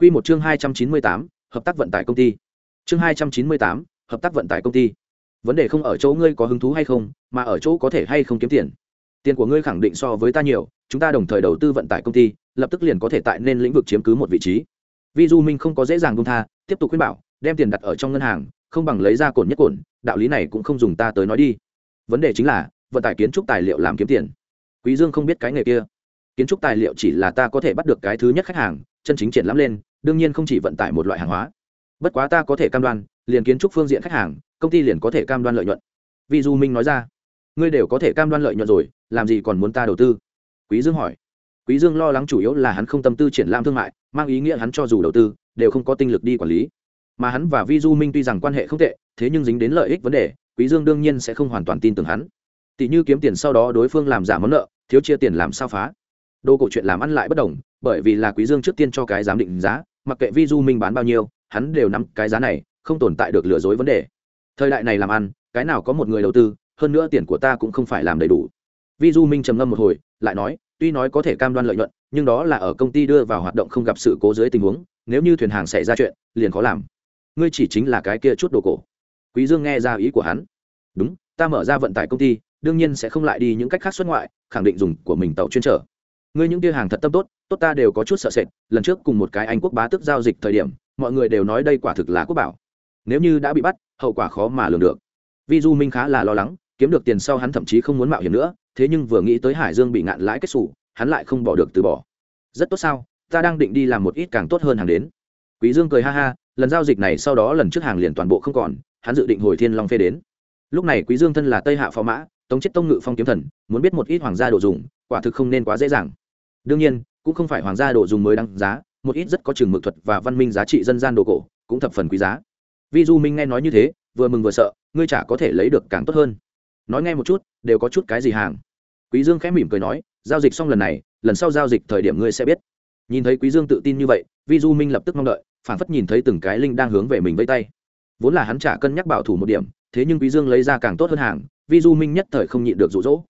Quy một chương 298, hợp tác vận tải công ty. Chương 298, hợp tác vận tải công ty. Vấn đề không ở chỗ ngươi có hứng thú hay không, mà ở chỗ có thể hay không kiếm tiền. Tiền của ngươi khẳng định so với ta nhiều, chúng ta đồng thời đầu tư vận tải công ty, lập tức liền có thể tại nên lĩnh vực chiếm cứ một vị trí. Vi Du Minh không có dễ dàng buông tha, tiếp tục khuyên bảo, đem tiền đặt ở trong ngân hàng, không bằng lấy ra cổn nhất cổn, đạo lý này cũng không dùng ta tới nói đi. Vấn đề chính là, vận tải kiến trúc tài liệu làm kiếm tiền. Quý Dương không biết cái nghề kia. Kiến trúc tài liệu chỉ là ta có thể bắt được cái thứ nhất khách hàng, chân chính triển lãm lên, đương nhiên không chỉ vận tải một loại hàng hóa. Bất quá ta có thể cam đoan liền kiến trúc phương diện khách hàng công ty liền có thể cam đoan lợi nhuận. Vi du minh nói ra. Ngươi đều có thể cam đoan lợi nhuận rồi làm gì còn muốn ta đầu tư? Quý dương hỏi. Quý dương lo lắng chủ yếu là hắn không tâm tư triển lãm thương mại mang ý nghĩa hắn cho dù đầu tư đều không có tinh lực đi quản lý. Mà hắn và vi du minh tuy rằng quan hệ không tệ thế nhưng dính đến lợi ích vấn đề quý dương đương nhiên sẽ không hoàn toàn tin tưởng hắn. Tỷ như kiếm tiền sau đó đối phương làm giả món nợ thiếu chia tiền làm sao phá? Đô cổ chuyện làm ăn lại bất đồng bởi vì là quý dương trước tiên cho cái giám định giá, mặc kệ vi du minh bán bao nhiêu, hắn đều nắm cái giá này, không tồn tại được lừa dối vấn đề. Thời đại này làm ăn, cái nào có một người đầu tư, hơn nữa tiền của ta cũng không phải làm đầy đủ. Vi du minh trầm ngâm một hồi, lại nói, tuy nói có thể cam đoan lợi nhuận, nhưng đó là ở công ty đưa vào hoạt động không gặp sự cố dưới tình huống, nếu như thuyền hàng xảy ra chuyện, liền khó làm. Ngươi chỉ chính là cái kia chút đồ cổ. Quý dương nghe ra ý của hắn. Đúng, ta mở ra vận tải công ty, đương nhiên sẽ không lại đi những cách khác xuất ngoại, khẳng định dùng của mình tàu chuyên trở ngươi những kia hàng thật tâm tốt tốt ta đều có chút sợ sệt, lần trước cùng một cái anh quốc bá tức giao dịch thời điểm, mọi người đều nói đây quả thực là quốc bảo. Nếu như đã bị bắt, hậu quả khó mà lường được. Vi du minh khá là lo lắng, kiếm được tiền sau hắn thậm chí không muốn mạo hiểm nữa, thế nhưng vừa nghĩ tới hải dương bị ngạn lãi kết xù, hắn lại không bỏ được từ bỏ. Rất tốt sao, ta đang định đi làm một ít càng tốt hơn hàng đến. Quý dương cười ha ha, lần giao dịch này sau đó lần trước hàng liền toàn bộ không còn, hắn dự định hồi thiên long phê đến. Lúc này quý dương thân là tây hạ phó mã, tống chết tông ngự phong kiếm thần, muốn biết một ít hoàng gia đồ dùng, quả thực không nên quá dễ dàng đương nhiên, cũng không phải hoàng gia đồ dùng mới đăng giá, một ít rất có chừng mực thuật và văn minh giá trị dân gian đồ cổ cũng thập phần quý giá. Vi du minh nghe nói như thế, vừa mừng vừa sợ, ngươi chả có thể lấy được càng tốt hơn. Nói nghe một chút, đều có chút cái gì hàng. Quý dương khẽ mỉm cười nói, giao dịch xong lần này, lần sau giao dịch thời điểm ngươi sẽ biết. Nhìn thấy quý dương tự tin như vậy, vi du minh lập tức mong đợi phản phất nhìn thấy từng cái linh đang hướng về mình vây tay. Vốn là hắn chả cân nhắc bảo thủ một điểm, thế nhưng quý dương lấy ra càng tốt hơn hàng, vi du minh nhất thời không nhịn được rụ rỗ.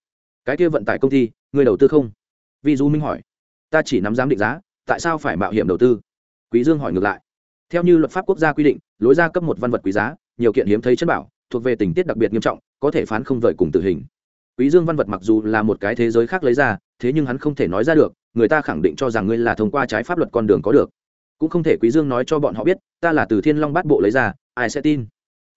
Cái kia vận tải công ty người đầu tư không? Vi du minh hỏi. Ta chỉ nắm giám định giá, tại sao phải mạo hiểm đầu tư? Quý dương hỏi ngược lại. Theo như luật pháp quốc gia quy định, lối ra cấp một văn vật quý giá, nhiều kiện hiếm thấy chất bảo, thuộc về tình tiết đặc biệt nghiêm trọng, có thể phán không vợi cùng tử hình. Quý dương văn vật mặc dù là một cái thế giới khác lấy ra, thế nhưng hắn không thể nói ra được, người ta khẳng định cho rằng ngươi là thông qua trái pháp luật con đường có được. Cũng không thể quý dương nói cho bọn họ biết, ta là từ thiên long bát bộ lấy ra, ai sẽ tin?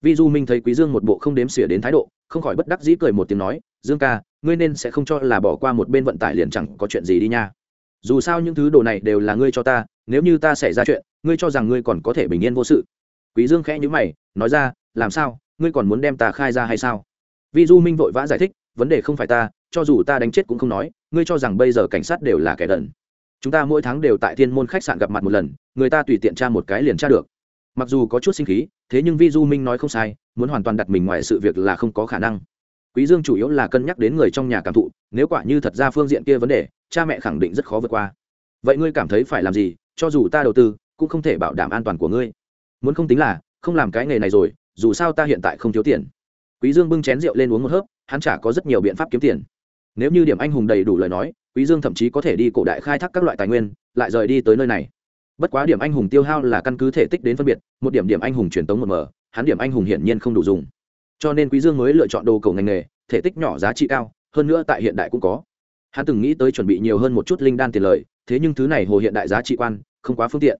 Vi du minh thấy quý dương một bộ không đếm xỉa đến thái độ, không khỏi bất đắc dĩ cười một tiếng nói, dương ca ngươi nên sẽ không cho là bỏ qua một bên vận tải liền chẳng có chuyện gì đi nha. Dù sao những thứ đồ này đều là ngươi cho ta, nếu như ta xảy ra chuyện, ngươi cho rằng ngươi còn có thể bình yên vô sự. Quý dương khẽ nhíu mày, nói ra, làm sao? Ngươi còn muốn đem ta khai ra hay sao? Vi du minh vội vã giải thích, vấn đề không phải ta, cho dù ta đánh chết cũng không nói, ngươi cho rằng bây giờ cảnh sát đều là kẻ đần. Chúng ta mỗi tháng đều tại thiên môn khách sạn gặp mặt một lần, người ta tùy tiện tra một cái liền tra được. Mặc dù có chút sinh khí, thế nhưng vi du minh nói không sai, muốn hoàn toàn đặt mình ngoài sự việc là không có khả năng quý dương chủ yếu là cân nhắc đến người trong nhà cảm thụ nếu quả như thật ra phương diện kia vấn đề cha mẹ khẳng định rất khó vượt qua. Vậy ngươi cảm thấy phải làm gì cho dù ta đầu tư cũng không thể bảo đảm an toàn của ngươi. Muốn không tính là không làm cái nghề này rồi dù sao ta hiện tại không thiếu tiền. Quý dương bưng chén rượu lên uống một hớp hắn chả có rất nhiều biện pháp kiếm tiền. Nếu như điểm anh hùng đầy đủ lời nói quý dương thậm chí có thể đi cổ đại khai thác các loại tài nguyên lại rời đi tới nơi này. Bất quá điểm anh hùng tiêu hao là căn cứ thể tích đến phân biệt một điểm điểm anh hùng truyền tống một mờ, hắn điểm anh hùng hiển nhiên không đủ dùng cho nên quý dương mới lựa chọn đồ cầu ngành nghề, thể tích nhỏ, giá trị cao, hơn nữa tại hiện đại cũng có. Hắn từng nghĩ tới chuẩn bị nhiều hơn một chút linh đan tiền lợi thế nhưng thứ này hồ hiện đại giá trị quan, không quá phương tiện.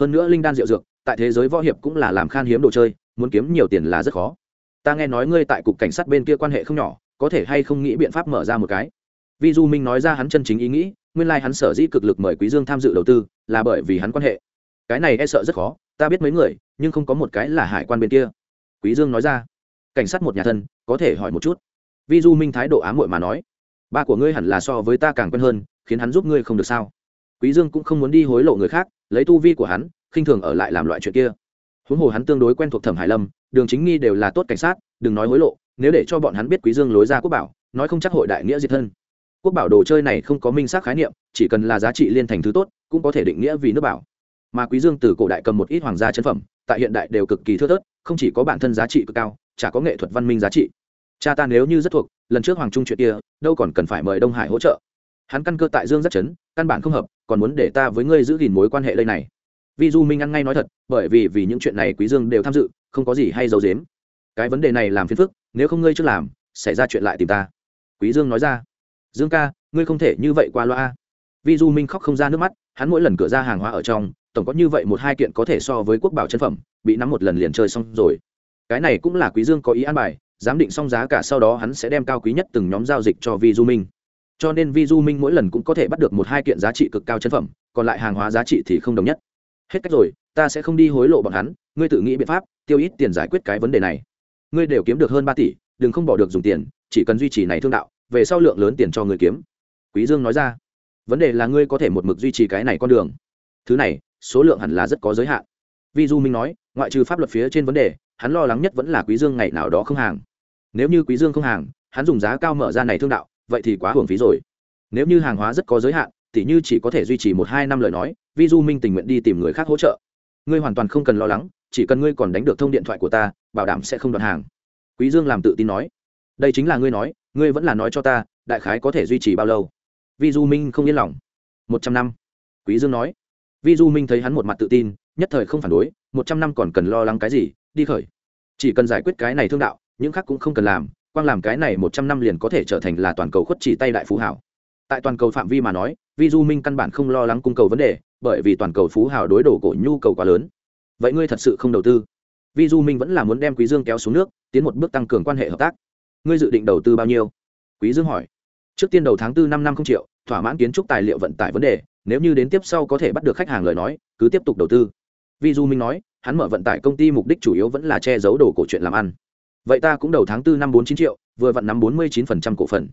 Hơn nữa linh đan rượu dược, tại thế giới võ hiệp cũng là làm khan hiếm đồ chơi, muốn kiếm nhiều tiền là rất khó. Ta nghe nói ngươi tại cục cảnh sát bên kia quan hệ không nhỏ, có thể hay không nghĩ biện pháp mở ra một cái? Vi du minh nói ra hắn chân chính ý nghĩ, nguyên lai、like、hắn sở dĩ cực lực mời quý dương tham dự đầu tư, là bởi vì hắn quan hệ. Cái này e sợ rất khó, ta biết mấy người, nhưng không có một cái là hải quan bên kia. Quý dương nói ra cảnh sát một nhà thân, có thể hỏi một chút. Vi du minh thái độ ám muội mà nói, ba của ngươi hẳn là so với ta càng quen hơn, khiến hắn giúp ngươi không được sao? Quý dương cũng không muốn đi hối lộ người khác, lấy tu vi của hắn, khinh thường ở lại làm loại chuyện kia. Huống hồ hắn tương đối quen thuộc thẩm hải lâm, đường chính nghi đều là tốt cảnh sát, đừng nói hối lộ, nếu để cho bọn hắn biết quý dương lối ra quốc bảo, nói không chắc hội đại nghĩa diệt thân. Quốc bảo đồ chơi này không có minh xác khái niệm, chỉ cần là giá trị liên thành thứ tốt, cũng có thể định nghĩa vì nước bảo. Mà quý dương từ cổ đại cầm một ít hoàng gia chân phẩm, tại hiện đại đều cực kỳ thưa thớt, không chỉ có bản thân giá trị cực cao chả có nghệ thuật văn minh giá trị. Cha ta nếu như rất thuộc, lần trước hoàng trung chuyện kia, đâu còn cần phải mời đông hải hỗ trợ. Hắn căn cơ tại dương rất chấn căn bản không hợp, còn muốn để ta với ngươi giữ gìn mối quan hệ đây này. Vi du minh ăn ngay nói thật, bởi vì vì những chuyện này quý dương đều tham dự, không có gì hay giấu giếm. Cái vấn đề này làm phiền phức, nếu không ngươi trước làm, xảy ra chuyện lại tìm ta. Quý dương nói ra, dương ca, ngươi không thể như vậy qua loa. Vi du minh khóc không ra nước mắt, hắn mỗi lần cửa ra hàng hóa ở trong, tổng có như vậy một hai kiện có thể so với quốc bảo chân phẩm, bị nắm một lần liền chơi xong rồi cái này cũng là quý dương có ý an bài, giám định xong giá cả sau đó hắn sẽ đem cao quý nhất từng nhóm giao dịch cho vi du minh. Cho nên vi du minh mỗi lần cũng có thể bắt được một hai kiện giá trị cực cao chân phẩm, còn lại hàng hóa giá trị thì không đồng nhất. Hết cách rồi, ta sẽ không đi hối lộ bọn hắn, ngươi tự nghĩ biện pháp, tiêu ít tiền giải quyết cái vấn đề này. Ngươi đều kiếm được hơn ba tỷ, đừng không bỏ được dùng tiền, chỉ cần duy trì này thương đạo, về sau lượng lớn tiền cho người kiếm. Quý dương nói ra. Vấn đề là ngươi có thể một mực duy trì cái này con đường. Thứ này, số lượng hẳn là rất có giới hạn. Vi du minh nói, ngoại trừ pháp luật phía trên vấn đề hắn lo lắng nhất vẫn là quý dương ngày nào đó không hàng. Nếu như quý dương không hàng, hắn dùng giá cao mở ra này thương đạo, vậy thì quá hưởng phí rồi. Nếu như hàng hóa rất có giới hạn tỉ như chỉ có thể duy trì một hai năm lời nói vi du minh tình nguyện đi tìm người khác hỗ trợ. Ngươi hoàn toàn không cần lo lắng, chỉ cần ngươi còn đánh được thông điện thoại của ta, bảo đảm sẽ không đoạt hàng. Quý dương làm tự tin nói. Đây chính là ngươi nói, ngươi vẫn là nói cho ta, đại khái có thể duy trì bao lâu? Vi du minh không yên lòng. Một trăm năm. Quý dương nói. Vi du minh thấy hắn một mặt tự tin, nhất thời không phản đối, một trăm năm còn cần lo lắng cái gì? Đi khởi. Chỉ cần giải quyết cái này thương đạo, những khác cũng không cần làm, quang làm cái này một trăm năm liền có thể trở thành là toàn cầu khuất chỉ tay đại phú hảo. Tại toàn cầu phạm vi mà nói, vi du minh căn bản không lo lắng cung cầu vấn đề, bởi vì toàn cầu phú hảo đối đổ cổ nhu cầu quá lớn. Vậy ngươi thật sự không đầu tư? Vi du minh vẫn là muốn đem quý dương kéo xuống nước, tiến một bước tăng cường quan hệ hợp tác. Ngươi dự định đầu tư bao nhiêu? Quý dương hỏi. Trước tiên đầu tháng tư năm năm không triệu, thỏa mãn kiến trúc tài liệu vận tải vấn đề, nếu như đến tiếp sau có thể bắt được khách hàng lời nói, cứ tiếp tục đầu tư. Vi du minh nói hắn mở vận tải công ty mục đích chủ yếu vẫn là che giấu đồ cổ chuyện làm ăn. Vậy ta cũng đầu tháng tư năm bốn chín triệu, vừa vặn nắm bốn mươi chín phần trăm cổ phần.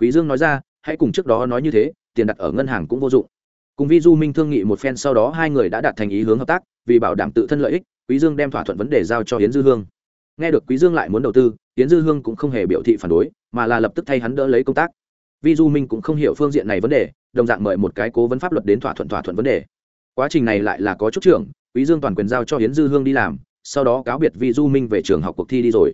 Quý dương nói ra, hãy cùng trước đó nói như thế, tiền đặt ở ngân hàng cũng vô dụng. Cùng vi du minh thương nghị một phen sau đó hai người đã đạt thành ý hướng hợp tác, vì bảo đảm tự thân lợi ích, quý dương đem thỏa thuận vấn đề giao cho yến dư hương. Nghe được quý dương lại muốn đầu tư, yến dư hương cũng không hề biểu thị phản đối, mà là lập tức thay hắn đỡ lấy công tác. Vi du minh cũng không hiểu phương diện này vấn đề, đồng dạng mời một cái cố vấn pháp luật đến thỏa thuận thỏa thuận vấn đề. Quá trình này lại là có chút trưởng quý dương toàn quyền giao cho Hiến dư hương đi làm, sau đó cáo biệt vi du minh về trường học cuộc thi đi rồi.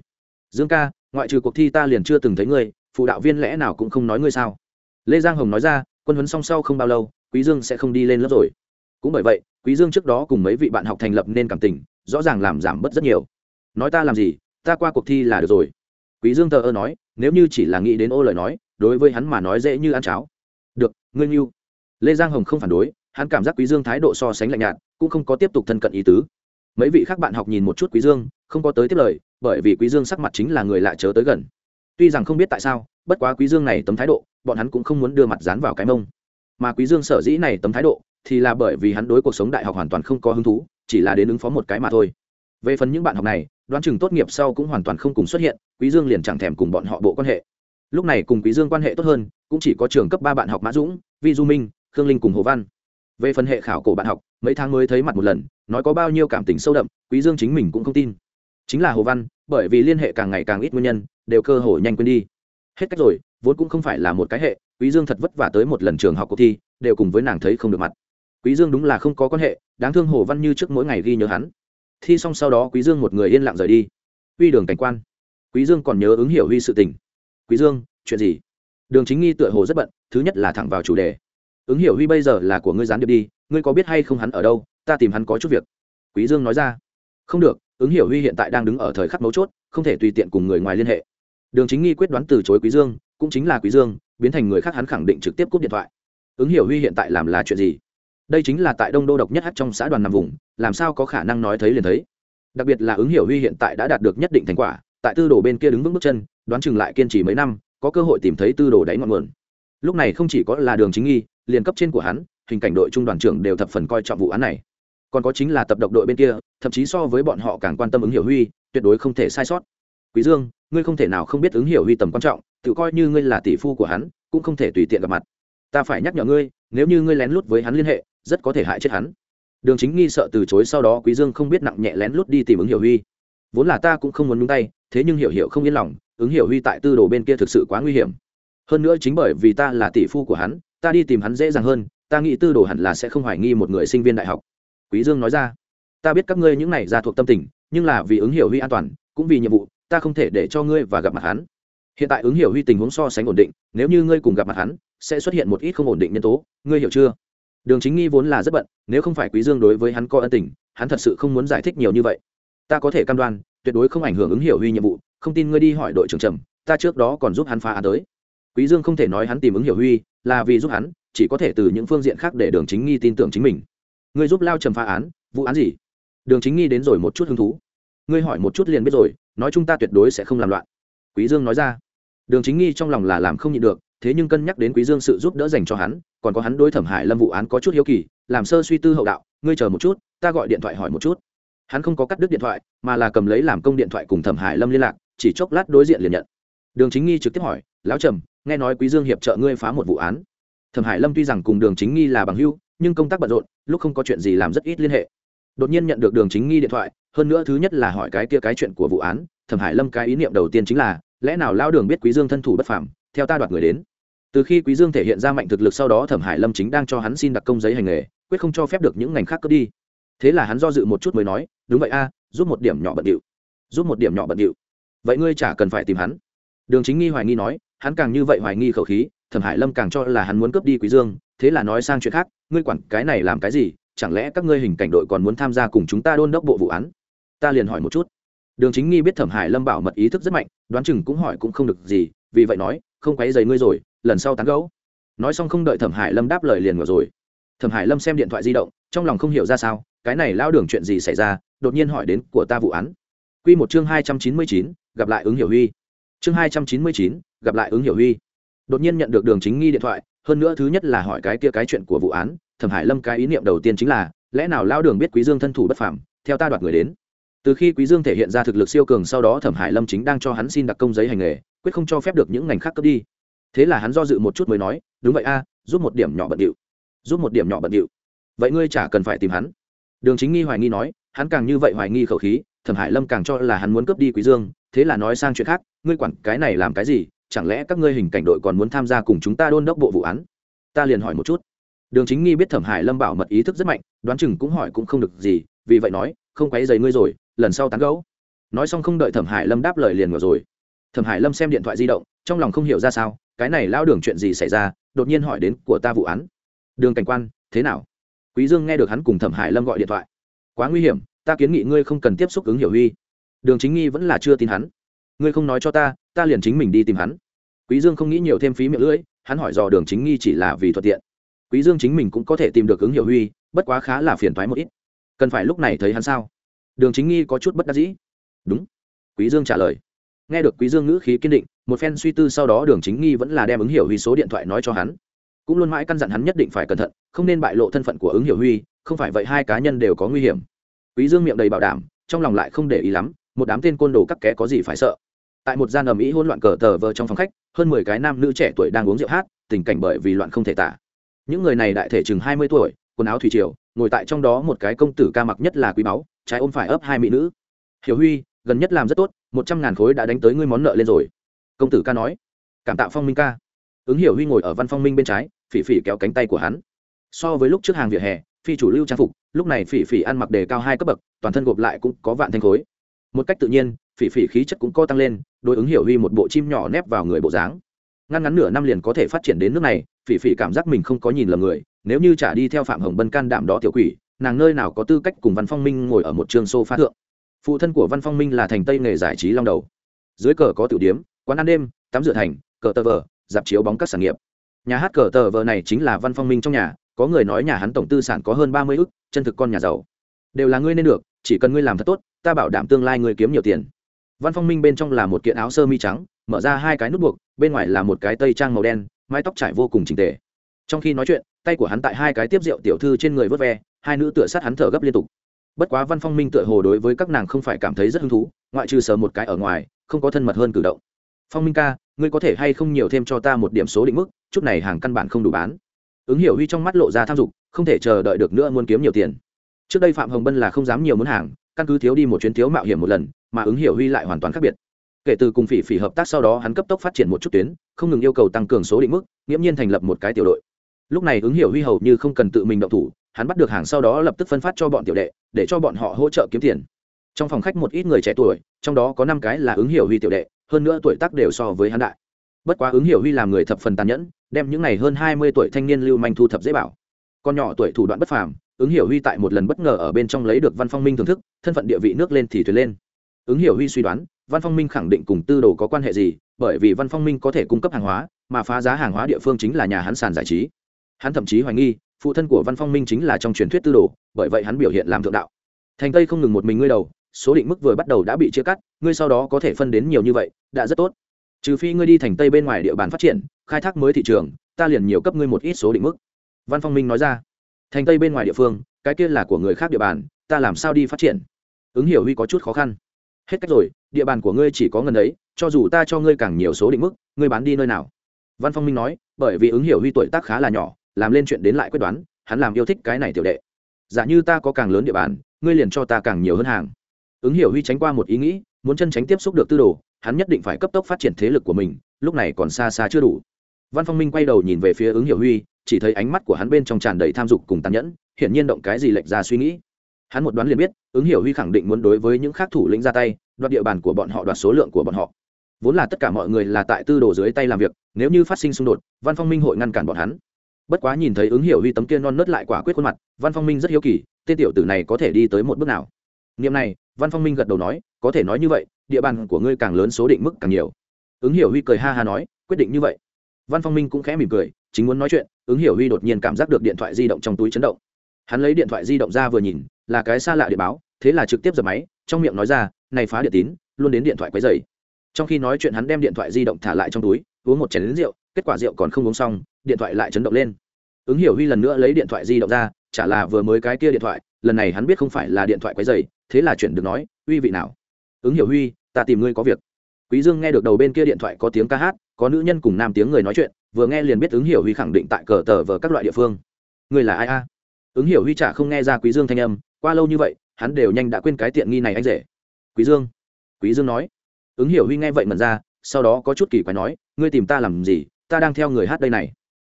Dương ca, ngoại trừ cuộc thi ta liền chưa từng thấy ngươi, phụ đạo viên lẽ nào cũng không nói ngươi sao? Lê giang hồng nói ra, quân huấn song sau không bao lâu, quý dương sẽ không đi lên lớp rồi. Cũng bởi vậy, quý dương trước đó cùng mấy vị bạn học thành lập nên cảm tình, rõ ràng làm giảm bớt rất nhiều. Nói ta làm gì, ta qua cuộc thi là được rồi. Quý dương thờ ơ nói, nếu như chỉ là nghĩ đến ô lời nói, đối với hắn mà nói dễ như ăn cháo. Được, ngươi nhiêu. lê giang hồng không phản đối hắn cảm giác quý dương thái độ so sánh lạnh nhạt, cũng không có tiếp tục thân cận ý tứ. Mấy vị khác bạn học nhìn một chút quý dương, không có tới tiếp lời, bởi vì quý dương sắc mặt chính là người lạ chớ tới gần. Tuy rằng không biết tại sao, bất quá quý dương này tấm thái độ, bọn hắn cũng không muốn đưa mặt dán vào cái mông. Mà quý dương sở dĩ này tấm thái độ, thì là bởi vì hắn đối cuộc sống đại học hoàn toàn không có hứng thú, chỉ là đến ứng phó một cái mà thôi. Về phần những bạn học này, đoán chừng tốt nghiệp sau cũng hoàn toàn không cùng xuất hiện, quý dương liền chẳng thèm cùng bọn họ bộ quan hệ. Lúc này cùng quý dương quan hệ tốt hơn, cũng chỉ có trường cấp ba bạn học mã dũng, vi du minh, khương linh cùng hồ văn về phần hệ khảo cổ bạn học, mấy tháng mới thấy mặt một lần, nói có bao nhiêu cảm tình sâu đậm, quý dương chính mình cũng không tin. Chính là hồ văn, bởi vì liên hệ càng ngày càng ít nguyên nhân, đều cơ hội nhanh quên đi. Hết cách rồi, vốn cũng không phải là một cái hệ, quý dương thật vất vả tới một lần trường học cuộc thi, đều cùng với nàng thấy không được mặt. Quý dương đúng là không có quan hệ, đáng thương hồ văn như trước mỗi ngày ghi nhớ hắn. Thi xong sau đó quý dương một người yên lặng rời đi. Uy đường cảnh quan. Quý dương còn nhớ ứng hiểu huy sự tình. Quý dương, chuyện gì? Đường chính nghi tựa hồ rất bận, thứ nhất là thẳng vào chủ đề ứng hiểu huy bây giờ là của ngươi gián điệp đi, ngươi có biết hay không hắn ở đâu? Ta tìm hắn có chút việc. Quý dương nói ra. Không được, ứng hiểu huy hiện tại đang đứng ở thời khắc mấu chốt, không thể tùy tiện cùng người ngoài liên hệ. Đường chính nghi quyết đoán từ chối quý dương, cũng chính là quý dương, biến thành người khác hắn khẳng định trực tiếp cúp điện thoại. Ứng hiểu huy hiện tại làm là chuyện gì? Đây chính là tại đông đô độc nhất hát trong xã đoàn nằm vùng, làm sao có khả năng nói thấy liền thấy? Đặc biệt là ứng hiểu huy hiện tại đã đạt được nhất định thành quả, tại tư đồ bên kia đứng vững bước chân, đoán chừng lại kiên trì mấy năm, có cơ hội tìm thấy tư đồ đáy ngọn nguồn lúc này không chỉ có là đường chính nghi, liền cấp trên của hắn, hình cảnh đội trung đoàn trưởng đều thập phần coi trọng vụ án này. Còn có chính là tập độc đội bên kia, thậm chí so với bọn họ càng quan tâm ứng hiểu huy, tuyệt đối không thể sai sót. Quý dương, ngươi không thể nào không biết ứng hiểu huy tầm quan trọng, tự coi như ngươi là tỷ phu của hắn, cũng không thể tùy tiện gặp mặt. Ta phải nhắc nhở ngươi, nếu như ngươi lén lút với hắn liên hệ, rất có thể hại chết hắn. Đường chính nghi sợ từ chối sau đó quý dương không biết nặng nhẹ lén lút đi tìm ứng hiểu huy. Vốn là ta cũng không muốn nhúng tay, thế nhưng hiểu hiểu không yên lòng, ứng hiểu huy tại tư đồ bên kia thực sự quá nguy hiểm hơn nữa chính bởi vì ta là tỷ phu của hắn, ta đi tìm hắn dễ dàng hơn, ta nghĩ tư đồ hẳn là sẽ không hoài nghi một người sinh viên đại học. Quý dương nói ra, ta biết các ngươi những này ra thuộc tâm tình, nhưng là vì ứng hiểu huy an toàn, cũng vì nhiệm vụ, ta không thể để cho ngươi và gặp mặt hắn. Hiện tại ứng hiểu huy tình huống so sánh ổn định, nếu như ngươi cùng gặp mặt hắn, sẽ xuất hiện một ít không ổn định nhân tố, ngươi hiểu chưa? Đường chính nghi vốn là rất bận, nếu không phải quý dương đối với hắn có ân tình, hắn thật sự không muốn giải thích nhiều như vậy. Ta có thể cam đoan, tuyệt đối không ảnh hưởng ứng hiểu huy nhiệm vụ, không tin ngươi đi hỏi đội trưởng trầm, ta trước đó còn giúp hắn phá án tới quý dương không thể nói hắn tìm ứng hiểu huy, là vì giúp hắn, chỉ có thể từ những phương diện khác để đường chính nghi tin tưởng chính mình. Ngươi giúp lao trầm phá án, vụ án gì? Đường chính nghi đến rồi một chút hứng thú. Ngươi hỏi một chút liền biết rồi, nói chúng ta tuyệt đối sẽ không làm loạn. Quý dương nói ra. Đường chính nghi trong lòng là làm không nhịn được, thế nhưng cân nhắc đến quý dương sự giúp đỡ dành cho hắn, còn có hắn đối thẩm hải lâm vụ án có chút hiếu kỳ, làm sơ suy tư hậu đạo, ngươi chờ một chút, ta gọi điện thoại hỏi một chút. Hắn không có cắt đứt điện thoại, mà là cầm lấy làm công điện thoại cùng thẩm hải lâm liên lạc, chỉ chốc lát đối diện liền nhận. Đường chính nghi trực tiếp hỏi, lão trầm nghe nói quý dương hiệp trợ ngươi phá một vụ án. Thẩm hải lâm tuy rằng cùng đường chính nghi là bằng hữu, nhưng công tác bận rộn, lúc không có chuyện gì làm rất ít liên hệ. Đột nhiên nhận được đường chính nghi điện thoại, hơn nữa thứ nhất là hỏi cái kia cái chuyện của vụ án, thẩm hải lâm cái ý niệm đầu tiên chính là, lẽ nào lao đường biết quý dương thân thủ bất phàm, theo ta đoạt người đến. Từ khi quý dương thể hiện ra mạnh thực lực sau đó thẩm hải lâm chính đang cho hắn xin đặc công giấy hành nghề, quyết không cho phép được những ngành khác cướp đi. Thế là hắn do dự một chút mới nói, đúng vậy a, giúp một điểm nhỏ bận điệu, giúp một điểm nhỏ bận điệu. Vậy ngươi chả cần phải tìm hắn. Đường chính nghi hoài nghi nói hắn càng như vậy hoài nghi khẩu khí, thẩm hải lâm càng cho là hắn muốn cướp đi quý dương, thế là nói sang chuyện khác, ngươi quản cái này làm cái gì? Chẳng lẽ các ngươi hình cảnh đội còn muốn tham gia cùng chúng ta đôn đốc bộ vụ án? Ta liền hỏi một chút. Đường chính nghi biết thẩm hải lâm bảo mật ý thức rất mạnh, đoán chừng cũng hỏi cũng không được gì, vì vậy nói, không quấy giày ngươi rồi, lần sau tán gẫu. nói xong không đợi thẩm hải lâm đáp lời liền ngờ rồi. Thẩm hải lâm xem điện thoại di động, trong lòng không hiểu ra sao, cái này lao đường chuyện gì xảy ra? Đột nhiên hỏi đến của ta vụ án. Q một chương hai trăm chín mươi chín, gặp lại ứng hiểu huy chương hai trăm chín mươi chín, gặp lại ứng hiểu huy. Đột nhiên nhận được đường chính nghi điện thoại, hơn nữa thứ nhất là hỏi cái kia cái chuyện của vụ án, thẩm hải lâm cái ý niệm đầu tiên chính là, lẽ nào lao đường biết quý dương thân thủ bất phàm, theo ta đoạt người đến. Từ khi quý dương thể hiện ra thực lực siêu cường sau đó thẩm hải lâm chính đang cho hắn xin đặc công giấy hành nghề, quyết không cho phép được những ngành khác cấp đi. Thế là hắn do dự một chút mới nói, đúng vậy a, giúp một điểm nhỏ bận điệu. Giúp một điểm nhỏ bận điệu. Vậy ngươi chả cần phải tìm hắn. Đường chính nghi hoài nghi nói, hắn càng như vậy hoài nghi khẩu khí, thẩm hải lâm càng cho là hắn muốn cướp đi quý dương thế là nói sang chuyện khác, ngươi quản cái này làm cái gì, chẳng lẽ các ngươi hình cảnh đội còn muốn tham gia cùng chúng ta đôn đốc bộ vụ án? Ta liền hỏi một chút. Đường chính nghi biết thẩm hải lâm bảo mật ý thức rất mạnh, đoán chừng cũng hỏi cũng không được gì, vì vậy nói, không quấy dày ngươi rồi, lần sau tán gấu nói xong không đợi thẩm hải lâm đáp lời liền ngờ rồi. Thẩm hải lâm xem điện thoại di động, trong lòng không hiểu ra sao, cái này lao đường chuyện gì xảy ra, đột nhiên hỏi đến của ta vụ án. Đường cảnh quan, thế nào? Quý dương nghe được hắn cùng thẩm hải lâm gọi điện thoại. Quá nguy hiểm, ta kiến nghị ngươi không cần tiếp xúc ứng hiểu huy đường chính nghi vẫn là chưa tin hắn. Ngươi không nói cho ta ta liền chính mình đi tìm hắn. Quý dương không nghĩ nhiều thêm phí miệng lưỡi, hắn hỏi dò đường chính nghi chỉ là vì thuận tiện. Quý dương chính mình cũng có thể tìm được ứng hiểu huy, bất quá khá là phiền toái một ít. Cần phải lúc này thấy hắn sao? Đường chính nghi có chút bất đắc dĩ. Đúng. Quý dương trả lời. Nghe được quý dương ngữ khí kiên định, một phen suy tư sau đó đường chính nghi vẫn là đem ứng hiểu huy số điện thoại nói cho hắn. Cũng luôn mãi căn dặn hắn nhất định phải cẩn thận, không nên bại lộ thân phận của ứng hiểu huy, không phải vậy hai cá nhân đều có nguy hiểm. Quý dương miệng đầy bảo đảm, trong lòng lại không để ý lắm một đám tên côn đồ các ké có gì phải sợ. Tại một gian ầm ĩ hỗn loạn cờ tờ vờ trong phòng khách, hơn mười cái nam nữ trẻ tuổi đang uống rượu hát, tình cảnh bởi vì loạn không thể tả. Những người này đại thể chừng hai mươi tuổi, quần áo thủy triều, ngồi tại trong đó một cái công tử ca mặc nhất là quý báu, trái ôm phải ấp hai mỹ nữ. Hiểu huy, gần nhất làm rất tốt, một trăm ngàn khối đã đánh tới ngươi món nợ lên rồi. Công tử ca nói. Cảm tạ phong minh ca. Ứng hiểu huy ngồi ở văn phong minh bên trái, phỉ phỉ kéo cánh tay của hắn. So với lúc trước hàng vỉa hè, phi chủ lưu trang phục, lúc này phỉ phỉ ăn mặc đề cao hai cấp bậc, toàn thân gộp lại cũng có vạn thanh khối một cách tự nhiên, phỉ phỉ khí chất cũng co tăng lên, đối ứng hiểu huy một bộ chim nhỏ nép vào người bộ dáng. Ngăn ngắn nửa năm liền có thể phát triển đến nước này, phỉ phỉ cảm giác mình không có nhìn lầm người, nếu như trả đi theo phạm hồng bân can đảm đó tiểu quỷ, nàng nơi nào có tư cách cùng văn phong minh ngồi ở một trường xô thượng. Phụ thân của văn phong minh là thành tây nghề giải trí long đầu. Dưới cờ có tiểu điếm, quán ăn đêm, tắm rửa thành, cờ tờ vờ, dạp chiếu bóng các sản nghiệp. Nhà hát cờ tờ vờ này chính là văn phong minh trong nhà, có người nói nhà hắn tổng tư sản có hơn ba mươi ức, chân thực con nhà giàu. Đều là ngươi nên được chỉ cần ngươi làm thật tốt, ta bảo đảm tương lai ngươi kiếm nhiều tiền. Văn phong minh bên trong là một kiện áo sơ mi trắng, mở ra hai cái nút buộc, bên ngoài là một cái tây trang màu đen, mái tóc trải vô cùng trình tề. Trong khi nói chuyện, tay của hắn tại hai cái tiếp rượu tiểu thư trên người vớt ve, hai nữ tựa sát hắn thở gấp liên tục. Bất quá văn phong minh tựa hồ đối với các nàng không phải cảm thấy rất hứng thú, ngoại trừ sờ một cái ở ngoài, không có thân mật hơn cử động. Phong minh ca, ngươi có thể hay không nhiều thêm cho ta một điểm số định mức, chút này hàng căn bản không đủ bán. Ứng hiểu huy trong mắt lộ ra tham dục, không thể chờ đợi được nữa muốn kiếm nhiều tiền trước đây phạm hồng bân là không dám nhiều muốn hàng, căn cứ thiếu đi một chuyến thiếu mạo hiểm một lần, mà ứng hiểu huy lại hoàn toàn khác biệt. Kể từ cùng phỉ phỉ hợp tác sau đó hắn cấp tốc phát triển một chút tuyến, không ngừng yêu cầu tăng cường số định mức, nghiễm nhiên thành lập một cái tiểu đội. Lúc này ứng hiểu huy hầu như không cần tự mình động thủ, hắn bắt được hàng sau đó lập tức phân phát cho bọn tiểu đệ, để cho bọn họ hỗ trợ kiếm tiền. Trong phòng khách một ít người trẻ tuổi, trong đó có năm cái là ứng hiểu huy tiểu đệ, hơn nữa tuổi tác đều so với hắn đại. Bất quá ứng hiểu huy làm người thập phần tàn nhẫn, đem những n à y hơn hai mươi tuổi thanh niên lưu manh thu thập dễ bảo. Con nhỏ tuổi thủ đoạn bất phàm ứng hiểu huy tại một lần bất ngờ ở bên trong lấy được văn phong minh thưởng thức, thân phận địa vị nước lên thì thuyền lên. Ứng hiểu huy suy đoán, văn phong minh khẳng định cùng tư đồ có quan hệ gì, bởi vì văn phong minh có thể cung cấp hàng hóa, mà phá giá hàng hóa địa phương chính là nhà hắn sàn giải trí. Hắn thậm chí hoài nghi, phụ thân của văn phong minh chính là trong truyền thuyết tư đồ, bởi vậy hắn biểu hiện làm thượng đạo. Thành tây không ngừng một mình ngươi đầu, số định mức vừa bắt đầu đã bị chia cắt, ngươi sau đó có thể phân đến nhiều như vậy, đã rất tốt. Trừ phi ngươi đi thành tây bên ngoài địa bàn phát triển, khai thác mới thị trường, ta liền nhiều cấp ngươi một ít số định mức. Văn phong minh nói ra thành tây bên ngoài địa phương, cái kia là của người khác địa bàn, ta làm sao đi phát triển? Ứng hiểu huy có chút khó khăn. Hết cách rồi, địa bàn của ngươi chỉ có ngần ấy, cho dù ta cho ngươi càng nhiều số định mức, ngươi bán đi nơi nào? Văn phong minh nói, bởi vì ứng hiểu huy tuổi tác khá là nhỏ, làm lên chuyện đến lại quyết đoán, hắn làm yêu thích cái này tiểu đệ. Giả như ta có càng lớn địa bàn, ngươi liền cho ta càng nhiều hơn hàng. Ứng hiểu huy tránh qua một ý nghĩ, muốn chân tránh tiếp xúc được tư đồ, hắn nhất định phải cấp tốc phát triển thế lực của mình, lúc này còn xa xa chưa đủ văn phong minh quay đầu nhìn về phía ứng hiểu huy, chỉ thấy ánh mắt của hắn bên trong tràn đầy tham dục cùng tàn nhẫn, hiển nhiên động cái gì lệch ra suy nghĩ. Hắn một đoán liền biết, ứng hiểu huy khẳng định muốn đối với những khác thủ lĩnh ra tay, đoạt địa bàn của bọn họ, đoạt số lượng của bọn họ. Vốn là tất cả mọi người là tại tư đồ dưới tay làm việc, nếu như phát sinh xung đột, văn phong minh hội ngăn cản bọn hắn. Bất quá nhìn thấy ứng hiểu huy tấm kia non nớt lại quả quyết khuôn mặt, văn phong minh rất hiếu kỳ, tên tiểu tử này có thể đi tới một bước nào. Niệm này, văn phong minh gật đầu nói, có thể nói như vậy, địa bàn của ngươi càng lớn số định mức càng nhiều. Ứng hiểu huy cười ha ha nói, quyết định như vậy văn phong minh cũng khẽ mỉm cười, chính muốn nói chuyện, ứng hiểu huy đột nhiên cảm giác được điện thoại di động trong túi chấn động. Hắn lấy điện thoại di động ra vừa nhìn, là cái xa lạ để báo, thế là trực tiếp giật máy, trong miệng nói ra, này phá điện tín, luôn đến điện thoại quấy dày trong khi nói chuyện hắn đem điện thoại di động thả lại trong túi, uống một chén rượu, kết quả rượu còn không uống xong, điện thoại lại chấn động lên. Ứng hiểu huy lần nữa lấy điện thoại di động ra, chả là vừa mới cái kia điện thoại, lần này hắn biết không phải là điện thoại quấy dày thế là chuyển được nói, uy vị nào? Ứng hiểu huy, ta tìm ngươi có việc. Quý dương nghe được đầu bên kia điện thoại có tiếng ca hát có nữ nhân cùng nam tiếng người nói chuyện, vừa nghe liền biết ứng hiểu huy khẳng định tại cờ tờ vờ các loại địa phương. Người là ai a? Ứng hiểu huy chả không nghe ra quý dương thanh âm, qua lâu như vậy, hắn đều nhanh đã quên cái tiện nghi này anh rể. Quý dương quý dương nói. Ứng hiểu huy nghe vậy mẩn ra, sau đó có chút kỳ quái nói, ngươi tìm ta làm gì? Ta đang theo người hát đây này.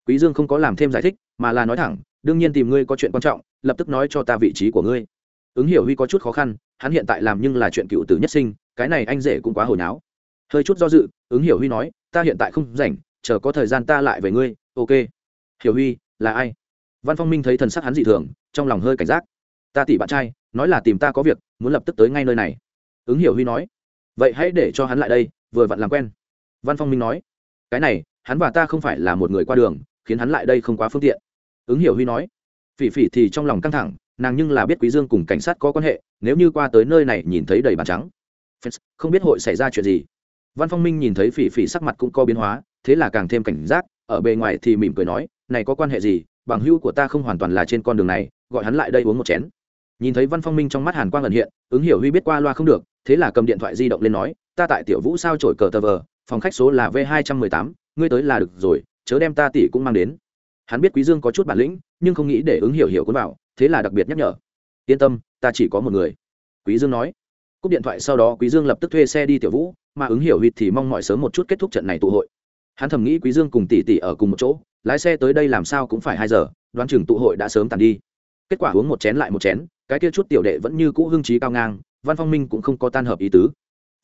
Quý dương không có làm thêm giải thích, mà là nói thẳng, đương nhiên tìm ngươi có chuyện quan trọng, lập tức nói cho ta vị trí của ngươi. Ứng hiểu huy có chút khó khăn, hắn hiện tại làm nhưng là chuyện cựu tử nhất sinh, cái này anh rể cũng quá hồi náo hơi chút do dự, ứng hiểu huy nói, ta hiện tại không rảnh, chờ có thời gian ta lại về ngươi, ok. Hiểu huy, là ai? Văn phong minh thấy thần sắc hắn dị thường, trong lòng hơi cảnh giác. Ta tỷ bạn trai, nói là tìm ta có việc, muốn lập tức tới ngay nơi này. Ứng hiểu huy nói. Vậy hãy để cho hắn lại đây, vừa vặn làm quen. Văn phong minh nói. Cái này, hắn và ta không phải là một người qua đường, khiến hắn lại đây không quá phương tiện. Ứng hiểu huy nói. Phỉ phỉ thì trong lòng căng thẳng, nàng nhưng là biết quý dương cùng cảnh sát có quan hệ, nếu như qua tới nơi này nhìn thấy đầy bàn trắng. Không biết hội xảy ra chuyện gì văn phong minh nhìn thấy phỉ phỉ sắc mặt cũng có biến hóa, thế là càng thêm cảnh giác, ở bề ngoài thì mỉm cười nói, này có quan hệ gì? Bằng hữu của ta không hoàn toàn là trên con đường này, gọi hắn lại đây uống một chén. Nhìn thấy văn phong minh trong mắt hàn quang ẩn hiện, ứng hiểu huy biết qua loa không được, thế là cầm điện thoại di động lên nói, ta tại tiểu vũ sao trổi cờ tờ vờ, phòng khách số là v hai trăm mười tám, ngươi tới là được rồi, chớ đem ta tỷ cũng mang đến. Hắn biết quý dương có chút bản lĩnh, nhưng không nghĩ để ứng hiểu hiểu cuốn vào, thế là đặc biệt nhắc nhở, yên tâm, ta chỉ có một người. Quý dương nói cúp điện thoại sau đó quý dương lập tức thuê xe đi tiểu vũ, mà ứng hiểu huy thì mong mọi sớm một chút kết thúc trận này tụ hội. Hắn thầm nghĩ quý dương cùng tỷ tỷ ở cùng một chỗ, lái xe tới đây làm sao cũng phải hai giờ, đoán chừng tụ hội đã sớm tàn đi. Kết quả uống một chén lại một chén, cái kia chút tiểu đệ vẫn như cũ hưng trí cao ngang, văn phong minh cũng không có tan hợp ý tứ.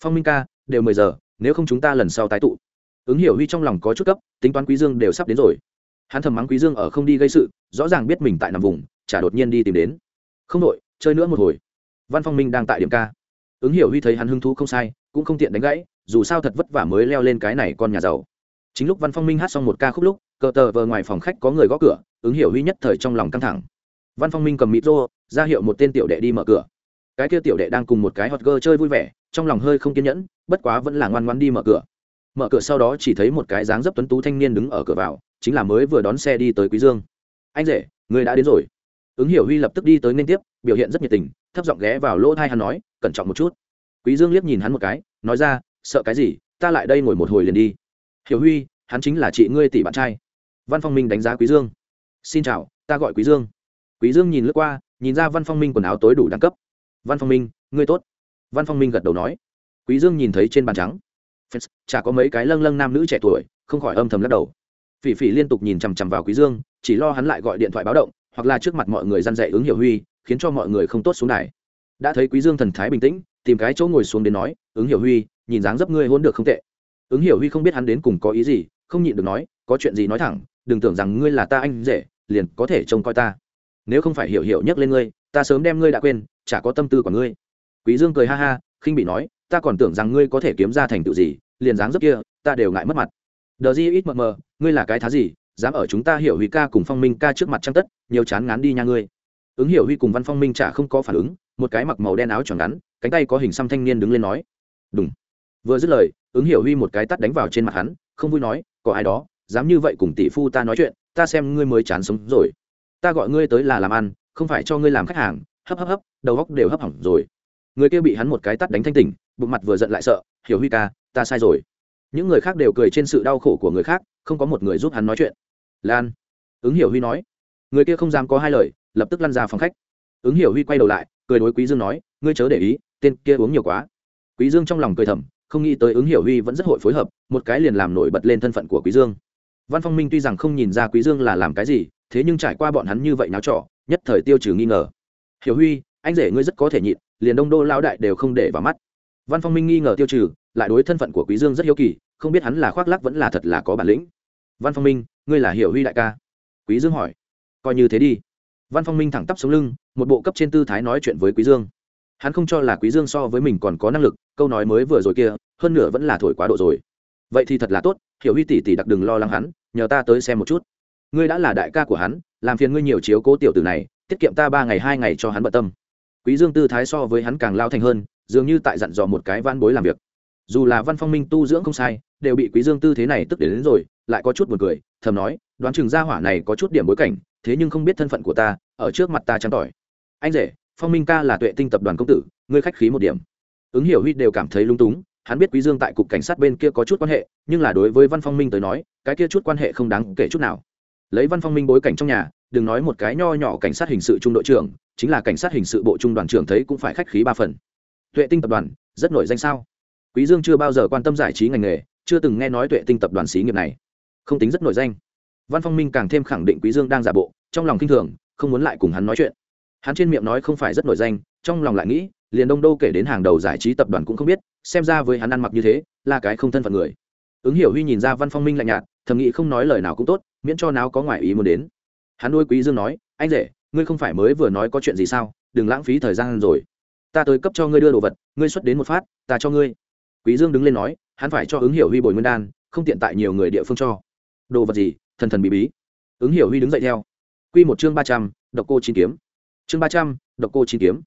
Phong minh ca, đều mười giờ, nếu không chúng ta lần sau tái tụ. Ứng hiểu huy trong lòng có chút cấp, tính toán quý dương đều sắp đến rồi. Hắn thầm mắng quý dương ở không đi gây sự, rõ ràng biết mình tại nằm vùng, chả đột nhiên đi tìm đến. Không đội chơi nữa một hồi. Văn phong minh đang tại điểm ca ứng hiểu huy thấy hắn hứng thú không sai, cũng không tiện đánh gãy, dù sao thật vất vả mới leo lên cái này con nhà giàu. Chính lúc văn phong minh hát xong một ca khúc lúc, cờ tờ vờ ngoài phòng khách có người gõ cửa, ứng hiểu huy nhất thời trong lòng căng thẳng. Văn phong minh cầm mịt rô, ra hiệu một tên tiểu đệ đi mở cửa. Cái kia tiểu đệ đang cùng một cái hot girl chơi vui vẻ, trong lòng hơi không kiên nhẫn, bất quá vẫn là ngoan ngoan đi mở cửa. Mở cửa sau đó chỉ thấy một cái dáng dấp tuấn tú thanh niên đứng ở cửa vào, chính là mới vừa đón xe đi tới quý dương. Anh rể, người đã đến rồi. Ứng hiểu huy lập tức đi tới nên tiếp, biểu hiện rất nhiệt tình thấp giọng ghé vào lỗ thai hắn nói, cẩn trọng một chút. Quý dương liếc nhìn hắn một cái, nói ra, sợ cái gì? Ta lại đây ngồi một hồi liền đi. Hiểu huy, hắn chính là chị ngươi tỷ bạn trai. Văn phong minh đánh giá quý dương. Xin chào, ta gọi quý dương. Quý dương nhìn lướt qua, nhìn ra văn phong minh quần áo tối đủ đẳng cấp. Văn phong minh, ngươi tốt. Văn phong minh gật đầu nói. Quý dương nhìn thấy trên bàn trắng. Chả có mấy cái lâng lâng nam nữ trẻ tuổi, không khỏi âm thầm lắc đầu. Phỉ phỉ liên tục nhìn chằm chằm vào quý dương, chỉ lo hắn lại gọi điện thoại báo động, hoặc là trước mặt mọi người răn dạy ứng hiểu huy khiến cho mọi người không tốt xuống đài. Đã thấy quý dương thần thái bình tĩnh, tìm cái chỗ ngồi xuống đến nói, ứng hiểu huy, nhìn dáng dấp ngươi hôn được không tệ. Ứng hiểu huy không biết hắn đến cùng có ý gì, không nhịn được nói, có chuyện gì nói thẳng, đừng tưởng rằng ngươi là ta anh rể, liền có thể trông coi ta. Nếu không phải hiểu hiểu nhắc lên ngươi, ta sớm đem ngươi đã quên, chả có tâm tư của ngươi. Quý dương cười ha ha, khinh bị nói, ta còn tưởng rằng ngươi có thể kiếm ra thành tựu gì, liền dáng dấp kia, ta đều ngại mất mặt. Đờ di ít mờ mờ, ngươi là cái thá gì, dám ở chúng ta hiểu huy ca cùng phong minh ca trước mặt trăng tất, nhiều chán ngán đi nha ngươi ứng hiểu huy cùng văn phong minh chả không có phản ứng, một cái mặc màu đen áo tròn ngắn, cánh tay có hình xăm thanh niên đứng lên nói. Đúng vừa dứt lời, ứng hiểu huy một cái tắt đánh vào trên mặt hắn, không vui nói, có ai đó, dám như vậy cùng tỷ phu ta nói chuyện, ta xem ngươi mới chán sống rồi. Ta gọi ngươi tới là làm ăn, không phải cho ngươi làm khách hàng. Hấp hấp hấp, đầu góc đều hấp hỏng rồi. Người kia bị hắn một cái tắt đánh thanh tỉnh, bụng mặt vừa giận lại sợ, hiểu huy ca, ta sai rồi. Những người khác đều cười trên sự đau khổ của người khác, không có một người giúp hắn nói chuyện. Lan. Ứng hiểu huy nói. Người kia không dám có hai lời lập tức lăn ra phòng khách. Ứng hiểu huy quay đầu lại, cười đối quý dương nói, ngươi chớ để ý, tên kia uống nhiều quá. Quý dương trong lòng cười thầm, không nghĩ tới ứng hiểu huy vẫn rất hội phối hợp, một cái liền làm nổi bật lên thân phận của quý dương. Văn phong minh tuy rằng không nhìn ra quý dương là làm cái gì, thế nhưng trải qua bọn hắn như vậy náo trọ, nhất thời tiêu trừ nghi ngờ. Hiểu huy, anh rể ngươi rất có thể nhịn, liền đông đô lao đại đều không để vào mắt. Văn phong minh nghi ngờ tiêu trừ, lại đối thân phận của quý dương rất hiếu kỳ, không biết hắn là khoác lác vẫn là thật là có bản lĩnh. Văn phong minh, ngươi là hiểu huy đại ca? Quý dương hỏi. Coi như thế đi văn phong minh thẳng tắp sống lưng một bộ cấp trên tư thái nói chuyện với quý dương. Hắn không cho là quý dương so với mình còn có năng lực câu nói mới vừa rồi kia hơn nửa vẫn là thổi quá độ rồi. Vậy thì thật là tốt hiểu huy tỷ tỷ đặc đừng lo lắng hắn nhờ ta tới xem một chút. Ngươi đã là đại ca của hắn làm phiền ngươi nhiều chiếu cố tiểu tử này tiết kiệm ta ba ngày hai ngày cho hắn bận tâm. Quý dương tư thái so với hắn càng lao thành hơn dường như tại dặn dò một cái van bối làm việc. Dù là văn phong minh tu dưỡng không sai đều bị quý dương tư thế này tức đến, đến rồi lại có chút buồn cười thầm nói đoán chừng gia hỏa này có chút điểm bối cảnh thế nhưng không biết thân phận của ta, ở trước mặt ta trắng tỏi. Anh rể, phong minh ca là tuệ tinh tập đoàn công tử, ngươi khách khí một điểm. Ứng hiểu huy đều cảm thấy lung túng, hắn biết quý dương tại cục cảnh sát bên kia có chút quan hệ, nhưng là đối với văn phong minh tới nói, cái kia chút quan hệ không đáng kể chút nào. Lấy văn phong minh bối cảnh trong nhà, đừng nói một cái nho nhỏ cảnh sát hình sự trung đội trưởng, chính là cảnh sát hình sự bộ trung đoàn trưởng thấy cũng phải khách khí ba phần. Tuệ tinh tập đoàn, rất nổi danh sao? Quý dương chưa bao giờ quan tâm giải trí ngành nghề, chưa từng nghe nói tuệ tinh tập đoàn xí nghiệp này. Không tính rất nổi danh văn phong minh càng thêm khẳng định quý dương đang giả bộ, trong lòng kinh thường, không muốn lại cùng hắn nói chuyện. Hắn trên miệng nói không phải rất nổi danh, trong lòng lại nghĩ, liền đông đô kể đến hàng đầu giải trí tập đoàn cũng không biết, xem ra với hắn ăn mặc như thế, là cái không thân phận người. Ứng hiểu huy nhìn ra văn phong minh lạnh nhạt, thầm nghĩ không nói lời nào cũng tốt, miễn cho nào có ngoại ý muốn đến. Hắn nuôi quý dương nói, anh rể, ngươi không phải mới vừa nói có chuyện gì sao? Đừng lãng phí thời gian rồi. Ta tới cấp cho ngươi đưa đồ vật, ngươi xuất đến một phát, ta cho ngươi. Quý dương đứng lên nói, hắn phải cho ứng hiểu huy bồi nguyên đan, không tiện tại nhiều người địa phương cho. Đồ vật gì? Thần thần bí bí. Ứng hiểu huy đứng dậy theo. Quy một chương ba trăm, độc cô chín kiếm. Chương ba trăm, độc cô chín kiếm.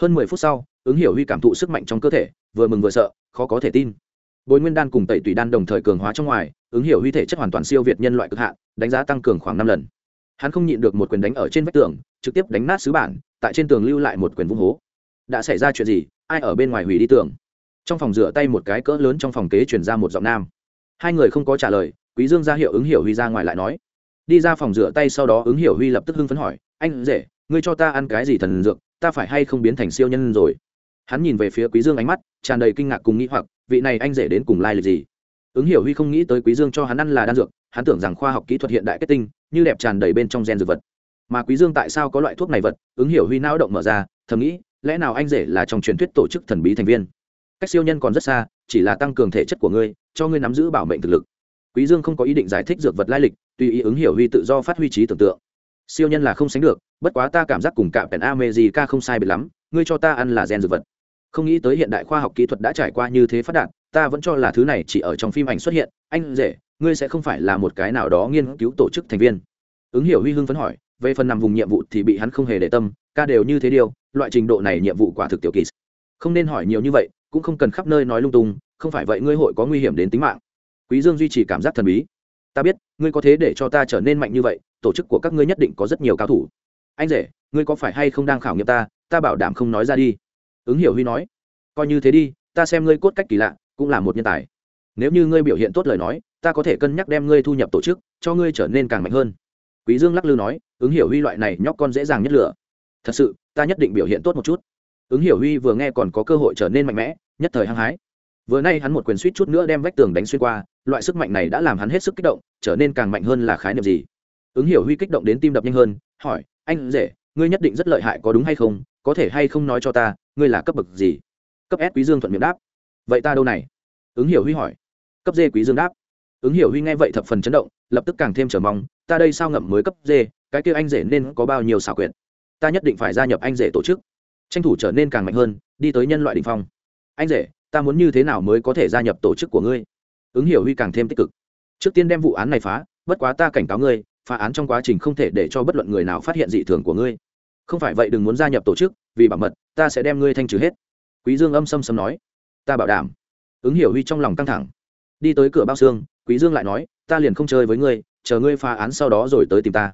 Hơn mười phút sau, ứng hiểu huy cảm thụ sức mạnh trong cơ thể, vừa mừng vừa sợ, khó có thể tin. Bồi nguyên đan cùng tẩy tùy đan đồng thời cường hóa trong ngoài, ứng hiểu huy thể chất hoàn toàn siêu việt nhân loại cực hạn, đánh giá tăng cường khoảng năm lần. Hắn không nhịn được một quyền đánh ở trên vách tường, trực tiếp đánh nát sứ bản, tại trên tường lưu lại một quyền vung hố. Đã xảy ra chuyện gì? Ai ở bên ngoài hủy đi tường? Trong phòng rửa tay một cái cỡ lớn trong phòng kế chuyển ra một giọng nam. Hai người không có trả lời quý dương ra hiệu ứng hiểu huy ra ngoài lại nói. Đi ra phòng rửa tay sau đó ứng hiểu huy lập tức hưng phấn hỏi, anh rể, ngươi cho ta ăn cái gì thần dược, ta phải hay không biến thành siêu nhân rồi? Hắn nhìn về phía quý dương ánh mắt, tràn đầy kinh ngạc cùng nghĩ hoặc, vị này anh rể đến cùng lai lịch gì? Ứng hiểu huy không nghĩ tới quý dương cho hắn ăn là đan dược, hắn tưởng rằng khoa học kỹ thuật hiện đại kết tinh, như đẹp tràn đầy bên trong gen dược vật. Mà quý dương tại sao có loại thuốc này vật? Ứng hiểu huy não động mở ra, thầm nghĩ, lẽ nào anh rể là trong truyền thuyết tổ chức thần bí thành viên? Cách siêu nhân còn rất xa, chỉ là tăng cường thể chất của ngươi, cho ngươi nắm giữ bảo mệnh thực lực quý dương không có ý định giải thích dược vật lai lịch, tùy ý ứng hiểu huy tự do phát huy trí tưởng tượng. Siêu nhân là không sánh được, bất quá ta cảm giác cùng cả pèn amejica không sai biệt lắm, ngươi cho ta ăn là gen dược vật. Không nghĩ tới hiện đại khoa học kỹ thuật đã trải qua như thế phát đạt, ta vẫn cho là thứ này chỉ ở trong phim ảnh xuất hiện. Anh rể, ngươi sẽ không phải là một cái nào đó nghiên cứu tổ chức thành viên. Ứng hiểu huy hưng phấn hỏi, về phần nằm vùng nhiệm vụ thì bị hắn không hề để tâm, ca đều như thế điều, loại trình độ này nhiệm vụ quả thực tiểu kỳ. Không nên hỏi nhiều như vậy, cũng không cần khắp nơi nói lung tung, không phải vậy ngươi hội có nguy hiểm đến tính mạng quý dương duy trì cảm giác thần bí. Ta biết, ngươi có thế để cho ta trở nên mạnh như vậy, tổ chức của các ngươi nhất định có rất nhiều cao thủ. Anh rể, ngươi có phải hay không đang khảo nghiệm ta? Ta bảo đảm không nói ra đi. Ứng hiểu huy nói. Coi như thế đi, ta xem ngươi cốt cách kỳ lạ, cũng là một nhân tài. Nếu như ngươi biểu hiện tốt lời nói, ta có thể cân nhắc đem ngươi thu nhập tổ chức, cho ngươi trở nên càng mạnh hơn. Quý dương lắc lư nói. Ứng hiểu huy loại này nhóc con dễ dàng nhất lửa thật sự, ta nhất định biểu hiện tốt một chút. Ứng hiểu huy vừa nghe còn có cơ hội trở nên mạnh mẽ, nhất thời hăng hái. Vừa nay hắn một quyền suýt chút nữa đem vách tường đánh xuyên qua loại sức mạnh này đã làm hắn hết sức kích động, trở nên càng mạnh hơn là khái niệm gì? Ứng hiểu huy kích động đến tim đập nhanh hơn, hỏi, anh rể, ngươi nhất định rất lợi hại có đúng hay không? Có thể hay không nói cho ta, ngươi là cấp bậc gì? Cấp s quý dương thuận miệng đáp, vậy ta đâu này? Ứng hiểu huy hỏi, cấp d quý dương đáp. Ứng hiểu huy nghe vậy thập phần chấn động, lập tức càng thêm trở mong, ta đây sao ngậm mới cấp d cái kia anh rể nên có bao nhiêu xảo quyệt? Ta nhất định phải gia nhập anh rể tổ chức. Tranh thủ trở nên càng mạnh hơn, đi tới nhân loại đ ỉ n h phong. Anh rể, ta muốn như thế nào mới có thể gia nhập tổ chức của ngươi? Ứng hiểu huy càng thêm tích cực. Trước tiên đem vụ án này phá, bất quá ta cảnh cáo ngươi, phá án trong quá trình không thể để cho bất luận người nào phát hiện dị thường của ngươi. Không phải vậy đừng muốn gia nhập tổ chức, vì bảo mật, ta sẽ đem ngươi thanh trừ hết. Quý dương âm xâm xâm nói. Ta bảo đảm. Ứng hiểu huy trong lòng căng thẳng. Đi tới cửa bao xương quý dương lại nói, ta liền không chơi với ngươi, chờ ngươi phá án sau đó rồi tới tìm ta.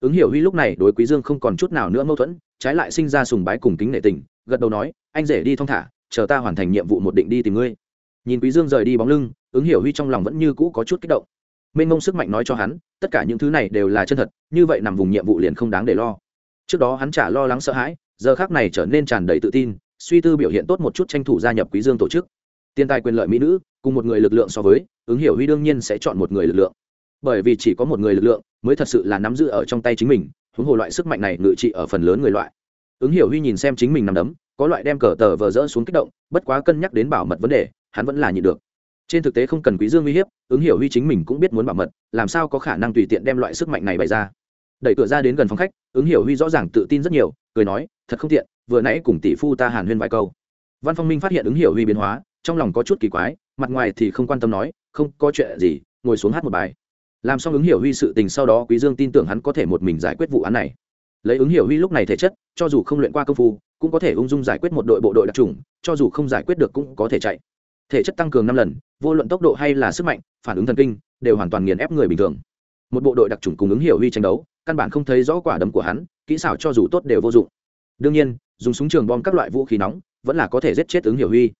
Ứng hiểu huy lúc này đối quý dương không còn chút nào nữa mâu thuẫn, trái lại sinh ra sùng bái cùng kính nể tình, gật đầu nói, anh rể đi thong thả, chờ ta hoàn thành nhiệm vụ một định đi tìm ngươi. Nhìn quý dương rời đi bóng lưng ứng hiểu huy trong lòng vẫn như cũ có chút kích động. Mênh mông sức mạnh nói cho hắn, tất cả những thứ này đều là chân thật, như vậy nằm vùng nhiệm vụ liền không đáng để lo. Trước đó hắn chả lo lắng sợ hãi, giờ khác này trở nên tràn đầy tự tin, suy tư biểu hiện tốt một chút tranh thủ gia nhập quý dương tổ chức. Tiền tài quyền lợi mỹ nữ, cùng một người lực lượng so với, ứng hiểu huy đương nhiên sẽ chọn một người lực lượng. Bởi vì chỉ có một người lực lượng mới thật sự là nắm giữ ở trong tay chính mình, huống hồ loại sức mạnh này ngự trị ở phần lớn người loại. Ứng hiểu huy nhìn xem chính mình nằm đấm, có loại đem cờ tờ vờ rỡ xuống kích động, bất quá cân nhắc đến bảo mật vấn đề, hắn vẫn là nhịn được trên thực tế không cần quý dương uy hiếp, ứng hiểu huy chính mình cũng biết muốn bảo mật, làm sao có khả năng tùy tiện đem loại sức mạnh này bày ra. Đẩy cửa ra đến gần phòng khách, ứng hiểu huy rõ ràng tự tin rất nhiều, cười nói, thật không tiện, vừa nãy cùng tỷ phu ta hàn huyên vài câu. Văn phong minh phát hiện ứng hiểu huy biến hóa, trong lòng có chút kỳ quái, mặt ngoài thì không quan tâm nói, không, có chuyện gì, ngồi xuống hát một bài. Làm xong ứng hiểu huy sự tình sau đó quý dương tin tưởng hắn có thể một mình giải quyết vụ án này. Lấy ứng hiểu huy lúc này thể chất, cho dù không luyện qua công phu, cũng có thể ung dung giải quyết một đội bộ đội đặc trùng cho dù không giải quyết được cũng có thể chạy thể chất tăng cường năm lần, vô luận tốc độ hay là sức mạnh, phản ứng thần kinh, đều hoàn toàn nghiền ép người bình thường. Một bộ đội đặc trùng cùng ứng hiểu huy tranh đấu, căn bản không thấy rõ quả đấm của hắn, kỹ xảo cho dù tốt đều vô dụng. Đương nhiên, dùng súng trường bom các loại vũ khí nóng, vẫn là có thể giết chết ứng hiểu huy.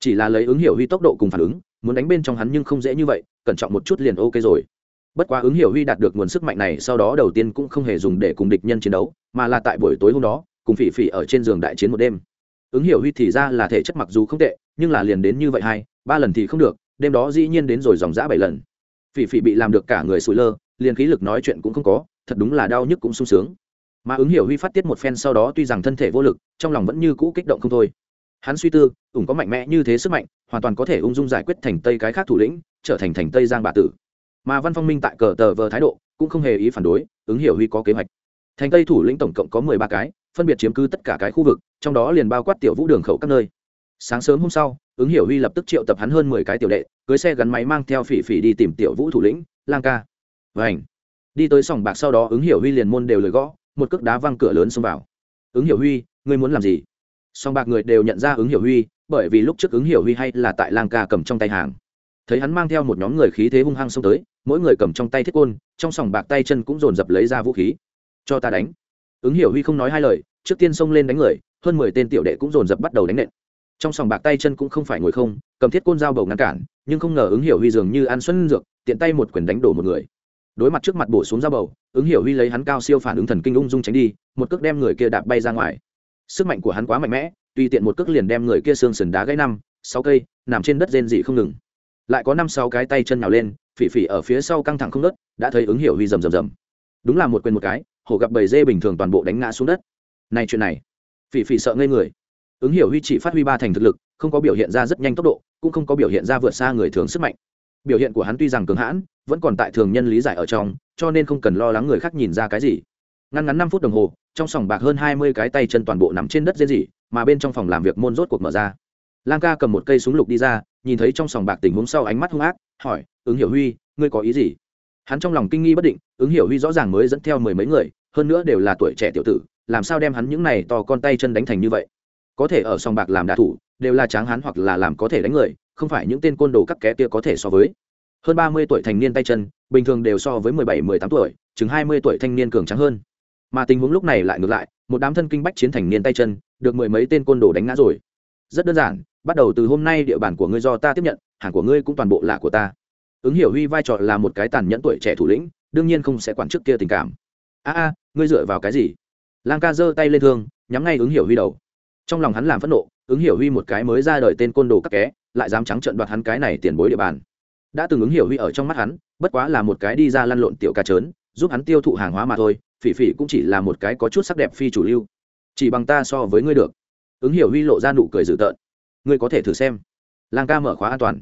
Chỉ là lấy ứng hiểu huy tốc độ cùng phản ứng, muốn đánh bên trong hắn nhưng không dễ như vậy, cẩn trọng một chút liền ok rồi. Bất quá ứng hiểu huy đạt được nguồn sức mạnh này, sau đó đầu tiên cũng không hề dùng để cùng địch nhân chiến đấu, mà là tại buổi tối hôm đó, cùng phỉ phỉ ở trên giường đại chiến một đêm ứng hiểu huy thì ra là thể chất mặc dù không tệ, nhưng là liền đến như vậy hai, ba lần thì không được, đêm đó dĩ nhiên đến rồi dòng dã bảy lần. Phỉ phỉ bị làm được cả người sụi lơ, liền khí lực nói chuyện cũng không có, thật đúng là đau nhức cũng sung sướng. Mà ứng hiểu huy phát tiết một phen sau đó tuy rằng thân thể vô lực, trong lòng vẫn như cũ kích động không thôi. Hắn suy tư, ủng có mạnh mẽ như thế sức mạnh, hoàn toàn có thể ung dung giải quyết thành tây cái khác thủ lĩnh, trở thành thành tây giang bà tử. Mà văn phong minh tại cờ tờ vờ thái độ cũng không hề ý phản đối, ứng hiểu huy có kế hoạch. Thành tây thủ lĩnh tổng cộng có mười ba cái phân biệt chiếm cứ tất cả cái khu vực, trong đó liền bao quát tiểu vũ đường khẩu các nơi. Sáng sớm hôm sau, ứng hiểu huy lập tức triệu tập hắn hơn mười cái tiểu đệ, cưới xe gắn máy mang theo phỉ phỉ đi tìm tiểu vũ thủ lĩnh, lang ca. Vảnh đi tới sòng bạc sau đó, ứng hiểu huy liền môn đều lời gõ, một cước đá văng cửa lớn xông vào. Ứng hiểu huy, ngươi muốn làm gì? Sòng bạc người đều nhận ra ứng hiểu huy, bởi vì lúc trước ứng hiểu huy hay là tại lang ca cầm trong tay hàng. Thấy hắn mang theo một nhóm người khí thế hung hăng xông tới, mỗi người cầm trong tay thiết côn, trong sòng bạc tay chân cũng dồn dập lấy ra vũ khí. Cho ta đánh ứng hiểu huy không nói hai lời, trước tiên xông lên đánh người, hơn mười tên tiểu đệ cũng dồn dập bắt đầu đánh nện. Trong sòng bạc tay chân cũng không phải ngồi không, cầm thiết côn dao bầu ngăn cản, nhưng không ngờ ứng hiểu huy dường như ăn xuân dược, tiện tay một quyền đánh đổ một người. Đối mặt trước mặt bổ xuống dao bầu, ứng hiểu huy lấy hắn cao siêu phản ứng thần kinh ung dung tránh đi, một cước đem người kia đạp bay ra ngoài. Sức mạnh của hắn quá mạnh mẽ, tùy tiện một cước liền đem người kia xương sườn đá gãy năm, sáu cây, nằm trên đất rên dị không ngừng. Lại có năm, sáu cái tay chân nhào lên, phỉ phỉ ở phía sau căng thẳng không nớt đã thấy ứng hiểu huy rầm rầm rầm. Đúng là một quyền một cái hổ gặp bầy dê bình thường toàn bộ đánh ngã xuống đất. Này chuyện này, phỉ phỉ sợ ngây người. Ứng hiểu huy chỉ phát huy ba thành thực lực, không có biểu hiện ra rất nhanh tốc độ, cũng không có biểu hiện ra vượt xa người thường sức mạnh. Biểu hiện của hắn tuy rằng cường hãn, vẫn còn tại thường nhân lý giải ở trong, cho nên không cần lo lắng người khác nhìn ra cái gì. Ngăn ngắn năm phút đồng hồ, trong sòng bạc hơn hai mươi cái tay chân toàn bộ nằm trên đất dễ gì mà bên trong phòng làm việc môn rốt cuộc mở ra. Lang ca cầm một cây súng lục đi ra, nhìn thấy trong sòng bạc tình huống sau ánh mắt hung ác, hỏi, ứng hiểu huy, ngươi có ý gì? Hắn trong lòng kinh nghi bất định, ứng hiểu huy rõ ràng mới dẫn theo mười mấy người, hơn nữa đều là tuổi trẻ tiểu tử, làm sao đem hắn những này to con tay chân đánh thành như vậy? Có thể ở sòng bạc làm đạ thủ, đều là tráng hắn hoặc là làm có thể đánh người, không phải những tên côn đồ cắt ké kia có thể so với. Hơn ba mươi tuổi thành niên tay chân, bình thường đều so với mười bảy, mười tám tuổi, chừng hai mươi tuổi thanh niên cường trắng hơn. Mà tình huống lúc này lại ngược lại, một đám thân kinh bách chiến thành niên tay chân, được mười mấy tên côn đồ đánh ngã rồi. Rất đơn giản, bắt đầu từ hôm nay địa bàn của ngươi do ta tiếp nhận, hàng của ngươi cũng toàn bộ là của ta ứng hiểu huy vai trò là một cái tàn nhẫn tuổi trẻ thủ lĩnh, đương nhiên không sẽ quản trước kia tình cảm. A a, ngươi dựa vào cái gì? Lang ca giơ tay lên thương, nhắm ngay ứng hiểu huy đầu. Trong lòng hắn làm phẫn nộ, ứng hiểu huy một cái mới ra đời tên côn đồ các ké lại dám trắng trợn đoạt hắn cái này tiền bối địa bàn. Đã từng ứng hiểu huy ở trong mắt hắn, bất quá là một cái đi ra lăn lộn tiểu ca trớn, giúp hắn tiêu thụ hàng hóa mà thôi, phỉ phỉ cũng chỉ là một cái có chút sắc đẹp phi chủ lưu. Chỉ bằng ta so với ngươi được. Ứng hiểu huy lộ ra nụ cười dữ tợn. Ngươi có thể thử xem. Lang ca mở khóa an toàn.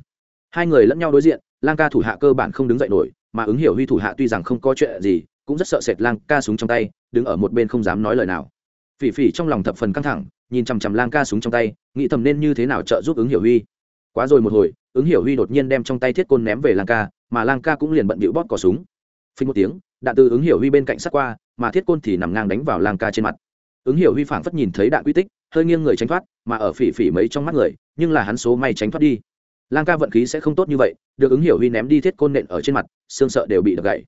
Hai người lẫn nhau đối diện lang ca thủ hạ cơ bản không đứng dậy nổi, mà ứng hiểu huy thủ hạ tuy rằng không có chuyện gì, cũng rất sợ sệt lang ca súng trong tay, đứng ở một bên không dám nói lời nào. Phỉ phỉ trong lòng thập phần căng thẳng, nhìn chằm chằm lang ca súng trong tay, nghĩ thầm nên như thế nào trợ giúp ứng hiểu huy. Quá rồi một hồi, ứng hiểu huy đột nhiên đem trong tay thiết côn ném về lang ca, mà lang ca cũng liền bận bịu bóp cỏ súng. Phình một tiếng, đạn từ ứng hiểu huy bên cạnh sát qua, mà thiết côn thì nằm ngang đánh vào lang ca trên mặt. Ứng hiểu huy phảng phất nhìn thấy đạn quy tích, hơi nghiêng người tránh thoát, mà ở phỉ phỉ mấy trong mắt người, nhưng là hắn số may tránh thoát đi lang ca vận khí sẽ không tốt như vậy, được ứng hiểu huy ném đi thiết côn nện ở trên mặt, xương sợ đều bị đập gãy.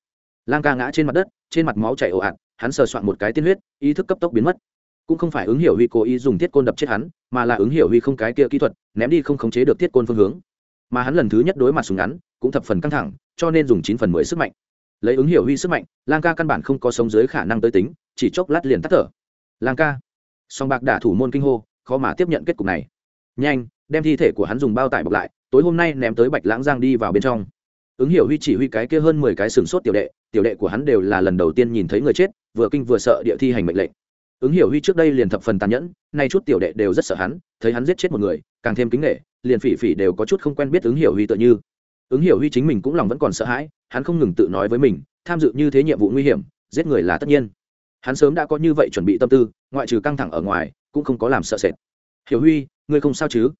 Lang ca ngã trên mặt đất, trên mặt máu chảy ồ ạt, hắn sờ soạn một cái tiên huyết, ý thức cấp tốc biến mất. Cũng không phải ứng hiểu huy cố ý dùng thiết côn đập chết hắn, mà là ứng hiểu huy không cái kia kỹ thuật, ném đi không khống chế được thiết côn phương hướng. Mà hắn lần thứ nhất đối mặt súng ngắn, cũng thập phần căng thẳng, cho nên dùng chín phần mười sức mạnh. Lấy ứng hiểu huy sức mạnh, lang ca căn bản không có sống dưới khả năng tới tính, chỉ chốc lát liền tắt thở. Lang ca. Song bạc đả thủ môn kinh hô, khó mà tiếp nhận kết cục này. Nhanh đem thi thể của hắn dùng bao tải bọc lại, tối hôm nay ném tới bạch lãng giang đi vào bên trong. Ứng hiểu huy chỉ huy cái kia hơn mười cái sừng sốt tiểu đệ tiểu đệ của hắn đều là lần đầu tiên nhìn thấy người chết, vừa kinh vừa sợ địa thi hành mệnh lệnh. Ứng hiểu huy trước đây liền thập phần tàn nhẫn, nay chút tiểu đệ đều rất sợ hắn, thấy hắn giết chết một người, càng thêm kính nghệ liền phỉ phỉ đều có chút không quen biết ứng hiểu huy tựa như. Ứng hiểu huy chính mình cũng lòng vẫn còn sợ hãi, hắn không ngừng tự nói với mình, tham dự như thế nhiệm vụ nguy hiểm, giết người là tất nhiên. Hắn sớm đã có như vậy chuẩn bị tâm tư, ngoại trừ căng thẳng ở ngoài, cũng không có làm sợ sệt. Hiểu huy, ngươi không sao chứ?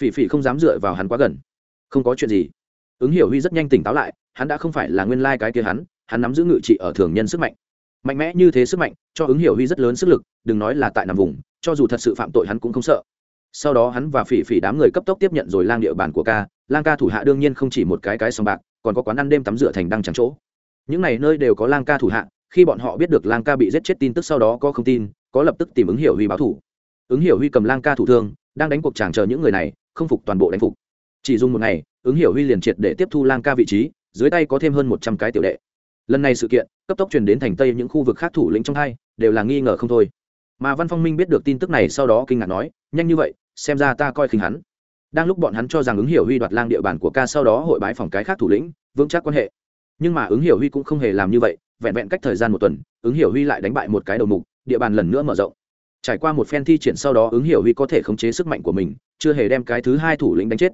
Phỉ phỉ không dám dựa vào hắn quá gần. Không có chuyện gì. Ứng hiểu huy rất nhanh tỉnh táo lại, hắn đã không phải là nguyên lai cái kia hắn hắn nắm giữ ngự trị ở thường nhân sức mạnh. Mạnh mẽ như thế sức mạnh, cho ứng hiểu huy rất lớn sức lực, đừng nói là tại nằm vùng, cho dù thật sự phạm tội hắn cũng không sợ. Sau đó hắn và phỉ phỉ đám người cấp tốc tiếp nhận rồi lang địa bàn của ca, lang ca thủ hạ đương nhiên không chỉ một cái cái sòng bạc, còn có quán ăn đêm tắm rửa thành đăng trắng chỗ. Những n à y nơi đều có lang ca thủ hạ, khi bọn họ biết được lang ca bị giết chết tin tức sau đó có không tin, có lập tức tìm ứng hiểu huy báo thủ. Ứng hiểu huy cầm lang ca thủ thương, đang đánh cuộc chàng chờ những người này không phục toàn bộ đánh phục. Chỉ dùng một ngày, ứng hiểu huy liền triệt để tiếp thu lang ca vị trí, dưới tay có thêm hơn một trăm cái tiểu đệ. Lần này sự kiện, cấp tốc truyền đến thành tây những khu vực khác thủ lĩnh trong hai, đều là nghi ngờ không thôi. Mà văn phong minh biết được tin tức này sau đó kinh ngạc nói, nhanh như vậy, xem ra ta coi khinh hắn. Đang lúc bọn hắn cho rằng ứng hiểu huy đoạt lang địa bàn của ca sau đó hội bái phòng cái khác thủ lĩnh, vững chắc quan hệ. Nhưng mà ứng hiểu huy cũng không hề làm như vậy, vẹn vẹn cách thời gian một tuần, ứng hiểu huy lại đánh bại một cái đầu mục, địa bàn lần nữa mở rộng trải qua một phen thi triển sau đó ứng hiểu huy có thể khống chế sức mạnh của mình, chưa hề đem cái thứ hai thủ lĩnh đánh chết.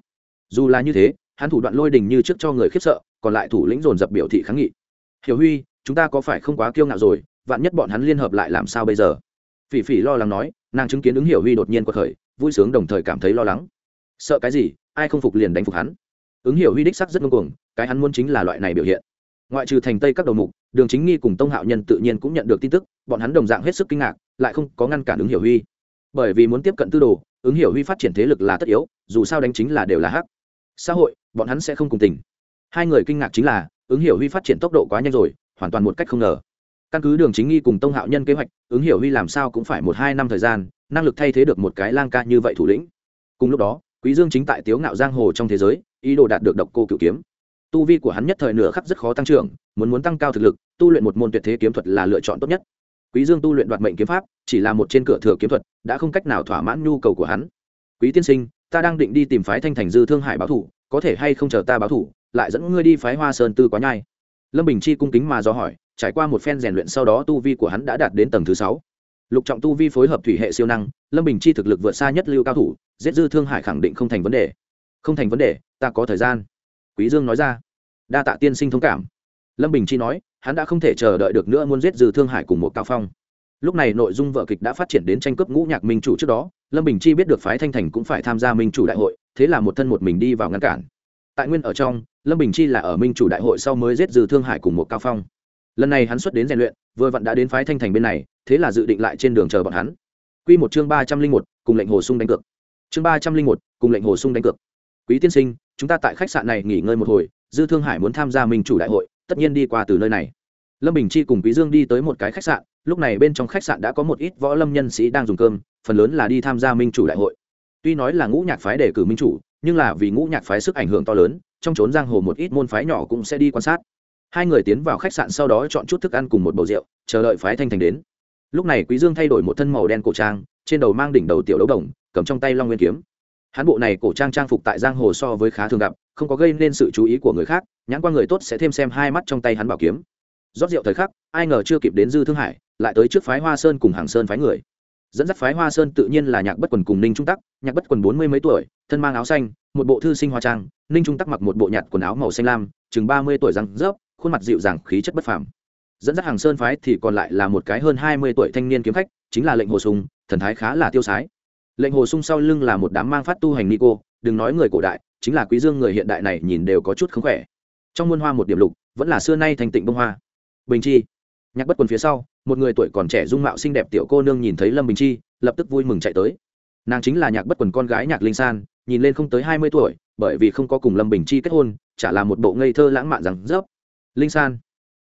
Dù là như thế, hắn thủ đoạn lôi đình như trước cho người khiếp sợ, còn lại thủ lĩnh dồn dập biểu thị kháng nghị. Hiểu huy, chúng ta có phải không quá kiêu ngạo rồi, vạn nhất bọn hắn liên hợp lại làm sao bây giờ? Phỉ phỉ lo lắng nói, nàng chứng kiến ứng hiểu huy đột nhiên quật khởi, vui sướng đồng thời cảm thấy lo lắng. Sợ cái gì, ai không phục liền đánh phục hắn. Ứng hiểu huy đích sắc rất ngông cuồng, cái hắn muốn chính là loại này biểu hiện ngoại trừ thành tây các đầu mục, đường chính nghi cùng tông hạo nhân tự nhiên cũng nhận được tin tức, bọn hắn đồng dạng hết sức kinh ngạc, lại không có ngăn cản ứng hiểu huy. Bởi vì muốn tiếp cận tư đồ, ứng hiểu huy phát triển thế lực là tất yếu, dù sao đánh chính là đều là hắc. Xã hội, bọn hắn sẽ không cùng tình. Hai người kinh ngạc chính là, ứng hiểu huy phát triển tốc độ quá nhanh rồi, hoàn toàn một cách không ngờ. Căn cứ đường chính nghi cùng tông hạo nhân kế hoạch, ứng hiểu huy làm sao cũng phải một hai năm thời gian, năng lực thay thế được một cái lang ca như vậy thủ lĩnh. Cùng lúc đó, quý dương chính tại tiếu ngạo giang hồ trong thế giới, ý đồ đạt được độc cô cựu kiếm tu vi của hắn nhất thời nửa khắc rất khó tăng trưởng, muốn muốn tăng cao thực lực, tu luyện một môn tuyệt thế kiếm thuật là lựa chọn tốt nhất. Quý dương tu luyện đoạt mệnh kiếm pháp, chỉ là một trên cửa thừa kiếm thuật, đã không cách nào thỏa mãn nhu cầu của hắn. Quý tiên sinh, ta đang định đi tìm phái thanh thành dư thương hải báo thủ, có thể hay không chờ ta báo thủ, lại dẫn ngươi đi phái hoa sơn tư quá nhai. Lâm bình chi cung kính mà do hỏi, trải qua một phen rèn luyện sau đó tu vi của hắn đã đạt đến tầng thứ sáu. Lục trọng tu vi phối hợp thủy hệ siêu năng, lâm bình chi thực lực vượt xa nhất lưu cao thủ, giết dư thương hải khẳng định không thành vấn đề. Không thành vấn đề, ta có thời gian quý dương nói ra. Đa tạ tiên sinh thông cảm. Lâm bình chi nói, hắn đã không thể chờ đợi được nữa muốn giết dư thương hải cùng một cao phong. Lúc này nội dung vở kịch đã phát triển đến tranh cướp ngũ nhạc minh chủ trước đó, lâm bình chi biết được phái thanh thành cũng phải tham gia minh chủ đại hội, thế là một thân một mình đi vào ngăn cản. Tại nguyên ở trong, lâm bình chi là ở minh chủ đại hội sau mới giết dư thương hải cùng một cao phong. Lần này hắn xuất đến rèn luyện, vừa vặn đã đến phái thanh thành bên này, thế là dự định lại trên đường chờ bọn hắn. Q một chương ba trăm linh một, cùng lệnh hồ sung đánh cược. Chương ba trăm linh một, cùng lệnh hồ sung đánh cược. Quý tiên sinh chúng ta tại khách sạn này nghỉ ngơi một hồi, dư thương hải muốn tham gia minh chủ đại hội, tất nhiên đi qua từ nơi này. Lâm bình chi cùng quý dương đi tới một cái khách sạn, lúc này bên trong khách sạn đã có một ít võ lâm nhân sĩ đang dùng cơm, phần lớn là đi tham gia minh chủ đại hội. Tuy nói là ngũ nhạc phái đề cử minh chủ, nhưng là vì ngũ nhạc phái sức ảnh hưởng to lớn, trong trốn giang hồ một ít môn phái nhỏ cũng sẽ đi quan sát. Hai người tiến vào khách sạn sau đó chọn chút thức ăn cùng một bầu rượu, chờ đợi phái thanh thành đến. Lúc này quý dương thay đổi một thân màu đen cổ trang, trên đầu mang đỉnh đầu tiểu đấu đồng, cầm trong tay long nguyên kiếm hán bộ này cổ trang trang phục tại giang hồ so với khá thường gặp không có gây nên sự chú ý của người khác nhãn qua người tốt sẽ thêm xem hai mắt trong tay hắn bảo kiếm. Rót rượu thời khắc ai ngờ chưa kịp đến dư thương hải lại tới trước phái hoa sơn cùng hàng sơn phái người. Dẫn dắt phái hoa sơn tự nhiên là nhạc bất quần cùng ninh trung tắc nhạc bất quần bốn mươi mấy tuổi thân mang áo xanh một bộ thư sinh hoa trang ninh trung tắc mặc một bộ nhạt quần áo màu xanh lam chừng ba mươi tuổi răng rớp khuôn mặt dịu dàng khí chất bất phàm. Dẫn dắt hàng sơn phái thì còn lại là một cái hơn hai mươi tuổi thanh niên kiếm khách chính là lệnh hồ sùng, thần thái khá là tiêu sái lệnh hồ sung sau lưng là một đám mang phát tu hành ni cô đừng nói người cổ đại, chính là quý dương người hiện đại này nhìn đều có chút không khỏe. Trong muôn hoa một điểm lục, vẫn là xưa nay thành tịnh bông hoa. Bình chi. Nhạc bất quần phía sau, một người tuổi còn trẻ dung mạo xinh đẹp tiểu cô nương nhìn thấy lâm bình chi, lập tức vui mừng chạy tới. Nàng chính là nhạc bất quần con gái nhạc linh san, nhìn lên không tới hai mươi tuổi, bởi vì không có cùng lâm bình chi kết hôn, chả là một bộ ngây thơ lãng mạn rằng rớp. Linh san.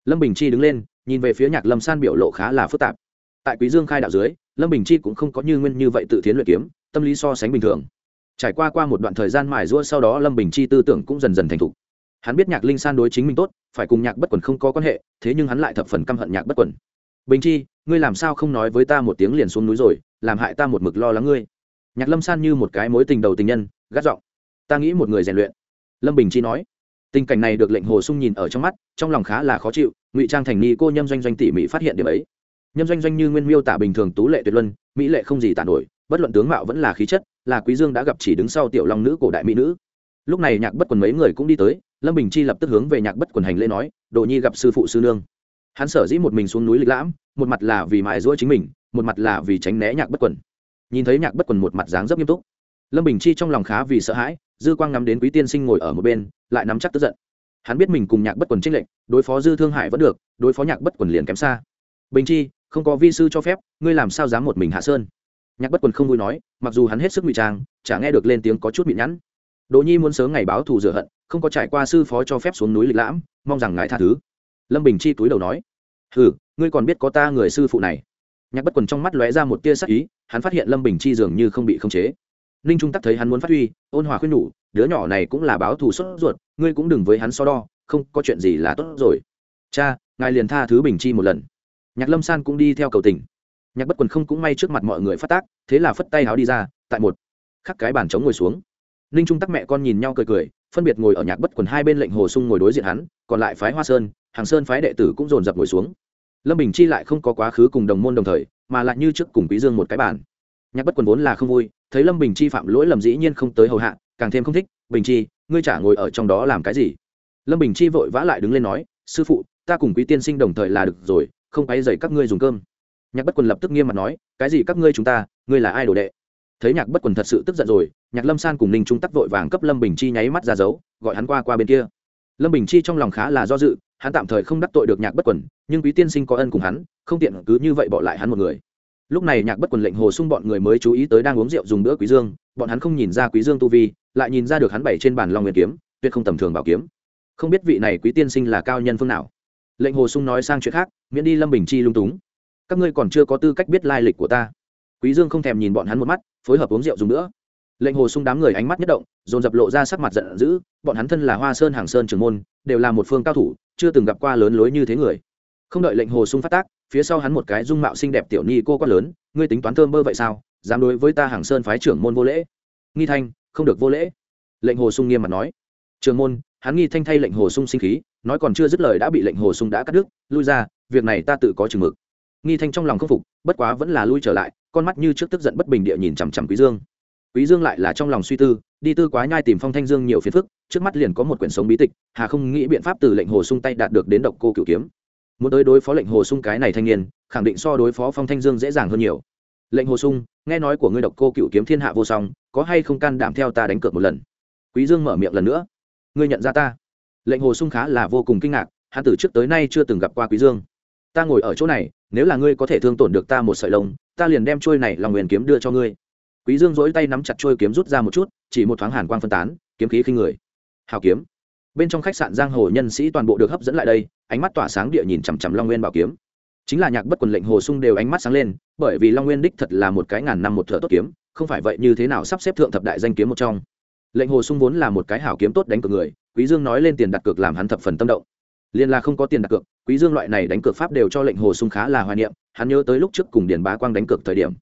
Lâm bình chi đứng lên, nhìn về phía nhạc lâm san biểu lộ khá là phức tạp. Tại quý dương khai đạo dưới lâm bình chi cũng không có như nguyên như vậy tự tiến luyện kiếm, tâm lý so sánh bình thường. Trải qua qua một đoạn thời gian mài rũa sau đó lâm bình chi tư tưởng cũng dần dần thành thục. Hắn biết nhạc linh san đối chính mình tốt, phải cùng nhạc bất quần không có quan hệ, thế nhưng hắn lại thập phần căm hận nhạc bất quần. Bình chi, ngươi làm sao không nói với ta một tiếng liền xuống núi rồi, làm hại ta một mực lo lắng ngươi? Nhạc lâm san như một cái mối tình đầu tình nhân, gắt giọng, ta nghĩ một người rèn luyện. Lâm bình chi nói. Tình cảnh này được lệnh hồ sung nhìn ở trong mắt, trong lòng khá là khó chịu, ngụy trang thành nghi cô nhâm doanh doanh tỉ mỉ phát hiện điểm ấy nhâm doanh doanh như nguyên miêu tả bình thường tú lệ tuyệt luân, mỹ lệ không gì tả nổi, bất luận tướng mạo vẫn là khí chất, là quý dương đã gặp chỉ đứng sau tiểu long nữ cổ đại mỹ nữ. Lúc này nhạc bất quần mấy người cũng đi tới, lâm bình chi lập tức hướng về nhạc bất quần hành lễ nói, đồ nhi gặp sư phụ sư nương. Hắn sở dĩ một mình xuống núi lịch lãm, một mặt là vì mãi rũa chính mình, một mặt là vì tránh né nhạc bất quần. Nhìn thấy nhạc bất quần một mặt dáng rất nghiêm túc, lâm bình chi trong lòng khá vì sợ hãi, dư quang ngắm đến quý tiên sinh ngồi ở một bên, lại nắm chắc tức giận. Hắn biết mình cùng nhạc bất quần trinh lệnh đối phó dư thương Hải vẫn được, đối phó nhạc bất quần liền kém xa. Bình chi không có vi sư cho phép, ngươi làm sao dám một mình hạ sơn? Nhạc bất quần không vui nói, mặc dù hắn hết sức ngụy trang, chả nghe được lên tiếng có chút bị nhẵn đỗ nhi muốn sớm ngày báo thù rửa hận, không có trải qua sư phó cho phép xuống núi lịch lãm, mong rằng ngài tha thứ. Lâm bình chi túi đầu nói ừ ngươi còn biết có ta người sư phụ này. Nhạc bất quần trong mắt lóe ra một tia sắc ý, hắn phát hiện lâm bình chi dường như không bị khống chế. Ninh trung tắc thấy hắn muốn phát huy, ôn hòa khuyên nhủ, đứa nhỏ này cũng là báo thù sốt ruột, ngươi cũng đừng với hắn so đo, không có chuyện gì là tốt rồi. Cha, ngài liền tha thứ bình chi một lần nhạc lâm san cũng đi theo cầu tình. Nhạc bất quần không cũng may trước mặt mọi người phát tác, thế là phất tay háo đi ra, tại một khắc cái bàn trống ngồi xuống. Ninh trung tắc mẹ con nhìn nhau cười cười, phân biệt ngồi ở nhạc bất quần hai bên lệnh hồ sung ngồi đối diện hắn, còn lại phái hoa sơn, hàng sơn phái đệ tử cũng dồn dập ngồi xuống. Lâm bình chi lại không có quá khứ cùng đồng môn đồng thời, mà lại như trước cùng quý dương một cái bàn. Nhạc bất quần vốn là không vui, thấy lâm bình chi phạm lỗi lầm dĩ nhiên không tới hầu hạ, càng thêm không thích, bình chi, ngươi chả ngồi ở trong đó làm cái gì? Lâm bình chi vội vã lại đứng lên nói, sư phụ, ta cùng quý tiên sinh đồng thời là được rồi không quay dậy các ngươi dùng cơm. Nhạc bất quần lập tức nghiêm mặt nói, cái gì các ngươi chúng ta, ngươi là ai đồ đệ? Thấy nhạc bất quần thật sự tức giận rồi, nhạc lâm san cùng ninh trung tắc vội vàng cấp lâm bình chi nháy mắt ra dấu, gọi hắn qua qua bên kia. Lâm bình chi trong lòng khá là do dự, hắn tạm thời không đắc tội được nhạc bất quần, nhưng quý tiên sinh có ân cùng hắn, không tiện cứ như vậy bỏ lại hắn một người. Lúc này nhạc bất quần lệnh hồ sung bọn người mới chú ý tới đang uống rượu dùng bữa quý dương, bọn hắn không nhìn ra quý dương tu vi, lại nhìn ra được hắn bảy trên bàn long nguyên kiếm, tuyệt không tầm thường bảo kiếm. Không biết vị này quý tiên sinh là cao nhân phương nào lệnh hồ sung nói sang chuyện khác, miễn đi lâm bình chi lung túng. Các ngươi còn chưa có tư cách biết lai lịch của ta. Quý dương không thèm nhìn bọn hắn một mắt, phối hợp uống rượu dùng nữa. Lệnh hồ sung đám người ánh mắt nhất động, dồn dập lộ ra sắc mặt giận dữ, bọn hắn thân là hoa sơn hàng sơn trường môn, đều là một phương cao thủ, chưa từng gặp qua lớn lối như thế người. Không đợi lệnh hồ sung phát tác, phía sau hắn một cái dung mạo xinh đẹp tiểu nhi cô quát lớn, ngươi tính toán thơm bơ vậy sao? Dám đối với ta hàng sơn phái trưởng môn vô lễ? Nghi thanh, không được vô lễ. Lệnh hồ sung nghiêm mặt nói trường môn hắn nghi thanh thay lệnh hồ sung sinh khí, nói còn chưa dứt lời đã bị lệnh hồ sung đã cắt đứt, lui ra, việc này ta tự có chừng mực. Nghi thanh trong lòng khâm phục, bất quá vẫn là lui trở lại, con mắt như trước tức giận bất bình địa nhìn chằm chằm quý dương. Quý dương lại là trong lòng suy tư, đi tư quá nhai tìm phong thanh dương nhiều phiền phức, trước mắt liền có một quyển sống bí tịch, hà không nghĩ biện pháp từ lệnh hồ sung tay đạt được đến độc cô cửu kiếm. Muốn tới đối phó lệnh hồ sung cái này thanh niên, khẳng định so đối phó phong thanh dương dễ dàng hơn nhiều. Lệnh hồ sung, nghe nói của ngươi độc cô cửu kiếm thiên hạ vô song, có hay không can đảm theo ta đánh cược một lần? Quý dương mở miệng lần nữa ngươi nhận ra ta. Lệnh hồ sung khá là vô cùng kinh ngạc, hắn từ trước tới nay chưa từng gặp qua quý dương. Ta ngồi ở chỗ này, nếu là ngươi có thể thương tổn được ta một sợi lông, ta liền đem trôi này lòng nguyền kiếm đưa cho ngươi. Quý dương dỗi tay nắm chặt trôi kiếm rút ra một chút, chỉ một thoáng hàn quang phân tán, kiếm khí khinh người. Hào kiếm. Bên trong khách sạn giang hồ nhân sĩ toàn bộ được hấp dẫn lại đây, ánh mắt tỏa sáng địa nhìn chằm chằm long nguyên bảo kiếm. Chính là nhạc bất quần lệnh hồ sung đều ánh mắt sáng lên, bởi vì long nguyên đích thật là một cái ngàn năm một thợ tốt kiếm, không phải vậy như thế nào sắp xếp thượng thập đại danh kiếm một trong lệnh hồ sung vốn là một cái hảo kiếm tốt đánh cược người, quý dương nói lên tiền đặt cược làm hắn thập phần tâm động. Liên là không có tiền đặt cược, quý dương loại này đánh cược pháp đều cho lệnh hồ sung khá là hoài niệm, hắn nhớ tới lúc trước cùng điền bá quang đánh cược thời điểm.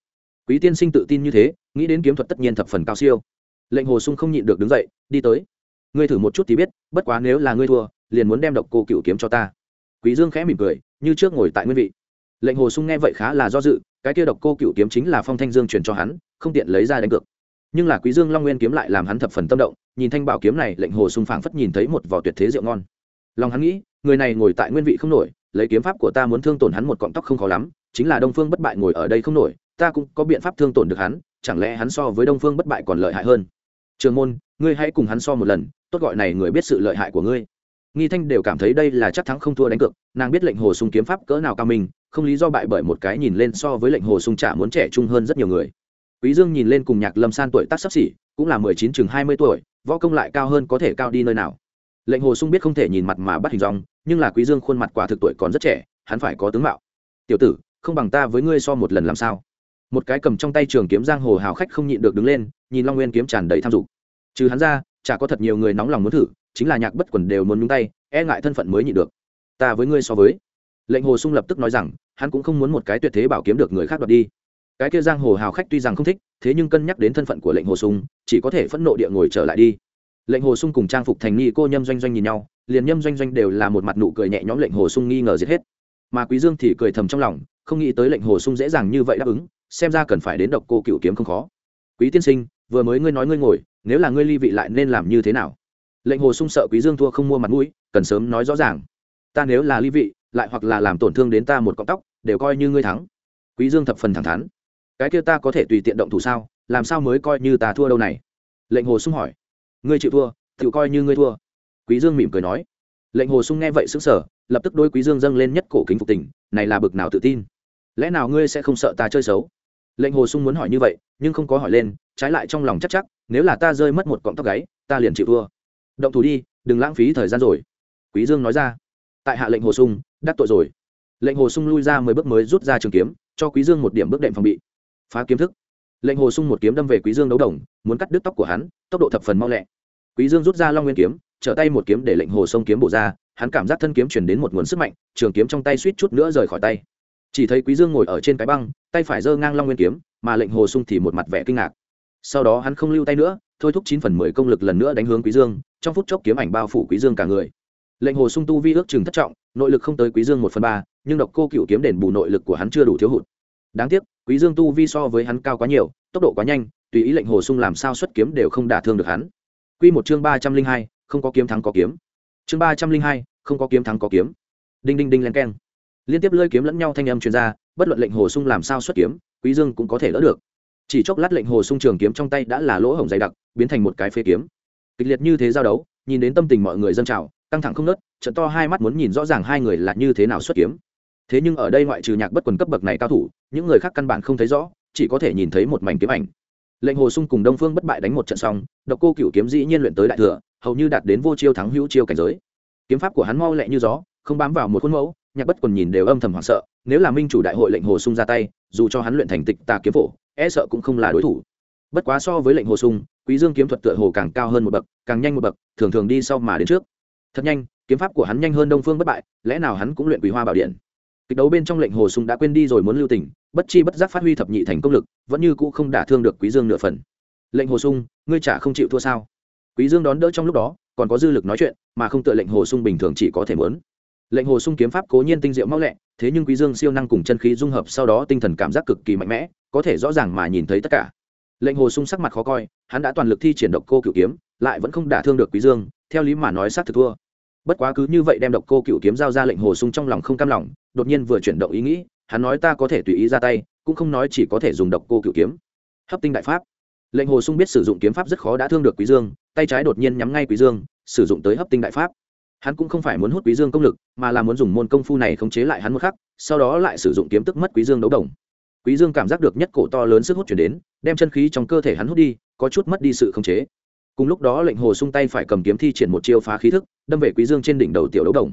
Quý tiên sinh tự tin như thế, nghĩ đến kiếm thuật tất nhiên thập phần cao siêu. Lệnh hồ sung không nhịn được đứng dậy, đi tới. Ngươi thử một chút thì biết, bất quá nếu là ngươi thua, liền muốn đem độc cô cựu kiếm cho ta. Quý dương khẽ mỉm cười, như trước ngồi tại nguyên vị. Lệnh hồ sung nghe vậy khá là do dự, cái kia độc cô cựu kiếm chính là phong thanh dương truyền cho hắn, không tiện lấy ra đánh cược nhưng là quý dương long nguyên kiếm lại làm hắn thập phần tâm động nhìn thanh bảo kiếm này lệnh hồ sung phảng phất nhìn thấy một vỏ tuyệt thế rượu ngon lòng hắn nghĩ người này ngồi tại nguyên vị không nổi lấy kiếm pháp của ta muốn thương tổn hắn một cọng tóc không khó lắm chính là đông phương bất bại ngồi ở đây không nổi ta cũng có biện pháp thương tổn được hắn chẳng lẽ hắn so với đông phương bất bại còn lợi hại hơn trường môn ngươi hãy cùng hắn so một lần tốt gọi này người biết sự lợi hại của ngươi nghi thanh đều cảm thấy đây là chắc thắng không thua đánh cược nàng biết lệnh hồ sung kiếm pháp cỡ nào cao minh không lý do bại bởi một cái nhìn lên so với lệnh hồ sung trả muốn trẻ trung hơn rất nhiều người quý dương nhìn lên cùng nhạc lâm san tuổi tác sắp xỉ, cũng là mười chín chừng hai mươi tuổi, võ công lại cao hơn có thể cao đi nơi nào. Lệnh hồ sung biết không thể nhìn mặt mà bắt hình dong, nhưng là quý dương khuôn mặt quả thực tuổi còn rất trẻ, hắn phải có tướng mạo. Tiểu tử, không bằng ta với ngươi so một lần làm sao? Một cái cầm trong tay trường kiếm giang hồ hào khách không nhịn được đứng lên, nhìn long nguyên kiếm tràn đầy tham dục. Trừ hắn ra, chả có thật nhiều người nóng lòng muốn thử, chính là nhạc bất quần đều muốn nhúng tay e ngại thân phận mới nhịn được. Ta với ngươi so với. Lệnh hồ sung lập tức nói rằng, hắn cũng không muốn một cái tuyệt thế bảo kiếm được người khác đoạt đi cái kia giang hồ hào khách tuy rằng không thích, thế nhưng cân nhắc đến thân phận của lệnh hồ sung, chỉ có thể phẫn nộ địa ngồi trở lại đi. Lệnh hồ sung cùng trang phục thành nghi cô nhâm doanh doanh nhìn nhau, liền nhâm doanh doanh đều là một mặt nụ cười nhẹ nhõm lệnh hồ sung nghi ngờ giết hết. Mà quý dương thì cười thầm trong lòng, không nghĩ tới lệnh hồ sung dễ dàng như vậy đáp ứng, xem ra cần phải đến độc cô cựu kiếm không khó. Quý tiên sinh, vừa mới ngươi nói ngươi ngồi, nếu là ngươi ly vị lại nên làm như thế nào? Lệnh hồ sung sợ quý dương thua không mua mặt mũi, cần sớm nói rõ ràng. Ta nếu là ly vị, lại hoặc là làm tổn thương đến ta một cọng tóc, đều coi như ngươi thắng. Quý dương thập phần thẳng thắn cái kia ta có thể tùy tiện động thủ sao? Làm sao mới coi như ta thua đâu này? Lệnh hồ sung hỏi. Ngươi chịu thua, tự coi như ngươi thua. Quý dương mỉm cười nói. Lệnh hồ sung nghe vậy sững sờ, lập tức đôi quý dương dâng lên nhất cổ kính phục tình, này là bực nào tự tin? Lẽ nào ngươi sẽ không sợ ta chơi xấu? Lệnh hồ sung muốn hỏi như vậy, nhưng không có hỏi lên, trái lại trong lòng chắc chắc, nếu là ta rơi mất một cọng tóc gáy, ta liền chịu thua. Động thủ đi, đừng lãng phí thời gian rồi. Quý dương nói ra. Tại hạ lệnh hồ sung, đắc tội rồi. Lệnh hồ sung lui ra mười bước mới rút ra trường kiếm, cho quý dương một điểm bước đệm phòng bị phá kiếm thức. Lệnh hồ sung một kiếm đâm về quý dương đấu đồng, muốn cắt đứt tóc của hắn, tốc độ thập phần mau lẹ. Quý dương rút ra long nguyên kiếm, trở tay một kiếm để lệnh hồ Sông kiếm bổ ra, hắn cảm giác thân kiếm chuyển đến một nguồn sức mạnh, trường kiếm trong tay suýt chút nữa rời khỏi tay. Chỉ thấy quý dương ngồi ở trên cái băng, tay phải giơ ngang long nguyên kiếm, mà lệnh hồ sung thì một mặt vẻ kinh ngạc. Sau đó hắn không lưu tay nữa, thôi thúc chín phần mười công lực lần nữa đánh hướng quý dương, trong phút chốc kiếm ảnh bao phủ quý dương cả người. Lệnh hồ sung tu vi ước chừng thất trọng, nội lực không tới quý dương một phần ba, nhưng độc cô cựu kiếm đền bù nội lực của hắn chưa đủ thiếu hụt. Đáng tiếc quý dương tu vi so với hắn cao quá nhiều, tốc độ quá nhanh, tùy ý lệnh hồ sung làm sao xuất kiếm đều không đả thương được hắn. Quy một chương ba trăm linh hai, không có kiếm thắng có kiếm. Chương ba trăm linh hai, không có kiếm thắng có kiếm. Đinh đinh đinh len keng. Liên tiếp lơi kiếm lẫn nhau thanh âm truyền ra, bất luận lệnh hồ sung làm sao xuất kiếm, quý dương cũng có thể đỡ được. Chỉ chốc lát lệnh hồ sung trường kiếm trong tay đã là lỗ hổng dày đặc, biến thành một cái phế kiếm. Kịch liệt như thế giao đấu, nhìn đến tâm tình mọi người dân trào, căng thẳng không nớt trận to hai mắt muốn nhìn rõ ràng hai người là như thế nào xuất kiếm thế nhưng ở đây ngoại trừ nhạc bất quần cấp bậc này cao thủ, những người khác căn bản không thấy rõ, chỉ có thể nhìn thấy một mảnh kiếm ảnh. Lệnh hồ sung cùng đông phương bất bại đánh một trận xong, độc cô cựu kiếm dĩ nhiên luyện tới đại thừa, hầu như đạt đến vô chiêu thắng hữu chiêu cảnh giới. Kiếm pháp của hắn mau lẹ như gió, không bám vào một khuôn mẫu, nhạc bất quần nhìn đều âm thầm hoảng sợ, nếu là minh chủ đại hội lệnh hồ sung ra tay, dù cho hắn luyện thành tịch tà kiếm phổ e sợ cũng không là đối thủ. Bất quá so với lệnh hồ sung, quý dương kiếm thuật tựa hồ càng cao hơn một bậc, càng nhanh một bậc, thường thường đi sau mà đến trước. Thật nhanh, kiếm pháp của hắn nhanh hơn đông phương bất bại, lẽ nào hắn cũng luyện quý hoa bảo điện? Kịch đấu bên trong lệnh hồ sung đã quên đi rồi muốn lưu tình, bất chi bất giác phát huy thập nhị thành công lực, vẫn như cũ không đả thương được quý dương nửa phần. Lệnh hồ sung, ngươi chả không chịu thua sao? Quý dương đón đỡ trong lúc đó, còn có dư lực nói chuyện, mà không tựa lệnh hồ sung bình thường chỉ có thể muốn. Lệnh hồ sung kiếm pháp cố nhiên tinh diệu mau lẹ, thế nhưng quý dương siêu năng cùng chân khí dung hợp sau đó tinh thần cảm giác cực kỳ mạnh mẽ, có thể rõ ràng mà nhìn thấy tất cả. Lệnh hồ sung sắc mặt khó coi, hắn đã toàn lực thi triển độc cô cửu kiếm, lại vẫn không đả thương được quý dương, theo lý mà nói sát thực thua bất quá cứ như vậy đem độc cô cửu kiếm giao ra lệnh hồ sung trong lòng không cam lòng, đột nhiên vừa chuyển động ý nghĩ, hắn nói ta có thể tùy ý ra tay, cũng không nói chỉ có thể dùng độc cô cửu kiếm. Hấp tinh đại pháp. Lệnh hồ sung biết sử dụng kiếm pháp rất khó đã thương được quý dương, tay trái đột nhiên nhắm ngay quý dương, sử dụng tới hấp tinh đại pháp. Hắn cũng không phải muốn hút quý dương công lực, mà là muốn dùng môn công phu này khống chế lại hắn một khắc, sau đó lại sử dụng kiếm tức mất quý dương đấu đồng. Quý dương cảm giác được nhất cổ to lớn sức hút chuyển đến, đem chân khí trong cơ thể hắn hút đi, có chút mất đi sự khống chế cùng lúc đó lệnh hồ sung tay phải cầm kiếm thi triển một chiêu phá khí thức, đâm về quý dương trên đỉnh đầu tiểu đấu đồng.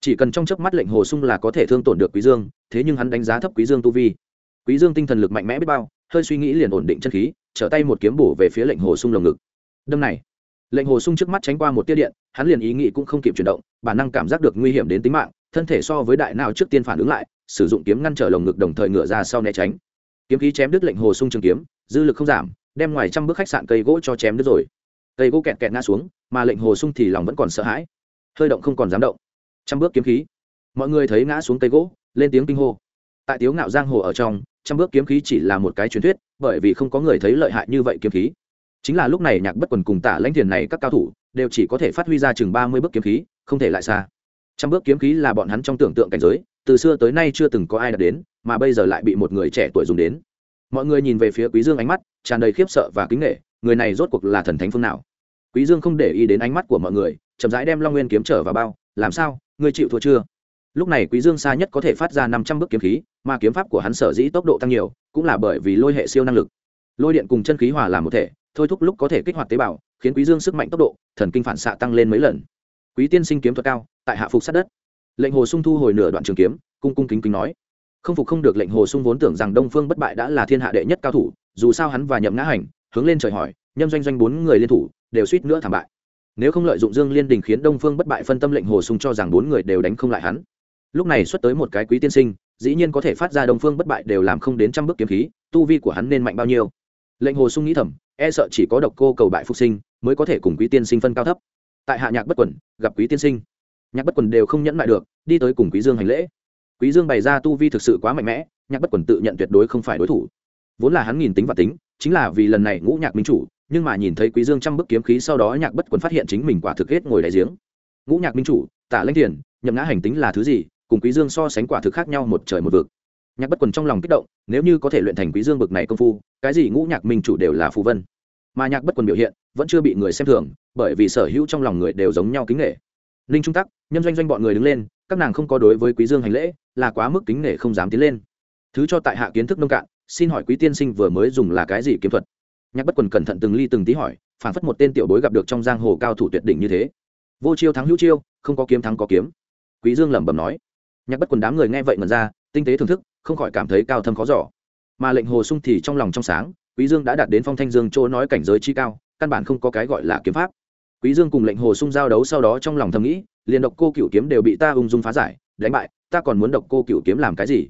Chỉ cần trong chớp mắt lệnh hồ sung là có thể thương tổn được quý dương, thế nhưng hắn đánh giá thấp quý dương tu vi. Quý dương tinh thần lực mạnh mẽ biết bao, hơi suy nghĩ liền ổn định chân khí, trở tay một kiếm bổ về phía lệnh hồ sung lồng ngực. Đâm này, lệnh hồ sung trước mắt tránh qua một tia điện, hắn liền ý nghĩ cũng không kịp chuyển động, bản năng cảm giác được nguy hiểm đến tính mạng, thân thể so với đại nào trước tiên phản ứng lại, sử dụng kiếm ngăn trở lồng ngực đồng thời ngửa ra sau né tránh. Kiếm khí chém đứt lệnh hồ sung trường kiếm, dư lực không giảm, đem ngoài trăm bước khách sạn cây gỗ cho chém đứt rồi cây gỗ kẹt kẹt ngã xuống, mà lệnh hồ sung thì lòng vẫn còn sợ hãi. Hơi động không còn dám động. Trăm bước kiếm khí. Mọi người thấy ngã xuống cây gỗ, lên tiếng kinh hô. Tại tiếu ngạo giang hồ ở trong, trăm bước kiếm khí chỉ là một cái truyền thuyết, bởi vì không có người thấy lợi hại như vậy kiếm khí. Chính là lúc này nhạc bất quần cùng tả lãnh thiền này các cao thủ, đều chỉ có thể phát huy ra chừng ba mươi bước kiếm khí, không thể lại xa. Trăm bước kiếm khí là bọn hắn trong tưởng tượng cảnh giới, từ xưa tới nay chưa từng có ai đạt đến, mà bây giờ lại bị một người trẻ tuổi dùng đến. Mọi người nhìn về phía quý dương ánh mắt, tràn đầy khiếp sợ và kính nghệ người này rốt cuộc là thần thánh phương nào? Quý dương không để ý đến ánh mắt của mọi người, chậm rãi đem long nguyên kiếm trở vào bao. Làm sao? Ngươi chịu thua chưa? Lúc này quý dương xa nhất có thể phát ra năm trăm bước kiếm khí, mà kiếm pháp của hắn sở dĩ tốc độ tăng nhiều, cũng là bởi vì lôi hệ siêu năng lực. Lôi điện cùng chân khí hòa làm một thể, thôi thúc lúc có thể kích hoạt tế bào, khiến quý dương sức mạnh tốc độ, thần kinh phản xạ tăng lên mấy lần. Quý tiên sinh kiếm thuật cao, tại hạ phục sát đất. Lệnh hồ sung thu hồi nửa đoạn trường kiếm, cung cung kính kính nói. Không phục không được lệnh hồ sung vốn tưởng rằng đông phương bất bại đã là thiên hạ đệ nhất cao thủ, dù sao hắn và nhậm ngã hành, hướng lên trời hỏi, nhâm doanh doanh bốn người liên thủ đều suýt nữa thảm bại. Nếu không lợi dụng dương liên đình khiến đông phương bất bại phân tâm lệnh hồ sung cho rằng bốn người đều đánh không lại hắn. Lúc này xuất tới một cái quý tiên sinh, dĩ nhiên có thể phát ra đông phương bất bại đều làm không đến trăm bước kiếm khí, tu vi của hắn nên mạnh bao nhiêu? Lệnh hồ sung nghĩ thầm e sợ chỉ có độc cô cầu bại phục sinh mới có thể cùng quý tiên sinh phân cao thấp. Tại hạ nhạc bất quẩn gặp quý tiên sinh, nhạc bất quần đều không nhẫn lại được, đi tới cùng quý dương hành lễ. Quý dương bày ra tu vi thực sự quá mạnh mẽ, nhạc bất quần tự nhận tuyệt đối không phải đối thủ. Vốn là hắn nghìn tính và tính, chính là vì lần này ngũ nhạc minh chủ nhưng mà nhìn thấy quý dương trăm bức kiếm khí sau đó nhạc bất quần phát hiện chính mình quả thực hết ngồi đại giếng. Ngũ nhạc minh chủ, tả lãnh thiền, nhậm ngã hành tính là thứ gì, cùng quý dương so sánh quả thực khác nhau một trời một vực. Nhạc bất quần trong lòng kích động, nếu như có thể luyện thành quý dương bực này công phu, cái gì ngũ nhạc minh chủ đều là phù vân. Mà nhạc bất quần biểu hiện, vẫn chưa bị người xem thường, bởi vì sở hữu trong lòng người đều giống nhau kính nghệ ninh trung tắc, nhân doanh doanh bọn người đứng lên, các nàng không có đối với quý dương hành lễ, là quá mức kính nể không dám tiến lên. Thứ cho tại hạ kiến thức nông cạn, xin hỏi quý tiên sinh vừa mới dùng là cái gì kiếm thuật? Nhạc bất quần cẩn thận từng ly từng tí hỏi phản phất một tên tiểu bối gặp được trong giang hồ cao thủ tuyệt đỉnh như thế. Vô chiêu thắng hữu chiêu, không có kiếm thắng có kiếm. Quý dương lẩm bẩm nói. Nhạc bất quần đám người nghe vậy mần ra, tinh tế thưởng thức, không khỏi cảm thấy cao thâm khó giỏ mà lệnh hồ sung thì trong lòng trong sáng, quý dương đã đạt đến phong thanh dương chỗ nói cảnh giới chi cao, căn bản không có cái gọi là kiếm pháp. Quý dương cùng lệnh hồ sung giao đấu sau đó trong lòng thầm nghĩ, liền độc cô cửu kiếm đều bị ta ung dung phá giải, đánh bại, ta còn muốn độc cô cửu kiếm làm cái gì?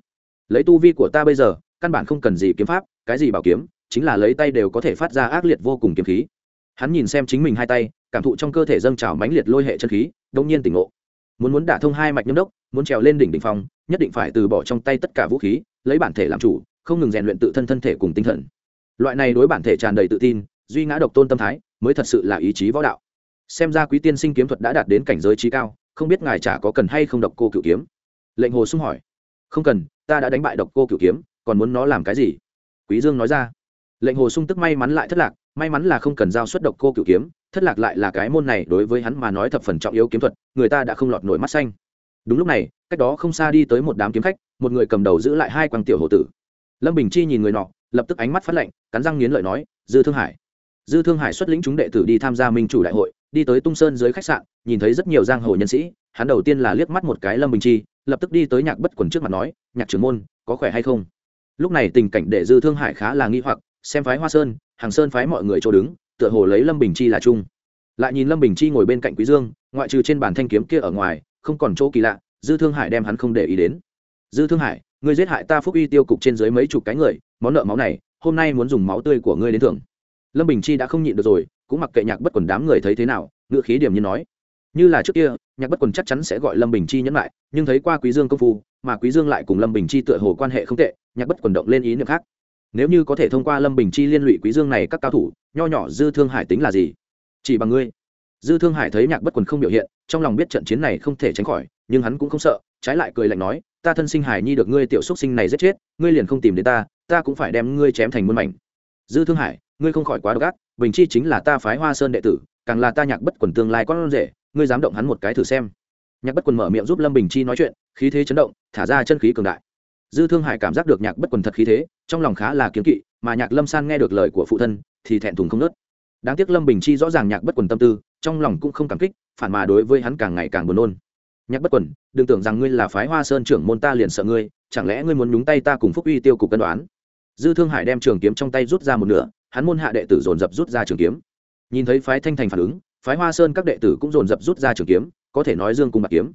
Lấy tu vi của ta bây giờ, căn bản không cần gì kiếm pháp, cái gì bảo kiếm? Chính là lấy tay đều có thể phát ra ác liệt vô cùng kiếm khí. Hắn nhìn xem chính mình hai tay, cảm thụ trong cơ thể dâng trào mãnh liệt lôi hệ chân khí đông nhiên tỉnh ngộ. Muốn muốn đả thông hai mạch nhâm đốc, muốn trèo lên đỉnh đỉnh phong, nhất định phải từ bỏ trong tay tất cả vũ khí, lấy bản thể làm chủ, không ngừng rèn luyện tự thân thân thể cùng tinh thần. Loại này đối bản thể tràn đầy tự tin, duy ngã độc tôn tâm thái, mới thật sự là ý chí võ đạo. Xem ra quý tiên sinh kiếm thuật đã đạt đến cảnh giới trí cao, không biết ngài chả có cần hay không độc cô cựu kiếm? Lệnh hồ sung hỏi. Không cần, ta đã đánh bại độc cô cựu kiếm, còn muốn nó làm cái gì? Quý dương nói ra lệnh hồ sung tức may mắn lại thất lạc, may mắn là không cần giao xuất độc cô cựu kiếm, thất lạc lại là cái môn này đối với hắn mà nói thập phần trọng yếu kiếm thuật, người ta đã không lọt nổi mắt xanh. Đúng lúc này, cách đó không xa đi tới một đám kiếm khách, một người cầm đầu giữ lại hai quang tiểu hồ tử. Lâm bình chi nhìn người nọ, lập tức ánh mắt phát lạnh cắn răng nghiến lợi nói, dư thương hải. Dư thương hải xuất lĩnh chúng đệ tử đi tham gia minh chủ đại hội, đi tới tung sơn dưới khách sạn, nhìn thấy rất nhiều giang hồ nhân sĩ, hắn đầu tiên là liếc mắt một cái lâm bình chi, lập tức đi tới nhạc bất quần trước mặt nói, nhạc trưởng môn, có khỏe hay không? Lúc này tình cảnh để dư thương hải khá là nghi hoặc xem phái hoa sơn, hàng sơn phái mọi người chỗ đứng, tựa hồ lấy lâm bình chi là chung. Lại nhìn lâm bình chi ngồi bên cạnh quý dương, ngoại trừ trên bàn thanh kiếm kia ở ngoài, không còn chỗ kỳ lạ, dư thương hải đem hắn không để ý đến. Dư thương hải, ngươi giết hại ta phúc uy tiêu cục trên dưới mấy chục cái người, món nợ máu này, hôm nay muốn dùng máu tươi của ngươi đến thưởng. Lâm bình chi đã không nhịn được rồi, cũng mặc kệ nhạc bất quần đám người thấy thế nào ngựa khí điểm như nói. Như là trước kia, nhạc bất quần chắc chắn sẽ gọi lâm bình chi nhẫn lại nhưng thấy qua quý dương công phu, mà quý dương lại cùng lâm bình chi tựa hồ quan hệ không tệ, nhạc bất quần động lên ý niệm khác nếu như có thể thông qua lâm bình chi liên lụy quý dương này các cao thủ, nho nhỏ dư thương hải tính là gì? Chỉ bằng ngươi. Dư thương hải thấy nhạc bất quần không biểu hiện, trong lòng biết trận chiến này không thể tránh khỏi, nhưng hắn cũng không sợ, trái lại cười lạnh nói, ta thân sinh hải nhi được ngươi tiểu xúc sinh này giết chết, ngươi liền không tìm đến ta ta cũng phải đem ngươi chém thành muôn mảnh. Dư thương hải, ngươi không khỏi quá độc ác, bình chi chính là ta phái hoa sơn đệ tử, càng là ta nhạc bất quần tương lai con rể, ngươi dám động hắn một cái thử xem. Nhạc bất quần mở miệng giúp lâm bình chi nói chuyện, khí thế chấn động, thả ra chân khí cường đại. Dư thương hải cảm giác được nhạc bất quần thật khí thế trong lòng khá là kiếm kỵ, mà nhạc lâm san nghe được lời của phụ thân, thì thẹn thùng không nớt. Đáng tiếc lâm bình chi rõ ràng nhạc bất quần tâm tư, trong lòng cũng không cảm kích, phản mà đối với hắn càng ngày càng buồn nôn. Nhạc bất quần, đừng tưởng rằng ngươi là phái hoa sơn trưởng môn ta liền sợ ngươi, chẳng lẽ ngươi muốn nhúng tay ta cùng phúc uy tiêu cục cân đoán? Dư thương hải đem trường kiếm trong tay rút ra một nửa, hắn môn hạ đệ tử dồn dập rút ra trường kiếm. Nhìn thấy phái thanh thành phản ứng, phái hoa sơn các đệ tử cũng dồn dập rút ra trường kiếm, có thể nói dương cùng bạc kiếm.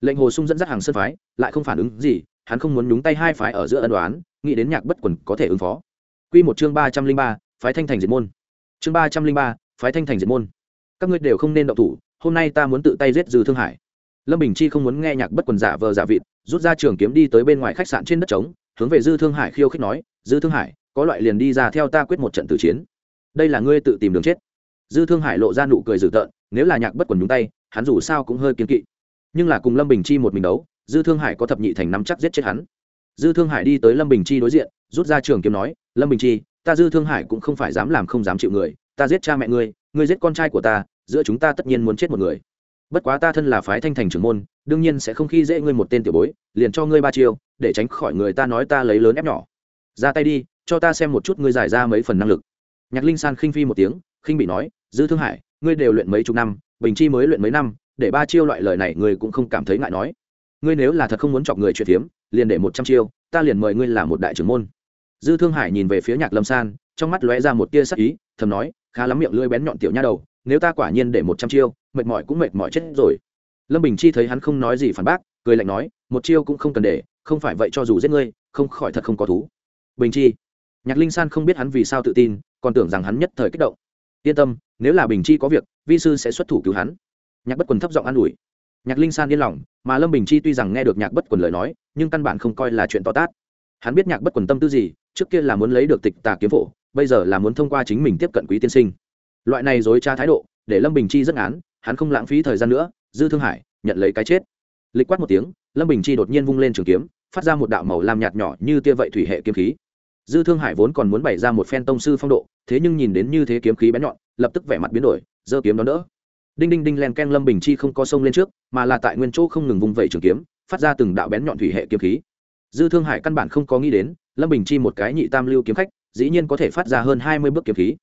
Lệnh hồ sung dẫn dắt hàng sơn phái, lại không phản ứng gì hắn không muốn nhúng tay hai phái ở giữa ân đoán, nghĩ đến nhạc bất quần có thể ứng phó. Q một chương ba trăm linh ba, phái thanh thành diệt môn. Chương ba trăm linh ba, phái thanh thành diệt môn. Các ngươi đều không nên động thủ, hôm nay ta muốn tự tay giết dư thương hải. Lâm bình chi không muốn nghe nhạc bất quần giả vờ giả vịt, rút ra trường kiếm đi tới bên ngoài khách sạn trên đất trống, hướng về dư thương hải khiêu khích nói, dư thương hải, có loại liền đi ra theo ta quyết một trận tử chiến. Đây là ngươi tự tìm đường chết. Dư thương hải lộ ra nụ cười dữ tợn, nếu là nhạc bất quần nhúng tay, hắn dù sao cũng hơi kiên kỵ. Nhưng là cùng lâm bình chi một mình đấu dư thương hải có thập nhị thành nắm chắc giết chết hắn. Dư thương hải đi tới lâm bình chi đối diện, rút ra trường kiếm nói, lâm bình chi, ta dư thương hải cũng không phải dám làm không dám chịu người, ta giết cha mẹ ngươi ngươi giết con trai của ta, giữa chúng ta tất nhiên muốn chết một người. Bất quá ta thân là phái thanh thành trưởng môn, đương nhiên sẽ không khi dễ ngươi một tên tiểu bối, liền cho ngươi ba chiêu, để tránh khỏi người ta nói ta lấy lớn ép nhỏ. Ra tay đi, cho ta xem một chút ngươi giải ra mấy phần năng lực. Nhạc linh san khinh phi một tiếng, khinh bị nói, dư thương hải, ngươi đều luyện mấy chục năm, bình chi mới luyện mấy năm, để ba chiêu loại lời này ngươi cũng không cảm thấy ngại nói ngươi nếu là thật không muốn chọc người chuyện phiếm liền để một trăm chiêu, ta liền mời ngươi là một đại trưởng môn. Dư thương hải nhìn về phía nhạc lâm san, trong mắt lóe ra một tia sắc ý, thầm nói, khá lắm miệng lưỡi bén nhọn tiểu nha đầu, nếu ta quả nhiên để một trăm chiêu, mệt mỏi cũng mệt mỏi chết rồi. Lâm bình chi thấy hắn không nói gì phản bác, cười lạnh nói, một chiêu cũng không cần để, không phải vậy cho dù giết ngươi, không khỏi thật không có thú. Bình chi, nhạc linh san không biết hắn vì sao tự tin, còn tưởng rằng hắn nhất thời kích động. Yên tâm, nếu là bình chi có việc, vi sư sẽ xuất thủ cứu hắn. Nhạc bất quần thấp giọng an ủi nhạc linh san yên lòng, mà lâm bình chi tuy rằng nghe được nhạc bất quần lời nói, nhưng căn bản không coi là chuyện to tát. Hắn biết nhạc bất quần tâm tư gì, trước kia là muốn lấy được tịch tà kiếm phổ, bây giờ là muốn thông qua chính mình tiếp cận quý tiên sinh. Loại này dối tra thái độ, để lâm bình chi rất án hắn không lãng phí thời gian nữa, dư thương hải, nhận lấy cái chết. Lịch quát một tiếng, lâm bình chi đột nhiên vung lên trường kiếm, phát ra một đạo màu lam nhạt nhỏ như tia vậy thủy hệ kiếm khí. Dư thương hải vốn còn muốn bày ra một phen tông sư phong độ, thế nhưng nhìn đến như thế kiếm khí bén nhọn, lập tức vẻ mặt biến đổi, giơ kiếm đón đỡ đinh đinh đinh len ken lâm bình chi không có sông lên trước, mà là tại nguyên chỗ không ngừng vung vẩy trường kiếm, phát ra từng đạo bén nhọn thủy hệ kiếm khí. Dư thương hải căn bản không có nghĩ đến, lâm bình chi một cái nhị tam lưu kiếm khách, dĩ nhiên có thể phát ra hơn hai mươi bước kiếm khí.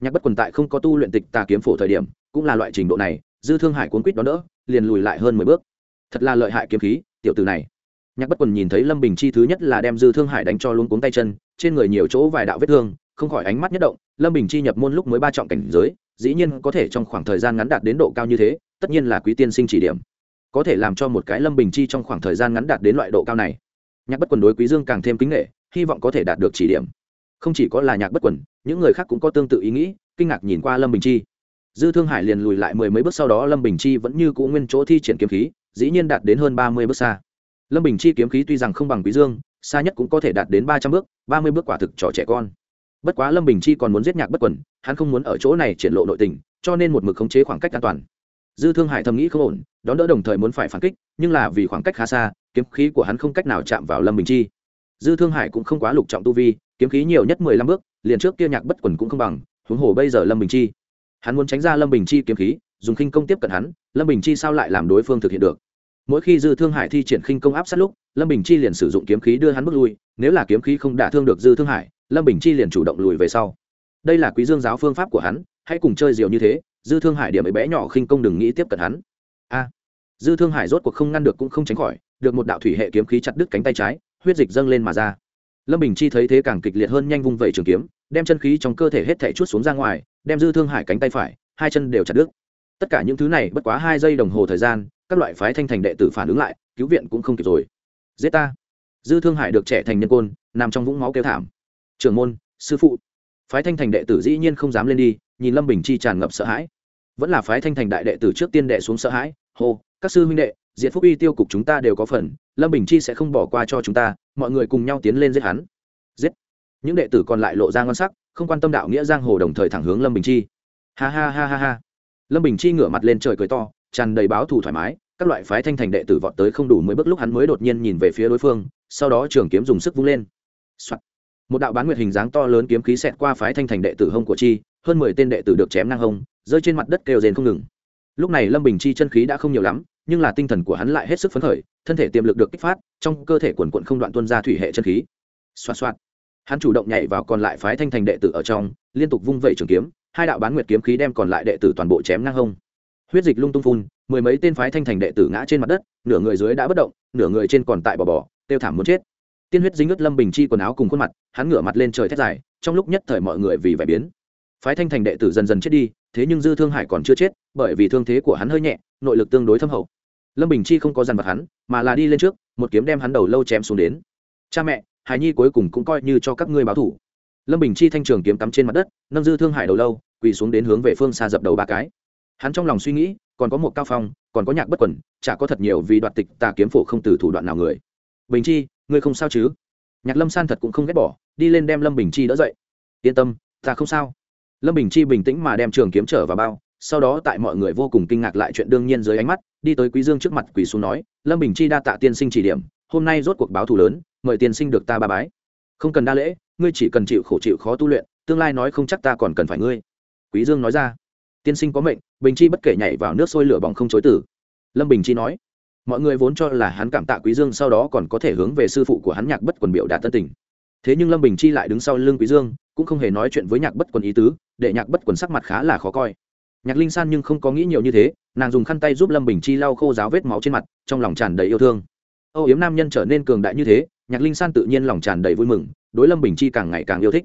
Nhạc bất quần tại không có tu luyện tịch tà kiếm phổ thời điểm, cũng là loại trình độ này, dư thương hải cuốn quýt đón đỡ, liền lùi lại hơn mười bước. Thật là lợi hại kiếm khí, tiểu từ này. Nhạc bất quần nhìn thấy lâm bình chi thứ nhất là đem dư thương hải đánh cho luôn cuống tay chân, trên người nhiều chỗ vài đạo vết thương, không khỏi ánh mắt nhất động, lâm bình chi nhập môn lúc mới ba trọng cảnh giới dĩ nhiên có thể trong khoảng thời gian ngắn đạt đến độ cao như thế, tất nhiên là quý tiên sinh chỉ điểm. Có thể làm cho một cái lâm bình chi trong khoảng thời gian ngắn đạt đến loại độ cao này. Nhạc bất quần đối quý dương càng thêm kính nghệ hy vọng có thể đạt được chỉ điểm. Không chỉ có là nhạc bất quần, những người khác cũng có tương tự ý nghĩ, kinh ngạc nhìn qua lâm bình chi. Dư thương hải liền lùi lại mười mấy bước sau đó lâm bình chi vẫn như cũ nguyên chỗ thi triển kiếm khí, dĩ nhiên đạt đến hơn ba mươi bước xa. Lâm bình chi kiếm khí tuy rằng không bằng quý dương, xa nhất cũng có thể đạt đến ba trăm bước, ba mươi bước quả thực trò trẻ con bất quá lâm bình chi còn muốn giết nhạc bất quần, hắn không muốn ở chỗ này triển lộ nội tình, cho nên một mực khống chế khoảng cách an toàn. Dư thương hải thầm nghĩ không ổn, đón đỡ đồng thời muốn phải phản kích, nhưng là vì khoảng cách khá xa, kiếm khí của hắn không cách nào chạm vào lâm bình chi. Dư thương hải cũng không quá lục trọng tu vi, kiếm khí nhiều nhất mười lăm bước, liền trước kia nhạc bất quần cũng không bằng, huống hồ bây giờ lâm bình chi. Hắn muốn tránh ra lâm bình chi kiếm khí, dùng khinh công tiếp cận hắn, lâm bình chi sao lại làm đối phương thực hiện được? Mỗi khi dư thương hải thi triển khinh công áp sát lúc, lâm bình chi liền sử dụng kiếm khí đưa hắn bước lui, nếu là kiếm khí không đả thương được dư thương hải lâm bình chi liền chủ động lùi về sau. Đây là quý dương giáo phương pháp của hắn, hãy cùng chơi diều như thế, dư thương hải điểm ấy bé nhỏ khinh công đừng nghĩ tiếp cận hắn. A. Dư thương hải rốt cuộc không ngăn được cũng không tránh khỏi, được một đạo thủy hệ kiếm khí chặt đứt cánh tay trái, huyết dịch dâng lên mà ra. Lâm bình chi thấy thế càng kịch liệt hơn, nhanh vung vẩy trường kiếm, đem chân khí trong cơ thể hết thể chút xuống ra ngoài, đem dư thương hải cánh tay phải, hai chân đều chặt đứt. Tất cả những thứ này bất quá hai giây đồng hồ thời gian, các loại phái thanh thành đệ tử phản ứng lại, cứu viện cũng không kịp rồi. Giết ta. Dư thương hải được trẻ thành nhân côn, nằm trong vũng máu kêu thảm trưởng môn, sư phụ. Phái thanh thành đệ tử dĩ nhiên không dám lên đi, nhìn lâm bình chi tràn ngập sợ hãi. Vẫn là phái thanh thành đại đệ tử trước tiên đệ xuống sợ hãi, hô, các sư huynh đệ diện phúc uy tiêu cục chúng ta đều có phần, lâm bình chi sẽ không bỏ qua cho chúng ta, mọi người cùng nhau tiến lên giết hắn. Giết. Những đệ tử còn lại lộ ra ngon sắc, không quan tâm đạo nghĩa giang hồ đồng thời thẳng hướng lâm bình chi. Ha ha ha ha ha. Lâm bình chi ngửa mặt lên trời cười to, tràn đầy báo thù thoải mái, các loại phái thanh thành đệ tử vọt tới không đủ mới bước lúc hắn mới đột nhiên nhìn về phía đối phương, sau đó trường kiếm dùng sức vung lên、Soạn một đạo bán nguyệt hình dáng to lớn kiếm khí xẹt qua phái thanh thành đệ tử hông của chi, hơn mười tên đệ tử được chém ngang hông, rơi trên mặt đất kêu rền không ngừng. Lúc này lâm bình chi chân khí đã không nhiều lắm, nhưng là tinh thần của hắn lại hết sức phấn khởi, thân thể tiềm lực được kích phát, trong cơ thể quần quận không đoạn tuân ra thủy hệ chân khí. Xoa xoa hắn chủ động nhảy vào còn lại phái thanh thành đệ tử ở trong, liên tục vung vẩy trường kiếm, hai đạo bán nguyệt kiếm khí đem còn lại đệ tử toàn bộ chém ngang hông. Huyết dịch lung tung phun, mười mấy tên phái thanh thành đệ tử ngã trên mặt đất, nửa người dưới đã bất động, nửa người trên còn tại bò bò, tiêu thảm muốn chết tiên huyết dính ướt lâm bình chi quần áo cùng khuôn mặt, hắn ngửa mặt lên trời thét dài, trong lúc nhất thời mọi người vì vẻ biến. Phái thanh thành đệ tử dần dần chết đi, thế nhưng dư thương hải còn chưa chết, bởi vì thương thế của hắn hơi nhẹ, nội lực tương đối thâm hậu. Lâm bình chi không có dằn vặt hắn, mà là đi lên trước, một kiếm đem hắn đầu lâu chém xuống đến. Cha mẹ, hải nhi cuối cùng cũng coi như cho các ngươi báo thủ. Lâm bình chi thanh trường kiếm tắm trên mặt đất, nâng dư thương hải đầu lâu, quỳ xuống đến hướng về phương xa dập đầu ba cái. Hắn trong lòng suy nghĩ, còn có một cao phong, còn có nhạc bất quẩn chả có thật nhiều vì đoạt tịch tà kiếm phổ không từ thủ đoạn nào người. Bình chi ngươi không sao chứ? Nhạc lâm san thật cũng không ghét bỏ, đi lên đem lâm bình chi đỡ dậy. Yên tâm, ta không sao. Lâm bình chi bình tĩnh mà đem trường kiếm trở vào bao, sau đó tại mọi người vô cùng kinh ngạc lại chuyện đương nhiên dưới ánh mắt, đi tới quý dương trước mặt quỳ xuống nói, lâm bình chi đa tạ tiên sinh chỉ điểm, hôm nay rốt cuộc báo thù lớn, mời tiên sinh được ta ba bái. Không cần đa lễ, ngươi chỉ cần chịu khổ chịu khó tu luyện, tương lai nói không chắc ta còn cần phải ngươi. Quý dương nói ra. Tiên sinh có mệnh, bình chi bất kể nhảy vào nước sôi lửa bỏng không chối từ. Lâm bình chi nói mọi người vốn cho là hắn cảm tạ quý dương sau đó còn có thể hướng về sư phụ của hắn nhạc bất quần biểu đạt tân tình. Thế nhưng lâm bình chi lại đứng sau lưng quý dương, cũng không hề nói chuyện với nhạc bất quần ý tứ, để nhạc bất quần sắc mặt khá là khó coi. Nhạc linh san nhưng không có nghĩ nhiều như thế, nàng dùng khăn tay giúp lâm bình chi lau khô ráo vết máu trên mặt, trong lòng tràn đầy yêu thương. Âu yếm nam nhân trở nên cường đại như thế, nhạc linh san tự nhiên lòng tràn đầy vui mừng, đối lâm bình chi càng ngày càng yêu thích.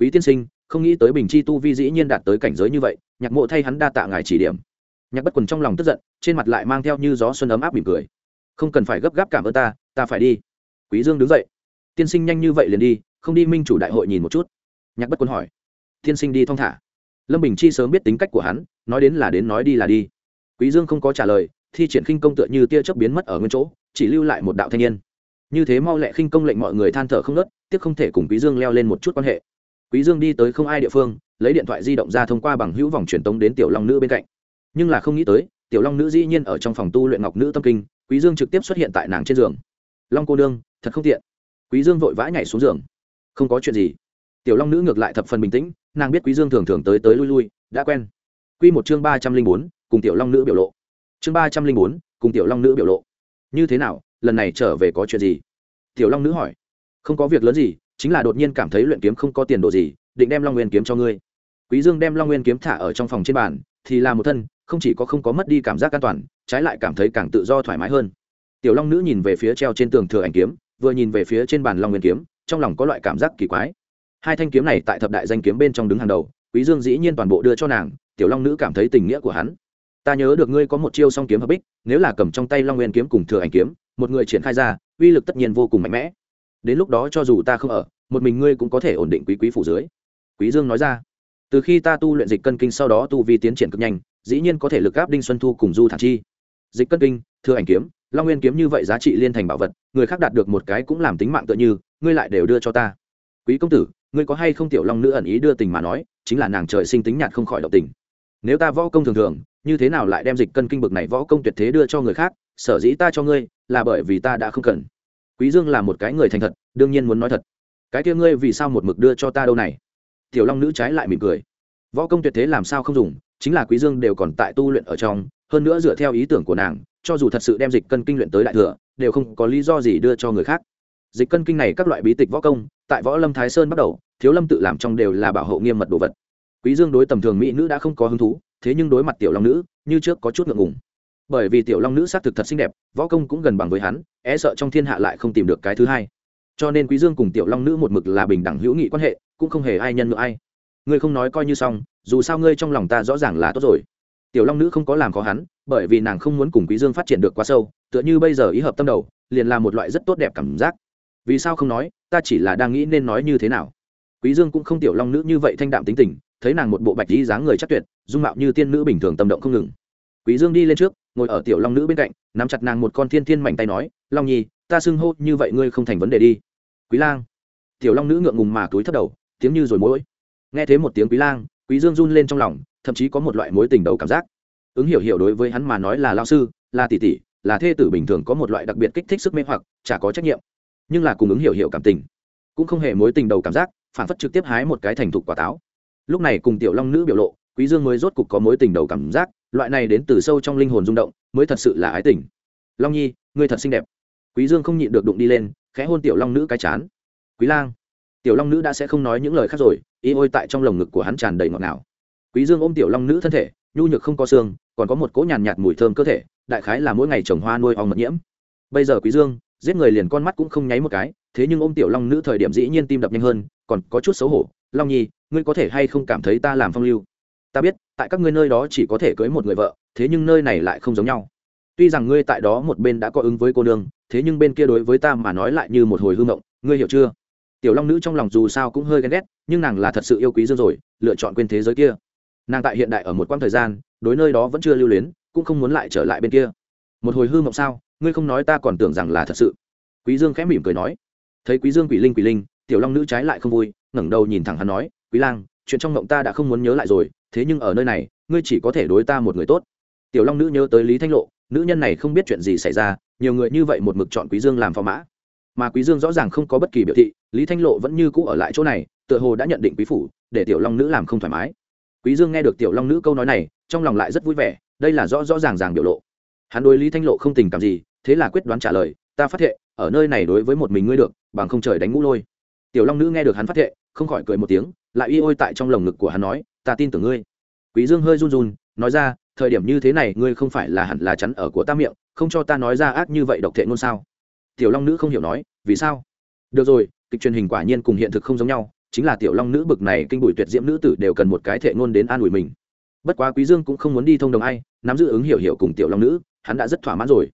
Quý tiên sinh, không nghĩ tới bình chi tu vi dĩ nhiên đạt tới cảnh giới như vậy, nhạc mộ thay hắn đa tạ ngài chỉ điểm. Nhạc bất quần trong lòng tức giận trên mặt lại mang theo như gió xuân ấm áp mỉm cười. Không cần phải gấp gáp cảm ơn ta ta phải đi. Quý dương đứng dậy. Tiên sinh nhanh như vậy liền đi, không đi minh chủ đại hội nhìn một chút. Nhạc bất quân hỏi. Tiên sinh đi thong thả. Lâm bình chi sớm biết tính cách của hắn, nói đến là đến nói đi là đi. Quý dương không có trả lời, thi triển khinh công tựa như tia chớp biến mất ở nguyên chỗ, chỉ lưu lại một đạo thanh niên. Như thế mau lẹ khinh công lệnh mọi người than thở không nớt tiếc không thể cùng quý dương leo lên một chút quan hệ. Quý dương đi tới không ai địa phương, lấy điện thoại di động ra thông qua bằng hữu vòng truyền tống đến tiểu long nữ bên cạnh. Nhưng là không nghĩ tới tiểu long nữ dĩ nhiên ở trong phòng tu luyện ngọc nữ tâm kinh, quý dương trực tiếp xuất hiện tại nàng trên giường. Long cô đương thật không tiện. Quý dương vội vã nhảy xuống giường. Không có chuyện gì. Tiểu long nữ ngược lại thập phần bình tĩnh, nàng biết quý dương thường thường tới tới lui lui, đã quen. Quy một chương ba trăm linh bốn, cùng tiểu long nữ biểu lộ. Chương ba trăm linh bốn, cùng tiểu long nữ biểu lộ. Như thế nào, lần này trở về có chuyện gì? Tiểu long nữ hỏi. Không có việc lớn gì, chính là đột nhiên cảm thấy luyện kiếm không có tiền đồ gì, định đem long nguyên kiếm cho ngươi. Quý dương đem long nguyên kiếm thả ở trong phòng trên bàn, thì là một thân không chỉ có không có mất đi cảm giác an toàn, trái lại cảm thấy càng tự do thoải mái hơn. Tiểu long nữ nhìn về phía treo trên tường thừa ảnh kiếm, vừa nhìn về phía trên bàn long nguyên kiếm, trong lòng có loại cảm giác kỳ quái. Hai thanh kiếm này tại thập đại danh kiếm bên trong đứng hàng đầu, quý dương dĩ nhiên toàn bộ đưa cho nàng, tiểu long nữ cảm thấy tình nghĩa của hắn. Ta nhớ được ngươi có một chiêu song kiếm hợp bích, nếu là cầm trong tay long nguyên kiếm cùng thừa ảnh kiếm, một người triển khai ra, uy lực tất nhiên vô cùng mạnh mẽ. Đến lúc đó cho dù ta không ở, một mình ngươi cũng có thể ổn định quý quý phủ dưới. Quý dương nói ra. Từ khi ta tu luyện dịch cân kinh sau đó tu vi tiến triển cực nhanh dĩ nhiên có thể lực áp đinh xuân thu cùng du thản chi. Dịch cân kinh thưa ảnh kiếm, long nguyên kiếm như vậy giá trị liên thành bảo vật, người khác đạt được một cái cũng làm tính mạng tựa như, ngươi lại đều đưa cho ta. Quý công tử, ngươi có hay không tiểu long nữ ẩn ý đưa tình mà nói, chính là nàng trời sinh tính nhạt không khỏi động tình. Nếu ta võ công thường thường, như thế nào lại đem dịch cân kinh bực này võ công tuyệt thế đưa cho người khác, sở dĩ ta cho ngươi, là bởi vì ta đã không cần. Quý dương là một cái người thành thật, đương nhiên muốn nói thật. Cái kia ngươi vì sao một mực đưa cho ta đâu này? Tiểu long nữ trái lại mỉm cười. Võ công tuyệt thế làm sao không dùng chính là quý dương đều còn tại tu luyện ở trong, hơn nữa dựa theo ý tưởng của nàng, cho dù thật sự đem dịch cân kinh luyện tới đại thừa, đều không có lý do gì đưa cho người khác. Dịch cân kinh này các loại bí tịch võ công, tại võ lâm thái sơn bắt đầu, thiếu lâm tự làm trong đều là bảo hộ nghiêm mật đồ vật. Quý dương đối tầm thường mỹ nữ đã không có hứng thú, thế nhưng đối mặt tiểu long nữ, như trước có chút ngượng ngùng. Bởi vì tiểu long nữ xác thực thật xinh đẹp, võ công cũng gần bằng với hắn e sợ trong thiên hạ lại không tìm được cái thứ hai. Cho nên quý dương cùng tiểu long nữ một mực là bình đẳng hữu nghị quan hệ, cũng không hề ai nhân ngựa ai ngươi không nói coi như xong, dù sao ngươi trong lòng ta rõ ràng là tốt rồi. Tiểu long nữ không có làm khó hắn, bởi vì nàng không muốn cùng quý dương phát triển được quá sâu, tựa như bây giờ ý hợp tâm đầu, liền là một loại rất tốt đẹp cảm giác. Vì sao không nói, ta chỉ là đang nghĩ nên nói như thế nào. Quý dương cũng không tiểu long nữ như vậy thanh đạm tính tình, thấy nàng một bộ bạch y dáng người chắc tuyệt, dung mạo như tiên nữ bình thường tâm động không ngừng. Quý dương đi lên trước, ngồi ở tiểu long nữ bên cạnh, nắm chặt nàng một con thiên thiên mảnh tay nói, long nhi, ta xưng hô như vậy ngươi không thành vấn đề đi. Quý lang. Tiểu long nữ ngượng ngùng mà túi thấp đầu, tiếng như rồi mỗi nghe thấy một tiếng quý lang, quý dương run lên trong lòng, thậm chí có một loại mối tình đầu cảm giác. Ứng hiểu hiểu đối với hắn mà nói là lao sư, là tỷ tỷ, là thê tử bình thường có một loại đặc biệt kích thích sức mê hoặc, chả có trách nhiệm. Nhưng là cùng ứng hiểu hiểu cảm tình, cũng không hề mối tình đầu cảm giác, phản phất trực tiếp hái một cái thành thục quả táo. Lúc này cùng tiểu long nữ biểu lộ, quý dương mới rốt cục có mối tình đầu cảm giác, loại này đến từ sâu trong linh hồn rung động, mới thật sự là ái tình. Long nhi, ngươi thật xinh đẹp. Quý dương không nhịn được đụng đi lên, khẽ hôn tiểu long nữ cái chán. Quý lang tiểu long nữ đã sẽ không nói những lời khác rồi, y ôi tại trong lồng ngực của hắn tràn đầy ngọt ngào. Quý dương ôm tiểu long nữ thân thể, nhu nhược không có xương, còn có một cỗ nhàn nhạt mùi thơm cơ thể, đại khái là mỗi ngày trồng hoa nuôi ong mật nhiễm. Bây giờ quý dương, giết người liền con mắt cũng không nháy một cái, thế nhưng ôm tiểu long nữ thời điểm dĩ nhiên tim đập nhanh hơn, còn có chút xấu hổ. Long nhi, ngươi có thể hay không cảm thấy ta làm phong lưu? Ta biết, tại các ngươi nơi đó chỉ có thể cưới một người vợ, thế nhưng nơi này lại không giống nhau. Tuy rằng ngươi tại đó một bên đã có ứng với cô nương, thế nhưng bên kia đối với ta mà nói lại như một hồi hư mộng, ngươi hiểu chưa? Tiểu long nữ trong lòng dù sao cũng hơi ghen ghét, nhưng nàng là thật sự yêu quý dương rồi, lựa chọn quên thế giới kia. Nàng tại hiện đại ở một quãng thời gian, đối nơi đó vẫn chưa lưu luyến, cũng không muốn lại trở lại bên kia. Một hồi hư mộng sao, ngươi không nói ta còn tưởng rằng là thật sự. Quý dương khẽ mỉm cười nói. Thấy quý dương quỷ linh quỷ linh, tiểu long nữ trái lại không vui, ngẩng đầu nhìn thẳng hắn nói, quý lang, chuyện trong mộng ta đã không muốn nhớ lại rồi, thế nhưng ở nơi này, ngươi chỉ có thể đối ta một người tốt. Tiểu long nữ nhớ tới lý thanh lộ, nữ nhân này không biết chuyện gì xảy ra, nhiều người như vậy một mực chọn quý dương làm phò mã mà quý dương rõ ràng không có bất kỳ biểu thị, lý thanh lộ vẫn như cũ ở lại chỗ này, tựa hồ đã nhận định quý phủ, để tiểu long nữ làm không thoải mái. Quý dương nghe được tiểu long nữ câu nói này, trong lòng lại rất vui vẻ, đây là rõ rõ ràng ràng biểu lộ. Hắn đối lý thanh lộ không tình cảm gì, thế là quyết đoán trả lời, ta phát thệ, ở nơi này đối với một mình ngươi được, bằng không trời đánh ngũ lôi. Tiểu long nữ nghe được hắn phát thệ, không khỏi cười một tiếng, lại y ôi tại trong lồng ngực của hắn nói, ta tin tưởng ngươi. Quý dương hơi run run, nói ra, thời điểm như thế này, ngươi không phải là hẳn là chắn ở của ta miệng, không cho ta nói ra ác như vậy độc thệ ngôn sao? Tiểu long nữ không hiểu nói, vì sao? Được rồi, kịch truyền hình quả nhiên cùng hiện thực không giống nhau, chính là tiểu long nữ bực này kinh bùi tuyệt diễm nữ tử đều cần một cái thệ ngôn đến an ủi mình. Bất quá quý dương cũng không muốn đi thông đồng ai, nắm giữ ứng hiểu hiểu cùng tiểu long nữ, hắn đã rất thỏa mãn rồi.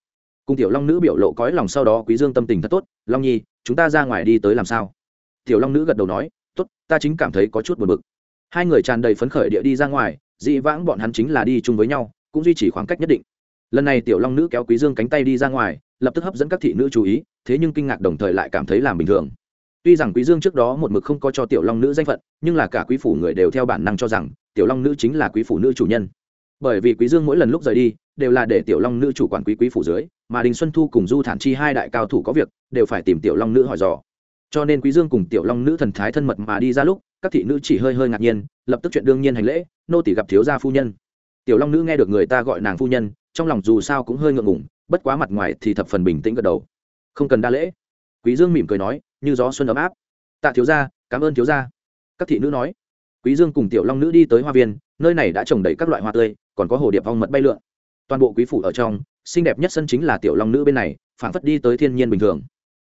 Cùng tiểu long nữ biểu lộ cõi lòng sau đó quý dương tâm tình thật tốt, long nhi, chúng ta ra ngoài đi tới làm sao? Tiểu long nữ gật đầu nói, tốt, ta chính cảm thấy có chút buồn bực. Hai người tràn đầy phấn khởi địa đi ra ngoài, dị vãng bọn hắn chính là đi chung với nhau, cũng duy trì khoảng cách nhất định. Lần này tiểu long nữ kéo quý dương cánh tay đi ra ngoài lập tức hấp dẫn các thị nữ chú ý, thế nhưng kinh ngạc đồng thời lại cảm thấy làm bình thường. Tuy rằng quý dương trước đó một mực không có cho tiểu long nữ danh phận, nhưng là cả quý phủ người đều theo bản năng cho rằng tiểu long nữ chính là quý phủ nữ chủ nhân. Bởi vì quý dương mỗi lần lúc rời đi, đều là để tiểu long nữ chủ quản quý quý phủ dưới, mà đình xuân thu cùng du thản chi hai đại cao thủ có việc, đều phải tìm tiểu long nữ hỏi dò. Cho nên quý dương cùng tiểu long nữ thần thái thân mật mà đi ra lúc, các thị nữ chỉ hơi hơi ngạc nhiên, lập tức chuyện đương nhiên hành lễ, nô tỷ gặp thiếu gia phu nhân. Tiểu long nữ nghe được người ta gọi nàng phu nhân, trong lòng dù sao cũng hơi ngượng ngùng bất quá mặt ngoài thì thập phần bình tĩnh gật đầu. Không cần đa lễ. Quý dương mỉm cười nói, như gió xuân ấm áp. Tạ thiếu gia, cảm ơn thiếu gia. Các thị nữ nói. Quý dương cùng tiểu long nữ đi tới hoa viên, nơi này đã trồng đầy các loại hoa tươi, còn có hồ điệp ong mật bay lượn. Toàn bộ quý phủ ở trong, xinh đẹp nhất sân chính là tiểu long nữ bên này, phảng phất đi tới thiên nhiên bình thường.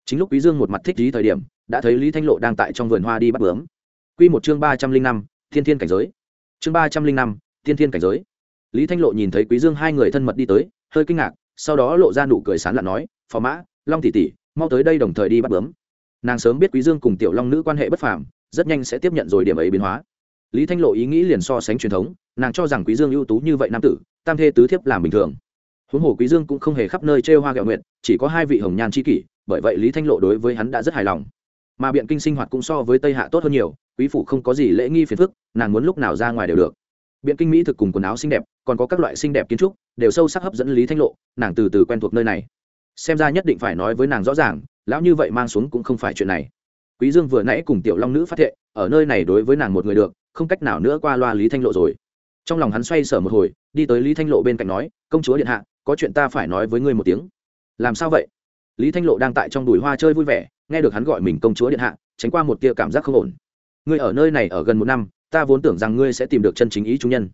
Chính lúc quý dương một mặt thích trí thời điểm, đã thấy lý thanh lộ đang tại trong vườn hoa đi bắt bướm. Quy một chương ba trăm linh năm, thiên thiên cảnh giới. Chương ba trăm linh năm, thiên thiên cảnh giới. Lý thanh lộ nhìn thấy quý dương hai người thân mật đi tới, hơi kinh ngạc sau đó lộ ra nụ cười sán lạn nói, phò mã, long tỷ tỷ, mau tới đây đồng thời đi bắt bướm. Nàng sớm biết quý dương cùng tiểu long nữ quan hệ bất phàm, rất nhanh sẽ tiếp nhận rồi điểm ấy biến hóa. Lý thanh lộ ý nghĩ liền so sánh truyền thống, nàng cho rằng quý dương ưu tú như vậy nam tử, tam thê tứ thiếp làm bình thường. Huống hồ quý dương cũng không hề khắp nơi trêu hoa gạo nguyện chỉ có hai vị hồng nhan chi kỷ, bởi vậy lý thanh lộ đối với hắn đã rất hài lòng. Mà biện kinh sinh hoạt cũng so với tây hạ tốt hơn nhiều, quý phủ không có gì lễ nghi phiền phức, nàng muốn lúc nào ra ngoài đều được biện kinh mỹ thực cùng quần áo xinh đẹp, còn có các loại xinh đẹp kiến trúc, đều sâu sắc hấp dẫn lý thanh lộ, nàng từ từ quen thuộc nơi này. Xem ra nhất định phải nói với nàng rõ ràng, lão như vậy mang xuống cũng không phải chuyện này. Quý dương vừa nãy cùng tiểu long nữ phát thệ, ở nơi này đối với nàng một người được, không cách nào nữa qua loa lý thanh lộ rồi. Trong lòng hắn xoay sở một hồi, đi tới lý thanh lộ bên cạnh nói, công chúa điện hạ, có chuyện ta phải nói với ngươi một tiếng. Làm sao vậy? Lý thanh lộ đang tại trong đùi hoa chơi vui vẻ, nghe được hắn gọi mình công chúa điện hạ, tránh qua một tia cảm giác không ổn. Ngươi ở nơi này ở gần một năm ta vốn tưởng rằng ngươi sẽ tìm được chân chính ý trung nhân.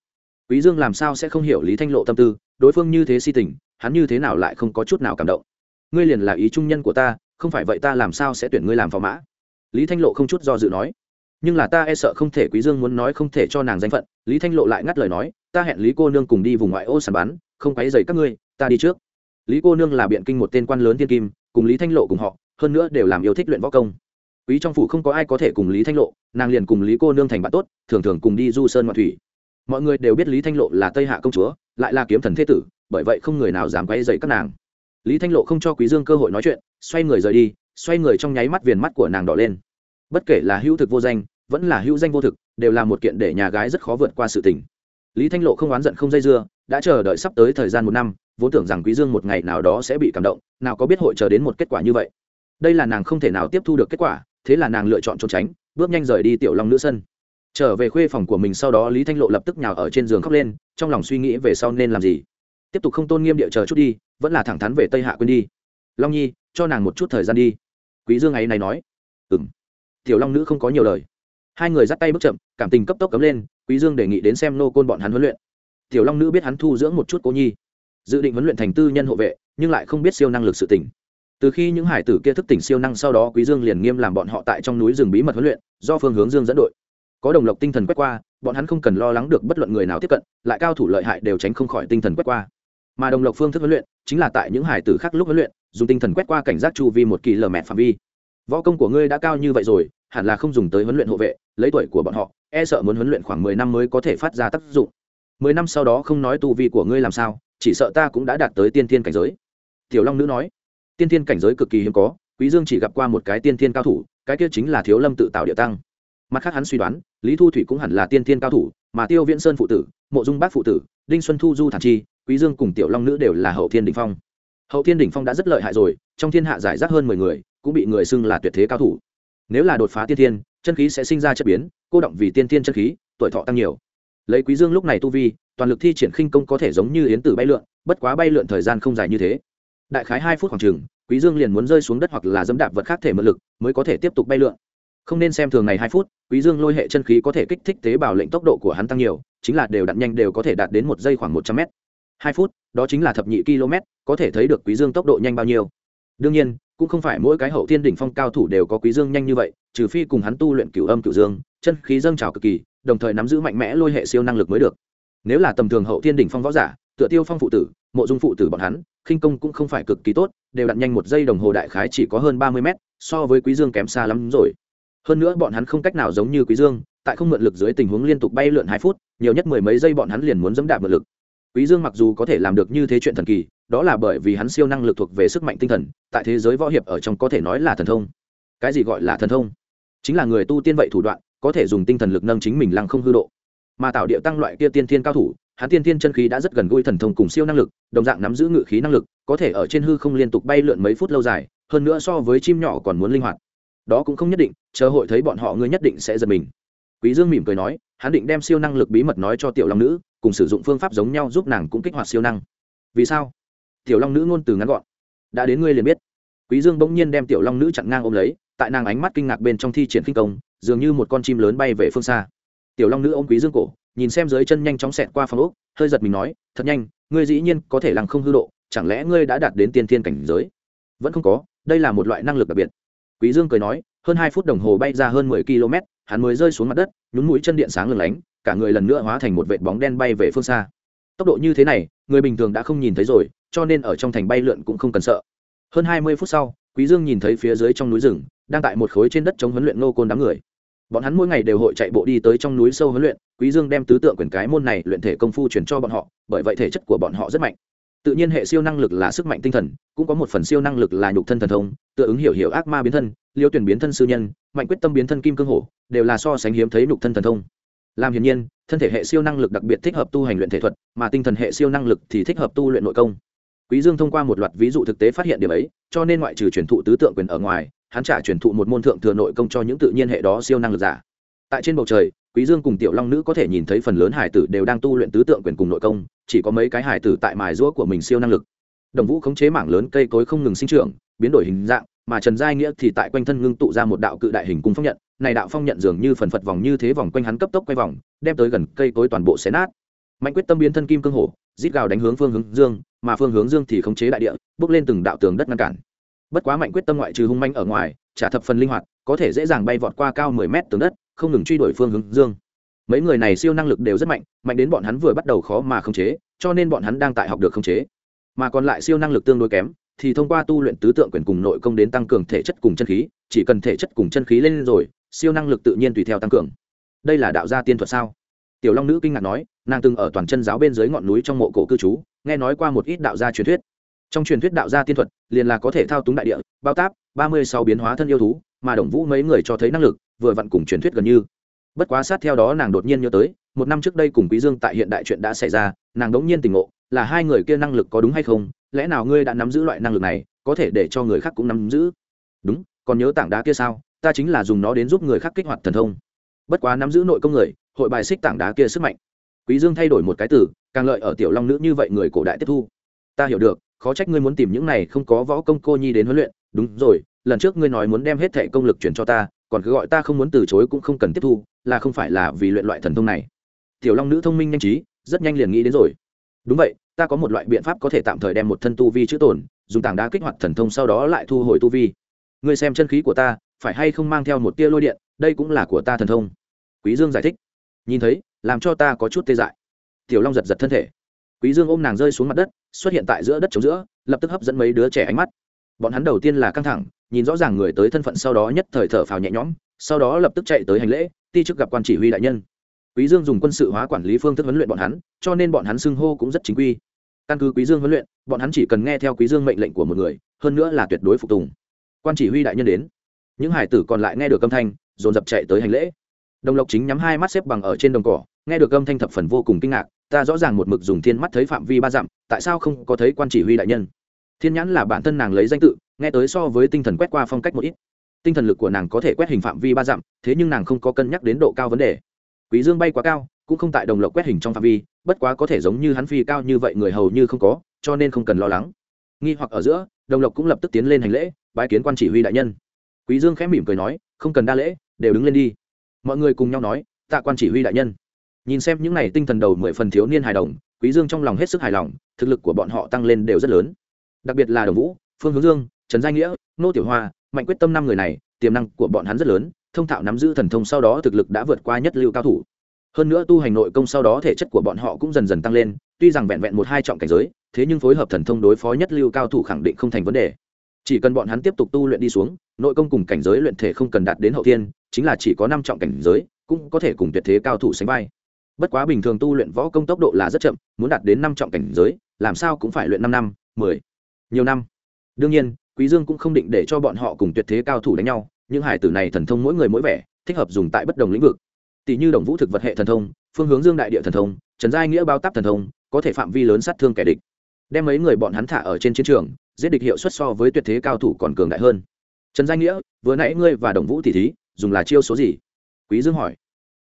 Quý dương làm sao sẽ không hiểu lý thanh lộ tâm tư, đối phương như thế si tình, hắn như thế nào lại không có chút nào cảm động? Ngươi liền là ý trung nhân của ta, không phải vậy ta làm sao sẽ tuyển ngươi làm phò mã? Lý thanh lộ không chút do dự nói. Nhưng là ta e sợ không thể quý dương muốn nói không thể cho nàng danh phận, lý thanh lộ lại ngắt lời nói, ta hẹn lý cô nương cùng đi vùng ngoại ô sàn bán không quấy dày các ngươi, ta đi trước. Lý cô nương là biện kinh một tên quan lớn thiên kim, cùng lý thanh lộ cùng họ, hơn nữa đều làm yêu thích luyện võ công quý trong phủ không có ai có thể cùng lý thanh lộ, nàng liền cùng lý cô nương thành bạn tốt, thường thường cùng đi du sơn ngoại thủy. Mọi người đều biết lý thanh lộ là tây hạ công chúa, lại là kiếm thần thế tử, bởi vậy không người nào dám quay dậy các nàng. Lý thanh lộ không cho quý dương cơ hội nói chuyện, xoay người rời đi, xoay người trong nháy mắt viền mắt của nàng đỏ lên. Bất kể là hữu thực vô danh, vẫn là hữu danh vô thực, đều là một kiện để nhà gái rất khó vượt qua sự tình. Lý thanh lộ không oán giận không dây dưa, đã chờ đợi sắp tới thời gian một năm, vốn tưởng rằng quý dương một ngày nào đó sẽ bị cảm động, nào có biết hội chờ đến một kết quả như vậy. Đây là nàng không thể nào tiếp thu được kết quả thế là nàng lựa chọn trốn tránh, bước nhanh rời đi tiểu long nữ sân. Trở về khuê phòng của mình sau đó, lý thanh lộ lập tức nhào ở trên giường khóc lên, trong lòng suy nghĩ về sau nên làm gì. Tiếp tục không tôn nghiêm địa chờ chút đi, vẫn là thẳng thắn về tây hạ quên đi. Long nhi, cho nàng một chút thời gian đi. Quý dương ấy này nói. Ừ m tiểu long nữ không có nhiều lời. Hai người dắt tay bước chậm, cảm tình cấp tốc cấm lên, quý dương đề nghị đến xem nô côn bọn hắn huấn luyện. Tiểu long nữ biết hắn thu dưỡng một chút cô nhi. Dự định huấn luyện thành tư nhân hộ vệ, nhưng lại không biết siêu năng lực sự tỉnh từ khi những hải tử kia thức tỉnh siêu năng sau đó, quý dương liền nghiêm làm bọn họ tại trong núi rừng bí mật huấn luyện, do phương hướng dương dẫn đội. Có đồng lộc tinh thần quét qua, bọn hắn không cần lo lắng được bất luận người nào tiếp cận, lại cao thủ lợi hại đều tránh không khỏi tinh thần quét qua. Mà đồng lộc phương thức huấn luyện, chính là tại những hải tử khác lúc huấn luyện, dùng tinh thần quét qua cảnh giác chu vi một kỳ lờ mẹ phạm vi. Võ công của ngươi đã cao như vậy rồi, hẳn là không dùng tới huấn luyện hộ vệ, lấy tuổi của bọn họ e sợ muốn huấn luyện khoảng mười năm mới có thể phát ra tác dụng. Mười năm sau đó không nói tu vi của ngươi làm sao, chỉ sợ ta cũng đã đạt tới tiên thiên cảnh giới. Tiểu long nữ nói tiên thiên cảnh giới cực kỳ hiếm có, quý dương chỉ gặp qua một cái tiên thiên cao thủ, cái kia chính là thiếu lâm tự tạo địa tăng. Mặt khác hắn suy đoán, lý thu thủy cũng hẳn là tiên thiên cao thủ, mà tiêu viễn sơn phụ tử, mộ dung bác phụ tử, đinh xuân thu du thản chi, quý dương cùng tiểu long nữ đều là hậu thiên đỉnh phong. Hậu thiên đỉnh phong đã rất lợi hại rồi, trong thiên hạ giải rác hơn mười người, cũng bị người xưng là tuyệt thế cao thủ. Nếu là đột phá tiên thiên, chân khí sẽ sinh ra chất biến, cô động vì tiên thiên chân khí, tuổi thọ tăng nhiều. Lấy quý dương lúc này tu vi, toàn lực thi triển khinh công có thể giống như yến tử bay lượn, bất quá bay lượn thời gian không dài như thế đại khái hai phút khoảng chừng, quý dương liền muốn rơi xuống đất hoặc là dẫm đạp vật khác thể mượn lực, mới có thể tiếp tục bay lượn. Không nên xem thường này hai phút, quý dương lôi hệ chân khí có thể kích thích tế bào lệnh tốc độ của hắn tăng nhiều, chính là đều đặn nhanh đều có thể đạt đến một giây khoảng một trăm mét. Hai phút, đó chính là thập nhị km, có thể thấy được quý dương tốc độ nhanh bao nhiêu. Đương nhiên, cũng không phải mỗi cái hậu thiên đỉnh phong cao thủ đều có quý dương nhanh như vậy, trừ phi cùng hắn tu luyện cửu âm cửu dương, chân khí dâng trào cực kỳ, đồng thời nắm giữ mạnh mẽ lôi hệ siêu năng lực mới được. Nếu là tầm thường hậu thiên đỉnh phong võ giả, tựa tiêu phong phụ tử, mộ dung phụ tử bọn hắn khinh công cũng không phải cực kỳ tốt, đều đặn nhanh một giây đồng hồ đại khái chỉ có hơn ba mươi mét, so với quý dương kém xa lắm rồi. Hơn nữa bọn hắn không cách nào giống như quý dương, tại không mượn lực dưới tình huống liên tục bay lượn hai phút, nhiều nhất mười mấy giây bọn hắn liền muốn dẫm đạp mượn lực. Quý dương mặc dù có thể làm được như thế chuyện thần kỳ, đó là bởi vì hắn siêu năng lực thuộc về sức mạnh tinh thần, tại thế giới võ hiệp ở trong có thể nói là thần thông. Cái gì gọi là thần thông? Chính là người tu tiên vậy thủ đoạn, có thể dùng tinh thần lực nâng chính mình lăng không hư độ. Mà tạo địa tăng loại kia tiên thiên cao thủ hắn tiên thiên chân khí đã rất gần gũi thần thông cùng siêu năng lực, đồng dạng nắm giữ ngự khí năng lực, có thể ở trên hư không liên tục bay lượn mấy phút lâu dài, hơn nữa so với chim nhỏ còn muốn linh hoạt. Đó cũng không nhất định, chờ hội thấy bọn họ ngươi nhất định sẽ giật mình. Quý dương mỉm cười nói, hắn định đem siêu năng lực bí mật nói cho tiểu long nữ, cùng sử dụng phương pháp giống nhau giúp nàng cũng kích hoạt siêu năng. Vì sao? Tiểu long nữ ngôn từ ngắn gọn. Đã đến ngươi liền biết. Quý dương bỗng nhiên đem tiểu long nữ chặn ngang ôm lấy, tại nàng ánh mắt kinh ngạc bên trong thi triển kinh công, dường như một con chim lớn bay về phương xa. Tiểu long nữ ôm quý dương cổ nhìn xem dưới chân nhanh chóng xẹt qua phòng ốc, hơi giật mình nói, thật nhanh, ngươi dĩ nhiên có thể lăng không hư độ, chẳng lẽ ngươi đã đạt đến tiên thiên cảnh giới? Vẫn không có, đây là một loại năng lực đặc biệt. Quý dương cười nói, hơn hai phút đồng hồ bay ra hơn mười km, hắn mới rơi xuống mặt đất, nhún mũi chân điện sáng lừng lánh, cả người lần nữa hóa thành một vệt bóng đen bay về phương xa. Tốc độ như thế này, người bình thường đã không nhìn thấy rồi, cho nên ở trong thành bay lượn cũng không cần sợ. Hơn hai mươi phút sau, quý dương nhìn thấy phía dưới trong núi rừng, đang tại một khối trên đất chống huấn luyện nô côn đám người bọn hắn mỗi ngày đều hội chạy bộ đi tới trong núi sâu huấn luyện, quý dương đem tứ tượng quyền cái môn này luyện thể công phu truyền cho bọn họ, bởi vậy thể chất của bọn họ rất mạnh. Tự nhiên hệ siêu năng lực là sức mạnh tinh thần, cũng có một phần siêu năng lực là nhục thân thần thông, tựa ứng hiểu hiểu ác ma biến thân, liêu tuyển biến thân sư nhân, mạnh quyết tâm biến thân kim cương hổ, đều là so sánh hiếm thấy nhục thân thần thông. Làm hiển nhiên, thân thể hệ siêu năng lực đặc biệt thích hợp tu hành luyện thể thuật, mà tinh thần hệ siêu năng lực thì thích hợp tu luyện nội công. Quý dương thông qua một loạt ví dụ thực tế phát hiện điểm ấy, cho nên ngoại trừ truyền thụ tứ tượng quyền ở ngoài hắn trả truyền thụ một môn thượng thừa nội công cho những tự nhiên hệ đó siêu năng lực giả. Tại trên bầu trời, quý dương cùng tiểu long nữ có thể nhìn thấy phần lớn hải tử đều đang tu luyện tứ tượng quyền cùng nội công, chỉ có mấy cái hải tử tại mài rũa của mình siêu năng lực. Đồng vũ khống chế mảng lớn cây cối không ngừng sinh trưởng, biến đổi hình dạng, mà trần giai nghĩa thì tại quanh thân ngưng tụ ra một đạo cự đại hình cung phong nhận, này đạo phong nhận dường như phần phật vòng như thế vòng quanh hắn cấp tốc quay vòng, đem tới gần cây cối toàn bộ xé nát. Mạnh quyết tâm biến thân kim cương hổ, rít gào đánh hướng phương hướng dương, mà phương hướng dương thì khống chế đại địa, bước lên từng đạo tường đất ngăn cản bất quá mạnh quyết tâm ngoại trừ hung manh ở ngoài, trả thập phần linh hoạt, có thể dễ dàng bay vọt qua cao mười mét tường đất, không ngừng truy đuổi phương hướng dương. Mấy người này siêu năng lực đều rất mạnh mạnh đến bọn hắn vừa bắt đầu khó mà khống chế, cho nên bọn hắn đang tại học được khống chế. Mà còn lại siêu năng lực tương đối kém, thì thông qua tu luyện tứ tượng quyền cùng nội công đến tăng cường thể chất cùng chân khí, chỉ cần thể chất cùng chân khí lên rồi, siêu năng lực tự nhiên tùy theo tăng cường. Đây là đạo gia tiên thuật sao? Tiểu long nữ kinh ngạc nói, nàng từng ở toàn chân giáo bên dưới ngọn núi trong mộ cổ cư trú, nghe nói qua một ít đạo gia truyền thuyết trong truyền thuyết đạo gia tiên thuật, liền là có thể thao túng đại địa, bao táp, ba mươi sáu biến hóa thân yêu thú, mà đồng vũ mấy người cho thấy năng lực, vừa vặn cùng truyền thuyết gần như. Bất quá sát theo đó nàng đột nhiên nhớ tới, một năm trước đây cùng quý dương tại hiện đại chuyện đã xảy ra, nàng đống nhiên tình ngộ, là hai người kia năng lực có đúng hay không, lẽ nào ngươi đã nắm giữ loại năng lực này, có thể để cho người khác cũng nắm giữ? Đúng, còn nhớ tảng đá kia sao, ta chính là dùng nó đến giúp người khác kích hoạt thần thông. Bất quá nắm giữ nội công người, hội bài xích tảng đá kia sức mạnh. Quý dương thay đổi một cái từ, càng lợi ở tiểu long nữ như vậy người cổ đại tiếp thu. Ta hiểu được khó trách ngươi muốn tìm những này không có võ công cô nhi đến huấn luyện. Đúng rồi, lần trước ngươi nói muốn đem hết thệ công lực chuyển cho ta, còn cứ gọi ta không muốn từ chối cũng không cần tiếp thu, là không phải là vì luyện loại thần thông này. Tiểu long nữ thông minh nhanh trí, rất nhanh liền nghĩ đến rồi. Đúng vậy, ta có một loại biện pháp có thể tạm thời đem một thân tu vi chữ tổn dùng tảng đá kích hoạt thần thông sau đó lại thu hồi tu vi. Ngươi xem chân khí của ta, phải hay không mang theo một tia lôi điện, đây cũng là của ta thần thông. Quý dương giải thích. Nhìn thấy, làm cho ta có chút tê dại. Tiểu long giật giật thân thể quý dương ôm nàng rơi xuống mặt đất, xuất hiện tại giữa đất trống giữa, lập tức hấp dẫn mấy đứa trẻ ánh mắt. Bọn hắn đầu tiên là căng thẳng, nhìn rõ ràng người tới thân phận sau đó nhất thời thở phào nhẹ nhõm, sau đó lập tức chạy tới hành lễ, ti chức gặp quan chỉ huy đại nhân. Quý dương dùng quân sự hóa quản lý phương thức huấn luyện bọn hắn, cho nên bọn hắn xưng hô cũng rất chính quy. Căn cứ quý dương huấn luyện, bọn hắn chỉ cần nghe theo quý dương mệnh lệnh của một người, hơn nữa là tuyệt đối phục tùng. Quan chỉ huy đại nhân đến. Những hải tử còn lại nghe được âm thanh, dồn dập chạy tới hành lễ. Đồng lộc chính nhắm hai mắt xếp bằng ở trên đồng cỏ, nghe được âm thanh thập phần vô cùng kinh ngạc ta rõ ràng một mực dùng thiên mắt thấy phạm vi ba dặm, tại sao không có thấy quan chỉ huy đại nhân? Thiên nhãn là bản thân nàng lấy danh tự, nghe tới so với tinh thần quét qua phong cách một ít. Tinh thần lực của nàng có thể quét hình phạm vi ba dặm, thế nhưng nàng không có cân nhắc đến độ cao vấn đề. Quý dương bay quá cao, cũng không tại đồng lộc quét hình trong phạm vi, bất quá có thể giống như hắn phi cao như vậy người hầu như không có, cho nên không cần lo lắng. Nghi hoặc ở giữa, đồng lộc cũng lập tức tiến lên hành lễ, bái kiến quan chỉ huy đại nhân. Quý dương khẽ mỉm cười nói, không cần đa lễ, đều đứng lên đi. Mọi người cùng nhau nói, tạ quan chỉ huy đại nhân nhìn xem những này tinh thần đầu mười phần thiếu niên hài đồng, quý dương trong lòng hết sức hài lòng, thực lực của bọn họ tăng lên đều rất lớn. Đặc biệt là đồng vũ, phương hướng dương, trần gia nghĩa, nô tiểu hoa, mạnh quyết tâm năm người này, tiềm năng của bọn hắn rất lớn, thông thạo nắm giữ thần thông sau đó thực lực đã vượt qua nhất lưu cao thủ. Hơn nữa tu hành nội công sau đó thể chất của bọn họ cũng dần dần tăng lên, tuy rằng vẹn vẹn một hai trọng cảnh giới, thế nhưng phối hợp thần thông đối phó nhất lưu cao thủ khẳng định không thành vấn đề. Chỉ cần bọn hắn tiếp tục tu luyện đi xuống, nội công cùng cảnh giới luyện thể không cần đạt đến hậu tiên chính là chỉ có năm trọng cảnh giới, cũng có thể cùng tuyệt thế cao thủ sánh vai bất quá bình thường tu luyện võ công tốc độ là rất chậm, muốn đạt đến năm trọng cảnh giới, làm sao cũng phải luyện năm năm, mười, nhiều năm. Đương nhiên, quý dương cũng không định để cho bọn họ cùng tuyệt thế cao thủ đánh nhau, những hải tử này thần thông mỗi người mỗi vẻ, thích hợp dùng tại bất đồng lĩnh vực. Tỷ như đồng vũ thực vật hệ thần thông, phương hướng dương đại địa thần thông, trần giai nghĩa bao táp thần thông, có thể phạm vi lớn sát thương kẻ địch. Đem mấy người bọn hắn thả ở trên chiến trường, giết địch hiệu suất so với tuyệt thế cao thủ còn cường đại hơn. Trần giai nghĩa, vừa nãy ngươi và đồng vũ tỷ thí, dùng là chiêu số gì? Quý dương hỏi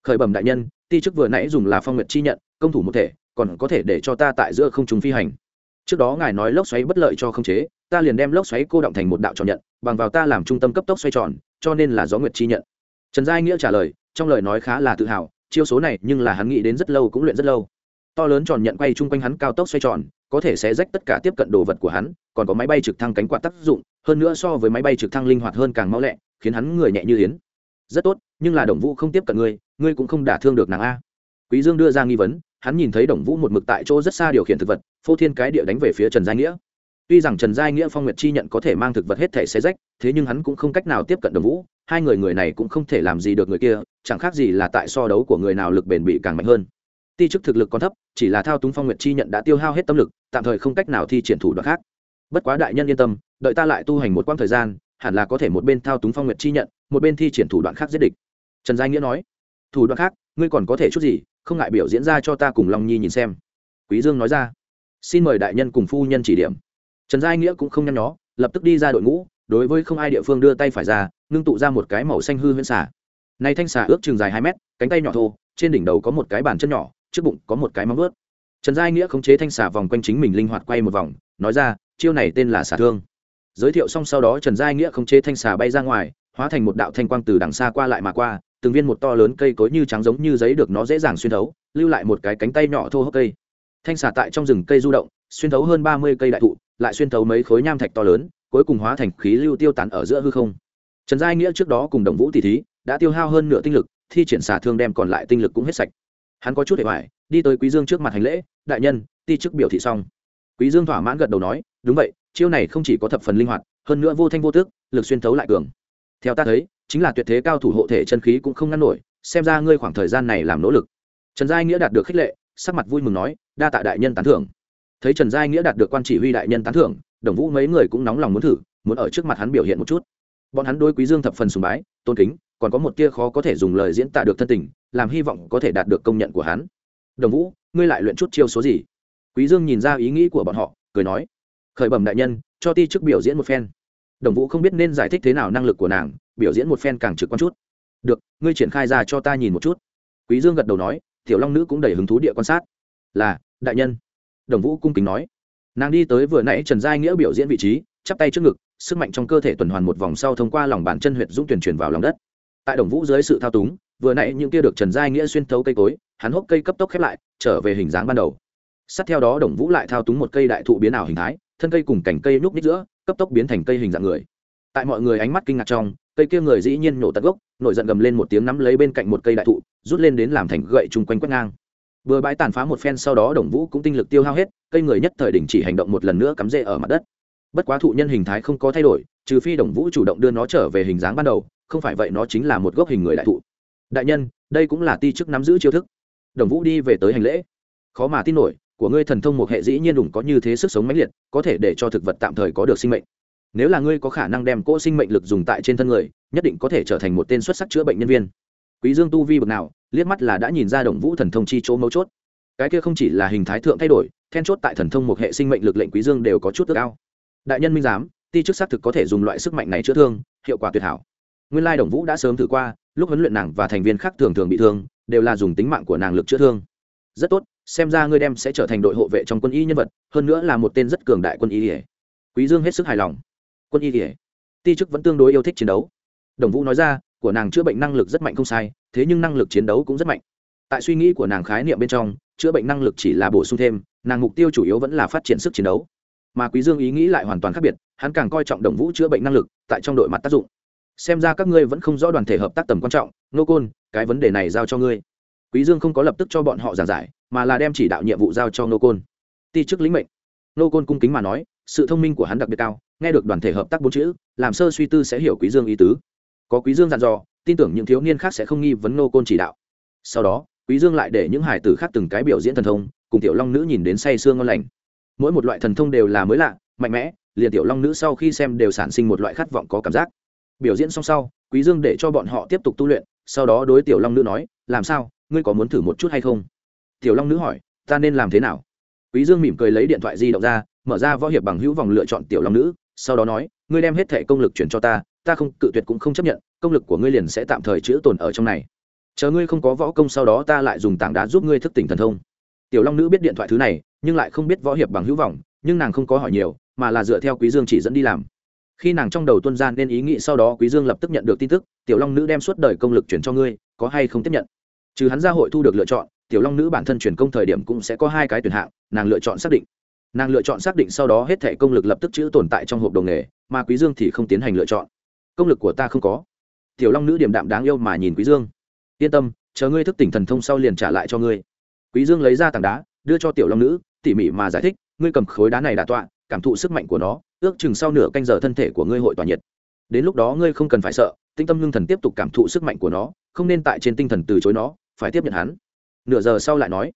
khởi bẩm đại nhân, ti chức vừa nãy dùng là phong nguyệt chi nhận, công thủ một thể, còn có thể để cho ta tại giữa không trung phi hành. Trước đó ngài nói lốc xoáy bất lợi cho không chế, ta liền đem lốc xoáy cô động thành một đạo tròn nhận, bằng vào ta làm trung tâm cấp tốc xoay tròn, cho nên là gió nguyệt chi nhận. Trần giai nghĩa trả lời, trong lời nói khá là tự hào, chiêu số này nhưng là hắn nghĩ đến rất lâu cũng luyện rất lâu. To lớn tròn nhận quay chung quanh hắn cao tốc xoay tròn, có thể sẽ rách tất cả tiếp cận đồ vật của hắn, còn có máy bay trực thăng cánh quạt tác dụng, hơn nữa so với máy bay trực thăng linh hoạt hơn càng mau lẹ, khiến hắn người nhẹ như yến. Rất tốt nhưng là đồng vũ không tiếp cận ngươi ngươi cũng không đả thương được nàng a. Quý dương đưa ra nghi vấn, hắn nhìn thấy đồng vũ một mực tại chỗ rất xa điều khiển thực vật, phô thiên cái địa đánh về phía trần giai nghĩa. Tuy rằng trần giai nghĩa phong nguyệt chi nhận có thể mang thực vật hết thể xé rách, thế nhưng hắn cũng không cách nào tiếp cận đồng vũ, hai người người này cũng không thể làm gì được người kia, chẳng khác gì là tại so đấu của người nào lực bền bị càng mạnh hơn. Ti chức thực lực còn thấp, chỉ là thao túng phong nguyệt chi nhận đã tiêu hao hết tâm lực, tạm thời không cách nào thi triển thủ đoạn khác. Bất quá đại nhân yên tâm, đợi ta lại tu hành một quãng thời gian, hẳn là có thể một bên thao túng phong nguyệt chi nhận, một bên thi triển thủ đoạn khác giết địch trần giai nghĩa nói, thủ đoạn khác, ngươi còn có thể chút gì, không ngại biểu diễn ra cho ta cùng long nhi nhìn xem. Quý dương nói ra, xin mời đại nhân cùng phu nhân chỉ điểm. Trần giai nghĩa cũng không nhăn nhó, lập tức đi ra đội ngũ, đối với không ai địa phương đưa tay phải ra, ngưng tụ ra một cái màu xanh hư huyễn xả này thanh xả ước chừng dài hai mét, cánh tay nhỏ thô, trên đỉnh đầu có một cái bàn chân nhỏ, trước bụng có một cái móng vớt trần giai nghĩa khống chế thanh xả vòng quanh chính mình linh hoạt quay một vòng, nói ra, chiêu này tên là xả thương. Giới thiệu xong sau đó trần giai nghĩa khống chế thanh xả bay ra ngoài, hóa thành một đạo thanh quang từ đằng xa qua lại mà qua từng viên một to lớn cây cối như trắng giống như giấy được nó dễ dàng xuyên thấu, lưu lại một cái cánh tay nhỏ thô hốc cây. Thanh xà tại trong rừng cây du động, xuyên thấu hơn ba mươi cây đại thụ, lại xuyên thấu mấy khối nham thạch to lớn, cuối cùng hóa thành khí lưu tiêu tán ở giữa hư không. Trần giai nghĩa trước đó cùng đồng vũ tỷ thí đã tiêu hao hơn nửa tinh lực, thi triển xà thương đem còn lại tinh lực cũng hết sạch. Hắn có chút hệ hoại đi tới quý dương trước mặt hành lễ, đại nhân, ti chức biểu thị xong. Quý dương thỏa mãn gật đầu nói, đúng vậy, chiêu này không chỉ có thập phần linh hoạt, hơn nữa vô thanh vô tước lực xuyên thấu lại cường. Theo ta thấy chính là tuyệt thế cao thủ hộ thể chân khí cũng không ngăn nổi, xem ra ngươi khoảng thời gian này làm nỗ lực. Trần giai nghĩa đạt được khích lệ, sắc mặt vui mừng nói, đa tạ đại nhân tán thưởng. Thấy trần giai nghĩa đạt được quan chỉ huy đại nhân tán thưởng, đồng vũ mấy người cũng nóng lòng muốn thử, muốn ở trước mặt hắn biểu hiện một chút. Bọn hắn đối quý dương thập phần sùng bái, tôn kính, còn có một tia khó có thể dùng lời diễn tả được thân tình, làm hy vọng có thể đạt được công nhận của hắn. Đồng vũ, ngươi lại luyện chút chiêu số gì? Quý dương nhìn ra ý nghĩ của bọn họ, cười nói, khởi bẩm đại nhân, cho ti chức biểu diễn một phen đồng vũ không biết nên giải thích thế nào năng lực của nàng, biểu diễn một phen càng trực quan chút. Được, ngươi triển khai ra cho ta nhìn một chút. Quý dương gật đầu nói, tiểu long nữ cũng đầy hứng thú địa quan sát. Là, đại nhân. Đồng vũ cung kính nói. Nàng đi tới vừa nãy trần giai nghĩa biểu diễn vị trí, chắp tay trước ngực, sức mạnh trong cơ thể tuần hoàn một vòng sau thông qua lòng bàn chân huyệt dũng tuyển chuyển vào lòng đất. Tại đồng vũ dưới sự thao túng, vừa nãy những kia được trần giai nghĩa xuyên thấu cây cối, hắn hốc cây cấp tốc khép lại, trở về hình dáng ban đầu. Sát theo đó đồng vũ lại thao túng một cây đại thụ biến ảo hình thái, thân cây cùng cành cây núp nít giữa cấp tốc biến thành cây hình dạng người. Tại mọi người ánh mắt kinh ngạc trong, cây kia người dĩ nhiên nổ tận gốc, nổi giận gầm lên một tiếng nắm lấy bên cạnh một cây đại thụ, rút lên đến làm thành gậy chung quanh quét ngang. Vừa bãi tàn phá một phen sau đó đồng vũ cũng tinh lực tiêu hao hết, cây người nhất thời đình chỉ hành động một lần nữa cắm rễ ở mặt đất. Bất quá thụ nhân hình thái không có thay đổi, trừ phi đồng vũ chủ động đưa nó trở về hình dáng ban đầu, không phải vậy nó chính là một gốc hình người đại thụ. Đại nhân, đây cũng là ti chức nắm giữ chiêu thức. Đồng vũ đi về tới hành lễ. Khó mà tin nổi của ngươi thần thông một hệ dĩ nhiên đủng có như thế sức sống mãnh liệt, có thể để cho thực vật tạm thời có được sinh mệnh. Nếu là ngươi có khả năng đem cỗ sinh mệnh lực dùng tại trên thân người, nhất định có thể trở thành một tên xuất sắc chữa bệnh nhân viên. Quý dương tu vi bậc nào, liếc mắt là đã nhìn ra đồng vũ thần thông chi chỗ mấu chốt. Cái kia không chỉ là hình thái thượng thay đổi, then chốt tại thần thông một hệ sinh mệnh lực lệnh quý dương đều có chút tức ao. Đại nhân minh giám, ti chức xác thực có thể dùng loại sức mạnh này chữa thương, hiệu quả tuyệt hảo. Nguyên lai đồng vũ đã sớm thử qua, lúc huấn luyện nàng và thành viên khác thường thường bị thương, đều là dùng tính mạng của nàng lực chữa thương. Rất tốt xem ra ngươi đem sẽ trở thành đội hộ vệ trong quân y nhân vật, hơn nữa là một tên rất cường đại quân y ỉa quý dương hết sức hài lòng. Quân y ỉa ti chức vẫn tương đối yêu thích chiến đấu. Đồng vũ nói ra, của nàng chữa bệnh năng lực rất mạnh không sai, thế nhưng năng lực chiến đấu cũng rất mạnh. Tại suy nghĩ của nàng khái niệm bên trong, chữa bệnh năng lực chỉ là bổ sung thêm, nàng mục tiêu chủ yếu vẫn là phát triển sức chiến đấu. Mà quý dương ý nghĩ lại hoàn toàn khác biệt, hắn càng coi trọng đồng vũ chữa bệnh năng lực, tại trong đội mặt tác dụng. Xem ra các ngươi vẫn không rõ đoàn thể hợp tác tầm quan trọng. Nô côn, cái vấn đề này giao cho ngươi quý dương không có lập tức cho bọn họ giảng giải, mà là đem chỉ đạo nhiệm vụ giao cho nô côn. Ti chức lĩnh mệnh. Nô côn cung kính mà nói, sự thông minh của hắn đặc biệt cao, nghe được đoàn thể hợp tác bốn chữ, làm sơ suy tư sẽ hiểu quý dương ý tứ. Có quý dương dặn dò, tin tưởng những thiếu niên khác sẽ không nghi vấn nô côn chỉ đạo. Sau đó, quý dương lại để những hải tử khác từng cái biểu diễn thần thông, cùng tiểu long nữ nhìn đến say sương ngon lành. Mỗi một loại thần thông đều là mới lạ, mạnh mẽ, liền tiểu long nữ sau khi xem đều sản sinh một loại khát vọng có cảm giác. Biểu diễn xong sau, quý dương để cho bọn họ tiếp tục tu luyện, sau đó đối tiểu long nữ nói, làm sao? Ngươi có muốn thử một chút hay không? Tiểu long nữ hỏi, ta nên làm thế nào? Quý dương mỉm cười lấy điện thoại di động ra, mở ra võ hiệp bằng hữu vòng lựa chọn tiểu long nữ, sau đó nói, ngươi đem hết thẻ công lực chuyển cho ta ta không, cự tuyệt cũng không chấp nhận, công lực của ngươi liền sẽ tạm thời chữa tồn ở trong này. Chờ ngươi không có võ công sau đó ta lại dùng tảng đá giúp ngươi thức tỉnh thần thông. Tiểu long nữ biết điện thoại thứ này, nhưng lại không biết võ hiệp bằng hữu vọng, nhưng nàng không có hỏi nhiều, mà là dựa theo quý dương chỉ dẫn đi làm. Khi nàng trong đầu tuân gian nên ý nghĩ sau đó, quý dương lập tức nhận được tin tức, tiểu long nữ đem suốt đời công lực chuyển cho ngươi, có hay không tiếp nhận? Trừ hắn ra hội thu được lựa chọn, tiểu long nữ bản thân chuyển công thời điểm cũng sẽ có hai cái tuyển hạng, nàng lựa chọn xác định. Nàng lựa chọn xác định sau đó hết thể công lực lập tức chữ tồn tại trong hộp đồng nghề, mà quý dương thì không tiến hành lựa chọn. Công lực của ta không có. Tiểu long nữ điểm đạm đáng yêu mà nhìn quý dương. Yên tâm, chờ ngươi thức tỉnh thần thông sau liền trả lại cho ngươi. Quý dương lấy ra tảng đá, đưa cho tiểu long nữ, tỉ mỉ mà giải thích, ngươi cầm khối đá này đả tọa, cảm thụ sức mạnh của nó, ước chừng sau nửa canh giờ thân thể của ngươi hội tỏa nhiệt. Đến lúc đó ngươi không cần phải sợ, tinh tâm ngưng thần tiếp tục cảm thụ sức mạnh của nó, không nên tại trên tinh thần từ chối nó phải tiếp nhận hắn. Nửa giờ sau lại nói,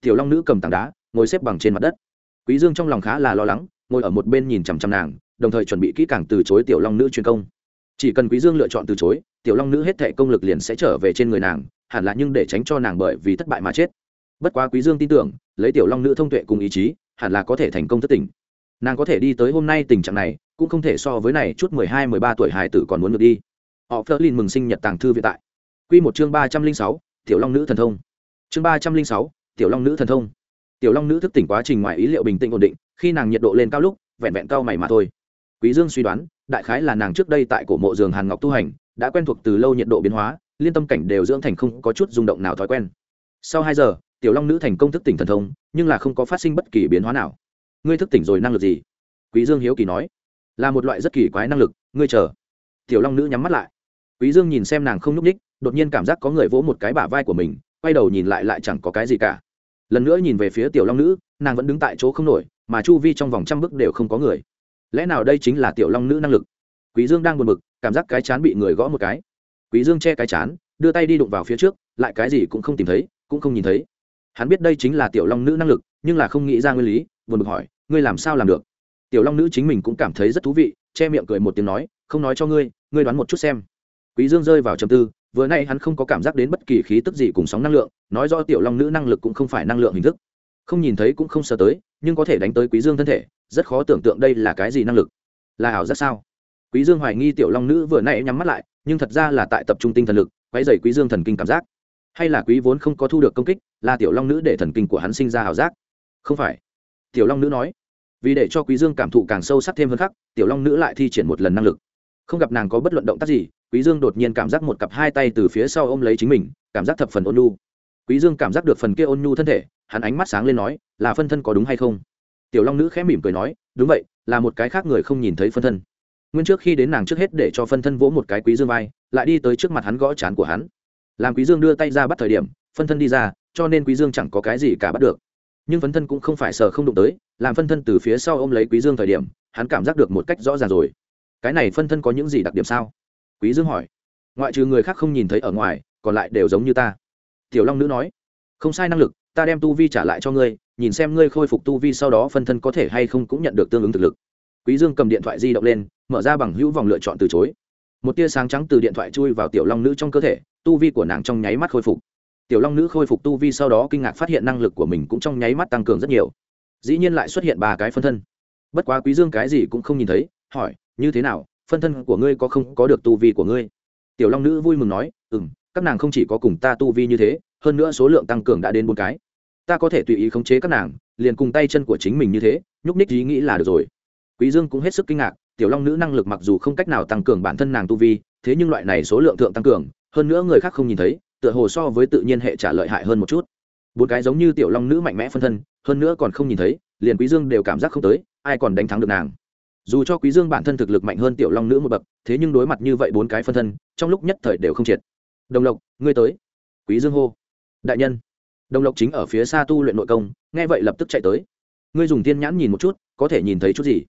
tiểu long nữ cầm tảng đá, ngồi xếp bằng trên mặt đất. Quý dương trong lòng khá là lo lắng, ngồi ở một bên nhìn chằm chằm nàng, đồng thời chuẩn bị kỹ càng từ chối tiểu long nữ truyền công. Chỉ cần quý dương lựa chọn từ chối, tiểu long nữ hết thệ công lực liền sẽ trở về trên người nàng, hẳn là nhưng để tránh cho nàng bởi vì thất bại mà chết. Bất quá quý dương tin tưởng, lấy tiểu long nữ thông tuệ cùng ý chí, hẳn là có thể thành công thất tỉnh nàng có thể đi tới hôm nay tình trạng này, cũng không thể so với này chút mười hai, mười ba tuổi hài tử còn muốn được đi. Họ phớt lên mừng sinh nhật tàng thư viện tại. Quy một chương ba trăm linh sáu tiểu long nữ thần thông. Chương ba trăm linh sáu, tiểu long nữ thần thông. Tiểu long nữ thức tỉnh quá trình ngoài ý liệu bình tĩnh ổn định, khi nàng nhiệt độ lên cao lúc, vẹn vẹn cao mày mà thôi. Quý dương suy đoán, đại khái là nàng trước đây tại cổ mộ giường hàn ngọc tu hành, đã quen thuộc từ lâu nhiệt độ biến hóa, liên tâm cảnh đều dưỡng thành không có chút rung động nào thói quen. Sau hai giờ, tiểu long nữ thành công thức tỉnh thần thông, nhưng là không có phát sinh bất kỳ biến hóa nào. Ngươi thức tỉnh rồi năng lực gì? Quý dương hiếu kỳ nói. Là một loại rất kỳ quái năng lực, ngươi chờ. Tiểu long nữ nhắm mắt lại quý dương nhìn xem nàng không núp ních đột nhiên cảm giác có người vỗ một cái bả vai của mình, quay đầu nhìn lại lại chẳng có cái gì cả. Lần nữa nhìn về phía tiểu long nữ, nàng vẫn đứng tại chỗ không nổi, mà chu vi trong vòng trăm bước đều không có người. Lẽ nào đây chính là tiểu long nữ năng lực? Quý dương đang buồn bực, cảm giác cái chán bị người gõ một cái. Quý dương che cái chán, đưa tay đi đụng vào phía trước, lại cái gì cũng không tìm thấy, cũng không nhìn thấy. Hắn biết đây chính là tiểu long nữ năng lực, nhưng là không nghĩ ra nguyên lý, buồn bực hỏi, ngươi làm sao làm được? Tiểu long nữ chính mình cũng cảm thấy rất thú vị, che miệng cười một tiếng nói, không nói cho ngươi ngươi đoán một chút xem quý dương rơi vào trầm tư, vừa nay hắn không có cảm giác đến bất kỳ khí tức gì cùng sóng năng lượng, nói rõ tiểu long nữ năng lực cũng không phải năng lượng hình thức. Không nhìn thấy cũng không sợ tới, nhưng có thể đánh tới quý dương thân thể, rất khó tưởng tượng đây là cái gì năng lực. Là ảo giác sao? Quý dương hoài nghi tiểu long nữ vừa nãy nhắm mắt lại, nhưng thật ra là tại tập trung tinh thần lực, quấy rầy quý dương thần kinh cảm giác. Hay là quý vốn không có thu được công kích, là tiểu long nữ để thần kinh của hắn sinh ra ảo giác? Không phải. Tiểu long nữ nói. Vì để cho quý dương cảm thụ càng sâu sắc thêm hơn khác tiểu long nữ lại thi triển một lần năng lực không gặp nàng có bất luận động tác gì, quý dương đột nhiên cảm giác một cặp hai tay từ phía sau ôm lấy chính mình, cảm giác thập phần ôn nhu. Quý dương cảm giác được phần kia ôn nhu thân thể, hắn ánh mắt sáng lên nói, là phân thân có đúng hay không? Tiểu long nữ khẽ mỉm cười nói, đúng vậy, là một cái khác người không nhìn thấy phân thân. Nguyên trước khi đến nàng trước hết để cho phân thân vỗ một cái quý dương vai, lại đi tới trước mặt hắn gõ chán của hắn. Làm quý dương đưa tay ra bắt thời điểm, phân thân đi ra, cho nên quý dương chẳng có cái gì cả bắt được. Nhưng phân thân cũng không phải sờ không đụng tới, làm phân thân từ phía sau ôm lấy quý dương thời điểm, hắn cảm giác được một cách rõ ràng rồi cái này phân thân có những gì đặc điểm sao? Quý dương hỏi. Ngoại trừ người khác không nhìn thấy ở ngoài, còn lại đều giống như ta. Tiểu long nữ nói. Không sai năng lực, ta đem tu vi trả lại cho ngươi, nhìn xem ngươi khôi phục tu vi sau đó phân thân có thể hay không cũng nhận được tương ứng thực lực. Quý dương cầm điện thoại di động lên, mở ra bằng hữu vòng lựa chọn từ chối. Một tia sáng trắng từ điện thoại chui vào tiểu long nữ trong cơ thể, tu vi của nàng trong nháy mắt khôi phục. Tiểu long nữ khôi phục tu vi sau đó kinh ngạc phát hiện năng lực của mình cũng trong nháy mắt tăng cường rất nhiều. Dĩ nhiên lại xuất hiện ba cái phân thân. Bất quá quý dương cái gì cũng không nhìn thấy, hỏi như thế nào, phân thân của ngươi có không có được tu vi của ngươi? Tiểu long nữ vui mừng nói, ừm, các nàng không chỉ có cùng ta tu vi như thế, hơn nữa số lượng tăng cường đã đến bốn cái. Ta có thể tùy ý khống chế các nàng, liền cùng tay chân của chính mình như thế, nhúc ních ý nghĩ là được rồi. Quý dương cũng hết sức kinh ngạc, tiểu long nữ năng lực mặc dù không cách nào tăng cường bản thân nàng tu vi, thế nhưng loại này số lượng thượng tăng cường, hơn nữa người khác không nhìn thấy, tựa hồ so với tự nhiên hệ trả lợi hại hơn một chút. Bốn cái giống như tiểu long nữ mạnh mẽ phân thân, hơn nữa còn không nhìn thấy, liền quý dương đều cảm giác không tới, ai còn đánh thắng được nàng dù cho quý dương bản thân thực lực mạnh hơn tiểu long nữ một bậc, thế nhưng đối mặt như vậy bốn cái phân thân, trong lúc nhất thời đều không triệt. Đồng lộc, ngươi tới. Quý dương hô. Đại nhân. Đồng lộc chính ở phía xa tu luyện nội công, nghe vậy lập tức chạy tới. Ngươi dùng tiên nhãn nhìn một chút, có thể nhìn thấy chút gì?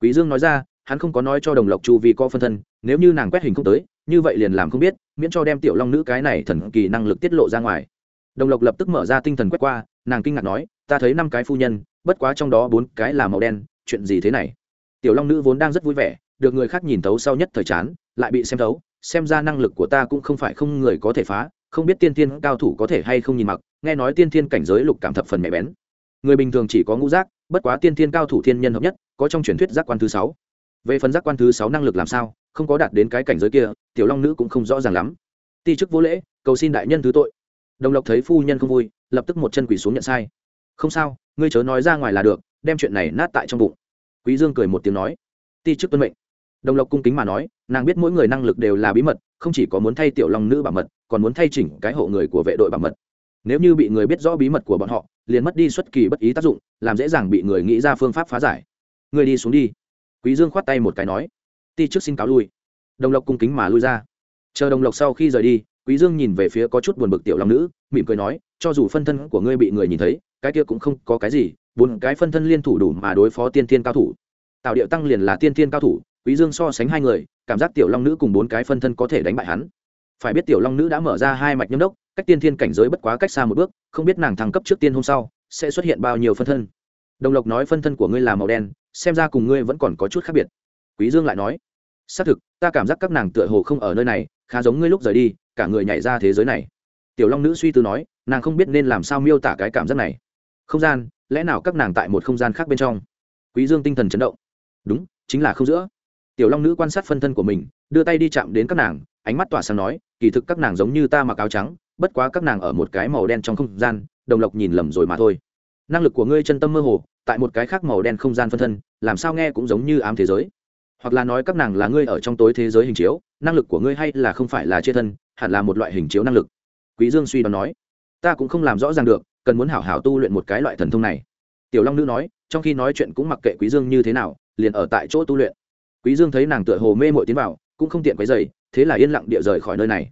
Quý dương nói ra, hắn không có nói cho đồng lộc chu vì có phân thân, nếu như nàng quét hình không tới, như vậy liền làm không biết, miễn cho đem tiểu long nữ cái này thần kỳ năng lực tiết lộ ra ngoài. Đồng lộc lập tức mở ra tinh thần quét qua, nàng kinh ngạc nói, ta thấy năm cái phu nhân, bất quá trong đó bốn cái là màu đen, chuyện gì thế này? Tiểu long nữ vốn đang rất vui vẻ, được người khác nhìn thấu sau nhất thời chán, lại bị xem thấu, xem ra năng lực của ta cũng không phải không người có thể phá, không biết tiên thiên cao thủ có thể hay không nhìn mặc, nghe nói tiên thiên cảnh giới lục cảm thập phần mẹ bén. Người bình thường chỉ có ngũ giác, bất quá tiên thiên cao thủ thiên nhân hợp nhất, có trong truyền thuyết giác quan thứ sáu. Về phần giác quan thứ sáu năng lực làm sao, không có đạt đến cái cảnh giới kia, tiểu long nữ cũng không rõ ràng lắm. Ti chức vô lễ, cầu xin đại nhân thứ tội. Đồng lộc thấy phu nhân không vui, lập tức một chân quỳ xuống nhận sai. Không sao, ngươi chớ nói ra ngoài là được, đem chuyện này nát tại trong bụng quý dương cười một tiếng nói, ti chức tuân mệnh. Đồng lộc cung kính mà nói, nàng biết mỗi người năng lực đều là bí mật, không chỉ có muốn thay tiểu long nữ bảo mật, còn muốn thay chỉnh cái hộ người của vệ đội bảo mật. Nếu như bị người biết rõ bí mật của bọn họ, liền mất đi xuất kỳ bất ý tác dụng, làm dễ dàng bị người nghĩ ra phương pháp phá giải. Người đi xuống đi. Quý dương khoát tay một cái nói, ti trước xin cáo lui. Đồng lộc cung kính mà lui ra. Chờ đồng lộc sau khi rời đi, quý dương nhìn về phía có chút buồn bực tiểu long nữ, mỉm cười nói, cho dù phân thân của ngươi bị người nhìn thấy, cái kia cũng không có cái gì bốn cái phân thân liên thủ đủ mà đối phó tiên thiên cao thủ. Tạo điệu tăng liền là tiên thiên cao thủ, quý dương so sánh hai người, cảm giác tiểu long nữ cùng bốn cái phân thân có thể đánh bại hắn. Phải biết tiểu long nữ đã mở ra hai mạch nhâm đốc, cách tiên thiên cảnh giới bất quá cách xa một bước, không biết nàng thăng cấp trước tiên hôm sau sẽ xuất hiện bao nhiêu phân thân. Đồng lộc nói phân thân của ngươi là màu đen, xem ra cùng ngươi vẫn còn có chút khác biệt. Quý dương lại nói, xác thực, ta cảm giác các nàng tựa hồ không ở nơi này, khá giống ngươi lúc rời đi, cả người nhảy ra thế giới này. Tiểu long nữ suy tư nói, nàng không biết nên làm sao miêu tả cái cảm giác này. Không gian lẽ nào các nàng tại một không gian khác bên trong? Quý dương tinh thần chấn động. Đúng, chính là không giữa. Tiểu long nữ quan sát phân thân của mình, đưa tay đi chạm đến các nàng, ánh mắt tỏa sáng nói, kỳ thực các nàng giống như ta mặc áo trắng, bất quá các nàng ở một cái màu đen trong không gian, đồng lộc nhìn lầm rồi mà thôi. Năng lực của ngươi chân tâm mơ hồ, tại một cái khác màu đen không gian phân thân, làm sao nghe cũng giống như ám thế giới. Hoặc là nói các nàng là ngươi ở trong tối thế giới hình chiếu, năng lực của ngươi hay là không phải là chia thân, hẳn là một loại hình chiếu năng lực. Quý dương suy đoán nói, ta cũng không làm rõ ràng được cần muốn hảo hảo tu luyện một cái loại thần thông này. Tiểu long nữ nói trong khi nói chuyện cũng mặc kệ quý dương như thế nào liền ở tại chỗ tu luyện. Quý dương thấy nàng tựa hồ mê mội tiến vào cũng không tiện quấy rầy, thế là yên lặng địa rời khỏi nơi này.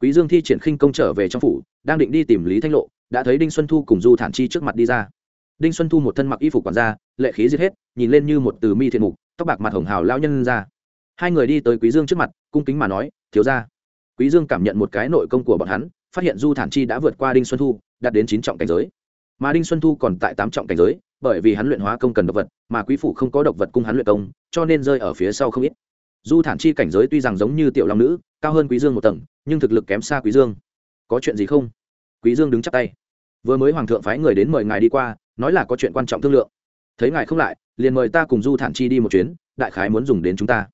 Quý dương thi triển khinh công trở về trong phủ đang định đi tìm lý thanh lộ đã thấy đinh xuân thu cùng du thản chi trước mặt đi ra. Đinh xuân thu một thân mặc y phục quản gia lệ khí giết hết nhìn lên như một từ mi thiện mục tóc bạc mặt hồng hào lao nhân ra. Hai người đi tới quý dương trước mặt cung kính mà nói thiếu gia. Quý dương cảm nhận một cái nội công của bọn hắn phát hiện du thản chi đã vượt qua đinh xuân thu, đạt đến chín trọng cảnh giới. Mà đinh xuân thu còn tại tám trọng cảnh giới, bởi vì hắn luyện hóa công cần độc vật, mà quý phủ không có độc vật cung hắn luyện công, cho nên rơi ở phía sau không ít. Du thản chi cảnh giới tuy rằng giống như tiểu long nữ, cao hơn quý dương một tầng, nhưng thực lực kém xa quý dương. Có chuyện gì không? Quý dương đứng chắp tay. Vừa mới hoàng thượng phái người đến mời ngài đi qua, nói là có chuyện quan trọng thương lượng. Thấy ngài không lại, liền mời ta cùng du thản chi đi một chuyến, đại khái muốn dùng đến chúng ta.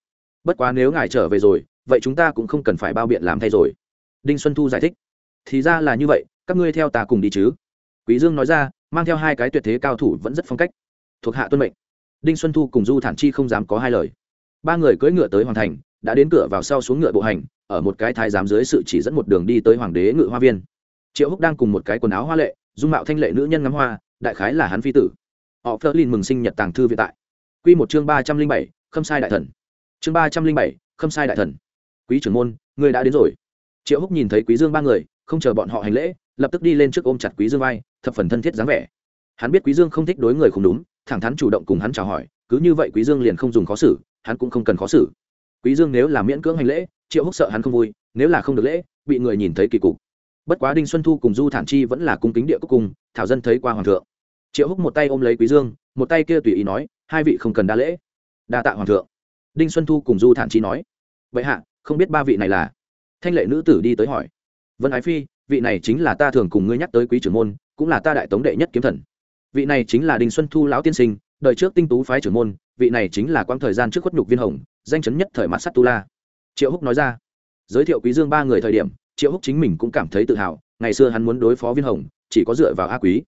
Bất quá nếu ngài trở về rồi, vậy chúng ta cũng không cần phải bao biện làm thay rồi. Đinh xuân thu giải thích thì ra là như vậy, các ngươi theo ta cùng đi chứ. Quý dương nói ra, mang theo hai cái tuyệt thế cao thủ vẫn rất phong cách. Thuộc hạ tuân mệnh. Đinh xuân thu cùng du thản chi không dám có hai lời. Ba người cưỡi ngựa tới hoàng thành, đã đến cửa vào sau xuống ngựa bộ hành, ở một cái thái giám dưới sự chỉ dẫn một đường đi tới hoàng đế ngự hoa viên. Triệu húc đang cùng một cái quần áo hoa lệ, dung mạo thanh lệ nữ nhân ngắm hoa, đại khái là hắn phi tử. Họ phớt lên mừng sinh nhật tàng thư vĩ tại. Quy một chương ba trăm linh bảy, khâm sai đại thần. Chương ba trăm linh bảy, khâm sai đại thần. Quý trưởng môn ngươi đã đến rồi. Triệu húc nhìn thấy quý dương ba người không chờ bọn họ hành lễ, lập tức đi lên trước ôm chặt quý dương vai, thập phần thân thiết dáng vẻ. Hắn biết quý dương không thích đối người không đúng, thẳng thắn chủ động cùng hắn chào hỏi, cứ như vậy quý dương liền không dùng khó xử, hắn cũng không cần khó xử. Quý dương nếu là miễn cưỡng hành lễ, triệu húc sợ hắn không vui, nếu là không được lễ, bị người nhìn thấy kỳ cục. Bất quá đinh xuân thu cùng du thản chi vẫn là cung kính địa cúc cùng thảo dân thấy qua hoàng thượng. Triệu húc một tay ôm lấy quý dương, một tay kia tùy ý nói, hai vị không cần đa lễ. Đa tạ hoàng thượng. Đinh xuân thu cùng du thản chi nói. Vậy hạ, không biết ba vị này là? Thanh lệ nữ tử đi tới hỏi vân ái phi, vị này chính là ta thường cùng ngươi nhắc tới quý trưởng môn, cũng là ta đại tống đệ nhất kiếm thần. Vị này chính là đình xuân thu lão tiên sinh, đời trước tinh tú phái trưởng môn, vị này chính là quãng thời gian trước khuất nhục viên hồng, danh chấn nhất thời mặt sắt tu la. Triệu húc nói ra. Giới thiệu quý dương ba người thời điểm, triệu húc chính mình cũng cảm thấy tự hào, ngày xưa hắn muốn đối phó viên hồng, chỉ có dựa vào a quý.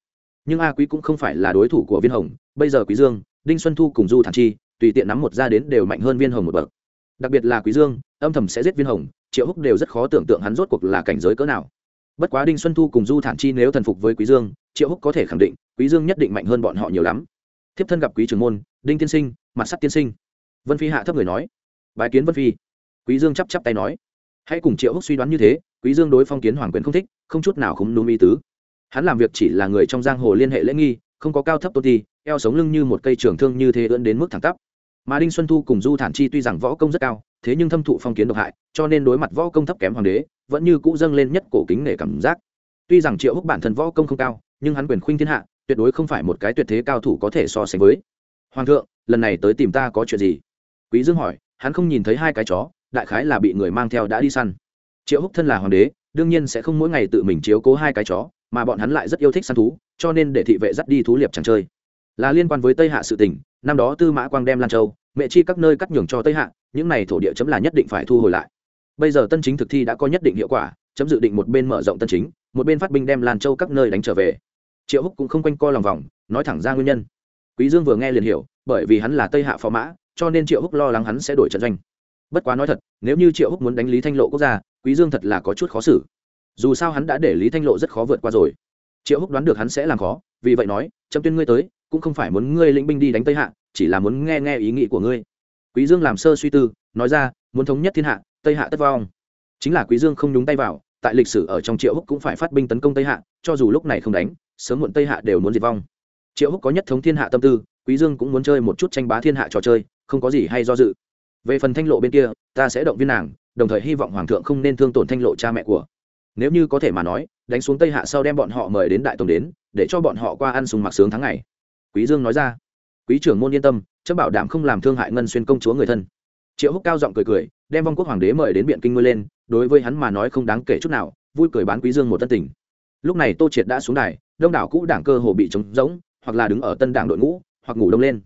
Nhưng a quý cũng không phải là đối thủ của viên hồng, bây giờ quý dương, đinh xuân thu cùng du thản chi, tùy tiện nắm một ra đến đều mạnh hơn viên hồng một bậc. Đặc biệt là quý dương, âm thầm sẽ giết viên hồng triệu húc đều rất khó tưởng tượng hắn rốt cuộc là cảnh giới cỡ nào. Bất quá đinh xuân thu cùng du thản chi nếu thần phục với quý dương, triệu húc có thể khẳng định, quý dương nhất định mạnh hơn bọn họ nhiều lắm. Thiếp thân gặp quý trưởng môn, đinh tiên sinh, mặt sắt tiên sinh. Vân phi hạ thấp người nói bài kiến vân phi. Quý dương chắp chắp tay nói, hãy cùng triệu húc suy đoán như thế, quý dương đối phong kiến hoàng quyền không thích, không chút nào không núm ý tứ. Hắn làm việc chỉ là người trong giang hồ liên hệ lễ nghi, không có cao thấp tôn ti, eo sống lưng như một cây trường thương như thế ưỡn đến mức thẳng tắp. Mà đinh xuân thu cùng du thản chi tuy rằng võ công rất cao thế nhưng thâm thụ phong kiến độc hại, cho nên đối mặt võ công thấp kém hoàng đế, vẫn như cũ dâng lên nhất cổ kính nể cảm giác. Tuy rằng triệu húc bản thân võ công không cao, nhưng hắn quyền khuynh thiên hạ, tuyệt đối không phải một cái tuyệt thế cao thủ có thể so sánh với. Hoàng thượng, lần này tới tìm ta có chuyện gì? Quý dương hỏi, hắn không nhìn thấy hai cái chó, đại khái là bị người mang theo đã đi săn. Triệu húc thân là hoàng đế, đương nhiên sẽ không mỗi ngày tự mình chiếu cố hai cái chó, mà bọn hắn lại rất yêu thích săn thú, cho nên để thị vệ dắt đi thú liệp chẳng chơi. Là liên quan với tây hạ sự tình, năm đó tư mã quang đem lan châu mẹ chi các nơi cắt nhường cho tây hạ, những này thổ địa chấm là nhất định phải thu hồi lại. Bây giờ tân chính thực thi đã có nhất định hiệu quả, chấm dự định một bên mở rộng tân chính, một bên phát binh đem lan châu các nơi đánh trở về. Triệu húc cũng không quanh co lòng vòng, nói thẳng ra nguyên nhân. Quý dương vừa nghe liền hiểu, bởi vì hắn là tây hạ phó mã, cho nên triệu húc lo lắng hắn sẽ đổi trận doanh. Bất quá nói thật, nếu như triệu húc muốn đánh lý thanh lộ quốc gia, quý dương thật là có chút khó xử. Dù sao hắn đã để lý thanh lộ rất khó vượt qua rồi. Triệu húc đoán được hắn sẽ làm khó, vì vậy nói, chấm tuyên ngươi tới cũng không phải muốn ngươi lĩnh binh đi đánh tây hạ, chỉ là muốn nghe nghe ý nghĩ của ngươi. Quý dương làm sơ suy tư, nói ra, muốn thống nhất thiên hạ, tây hạ tất vong. Chính là quý dương không nhúng tay vào, tại lịch sử ở trong triệu húc cũng phải phát binh tấn công tây hạ, cho dù lúc này không đánh, sớm muộn tây hạ đều muốn diệt vong. Triệu húc có nhất thống thiên hạ tâm tư, quý dương cũng muốn chơi một chút tranh bá thiên hạ trò chơi, không có gì hay do dự. Về phần thanh lộ bên kia, ta sẽ động viên nàng, đồng thời hy vọng hoàng thượng không nên thương tổn thanh lộ cha mẹ của. Nếu như có thể mà nói, đánh xuống tây hạ sau đem bọn họ mời đến đại tông đến, để cho bọn họ qua ăn sùng mặc sướng tháng ngày quý dương nói ra. Quý trưởng môn yên tâm chấp bảo đảm không làm thương hại ngân xuyên công chúa người thân. Triệu húc cao giọng cười cười, đem vong quốc hoàng đế mời đến biện kinh ngươi lên, đối với hắn mà nói không đáng kể chút nào, vui cười bán quý dương một tân tình. Lúc này tô triệt đã xuống đài, đông đảo cũ đảng cơ hồ bị trống rỗng, hoặc là đứng ở tân đảng đội ngũ, hoặc ngủ đông lên.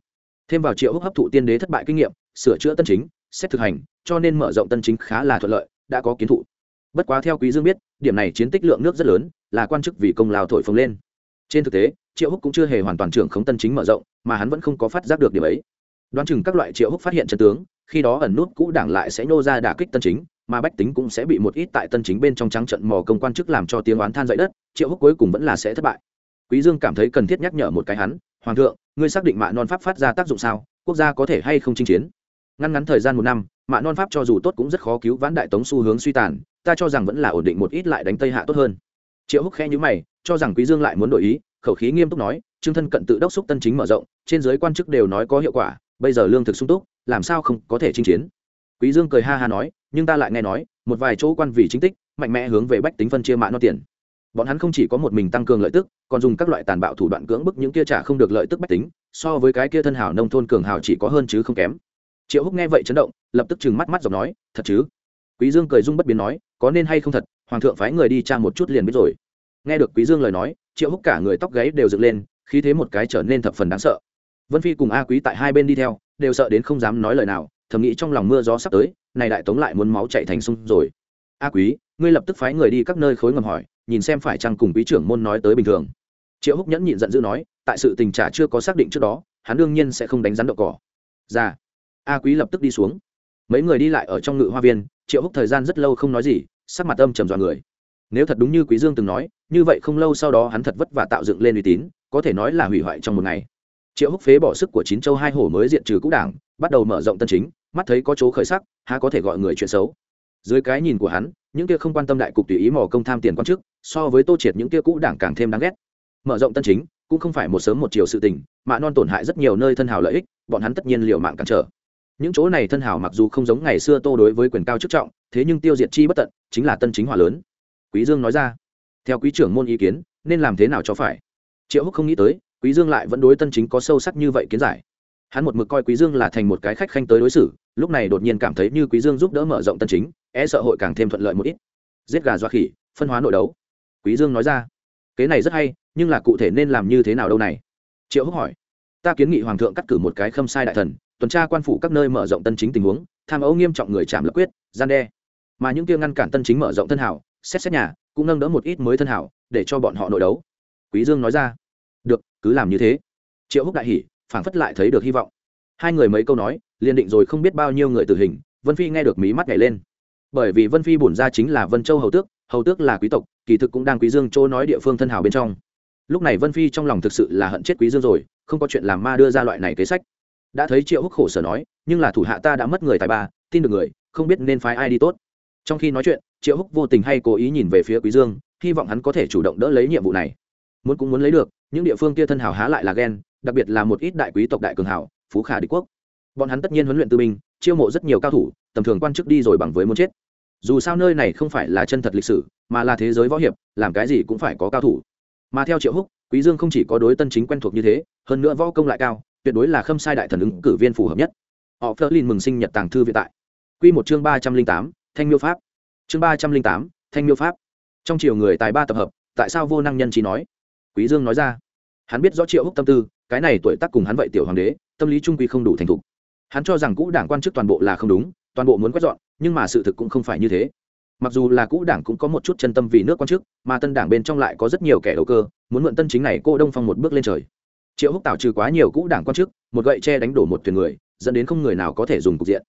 Thêm vào triệu húc hấp thụ tiên đế thất bại kinh nghiệm, sửa chữa tân chính, xét thực hành, cho nên mở rộng tân chính khá là thuận lợi, đã có kiến thụ. Bất quá theo quý dương biết, điểm này chiến tích lượng nước rất lớn, là quan chức vì công lao thổi phồng lên. Trên thực tế triệu húc cũng chưa hề hoàn toàn trưởng khống tân chính mở rộng, mà hắn vẫn không có phát giác được điểm ấy. Đoán chừng các loại triệu húc phát hiện chân tướng, khi đó ẩn nút cũ đảng lại sẽ nô ra đả kích tân chính, mà bách tính cũng sẽ bị một ít tại tân chính bên trong trắng trận mò công quan chức làm cho tiếng oán than dậy đất, triệu húc cuối cùng vẫn là sẽ thất bại. Quý dương cảm thấy cần thiết nhắc nhở một cái hắn, hoàng thượng, ngươi xác định mạ non pháp phát ra tác dụng sao? Quốc gia có thể hay không chinh chiến? Ngăn ngắn thời gian một năm, mạ non pháp cho dù tốt cũng rất khó cứu vãn đại tống xu hướng suy tàn, ta cho rằng vẫn là ổn định một ít lại đánh tây hạ tốt hơn. Triệu húc khẽ nhíu mày, cho rằng quý dương lại muốn đổi ý khẩu khí nghiêm túc nói, trương thân cận tự đốc xúc tân chính mở rộng, trên giới quan chức đều nói có hiệu quả, bây giờ lương thực sung túc, làm sao không có thể chinh chiến? Quý dương cười ha ha nói, nhưng ta lại nghe nói, một vài chỗ quan vì chính tích, mạnh mẽ hướng về bách tính phân chia mạ non tiền. Bọn hắn không chỉ có một mình tăng cường lợi tức, còn dùng các loại tàn bạo thủ đoạn cưỡng bức những kia trả không được lợi tức bách tính, so với cái kia thân hảo nông thôn cường hảo chỉ có hơn chứ không kém. Triệu húc nghe vậy chấn động, lập tức chừng mắt mắt giọng nói, thật chứ? Quý dương cười dung bất biến nói, có nên hay không thật, hoàng thượng phái người đi tra một chút liền biết rồi nghe được quý dương lời nói, triệu húc cả người tóc gáy đều dựng lên, khí thế một cái trở nên thập phần đáng sợ. Vân phi cùng a quý tại hai bên đi theo, đều sợ đến không dám nói lời nào, thầm nghĩ trong lòng mưa gió sắp tới, này đại tống lại muốn máu chạy thành sông rồi. A quý, ngươi lập tức phái người đi các nơi khối ngầm hỏi, nhìn xem phải chăng cùng quý trưởng môn nói tới bình thường. Triệu húc nhẫn nhịn giận dữ nói, tại sự tình trả chưa có xác định trước đó, hắn đương nhiên sẽ không đánh rắn đậu cỏ. Ra a quý lập tức đi xuống. Mấy người đi lại ở trong ngự hoa viên, triệu húc thời gian rất lâu không nói gì, sắc mặt âm trầm dọa người nếu thật đúng như quý dương từng nói, như vậy không lâu sau đó hắn thật vất vả tạo dựng lên uy tín, có thể nói là hủy hoại trong một ngày. Triệu húc phế bỏ sức của chín châu hai hổ mới diện trừ cũ đảng, bắt đầu mở rộng tân chính, mắt thấy có chỗ khởi sắc, há có thể gọi người chuyện xấu. Dưới cái nhìn của hắn, những kia không quan tâm đại cục tùy ý mò công tham tiền quan chức, so với tô triệt những kia cũ đảng càng thêm đáng ghét. Mở rộng tân chính, cũng không phải một sớm một chiều sự tình, mà non tổn hại rất nhiều nơi thân hào lợi ích, bọn hắn tất nhiên liều mạng cản trở. Những chỗ này thân hào mặc dù không giống ngày xưa tô đối với quyền cao chức trọng, thế nhưng tiêu diệt chi bất tận, chính là tân chính hỏa lớn quý dương nói ra. Theo quý trưởng môn ý kiến, nên làm thế nào cho phải? Triệu húc không nghĩ tới, quý dương lại vẫn đối tân chính có sâu sắc như vậy kiến giải. Hắn một mực coi quý dương là thành một cái khách khanh tới đối xử, lúc này đột nhiên cảm thấy như quý dương giúp đỡ mở rộng tân chính e sợ hội càng thêm thuận lợi một ít. Giết gà doa khỉ, phân hóa nội đấu. Quý dương nói ra. Kế này rất hay, nhưng là cụ thể nên làm như thế nào đâu này? Triệu húc hỏi. Ta kiến nghị hoàng thượng cắt cử một cái khâm sai đại thần, tuần tra quan phủ các nơi mở rộng tân chính tình huống, tham ấu nghiêm trọng người chạm lập quyết, gian đe. Mà những kia ngăn cản tân chính mở rộng thân hảo xét xét nhà, cũng nâng đỡ một ít mới thân hảo, để cho bọn họ nội đấu. Quý dương nói ra. Được, cứ làm như thế. Triệu húc đại hỉ, phảng phất lại thấy được hy vọng. Hai người mấy câu nói, liền định rồi không biết bao nhiêu người tử hình, vân phi nghe được mí mắt nhảy lên. Bởi vì vân phi bổn ra chính là vân châu hầu tước hầu tước là quý tộc, kỳ thực cũng đang quý dương chỗ nói địa phương thân hảo bên trong. Lúc này vân phi trong lòng thực sự là hận chết quý dương rồi, không có chuyện làm ma đưa ra loại này kế sách. Đã thấy triệu húc khổ sở nói, nhưng là thủ hạ ta đã mất người tài ba, tin được người, không biết nên phái ai đi tốt trong khi nói chuyện, triệu húc vô tình hay cố ý nhìn về phía quý dương, hy vọng hắn có thể chủ động đỡ lấy nhiệm vụ này. Muốn cũng muốn lấy được, những địa phương kia thân hảo há lại là ghen, đặc biệt là một ít đại quý tộc đại cường hảo, phú khả đế quốc. Bọn hắn tất nhiên huấn luyện tư binh, chiêu mộ rất nhiều cao thủ, tầm thường quan chức đi rồi bằng với muốn chết. Dù sao nơi này không phải là chân thật lịch sử, mà là thế giới võ hiệp, làm cái gì cũng phải có cao thủ. Mà theo triệu húc, quý dương không chỉ có đối tân chính quen thuộc như thế, hơn nữa võ công lại cao, tuyệt đối là khâm sai đại thần ứng cử viên phù hợp nhất. Họ phớt lên mừng sinh nhật tàng thư viện tại. Quy một chương ba trăm linh tám thanh miêu pháp. Chương ba trăm linh tám, thanh miêu pháp. Trong chiều người tài ba tập hợp, tại sao vô năng nhân trí nói? Quý dương nói ra. Hắn biết rõ triệu húc tâm tư, cái này tuổi tác cùng hắn vậy tiểu hoàng đế, tâm lý trung quy không đủ thành thục. Hắn cho rằng cũ đảng quan chức toàn bộ là không đúng, toàn bộ muốn quét dọn, nhưng mà sự thực cũng không phải như thế. Mặc dù là cũ đảng cũng có một chút chân tâm vì nước quan chức, mà tân đảng bên trong lại có rất nhiều kẻ đầu cơ, muốn mượn tân chính này cô đông phong một bước lên trời. Triệu húc tạo trừ quá nhiều cũ đảng quan chức, một gậy che đánh đổ một thuyền người, dẫn đến không người nào có thể dùng cục diện.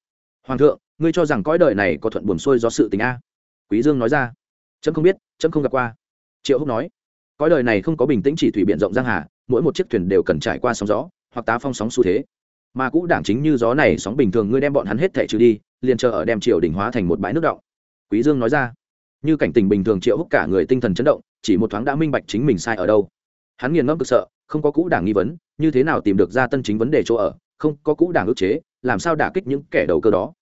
Hoàng thượng ngươi cho rằng cõi đời này có thuận buồn xuôi do sự tình a? Quý dương nói ra. Trâm không biết trâm không gặp qua. Triệu húc nói. Cõi đời này không có bình tĩnh chỉ thủy biển rộng giang hà, mỗi một chiếc thuyền đều cần trải qua sóng gió, hoặc tá phong sóng xu thế. Mà cũ đảng chính như gió này sóng bình thường ngươi đem bọn hắn hết thể trừ đi, liền chờ ở đem triều đình hóa thành một bãi nước động quý dương nói ra. Như cảnh tình bình thường triệu húc cả người tinh thần chấn động, chỉ một thoáng đã minh bạch chính mình sai ở đâu. Hắn nghiền ngẫm cực sợ, không có cũ đảng nghi vấn, như thế nào tìm được ra tân chính vấn đề chỗ ở, không có cũ đảng ức chế, làm sao đả kích những kẻ đầu cơ đó?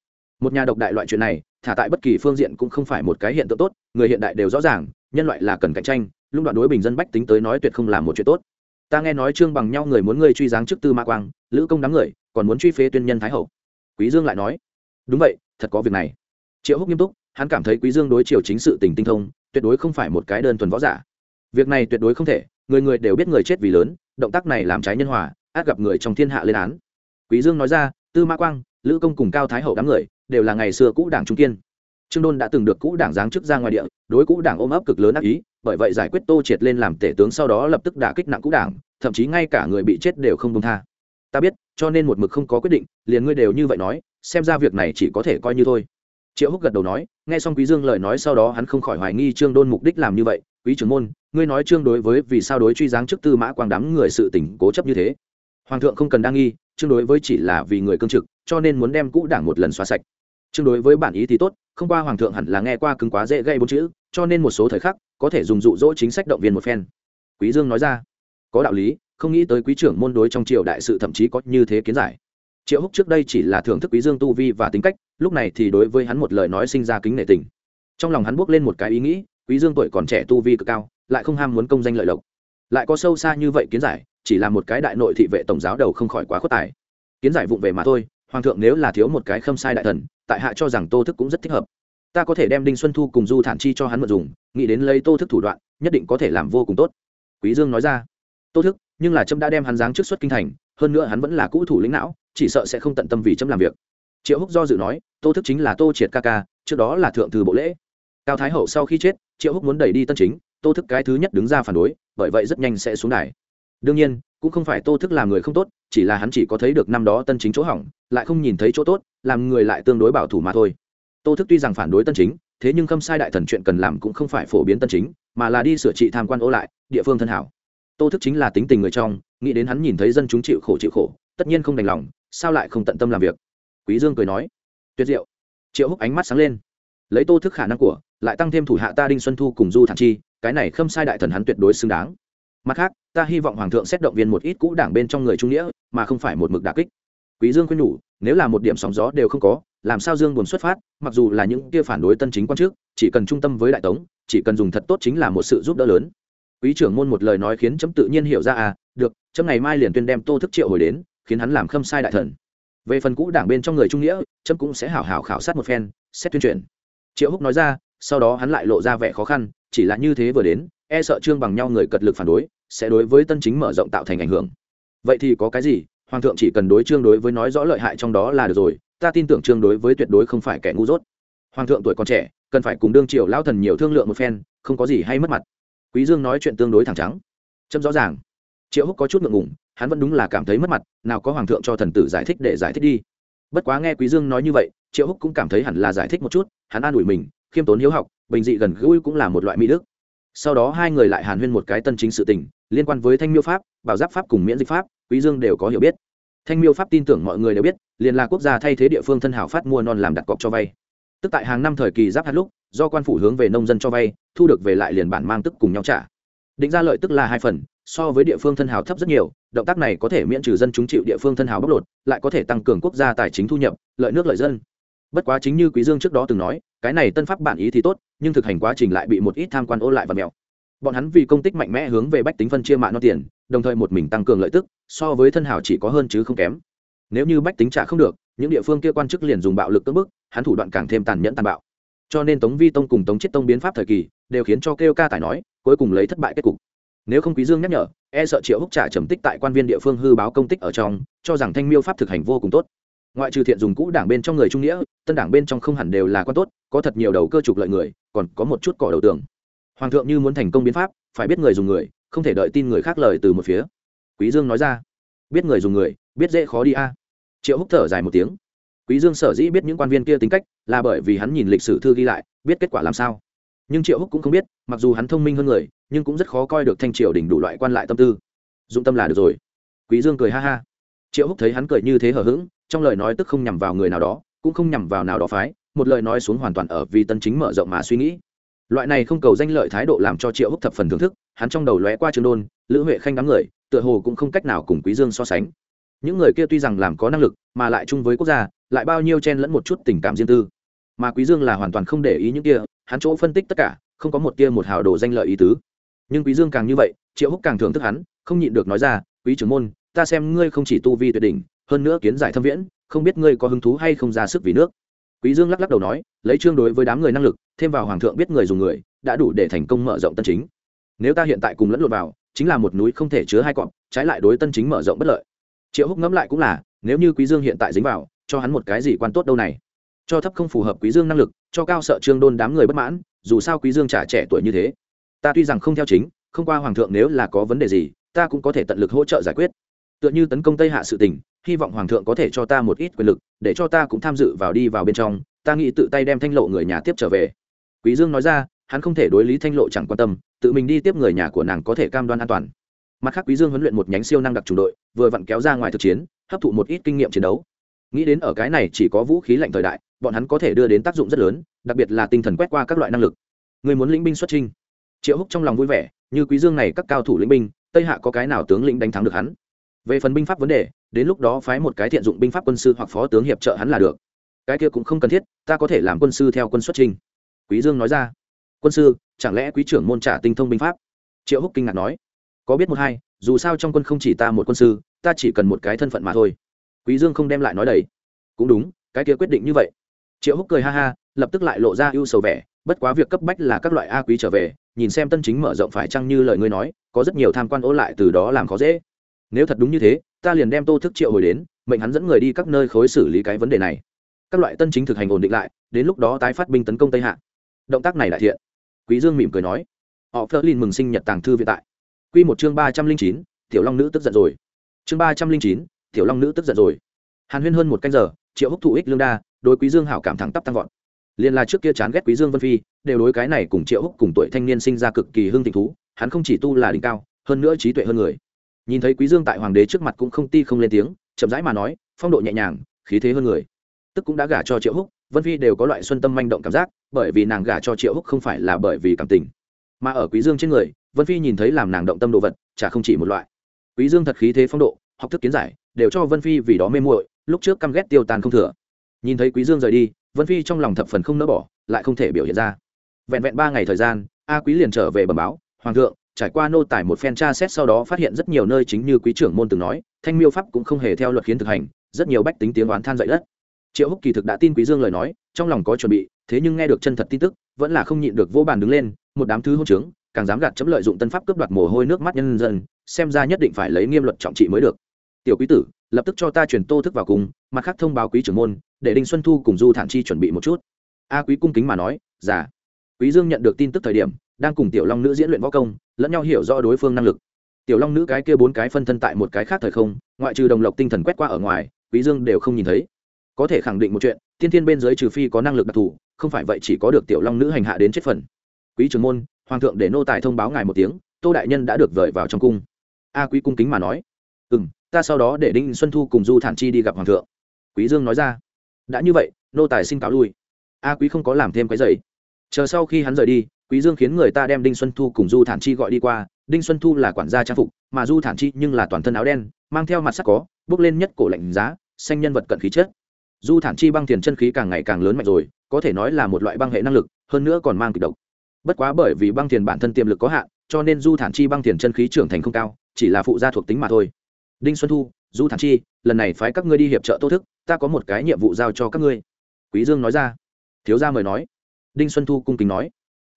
Một nhà độc đại loại chuyện này, thả tại bất kỳ phương diện cũng không phải một cái hiện tượng tốt, người hiện đại đều rõ ràng, nhân loại là cần cạnh tranh lúc đoạn đối bình dân bách tính tới nói tuyệt không là một chuyện tốt. Ta nghe nói trương bằng nhau người muốn ngươi truy giáng chức tư ma quang, lữ công đám người, còn muốn truy phế tuyên nhân thái hậu. Quý dương lại nói, đúng vậy, thật có việc này. Triệu húc nghiêm túc, hắn cảm thấy quý dương đối triều chính sự tình tinh thông, tuyệt đối không phải một cái đơn thuần võ giả. Việc này tuyệt đối không thể, người người đều biết người chết vì lớn, động tác này làm trái nhân hòa, át gặp người trong thiên hạ lên án. Quý dương nói ra, tư ma quang, lữ công cùng cao thái hậu đám người đều là ngày xưa cũ đảng trung kiên. Trương đôn đã từng được cũ đảng giáng chức ra ngoài địa, đối cũ đảng ôm ấp cực lớn ác ý, bởi vậy giải quyết tô triệt lên làm tể tướng sau đó lập tức đả kích nặng cũ đảng, thậm chí ngay cả người bị chết đều không công tha. Ta biết, cho nên một mực không có quyết định, liền ngươi đều như vậy nói, xem ra việc này chỉ có thể coi như thôi. Triệu húc gật đầu nói, nghe xong quý dương lời nói sau đó hắn không khỏi hoài nghi trương đôn mục đích làm như vậy. Quý trưởng môn, ngươi nói trương đối với vì sao đối truy giáng chức tư mã quang đám người sự tỉnh cố chấp như thế? Hoàng thượng không cần đa nghi, trương đối với chỉ là vì người cương trực, cho nên muốn đem cũ đảng một lần xóa sạch trương đối với bản ý thì tốt, không qua hoàng thượng hẳn là nghe qua cứng quá dễ gây bốn chữ, cho nên một số thời khắc, có thể dùng dụ dỗ chính sách động viên một phen. Quý dương nói ra, có đạo lý, không nghĩ tới quý trưởng môn đối trong triều đại sự thậm chí có như thế kiến giải. Triệu húc trước đây chỉ là thưởng thức quý dương tu vi và tính cách, lúc này thì đối với hắn một lời nói sinh ra kính nể tình. Trong lòng hắn bước lên một cái ý nghĩ, quý dương tuổi còn trẻ tu vi cực cao, lại không ham muốn công danh lợi lộc. Lại có sâu xa như vậy kiến giải, chỉ là một cái đại nội thị vệ tổng giáo đầu không khỏi quá khuất tài. Kiến giải vụng về mà thôi, hoàng thượng nếu là thiếu một cái khâm sai đại thần tại hạ cho rằng tô thức cũng rất thích hợp. Ta có thể đem đinh xuân thu cùng du thản chi cho hắn mượn dùng, nghĩ đến lấy tô thức thủ đoạn, nhất định có thể làm vô cùng tốt. Quý dương nói ra. Tô thức, nhưng là trâm đã đem hắn giáng trước xuất kinh thành, hơn nữa hắn vẫn là cũ thủ lĩnh não, chỉ sợ sẽ không tận tâm vì trâm làm việc. Triệu húc do dự nói, tô thức chính là tô triệt ca ca, trước đó là thượng thư bộ lễ. Cao thái hậu sau khi chết, triệu húc muốn đẩy đi tân chính, tô thức cái thứ nhất đứng ra phản đối, bởi vậy rất nhanh sẽ xuống đài. Đương nhiên, cũng không phải tô thức làm người không tốt, chỉ là hắn chỉ có thấy được năm đó tân chính chỗ hỏng, lại không nhìn thấy chỗ tốt làm người lại tương đối bảo thủ mà thôi. Tô thức tuy rằng phản đối tân chính, thế nhưng khâm sai đại thần chuyện cần làm cũng không phải phổ biến tân chính, mà là đi sửa trị tham quan ô lại, địa phương thân hảo. Tô thức chính là tính tình người trong, nghĩ đến hắn nhìn thấy dân chúng chịu khổ chịu khổ, tất nhiên không đành lòng, sao lại không tận tâm làm việc? Quý dương cười nói, tuyệt diệu. Triệu húc ánh mắt sáng lên. Lấy tô thức khả năng của, lại tăng thêm thủ hạ ta đinh xuân thu cùng du thản chi, cái này khâm sai đại thần hắn tuyệt đối xứng đáng. Mặt khác, ta hy vọng hoàng thượng xét động viên một ít cũ đảng bên trong người trung nghĩa, mà không phải một mực đà kích. Quý dương khuyên nhủ nếu là một điểm sóng gió đều không có, làm sao dương buồn xuất phát, mặc dù là những kia phản đối tân chính quan trước, chỉ cần trung tâm với đại tống, chỉ cần dùng thật tốt chính là một sự giúp đỡ lớn. Quý trưởng môn một lời nói khiến chấm tự nhiên hiểu ra à được, chấm ngày mai liền tuyên đem tô thức triệu hồi đến, khiến hắn làm khâm sai đại thần. Về phần cũ đảng bên trong người trung nghĩa, chấm cũng sẽ hảo hảo khảo sát một phen, xét tuyên truyền. Triệu húc nói ra, sau đó hắn lại lộ ra vẻ khó khăn, chỉ là như thế vừa đến e sợ trương bằng nhau người cật lực phản đối, sẽ đối với tân chính mở rộng tạo thành ảnh hưởng. Vậy thì có cái gì? Hoàng thượng chỉ cần đối trương đối với nói rõ lợi hại trong đó là được rồi, ta tin tưởng trương đối với tuyệt đối không phải kẻ ngu dốt. Hoàng thượng tuổi còn trẻ, cần phải cùng đương triều lao thần nhiều thương lượng một phen, không có gì hay mất mặt. Quý dương nói chuyện tương đối thẳng trắng chấm rõ ràng. Triệu húc có chút ngượng ngùng, hắn vẫn đúng là cảm thấy mất mặt, nào có hoàng thượng cho thần tử giải thích để giải thích đi. Bất quá nghe quý dương nói như vậy, triệu húc cũng cảm thấy hẳn là giải thích một chút, hắn an ủi mình, khiêm tốn hiếu học, bình dị gần gũi cũng là một loại mỹ đức. Sau đó hai người lại hàn huyên một cái tân chính sự tình, liên quan với thanh miêu pháp, bảo giáp pháp cùng miễn dịch pháp quý dương đều có hiểu biết. Thanh miêu pháp tin tưởng mọi người đều biết, liền là quốc gia thay thế địa phương thân hảo phát mua non làm đặt cọc cho vay. Tức tại hàng năm thời kỳ giáp hạt lúc, do quan phủ hướng về nông dân cho vay, thu được về lại liền bản mang tức cùng nhau trả. Định ra lợi tức là hai phần, so với địa phương thân hào thấp rất nhiều, động tác này có thể miễn trừ dân chúng chịu địa phương thân hào bóc lột, lại có thể tăng cường quốc gia tài chính thu nhập, lợi nước lợi dân. Bất quá chính như quý dương trước đó từng nói, cái này tân pháp bản ý thì tốt, nhưng thực hành quá trình lại bị một ít tham quan ô lại và mèo bọn hắn vì công tích mạnh mẽ hướng về bách tính phân chia mạng non tiền đồng thời một mình tăng cường lợi tức, so với thân hào chỉ có hơn chứ không kém. Nếu như bách tính trả không được, những địa phương kia quan chức liền dùng bạo lực cưỡng bức, hắn thủ đoạn càng thêm tàn nhẫn tàn bạo. Cho nên tống vi tông cùng tống chiết tông biến pháp thời kỳ, đều khiến cho kêu ca tài nói, cuối cùng lấy thất bại kết cục. Nếu không quý dương nhắc nhở e sợ triệu húc trả trầm tích tại quan viên địa phương hư báo công tích ở trong, cho rằng thanh miêu pháp thực hành vô cùng tốt. Ngoại trừ thiện dùng cũ đảng bên trong người trung nghĩa, tân đảng bên trong không hẳn đều là quan tốt, có thật nhiều đầu cơ trục lợi người, còn có một chút cỏ đầu tường. Hoàng thượng như muốn thành công biến pháp, phải biết người dùng người không thể đợi tin người khác lời từ một phía. Quý dương nói ra, biết người dùng người, biết dễ khó đi a. Triệu húc thở dài một tiếng. Quý dương sở dĩ biết những quan viên kia tính cách là bởi vì hắn nhìn lịch sử thư ghi lại, biết kết quả làm sao. Nhưng triệu húc cũng không biết, mặc dù hắn thông minh hơn người, nhưng cũng rất khó coi được thanh triều đỉnh đủ loại quan lại tâm tư. Dụng tâm là được rồi. Quý dương cười ha ha. Triệu húc thấy hắn cười như thế hờ hững, trong lời nói tức không nhằm vào người nào đó, cũng không nhằm vào nào đó phái, một lời nói xuống hoàn toàn ở vì tân chính mở rộng mà suy nghĩ. Loại này không cầu danh lợi thái độ làm cho triệu húc thập phần thưởng thức hắn trong đầu lóe qua trường đôn, lữ huệ khanh đám người, tựa hồ cũng không cách nào cùng quý dương so sánh. Những người kia tuy rằng làm có năng lực, mà lại chung với quốc gia, lại bao nhiêu chen lẫn một chút tình cảm riêng tư. Mà quý dương là hoàn toàn không để ý những kia, hắn chỗ phân tích tất cả, không có một tia một hào đồ danh lợi ý tứ. Nhưng quý dương càng như vậy, triệu húc càng thưởng thức hắn, không nhịn được nói ra, quý trưởng môn, ta xem ngươi không chỉ tu vi tuyệt đỉnh, hơn nữa kiến giải thâm viễn, không biết ngươi có hứng thú hay không ra sức vì nước. Quý dương lắc lắc đầu nói, lấy trương đối với đám người năng lực, thêm vào hoàng thượng biết người dùng người, đã đủ để thành công mở rộng tân chính nếu ta hiện tại cùng lẫn lộn vào, chính là một núi không thể chứa hai cọp, trái lại đối tân chính mở rộng bất lợi. Triệu húc ngẫm lại cũng là, nếu như quý dương hiện tại dính vào, cho hắn một cái gì quan tốt đâu này? Cho thấp không phù hợp quý dương năng lực, cho cao sợ trương đôn đám người bất mãn, dù sao quý dương trả trẻ tuổi như thế. Ta tuy rằng không theo chính, không qua hoàng thượng nếu là có vấn đề gì, ta cũng có thể tận lực hỗ trợ giải quyết. Tựa như tấn công tây hạ sự tình, hy vọng hoàng thượng có thể cho ta một ít quyền lực, để cho ta cũng tham dự vào đi vào bên trong. Ta nghĩ tự tay đem thanh lộ người nhà tiếp trở về. Quý dương nói ra, hắn không thể đối lý thanh lộ chẳng quan tâm tự mình đi tiếp người nhà của nàng có thể cam đoan an toàn. Mặt khác, quý dương huấn luyện một nhánh siêu năng đặc trùng đội, vừa vặn kéo ra ngoài thực chiến, hấp thụ một ít kinh nghiệm chiến đấu. Nghĩ đến ở cái này chỉ có vũ khí lạnh thời đại, bọn hắn có thể đưa đến tác dụng rất lớn, đặc biệt là tinh thần quét qua các loại năng lực. Người muốn lĩnh binh xuất trinh triệu húc trong lòng vui vẻ, như quý dương này các cao thủ lĩnh binh, tây hạ có cái nào tướng lĩnh đánh thắng được hắn? Về phần binh pháp vấn đề, đến lúc đó phái một cái thiện dụng binh pháp quân sư hoặc phó tướng hiệp trợ hắn là được. Cái kia cũng không cần thiết, ta có thể làm quân sư theo quân xuất trình quý dương nói ra. Quân sư chẳng lẽ quý trưởng môn trả tinh thông binh pháp? Triệu húc kinh ngạc nói. Có biết một hai, dù sao trong quân không chỉ ta một quân sư, ta chỉ cần một cái thân phận mà thôi. Quý dương không đem lại nói đầy. Cũng đúng, cái kia quyết định như vậy. Triệu húc cười ha ha, lập tức lại lộ ra ưu sầu vẻ, bất quá việc cấp bách là các loại a quý trở về, nhìn xem tân chính mở rộng phải chăng như lời ngươi nói, có rất nhiều tham quan ố lại từ đó làm khó dễ. Nếu thật đúng như thế, ta liền đem tô thức triệu hồi đến, mệnh hắn dẫn người đi các nơi khối xử lý cái vấn đề này. Các loại tân chính thực hành ổn định lại, đến lúc đó tái phát binh tấn công tây hạ. Động tác này đại thiện quý dương mỉm cười nói, họ phớt lên mừng sinh nhật tàng thư viện tại. Quy một chương ba trăm linh chín, tiểu long nữ tức giận rồi. Chương ba trăm linh chín, tiểu long nữ tức giận rồi. Hàn huyên hơn một canh giờ, triệu húc thụ ích lương đa, đối quý dương hảo cảm thẳng tắp tăng vọt. Liền là trước kia chán ghét quý dương vân phi, đều đối cái này cùng triệu húc cùng tuổi thanh niên sinh ra cực kỳ hưng thịnh thú, hắn không chỉ tu là đỉnh cao, hơn nữa trí tuệ hơn người. Nhìn thấy quý dương tại hoàng đế trước mặt cũng không ti không lên tiếng, chậm rãi mà nói, phong độ nhẹ nhàng, khí thế hơn người. Tức cũng đã gả cho triệu húc vân phi đều có loại xuân tâm manh động cảm giác, bởi vì nàng gả cho triệu húc không phải là bởi vì cảm tình. Mà ở quý dương trên người, vân phi nhìn thấy làm nàng động tâm đồ vật, chả không chỉ một loại. Quý dương thật khí thế phong độ, học thức kiến giải, đều cho vân phi vì đó mê muội, lúc trước căm ghét tiêu tan không thừa. Nhìn thấy quý dương rời đi, vân phi trong lòng thập phần không nỡ bỏ, lại không thể biểu hiện ra. Vẹn vẹn ba ngày thời gian, a quý liền trở về bẩm báo, hoàng thượng, trải qua nô tải một phen tra xét sau đó phát hiện rất nhiều nơi chính như quý trưởng môn từng nói, thanh miêu pháp cũng không hề theo luật khiến thực hành, rất nhiều bách tính tiếng oán than dậy đất triệu húc kỳ thực đã tin quý dương lời nói, trong lòng có chuẩn bị, thế nhưng nghe được chân thật tin tức, vẫn là không nhịn được vô bàn đứng lên, một đám thứ hôn trướng, càng dám gạt chấm lợi dụng tân pháp cướp đoạt mồ hôi nước mắt nhân dân, xem ra nhất định phải lấy nghiêm luật trọng trị mới được. Tiểu quý tử, lập tức cho ta chuyển tô thức vào cùng, mặt khác thông báo quý trưởng môn, để đinh xuân thu cùng du thản chi chuẩn bị một chút. A quý cung kính mà nói giả quý dương nhận được tin tức thời điểm, đang cùng tiểu long nữ diễn luyện võ công, lẫn nhau hiểu rõ đối phương năng lực. Tiểu long nữ cái kia bốn cái phân thân tại một cái khác thời không, ngoại trừ đồng lộc tinh thần quét qua ở ngoài, quý dương đều không nhìn thấy có thể khẳng định một chuyện, tiên thiên bên dưới trừ phi có năng lực đặc thù, không phải vậy chỉ có được tiểu long nữ hành hạ đến chết phần. Quý trưởng môn, hoàng thượng để nô tài thông báo ngài một tiếng, tô đại nhân đã được vời vào trong cung. A quý cung kính mà nói. Ừ m ta sau đó để đinh xuân thu cùng du thản chi đi gặp hoàng thượng. Quý dương nói ra. Đã như vậy, nô tài xin cáo lui. A quý không có làm thêm cái giày chờ sau khi hắn rời đi, quý dương khiến người ta đem đinh xuân thu cùng du thản chi gọi đi qua. Đinh xuân thu là quản gia trang phục, mà du thản chi nhưng là toàn thân áo đen, mang theo mặt sắc có, bước lên nhất cổ lạnh giá, xanh nhân vật cận khí chết du thản chi băng thiền chân khí càng ngày càng lớn mạnh rồi, có thể nói là một loại băng hệ năng lực, hơn nữa còn mang kịch độc. Bất quá bởi vì băng thiền bản thân tiềm lực có hạn, cho nên du thản chi băng thiền chân khí trưởng thành không cao, chỉ là phụ gia thuộc tính mà thôi. Đinh xuân thu, du thản chi, lần này phái các ngươi đi hiệp trợ tô thức, ta có một cái nhiệm vụ giao cho các ngươi. Quý dương nói ra. Thiếu gia mời nói. Đinh xuân thu cung kính nói.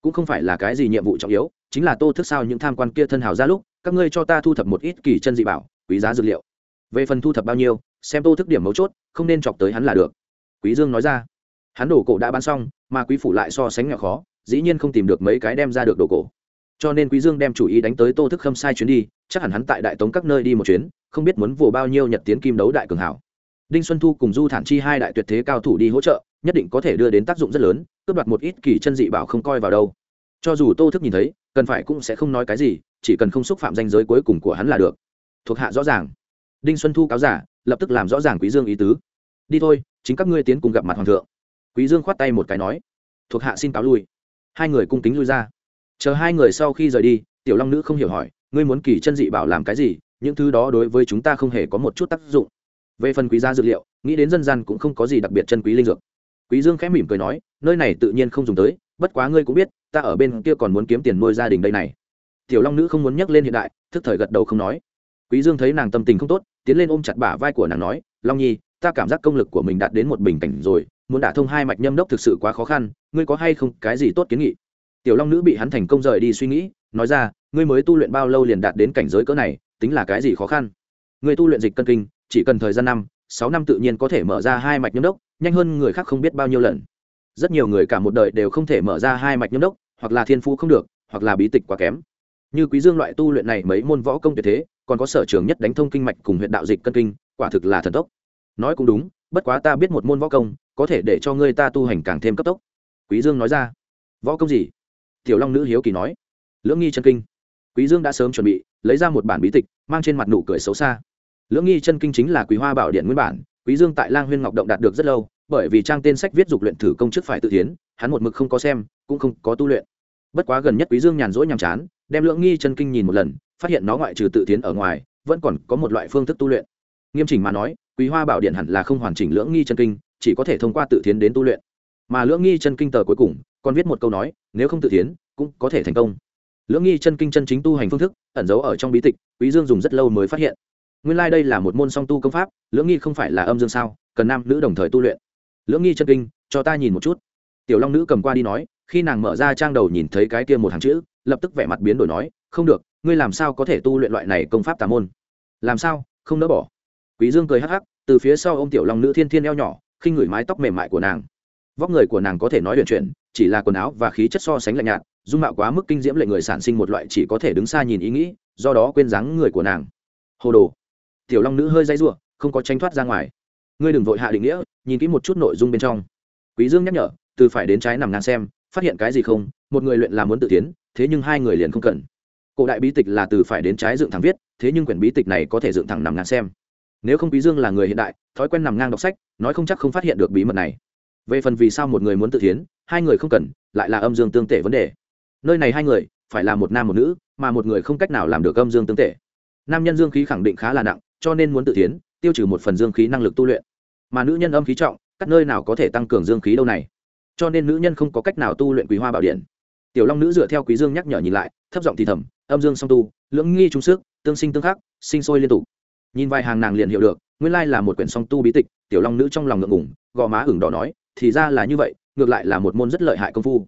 Cũng không phải là cái gì nhiệm vụ trọng yếu, chính là tô thức sao những tham quan kia thân hào ra lúc, các ngươi cho ta thu thập một ít kỳ chân dị bảo, quý giá dược liệu. Về phần thu thập bao nhiêu xem tô thức điểm mấu chốt, không nên chọc tới hắn là được. Quý dương nói ra. Hắn đổ cổ đã bán xong, mà quý phủ lại so sánh nghèo khó, dĩ nhiên không tìm được mấy cái đem ra được đồ cổ. Cho nên quý dương đem chủ ý đánh tới tô thức khâm sai chuyến đi, chắc hẳn hắn tại đại tống các nơi đi một chuyến, không biết muốn vồ bao nhiêu nhật tiến kim đấu đại cường hảo. Đinh xuân thu cùng du thản chi hai đại tuyệt thế cao thủ đi hỗ trợ, nhất định có thể đưa đến tác dụng rất lớn, cướp đoạt một ít kỳ chân dị bảo không coi vào đâu. Cho dù tô thức nhìn thấy, cần phải cũng sẽ không nói cái gì, chỉ cần không xúc phạm danh giới cuối cùng của hắn là được. Thuộc hạ rõ ràng đinh xuân thu cáo giả, lập tức làm rõ ràng quý dương ý tứ. Đi thôi, chính các ngươi tiến cùng gặp mặt hoàng thượng. Quý dương khoát tay một cái nói. Thuộc hạ xin cáo lui. Hai người cung kính lui ra. Chờ hai người sau khi rời đi, tiểu long nữ không hiểu hỏi, ngươi muốn kỳ chân dị bảo làm cái gì? Những thứ đó đối với chúng ta không hề có một chút tác dụng. Về phần quý gia dược liệu, nghĩ đến dân gian cũng không có gì đặc biệt chân quý linh dược. Quý dương khẽ mỉm cười nói, nơi này tự nhiên không dùng tới, bất quá ngươi cũng biết, ta ở bên kia còn muốn kiếm tiền nuôi gia đình đây này. Tiểu long nữ không muốn nhắc lên hiện đại, thức thời gật đầu không nói quý dương thấy nàng tâm tình không tốt, tiến lên ôm chặt bả vai của nàng nói, long nhi, ta cảm giác công lực của mình đạt đến một bình cảnh rồi, muốn đả thông hai mạch nhâm đốc thực sự quá khó khăn, ngươi có hay không cái gì tốt kiến nghị? Tiểu long nữ bị hắn thành công rời đi suy nghĩ, nói ra, ngươi mới tu luyện bao lâu liền đạt đến cảnh giới cỡ này, tính là cái gì khó khăn? Ngươi tu luyện dịch cân kinh, chỉ cần thời gian năm, sáu năm tự nhiên có thể mở ra hai mạch nhâm đốc, nhanh hơn người khác không biết bao nhiêu lần. Rất nhiều người cả một đời đều không thể mở ra hai mạch nhâm đốc, hoặc là thiên phú không được, hoặc là bí tịch quá kém. Như quý dương loại tu luyện này mấy môn võ công tuyệt thế còn có sở trường nhất đánh thông kinh mạch cùng huyện đạo dịch cân kinh, quả thực là thần tốc. Nói cũng đúng, bất quá ta biết một môn võ công, có thể để cho ngươi ta tu hành càng thêm cấp tốc. Quý dương nói ra. Võ công gì? Tiểu long nữ hiếu kỳ nói. Lưỡng nghi chân kinh. Quý dương đã sớm chuẩn bị, lấy ra một bản bí tịch, mang trên mặt nụ cười xấu xa. Lưỡng nghi chân kinh chính là quý hoa bảo điện nguyên bản, quý dương tại lang huyên ngọc động đạt được rất lâu, bởi vì trang tên sách viết dục luyện thử công chức phải tự tiến, hắn một mực không có xem, cũng không có tu luyện. Bất quá gần nhất quý dương nhàn rỗi nhàm chán, đem lưỡng nghi chân kinh nhìn một lần phát hiện nó ngoại trừ tự tiến ở ngoài, vẫn còn có một loại phương thức tu luyện. Nghiêm chỉnh mà nói, quý hoa bảo điện hẳn là không hoàn chỉnh lưỡng nghi chân kinh, chỉ có thể thông qua tự tiến đến tu luyện. Mà lưỡng nghi chân kinh tờ cuối cùng, còn viết một câu nói, nếu không tự tiến, cũng có thể thành công. Lưỡng nghi chân kinh chân chính tu hành phương thức, ẩn giấu ở trong bí tịch, quý dương dùng rất lâu mới phát hiện. Nguyên lai đây là một môn song tu công pháp, lưỡng nghi không phải là âm dương sao, cần nam nữ đồng thời tu luyện. Lưỡng nghi chân kinh, cho ta nhìn một chút. Tiểu long nữ cầm qua đi nói, khi nàng mở ra trang đầu nhìn thấy cái kia một hàng chữ, lập tức vẻ mặt biến đổi nói, không được ngươi làm sao có thể tu luyện loại này công pháp tà môn? Làm sao? Không nỡ bỏ. Quý dương cười hắc hắc, từ phía sau ô m tiểu long nữ thiên thiên eo nhỏ, khinh ngửi mái tóc mềm mại của nàng. Vóc người của nàng có thể nói huyền chuyển, chỉ là quần áo và khí chất so sánh lạnh nhạt, dung mạo quá mức kinh diễm lệ người sản sinh một loại chỉ có thể đứng xa nhìn ý nghĩ, do đó quên dáng người của nàng. Hồ đồ. Tiểu long nữ hơi dây giụa, không có tranh thoát ra ngoài. Ngươi đừng vội hạ định nghĩa, nhìn kỹ một chút nội dung bên trong. Quý dương nhắc nhở, từ phải đến trái nằm ngang xem, phát hiện cái gì không, một người luyện là muốn tự tiến, thế nhưng hai người liền không cần cổ đại bí tịch là từ phải đến trái dựng thẳng viết, thế nhưng quyển bí tịch này có thể dựng thẳng nằm ngang xem. Nếu không quý dương là người hiện đại, thói quen nằm ngang đọc sách, nói không chắc không phát hiện được bí mật này. Về phần vì sao một người muốn tự thiến, hai người không cần, lại là âm dương tương tệ vấn đề. Nơi này hai người, phải là một nam một nữ, mà một người không cách nào làm được âm dương tương tệ. Nam nhân dương khí khẳng định khá là nặng, cho nên muốn tự thiến, tiêu trừ một phần dương khí năng lực tu luyện. Mà nữ nhân âm khí trọng các nơi nào có thể tăng cường dương khí đâu này. Cho nên nữ nhân không có cách nào tu luyện quý hoa bảo điện. Tiểu long nữ dựa theo quý dương nhắc nhở nhìn lại, thấp giọng thì thầm âm dương song tu, lưỡng nghi trung sức, tương sinh tương khắc, sinh sôi liên tục. Nhìn vài hàng nàng liền hiểu được, nguyên lai là một quyển song tu bí tịch, tiểu long nữ trong lòng ngượng ngủng gò má ửng đỏ nói, thì ra là như vậy, ngược lại là một môn rất lợi hại công phu.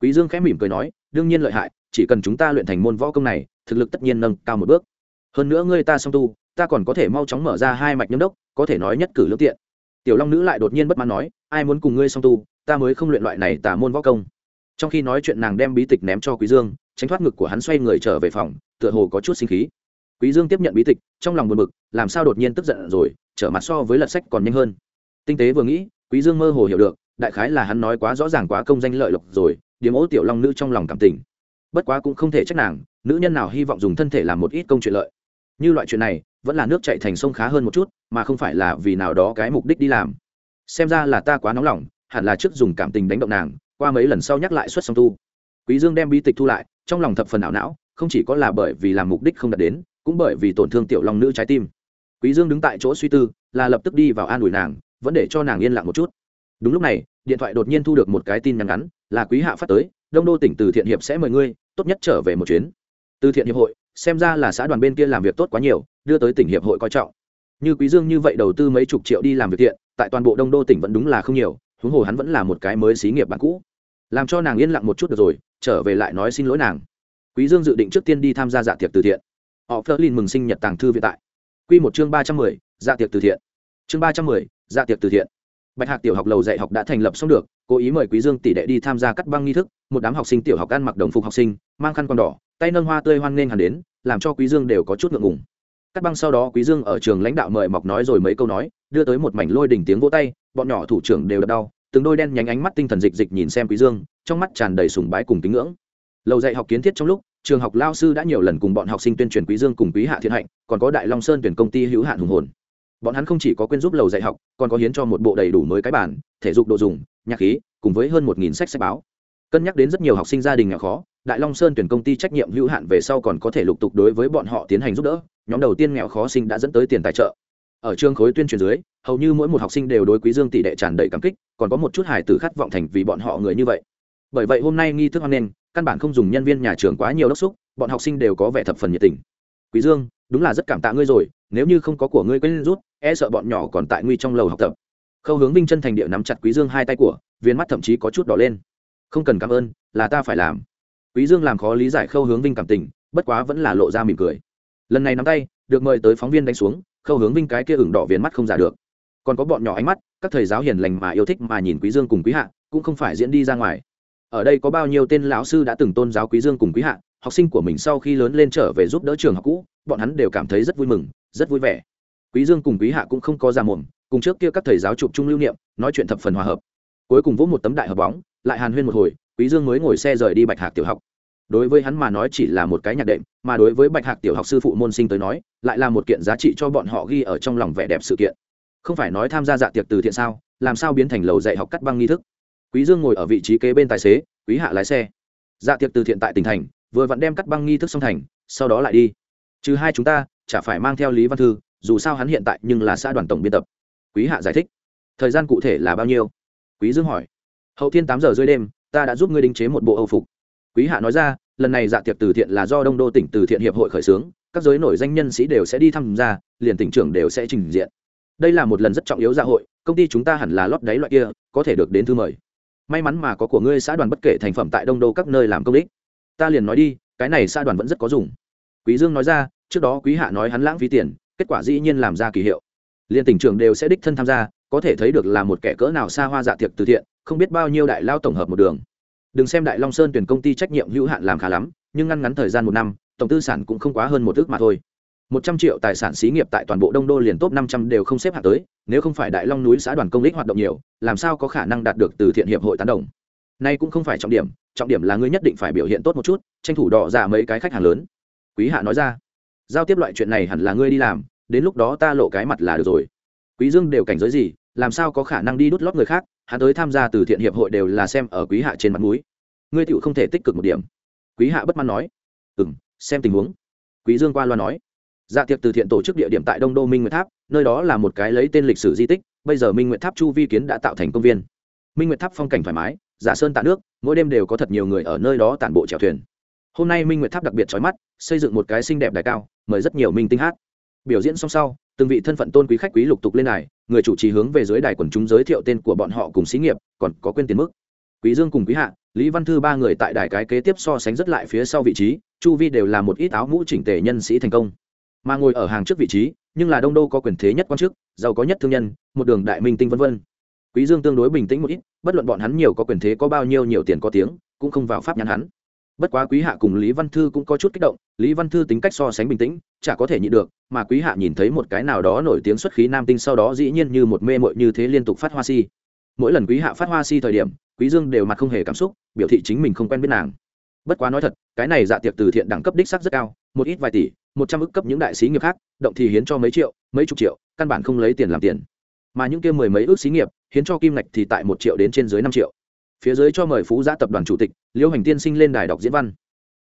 Quý dương khẽ mỉm cười nói, đương nhiên lợi hại, chỉ cần chúng ta luyện thành môn võ công này, thực lực tất nhiên nâng cao một bước. Hơn nữa ngươi ta song tu, ta còn có thể mau chóng mở ra hai mạch nhâm đốc, có thể nói nhất cử lưỡng tiện. Tiểu long nữ lại đột nhiên bất mãn nói, ai muốn cùng ngươi song tu, ta mới không luyện loại này tả môn võ công trong khi nói chuyện nàng đem bí tịch ném cho quý dương, tránh thoát ngực của hắn xoay người trở về phòng, tựa hồ có chút sinh khí. Quý dương tiếp nhận bí tịch, trong lòng buồn bực, làm sao đột nhiên tức giận rồi, trở mặt so với lật sách còn nhanh hơn. Tinh tế vừa nghĩ, quý dương mơ hồ hiểu được, đại khái là hắn nói quá rõ ràng quá công danh lợi lộc rồi điểm ố tiểu long nữ trong lòng cảm tình. Bất quá cũng không thể trách nàng, nữ nhân nào hy vọng dùng thân thể làm một ít công chuyện lợi. Như loại chuyện này, vẫn là nước chạy thành sông khá hơn một chút, mà không phải là vì nào đó cái mục đích đi làm. Xem ra là ta quá nóng lòng, hẳn là trước dùng cảm tình đánh động nàng qua mấy lần sau nhắc lại xuất song tu. Quý dương đem bi tịch thu lại, trong lòng thập phần ảo não, không chỉ có là bởi vì làm mục đích không đạt đến, cũng bởi vì tổn thương tiểu long nữ trái tim. Quý dương đứng tại chỗ suy tư, là lập tức đi vào an ủi nàng, vẫn để cho nàng yên lặng một chút. Đúng lúc này, điện thoại đột nhiên thu được một cái tin nhắn ngắn, là quý hạ phát tới, đông đô tỉnh từ thiện hiệp sẽ mời ngươi, tốt nhất trở về một chuyến. Từ thiện hiệp hội, xem ra là xã đoàn bên kia làm việc tốt quá nhiều, đưa tới tỉnh hiệp hội coi trọng. Như quý dương như vậy đầu tư mấy chục triệu đi làm việc thiện, tại toàn bộ đông đô tỉnh vẫn đúng là không nhiều, huống hồ hắn vẫn là một cái mới xí nghiệp bạn cũ làm cho nàng yên lặng một chút được rồi, trở về lại nói xin lỗi nàng. Quý dương dự định trước tiên đi tham gia dạ tiệc từ thiện. Họ phớt lên mừng sinh nhật tàng thư viện tại. Quy một chương ba trăm mười dạ tiệc từ thiện. Chương ba trăm mười dạ tiệc từ thiện. Bạch hạc tiểu học lầu dạy học đã thành lập xong được, cố ý mời quý dương tỷ đệ đi tham gia cắt băng nghi thức, một đám học sinh tiểu học ăn mặc đồng phục học sinh, mang khăn quàng đỏ, tay nâng hoa tươi hoan nghênh hẳn đến, làm cho quý dương đều có chút ngượng ngùng. Cắt băng sau đó quý dương ở trường lãnh đạo mời mọc nói rồi mấy câu nói, đưa tới một mảnh lôi đỉnh tiếng vỗ tay, bọn nhỏ thủ trưởng đều đập đau từng đôi đen nhánh ánh mắt tinh thần dịch dịch nhìn xem quý dương, trong mắt tràn đầy sùng bái cùng kính ngưỡng. Lầu dạy học kiến thiết trong lúc, trường học lao sư đã nhiều lần cùng bọn học sinh tuyên truyền quý dương cùng quý hạ thiên hạnh, còn có đại long sơn tuyển công ty hữu hạn hùng hồn. Bọn hắn không chỉ có quên giúp lầu dạy học, còn có hiến cho một bộ đầy đủ mới cái bản, thể dục đồ dùng, nhạc khí, cùng với hơn một nghìn sách sách báo. Cân nhắc đến rất nhiều học sinh gia đình nghèo khó, đại long sơn tuyển công ty trách nhiệm hữu hạn về sau còn có thể lục tục đối với bọn họ tiến hành giúp đỡ. Nhóm đầu tiên nghèo khó sinh đã dẫn tới tiền tài trợ ở trường khối tuyên truyền dưới, hầu như mỗi một học sinh đều đối quý dương tỷ đệ tràn đầy cảm kích, còn có một chút hài tử khát vọng thành vì bọn họ người như vậy. Bởi vậy hôm nay nghi thức hoan nghênh, căn bản không dùng nhân viên nhà trường quá nhiều đốc xúc, bọn học sinh đều có vẻ thập phần nhiệt tình. Quý dương, đúng là rất cảm tạ ngươi rồi, nếu như không có của ngươi quên rút e sợ bọn nhỏ còn tại nguy trong lầu học tập. Khâu hướng vinh chân thành địa nắm chặt quý dương hai tay của, viên mắt thậm chí có chút đỏ lên. Không cần cảm ơn, là ta phải làm. Quý dương làm khó lý giải khâu hướng vinh cảm tình, bất quá vẫn là lộ ra mỉm cười. Lần này nắm tay được mời tới phóng viên đánh xuống, khâu hướng vinh cái kia ửng đỏ viền mắt không giả được. Còn có bọn nhỏ ánh mắt, các thầy giáo hiền lành mà yêu thích mà nhìn quý dương cùng quý hạ, cũng không phải diễn đi ra ngoài. Ở đây có bao nhiêu tên lão sư đã từng tôn giáo quý dương cùng quý hạ, học sinh của mình sau khi lớn lên trở về giúp đỡ trường học cũ, bọn hắn đều cảm thấy rất vui mừng, rất vui vẻ. Quý dương cùng quý hạ cũng không có ra mồm, cùng trước kia các thầy giáo chụp chung lưu niệm, nói chuyện thập phần hòa hợp. Cuối cùng vỗ một tấm đại hợp bóng, lại hàn huyên một hồi, quý dương mới ngồi xe rời đi bạch hạc tiểu học đối với hắn mà nói chỉ là một cái nhạc đệm, mà đối với bạch hạc tiểu học sư phụ môn sinh tới nói, lại là một kiện giá trị cho bọn họ ghi ở trong lòng vẻ đẹp sự kiện. Không phải nói tham gia dạ tiệc từ thiện sao, làm sao biến thành lầu dạy học cắt băng nghi thức? Quý dương ngồi ở vị trí kế bên tài xế, quý hạ lái xe. Dạ tiệc từ thiện tại tỉnh thành, vừa vặn đem cắt băng nghi thức xong thành, sau đó lại đi. Trừ hai chúng ta, chả phải mang theo lý văn thư, dù sao hắn hiện tại nhưng là xã đoàn tổng biên tập. Quý hạ giải thích. Thời gian cụ thể là bao nhiêu? Quý dương hỏi. Hậu thiên tám giờ rưỡi đêm, ta đã giúp ngươi đính chế một bộ âu phục quý hạ nói ra, lần này dạ tiệc từ thiện là do đông đô tỉnh từ thiện hiệp hội khởi xướng, các giới nổi danh nhân sĩ đều sẽ đi tham gia, liền tỉnh trưởng đều sẽ trình diện. Đây là một lần rất trọng yếu dạ hội, công ty chúng ta hẳn là lót đáy loại kia, có thể được đến thư mời. May mắn mà có của ngươi xã đoàn bất kể thành phẩm tại đông đô các nơi làm công đích. Ta liền nói đi, cái này xã đoàn vẫn rất có dùng. Quý dương nói ra, trước đó quý hạ nói hắn lãng phí tiền, kết quả dĩ nhiên làm ra kỳ hiệu. Liền tỉnh trưởng đều sẽ đích thân tham gia, có thể thấy được là một kẻ cỡ nào xa hoa dạ tiệc từ thiện, không biết bao nhiêu đại lao tổng hợp một đường đừng xem đại long sơn tuyển công ty trách nhiệm hữu hạn làm khá lắm, nhưng ngăn ngắn thời gian một năm, tổng tư sản cũng không quá hơn một ước mà thôi. Một trăm triệu tài sản xí nghiệp tại toàn bộ đông đô liền top năm trăm đều không xếp hạng tới, nếu không phải đại long núi xã đoàn công lý hoạt động nhiều, làm sao có khả năng đạt được từ thiện hiệp hội tán đồng? Nay cũng không phải trọng điểm trọng điểm là ngươi nhất định phải biểu hiện tốt một chút, tranh thủ đỏ ra dạ mấy cái khách hàng lớn. Quý hạ nói ra. Giao tiếp loại chuyện này hẳn là ngươi đi làm, đến lúc đó ta lộ cái mặt là được rồi. Quý dương đều cảnh giới gì làm sao có khả năng đi đút lót người khác, hắn tới tham gia từ thiện hiệp hội đều là xem ở quý hạ trên mặt núi ngươi tựu không thể tích cực một điểm. Quý hạ bất mãn nói. Ừ m xem tình huống. Quý dương qua loa nói. Dạ tiệc từ thiện tổ chức địa điểm tại đông đô minh nguyệt tháp, nơi đó là một cái lấy tên lịch sử di tích, bây giờ minh nguyệt tháp chu vi kiến đã tạo thành công viên. Minh nguyệt tháp phong cảnh thoải mái giả sơn tạ nước, mỗi đêm đều có thật nhiều người ở nơi đó tản bộ chèo thuyền. Hôm nay minh nguyệt tháp đặc biệt trói mắt, xây dựng một cái xinh đẹp đài cao, mời rất nhiều minh tinh hát. Biểu diễn xong sau, từng vị thân phận tôn quý khách quý lục tục lên đài người chủ trì hướng về dưới đài quần chúng giới thiệu tên của bọn họ cùng xí nghiệp, còn có quên tiền mức. Quý dương cùng quý hạ, lý văn thư ba người tại đài cái kế tiếp so sánh rất lại phía sau vị trí, chu vi đều là một ít áo mũ chỉnh tề nhân sĩ thành công. Mà ngồi ở hàng trước vị trí, nhưng là đông đô có quyền thế nhất quan chức, giàu có nhất thương nhân, một đường đại minh tinh vân vân. Quý dương tương đối bình tĩnh một ít, bất luận bọn hắn nhiều có quyền thế có bao nhiêu nhiều tiền có tiếng, cũng không vào pháp nhắn hắn bất quá quý hạ cùng lý văn thư cũng có chút kích động, lý văn thư tính cách so sánh bình tĩnh, chả có thể nhịn được, mà quý hạ nhìn thấy một cái nào đó nổi tiếng xuất khí nam tinh sau đó dĩ nhiên như một mê mội như thế liên tục phát hoa si. Mỗi lần quý hạ phát hoa si thời điểm, quý dương đều mặt không hề cảm xúc, biểu thị chính mình không quen biết nàng. Bất quá nói thật, cái này dạ tiệc từ thiện đẳng cấp đích sắc rất cao, một ít vài tỷ, một trăm ức cấp những đại sĩ nghiệp khác, động thì hiến cho mấy triệu, mấy chục triệu, căn bản không lấy tiền làm tiền. Mà những kia mười mấy ước xí nghiệp, hiến cho kim ngạch thì tại một triệu đến trên dưới năm triệu phía dưới cho mời phú giã tập đoàn chủ tịch, liễu hành tiên sinh lên đài đọc diễn văn.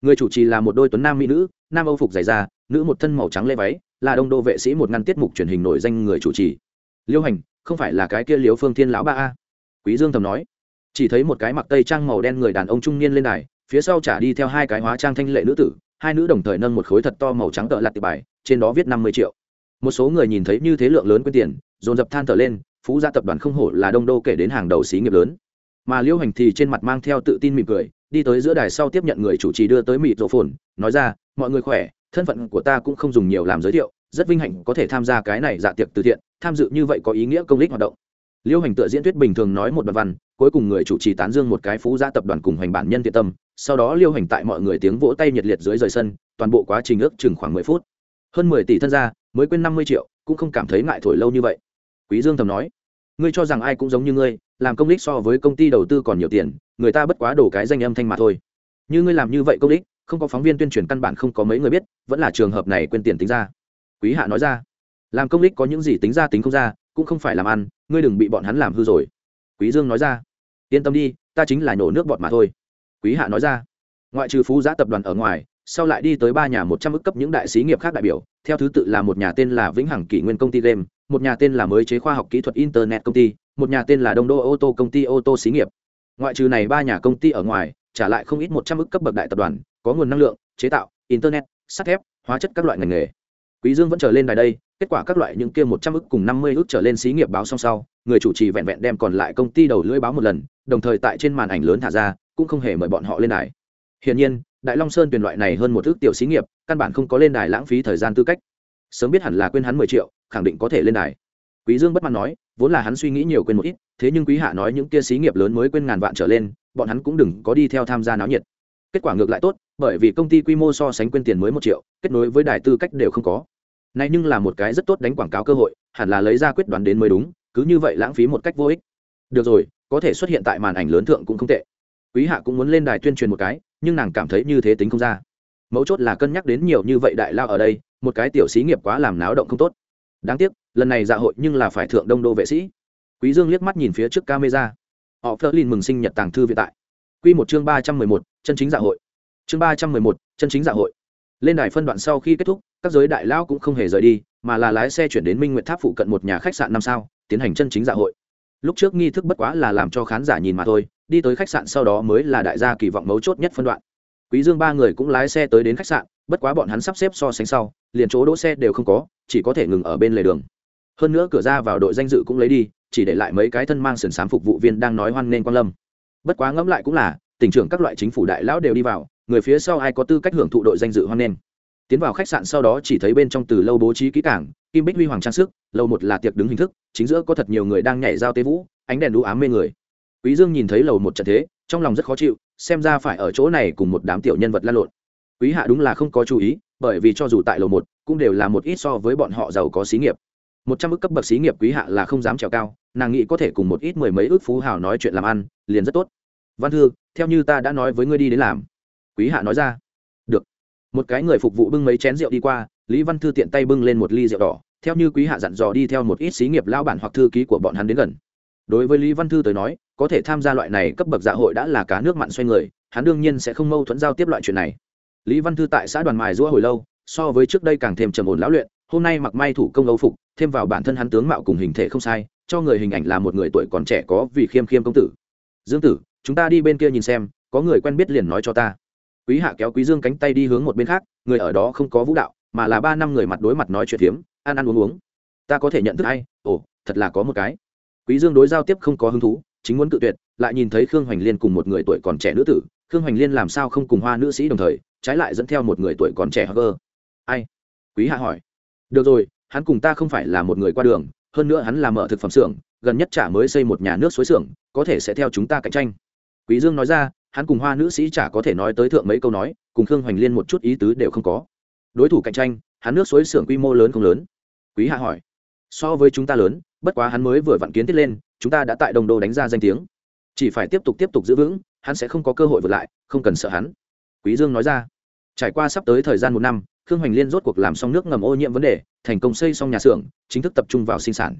Người chủ trì là một đôi tuấn nam mỹ nữ, nam âu phục dày da, nữ một thân màu trắng lê váy, là đông đô vệ sĩ một ngăn tiết mục truyền hình nổi danh người chủ trì. Liễu hành, không phải là cái kia liễu phương thiên lão ba a? Quý dương thầm nói. Chỉ thấy một cái mặc tây trang màu đen người đàn ông trung niên lên đài, phía sau trả đi theo hai cái hóa trang thanh lệ nữ tử, hai nữ đồng thời nâng một khối thật to màu trắng tợ lặt tiệp bài, trên đó viết năm mươi triệu. Một số người nhìn thấy như thế lượng lớn quyên tiền, dồn dập than thở lên, phú gia tập đoàn không hổ là đông đô kể đến hàng đầu xí nghiệp lớn mà liễu hành thì trên mặt mang theo tự tin mỉm cười, đi tới giữa đài sau tiếp nhận người chủ trì đưa tới mịt rộ phồn, nói ra, mọi người khỏe, thân phận của ta cũng không dùng nhiều làm giới thiệu, rất vinh hạnh có thể tham gia cái này dạ tiệc từ thiện, tham dự như vậy có ý nghĩa công lý hoạt động. Liễu hành tựa diễn thuyết bình thường nói một đoạn văn, cuối cùng người chủ trì tán dương một cái phú gia tập đoàn cùng hành bản nhân thiện tâm, sau đó liêu hành tại mọi người tiếng vỗ tay nhiệt liệt dưới rời sân, toàn bộ quá trình ước chừng khoảng mười phút. Hơn mười tỷ thân gia, mới quên năm mươi triệu, cũng không cảm thấy ngại thổi lâu như vậy. Quý dương thầm nói, ngươi cho rằng ai cũng giống như ngươi làm công đích so với công ty đầu tư còn nhiều tiền, người ta bất quá đổ cái danh âm thanh mà thôi. Như ngươi làm như vậy công đích không có phóng viên tuyên truyền căn bản không có mấy người biết, vẫn là trường hợp này quên tiền tính ra. Quý hạ nói ra, làm công đích có những gì tính ra tính không ra, cũng không phải làm ăn, ngươi đừng bị bọn hắn làm hư rồi. Quý dương nói ra, yên tâm đi, ta chính là nhổ nước bọt mà thôi. Quý hạ nói ra, ngoại trừ phú giã tập đoàn ở ngoài, sau lại đi tới ba nhà một trăm ức cấp những đại sĩ nghiệp khác đại biểu, theo thứ tự là một nhà tên là vĩnh hằng kỷ nguyên công ty game, một nhà tên là mới chế khoa học kỹ thuật internet công ty một nhà tên là đông đô ô tô công ty ô tô xí nghiệp. Ngoại trừ này ba nhà công ty ở ngoài, trả lại không ít một trăm ức cấp bậc đại tập đoàn, có nguồn năng lượng, chế tạo, internet, sắt thép, hóa chất các loại ngành nghề. Quý dương vẫn trở lên đài đây, kết quả các loại những kia một trăm ức cùng năm mươi ức trở lên xí nghiệp báo song sau, người chủ trì vẹn vẹn đem còn lại công ty đầu lưỡi báo một lần, đồng thời tại trên màn ảnh lớn thả ra, cũng không hề mời bọn họ lên đài. Hiển nhiên, đại long sơn tuyển loại này hơn một ước tiểu xí nghiệp, căn bản không có lên đài lãng phí thời gian tư cách. Sớm biết hẳn là quên hắn mười triệu, khẳng định có thể lên đài. Quý dương bất mãn nói vốn là hắn suy nghĩ nhiều quên một ít, thế nhưng quý hạ nói những kia xí nghiệp lớn mới quên ngàn vạn trở lên, bọn hắn cũng đừng có đi theo tham gia náo nhiệt. Kết quả ngược lại tốt, bởi vì công ty quy mô so sánh quên tiền mới một triệu, kết nối với đài tư cách đều không có. Này nhưng là một cái rất tốt đánh quảng cáo cơ hội, hẳn là lấy ra quyết đoán đến mới đúng, cứ như vậy lãng phí một cách vô ích. Được rồi, có thể xuất hiện tại màn ảnh lớn thượng cũng không tệ. Quý hạ cũng muốn lên đài tuyên truyền một cái, nhưng nàng cảm thấy như thế tính không ra. Mấu chốt là cân nhắc đến nhiều như vậy đại lao ở đây, một cái tiểu sĩ nghiệp quá làm náo động không tốt. Đáng tiếc lần này dạ hội nhưng là phải thượng đông đô vệ sĩ. Quý dương liếc mắt nhìn phía trước camera. Họ phớt lên mừng sinh nhật tàng thư viện tại. Quy một chương ba trăm mười một, chân chính dạ hội. Chương ba trăm mười một, chân chính dạ hội. Lên đài phân đoạn sau khi kết thúc, các giới đại lao cũng không hề rời đi, mà là lái xe chuyển đến minh nguyệt tháp phụ cận một nhà khách sạn năm sao, tiến hành chân chính dạ hội. Lúc trước nghi thức bất quá là làm cho khán giả nhìn mà thôi, đi tới khách sạn sau đó mới là đại gia kỳ vọng mấu chốt nhất phân đoạn. Quý dương ba người cũng lái xe tới đến khách sạn, bất quá bọn hắn sắp xếp so sánh sau, liền chỗ đỗ xe đều không có, chỉ có thể ngừng ở bên lề đường hơn nữa cửa ra vào đội danh dự cũng lấy đi, chỉ để lại mấy cái thân mang sườn sám phục vụ viên đang nói hoan nghênh quan lâm. Bất quá ngẫm lại cũng là tỉnh trưởng các loại chính phủ đại lão đều đi vào, người phía sau ai có tư cách hưởng thụ đội danh dự hoan nghênh. Tiến vào khách sạn sau đó chỉ thấy bên trong từ lâu bố trí kỹ cảng kim bích huy hoàng trang sức, lâu một là tiệc đứng hình thức, chính giữa có thật nhiều người đang nhảy giao tế vũ, ánh đèn đũ ám mê người. Quý dương nhìn thấy lầu một trận thế, trong lòng rất khó chịu, xem ra phải ở chỗ này cùng một đám tiểu nhân vật lan lộn. Quý hạ đúng là không có chú ý, bởi vì cho dù tại lầu một, cũng đều là một ít so với bọn họ giàu có xí nghiệp một trăm ước cấp bậc xí nghiệp quý hạ là không dám trèo cao, nàng nghĩ có thể cùng một ít mười mấy ước phú hào nói chuyện làm ăn, liền rất tốt. Văn thư, theo như ta đã nói với ngươi đi đến làm. Quý hạ nói ra. Được. Một cái người phục vụ bưng mấy chén rượu đi qua, lý văn thư tiện tay bưng lên một ly rượu đỏ, theo như quý hạ dặn dò đi theo một ít xí nghiệp lao bản hoặc thư ký của bọn hắn đến gần. Đối với lý văn thư tới nói, có thể tham gia loại này cấp bậc dạ hội đã là cá nước mặn xoay người, hắn đương nhiên sẽ không mâu thuẫn giao tiếp loại chuyện này. Lý văn thư tại xã đoàn mài giũa hồi lâu, so với trước đây càng thêm trầm ổn lão luyện hôm nay mặc may thủ công âu phục thêm vào bản thân hắn tướng mạo cùng hình thể không sai cho người hình ảnh là một người tuổi còn trẻ có vì khiêm khiêm công tử. Dương tử chúng ta đi bên kia nhìn xem có người quen biết liền nói cho ta. Quý hạ kéo quý dương cánh tay đi hướng một bên khác người ở đó không có vũ đạo mà là ba năm người mặt đối mặt nói chuyện hiếm, ăn ăn uống uống. Ta có thể nhận thức hay ồ thật là có một cái. Quý dương đối giao tiếp không có hứng thú chính muốn cự tuyệt lại nhìn thấy khương hoành liên cùng một người tuổi còn trẻ nữ tử. Khương hoành liên làm sao không cùng hoa nữ sĩ đồng thời trái lại dẫn theo một người tuổi còn trẻ hơ ai? Quý hạ hỏi được rồi, hắn cùng ta không phải là một người qua đường, hơn nữa hắn là mở thực phẩm xưởng, gần nhất chả mới xây một nhà nước suối xưởng, có thể sẽ theo chúng ta cạnh tranh. Quý dương nói ra, hắn cùng hoa nữ sĩ chả có thể nói tới thượng mấy câu nói, cùng khương hoành liên một chút ý tứ đều không có. Đối thủ cạnh tranh, hắn nước suối xưởng quy mô lớn không lớn? Quý hạ hỏi. So với chúng ta lớn, bất quá hắn mới vừa vặn kiến thiết lên, chúng ta đã tại đồng đô đánh ra danh tiếng. Chỉ phải tiếp tục tiếp tục giữ vững, hắn sẽ không có cơ hội vượt lại, không cần sợ hắn. Quý dương nói ra. Trải qua sắp tới thời gian một năm khương hoành liên rốt cuộc làm xong nước ngầm ô nhiễm vấn đề, thành công xây xong nhà xưởng, chính thức tập trung vào sinh sản.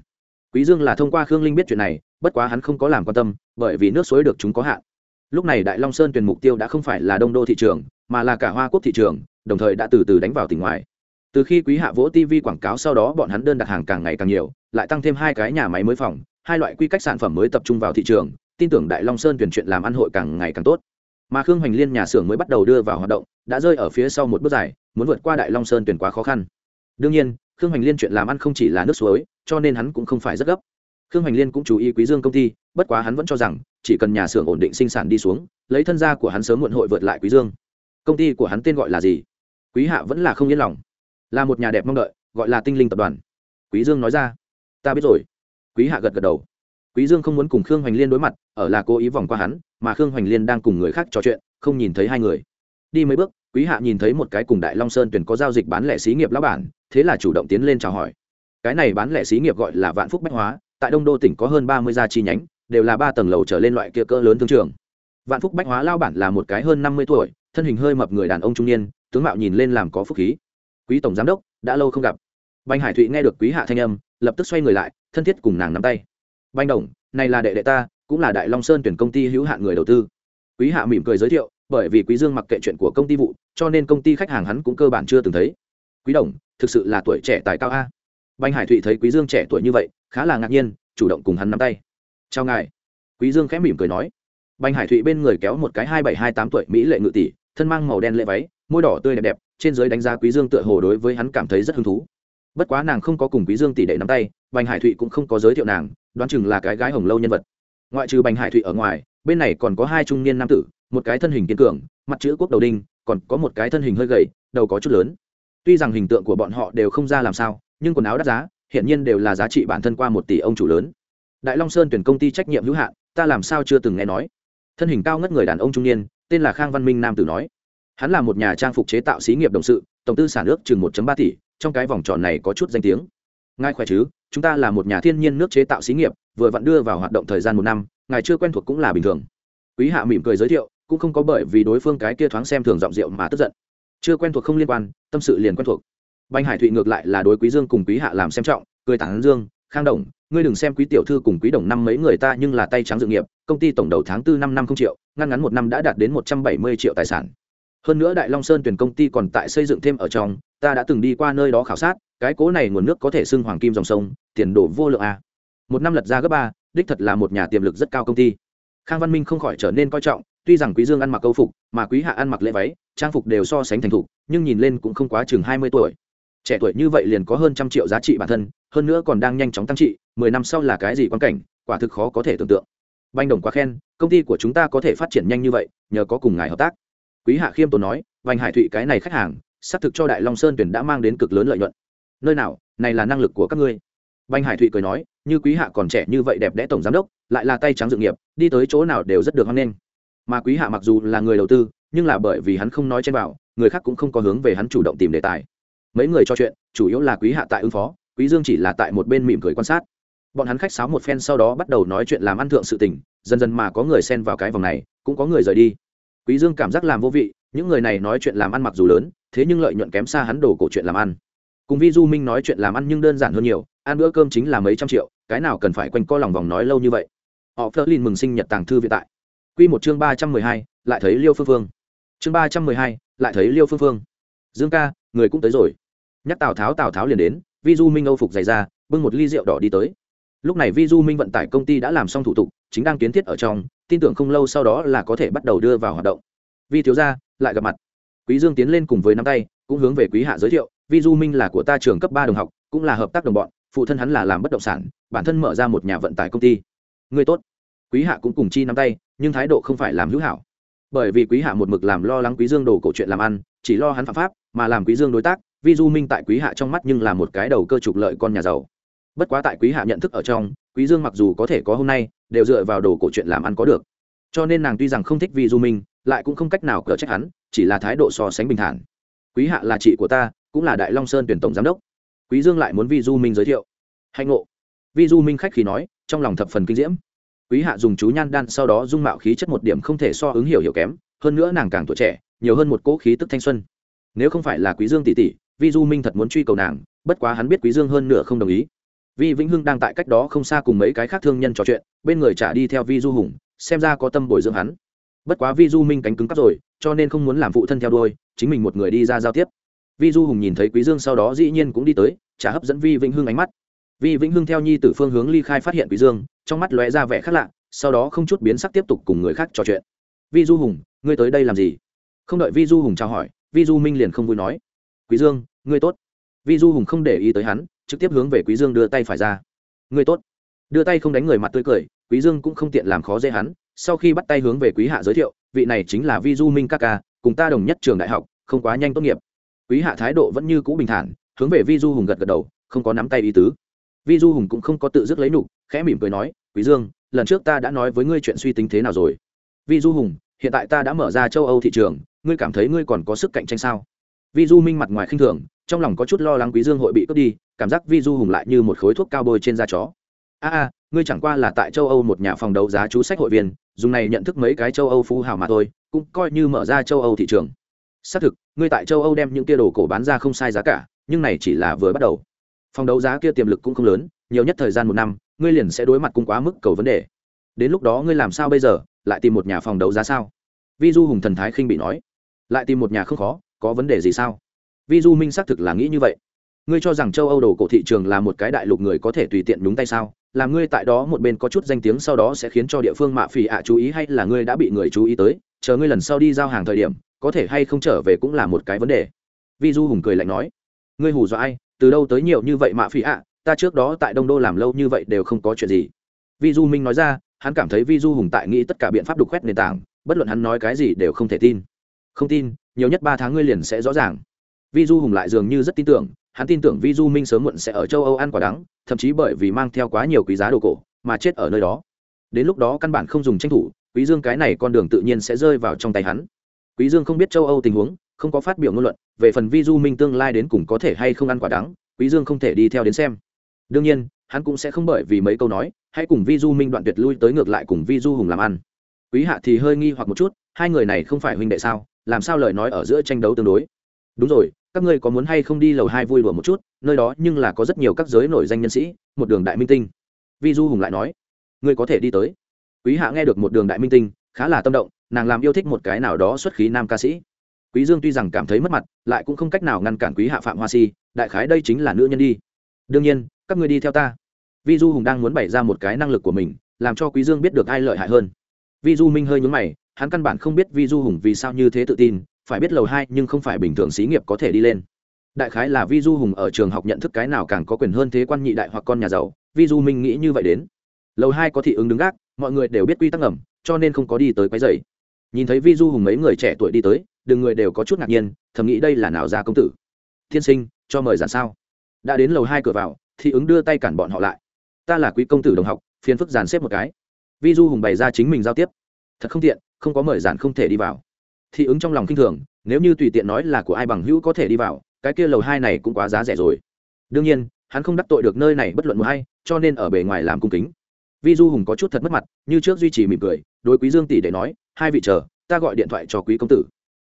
Quý dương là thông qua khương linh biết chuyện này, bất quá hắn không có làm quan tâm, bởi vì nước suối được chúng có hạn. Lúc này đại long sơn tuyển mục tiêu đã không phải là đông đô thị trường, mà là cả hoa quốc thị trường, đồng thời đã từ từ đánh vào tỉnh ngoài. Từ khi quý hạ vỗ tv quảng cáo sau đó bọn hắn đơn đặt hàng càng ngày càng nhiều, lại tăng thêm hai cái nhà máy mới phòng, hai loại quy cách sản phẩm mới tập trung vào thị trường, tin tưởng đại long sơn tuyển chuyện làm ăn hội càng ngày càng tốt mà khương hoành liên nhà xưởng mới bắt đầu đưa vào hoạt động, đã rơi ở phía sau một bước dài, muốn vượt qua đại long sơn tuyển quá khó khăn. Đương nhiên, khương hoành liên chuyện làm ăn không chỉ là nước suối, cho nên hắn cũng không phải rất gấp. Khương hoành liên cũng chú ý quý dương công ty, bất quá hắn vẫn cho rằng, chỉ cần nhà xưởng ổn định sinh sản đi xuống, lấy thân gia của hắn sớm muộn hội vượt lại quý dương. Công ty của hắn tên gọi là gì? Quý hạ vẫn là không yên lòng. Là một nhà đẹp mong đợi, gọi là tinh linh tập đoàn. Quý dương nói ra. Ta biết rồi. Quý hạ gật gật đầu quý dương không muốn cùng khương hoành liên đối mặt, ở là cố ý vòng qua hắn, mà khương hoành liên đang cùng người khác trò chuyện, không nhìn thấy hai người. Đi mấy bước, quý hạ nhìn thấy một cái cùng đại long sơn tuyển có giao dịch bán lẻ xí nghiệp lão bản, thế là chủ động tiến lên chào hỏi. Cái này bán lẻ xí nghiệp gọi là vạn phúc bách hóa, tại đông đô tỉnh có hơn ba mươi gia chi nhánh, đều là ba tầng lầu trở lên loại kia cỡ lớn thương trường. Vạn phúc bách hóa lao bản là một cái hơn năm mươi tuổi, thân hình hơi mập người đàn ông trung niên, tướng mạo nhìn lên làm có phúc khí. Quý tổng giám đốc, đã lâu không gặp. Bành hải thụy nghe được quý hạ thanh âm, lập tức xoay người lại, thân thiết cùng nàng nắm tay. Banh đồng, này là đệ đệ ta, cũng là đại long sơn tuyển công ty hữu hạn người đầu tư. Quý hạ mỉm cười giới thiệu, bởi vì quý dương mặc kệ chuyện của công ty vụ, cho nên công ty khách hàng hắn cũng cơ bản chưa từng thấy. Quý đồng, thực sự là tuổi trẻ tài cao a. Banh hải thụy thấy quý dương trẻ tuổi như vậy, khá là ngạc nhiên, chủ động cùng hắn nắm tay. Chào ngài. Quý dương khẽ mỉm cười nói. Banh hải thụy bên người kéo một cái hai bảy hai tám tuổi mỹ lệ ngự tỷ, thân mang màu đen lệ váy, môi đỏ tươi đẹp đẹp, trên dưới đánh giá quý dương tựa hồ đối với hắn cảm thấy rất hứng thú. Bất quá nàng không có cùng quý dương tỷ đệ nắm tay, bành hải thụy cũng không có giới thiệu nàng đoán chừng là cái gái hồng lâu nhân vật. Ngoại trừ bành hải thụy ở ngoài, bên này còn có hai trung niên nam tử, một cái thân hình kiên cường, mặt chữ quốc đầu đinh, còn có một cái thân hình hơi gầy, đầu có chút lớn. Tuy rằng hình tượng của bọn họ đều không ra làm sao, nhưng quần áo đắt giá hiện nhiên đều là giá trị bản thân qua một tỷ ông chủ lớn. Đại long sơn tuyển công ty trách nhiệm hữu hạn, ta làm sao chưa từng nghe nói. Thân hình cao ngất người đàn ông trung niên, tên là khang văn minh nam tử nói. Hắn là một nhà trang phục chế tạo xí nghiệp đồng sự, tổng tư sản ước chừng một ba tỷ, trong cái vòng tròn này có chút danh tiếng. Ngài khỏe chứ? Chúng ta là một nhà thiên nhiên nước chế tạo xí nghiệp, vừa vặn đưa vào hoạt động thời gian một năm, ngài chưa quen thuộc cũng là bình thường. Quý hạ mỉm cười giới thiệu, cũng không có bởi vì đối phương cái kia thoáng xem thường giọng rượu mà tức giận. Chưa quen thuộc không liên quan, tâm sự liền quen thuộc. Banh hải thụy ngược lại là đối quý dương cùng quý hạ làm xem trọng, cười tán dương, khang đồng, ngươi đừng xem quý tiểu thư cùng quý đồng năm mấy người ta nhưng là tay trắng dự nghiệp, công ty tổng đầu tháng tư năm năm không triệu, ngăn ngắn một năm đã đạt đến một trăm bảy mươi triệu tài sản. Hơn nữa đại long sơn tuyển công ty còn tại xây dựng thêm ở trong ta đã từng đi qua nơi đó khảo sát, cái cố này nguồn nước có thể xưng hoàng kim dòng sông, tiền đổ vô lượng a. Một năm lật ra gấp ba, đích thật là một nhà tiềm lực rất cao công ty. Khang văn minh không khỏi trở nên coi trọng, tuy rằng quý dương ăn mặc câu phục, mà quý hạ ăn mặc lễ váy, trang phục đều so sánh thành thục, nhưng nhìn lên cũng không quá chừng hai mươi tuổi. Trẻ tuổi như vậy liền có hơn trăm triệu giá trị bản thân, hơn nữa còn đang nhanh chóng tăng trị, mười năm sau là cái gì quan cảnh, quả thực khó có thể tưởng tượng. Banh đồng quá khen, công ty của chúng ta có thể phát triển nhanh như vậy, nhờ có cùng ngài hợp tác. Quý hạ khiêm tốn nói vành hải thụy cái này khách hàng xác thực cho đại long sơn tuyển đã mang đến cực lớn lợi nhuận. Nơi nào, này là năng lực của các ngươi. Banh hải thụy cười nói, như quý hạ còn trẻ như vậy đẹp đẽ tổng giám đốc, lại là tay trắng dự nghiệp, đi tới chỗ nào đều rất được hoan nghênh. Mà quý hạ mặc dù là người đầu tư, nhưng là bởi vì hắn không nói trên vào người khác cũng không có hướng về hắn chủ động tìm đề tài. Mấy người cho chuyện, chủ yếu là quý hạ tại ứng phó, quý dương chỉ là tại một bên mỉm cười quan sát. Bọn hắn khách sáo một phen sau đó bắt đầu nói chuyện làm ăn thượng sự tình, dần dần mà có người xen vào cái vòng này, cũng có người rời đi. Quý dương cảm giác làm vô vị những người này nói chuyện làm ăn mặc dù lớn, thế nhưng lợi nhuận kém xa hắn đổ cổ chuyện làm ăn. Cùng vi du minh nói chuyện làm ăn nhưng đơn giản hơn nhiều, ăn bữa cơm chính là mấy trăm triệu, cái nào cần phải quanh co lòng vòng nói lâu như vậy. Họ phớt lên mừng sinh nhật tàng thư viện tại. Quy một chương ba trăm mười hai, lại thấy liêu phương phương. Chương ba trăm mười hai, lại thấy liêu phương phương. Dương ca, người cũng tới rồi. Nhắc tào tháo tào tháo liền đến, vi du minh âu phục dày ra, bưng một ly rượu đỏ đi tới. Lúc này vi du minh vận tải công ty đã làm xong thủ tục, chính đang kiến thiết ở trong, tin tưởng không lâu sau đó là có thể bắt đầu đưa vào hoạt động. Vi thiếu gia lại gặp mặt. Quý dương tiến lên cùng với nắm tay, cũng hướng về quý hạ giới thiệu, vi du minh là của ta trường cấp ba đồng học, cũng là hợp tác đồng bọn, phụ thân hắn là làm bất động sản, bản thân mở ra một nhà vận tải công ty. Người tốt. Quý hạ cũng cùng chi nắm tay, nhưng thái độ không phải làm hữu hảo. Bởi vì quý hạ một mực làm lo lắng quý dương đồ cổ chuyện làm ăn, chỉ lo hắn phạm pháp, mà làm quý dương đối tác, vi du minh tại quý hạ trong mắt nhưng là một cái đầu cơ trục lợi con nhà giàu. Bất quá tại quý hạ nhận thức ở trong, quý dương mặc dù có thể có hôm nay, đều dựa vào đồ cổ chuyện làm ăn có được. Cho nên nàng tuy rằng không thích vi du minh lại cũng không cách nào cờ trách hắn, chỉ là thái độ so sánh bình thản. Quý hạ là chị của ta, cũng là đại long sơn tuyển tổng giám đốc. Quý dương lại muốn vi du minh giới thiệu. Hạnh ngộ. Vi du minh khách khí nói, trong lòng thập phần kinh diễm. Quý hạ dùng chú nhan đan sau đó dung mạo khí chất một điểm không thể so ứng hiểu hiểu kém, hơn nữa nàng càng tuổi trẻ, nhiều hơn một cỗ khí tức thanh xuân. Nếu không phải là quý dương tỷ tỷ, vi du minh thật muốn truy cầu nàng, bất quá hắn biết quý dương hơn nửa không đồng ý. Vi vĩnh hưng đang tại cách đó không xa cùng mấy cái khác thương nhân trò chuyện, bên người trả đi theo vi du hùng, xem ra có tâm bồi dưỡng hắn bất quá vi du minh cánh cứng cắp rồi, cho nên không muốn làm phụ thân theo đuôi, chính mình một người đi ra giao tiếp. Vi du hùng nhìn thấy quý dương sau đó dĩ nhiên cũng đi tới trả hấp dẫn vi vĩnh hưng ánh mắt. Vi vĩnh hưng theo nhi tử phương hướng ly khai phát hiện quý dương, trong mắt lóe ra vẻ khác lạ, sau đó không chút biến sắc tiếp tục cùng người khác trò chuyện. Vi du hùng, ngươi tới đây làm gì? Không đợi vi du hùng chào hỏi vi du minh liền không vui nói, quý dương, ngươi tốt. Vi du hùng không để ý tới hắn, trực tiếp hướng về quý dương đưa tay phải ra. Ngươi tốt. Đưa tay không đánh người mặt tươi cười, quý dương cũng không tiện làm khó dễ hắn sau khi bắt tay hướng về quý hạ giới thiệu, vị này chính là vi du minh ca ca, cùng ta đồng nhất trường đại học, không quá nhanh tốt nghiệp. Quý hạ thái độ vẫn như cũ bình thản, hướng về vi du hùng gật gật đầu, không có nắm tay ý tứ. Vi du hùng cũng không có tự dứt lấy nụ khẽ mỉm cười nói, quý dương, lần trước ta đã nói với ngươi chuyện suy tính thế nào rồi. Vi du hùng, hiện tại ta đã mở ra châu âu thị trường, ngươi cảm thấy ngươi còn có sức cạnh tranh sao? Vi du minh mặt ngoài khinh thường, trong lòng có chút lo lắng quý dương hội bị cướp đi, cảm giác vi du hùng lại như một khối thuốc cao bôi trên da chó. A a ngươi chẳng qua là tại châu âu một nhà phòng đấu giá chú sách hội viên, dùng này nhận thức mấy cái châu âu phú hào mà thôi, cũng coi như mở ra châu âu thị trường. Xác thực, ngươi tại châu âu đem những kia đồ cổ bán ra không sai giá cả, nhưng này chỉ là vừa bắt đầu. Phòng đấu giá kia tiềm lực cũng không lớn, nhiều nhất thời gian một năm, ngươi liền sẽ đối mặt cung quá mức cầu vấn đề. Đến lúc đó ngươi làm sao bây giờ, lại tìm một nhà phòng đấu giá sao? Vi du hùng thần thái khinh bị nói. Lại tìm một nhà không khó, có vấn đề gì sao? Vi du minh xác thực là nghĩ như vậy ngươi cho rằng châu âu đồ cổ thị trường là một cái đại lục người có thể tùy tiện đúng tay sao? Làm ngươi tại đó một bên có chút danh tiếng sau đó sẽ khiến cho địa phương mạ phì ạ chú ý hay là ngươi đã bị người chú ý tới? Chờ ngươi lần sau đi giao hàng thời điểm, có thể hay không trở về cũng là một cái vấn đề. Vi du hùng cười lạnh nói. Ngươi hù dọa ai? Từ đâu tới nhiều như vậy mạ phì ạ? Ta trước đó tại đông đô làm lâu như vậy đều không có chuyện gì. Vi du minh nói ra, hắn cảm thấy vi du hùng tại nghĩ tất cả biện pháp đục khoét nền tảng, bất luận hắn nói cái gì đều không thể tin. Không tin, nhiều nhất ba tháng ngươi liền sẽ rõ ràng. Vi du hùng lại dường như rất tin tưởng hắn tin tưởng vi du minh sớm muộn sẽ ở châu âu ăn quả đắng, thậm chí bởi vì mang theo quá nhiều quý giá đồ cổ mà chết ở nơi đó. Đến lúc đó căn bản không dùng tranh thủ, quý dương cái này con đường tự nhiên sẽ rơi vào trong tay hắn. Quý dương không biết châu âu tình huống, không có phát biểu ngôn luận, về phần vi du minh tương lai đến cùng có thể hay không ăn quả đắng, quý dương không thể đi theo đến xem. Đương nhiên, hắn cũng sẽ không bởi vì mấy câu nói, hãy cùng vi du minh đoạn tuyệt lui tới ngược lại cùng vi du hùng làm ăn. Quý hạ thì hơi nghi hoặc một chút, hai người này không phải huynh đệ sao, làm sao lời nói ở giữa tranh đấu tương đối? Đúng rồi các ngươi có muốn hay không đi lầu hai vui đùa một chút, nơi đó nhưng là có rất nhiều các giới nổi danh nhân sĩ, một đường đại minh tinh. Vi du hùng lại nói, ngươi có thể đi tới. Quý hạ nghe được một đường đại minh tinh, khá là tâm động, nàng làm yêu thích một cái nào đó xuất khí nam ca sĩ. Quý dương tuy rằng cảm thấy mất mặt, lại cũng không cách nào ngăn cản quý hạ phạm hoa si, đại khái đây chính là nữ nhân đi. Đương nhiên, các ngươi đi theo ta. Vi du hùng đang muốn bày ra một cái năng lực của mình, làm cho quý dương biết được ai lợi hại hơn. Vi du minh hơi nhướng mày, hắn căn bản không biết vi du hùng vì sao như thế tự tin phải biết lầu hai nhưng không phải bình thường xí nghiệp có thể đi lên. Đại khái là vi du hùng ở trường học nhận thức cái nào càng có quyền hơn thế quan nhị đại hoặc con nhà giàu. Vi du minh nghĩ như vậy đến. Lầu hai có thị ứng đứng gác, mọi người đều biết quy tắc ngầm, cho nên không có đi tới quái dày nhìn thấy vi du hùng mấy người trẻ tuổi đi tới đừng người đều có chút ngạc nhiên, thầm nghĩ đây là nào ra công tử. Thiên sinh, cho mời giản sao? Đã đến lầu hai cửa vào, thị ứng đưa tay cản bọn họ lại. Ta là quý công tử đồng học, phiền phức giàn xếp một cái. Vi du hùng bày ra chính mình giao tiếp. Thật không tiện, không có mời giản không thể đi vào thị ứng trong lòng kinh thường, nếu như tùy tiện nói là của ai bằng hữu có thể đi vào, cái kia lầu hai này cũng quá giá rẻ rồi. Đương nhiên, hắn không đắc tội được nơi này bất luận một hay cho nên ở bề ngoài làm cung kính. Vi du hùng có chút thật mất mặt, như trước duy trì mỉm cười, đối quý dương tỷ để nói, hai vị chờ, ta gọi điện thoại cho quý công tử.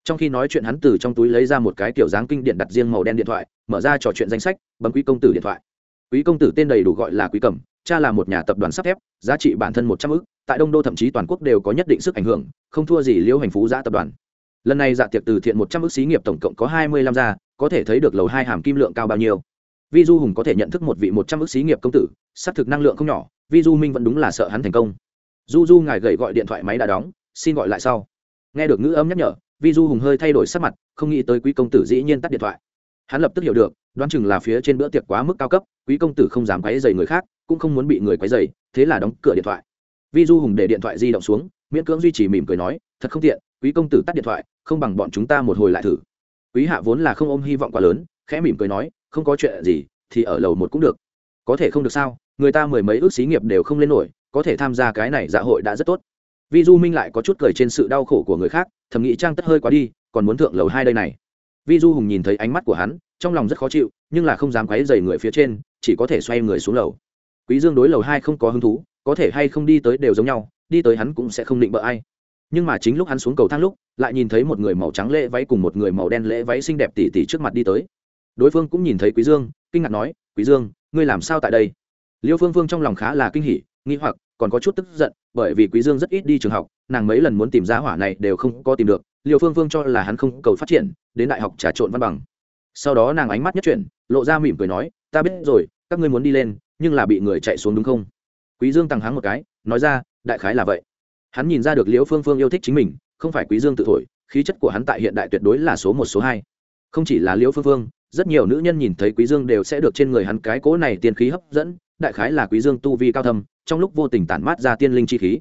Trong khi nói chuyện hắn từ trong túi lấy ra một cái kiểu dáng kinh điện đặt riêng màu đen điện thoại, mở ra trò chuyện danh sách, bấm quý công tử điện thoại. Quý công tử tên đầy đủ gọi là quý cẩm, cha là một nhà tập đoàn sắt thép, giá trị bản thân một trăm ư tại đông đô thậm chí toàn quốc đều có nhất định sức ảnh hưởng, không thua gì liễu hành phú giã tập đoàn lần này dạ tiệc từ thiện một trăm ước xí nghiệp tổng cộng có hai mươi lăm gia, có thể thấy được lầu hai hàm kim lượng cao bao nhiêu. Vi du hùng có thể nhận thức một vị một trăm ước xí nghiệp công tử, xác thực năng lượng không nhỏ, vi du minh vẫn đúng là sợ hắn thành công. Du du ngài gậy gọi điện thoại máy đã đóng, xin gọi lại sau. Nghe được ngữ âm nhắc nhở, vi du hùng hơi thay đổi sắc mặt, không nghĩ tới quý công tử dĩ nhiên tắt điện thoại. Hắn lập tức hiểu được, đoán chừng là phía trên bữa tiệc quá mức cao cấp, quý công tử không dám quấy dày người khác, cũng không muốn bị người quấy dày thế là đóng cửa điện thoại. Vi du hùng để điện thoại di động xuống, miễn cưỡng duy trì mỉm cười nói, thật không tiện quý công tử tắt điện thoại, không bằng bọn chúng ta một hồi lại thử. Quý hạ vốn là không ôm hy vọng quá lớn, khẽ mỉm cười nói, không có chuyện gì, thì ở lầu một cũng được. Có thể không được sao, người ta mười mấy ước xí nghiệp đều không lên nổi, có thể tham gia cái này dạ hội đã rất tốt. Vi du minh lại có chút cười trên sự đau khổ của người khác, thầm nghĩ trang tất hơi quá đi, còn muốn thượng lầu hai đây này. Vi du hùng nhìn thấy ánh mắt của hắn, trong lòng rất khó chịu, nhưng là không dám quấy dày người phía trên, chỉ có thể xoay người xuống lầu. Quý dương đối lầu hai không có hứng thú, có thể hay không đi tới đều giống nhau, đi tới hắn cũng sẽ không định bợ ai nhưng mà chính lúc hắn xuống cầu thang lúc, lại nhìn thấy một người màu trắng lễ váy cùng một người màu đen lễ váy xinh đẹp tỉ tỉ trước mặt đi tới. Đối phương cũng nhìn thấy quý dương, kinh ngạc nói, quý dương, ngươi làm sao tại đây? Liêu phương phương trong lòng khá là kinh hỉ, nghi hoặc, còn có chút tức giận, bởi vì quý dương rất ít đi trường học, nàng mấy lần muốn tìm ra hỏa này đều không có tìm được, liêu phương phương cho là hắn không cầu phát triển, đến đại học trà trộn văn bằng. Sau đó nàng ánh mắt nhất chuyển, lộ ra mỉm cười nói, ta biết rồi, các ngươi muốn đi lên, nhưng là bị người chạy xuống đúng không? Quý dương tăng háng một cái, nói ra, đại khái là vậy hắn nhìn ra được liễu phương phương yêu thích chính mình, không phải quý dương tự thổi, khí chất của hắn tại hiện đại tuyệt đối là số một, số hai. Không chỉ là liễu phương phương, rất nhiều nữ nhân nhìn thấy quý dương đều sẽ được trên người hắn cái cỗ này tiên khí hấp dẫn, đại khái là quý dương tu vi cao thâm, trong lúc vô tình tản mát ra tiên linh chi khí.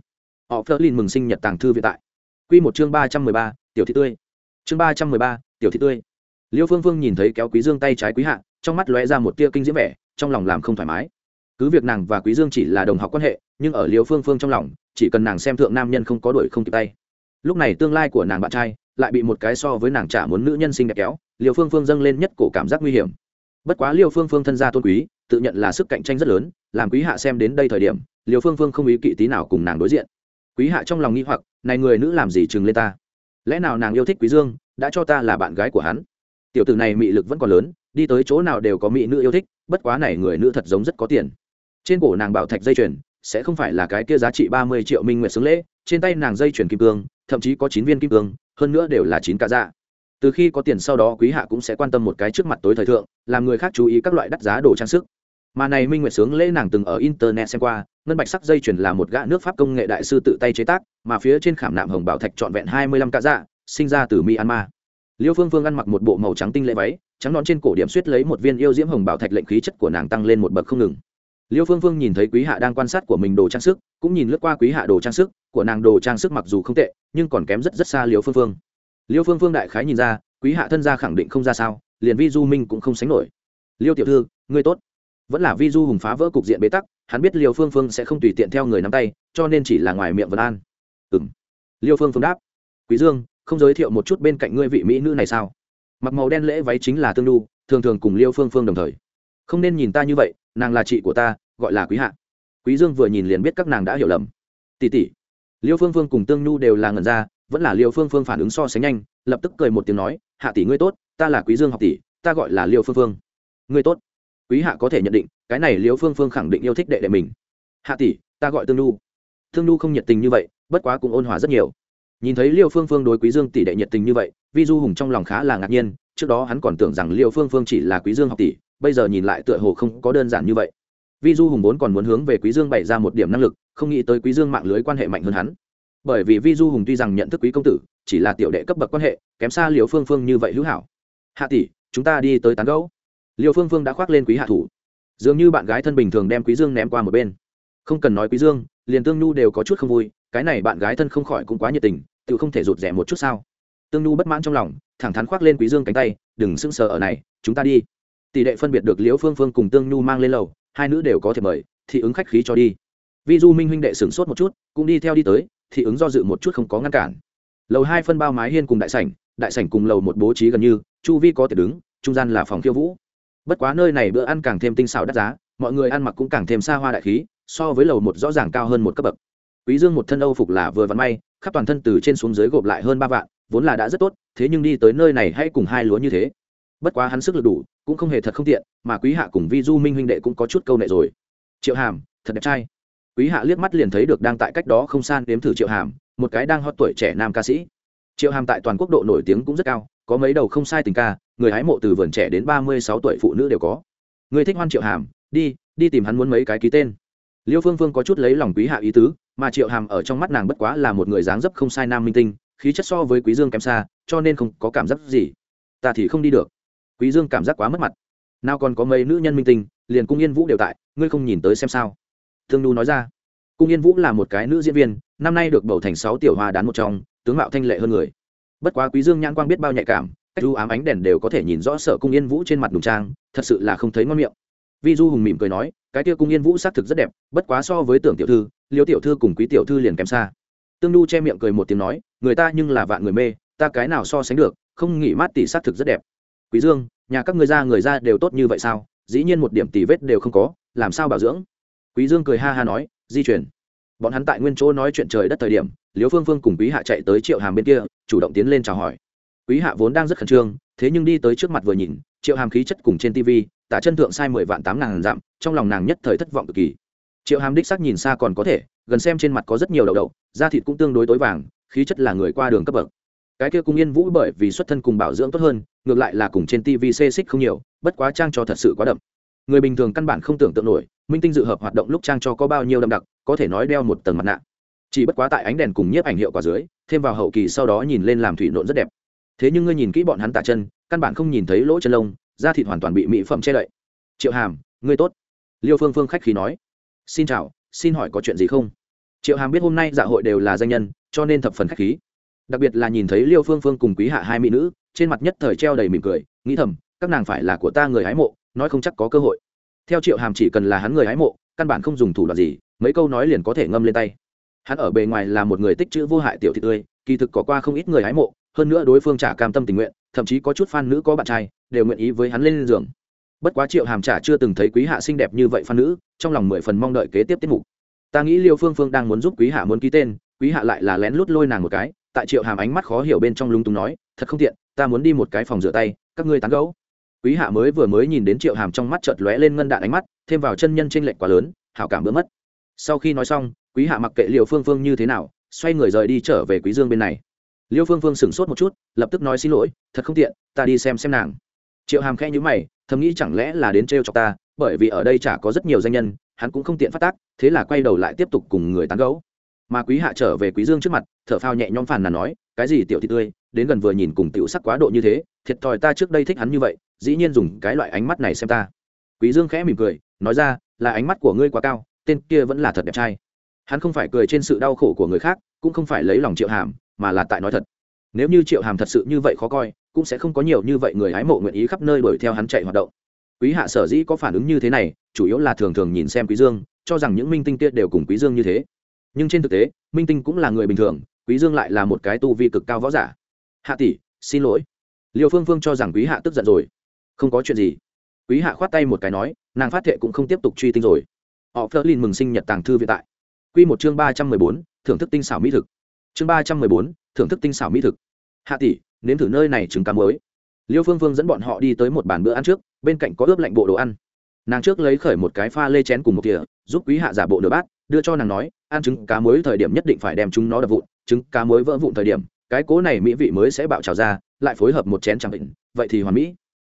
Họ phớt lên mừng sinh nhật tàng thư viện tại. Quy một chương ba trăm mười ba, tiểu thị tươi. Chương ba trăm mười ba, tiểu thị tươi. Liễu phương phương nhìn thấy kéo quý dương tay trái quý hạ, trong mắt lóe ra một tia kinh diễm vẻ, trong lòng làm không thoải mái cứ việc nàng và quý dương chỉ là đồng học quan hệ, nhưng ở liêu phương phương trong lòng, chỉ cần nàng xem thượng nam nhân không có đuổi không kịp tay. Lúc này tương lai của nàng bạn trai lại bị một cái so với nàng trả muốn nữ nhân sinh đẹp kéo, liêu phương phương dâng lên nhất cổ cảm giác nguy hiểm. Bất quá liêu phương phương thân gia tôn quý, tự nhận là sức cạnh tranh rất lớn, làm quý hạ xem đến đây thời điểm, liêu phương phương không ý kỵ tí nào cùng nàng đối diện. Quý hạ trong lòng nghi hoặc, này người nữ làm gì chừng lên ta? Lẽ nào nàng yêu thích quý dương, đã cho ta là bạn gái của hắn? Tiểu tử này mị lực vẫn còn lớn, đi tới chỗ nào đều có mỹ nữ yêu thích, bất quá này người nữ thật giống rất có tiền trên cổ nàng bảo thạch dây chuyền sẽ không phải là cái kia giá trị ba mươi triệu minh nguyệt xứng lễ, trên tay nàng dây chuyền kim cương, thậm chí có chín viên kim cương, hơn nữa đều là chín cá dạ. Từ khi có tiền sau đó quý hạ cũng sẽ quan tâm một cái trước mặt tối thời thượng, làm người khác chú ý các loại đắt giá đồ trang sức. Mà này minh nguyệt sướng lễ nàng từng ở internet xem qua, ngân bạch sắc dây chuyền là một gã nước pháp công nghệ đại sư tự tay chế tác, mà phía trên khảm nạm hồng bảo thạch trọn vẹn hai mươi lăm cá dạ sinh ra từ myanmar. Liêu phương phương ăn mặc một bộ màu trắng tinh lễ váy, trắng nón trên cổ điểm suýt lấy một viên yêu diễm hồng bảo thạch lệnh khí chất của nàng tăng lên một bậc không ngừng liêu phương phương nhìn thấy quý hạ đang quan sát của mình đồ trang sức, cũng nhìn lướt qua quý hạ đồ trang sức, của nàng đồ trang sức mặc dù không tệ, nhưng còn kém rất rất xa liêu phương phương. Liêu phương phương đại khái nhìn ra, quý hạ thân gia khẳng định không ra sao, liền vi du minh cũng không sánh nổi. Liêu tiểu thư, ngươi tốt. Vẫn là vi du hùng phá vỡ cục diện bế tắc, hắn biết liêu phương phương sẽ không tùy tiện theo người nắm tay, cho nên chỉ là ngoài miệng vân an. Ừ m liêu phương phương đáp. Quý dương, không giới thiệu một chút bên cạnh ngươi vị mỹ nữ này sao? Mặc màu đen lễ váy chính là tương đu, thường thường cùng liêu phương phương đồng thời không nên nhìn ta như vậy, nàng là chị của ta, gọi là quý hạ. Quý dương vừa nhìn liền biết các nàng đã hiểu lầm. Tỷ tỷ. Liêu phương phương cùng tương nhu đều là ngần ra, vẫn là liêu phương phương phản ứng so sánh nhanh, lập tức cười một tiếng nói, hạ tỷ ngươi tốt, ta là quý dương học tỷ, ta gọi là liêu phương phương. Ngươi tốt. Quý hạ có thể nhận định, cái này liêu phương phương khẳng định yêu thích đệ đệ mình. Hạ tỷ, ta gọi tương nhu. Tương nhu không nhiệt tình như vậy, bất quá cũng ôn hòa rất nhiều. Nhìn thấy liêu phương phương đối quý dương tỷ đệ nhiệt tình như vậy vi du hùng trong lòng khá là ngạc nhiên, trước đó hắn còn tưởng rằng liêu phương phương chỉ là quý dương học tỷ bây giờ nhìn lại tựa hồ không có đơn giản như vậy. Vi du hùng vốn còn muốn hướng về quý dương bày ra một điểm năng lực, không nghĩ tới quý dương mạng lưới quan hệ mạnh hơn hắn. Bởi vì vi du hùng tuy rằng nhận thức quý công tử, chỉ là tiểu đệ cấp bậc quan hệ, kém xa liều phương phương như vậy hữu hảo. Hạ tỷ, chúng ta đi tới tán gấu liều phương phương đã khoác lên quý hạ thủ. Dường như bạn gái thân bình thường đem quý dương ném qua một bên. Không cần nói quý dương, liền tương nhu đều có chút không vui, cái này bạn gái thân không khỏi cũng quá nhiệt tình, tự không thể rụt rẻ một chút sao? Tương nhu bất mãn trong lòng, thẳng thắn khoác lên quý dương cánh tay, đừng sững sờ ở này, chúng ta đi tỷ đệ phân biệt được liễu phương phương cùng tương nhu mang lên lầu, hai nữ đều có thể mời, thị ứng khách khí cho đi. Vi du minh huynh đệ sửng sốt một chút, cũng đi theo đi tới, thị ứng do dự một chút không có ngăn cản. Lầu hai phân bao mái hiên cùng đại sảnh đại sảnh cùng lầu một bố trí gần như, chu vi có thể đứng, trung gian là phòng khiêu vũ. Bất quá nơi này bữa ăn càng thêm tinh xảo đắt giá, mọi người ăn mặc cũng càng thêm xa hoa đại khí, so với lầu một rõ ràng cao hơn một cấp bậc. Quý dương một thân âu phục là vừa vặn may, khắp toàn thân từ trên xuống dưới gộp lại hơn ba vạn, vốn là đã rất tốt, thế nhưng đi tới nơi này hay cùng hai lúa như thế bất quá hắn sức lực đủ, cũng không hề thật không tiện, mà quý hạ cùng vi du minh huynh đệ cũng có chút câu nệ rồi. Triệu hàm, thật đẹp trai. Quý hạ liếc mắt liền thấy được đang tại cách đó không san đếm thử triệu hàm, một cái đang hot tuổi trẻ nam ca sĩ. Triệu hàm tại toàn quốc độ nổi tiếng cũng rất cao, có mấy đầu không sai tình ca, người hái mộ từ vườn trẻ đến ba mươi sáu tuổi phụ nữ đều có. Người thích hoan triệu hàm, đi đi tìm hắn muốn mấy cái ký tên. Liêu phương phương có chút lấy lòng quý hạ ý tứ, mà triệu hàm ở trong mắt nàng bất quá là một người dáng dấp không sai nam minh tinh, khí chất so với quý dương kém xa, cho nên không có cảm giác gì. Ta thì không đi được quý dương cảm giác quá mất mặt. Nào còn có mấy nữ nhân minh tinh, liền cung yên vũ đều tại, ngươi không nhìn tới xem sao? Thương nhu nói ra. Cung yên vũ là một cái nữ diễn viên, năm nay được bầu thành sáu tiểu hoa đán một trong, tướng mạo thanh lệ hơn người. Bất quá quý dương nhãn quang biết bao nhạy cảm, cách du ám ánh đèn đều có thể nhìn rõ sở cung yên vũ trên mặt đùng trang, thật sự là không thấy ngon miệng. Vi du hùng mỉm cười nói, cái kia cung yên vũ xác thực rất đẹp, bất quá so với tưởng tiểu thư, liêu tiểu thư cùng quý tiểu thư liền kém xa. Tương nhu che miệng cười một tiếng nói, người ta nhưng là vạn người mê, ta cái nào so sánh được, không nghĩ mát tỷ xác thực rất đẹp quý dương, nhà các ngươi ra người ra đều tốt như vậy sao? Dĩ nhiên một điểm tỷ vết đều không có, làm sao bảo dưỡng? Quý dương cười ha ha nói, di chuyển. Bọn hắn tại nguyên chỗ nói chuyện trời đất thời điểm, liễu phương phương cùng quý hạ chạy tới triệu hàm bên kia, chủ động tiến lên chào hỏi. Quý hạ vốn đang rất khẩn trương, thế nhưng đi tới trước mặt vừa nhìn, triệu hàm khí chất cùng trên tv tả chân thượng sai mười vạn tám ngàn dặm, trong lòng nàng nhất thời thất vọng cực kỳ. Triệu hàm đích xác nhìn xa còn có thể, gần xem trên mặt có rất nhiều đầu đậu, da thịt cũng tương đối tối vàng, khí chất là người qua đường cấp bậc cái kia cung yên vũ bởi vì xuất thân cùng bảo dưỡng tốt hơn, ngược lại là cùng trên tv xê xích không nhiều, bất quá trang cho thật sự quá đậm. Người bình thường căn bản không tưởng tượng nổi, minh tinh dự hợp hoạt động lúc trang cho có bao nhiêu đậm đặc, có thể nói đeo một tầng mặt nạ. Chỉ bất quá tại ánh đèn cùng nhiếp ảnh hiệu quả dưới, thêm vào hậu kỳ sau đó nhìn lên làm thủy nộn rất đẹp. Thế nhưng ngươi nhìn kỹ bọn hắn tả chân, căn bản không nhìn thấy lỗ chân lông, da thịt hoàn toàn bị mỹ phẩm che đậy. Triệu hàm, ngươi tốt. Liêu phương phương khách khí nói. Xin chào, xin hỏi có chuyện gì không? Triệu hàm biết hôm nay dạ hội đều là danh nhân, cho nên thập phần khách khí đặc biệt là nhìn thấy liêu phương phương cùng quý hạ hai mỹ nữ, trên mặt nhất thời treo đầy mỉm cười, nghĩ thầm, các nàng phải là của ta người hái mộ, nói không chắc có cơ hội. Theo triệu hàm chỉ cần là hắn người hái mộ, căn bản không dùng thủ đoạn gì, mấy câu nói liền có thể ngâm lên tay. Hắn ở bề ngoài là một người tích chữ vô hại tiểu thị tươi, kỳ thực có qua không ít người hái mộ, hơn nữa đối phương trả cam tâm tình nguyện, thậm chí có chút fan nữ có bạn trai, đều nguyện ý với hắn lên giường. Bất quá triệu hàm trả chưa từng thấy quý hạ xinh đẹp như vậy fan nữ, trong lòng mười phần mong đợi kế tiếp tiết mục. Ta nghĩ liêu phương phương đang muốn giúp quý hạ muốn ký tên, quý hạ lại là lén lút lôi nàng một cái tại triệu hàm ánh mắt khó hiểu bên trong lung tung nói, thật không tiện, ta muốn đi một cái phòng rửa tay, các ngươi tán gấu quý hạ mới vừa mới nhìn đến triệu hàm trong mắt chợt lóe lên ngân đạn ánh mắt, thêm vào chân nhân t r ê n lệch quá lớn, hảo cảm bỡ mất. Sau khi nói xong, quý hạ mặc kệ liệu phương phương như thế nào, xoay người rời đi trở về quý dương bên này. Liêu phương phương sửng sốt một chút, lập tức nói xin lỗi, thật không tiện, ta đi xem xem nàng. Triệu hàm khe nhữ mày, thầm nghĩ chẳng lẽ là đến trêu chọc ta, bởi vì ở đây chả có rất nhiều danh nhân, hắn cũng không tiện phát tác, thế là quay đầu lại tiếp tục cùng người tán gấu mà quý hạ trở về quý dương trước mặt, thở phao nhẹ nhõm phàn là nói, cái gì tiểu thị tươi, đến gần vừa nhìn cùng tiểu sắc quá độ như thế, thiệt thòi ta trước đây thích hắn như vậy, dĩ nhiên dùng cái loại ánh mắt này xem ta. Quý dương khẽ mỉm cười, nói ra, là ánh mắt của ngươi quá cao, tên kia vẫn là thật đẹp trai. Hắn không phải cười trên sự đau khổ của người khác, cũng không phải lấy lòng triệu hàm, mà là tại nói thật. Nếu như triệu hàm thật sự như vậy khó coi, cũng sẽ không có nhiều như vậy người hái mộ nguyện ý khắp nơi đuổi theo hắn chạy hoạt động. Quý hạ sở dĩ có phản ứng như thế này, chủ yếu là thường thường nhìn xem quý dương, cho rằng những minh tinh kia đều cùng quý dương như thế nhưng trên thực tế, minh tinh cũng là người bình thường, quý dương lại là một cái tu vi cực cao võ giả. Hạ tỷ, xin lỗi. Liêu phương phương cho rằng quý hạ tức giận rồi. Không có chuyện gì. Quý hạ khoát tay một cái nói, nàng phát thệ cũng không tiếp tục truy tinh rồi. Họ phớt lên mừng sinh nhật tàng thư viện tại. Quy một chương ba trăm mười bốn, thưởng thức tinh xảo mỹ thực. Chương ba trăm mười bốn, thưởng thức tinh xảo mỹ thực. Hạ tỷ, nếm thử nơi này trứng cá mới liêu phương phương dẫn bọn họ đi tới một bàn bữa ăn trước, bên cạnh có ướp lạnh bộ đồ ăn. Nàng trước lấy khởi một cái pha lê chén cùng một thìa, giúp quý hạ giả bộ nửa bát đưa cho nàng nói, ăn trứng cá muối thời điểm nhất định phải đem chúng nó đập vụn, trứng cá muối vỡ vụn thời điểm, cái cố này mỹ vị mới sẽ bạo trào ra, lại phối hợp một chén chẳng định vậy thì hoàn mỹ.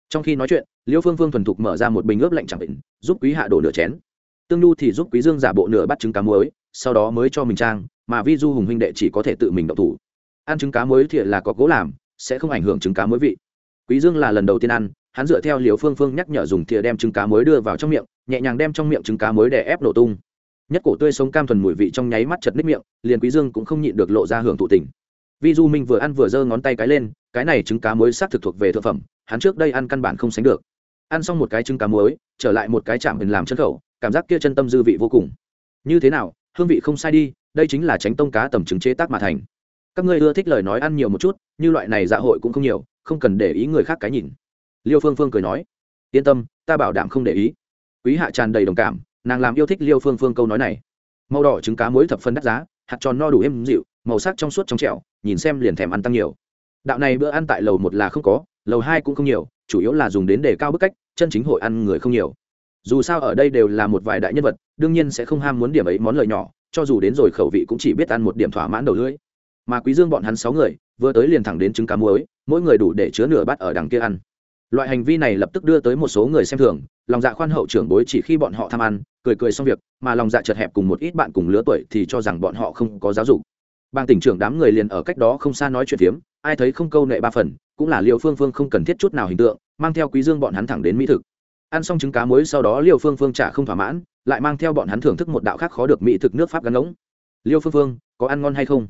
Trong khi nói chuyện, liêu phương phương thuần thục mở ra một bình ướp lạnh chẳng định giúp quý hạ đổ nửa chén. Tương nhu thì giúp quý dương giả bộ nửa bắt trứng cá muối, sau đó mới cho mình trang, mà vi du hùng huynh đệ chỉ có thể tự mình động thủ. Ăn trứng cá muối thì là có cố làm, sẽ không ảnh hưởng trứng cá muối vị. Quý dương là lần đầu tiên ăn, hắn dựa theo liều phương phương nhắc nhở dùng thìa đem trứng cá muối đưa vào trong miệng, nhẹ nhàng đem trong miệng trứng cá muối để ép nổ tung nhất cổ tươi sống cam thuần mùi vị trong nháy mắt chật nít miệng, liền quý dương cũng không nhịn được lộ ra hưởng thụ tình. Vi du minh vừa ăn vừa giơ ngón tay cái lên, cái này trứng cá muối xác thực thuộc về thực phẩm, hắn trước đây ăn căn bản không sánh được. Ăn xong một cái trứng cá muối, trở lại một cái chạm mình làm chân khẩu, cảm giác kia chân tâm dư vị vô cùng. Như thế nào, hương vị không sai đi, đây chính là tránh tông cá tầm trứng chế tác mà thành. Các ngươi ưa thích lời nói ăn nhiều một chút, như loại này dạ hội cũng không nhiều, không cần để ý người khác cái nhìn. Liêu phương phương cười nói, yên tâm, ta bảo đảm không để ý. Quý hạ tràn đầy đồng cảm nàng làm yêu thích liêu phương phương câu nói này màu đỏ trứng cá muối thập phân đắt giá hạt tròn no đủ êm dịu màu sắc trong suốt trong trẻo, nhìn xem liền thèm ăn tăng nhiều đạo này bữa ăn tại lầu một là không có lầu hai cũng không nhiều chủ yếu là dùng đến để cao bức cách chân chính hội ăn người không nhiều dù sao ở đây đều là một vài đại nhân vật đương nhiên sẽ không ham muốn điểm ấy món lời nhỏ cho dù đến rồi khẩu vị cũng chỉ biết ăn một điểm thỏa mãn đầu lưỡi mà quý dương bọn hắn sáu người vừa tới liền thẳng đến trứng cá muối mỗi người đủ để chứa nửa bát ở đằng kia ăn loại hành vi này lập tức đưa tới một số người xem thường, lòng dạ khoan hậu trưởng bối chỉ khi bọn họ tham ăn, cười cười xong việc, mà lòng dạ chật hẹp cùng một ít bạn cùng lứa tuổi thì cho rằng bọn họ không có giáo dục. Bang tỉnh trưởng đám người liền ở cách đó không xa nói chuyện phiếm, ai thấy không câu nệ ba phần, cũng là liệu phương phương không cần thiết chút nào hình tượng, mang theo quý dương bọn hắn thẳng đến mỹ thực. Ăn xong trứng cá muối sau đó liêu phương phương trả không thỏa mãn, lại mang theo bọn hắn thưởng thức một đạo khác khó được mỹ thực nước pháp gắn ngỗng liêu phương phương, có ăn ngon hay không?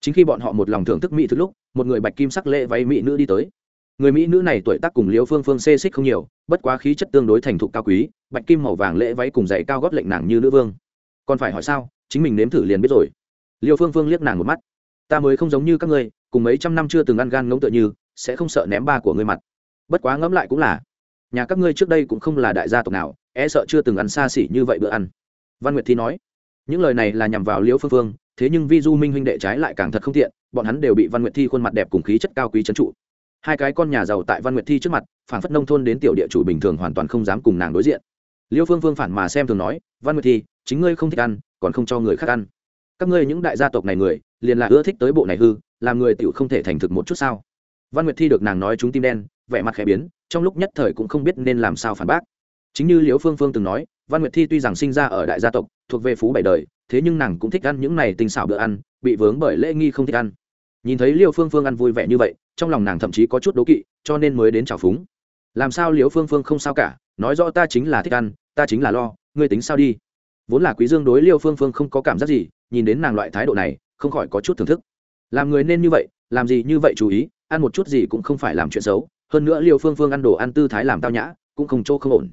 Chính khi bọn họ một lòng thưởng thức mỹ thực lúc, một người bạch kim sắc lệ váy mỹ nữ đi tới người mỹ nữ này tuổi tác cùng liêu phương phương xê xích không nhiều, bất quá khí chất tương đối thành thục cao quý, bạch kim màu vàng lễ váy cùng giày cao gót lệnh nàng như nữ vương. Còn phải hỏi sao, chính mình nếm thử liền biết rồi. Liêu phương phương liếc nàng một mắt. Ta mới không giống như các ngươi, cùng mấy trăm năm chưa từng ăn gan ngỗng tựa như, sẽ không sợ ném ba của ngươi mặt. Bất quá ngẫm lại cũng là, nhà các ngươi trước đây cũng không là đại gia tộc nào e sợ chưa từng ăn xa xỉ như vậy bữa ăn. Văn nguyệt thi nói, những lời này là nhằm vào liễu phương phương, thế nhưng vi du minh huynh đệ trái lại càng thật không tiện, bọn hắn đều bị văn nguyệt thi khuôn mặt đẹp cùng khí chất cao quý trấn trụ hai cái con nhà giàu tại văn nguyệt thi trước mặt phản phất nông thôn đến tiểu địa chủ bình thường hoàn toàn không dám cùng nàng đối diện. Liêu phương phương phản mà xem thường nói, văn nguyệt thi, chính ngươi không thích ăn, còn không cho người khác ăn. Các ngươi những đại gia tộc này người, liền là ưa thích tới bộ này hư, làm người tiểu không thể thành thực một chút sao? Văn nguyệt thi được nàng nói chúng tim đen, vẻ mặt khẽ biến, trong lúc nhất thời cũng không biết nên làm sao phản bác. Chính như liễu phương phương từng nói, văn nguyệt thi tuy rằng sinh ra ở đại gia tộc, thuộc về phú bảy đời, thế nhưng nàng cũng thích ăn những này tinh xảo bữa ăn, bị vướng bởi lễ nghi không thích ăn. Nhìn thấy Liêu phương phương ăn vui vẻ như vậy trong lòng nàng thậm chí có chút đố kỵ, cho nên mới đến trào phúng. Làm sao liễu phương phương không sao cả? Nói rõ ta chính là thích ăn, ta chính là lo, ngươi tính sao đi? Vốn là quý dương đối liêu phương phương không có cảm giác gì, nhìn đến nàng loại thái độ này, không khỏi có chút thưởng thức. Làm người nên như vậy, làm gì như vậy chú ý, ăn một chút gì cũng không phải làm chuyện xấu, hơn nữa liêu phương phương ăn đồ ăn tư thái làm tao nhã, cũng không chỗ không ổn.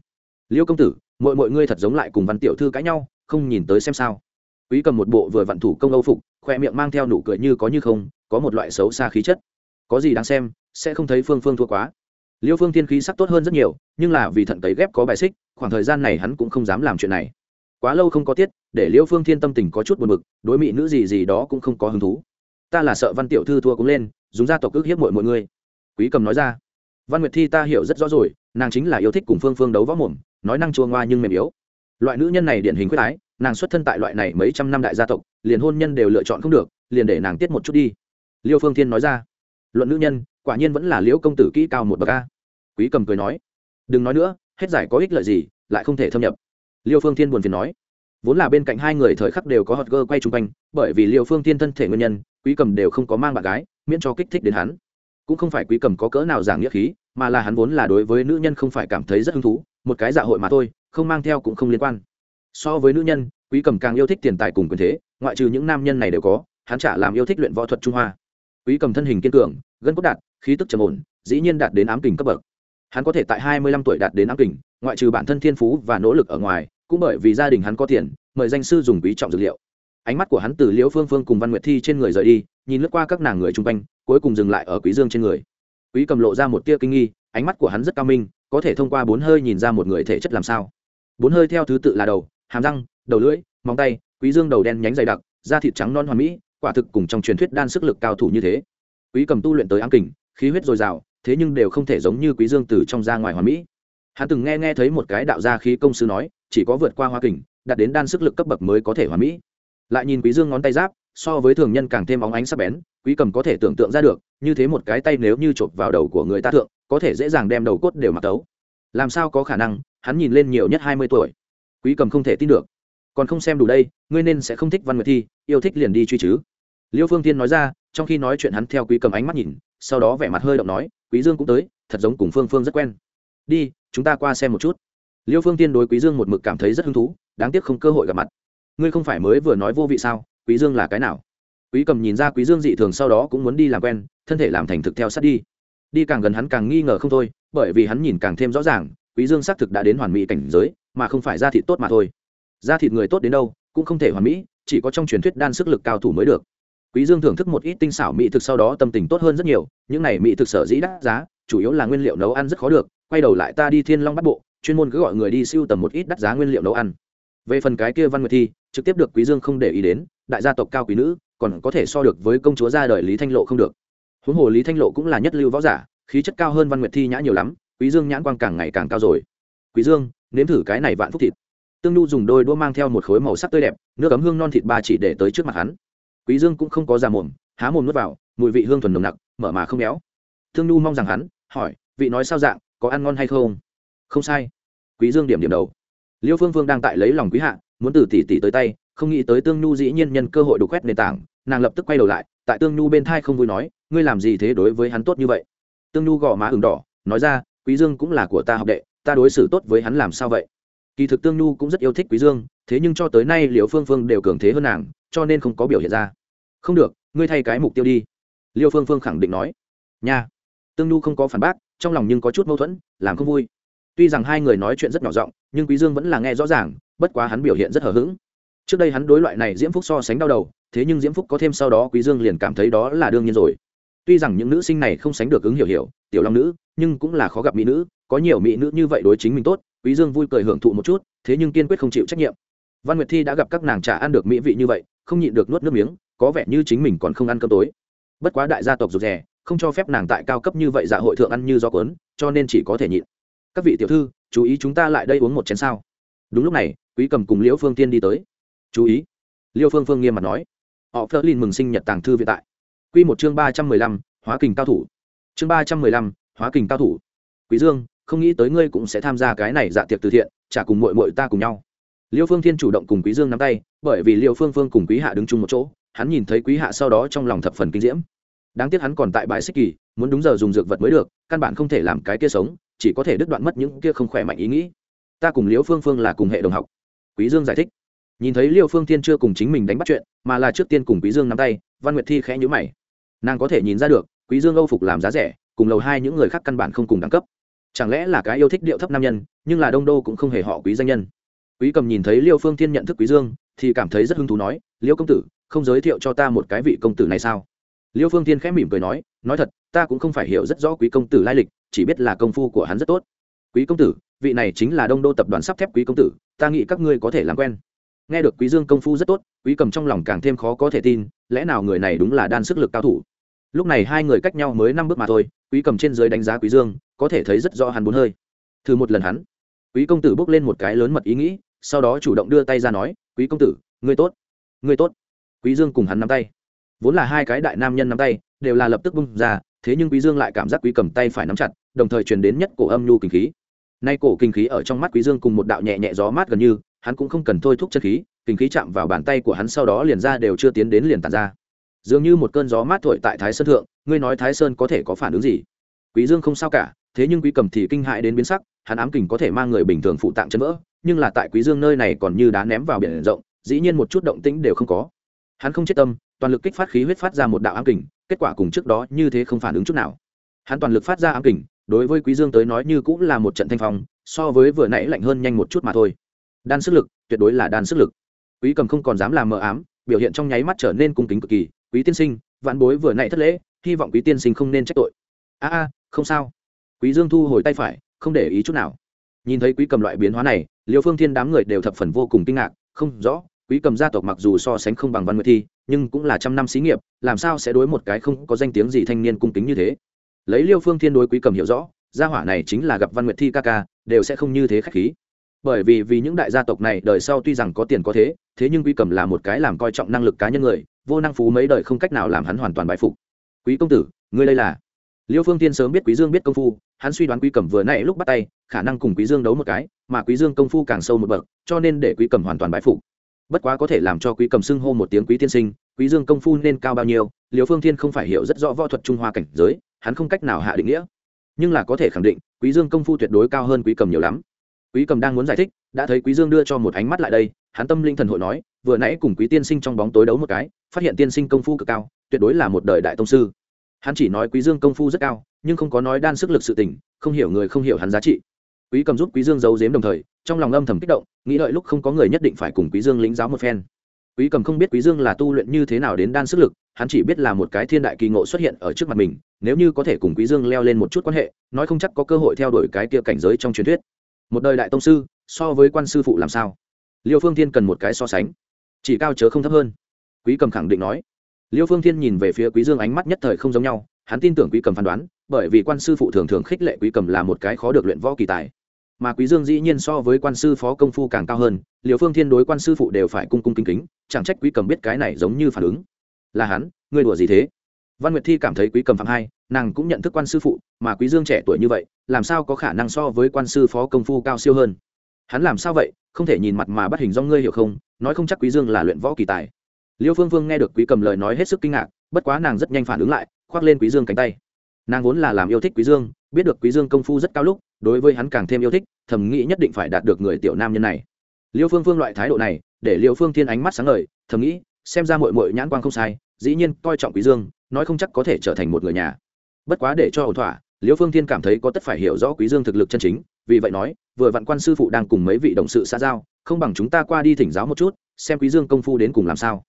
Liêu công tử mọi mọi ngươi thật giống lại cùng văn tiểu thư cãi nhau, không nhìn tới xem sao. Quý cầm một bộ vừa vặn thủ công âu phục, khoe miệng mang theo nụ cười như có như không, có một loại xấu xa khí chất có gì đáng xem, sẽ không thấy phương phương thua quá. Liêu phương thiên khí sắc tốt hơn rất nhiều, nhưng là vì thận cấy ghép có bài xích, khoảng thời gian này hắn cũng không dám làm chuyện này. Quá lâu không có tiết, để liêu phương thiên tâm tình có chút buồn bực, đối mị nữ gì gì đó cũng không có hứng thú. Ta là sợ văn tiểu thư thua cũng lên, dùng gia tộc ước hiếp mọi mọi người quý cầm nói ra. Văn nguyệt thi ta hiểu rất rõ rồi, nàng chính là yêu thích cùng phương phương đấu võ mồm, nói năng chua ngoa nhưng mềm yếu. Loại nữ nhân này điển hình quyết ái, nàng xuất thân tại loại này mấy trăm năm đại gia tộc, liền hôn nhân đều lựa chọn không được, liền để nàng tiết một chút đi. Liêu phương thiên nói ra luận nữ nhân, quả nhiên vẫn là liễu công tử kỹ cao một bậc a. Quý cầm cười nói, đừng nói nữa, hết giải có ích lợi gì, lại không thể thâm nhập. Liêu phương thiên buồn phiền nói, vốn là bên cạnh hai người thời khắc đều có hot gơ quay chung quanh, bởi vì liêu phương thiên thân thể nguyên nhân, quý cầm đều không có mang bạn gái, miễn cho kích thích đến hắn. Cũng không phải quý cầm có cỡ nào giảng nghĩa khí, mà là hắn vốn là đối với nữ nhân không phải cảm thấy rất hứng thú, một cái dạ hội mà thôi, không mang theo cũng không liên quan. So với nữ nhân, quý cầm càng yêu thích tiền tài cùng quyền thế, ngoại trừ những nam nhân này đều có, hắn chả làm yêu thích luyện võ thuật trung hoa quý cầm thân hình kiên cường, gân cốt đạt, khí tức trầm ổn, dĩ nhiên đạt đến ám kình cấp bậc. Hắn có thể tại hai mươi lăm tuổi đạt đến ám kình, ngoại trừ bản thân thiên phú và nỗ lực ở ngoài, cũng bởi vì gia đình hắn có tiền, mời danh sư dùng quý trọng dược liệu. Ánh mắt của hắn từ liễu phương phương cùng văn nguyệt thi trên người rời đi, nhìn lướt qua các nàng người chung quanh, cuối cùng dừng lại ở quý dương trên người. Quý cầm lộ ra một tia kinh nghi, ánh mắt của hắn rất cao minh, có thể thông qua bốn hơi nhìn ra một người thể chất làm sao. Bốn hơi theo thứ tự là đầu, hàm răng, đầu lưỡi, móng tay, quý dương đầu đen nhánh dày đặc, da thịt trắng non hoàn mỹ quả thực cùng trong truyền thuyết đan sức lực cao thủ như thế. Quý cầm tu luyện tới ám kình, khí huyết dồi dào, thế nhưng đều không thể giống như quý dương từ trong ra ngoài hoàn mỹ. Hắn từng nghe nghe thấy một cái đạo gia khí công sư nói, chỉ có vượt qua hoa kình, đạt đến đan sức lực cấp bậc mới có thể hoàn mỹ. Lại nhìn quý dương ngón tay giáp, so với thường nhân càng thêm óng ánh sắc bén, quý cầm có thể tưởng tượng ra được, như thế một cái tay nếu như chộp vào đầu của người ta thượng, có thể dễ dàng đem đầu cốt đều mặc tấu. Làm sao có khả năng, hắn nhìn lên nhiều nhất hai mươi tuổi. Quý cầm không thể tin được. Còn không xem đủ đây, ngươi nên sẽ không thích văn nguyệt thi, yêu thích liền đi truy chứ liêu phương tiên nói ra, trong khi nói chuyện hắn theo quý cầm ánh mắt nhìn, sau đó vẻ mặt hơi động nói, quý dương cũng tới, thật giống cùng phương phương rất quen. Đi, chúng ta qua xem một chút. Liêu phương tiên đối quý dương một mực cảm thấy rất hứng thú, đáng tiếc không cơ hội gặp mặt. Ngươi không phải mới vừa nói vô vị sao? Quý dương là cái nào? Quý cầm nhìn ra quý dương dị thường sau đó cũng muốn đi làm quen, thân thể làm thành thực theo sát đi. Đi càng gần hắn càng nghi ngờ không thôi, bởi vì hắn nhìn càng thêm rõ ràng, quý dương xác thực đã đến hoàn mỹ cảnh giới, mà không phải da thịt tốt mà thôi. Da thịt người tốt đến đâu, cũng không thể hoàn mỹ, chỉ có trong truyền thuyết đan sức lực cao thủ mới được quý dương thưởng thức một ít tinh xảo mỹ thực sau đó tâm tình tốt hơn rất nhiều, những này mỹ thực sở dĩ đắt giá, chủ yếu là nguyên liệu nấu ăn rất khó được, quay đầu lại ta đi thiên long bắt bộ, chuyên môn cứ gọi người đi siêu tầm một ít đắt giá nguyên liệu nấu ăn. Về phần cái kia văn nguyệt thi, trực tiếp được quý dương không để ý đến, đại gia tộc cao quý nữ, còn có thể so được với công chúa gia đời lý thanh lộ không được. Huống hồ lý thanh lộ cũng là nhất lưu võ giả, khí chất cao hơn văn nguyệt thi nhã nhiều lắm, quý dương nhãn quang càng ngày càng cao rồi. Quý dương, nếm thử cái này vạn phúc thịt. Tương nhu dùng đôi đũa mang theo một khối màu sắc tươi đẹp, nước ấm hương non thịt ba chỉ để tới trước mặt hắn quý dương cũng không có ra mồm, há mồm nuốt vào, mùi vị hương thuần nồng nặc, mở mà không béo. Thương nhu mong rằng hắn, hỏi, vị nói sao dạng, có ăn ngon hay không? Không sai. Quý dương điểm điểm đầu. Liêu phương phương đang tại lấy lòng quý hạ, muốn từ tỷ tỷ tới tay, không nghĩ tới tương nhu dĩ nhiên nhân cơ hội đục quét nền tảng, nàng lập tức quay đầu lại, tại tương nhu bên thai không vui nói, ngươi làm gì thế đối với hắn tốt như vậy? Tương nhu gò má ửng đỏ, nói ra, quý dương cũng là của ta học đệ, ta đối xử tốt với hắn làm sao vậy? Kỳ thực tương nhu cũng rất yêu thích quý dương, thế nhưng cho tới nay Liễu phương phương đều cường thế hơn nàng cho nên không có biểu hiện ra. Không được, ngươi thay cái mục tiêu đi. Liêu phương phương khẳng định nói. Nha. Tương nhu không có phản bác, trong lòng nhưng có chút mâu thuẫn, làm không vui. Tuy rằng hai người nói chuyện rất nhỏ giọng, nhưng quý dương vẫn là nghe rõ ràng, bất quá hắn biểu hiện rất hờ hững. Trước đây hắn đối loại này diễm phúc so sánh đau đầu, thế nhưng diễm phúc có thêm sau đó quý dương liền cảm thấy đó là đương nhiên rồi. Tuy rằng những nữ sinh này không sánh được ứng hiểu hiểu, tiểu long nữ, nhưng cũng là khó gặp mỹ nữ, có nhiều mỹ nữ như vậy đối chính mình tốt, quý dương vui cười hưởng thụ một chút, thế nhưng kiên quyết không chịu trách nhiệm. Văn nguyệt thi đã gặp các nàng trả ăn được mỹ vị như vậy không nhịn được nuốt nước miếng, có vẻ như chính mình còn không ăn cơm tối. Bất quá đại gia tộc rụt rè, không cho phép nàng tại cao cấp như vậy dạ hội thượng ăn như do cuốn, cho nên chỉ có thể nhịn. Các vị tiểu thư, chú ý chúng ta lại đây uống một chén sao? Đúng lúc này, quý cầm cùng liễu phương tiên đi tới. Chú ý. Liêu phương phương nghiêm mặt nói. Họ phớt lên mừng sinh nhật tàng thư viện tại. Q một chương ba trăm mười lăm, hóa kình cao thủ. Chương ba trăm mười lăm, hóa kình cao thủ. Quý dương, không nghĩ tới ngươi cũng sẽ tham gia cái này dạ tiệc từ thiện trả cùng mội mội ta cùng nhau liêu phương thiên chủ động cùng quý dương nắm tay, bởi vì liêu phương phương cùng quý hạ đứng chung một chỗ, hắn nhìn thấy quý hạ sau đó trong lòng thập phần kinh diễm. Đáng tiếc hắn còn tại bãi xích kỳ, muốn đúng giờ dùng dược vật mới được, căn bản không thể làm cái kia sống, chỉ có thể đứt đoạn mất những kia không khỏe mạnh ý nghĩ. Ta cùng liêu phương phương là cùng hệ đồng học. Quý dương giải thích. Nhìn thấy liêu phương thiên chưa cùng chính mình đánh bắt chuyện, mà là trước tiên cùng quý dương nắm tay, văn nguyệt thi khẽ nhíu mày. Nàng có thể nhìn ra được, quý dương âu phục làm giá rẻ, cùng lầu hai những người khác căn bản không cùng đẳng cấp. Chẳng lẽ là cái yêu thích điệu thấp nam nhân, nhưng là đông đô cũng không hề họ quý danh nhân quý cầm nhìn thấy liêu phương thiên nhận thức quý dương, thì cảm thấy rất hứng thú nói, liêu công tử, không giới thiệu cho ta một cái vị công tử này sao? Liêu phương thiên khẽ mỉm cười nói nói thật, ta cũng không phải hiểu rất rõ quý công tử lai lịch, chỉ biết là công phu của hắn rất tốt. Quý công tử, vị này chính là đông đô tập đoàn sắp thép quý công tử, ta nghĩ các ngươi có thể làm quen. Nghe được quý dương công phu rất tốt, quý cầm trong lòng càng thêm khó có thể tin, lẽ nào người này đúng là đan sức lực cao thủ? Lúc này hai người cách nhau mới năm bước mà thôi, quý cầm trên dưới đánh giá quý dương, có thể thấy rất rõ hắn bốn hơi. Thử một lần hắn. Quý công tử bước lên một cái lớn mật ý nghĩ sau đó chủ động đưa tay ra nói, quý công tử, ngươi tốt ngươi tốt. Quý dương cùng hắn nắm tay. Vốn là hai cái đại nam nhân nắm tay, đều là lập tức bung ra, thế nhưng quý dương lại cảm giác quý cầm tay phải nắm chặt, đồng thời truyền đến nhất cổ âm nhu kinh khí. Nay cổ kinh khí ở trong mắt quý dương cùng một đạo nhẹ nhẹ gió mát gần như, hắn cũng không cần thôi thúc chân khí, kinh khí chạm vào bàn tay của hắn sau đó liền ra đều chưa tiến đến liền tàn ra. Dường như một cơn gió mát thổi tại thái sơn thượng, ngươi nói thái sơn có thể có phản ứng gì? Quý dương không sao cả thế nhưng quý cầm thì kinh hại đến biến sắc, hắn ám kình có thể mang người bình thường phụ tạng chân vỡ, nhưng là tại quý dương nơi này còn như đá ném vào biển rộng, dĩ nhiên một chút động tĩnh đều không có. Hắn không chết tâm, toàn lực kích phát khí huyết phát ra một đạo ám kình, kết quả cùng trước đó như thế không phản ứng chút nào. Hắn toàn lực phát ra ám kình, đối với quý dương tới nói như cũng là một trận thanh phong, so với vừa nãy lạnh hơn nhanh một chút mà thôi. Đan sức lực, tuyệt đối là đan sức lực. Quý cầm không còn dám làm mờ ám, biểu hiện trong nháy mắt trở nên cung kính cực kỳ. Quý tiên sinh vạn bối vừa nãy thất lễ, hy vọng quý tiên sinh không nên trách tội. A a, không sao quý dương thu hồi tay phải, không để ý chút nào. Nhìn thấy quý cầm loại biến hóa này, liêu phương thiên đám người đều thập phần vô cùng kinh ngạc, không rõ, quý cầm gia tộc mặc dù so sánh không bằng văn nguyệt thi, nhưng cũng là trăm năm xí nghiệp, làm sao sẽ đối một cái không có danh tiếng gì thanh niên cung kính như thế? Lấy liêu phương thiên đối quý cầm hiểu rõ, gia hỏa này chính là gặp văn nguyệt thi ca ca, đều sẽ không như thế khách khí. Bởi vì vì những đại gia tộc này đời sau tuy rằng có tiền có thế thế nhưng quý cầm là một cái làm coi trọng năng lực cá nhân người, vô năng phú mấy đời không cách nào làm hắn hoàn toàn bại phục. Quý công tử, ngươi đây là liêu phương tiên sớm biết quý dương biết công phu, hắn suy đoán quý cẩm vừa nãy lúc bắt tay, khả năng cùng quý dương đấu một cái, mà quý dương công phu càng sâu một bậc, cho nên để quý cẩm hoàn toàn bái phục. Bất quá có thể làm cho quý cẩm xưng hô một tiếng quý tiên sinh, quý dương công phu nên cao bao nhiêu, liêu phương thiên không phải hiểu rất rõ võ thuật trung hoa cảnh giới, hắn không cách nào hạ định nghĩa. Nhưng là có thể khẳng định, quý dương công phu tuyệt đối cao hơn quý cẩm nhiều lắm. Quý cẩm đang muốn giải thích, đã thấy quý dương đưa cho một ánh mắt lại đây, hắn tâm linh thần hội nói, vừa nãy cùng quý tiên sinh trong bóng tối đấu một cái, phát hiện tiên sinh công phu cực cao, tuyệt đối là một đời đại tông sư hắn chỉ nói quý dương công phu rất cao, nhưng không có nói đan sức lực sự tình, không hiểu người không hiểu hắn giá trị. Quý cầm giúp quý dương giấu giếm đồng thời, trong lòng âm thầm kích động, nghĩ đợi lúc không có người nhất định phải cùng quý dương lĩnh giáo một phen. Quý cầm không biết quý dương là tu luyện như thế nào đến đan sức lực, hắn chỉ biết là một cái thiên đại kỳ ngộ xuất hiện ở trước mặt mình, nếu như có thể cùng quý dương leo lên một chút quan hệ, nói không chắc có cơ hội theo đuổi cái kia cảnh giới trong truyền thuyết. Một đời đại tông sư, so với quan sư phụ làm sao? Liêu phương thiên cần một cái so sánh, chỉ cao chớ không thấp hơn. Quý cầm khẳng định nói liêu phương thiên nhìn về phía quý dương ánh mắt nhất thời không giống nhau, hắn tin tưởng quý cầm phán đoán, bởi vì quan sư phụ thường thường khích lệ quý cầm là một cái khó được luyện võ kỳ tài. Mà quý dương dĩ nhiên so với quan sư phó công phu càng cao hơn, liêu phương thiên đối quan sư phụ đều phải cung cung kính kính, chẳng trách quý cầm biết cái này giống như phản ứng. Là hắn, ngươi đùa gì thế? Văn nguyệt thi cảm thấy quý cầm phạm hai, nàng cũng nhận thức quan sư phụ, mà quý dương trẻ tuổi như vậy, làm sao có khả năng so với quan sư phó công phu cao siêu hơn? Hắn làm sao vậy? Không thể nhìn mặt mà bắt hình do ngươi hiểu không? Nói không chắc quý dương là luyện võ kỳ tài liêu phương phương nghe được quý cầm lời nói hết sức kinh ngạc, bất quá nàng rất nhanh phản ứng lại, khoác lên quý dương cánh tay. Nàng vốn là làm yêu thích quý dương, biết được quý dương công phu rất cao lúc, đối với hắn càng thêm yêu thích, thầm nghĩ nhất định phải đạt được người tiểu nam nhân này. Liêu phương phương loại thái độ này, để liêu phương thiên ánh mắt sáng ngời, thầm nghĩ, xem ra mội mội nhãn quang không sai, dĩ nhiên coi trọng quý dương, nói không chắc có thể trở thành một người nhà. Bất quá để cho ổn thỏa, liêu phương thiên cảm thấy có tất phải hiểu rõ quý dương thực lực chân chính, vì vậy nói, vừa vặn quan sư phụ đang cùng mấy vị đồng sự xã giao, không bằng chúng ta qua đi thỉnh giáo một chút, xem quý dương công phu đến cùng làm sao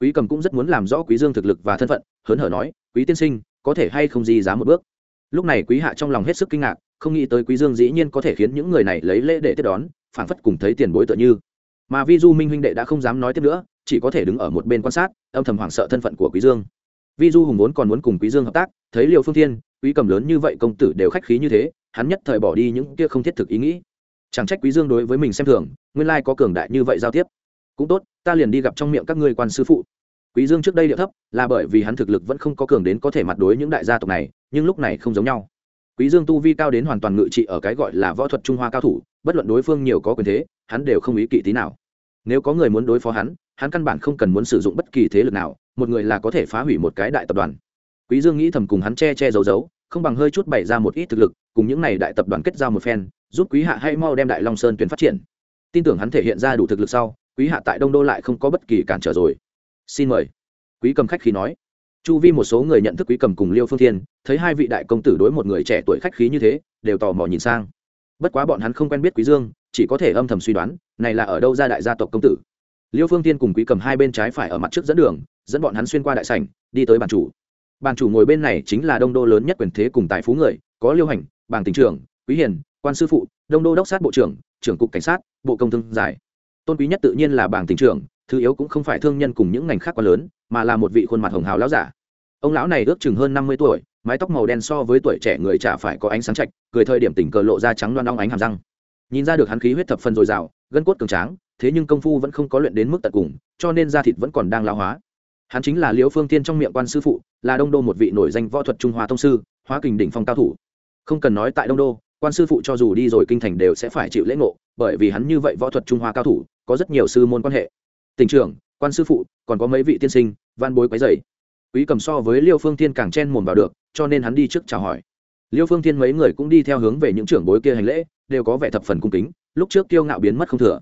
quý cầm cũng rất muốn làm rõ quý dương thực lực và thân phận, hớn hở nói, quý tiên sinh, có thể hay không di giá một bước? Lúc này quý hạ trong lòng hết sức kinh ngạc, không nghĩ tới quý dương dĩ nhiên có thể khiến những người này lấy lễ để tiếp đón, phảng phất cùng thấy tiền bối tựa như. Mà vi du minh huynh đệ đã không dám nói tiếp nữa, chỉ có thể đứng ở một bên quan sát, âm thầm hoảng sợ thân phận của quý dương. Vi du hùng vốn còn muốn cùng quý dương hợp tác, thấy liệu phương thiên, quý cầm lớn như vậy công tử đều khách khí như thế, hắn nhất thời bỏ đi những kia không thiết thực ý nghĩ. Chẳng trách quý dương đối với mình xem thường, nguyên lai có cường đại như vậy giao tiếp cũng tốt, ta liền đi gặp trong miệng các ngươi quan sư phụ. Quý dương trước đây địa thấp, là bởi vì hắn thực lực vẫn không có cường đến có thể mặt đối những đại gia tộc này, nhưng lúc này không giống nhau. Quý dương tu vi cao đến hoàn toàn ngự trị ở cái gọi là võ thuật trung hoa cao thủ, bất luận đối phương nhiều có quyền thế, hắn đều không ý kỵ tí nào. Nếu có người muốn đối phó hắn hắn căn bản không cần muốn sử dụng bất kỳ thế lực nào, một người là có thể phá hủy một cái đại tập đoàn. Quý dương nghĩ thầm cùng hắn che che giấu giấu, không bằng hơi chút bày ra một ít thực lực, cùng những này đại tập đoàn kết giao một phen, giúp quý hạ hay mau đem đại long sơn tuyển phát triển. Tin tưởng hắn thể hiện ra đủ thực lực sau quý hạ tại đông đô lại không có bất kỳ cản trở rồi. Xin mời. Quý cầm khách khí nói. Chu vi một số người nhận thức quý cầm cùng liêu phương thiên, thấy hai vị đại công tử đối một người trẻ tuổi khách khí như thế, đều tò mò nhìn sang. Bất quá bọn hắn không quen biết quý dương, chỉ có thể âm thầm suy đoán, này là ở đâu ra đại gia tộc công tử. Liêu phương thiên cùng quý cầm hai bên trái phải ở mặt trước dẫn đường, dẫn bọn hắn xuyên qua đại sảnh, đi tới bàn chủ. Bàn chủ ngồi bên này chính là đông đô lớn nhất quyền thế cùng tài phú người, có liêu hành, bàng tỉnh trưởng, quý hiền, quan sư phụ, đông đô đốc sát bộ trưởng trưởng cục cảnh sát, bộ công thương giải tôn quý nhất tự nhiên là bảng tỉnh trưởng, thứ yếu cũng không phải thương nhân cùng những ngành khác quá lớn, mà là một vị khuôn mặt hồng hào lão giả. Ông lão này ước chừng hơn năm mươi tuổi, mái tóc màu đen so với tuổi trẻ người chả phải có ánh sáng chạch, cười thời điểm tình cờ lộ ra trắng loan ong ánh hàm răng. Nhìn ra được hắn khí huyết thập phần dồi dào, gân cốt cường tráng, thế nhưng công phu vẫn không có luyện đến mức tận cùng, cho nên da thịt vẫn còn đang lao hóa. Hắn chính là liễu phương tiên trong miệng quan sư phụ, là đông đô một vị nổi danh võ thuật trung hoa thông sư hóa kình đỉnh phong cao thủ. Không cần nói tại đông đô quan sư phụ cho dù đi rồi kinh thành đều sẽ phải chịu lễ ngộ, bởi vì hắn như vậy võ thuật trung hoa cao thủ, có rất nhiều sư môn quan hệ. Tỉnh trưởng, quan sư phụ, còn có mấy vị tiên sinh van bối quấy dày quý cầm so với liêu phương thiên càng chen mồm vào được, cho nên hắn đi trước chào hỏi. Liêu phương thiên mấy người cũng đi theo hướng về những trưởng bối kia hành lễ, đều có vẻ thập phần cung kính, lúc trước kiêu ngạo biến mất không thừa.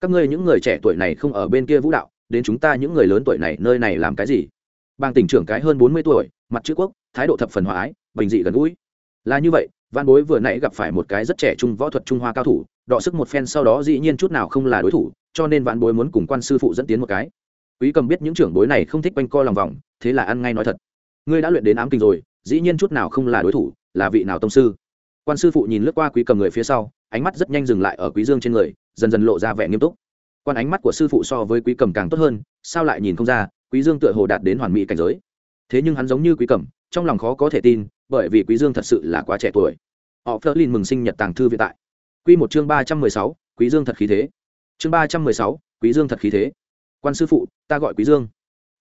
Các ngươi những người trẻ tuổi này không ở bên kia vũ đạo, đến chúng ta những người lớn tuổi này, nơi này làm cái gì? Bang tỉnh trưởng cái hơn bốn mươi tuổi, mặt chữ quốc, thái độ thập phần hòa ái, bình dị gần gũi. Là như vậy văn bối vừa nãy gặp phải một cái rất trẻ trung võ thuật trung hoa cao thủ, đọ sức một phen sau đó dĩ nhiên chút nào không là đối thủ, cho nên văn bối muốn cùng quan sư phụ dẫn tiến một cái. Quý cầm biết những trưởng bối này không thích quanh co lòng vòng, thế là ăn ngay nói thật. Ngươi đã luyện đến ám kinh rồi, dĩ nhiên chút nào không là đối thủ, là vị nào tông sư? Quan sư phụ nhìn lướt qua quý cầm người phía sau, ánh mắt rất nhanh dừng lại ở quý dương trên người, dần dần lộ ra vẻ nghiêm túc. Quan ánh mắt của sư phụ so với quý cầm càng tốt hơn, sao lại nhìn không ra, quý dương tựa hồ đạt đến hoàn mỹ cảnh giới. Thế nhưng hắn giống như quý cầm, trong lòng khó có thể tin bởi vì quý dương thật sự là quá trẻ tuổi. Họ phớt lên mừng sinh nhật tàng thư viện tại. Quy một chương ba trăm mười sáu, quý dương thật khí thế. Chương ba trăm mười sáu, quý dương thật khí thế. Quan sư phụ ta gọi quý dương.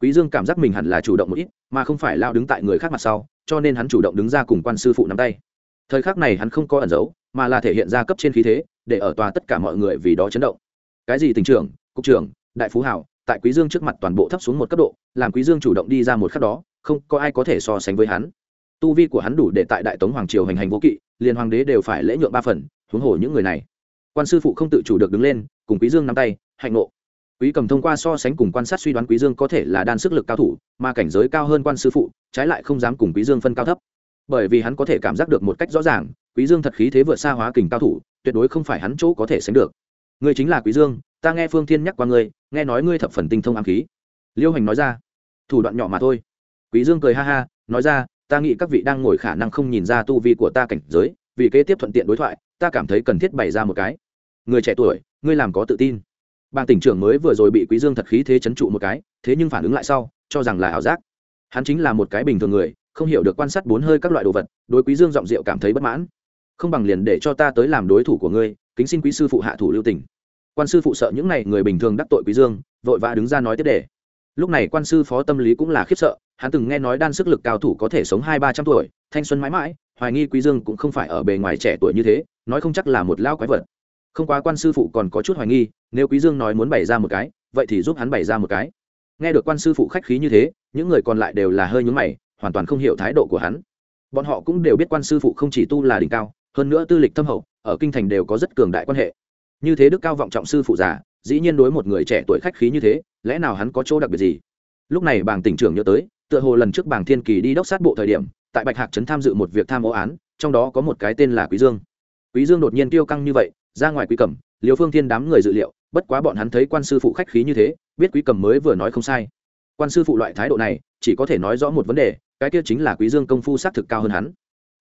Quý dương cảm giác mình hẳn là chủ động một ít mà không phải lao đứng tại người khác mặt sau cho nên hắn chủ động đứng ra cùng quan sư phụ nắm tay. Thời khắc này hắn không có ẩn giấu mà là thể hiện ra cấp trên khí thế để ở tòa tất cả mọi người vì đó chấn động. Cái gì tình trưởng cục trưởng đại phú hảo tại quý dương trước mặt toàn bộ thấp xuống một cấp độ làm quý dương chủ động đi ra một khắc đó không có ai có thể so sánh với hắn tu vi của hắn đủ để tại đại tống hoàng triều hành hành vô kỵ liền hoàng đế đều phải lễ nhượng ba phần, huống hồ những người này. Quan sư phụ không tự chủ được đứng lên, cùng quý dương nắm tay, hạnh nộ. Quý cầm thông qua so sánh cùng quan sát suy đoán quý dương có thể là đan sức lực cao thủ, mà cảnh giới cao hơn quan sư phụ, trái lại không dám cùng quý dương phân cao thấp. Bởi vì hắn có thể cảm giác được một cách rõ ràng, quý dương thật khí thế vượt xa hóa kình cao thủ, tuyệt đối không phải hắn chỗ có thể sánh được. Ngươi chính là quý dương, ta nghe phương thiên nhắc qua ngươi, nghe nói ngươi thập phần tinh thông ám khí. Liêu hành nói ra, thủ đoạn nhỏ mà thôi. Quý dương cười ha ha, nói ra ta nghĩ các vị đang ngồi khả năng không nhìn ra tu vi của ta cảnh giới, vì kế tiếp thuận tiện đối thoại, ta cảm thấy cần thiết bày ra một cái. Người trẻ tuổi, ngươi làm có tự tin. Bang tỉnh trưởng mới vừa rồi bị quý dương thật khí thế chấn trụ một cái, thế nhưng phản ứng lại sau, cho rằng là ảo giác. Hắn chính là một cái bình thường người, không hiểu được quan sát bốn hơi các loại đồ vật, đối quý dương giọng rượu cảm thấy bất mãn. Không bằng liền để cho ta tới làm đối thủ của ngươi, kính xin quý sư phụ hạ thủ lưu tình. Quan sư phụ sợ những này người bình thường đắc tội quý dương, vội vã đứng ra nói tiếp đề lúc này quan sư phó tâm lý cũng là khiếp sợ, hắn từng nghe nói đan sức lực cao thủ có thể sống hai ba trăm tuổi, thanh xuân mãi mãi, hoài nghi quý dương cũng không phải ở bề ngoài trẻ tuổi như thế, nói không chắc là một lao quái vật. Không quá quan sư phụ còn có chút hoài nghi, nếu quý dương nói muốn bày ra một cái, vậy thì giúp hắn bày ra một cái. Nghe được quan sư phụ khách khí như thế, những người còn lại đều là hơi nhướng mày, hoàn toàn không hiểu thái độ của hắn. Bọn họ cũng đều biết quan sư phụ không chỉ tu là đỉnh cao, hơn nữa tư lịch thâm hậu, ở kinh thành đều có rất cường đại quan hệ. Như thế đức cao vọng trọng sư phụ già dĩ nhiên đối một người trẻ tuổi khách khí như thế, lẽ nào hắn có chỗ đặc biệt gì? Lúc này bàng tỉnh trưởng nhớ tới, tựa hồ lần trước bàng thiên kỳ đi đốc sát bộ thời điểm, tại bạch hạc trấn tham dự một việc tham ô án, trong đó có một cái tên là quý dương. Quý dương đột nhiên tiêu căng như vậy, ra ngoài quý cẩm liều phương thiên đám người dự liệu, bất quá bọn hắn thấy quan sư phụ khách khí như thế, biết quý cầm mới vừa nói không sai. Quan sư phụ loại thái độ này, chỉ có thể nói rõ một vấn đề, cái kia chính là quý dương công phu xác thực cao hơn hắn.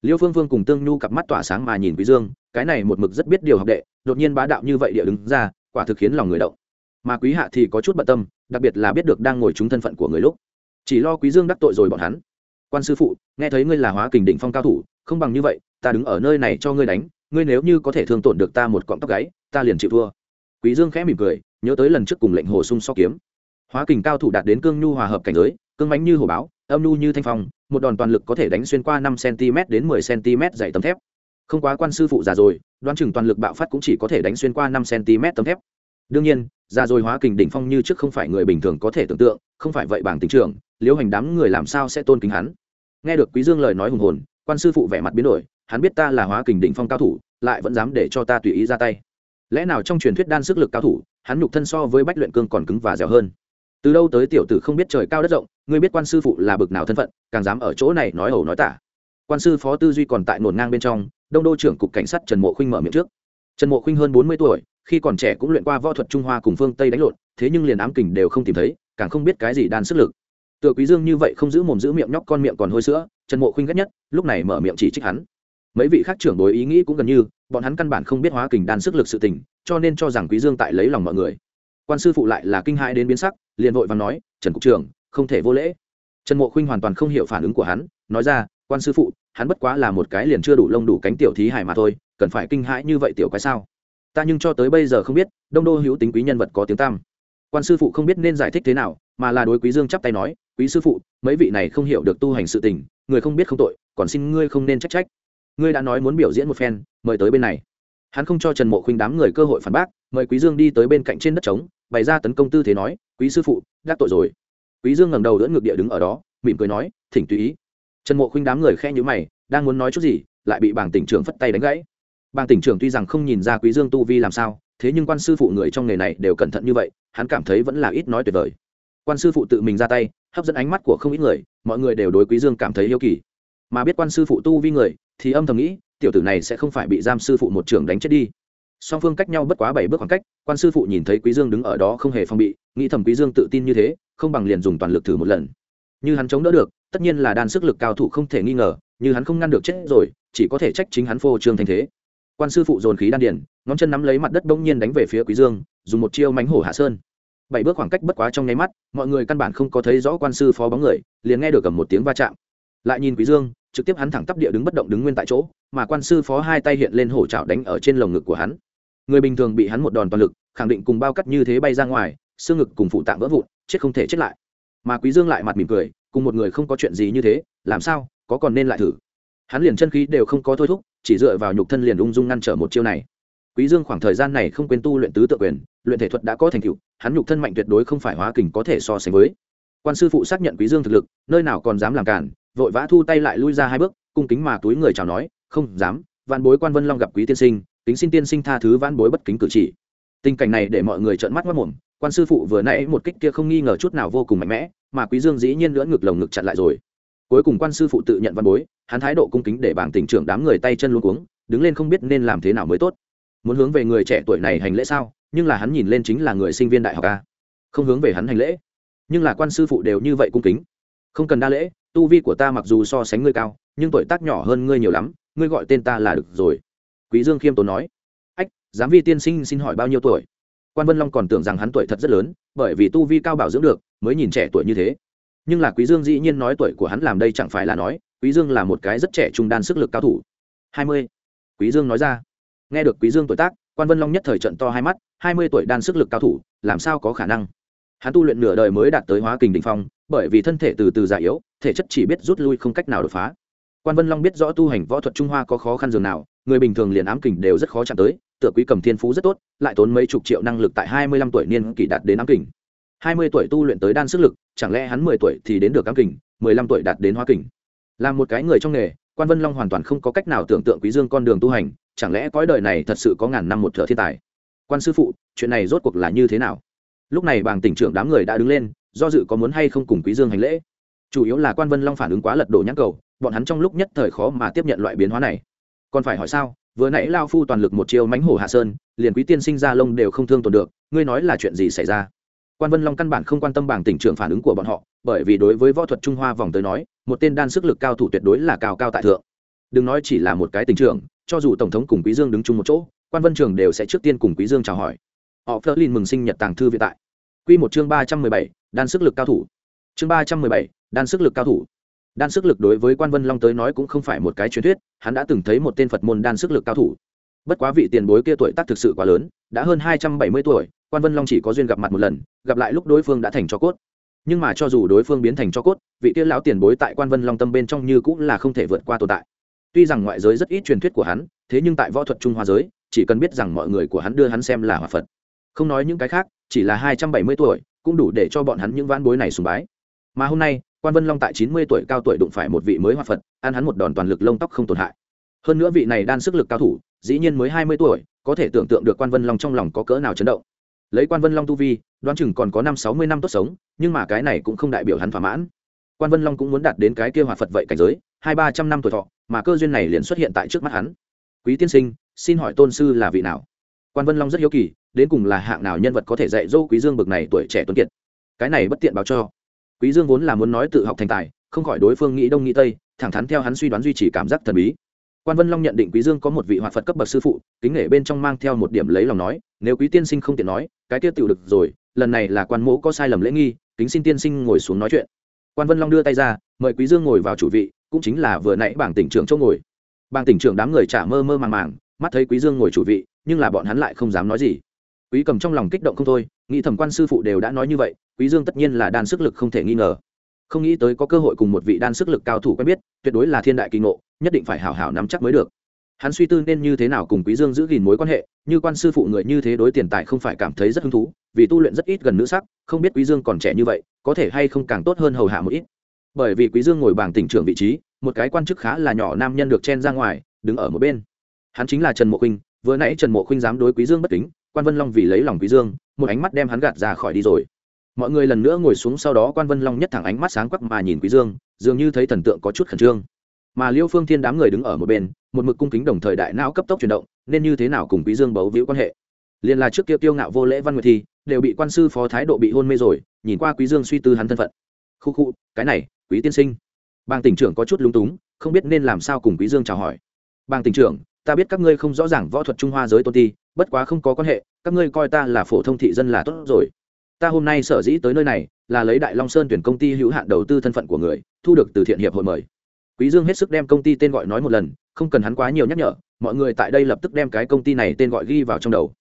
Liêu phương vương cùng tương nhu cặp mắt tỏa sáng mà nhìn quý dương, cái này một mực rất biết điều học đệ, đột nhiên bá đạo như vậy địa đứng ra quả thực khiến lòng người động. Mà quý hạ thì có chút bận tâm, đặc biệt là biết được đang ngồi chúng thân phận của người lúc. Chỉ lo quý dương đắc tội rồi bọn hắn. Quan sư phụ, nghe thấy ngươi là hóa kình đỉnh phong cao thủ, không bằng như vậy, ta đứng ở nơi này cho ngươi đánh, ngươi nếu như có thể thương tổn được ta một cọng tóc gáy, ta liền chịu thua. Quý dương khẽ mỉm cười, nhớ tới lần trước cùng lệnh hồ sung so kiếm. Hóa kình cao thủ đạt đến cương nhu hòa hợp cảnh giới, cương mãnh như hồ báo, âm nhu như thanh phong, một đòn toàn lực có thể đánh xuyên qua năm cm đến mười cm dày tấm thép không quá quan sư phụ già rồi, đoán chừng toàn lực bạo phát cũng chỉ có thể đánh xuyên qua năm cm tấm thép. Đương nhiên, già rồi hóa kình đỉnh phong như trước không phải người bình thường có thể tưởng tượng, không phải vậy bảng tình trưởng, liễu hành đám người làm sao sẽ tôn kính hắn? Nghe được quý dương lời nói hùng hồn, quan sư phụ vẻ mặt biến đổi, hắn biết ta là hóa kình đỉnh phong cao thủ, lại vẫn dám để cho ta tùy ý ra tay. Lẽ nào trong truyền thuyết đan sức lực cao thủ, hắn nhục thân so với bách luyện cương còn cứng và dẻo hơn? Từ đâu tới tiểu tử không biết trời cao đất rộng, ngươi biết quan sư phụ là bực nào thân phận, càng dám ở chỗ này nói ẩu nói tả. Quan sư phó tư duy còn tại nổn ngang bên trong đông đô trưởng cục cảnh sát trần mộ khuynh mở miệng trước. Trần mộ khuynh hơn bốn mươi tuổi, khi còn trẻ cũng luyện qua võ thuật trung hoa cùng phương tây đánh lộn, thế nhưng liền ám kình đều không tìm thấy, càng không biết cái gì đan sức lực. Tựa quý dương như vậy không giữ mồm giữ miệng nhóc con miệng còn hôi sữa, trần mộ khuynh ghét nhất, lúc này mở miệng chỉ trích hắn. Mấy vị khác trưởng đối ý nghĩ cũng gần như, bọn hắn căn bản không biết hóa kình đan sức lực sự tình, cho nên cho rằng quý dương tại lấy lòng mọi người. Quan sư phụ lại là kinh hãi đến biến sắc, liền vội vàng nói, trần cục trưởng, không thể vô lễ. Trần mộ khuynh hoàn toàn không hiểu phản ứng của hắn, nói ra quan sư phụ, hắn bất quá là một cái liền chưa đủ lông đủ cánh tiểu thí hải mà thôi, cần phải kinh hãi như vậy tiểu cái sao? Ta nhưng cho tới bây giờ không biết, đông đô hữu tính quý nhân vật có tiếng tam quan sư phụ không biết nên giải thích thế nào, mà là đối quý dương chắp tay nói, quý sư phụ, mấy vị này không hiểu được tu hành sự tình, người không biết không tội, còn xin ngươi không nên trách trách. Ngươi đã nói muốn biểu diễn một phen, mời tới bên này. Hắn không cho trần mộ khuynh đám người cơ hội phản bác, mời quý dương đi tới bên cạnh trên đất trống, bày ra tấn công tư thế nói, quý sư phụ, đắc tội rồi. Quý dương ngẩng đầu đỡ ngược địa đứng ở đó, mỉm cười nói, thỉnh tùy ý trần mộ khuynh đám người khe như mày, đang muốn nói chút gì, lại bị bàng tỉnh trưởng phất tay đánh gãy. Bàng tỉnh trưởng tuy rằng không nhìn ra quý dương tu vi làm sao, thế nhưng quan sư phụ người trong nghề này đều cẩn thận như vậy, hắn cảm thấy vẫn là ít nói tuyệt vời. Quan sư phụ tự mình ra tay, hấp dẫn ánh mắt của không ít người, mọi người đều đối quý dương cảm thấy yêu kỳ. Mà biết quan sư phụ tu vi người, thì âm thầm nghĩ, tiểu tử này sẽ không phải bị giam sư phụ một trưởng đánh chết đi. Song phương cách nhau bất quá bảy bước khoảng cách, quan sư phụ nhìn thấy quý dương đứng ở đó không hề phong bị, nghĩ thầm quý dương tự tin như thế, không bằng liền dùng toàn lực thử một lần. Như hắn chống đỡ được tất nhiên là đan sức lực cao thủ không thể nghi ngờ, như hắn không ngăn được chết rồi, chỉ có thể trách chính hắn phô trương thành thế. Quan sư phụ dồn khí đan điền, ngón chân nắm lấy mặt đất bỗng nhiên đánh về phía quý dương, dùng một chiêu mánh hổ hạ sơn. Bảy bước khoảng cách bất quá trong nháy mắt, mọi người căn bản không có thấy rõ quan sư phó bóng người, liền nghe được cầm một tiếng va chạm. Lại nhìn quý dương, trực tiếp hắn thẳng tắp địa đứng bất động đứng nguyên tại chỗ, mà quan sư phó hai tay hiện lên hổ chảo đánh ở trên lồng ngực của hắn. Người bình thường bị hắn một đòn toàn lực, khẳng định cùng bao cắt như thế bay ra ngoài, xương ngực cùng phụ tạng vỡ vụn, chết không thể chết lại. Mà quý dương lại mặt mỉm cười cùng một người không có chuyện gì như thế, làm sao, có còn nên lại thử? Hắn liền chân khí đều không có thôi thúc, chỉ dựa vào nhục thân liền ung dung ngăn trở một chiêu này. Quý dương khoảng thời gian này không quên tu luyện tứ tự quyền, luyện thể thuật đã có thành tựu, hắn nhục thân mạnh tuyệt đối không phải hóa kình có thể so sánh với. Quan sư phụ xác nhận quý dương thực lực, nơi nào còn dám làm cản, vội vã thu tay lại lui ra hai bước, cung kính mà túi người chào nói, không dám, vạn bối quan vân long gặp quý tiên sinh, kính xin tiên sinh tha thứ vạn bối bất kính cử chỉ tình cảnh này để mọi người trợn mắt mất mồm, quan sư phụ vừa nãy một kích kia không nghi ngờ chút nào vô cùng mạnh mẽ, mà quý dương dĩ nhiên lưỡn ngực lồng ngực chặn lại rồi. Cuối cùng quan sư phụ tự nhận văn bối, hắn thái độ cung kính để bảng tỉnh trưởng đám người tay chân luôn cuống, đứng lên không biết nên làm thế nào mới tốt. Muốn hướng về người trẻ tuổi này hành lễ sao? Nhưng là hắn nhìn lên chính là người sinh viên đại học a. Không hướng về hắn hành lễ. Nhưng là quan sư phụ đều như vậy cung kính. Không cần đa lễ, tu vi của ta mặc dù so sánh ngươi cao, nhưng tuổi tác nhỏ hơn ngươi nhiều lắm, ngươi gọi tên ta là được rồi. Quý dương khiêm tốn nói giám vi tiên sinh xin hỏi bao nhiêu tuổi? Quan vân long còn tưởng rằng hắn tuổi thật rất lớn, bởi vì tu vi cao bảo dưỡng được, mới nhìn trẻ tuổi như thế. Nhưng là quý dương dĩ nhiên nói tuổi của hắn làm đây chẳng phải là nói, quý dương là một cái rất trẻ trung đan sức lực cao thủ. Hai mươi. Quý dương nói ra. Nghe được quý dương tuổi tác, quan vân long nhất thời trận to hai mắt, hai mươi tuổi đan sức lực cao thủ, làm sao có khả năng? Hắn tu luyện nửa đời mới đạt tới hóa kình đỉnh phong, bởi vì thân thể từ từ già yếu, thể chất chỉ biết rút lui không cách nào đột phá. Quan vân long biết rõ tu hành võ thuật trung hoa có khó khăn dường nào người bình thường liền ám kình đều rất khó chạm tới, tựa quý cầm thiên phú rất tốt, lại tốn mấy chục triệu năng lực tại hai mươi lăm tuổi niên kỷ đạt đến ám kình. hai mươi tuổi tu luyện tới đan sức lực, chẳng lẽ hắn mười tuổi thì đến được ám kình, mười lăm tuổi đạt đến Hoa kình? Là một cái người trong nghề, quan vân long hoàn toàn không có cách nào tưởng tượng quý dương con đường tu hành, chẳng lẽ cõi đời này thật sự có ngàn năm một thợ thiên tài? Quan sư phụ, chuyện này rốt cuộc là như thế nào? Lúc này bàng tỉnh trưởng đám người đã đứng lên, do dự có muốn hay không cùng quý dương hành lễ. Chủ yếu là quan vân long phản ứng quá lật đổ nhãn cầu, bọn hắn trong lúc nhất thời khó mà tiếp nhận loại biến hóa này còn phải hỏi sao? Vừa nãy lao phu toàn lực một chiêu mánh hổ hạ sơn, liền quý tiên sinh ra lông đều không thương tổn được, ngươi nói là chuyện gì xảy ra? Quan vân long căn bản không quan tâm bảng tỉnh trưởng phản ứng của bọn họ, bởi vì đối với võ thuật trung hoa vòng tới nói, một tên đan sức lực cao thủ tuyệt đối là cao cao tại thượng. Đừng nói chỉ là một cái tỉnh trưởng, cho dù tổng thống cùng quý dương đứng chung một chỗ, quan vân trường đều sẽ trước tiên cùng quý dương chào hỏi. Họ phớt lên mừng sinh nhật tàng thư vĩ tại. Quy một chương ba trăm mười bảy, đan sức lực cao thủ. Chương ba trăm mười bảy, đan sức lực cao thủ đan sức lực đối với quan vân long tới nói cũng không phải một cái truyền thuyết, hắn đã từng thấy một tên phật môn đan sức lực cao thủ. Bất quá vị tiền bối kia tuổi tác thực sự quá lớn, đã hơn hai trăm bảy mươi tuổi, quan vân long chỉ có duyên gặp mặt một lần, gặp lại lúc đối phương đã thành cho cốt. Nhưng mà cho dù đối phương biến thành cho cốt, vị kia lão tiền bối tại quan vân long tâm bên trong như cũng là không thể vượt qua tồn tại. Tuy rằng ngoại giới rất ít truyền thuyết của hắn, thế nhưng tại võ thuật trung hoa giới, chỉ cần biết rằng mọi người của hắn đưa hắn xem là hòa phật. Không nói những cái khác, chỉ là hai trăm bảy mươi tuổi, cũng đủ để cho bọn hắn những vãn bối này sùng bái. Mà hôm nay quan vân long tại chín mươi tuổi cao tuổi đụng phải một vị mới hòa phật ăn hắn một đòn toàn lực lông tóc không tổn hại hơn nữa vị này đan sức lực cao thủ dĩ nhiên mới hai mươi tuổi có thể tưởng tượng được quan vân long trong lòng có cỡ nào chấn động lấy quan vân long tu vi đoán chừng còn có năm sáu mươi năm tốt sống nhưng mà cái này cũng không đại biểu hắn thỏa mãn quan vân long cũng muốn đạt đến cái kia hòa phật vậy cảnh giới hai ba trăm năm tuổi thọ mà cơ duyên này liền xuất hiện tại trước mắt hắn quý tiên sinh xin hỏi tôn sư là vị nào quan vân long rất hiếu kỳ đến cùng là hạng nào nhân vật có thể dạy dỗ quý dương bực này tuổi trẻ tuấn kiệt cái này bất tiện báo cho quý dương vốn là muốn nói tự học thành tài, không khỏi đối phương nghĩ đông nghĩ tây, thẳng thắn theo hắn suy đoán duy trì cảm giác thần bí. Quan vân long nhận định quý dương có một vị hoạt phật cấp bậc sư phụ, kính nể bên trong mang theo một điểm lấy lòng nói, nếu quý tiên sinh không tiện nói, cái kia tiểu được rồi, lần này là quan mỗ có sai lầm lễ nghi, kính xin tiên sinh ngồi xuống nói chuyện. Quan vân long đưa tay ra, mời quý dương ngồi vào chủ vị, cũng chính là vừa nãy bảng tỉnh trưởng chỗ ngồi. Bảng tỉnh trưởng đám người trả mơ mơ màng màng, mắt thấy quý dương ngồi chủ vị, nhưng là bọn hắn lại không dám nói gì. Quý cầm trong lòng kích động không thôi, nghĩ thẩm quan sư phụ đều đã nói như vậy quý dương tất nhiên là đan sức lực không thể nghi ngờ. Không nghĩ tới có cơ hội cùng một vị đan sức lực cao thủ quen biết, tuyệt đối là thiên đại kỳ ngộ, nhất định phải hảo hảo nắm chắc mới được. Hắn suy tư nên như thế nào cùng quý dương giữ gìn mối quan hệ, như quan sư phụ người như thế đối tiền tài không phải cảm thấy rất hứng thú, vì tu luyện rất ít gần nữ sắc, không biết quý dương còn trẻ như vậy, có thể hay không càng tốt hơn hầu hạ một ít. Bởi vì quý dương ngồi bảng tỉnh trưởng vị trí, một cái quan chức khá là nhỏ nam nhân được chen ra ngoài, đứng ở một bên. Hắn chính là trần mộ khinh vừa nãy trần mộ khinh dám đối quý dương bất kính, quan vân long vì lấy lòng quý dương, một ánh mắt đem hắn gạt ra khỏi đi rồi mọi người lần nữa ngồi xuống sau đó quan vân long nhất thẳng ánh mắt sáng quắc mà nhìn quý dương, dường như thấy thần tượng có chút khẩn trương. Mà liêu phương thiên đám người đứng ở một bên, một mực cung kính đồng thời đại não cấp tốc chuyển động, nên như thế nào cùng quý dương bấu víu quan hệ? Liền là trước kia tiêu ngạo vô lễ văn nguyệt thi, đều bị quan sư phó thái độ bị hôn mê rồi, nhìn qua quý dương suy tư hắn thân phận. Khu khu, cái này, quý tiên sinh. Bang tỉnh trưởng có chút lúng túng, không biết nên làm sao cùng quý dương chào hỏi. Bang tỉnh trưởng, ta biết các ngươi không rõ ràng võ thuật trung hoa giới tôn ti, bất quá không có quan hệ, các ngươi coi ta là phổ thông thị dân là tốt rồi ta hôm nay sở dĩ tới nơi này là lấy đại long sơn tuyển công ty hữu hạn đầu tư thân phận của người, thu được từ thiện hiệp hội mời. Quý dương hết sức đem công ty tên gọi nói một lần, không cần hắn quá nhiều nhắc nhở, mọi người tại đây lập tức đem cái công ty này tên gọi ghi vào trong đầu.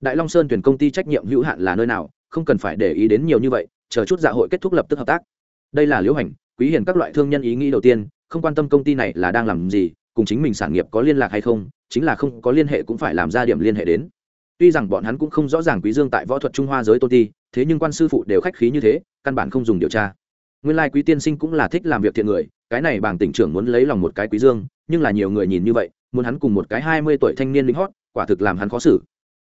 Đại long sơn tuyển công ty trách nhiệm hữu hạn là nơi nào, không cần phải để ý đến nhiều như vậy, chờ chút dạ hội kết thúc lập tức hợp tác. Đây là liễu hành, quý hiển các loại thương nhân ý nghĩ đầu tiên, không quan tâm công ty này là đang làm gì, cùng chính mình sản nghiệp có liên lạc hay không, chính là không có liên hệ cũng phải làm ra điểm liên hệ đến. Tuy rằng bọn hắn cũng không rõ ràng quý dương tại võ thuật trung hoa giới tôn ti thế nhưng quan sư phụ đều khách khí như thế, căn bản không dùng điều tra. Nguyên lai quý tiên sinh cũng là thích làm việc thiện người, cái này bảng tỉnh trưởng muốn lấy lòng một cái quý dương, nhưng là nhiều người nhìn như vậy, muốn hắn cùng một cái hai mươi tuổi thanh niên lính hót, quả thực làm hắn khó xử.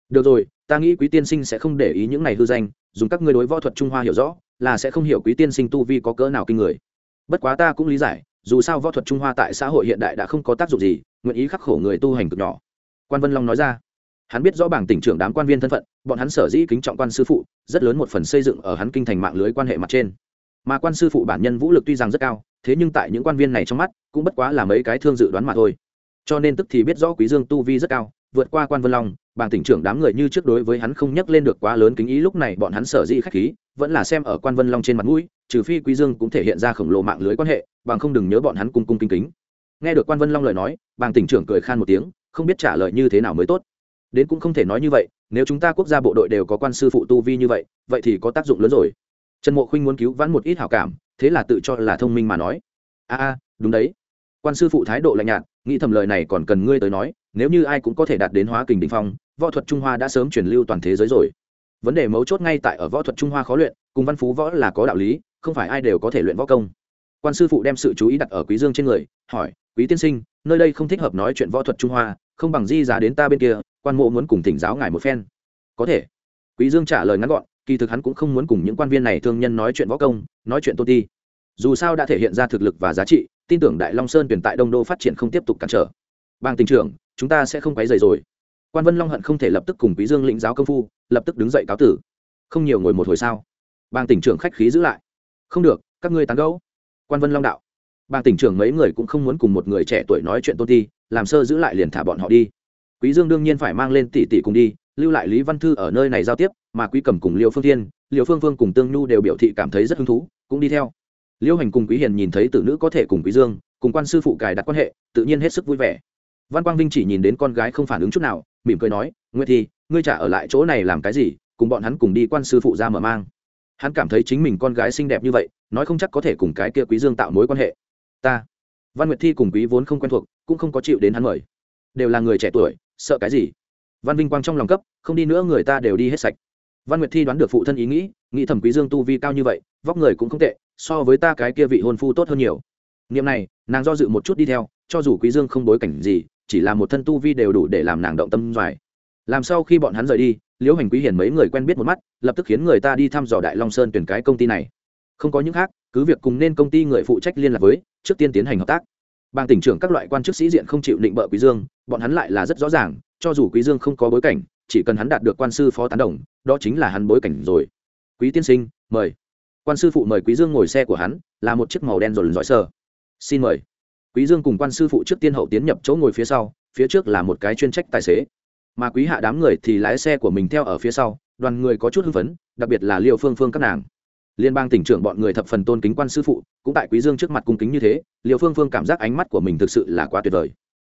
Được rồi, ta nghĩ quý tiên sinh sẽ không để ý những này hư danh, dùng các ngươi đối võ thuật trung hoa hiểu rõ, là sẽ không hiểu quý tiên sinh tu vi có cỡ nào kinh người. Bất quá ta cũng lý giải, dù sao võ thuật trung hoa tại xã hội hiện đại đã không có tác dụng gì, nguyện ý khắc khổ người tu hành cực nhỏ. Quan vân long nói ra hắn biết rõ bảng tỉnh trưởng đám quan viên thân phận, bọn hắn sở dĩ kính trọng quan sư phụ, rất lớn một phần xây dựng ở hắn kinh thành mạng lưới quan hệ mặt trên. Mà quan sư phụ bản nhân vũ lực tuy rằng rất cao, thế nhưng tại những quan viên này trong mắt, cũng bất quá là mấy cái thương dự đoán mà thôi. Cho nên tức thì biết rõ quý dương tu vi rất cao, vượt qua quan vân long, bảng tỉnh trưởng đám người như trước đối với hắn không nhắc lên được quá lớn kính ý, lúc này bọn hắn sở dĩ khách khí, vẫn là xem ở quan vân long trên mặt mũi, trừ phi quý dương cũng thể hiện ra khổng lồ mạng lưới quan hệ, bằng không đừng nhớ bọn hắn cung cung kính kính. Nghe được quan vân long lời nói, bảng tỉnh trưởng cười khan một tiếng, không biết trả lời như thế nào mới tốt đến cũng không thể nói như vậy, nếu chúng ta quốc gia bộ đội đều có quan sư phụ tu vi như vậy vậy thì có tác dụng lớn rồi. Trần mộ khuynh muốn cứu vãn một ít hảo cảm, thế là tự cho là thông minh mà nói. A a, đúng đấy. Quan sư phụ thái độ lạnh nhạt, nghĩ thầm lời này còn cần ngươi tới nói, nếu như ai cũng có thể đạt đến hóa kình đình phong, võ thuật trung hoa đã sớm truyền lưu toàn thế giới rồi. Vấn đề mấu chốt ngay tại ở võ thuật trung hoa khó luyện, cùng văn phú võ là có đạo lý, không phải ai đều có thể luyện võ công. Quan sư phụ đem sự chú ý đặt ở quý dương trên người, hỏi, quý tiên sinh, nơi đây không thích hợp nói chuyện võ thuật trung hoa, không bằng di giá đến ta bên kia quan mộ muốn cùng thỉnh giáo ngài một phen. Có thể. Quý dương trả lời ngắn gọn, kỳ thực hắn cũng không muốn cùng những quan viên này thương nhân nói chuyện võ công, nói chuyện tôn ti. Dù sao đã thể hiện ra thực lực và giá trị, tin tưởng đại long sơn tuyển tại đông đô phát triển không tiếp tục cản trở. Bang tình trưởng, chúng ta sẽ không quấy rầy rồi. Quan vân long hận không thể lập tức cùng quý dương lĩnh giáo công phu, lập tức đứng dậy cáo tử. Không nhiều ngồi một hồi sao? Bang tỉnh trưởng khách khí giữ lại. Không được, các ngươi tán gẫu. Quan vân long đạo. Bang tỉnh trưởng mấy người cũng không muốn cùng một người trẻ tuổi nói chuyện tôn ti, làm sơ giữ lại liền thả bọn họ đi quý dương đương nhiên phải mang lên tỷ tỷ cùng đi, lưu lại lý văn thư ở nơi này giao tiếp, mà quý cầm cùng liêu phương thiên, liêu phương phương cùng tương nhu đều biểu thị cảm thấy rất hứng thú, cũng đi theo. Liêu hành cùng quý hiền nhìn thấy tử nữ có thể cùng quý dương, cùng quan sư phụ cài đặt quan hệ, tự nhiên hết sức vui vẻ. Văn quang vinh chỉ nhìn đến con gái không phản ứng chút nào, mỉm cười nói, nguyệt thi, ngươi trả ở lại chỗ này làm cái gì, cùng bọn hắn cùng đi quan sư phụ ra mở mang. Hắn cảm thấy chính mình con gái xinh đẹp như vậy, nói không chắc có thể cùng cái kia quý dương tạo mối quan hệ. Ta. Văn nguyệt thi cùng quý vốn không quen thuộc, cũng không có chịu đến hắn mời. Đều là người trẻ tuổi sợ cái gì? Văn vinh quang trong lòng cấp, không đi nữa người ta đều đi hết sạch. Văn nguyệt thi đoán được phụ thân ý nghĩ nghĩ thẩm quý dương tu vi cao như vậy, vóc người cũng không tệ, so với ta cái kia vị hôn phu tốt hơn nhiều. Niệm này, nàng do dự một chút đi theo, cho dù quý dương không bối cảnh gì, chỉ là một thân tu vi đều đủ để làm nàng động tâm doài. Làm sau khi bọn hắn rời đi, liễu hành quý hiển mấy người quen biết một mắt, lập tức khiến người ta đi thăm dò đại long sơn tuyển cái công ty này. Không có những khác, cứ việc cùng nên công ty người phụ trách liên lạc với, trước tiên tiến hành hợp tác bang tỉnh trưởng các loại quan chức sĩ diện không chịu định bợ quý dương, bọn hắn lại là rất rõ ràng, cho dù quý dương không có bối cảnh, chỉ cần hắn đạt được quan sư phó tán đồng, đó chính là hắn bối cảnh rồi. Quý tiên sinh, mời. Quan sư phụ mời quý dương ngồi xe của hắn, là một chiếc màu đen rồi giỏi sơ xin mời. Quý dương cùng quan sư phụ trước tiên hậu tiến nhập chỗ ngồi phía sau, phía trước là một cái chuyên trách tài xế. Mà quý hạ đám người thì lái xe của mình theo ở phía sau, đoàn người có chút hưng phấn, đặc biệt là liêu phương phương các nàng liên bang tỉnh trưởng bọn người thập phần tôn kính quan sư phụ, cũng tại quý dương trước mặt cung kính như thế liều phương phương cảm giác ánh mắt của mình thực sự là quá tuyệt vời.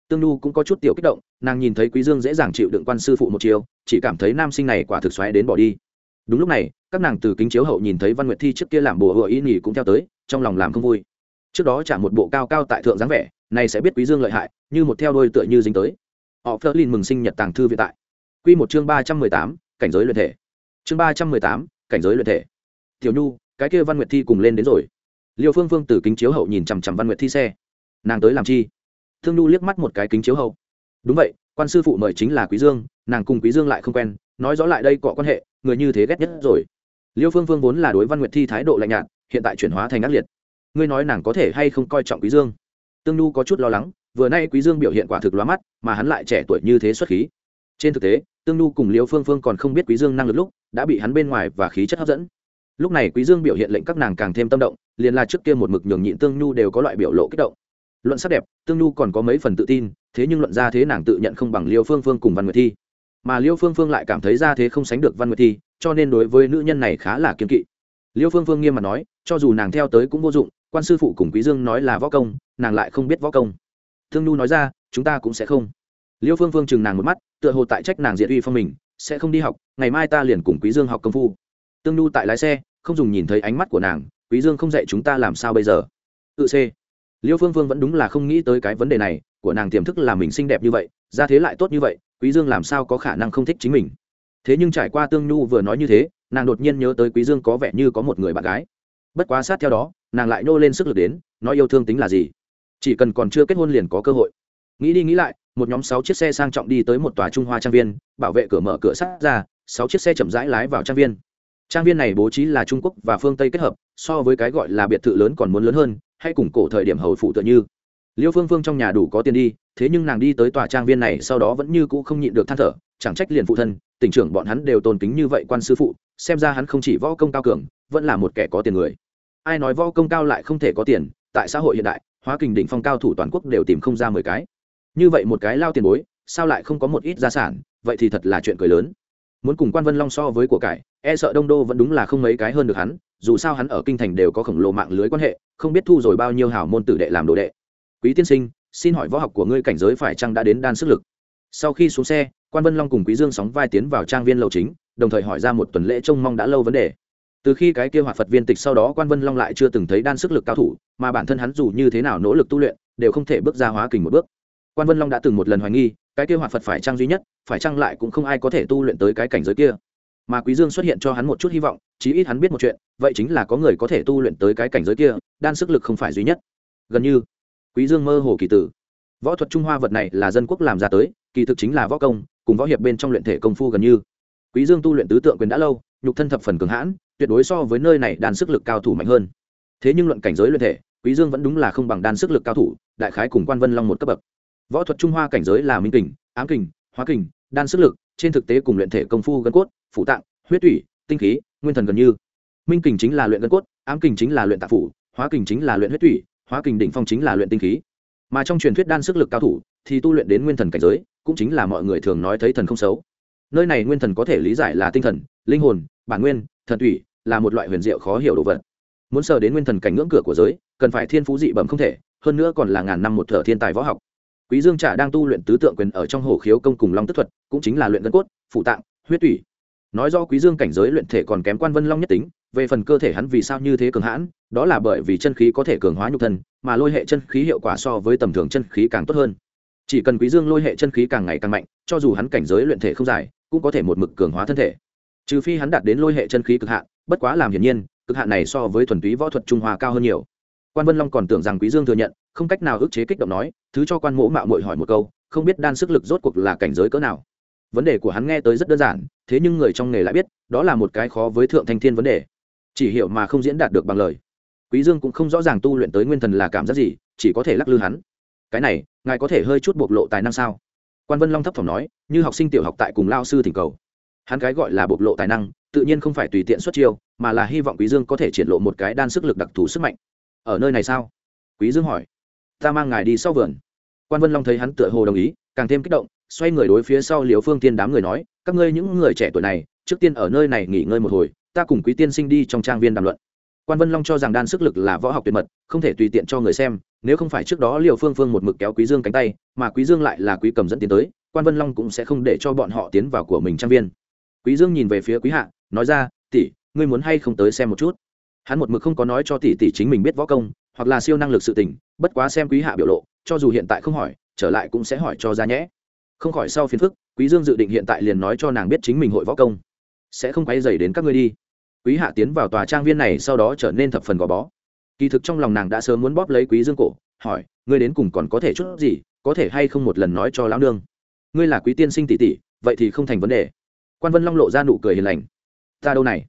Tương nu cũng có chút tiểu kích động, nàng nhìn thấy quý dương dễ dàng chịu đựng quan sư phụ một chiều chỉ cảm thấy nam sinh này quả thực xoáy đến bỏ đi. Đúng lúc này, các nàng từ kính chiếu hậu nhìn thấy văn nguyệt thi trước kia làm bùa hựa ý nhỉ cũng theo tới, trong lòng làm không vui. Trước đó trả một bộ cao cao tại thượng dáng vẻ này sẽ biết quý dương lợi hại, như một theo đôi tựa như dính tới. Họ phơ mừng sinh nhật tàng thư viện tại. Quy một chương ba trăm mười tám, cảnh giới luyện thể. Chương ba trăm mười tám, cảnh giới luyện thể tiểu nhu, cái kia văn nguyệt thi cùng lên đến rồi. Liêu phương phương từ kính chiếu hậu nhìn chằm chằm văn nguyệt thi xe. Nàng tới làm chi? Thương nhu liếc mắt một cái kính chiếu hậu. Đúng vậy, quan sư phụ mời chính là quý dương, nàng cùng quý dương lại không quen, nói rõ lại đây cọ quan hệ, người như thế ghét nhất rồi. Liêu phương phương vốn là đối văn nguyệt thi thái độ lạnh nhạt, hiện tại chuyển hóa thành ác liệt. Ngươi nói nàng có thể hay không coi trọng quý dương? Tương nhu có chút lo lắng, vừa nay quý dương biểu hiện quả thực lóa mắt, mà hắn lại trẻ tuổi như thế xuất khí. Trên thực tế tương nhu cùng liêu phương phương còn không biết quý dương năng lực lúc, đã bị hắn bên ngoài và khí chất hấp dẫn lúc này quý dương biểu hiện lệnh các nàng càng thêm tâm động, liền là trước kia một mực nhường nhịn tương nhu đều có loại biểu lộ kích động. Luận sắc đẹp, tương nhu còn có mấy phần tự tin, thế nhưng luận ra thế nàng tự nhận không bằng liêu phương phương cùng văn nguyệt thi. Mà liêu phương phương lại cảm thấy ra thế không sánh được văn nguyệt thi, cho nên đối với nữ nhân này khá là kiên kỵ. Liêu phương phương nghiêm mặt nói, cho dù nàng theo tới cũng vô dụng, quan sư phụ cùng quý dương nói là võ công, nàng lại không biết võ công. Tương nhu nói ra, chúng ta cũng sẽ không. Liêu phương phương chừng nàng một mắt, tựa hồ tại trách nàng diệt uy phong mình, sẽ không đi học, ngày mai ta liền cùng quý dương học công phu tương nhu tại lái xe, không dùng nhìn thấy ánh mắt của nàng, quý dương không dạy chúng ta làm sao bây giờ? Tự c liêu phương phương vẫn đúng là không nghĩ tới cái vấn đề này, của nàng tiềm thức là mình xinh đẹp như vậy, ra thế lại tốt như vậy, quý dương làm sao có khả năng không thích chính mình? Thế nhưng trải qua tương nhu vừa nói như thế, nàng đột nhiên nhớ tới quý dương có vẻ như có một người bạn gái. Bất quá sát theo đó, nàng lại nô lên sức lực đến, nói yêu thương tính là gì? Chỉ cần còn chưa kết hôn liền có cơ hội. Nghĩ đi nghĩ lại, một nhóm sáu chiếc xe sang trọng đi tới một tòa trung hoa trang viên, bảo vệ cửa mở cửa sắt ra, sáu chiếc xe chậm rãi lái vào trang viên trang viên này bố trí là trung quốc và phương tây kết hợp, so với cái gọi là biệt thự lớn còn muốn lớn hơn, hay cùng cổ thời điểm hầu phụ tựa như. Liêu phương phương trong nhà đủ có tiền đi, thế nhưng nàng đi tới tòa trang viên này sau đó vẫn như cũ không nhịn được than thở, chẳng trách liền phụ thân, tỉnh trưởng bọn hắn đều tôn kính như vậy quan sư phụ, xem ra hắn không chỉ võ công cao cường, vẫn là một kẻ có tiền người. Ai nói võ công cao lại không thể có tiền, tại xã hội hiện đại, hóa kình đỉnh phong cao thủ toàn quốc đều tìm không ra mười cái. Như vậy một cái lao tiền bối, sao lại không có một ít gia sản, vậy thì thật là chuyện cười lớn muốn cùng quan vân long so với của cải e sợ đông đô vẫn đúng là không mấy cái hơn được hắn, dù sao hắn ở kinh thành đều có khổng lồ mạng lưới quan hệ, không biết thu rồi bao nhiêu hảo môn tử đệ làm đồ đệ. Quý tiên sinh, xin hỏi võ học của ngươi cảnh giới phải chăng đã đến đan sức lực? Sau khi xuống xe, quan vân long cùng quý dương sóng vai tiến vào trang viên lầu chính, đồng thời hỏi ra một tuần lễ trông mong đã lâu vấn đề. Từ khi cái kia hoạt phật viên tịch sau đó quan vân long lại chưa từng thấy đan sức lực cao thủ, mà bản thân hắn dù như thế nào nỗ lực tu luyện, đều không thể bước ra hóa kình một bước. Quan vân long đã từng một lần hoài nghi cái kia hoạt phật phải trang duy nhất, phải trang lại cũng không ai có thể tu luyện tới cái cảnh giới kia. Mà quý dương xuất hiện cho hắn một chút hy vọng, chí ít hắn biết một chuyện, vậy chính là có người có thể tu luyện tới cái cảnh giới kia, đan sức lực không phải duy nhất. Gần như, quý dương mơ hồ kỳ tử. Võ thuật trung hoa vật này là dân quốc làm ra tới, kỳ thực chính là võ công, cùng võ hiệp bên trong luyện thể công phu gần như. Quý dương tu luyện tứ tượng quyền đã lâu, nhục thân thập phần cường hãn, tuyệt đối so với nơi này đan sức lực cao thủ mạnh hơn. Thế nhưng luận cảnh giới luyện thể, quý dương vẫn đúng là không bằng đan sức lực cao thủ, đại khái cùng quan vân long một cấp bậc võ thuật trung hoa cảnh giới là minh kình, ám kình, hóa kình, đan sức lực, trên thực tế cùng luyện thể công phu gân cốt phụ tạng, huyết tủy, tinh khí, nguyên thần gần như. Minh kình chính là luyện gân cốt, ám kình chính là luyện tạp phủ, hóa kình chính là luyện huyết tủy, hóa kình đỉnh phong chính là luyện tinh khí. Mà trong truyền thuyết đan sức lực cao thủ thì tu luyện đến nguyên thần cảnh giới, cũng chính là mọi người thường nói thấy thần không xấu. Nơi này nguyên thần có thể lý giải là tinh thần, linh hồn, bản nguyên, thần tủy, là một loại huyền diệu khó hiểu đồ vật. Muốn sờ đến nguyên thần cảnh ngưỡng cửa của giới, cần phải thiên phú dị bẩm không thể, hơn nữa còn là ngàn năm một thợ thiên tài võ học quý dương trả đang tu luyện tứ tượng quyền ở trong hồ khiếu công cùng long tức thuật, cũng chính là luyện gân cốt phụ tạng, huyết tủy. Nói do quý dương cảnh giới luyện thể còn kém quan vân long nhất tính, về phần cơ thể hắn vì sao như thế cường hãn, đó là bởi vì chân khí có thể cường hóa nhục thân, mà lôi hệ chân khí hiệu quả so với tầm thường chân khí càng tốt hơn. Chỉ cần quý dương lôi hệ chân khí càng ngày càng mạnh, cho dù hắn cảnh giới luyện thể không dài, cũng có thể một mực cường hóa thân thể. Trừ phi hắn đạt đến lôi hệ chân khí cực hạn, bất quá làm hiển nhiên, cực hạn này so với thuần túy võ thuật trung hoa cao hơn nhiều. Quan vân long còn tưởng rằng quý dương thừa nhận không cách nào ức chế kích động nói, thứ cho quan mỗ mạo mội hỏi một câu, không biết đan sức lực rốt cuộc là cảnh giới cỡ nào? Vấn đề của hắn nghe tới rất đơn giản, thế nhưng người trong nghề lại biết, đó là một cái khó với thượng thanh thiên vấn đề. Chỉ hiểu mà không diễn đạt được bằng lời. Quý dương cũng không rõ ràng tu luyện tới nguyên thần là cảm giác gì, chỉ có thể lắc lư hắn. Cái này, ngài có thể hơi chút bộc lộ tài năng sao? Quan vân long thấp thỏm nói, như học sinh tiểu học tại cùng lao sư thỉnh cầu. Hắn cái gọi là bộc lộ tài năng, tự nhiên không phải tùy tiện xuất chiêu, mà là hy vọng quý dương có thể triển lộ một cái đan sức lực đặc thù sức mạnh. Ở nơi này sao? Quý dương hỏi ta mang ngài đi sau vườn. Quan vân long thấy hắn tựa hồ đồng ý, càng thêm kích động, xoay người đối phía sau liều phương tiên đám người nói, các ngươi những người trẻ tuổi này, trước tiên ở nơi này nghỉ ngơi một hồi, ta cùng quý tiên sinh đi trong trang viên đàm luận. Quan vân long cho rằng đan sức lực là võ học tuyệt mật, không thể tùy tiện cho người xem, nếu không phải trước đó liều phương phương một mực kéo quý dương cánh tay, mà quý dương lại là quý cầm dẫn tiến tới, quan vân long cũng sẽ không để cho bọn họ tiến vào của mình trang viên. Quý dương nhìn về phía quý hạ, nói ra, tỷ, ngươi muốn hay không tới xem một chút? Hắn một mực không có nói cho tỷ tỷ chính mình biết võ công hoặc là siêu năng lực sự tình, bất quá xem quý hạ biểu lộ, cho dù hiện tại không hỏi, trở lại cũng sẽ hỏi cho ra nhẽ. Không khỏi sau phiền phức, quý dương dự định hiện tại liền nói cho nàng biết chính mình hội võ công. Sẽ không quấy dày đến các ngươi đi. Quý hạ tiến vào tòa trang viên này sau đó trở nên thập phần gò bó. Kỳ thực trong lòng nàng đã sớm muốn bóp lấy quý dương cổ, hỏi, ngươi đến cùng còn có thể chút gì, có thể hay không một lần nói cho lão nương? Ngươi là quý tiên sinh tỷ tỷ, vậy thì không thành vấn đề. Quan vân long lộ ra nụ cười hiền lành. Ta đâu này?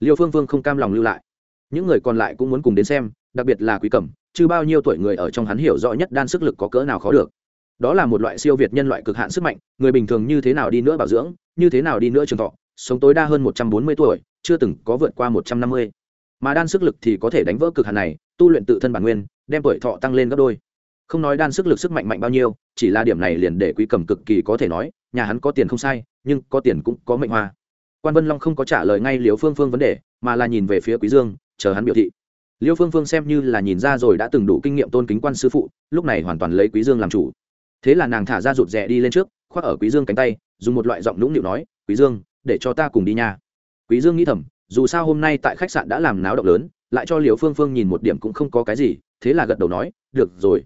Liêu phương phương không cam lòng lưu lại. Những người còn lại cũng muốn cùng đến xem đặc biệt là quý cẩm chứ bao nhiêu tuổi người ở trong hắn hiểu rõ nhất đan sức lực có cỡ nào khó được. Đó là một loại siêu việt nhân loại cực hạn sức mạnh, người bình thường như thế nào đi nữa bảo dưỡng, như thế nào đi nữa trường thọ, sống tối đa hơn một trăm bốn mươi tuổi, chưa từng có vượt qua một trăm năm mươi. Mà đan sức lực thì có thể đánh vỡ cực hạn này, tu luyện tự thân bản nguyên, đem tuổi thọ tăng lên gấp đôi. Không nói đan sức lực sức mạnh mạnh bao nhiêu, chỉ là điểm này liền để quý cầm cực kỳ có thể nói, nhà hắn có tiền không sai, nhưng có tiền cũng có mệnh hoa. Quan vân long không có trả lời ngay liều phương phương vấn đề, mà là nhìn về phía quý dương, chờ hắn biểu thị liêu phương phương xem như là nhìn ra rồi đã từng đủ kinh nghiệm tôn kính quan sư phụ, lúc này hoàn toàn lấy quý dương làm chủ. Thế là nàng thả ra rụt rè đi lên trước, khoác ở quý dương cánh tay, dùng một loại giọng nũng nịu nói, quý dương, để cho ta cùng đi nha. Quý dương nghĩ thầm, dù sao hôm nay tại khách sạn đã làm náo động lớn, lại cho liêu phương phương nhìn một điểm cũng không có cái gì, thế là gật đầu nói, được rồi.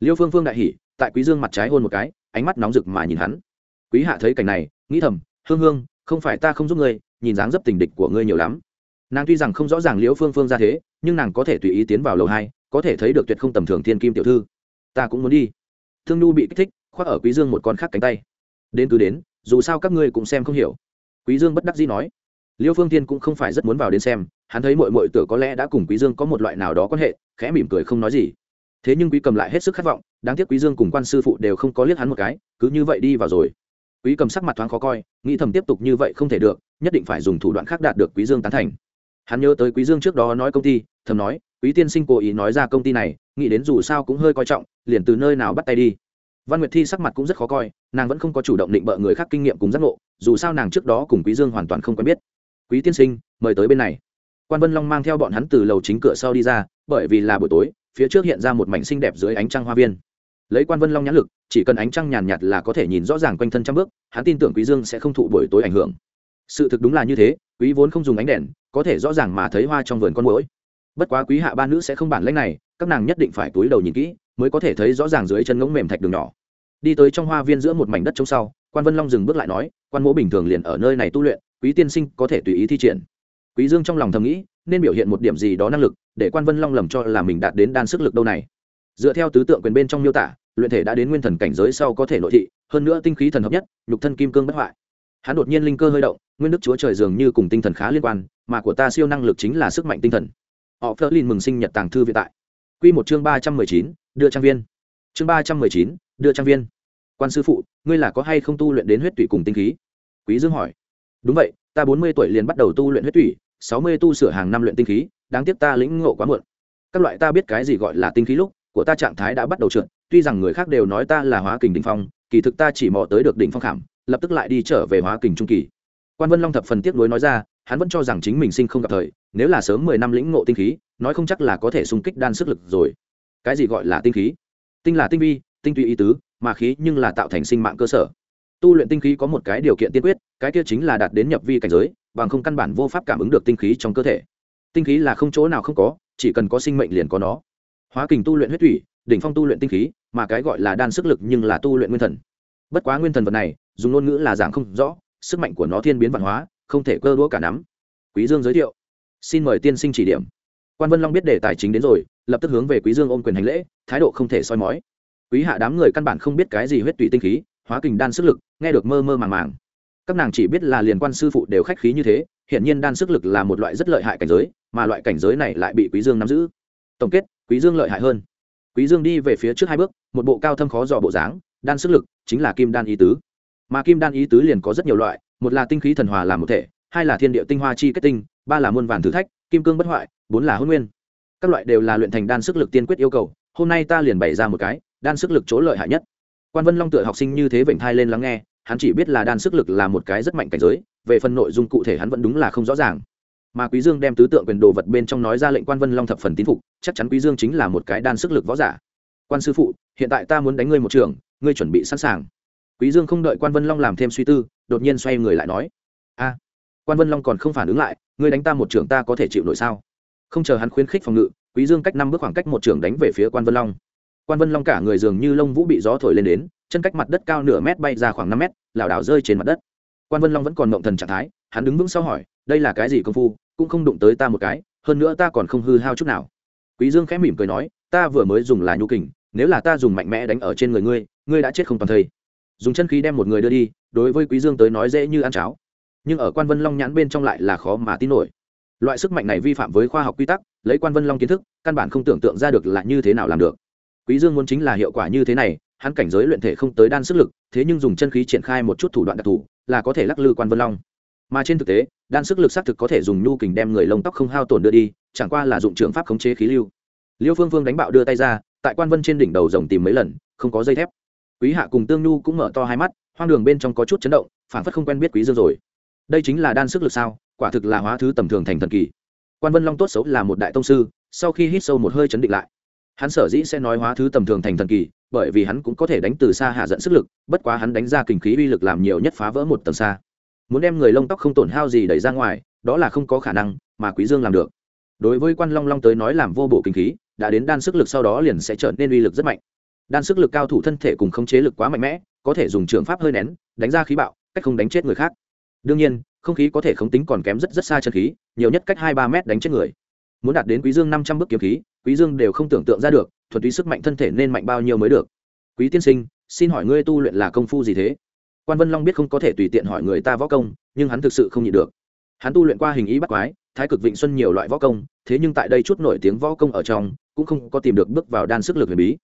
Liêu phương phương đại hỉ, tại quý dương mặt trái hôn một cái, ánh mắt nóng rực mà nhìn hắn. Quý hạ thấy cảnh này, nghĩ thầm, hương hương, không phải ta không giúp ngươi, nhìn dáng dấp tình địch của ngươi nhiều lắm nàng tuy rằng không rõ ràng liễu phương phương ra thế, nhưng nàng có thể tùy ý tiến vào lầu hai, có thể thấy được tuyệt không tầm thường thiên kim tiểu thư. Ta cũng muốn đi. Thương nhu bị kích thích, khoác ở quý dương một con khác cánh tay. Đến cứ đến, dù sao các ngươi cũng xem không hiểu. Quý dương bất đắc dĩ nói. Liêu phương thiên cũng không phải rất muốn vào đến xem, hắn thấy mội mội tử có lẽ đã cùng quý dương có một loại nào đó quan hệ, khẽ mỉm cười không nói gì. Thế nhưng quý cầm lại hết sức khát vọng, đáng tiếc quý dương cùng quan sư phụ đều không có liếc hắn một cái, cứ như vậy đi vào rồi. Quý cầm sắc mặt thoáng khó coi, nghĩ thầm tiếp tục như vậy không thể được, nhất định phải dùng thủ đoạn khác đạt được quý dương tán thành hắn nhớ tới quý dương trước đó nói công ty, thầm nói, quý tiên sinh cố ý nói ra công ty này, nghĩ đến dù sao cũng hơi coi trọng, liền từ nơi nào bắt tay đi. Văn nguyệt thi sắc mặt cũng rất khó coi, nàng vẫn không có chủ động định bợ người khác kinh nghiệm cùng giác ngộ, dù sao nàng trước đó cùng quý dương hoàn toàn không quen biết. Quý tiên sinh, mời tới bên này. Quan vân long mang theo bọn hắn từ lầu chính cửa sau đi ra, bởi vì là buổi tối, phía trước hiện ra một mảnh xinh đẹp dưới ánh trăng hoa viên. Lấy quan vân long nhãn lực, chỉ cần ánh trăng nhàn nhạt là có thể nhìn rõ ràng quanh thân trăm bước, hắn tin tưởng quý dương sẽ không thụ buổi tối ảnh hưởng. Sự thực đúng là như thế, quý vốn không dùng ánh đèn có thể rõ ràng mà thấy hoa trong vườn con mũi bất quá quý hạ ba nữ sẽ không bản lãnh này, các nàng nhất định phải túi đầu nhìn kỹ, mới có thể thấy rõ ràng dưới chân ngỗng mềm thạch đường nhỏ. Đi tới trong hoa viên giữa một mảnh đất trống sau, quan vân long dừng bước lại nói, quan mỗ bình thường liền ở nơi này tu luyện, quý tiên sinh có thể tùy ý thi triển. Quý dương trong lòng thầm nghĩ, nên biểu hiện một điểm gì đó năng lực, để quan vân long lầm cho là mình đạt đến đan sức lực đâu này. Dựa theo tứ tượng quyền bên trong miêu tả, luyện thể đã đến nguyên thần cảnh giới sau có thể nội thị, hơn nữa tinh khí thần hợp nhất, nhục thân kim cương bất hoại. Hắn đột nhiên linh cơ hơi động nguyên đức chúa trời dường như cùng tinh thần khá liên quan, mà của ta siêu năng lực chính là sức mạnh tinh thần. Họ phớt lên mừng sinh nhật tàng thư viện tại. Quy một chương ba trăm mười chín, đưa trang viên. Chương ba trăm mười chín, đưa trang viên. Quan sư phụ, ngươi là có hay không tu luyện đến huyết tủy cùng tinh khí? Quý dương hỏi. Đúng vậy, ta bốn mươi tuổi liền bắt đầu tu luyện huyết tủy, sáu mươi tu sửa hàng năm luyện tinh khí, đáng tiếc ta lĩnh ngộ quá muộn. Các loại ta biết cái gì gọi là tinh khí lúc, của ta trạng thái đã bắt đầu trượt, tuy rằng người khác đều nói ta là hóa kình đỉnh phong, kỳ thực ta chỉ mò tới được đỉnh phong khảm, lập tức lại đi trở về hóa kình trung kỳ quan vân long thập phần tiếc nuối nói ra, hắn vẫn cho rằng chính mình sinh không gặp thời, nếu là sớm mười năm lĩnh ngộ tinh khí, nói không chắc là có thể xung kích đan sức lực rồi. Cái gì gọi là tinh khí? Tinh là tinh vi, tinh tùy ý tứ, mà khí nhưng là tạo thành sinh mạng cơ sở. Tu luyện tinh khí có một cái điều kiện tiên quyết, cái kia chính là đạt đến nhập vi cảnh giới, bằng không căn bản vô pháp cảm ứng được tinh khí trong cơ thể. Tinh khí là không chỗ nào không có, chỉ cần có sinh mệnh liền có nó. Hóa kình tu luyện huyết thủy, đỉnh phong tu luyện tinh khí, mà cái gọi là đan sức lực nhưng là tu luyện nguyên thần. Bất quá nguyên thần vật này, dùng ngôn ngữ là giảng không rõ sức mạnh của nó thiên biến văn hóa, không thể cơ đũa cả nắm. Quý dương giới thiệu. Xin mời tiên sinh chỉ điểm. Quan vân long biết đề tài chính đến rồi, lập tức hướng về quý dương ôm quyền hành lễ, thái độ không thể soi mói. Quý hạ đám người căn bản không biết cái gì huyết tụy tinh khí, hóa kình đan sức lực, nghe được mơ mơ màng màng. Các nàng chỉ biết là liền quan sư phụ đều khách khí như thế hiện nhiên đan sức lực là một loại rất lợi hại cảnh giới, mà loại cảnh giới này lại bị quý dương nắm giữ. Tổng kết, quý dương lợi hại hơn. Quý dương đi về phía trước hai bước, một bộ cao thâm khó dò bộ dáng, đan sức lực chính là kim đan ý tứ mà kim đan ý tứ liền có rất nhiều loại, một là tinh khí thần hòa làm một thể, hai là thiên địa tinh hoa chi kết tinh, ba là muôn vàn thử thách, kim cương bất hoại, bốn là hôn nguyên. Các loại đều là luyện thành đan sức lực tiên quyết yêu cầu, hôm nay ta liền bày ra một cái, đan sức lực chỗ lợi hại nhất. Quan vân long tựa học sinh như thế vểnh thai lên lắng nghe, hắn chỉ biết là đan sức lực là một cái rất mạnh cảnh giới, về phần nội dung cụ thể hắn vẫn đúng là không rõ ràng. Mà quý dương đem tứ tượng quyền đồ vật bên trong nói ra lệnh quan vân long thập phần tín phục, chắc chắn quý dương chính là một cái đan sức lực võ giả. Quan sư phụ, hiện tại ta muốn đánh ngươi một trường, ngươi chuẩn bị sẵn sàng quý dương không đợi quan vân long làm thêm suy tư, đột nhiên xoay người lại nói, a, quan vân long còn không phản ứng lại, ngươi đánh ta một trường ta có thể chịu nổi sao? Không chờ hắn khuyến khích phòng ngự, quý dương cách năm bước khoảng cách một trường đánh về phía quan vân long. Quan vân long cả người dường như lông vũ bị gió thổi lên đến, chân cách mặt đất cao nửa mét bay ra khoảng năm mét, lảo đảo rơi trên mặt đất. Quan vân long vẫn còn mộng thần trạng thái, hắn đứng vững sau hỏi, đây là cái gì công phu, cũng không đụng tới ta một cái, hơn nữa ta còn không hư hao chút nào. Quý dương khẽ mỉm cười nói, ta vừa mới dùng là nhu kình, nếu là ta dùng mạnh mẽ đánh ở trên người ngươi ngươi đã chết không toàn thây dùng chân khí đem một người đưa đi, đối với quý dương tới nói dễ như ăn cháo. Nhưng ở quan vân long nhãn bên trong lại là khó mà tin nổi. Loại sức mạnh này vi phạm với khoa học quy tắc, lấy quan vân long kiến thức, căn bản không tưởng tượng ra được là như thế nào làm được. Quý dương muốn chính là hiệu quả như thế này, hắn cảnh giới luyện thể không tới đan sức lực, thế nhưng dùng chân khí triển khai một chút thủ đoạn đặc thù, là có thể lắc lư quan vân long. Mà trên thực tế, đan sức lực xác thực có thể dùng nhu kình đem người lông tóc không hao tổn đưa đi, chẳng qua là dụng trường pháp khống chế khí lưu. Liêu phương phương đánh bạo đưa tay ra, tại quan vân trên đỉnh đầu rồng tìm mấy lần, không có dây thép quý hạ cùng tương nhu cũng mở to hai mắt, hoang đường bên trong có chút chấn động phản phất không quen biết quý dương rồi. Đây chính là đan sức lực sao, quả thực là hóa thứ tầm thường thành thần kỳ. Quan vân long tốt xấu là một đại tông sư, sau khi hít sâu một hơi chấn định lại. Hắn sở dĩ sẽ nói hóa thứ tầm thường thành thần kỳ, bởi vì hắn cũng có thể đánh từ xa hạ dẫn sức lực, bất quá hắn đánh ra kình khí uy lực làm nhiều nhất phá vỡ một tầng xa. Muốn đem người lông tóc không tổn hao gì đẩy ra ngoài, đó là không có khả năng, mà quý dương làm được. Đối với quan long long tới nói làm vô bổ kinh khí, đã đến đan sức lực sau đó liền sẽ trở nên uy lực rất mạnh đan sức lực cao thủ thân thể cùng khống chế lực quá mạnh mẽ, có thể dùng trường pháp hơi nén, đánh ra khí bạo, cách không đánh chết người khác. Đương nhiên, không khí có thể khống tính còn kém rất rất xa chân khí, nhiều nhất cách hai ba mét đánh chết người. Muốn đạt đến quý dương năm trăm bước kiếm khí, quý dương đều không tưởng tượng ra được, thuần túy sức mạnh thân thể nên mạnh bao nhiêu mới được. Quý tiên sinh, xin hỏi ngươi tu luyện là công phu gì thế? Quan vân long biết không có thể tùy tiện hỏi người ta võ công, nhưng hắn thực sự không nhịn được. Hắn tu luyện qua hình ý bắt quái, thái cực vịnh xuân nhiều loại võ công, thế nhưng tại đây chút nổi tiếng võ công ở trong, cũng không có tìm được bước vào đan sức lực huyền bí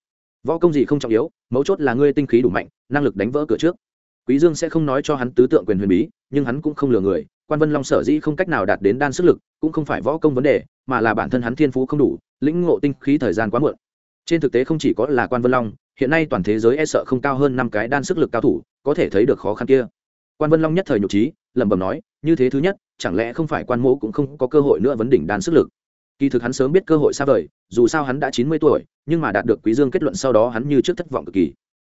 võ công gì không trọng yếu, mấu chốt là ngươi tinh khí đủ mạnh, năng lực đánh vỡ cửa trước. Quý dương sẽ không nói cho hắn tứ tượng quyền huyền bí, nhưng hắn cũng không lừa người, quan vân long sở dĩ không cách nào đạt đến đan sức lực, cũng không phải võ công vấn đề, mà là bản thân hắn thiên phú không đủ, lĩnh ngộ tinh khí thời gian quá muộn. Trên thực tế không chỉ có là quan vân long, hiện nay toàn thế giới e sợ không cao hơn năm cái đan sức lực cao thủ, có thể thấy được khó khăn kia. Quan vân long nhất thời nhục trí lẩm bẩm nói, như thế thứ nhất, chẳng lẽ không phải quan mỗ cũng không có cơ hội nữa vấn đỉnh đan sức lực? Kỳ thực hắn sớm biết cơ hội xa vời, dù sao hắn đã chín mươi tuổi, nhưng mà đạt được quý dương kết luận sau đó hắn như trước thất vọng cực kỳ.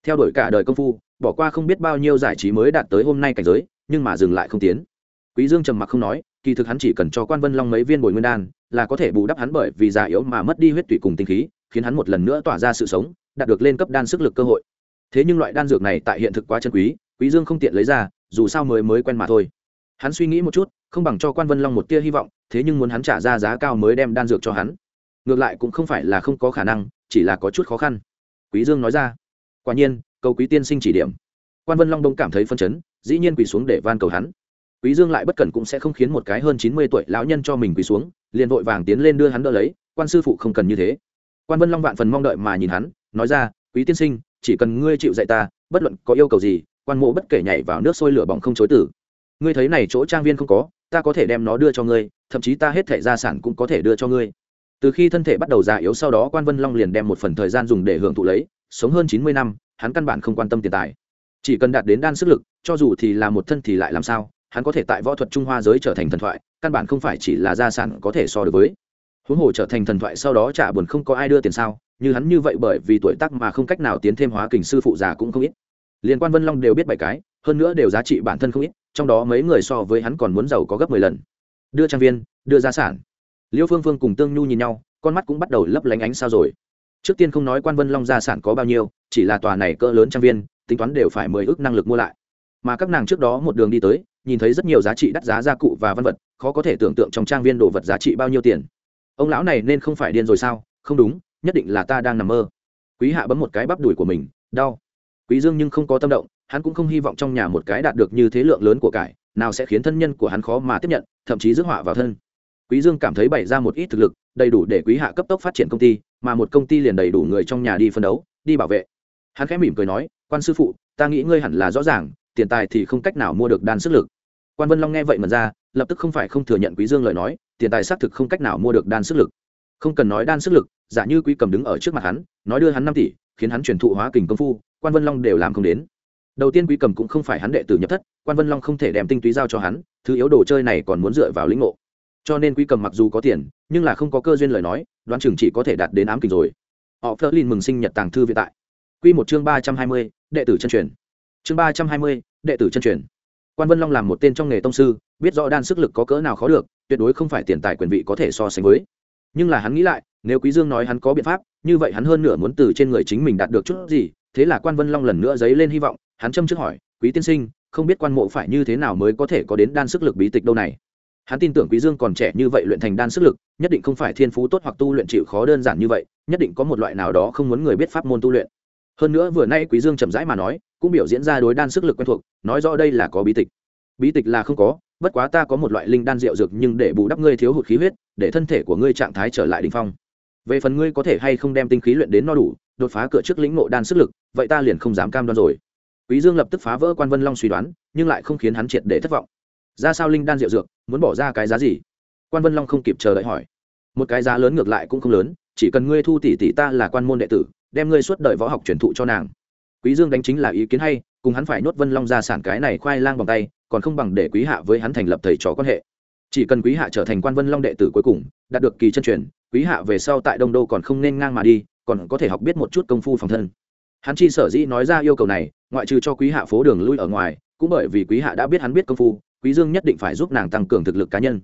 Theo đuổi cả đời công phu, bỏ qua không biết bao nhiêu giải trí mới đạt tới hôm nay cảnh giới, nhưng mà dừng lại không tiến. Quý dương trầm mặc không nói, kỳ thực hắn chỉ cần cho quan vân long mấy viên bồi nguyên đan, là có thể bù đắp hắn bởi vì già yếu mà mất đi huyết tủy cùng tinh khí, khiến hắn một lần nữa tỏa ra sự sống, đạt được lên cấp đan sức lực cơ hội. Thế nhưng loại đan dược này tại hiện thực quá chân quý quý dương không tiện lấy ra, dù sao mới mới quen mà thôi hắn suy nghĩ một chút, không bằng cho quan vân long một tia hy vọng, thế nhưng muốn hắn trả ra giá cao mới đem đan dược cho hắn. Ngược lại cũng không phải là không có khả năng, chỉ là có chút khó khăn. Quý dương nói ra, quả nhiên, cầu quý tiên sinh chỉ điểm. Quan vân long đông cảm thấy phân chấn, dĩ nhiên quỳ xuống để van cầu hắn. Quý dương lại bất cẩn cũng sẽ không khiến một cái hơn chín mươi tuổi lão nhân cho mình quỳ xuống, liền vội vàng tiến lên đưa hắn đỡ lấy, quan sư phụ không cần như thế. Quan vân long vạn phần mong đợi mà nhìn hắn, nói ra, quý tiên sinh, chỉ cần ngươi chịu dạy ta, bất luận có yêu cầu gì, quan mộ bất kể nhảy vào nước sôi lửa bỏng không chối tử ngươi thấy này chỗ trang viên không có, ta có thể đem nó đưa cho ngươi, thậm chí ta hết thẻ gia sản cũng có thể đưa cho ngươi. Từ khi thân thể bắt đầu già yếu sau đó quan vân long liền đem một phần thời gian dùng để hưởng thụ lấy, sống hơn chín mươi năm, hắn căn bản không quan tâm tiền tài. Chỉ cần đạt đến đan sức lực, cho dù thì là một thân thì lại làm sao, hắn có thể tại võ thuật trung hoa giới trở thành thần thoại, căn bản không phải chỉ là gia sản có thể so được với. Huống hồ trở thành thần thoại sau đó trả buồn không có ai đưa tiền sao, như hắn như vậy bởi vì tuổi tác mà không cách nào tiến thêm hóa kình sư phụ già cũng không ít. Liên quan vân long đều biết bảy cái, hơn nữa đều giá trị bản thân không ít trong đó mấy người so với hắn còn muốn giàu có gấp mười lần. Đưa trang viên, đưa gia sản. Liêu phương phương cùng tương nhu nhìn nhau, con mắt cũng bắt đầu lấp lánh ánh sao rồi. Trước tiên không nói quan vân long gia sản có bao nhiêu, chỉ là tòa này cỡ lớn trang viên, tính toán đều phải mười ước năng lực mua lại. Mà các nàng trước đó một đường đi tới, nhìn thấy rất nhiều giá trị đắt giá gia cụ và văn vật, khó có thể tưởng tượng trong trang viên đồ vật giá trị bao nhiêu tiền. Ông lão này nên không phải điên rồi sao? Không đúng, nhất định là ta đang nằm mơ. Quý hạ bấm một cái bắp đùi của mình, đau. Quý dương nhưng không có tâm động hắn cũng không hy vọng trong nhà một cái đạt được như thế lượng lớn của cải, nào sẽ khiến thân nhân của hắn khó mà tiếp nhận, thậm chí rước họa vào thân. Quý dương cảm thấy bày ra một ít thực lực, đầy đủ để quý hạ cấp tốc phát triển công ty, mà một công ty liền đầy đủ người trong nhà đi phân đấu, đi bảo vệ. Hắn khẽ mỉm cười nói, quan sư phụ, ta nghĩ ngươi hẳn là rõ ràng, tiền tài thì không cách nào mua được đan sức lực. Quan vân long nghe vậy mà ra, lập tức không phải không thừa nhận quý dương lời nói, tiền tài xác thực không cách nào mua được đan sức lực. Không cần nói đan sức lực, giả như quý cầm đứng ở trước mặt hắn, nói đưa hắn năm tỷ, khiến hắn truyền thụ hóa kình công phu, quan vân long đều làm không đến đầu tiên quý cầm cũng không phải hắn đệ tử nhập thất, quan vân long không thể đem tinh túy giao cho hắn, thứ yếu đồ chơi này còn muốn dựa vào lĩnh ngộ. Cho nên quý cầm mặc dù có tiền, nhưng là không có cơ duyên lời nói, đoán chừng chỉ có thể đạt đến ám kình rồi. Họ phớt lên mừng sinh nhật tàng thư vĩ tại. Quy một chương ba trăm hai mươi, đệ tử chân truyền. Chương ba trăm hai mươi, đệ tử chân truyền. Quan vân long làm một tên trong nghề tông sư, biết rõ đan sức lực có cỡ nào khó được, tuyệt đối không phải tiền tài quyền vị có thể so sánh với. Nhưng là hắn nghĩ lại, nếu quý dương nói hắn có biện pháp, như vậy hắn hơn nửa muốn từ trên người chính mình đạt được chút gì, thế là quan vân long lần nữa dấy lên hy vọng hắn châm trước hỏi, quý tiên sinh, không biết quan mộ phải như thế nào mới có thể có đến đan sức lực bí tịch đâu này? Hắn tin tưởng quý dương còn trẻ như vậy luyện thành đan sức lực, nhất định không phải thiên phú tốt hoặc tu luyện chịu khó đơn giản như vậy, nhất định có một loại nào đó không muốn người biết pháp môn tu luyện. Hơn nữa vừa nay quý dương chậm rãi mà nói, cũng biểu diễn ra đối đan sức lực quen thuộc, nói rõ đây là có bí tịch. Bí tịch là không có, bất quá ta có một loại linh đan rượu dược nhưng để bù đắp ngươi thiếu hụt khí huyết, để thân thể của ngươi trạng thái trở lại đỉnh phong. Về phần ngươi có thể hay không đem tinh khí luyện đến no đủ, đột phá cửa trước lĩnh ngộ đan sức lực, vậy ta liền không dám cam đoan rồi quý dương lập tức phá vỡ quan vân long suy đoán, nhưng lại không khiến hắn triệt để thất vọng. Ra sao linh đan rượu dược, muốn bỏ ra cái giá gì? Quan vân long không kịp chờ đợi hỏi. Một cái giá lớn ngược lại cũng không lớn, chỉ cần ngươi thu tỷ tỷ ta là quan môn đệ tử, đem ngươi suốt đời võ học truyền thụ cho nàng. Quý dương đánh chính là ý kiến hay, cùng hắn phải nuốt vân long ra sản cái này khoai lang bằng tay, còn không bằng để quý hạ với hắn thành lập thầy trò quan hệ. Chỉ cần quý hạ trở thành quan vân long đệ tử cuối cùng, đạt được kỳ chân truyền, quý hạ về sau tại đông đô còn không nên ngang mà đi, còn có thể học biết một chút công phu phòng thân. Hắn chi sở dĩ nói ra yêu cầu này ngoại trừ cho quý hạ phố đường lui ở ngoài, cũng bởi vì quý hạ đã biết hắn biết công phu, quý dương nhất định phải giúp nàng tăng cường thực lực cá nhân.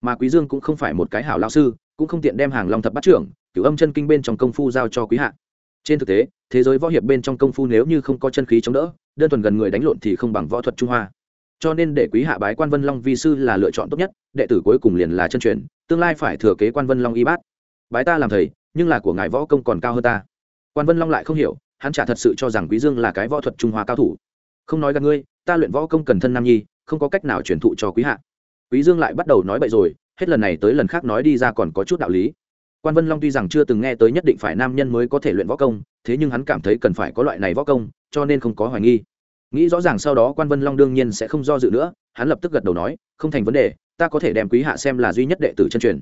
Mà quý dương cũng không phải một cái hảo lão sư, cũng không tiện đem hàng long thập bắt trưởng cửu âm chân kinh bên trong công phu giao cho quý hạ. Trên thực tế, thế giới võ hiệp bên trong công phu nếu như không có chân khí chống đỡ, đơn thuần gần người đánh lộn thì không bằng võ thuật trung hoa. Cho nên để quý hạ bái quan vân long vi sư là lựa chọn tốt nhất, đệ tử cuối cùng liền là chân truyền, tương lai phải thừa kế quan vân long y bát. Bái ta làm thầy, nhưng là của ngài võ công còn cao hơn ta. Quan vân long lại không hiểu hắn chả thật sự cho rằng quý dương là cái võ thuật trung hoa cao thủ. Không nói gặp ngươi, ta luyện võ công cần thân nam nhi, không có cách nào truyền thụ cho quý hạ. Quý dương lại bắt đầu nói bậy rồi, hết lần này tới lần khác nói đi ra còn có chút đạo lý. Quan vân long tuy rằng chưa từng nghe tới nhất định phải nam nhân mới có thể luyện võ công, thế nhưng hắn cảm thấy cần phải có loại này võ công, cho nên không có hoài nghi. Nghĩ rõ ràng sau đó quan vân long đương nhiên sẽ không do dự nữa, hắn lập tức gật đầu nói, không thành vấn đề, ta có thể đem quý hạ xem là duy nhất đệ tử chân truyền.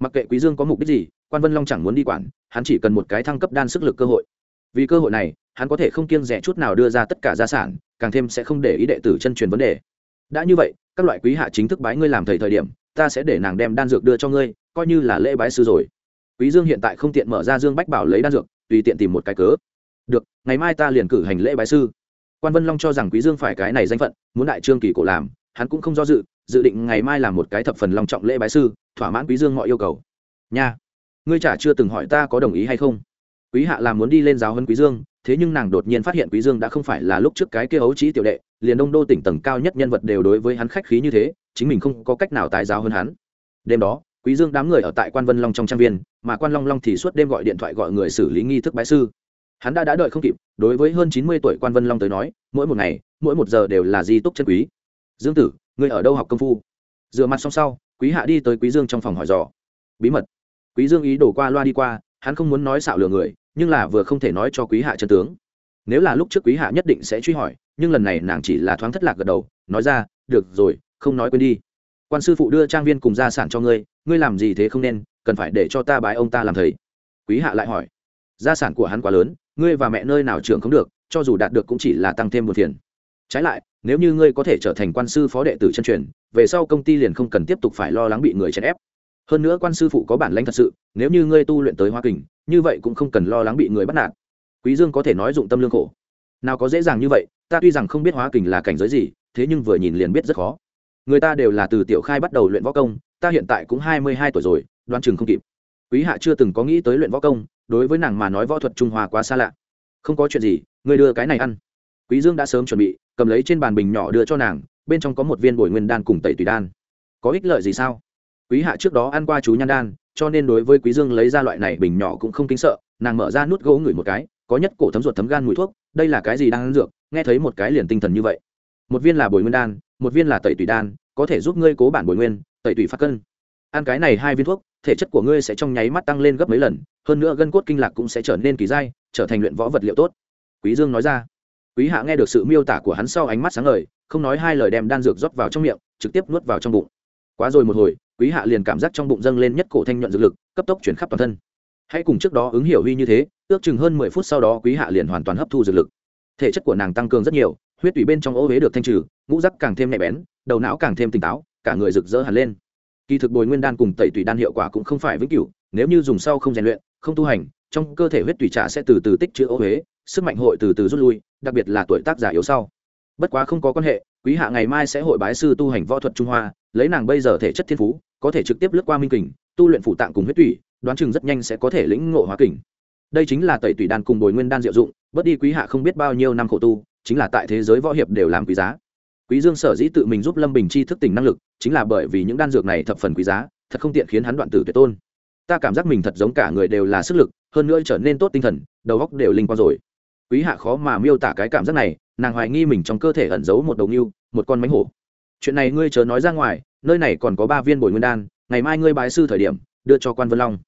Mặc kệ quý dương có mục đích gì, quan vân long chẳng muốn đi quản, hắn chỉ cần một cái thăng cấp đan sức lực cơ hội vì cơ hội này, hắn có thể không kiêng rẻ chút nào đưa ra tất cả gia sản, càng thêm sẽ không để ý đệ tử chân truyền vấn đề. Đã như vậy, các loại quý hạ chính thức bái ngươi làm thầy thời điểm, ta sẽ để nàng đem đan dược đưa cho ngươi, coi như là lễ bái sư rồi. Quý dương hiện tại không tiện mở ra dương bách bảo lấy đan dược, tùy tiện tìm một cái cớ. Được, ngày mai ta liền cử hành lễ bái sư. Quan vân long cho rằng quý dương phải cái này danh phận, muốn đại trương kỳ cổ làm, hắn cũng không do dự dự định ngày mai làm một cái thập phần long trọng lễ bái sư, thỏa mãn quý dương mọi yêu cầu. Nha, ngươi chả chưa từng hỏi ta có đồng ý hay không? Quý hạ làm muốn đi lên giáo hơn quý dương, thế nhưng nàng đột nhiên phát hiện quý dương đã không phải là lúc trước cái kia ấu trí tiểu đệ, liền đông đô tỉnh tầng cao nhất nhân vật đều đối với hắn khách khí như thế, chính mình không có cách nào tái giáo hơn hắn. Đêm đó, quý dương đám người ở tại quan vân long trong trang viên, mà quan long long thì suốt đêm gọi điện thoại gọi người xử lý nghi thức bái sư. Hắn đã đã đợi không kịp, đối với hơn chín mươi tuổi quan vân long tới nói, mỗi một ngày, mỗi một giờ đều là di túc chân quý. Dương tử, ngươi ở đâu học công phu? Rửa mặt xong sau, quý hạ đi tới quý dương trong phòng hỏi dò. Bí mật. Quý dương ý đổ qua loa đi qua, hắn không muốn nói xạo lừa người nhưng là vừa không thể nói cho quý hạ chân tướng. Nếu là lúc trước quý hạ nhất định sẽ truy hỏi, nhưng lần này nàng chỉ là thoáng thất lạc gật đầu, nói ra, được rồi, không nói quên đi. Quan sư phụ đưa trang viên cùng gia sản cho ngươi ngươi làm gì thế không nên, cần phải để cho ta bái ông ta làm thầy. Quý hạ lại hỏi. Gia sản của hắn quá lớn, ngươi và mẹ nơi nào trưởng không được, cho dù đạt được cũng chỉ là tăng thêm một phiền. Trái lại, nếu như ngươi có thể trở thành quan sư phó đệ tử chân truyền, về sau công ty liền không cần tiếp tục phải lo lắng bị người chèn ép hơn nữa quan sư phụ có bản lãnh thật sự, nếu như ngươi tu luyện tới hoa kình, như vậy cũng không cần lo lắng bị người bắt nạt. Quý dương có thể nói dụng tâm lương khổ. Nào có dễ dàng như vậy, ta tuy rằng không biết hóa kình là cảnh giới gì, thế nhưng vừa nhìn liền biết rất khó. Người ta đều là từ tiểu khai bắt đầu luyện võ công, ta hiện tại cũng hai mươi hai tuổi rồi đoan chừng không kịp. Quý hạ chưa từng có nghĩ tới luyện võ công, đối với nàng mà nói võ thuật trung hoa quá xa lạ. Không có chuyện gì, người đưa cái này ăn. Quý dương đã sớm chuẩn bị, cầm lấy trên bàn bình nhỏ đưa cho nàng, bên trong có một viên bồi nguyên đan cùng tẩy tùy đan. Có ích lợi gì sao? Quý hạ trước đó ăn qua chú nhan đan, cho nên đối với quý dương lấy ra loại này bình nhỏ cũng không kinh sợ, nàng mở ra nút gỗ ngửi một cái, có nhất cổ thấm ruột thấm gan mùi thuốc, đây là cái gì đang ăn dược, nghe thấy một cái liền tinh thần như vậy. Một viên là bồi nguyên đan, một viên là tẩy tủy đan, có thể giúp ngươi cố bản bồi nguyên, tẩy tủy phát cân. Ăn cái này hai viên thuốc, thể chất của ngươi sẽ trong nháy mắt tăng lên gấp mấy lần, hơn nữa gân cốt kinh lạc cũng sẽ trở nên kỳ dai, trở thành luyện võ vật liệu tốt. Quý dương nói ra. Quý hạ nghe được sự miêu tả của hắn sau ánh mắt sáng ngời, không nói hai lời đem đan dược rót vào trong miệng, trực tiếp nuốt vào trong bụng. Quá rồi một hồi quý hạ liền cảm giác trong bụng dâng lên nhất cổ thanh nhuận dược lực, cấp tốc chuyển khắp toàn thân. Hãy cùng trước đó ứng hiểu huy như thế, ước chừng hơn mười phút sau đó quý hạ liền hoàn toàn hấp thu dược lực. Thể chất của nàng tăng cường rất nhiều, huyết tủy bên trong ô huế được thanh trừ, ngũ rắc càng thêm nhạy bén, đầu não càng thêm tỉnh táo, cả người rực rỡ hẳn lên. Kỳ thực bồi nguyên đan cùng tẩy tủy đan hiệu quả cũng không phải vĩnh cửu, nếu như dùng sau không rèn luyện, không tu hành, trong cơ thể huyết tủy trả sẽ từ từ tích chữ ô huế sức mạnh hội từ từ rút lui, đặc biệt là tuổi tác giả yếu sau. Bất quá không có quan hệ, quý hạ ngày mai sẽ hội bái sư tu hành võ thuật trung hoa, lấy nàng bây giờ thể chất thiên phú có thể trực tiếp lướt qua minh kình tu luyện phụ tạng cùng huyết tủy đoán chừng rất nhanh sẽ có thể lĩnh ngộ hóa kình. Đây chính là tẩy tủy đan cùng bồi nguyên đan diệu dụng bớt đi quý hạ không biết bao nhiêu năm khổ tu chính là tại thế giới võ hiệp đều làm quý giá. Quý dương sở dĩ tự mình giúp lâm bình chi thức tỉnh năng lực chính là bởi vì những đan dược này thập phần quý giá thật không tiện khiến hắn đoạn tử tuyệt tôn. Ta cảm giác mình thật giống cả người đều là sức lực hơn nữa trở nên tốt tinh thần đầu óc đều linh quang rồi. Quý hạ khó mà miêu tả cái cảm giác này nàng hoài nghi mình trong cơ thể ẩn giấu một đầu yêu, một con mánh hổ chuyện này ngươi chớ nói ra ngoài, nơi này còn có ba viên bồi nguyên đan, ngày mai ngươi bái sư thời điểm, đưa cho quan vân long.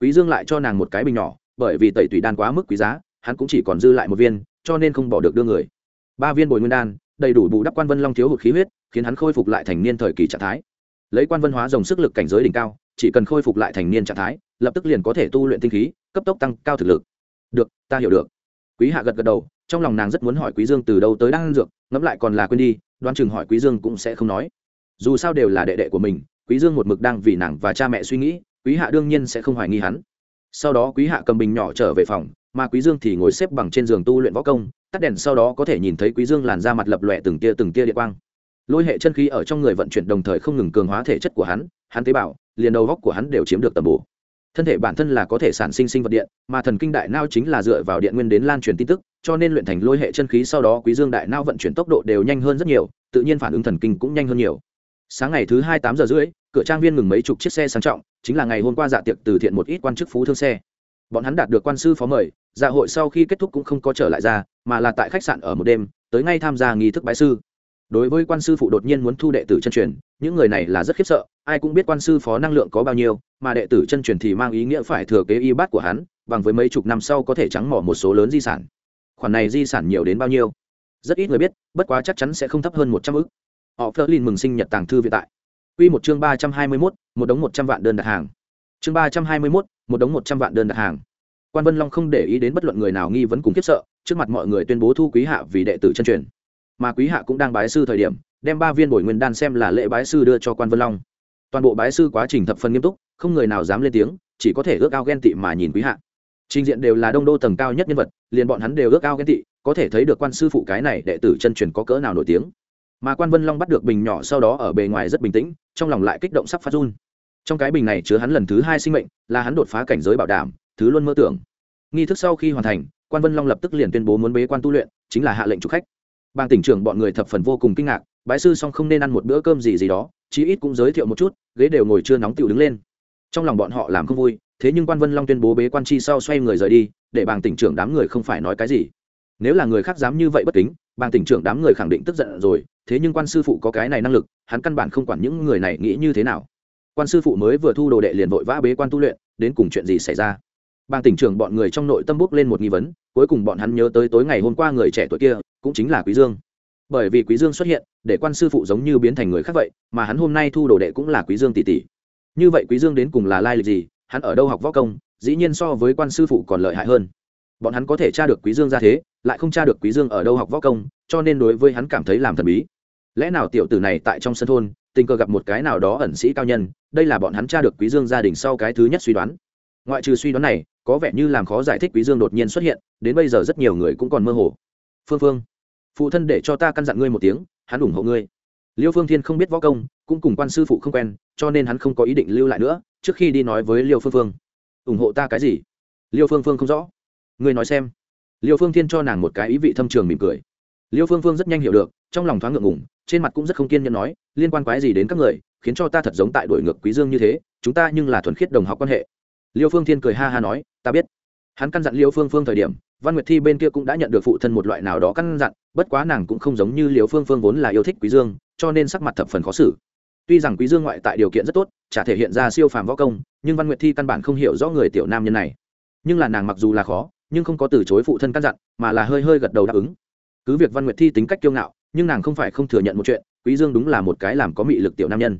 Quý dương lại cho nàng một cái bình nhỏ, bởi vì tẩy tủy đan quá mức quý giá, hắn cũng chỉ còn dư lại một viên, cho nên không bỏ được đưa người. Ba viên bồi nguyên đan, đầy đủ bù đắp quan vân long thiếu hụt khí huyết, khiến hắn khôi phục lại thành niên thời kỳ trạng thái. Lấy quan vân hóa dòng sức lực cảnh giới đỉnh cao, chỉ cần khôi phục lại thành niên trạng thái, lập tức liền có thể tu luyện tinh khí, cấp tốc tăng cao thực lực. Được, ta hiểu được. Quý hạ gật gật đầu trong lòng nàng rất muốn hỏi quý dương từ đâu tới đang ăn dược, ngẫm lại còn là quên đi, đoán chừng hỏi quý dương cũng sẽ không nói. Dù sao đều là đệ đệ của mình, quý dương một mực đang vì nàng và cha mẹ suy nghĩ, quý hạ đương nhiên sẽ không hoài nghi hắn. Sau đó quý hạ cầm bình nhỏ trở về phòng, mà quý dương thì ngồi xếp bằng trên giường tu luyện võ công, tắt đèn sau đó có thể nhìn thấy quý dương làn da mặt lập lòe từng tia từng tia điện quang. Lôi hệ chân khí ở trong người vận chuyển đồng thời không ngừng cường hóa thể chất của hắn hắn tế bào, liền đầu góc của hắn đều chiếm được tầm bổ thân thể bản thân là có thể sản sinh sinh vật điện, mà thần kinh đại não chính là dựa vào điện nguyên đến lan truyền tin tức, cho nên luyện thành lôi hệ chân khí sau đó quý dương đại não vận chuyển tốc độ đều nhanh hơn rất nhiều, tự nhiên phản ứng thần kinh cũng nhanh hơn nhiều. Sáng ngày thứ hai tám giờ rưỡi, cửa trang viên ngừng mấy chục chiếc xe sang trọng, chính là ngày hôm qua dạ tiệc từ thiện một ít quan chức phú thương xe. Bọn hắn đạt được quan sư phó mời dạ hội sau khi kết thúc cũng không có trở lại ra, mà là tại khách sạn ở một đêm, tới ngay tham gia nghi thức bái sư đối với quan sư phụ đột nhiên muốn thu đệ tử chân truyền những người này là rất khiếp sợ ai cũng biết quan sư phó năng lượng có bao nhiêu mà đệ tử chân truyền thì mang ý nghĩa phải thừa kế y bát của hắn bằng với mấy chục năm sau có thể trắng mỏ một số lớn di sản khoản này di sản nhiều đến bao nhiêu rất ít người biết bất quá chắc chắn sẽ không thấp hơn một trăm ư c họ phớt lên mừng sinh nhật tàng thư viện tại Quy một chương ba trăm hai mươi mốt một đống một trăm vạn đơn đặt hàng. Chương ba trăm hai mươi mốt một đống một trăm vạn đơn đặt hàng. Quan Vân Long không để ý đến bất luận người nào nghi vấn cùng khiếp sợ, trước mặt mọi người tuyên bố thu Quý Hạ vì đệ tử chân truyền. Mà Quý Hạ cũng đang bái sư thời điểm, đem ba viên bồi nguyên đan xem là lễ bái sư đưa cho Quan Vân Long. Toàn bộ bái sư quá trình thập phần nghiêm túc, không người nào dám lên tiếng, chỉ có thể ước ao ghen tị mà nhìn Quý Hạ. Trình diện đều là đông đô tầng cao nhất nhân vật, liền bọn hắn đều ước ao ghen tị, có thể thấy được quan sư phụ cái này đệ tử chân truyền có cỡ nào nổi tiếng mà quan vân long bắt được bình nhỏ sau đó ở bề ngoài rất bình tĩnh trong lòng lại kích động sắp phát run trong cái bình này chứa hắn lần thứ hai sinh mệnh là hắn đột phá cảnh giới bảo đảm thứ luôn mơ tưởng nghi thức sau khi hoàn thành quan vân long lập tức liền tuyên bố muốn bế quan tu luyện chính là hạ lệnh trục khách Bàng tỉnh trưởng bọn người thập phần vô cùng kinh ngạc, bái sư xong không nên ăn một bữa cơm gì gì đó, chí ít cũng giới thiệu một chút, ghế đều ngồi chưa nóng tiểu đứng lên. Trong lòng bọn họ làm không vui, thế nhưng quan vân long tuyên bố bế quan chi sau xoay người rời đi, để bàng tỉnh trưởng đám người không phải nói cái gì. Nếu là người khác dám như vậy bất kính, bàng tỉnh trưởng đám người khẳng định tức giận rồi, thế nhưng quan sư phụ có cái này năng lực, hắn căn bản không quản những người này nghĩ như thế nào. Quan sư phụ mới vừa thu đồ đệ liền vội vã bế quan tu luyện, đến cùng chuyện gì xảy ra? Bàng tỉnh trưởng bọn người trong nội tâm bốc lên một nghi vấn, cuối cùng bọn hắn nhớ tới tối ngày hôm qua người trẻ tuổi kia cũng chính là quý dương. Bởi vì quý dương xuất hiện, để quan sư phụ giống như biến thành người khác vậy, mà hắn hôm nay thu đồ đệ cũng là quý dương tỷ tỷ. Như vậy quý dương đến cùng là lai lịch gì, hắn ở đâu học võ công, dĩ nhiên so với quan sư phụ còn lợi hại hơn. Bọn hắn có thể tra được quý dương ra thế, lại không tra được quý dương ở đâu học võ công, cho nên đối với hắn cảm thấy làm thần bí. Lẽ nào tiểu tử này tại trong sân thôn, tình cờ gặp một cái nào đó ẩn sĩ cao nhân, đây là bọn hắn tra được quý dương gia đình sau cái thứ nhất suy đoán. Ngoại trừ suy đoán này, có vẻ như làm khó giải thích quý dương đột nhiên xuất hiện, đến bây giờ rất nhiều người cũng còn mơ hồ. Phương phương phụ thân để cho ta căn dặn ngươi một tiếng, hắn ủng hộ ngươi. Liêu phương thiên không biết võ công, cũng cùng quan sư phụ không quen, cho nên hắn không có ý định lưu lại nữa, trước khi đi nói với liêu phương phương. Ủng hộ ta cái gì? Liêu phương phương không rõ. Ngươi nói xem. Liêu phương thiên cho nàng một cái ý vị thâm trường mỉm cười. Liêu phương phương rất nhanh hiểu được, trong lòng thoáng ngượng ngủng trên mặt cũng rất không kiên nhẫn nói, liên quan quái gì đến các người, khiến cho ta thật giống tại đổi ngược quý dương như thế, chúng ta nhưng là thuần khiết đồng học quan hệ. Liêu phương thiên cười ha ha nói, ta biết. Hắn căn dặn liêu phương phương thời điểm văn nguyệt thi bên kia cũng đã nhận được phụ thân một loại nào đó căn dặn, bất quá nàng cũng không giống như liều phương phương vốn là yêu thích quý dương, cho nên sắc mặt thập phần khó xử. Tuy rằng quý dương ngoại tại điều kiện rất tốt, chả thể hiện ra siêu phàm võ công, nhưng văn nguyệt thi căn bản không hiểu rõ người tiểu nam nhân này. Nhưng là nàng mặc dù là khó, nhưng không có từ chối phụ thân căn dặn, mà là hơi hơi gật đầu đáp ứng. Cứ việc văn nguyệt thi tính cách kiêu ngạo, nhưng nàng không phải không thừa nhận một chuyện, quý dương đúng là một cái làm có mị lực tiểu nam nhân.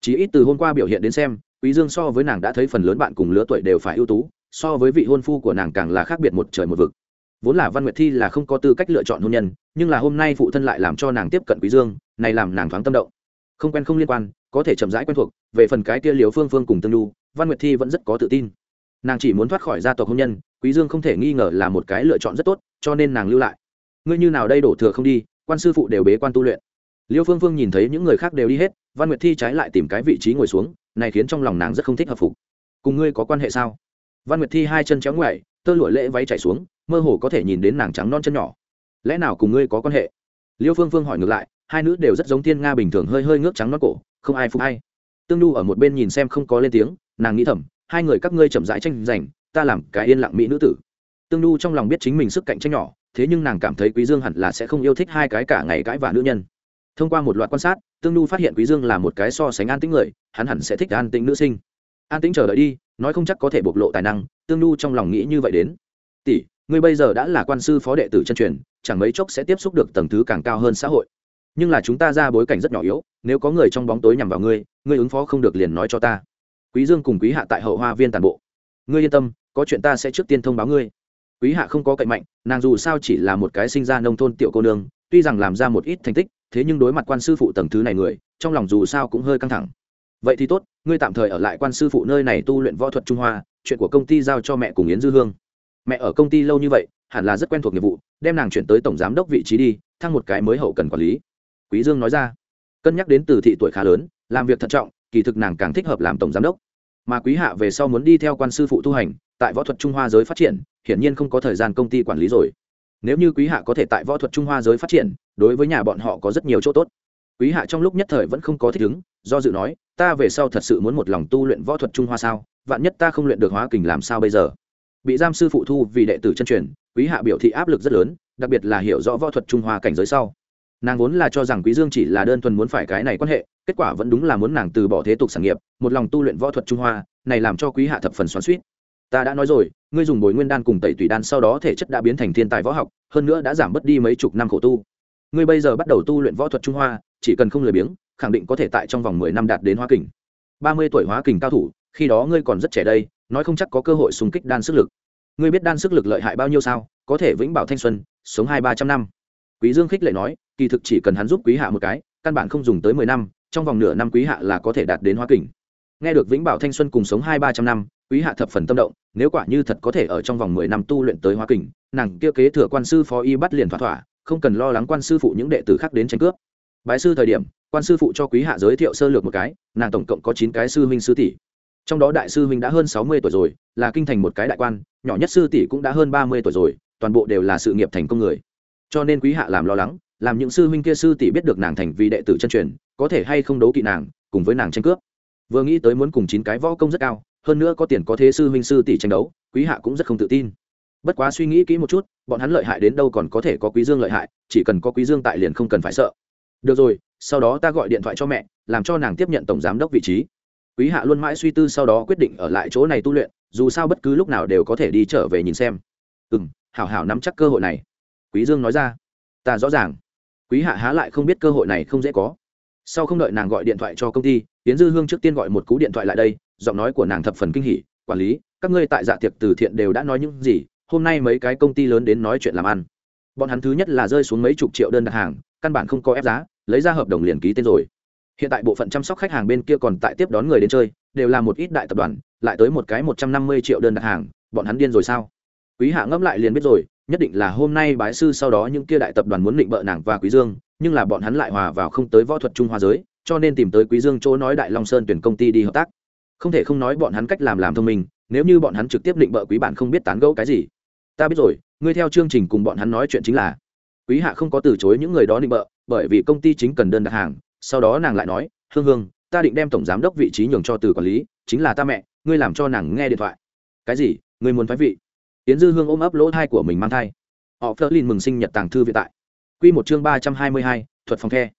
Chỉ ít từ hôm qua biểu hiện đến xem, quý dương so với nàng đã thấy phần lớn bạn cùng lứa tuổi đều phải ưu tú, so với vị hôn phu của nàng càng là khác biệt một trời một vực vốn là văn nguyệt thi là không có tư cách lựa chọn hôn nhân, nhưng là hôm nay phụ thân lại làm cho nàng tiếp cận quý dương, này làm nàng thoáng tâm động. Không quen không liên quan, có thể chậm rãi quen thuộc, về phần cái kia liều phương phương cùng tương lưu văn nguyệt thi vẫn rất có tự tin. Nàng chỉ muốn thoát khỏi gia tộc hôn nhân, quý dương không thể nghi ngờ là một cái lựa chọn rất tốt, cho nên nàng lưu lại. Ngươi như nào đây đổ thừa không đi, quan sư phụ đều bế quan tu luyện. Liêu phương phương nhìn thấy những người khác đều đi hết, văn nguyệt thi trái lại tìm cái vị trí ngồi xuống, này khiến trong lòng nàng rất không thích hợp phục. Cùng ngươi có quan hệ sao? Văn nguyệt thi hai chân chéo ngoại tơ lụa lễ váy chảy xuống mơ hồ có thể nhìn đến nàng trắng non chân nhỏ. Lẽ nào cùng ngươi có quan hệ? Liêu phương phương hỏi ngược lại, hai nữ đều rất giống Thiên nga bình thường hơi hơi ngước trắng non cổ, không ai phục hay tương nhu ở một bên nhìn xem không có lên tiếng, nàng nghĩ thầm, hai người các ngươi chậm rãi tranh giành, ta làm cái yên lặng mỹ nữ tử. Tương nhu trong lòng biết chính mình sức cạnh tranh nhỏ, thế nhưng nàng cảm thấy quý dương hẳn là sẽ không yêu thích hai cái cả ngày cãi vã nữ nhân. Thông qua một loạt quan sát, tương nhu phát hiện quý dương là một cái so sánh an tĩnh người, hắn hẳn sẽ thích an tĩnh nữ sinh. An tĩnh chờ đợi đi, nói không chắc có thể bộc lộ tài năng, tương nhu trong lòng nghĩ như vậy đến. Tỷ ngươi bây giờ đã là quan sư phó đệ tử chân truyền, chẳng mấy chốc sẽ tiếp xúc được tầng thứ càng cao hơn xã hội. Nhưng là chúng ta ra bối cảnh rất nhỏ yếu, nếu có người trong bóng tối nhằm vào ngươi ngươi ứng phó không được liền nói cho ta. Quý dương cùng quý hạ tại hậu hoa viên tàn bộ. Ngươi yên tâm, có chuyện ta sẽ trước tiên thông báo ngươi. Quý hạ không có cậy mạnh, nàng dù sao chỉ là một cái sinh ra nông thôn tiểu cô nương, tuy rằng làm ra một ít thành tích, thế nhưng đối mặt quan sư phụ tầng thứ này người, trong lòng dù sao cũng hơi căng thẳng. Vậy thì tốt, ngươi tạm thời ở lại quan sư phụ nơi này tu luyện võ thuật trung hoa, chuyện của công ty giao cho mẹ cùng yến dư hương mẹ ở công ty lâu như vậy, hẳn là rất quen thuộc nghiệp vụ, đem nàng chuyển tới tổng giám đốc vị trí đi, thăng một cái mới hậu cần quản lý. Quý dương nói ra, cân nhắc đến từ thị tuổi khá lớn, làm việc thận trọng, kỳ thực nàng càng thích hợp làm tổng giám đốc. Mà quý hạ về sau muốn đi theo quan sư phụ tu hành, tại võ thuật trung hoa giới phát triển, hiển nhiên không có thời gian công ty quản lý rồi. Nếu như quý hạ có thể tại võ thuật trung hoa giới phát triển, đối với nhà bọn họ có rất nhiều chỗ tốt. Quý hạ trong lúc nhất thời vẫn không có thích ứng, do dự nói, ta về sau thật sự muốn một lòng tu luyện võ thuật trung hoa sao? Vạn nhất ta không luyện được hóa kình làm sao bây giờ? Bị giam sư phụ thu vì đệ tử chân truyền, quý hạ biểu thị áp lực rất lớn, đặc biệt là hiểu rõ võ thuật trung hoa cảnh giới sau. Nàng vốn là cho rằng quý dương chỉ là đơn thuần muốn phải cái này quan hệ, kết quả vẫn đúng là muốn nàng từ bỏ thế tục sản nghiệp, một lòng tu luyện võ thuật trung hoa, này làm cho quý hạ thập phần xoắn suýt ta đã nói rồi, ngươi dùng bồi nguyên đan cùng tẩy tùy đan sau đó thể chất đã biến thành thiên tài võ học, hơn nữa đã giảm bớt đi mấy chục năm khổ tu. Ngươi bây giờ bắt đầu tu luyện võ thuật trung hoa, chỉ cần không lười biếng, khẳng định có thể tại trong vòng mười năm đạt đến hoa kình. Ba mươi tuổi hóa kình cao thủ, khi đó ngươi còn rất trẻ đây nói không chắc có cơ hội xung kích đan sức lực. Ngươi biết đan sức lực lợi hại bao nhiêu sao? Có thể vĩnh bảo thanh xuân, sống hai ba trăm năm. Quý dương khích lệ nói, kỳ thực chỉ cần hắn giúp quý hạ một cái, căn bản không dùng tới mười năm, trong vòng nửa năm quý hạ là có thể đạt đến hóa kình. Nghe được vĩnh bảo thanh xuân cùng sống hai ba trăm năm, quý hạ thập phần tâm động, nếu quả như thật có thể ở trong vòng mười năm tu luyện tới hóa kình, nàng kia kế thừa quan sư phó y bắt liền thỏa thỏa, không cần lo lắng quan sư phụ những đệ tử khác đến tranh cướp. Bái sư thời điểm, quan sư phụ cho quý hạ giới thiệu sơ lược một cái, nàng tổng cộng có chín cái sư huynh sư tỷ trong đó đại sư huynh đã hơn sáu mươi tuổi rồi, là kinh thành một cái đại quan, nhỏ nhất sư tỷ cũng đã hơn ba mươi tuổi rồi, toàn bộ đều là sự nghiệp thành công người. Cho nên quý hạ làm lo lắng, làm những sư huynh kia sư tỷ biết được nàng thành vì đệ tử chân truyền, có thể hay không đấu kỵ nàng, cùng với nàng tranh cướp. Vừa nghĩ tới muốn cùng chín cái võ công rất cao, hơn nữa có tiền có thế sư huynh sư tỷ tranh đấu, quý hạ cũng rất không tự tin. Bất quá suy nghĩ kỹ một chút, bọn hắn lợi hại đến đâu còn có thể có quý dương lợi hại, chỉ cần có quý dương tại liền không cần phải sợ. Được rồi, sau đó ta gọi điện thoại cho mẹ, làm cho nàng tiếp nhận tổng giám đốc vị trí quý hạ luôn mãi suy tư sau đó quyết định ở lại chỗ này tu luyện, dù sao bất cứ lúc nào đều có thể đi trở về nhìn xem. Ừ m hảo hảo nắm chắc cơ hội này. Quý dương nói ra. Ta rõ ràng. Quý hạ há lại không biết cơ hội này không dễ có. Sau không đợi nàng gọi điện thoại cho công ty tiến dư hương trước tiên gọi một cú điện thoại lại đây, giọng nói của nàng thập phần kinh hỉ. Quản lý, các ngươi tại dạ tiệc từ thiện đều đã nói những gì, hôm nay mấy cái công ty lớn đến nói chuyện làm ăn. Bọn hắn thứ nhất là rơi xuống mấy chục triệu đơn đặt hàng, căn bản không có ép giá, lấy ra hợp đồng liền ký tên rồi hiện tại bộ phận chăm sóc khách hàng bên kia còn tại tiếp đón người đến chơi, đều là một ít đại tập đoàn, lại tới một cái một trăm năm mươi triệu đơn đặt hàng, bọn hắn điên rồi sao? Quý hạ ngẫm lại liền biết rồi, nhất định là hôm nay bái sư sau đó những kia đại tập đoàn muốn định bợ nàng và quý dương, nhưng là bọn hắn lại hòa vào không tới võ thuật trung hoa giới, cho nên tìm tới quý dương chỗ nói đại long sơn tuyển công ty đi hợp tác. Không thể không nói bọn hắn cách làm làm thông minh, nếu như bọn hắn trực tiếp định bợ quý bản không biết tán gẫu cái gì. Ta biết rồi, ngươi theo chương trình cùng bọn hắn nói chuyện chính là, quý hạ không có từ chối những người đó định bợ, bởi vì công ty chính cần đơn đặt hàng sau đó nàng lại nói, hương hương, ta định đem tổng giám đốc vị trí nhường cho từ quản lý, chính là ta mẹ, ngươi làm cho nàng nghe điện thoại. Cái gì? Ngươi muốn phái vị? Tiến dư hương ôm ấp lỗ thai của mình mang thai. Họ phớt lên mừng sinh nhật tàng thư viện tại. Q một chương ba trăm hai mươi hai, thuật phòng the.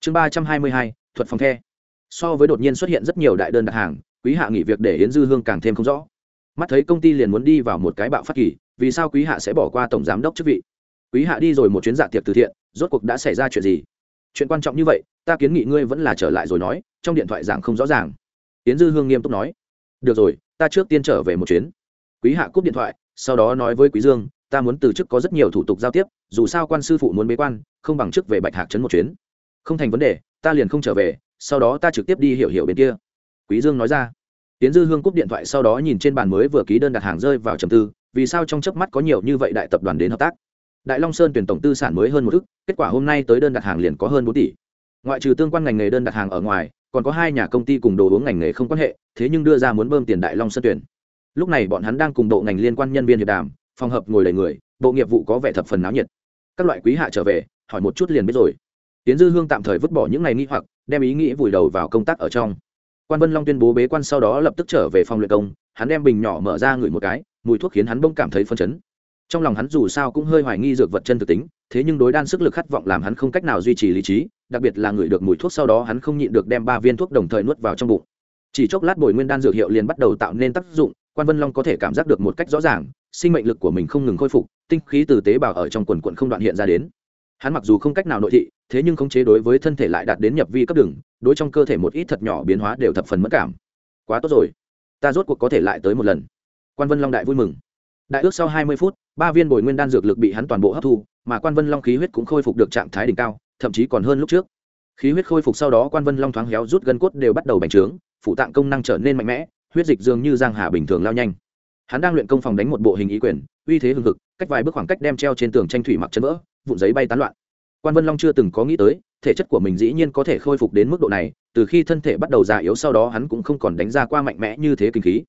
Chương ba trăm hai mươi hai, thuật phòng the. So với đột nhiên xuất hiện rất nhiều đại đơn đặt hàng, quý hạ nghỉ việc để yến dư hương càng thêm không rõ. Mắt thấy công ty liền muốn đi vào một cái bạo phát kỳ, vì sao quý hạ sẽ bỏ qua tổng giám đốc chức vị? Quý hạ đi rồi một chuyến dạ tiệc từ thiện, rốt cuộc đã xảy ra chuyện gì? Chuyện quan trọng như vậy, ta kiến nghị ngươi vẫn là trở lại rồi nói, trong điện thoại giảng không rõ ràng. Yến dư hương nghiêm túc nói. Được rồi, ta trước tiên trở về một chuyến. Quý hạ cúp điện thoại, sau đó nói với quý dương, ta muốn từ chức có rất nhiều thủ tục giao tiếp, dù sao quan sư phụ muốn bế quan, không bằng chức về bạch hạc trấn một chuyến. Không thành vấn đề, ta liền không trở về, sau đó ta trực tiếp đi hiểu hiểu bên kia. Quý dương nói ra. Tiến dư hương cúp điện thoại sau đó nhìn trên bàn mới vừa ký đơn đặt hàng rơi vào trầm tư, vì sao trong chớp mắt có nhiều như vậy đại tập đoàn đến hợp tác? Đại long sơn tuyển tổng tư sản mới hơn một ức, kết quả hôm nay tới đơn đặt hàng liền có hơn bốn tỷ. Ngoại trừ tương quan ngành nghề đơn đặt hàng ở ngoài, còn có hai nhà công ty cùng đồ uống ngành nghề không quan hệ, thế nhưng đưa ra muốn bơm tiền đại long sơn tuyển. Lúc này bọn hắn đang cùng bộ ngành liên quan nhân viên hiệp đàm, phòng hợp ngồi đầy người, bộ nghiệp vụ có vẻ thập phần náo nhiệt. Các loại quý hạ trở về, hỏi một chút liền biết rồi. Tiến dư hương tạm thời vứt bỏ những ngày nghi hoặc, đem ý nghĩ vùi đầu vào công tác ở trong. Quan vân long tuyên bố bế quan sau đó lập tức trở về phòng luyện công, hắn đem bình nhỏ mở ra ngửi một cái, mùi thuốc khiến hắn bông cảm thấy phân chấn trong lòng hắn dù sao cũng hơi hoài nghi dược vật chân thực tính, thế nhưng đối đan sức lực khát vọng làm hắn không cách nào duy trì lý trí, đặc biệt là ngửi được mùi thuốc sau đó hắn không nhịn được đem ba viên thuốc đồng thời nuốt vào trong bụng. Chỉ chốc lát bồi nguyên đan dược hiệu liền bắt đầu tạo nên tác dụng, quan vân long có thể cảm giác được một cách rõ ràng, sinh mệnh lực của mình không ngừng khôi phục, tinh khí từ tế bào ở trong quần quận không đoạn hiện ra đến. Hắn mặc dù không cách nào nội thị, thế nhưng khống chế đối với thân thể lại đạt đến nhập vi cấp đường đối trong cơ thể một ít thật nhỏ biến hóa đều thập phần mất cảm. Quá tốt rồi. Ta rốt cuộc có thể lại tới một lần. Quan vân long đại vui mừng. Đại ước sau hai mươi phút ba viên bồi nguyên đan dược lực bị hắn toàn bộ hấp thu, mà quan vân long khí huyết cũng khôi phục được trạng thái đỉnh cao, thậm chí còn hơn lúc trước. Khí huyết khôi phục sau đó quan vân long thoáng héo rút gân cốt đều bắt đầu bành trướng phụ tạng công năng trở nên mạnh mẽ, huyết dịch dường như giang hà bình thường lao nhanh. Hắn đang luyện công phòng đánh một bộ hình ý quyền, uy thế hừng hực, cách vài bước khoảng cách đem treo trên tường tranh thủy mặc chân vỡ, vụn giấy bay tán loạn. Quan vân long chưa từng có nghĩ tới, thể chất của mình dĩ nhiên có thể khôi phục đến mức độ này, từ khi thân thể bắt đầu già yếu sau đó hắn cũng không còn đánh ra qua mạnh mẽ như thế kinh khí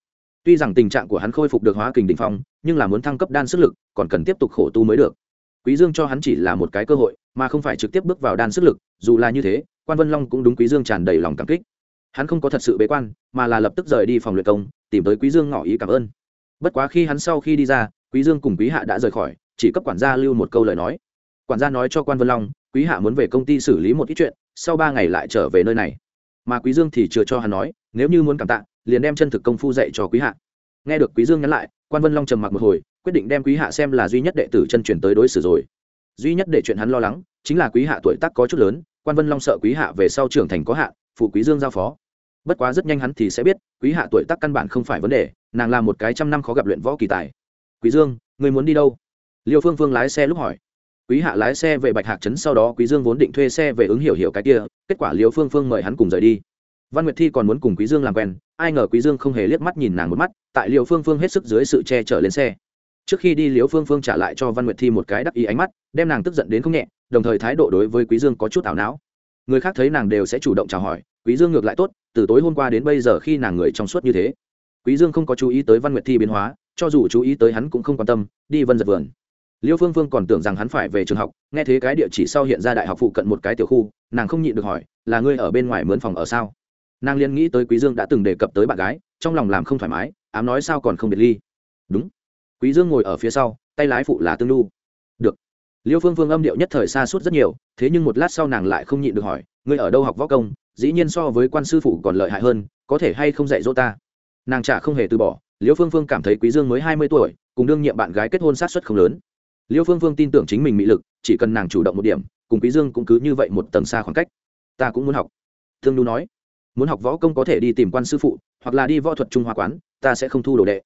tuy rằng tình trạng của hắn khôi phục được hóa kình đ ỉ n h phong, nhưng là muốn thăng cấp đan sức lực, còn cần tiếp tục khổ tu mới được. Quý dương cho hắn chỉ là một cái cơ hội, mà không phải trực tiếp bước vào đan sức lực, dù là như thế, quan vân long cũng đúng quý dương tràn đầy lòng cảm kích. Hắn không có thật sự bế quan, mà là lập tức rời đi phòng luyện công, tìm tới quý dương ngỏ ý cảm ơn. Bất quá khi hắn sau khi đi ra, quý dương cùng quý hạ đã rời khỏi, chỉ cấp quản gia lưu một câu lời nói. Quản gia nói cho quan vân long, quý hạ muốn về công ty xử lý một ít chuyện, sau ba ngày lại trở về nơi này. Mà quý dương thì chưa cho hắn nói, nếu như muốn cảm tạ liền đem chân thực công phu dạy cho quý hạ. Nghe được quý dương nhắn lại, quan vân long trầm mặc một hồi, quyết định đem quý hạ xem là duy nhất đệ tử chân truyền tới đối xử rồi. Duy nhất để chuyện hắn lo lắng, chính là quý hạ tuổi tác có chút lớn, quan vân long sợ quý hạ về sau trưởng thành có hạ phụ quý dương giao phó. Bất quá rất nhanh hắn thì sẽ biết, quý hạ tuổi tác căn bản không phải vấn đề, nàng là một cái trăm năm khó gặp luyện võ kỳ tài. Quý dương, người muốn đi đâu? Liêu phương phương lái xe lúc hỏi. Quý hạ lái xe về bạch hạc trấn, sau đó quý dương vốn định thuê xe về ứng hiểu hiểu cái kia, kết quả liêu phương phương mời hắn cùng rời đi văn nguyệt thi còn muốn cùng quý dương làm quen, ai ngờ quý dương không hề liếc mắt nhìn nàng một mắt, tại Liễu phương phương hết sức dưới sự che chở lên xe. Trước khi đi, Liễu phương phương trả lại cho văn nguyệt thi một cái đắc ý ánh mắt, đem nàng tức giận đến không nhẹ, đồng thời thái độ đối với quý dương có chút ảo não. Người khác thấy nàng đều sẽ chủ động chào hỏi, quý dương ngược lại tốt, từ tối hôm qua đến bây giờ khi nàng người trong suốt như thế. Quý dương không có chú ý tới văn nguyệt thi biến hóa, cho dù chú ý tới hắn cũng không quan tâm, đi vân giật vườn. Liêu phương phương còn tưởng rằng hắn phải về trường học, nghe thế cái địa chỉ sau hiện ra đại học phụ cận một cái tiểu khu, nàng không nhịn được hỏi, là ngươi ở bên ngoài mướn phòng ở sao? Nàng liên nghĩ tới quý dương đã từng đề cập tới bạn gái, trong lòng làm không thoải mái, ám nói sao còn không biệt ly. Đúng. Quý dương ngồi ở phía sau, tay lái phụ là tương lưu được. Liêu phương phương âm điệu nhất thời xa suốt rất nhiều, thế nhưng một lát sau nàng lại không nhịn được hỏi, ngươi ở đâu học võ công? Dĩ nhiên so với quan sư phụ còn lợi hại hơn, có thể hay không dạy dỗ ta? Nàng chả không hề từ bỏ, liêu phương phương cảm thấy quý dương mới hai mươi tuổi, cùng đương nhiệm bạn gái kết hôn sát suất không lớn. Liêu phương phương tin tưởng chính mình mỹ lực, chỉ cần nàng chủ động một điểm, cùng quý dương cũng cứ như vậy một tầng xa khoảng cách. Ta cũng muốn học. Thương lưu nói muốn học võ công có thể đi tìm quan sư phụ, hoặc là đi võ thuật trung hoa quán, ta sẽ không thu đồ đệ.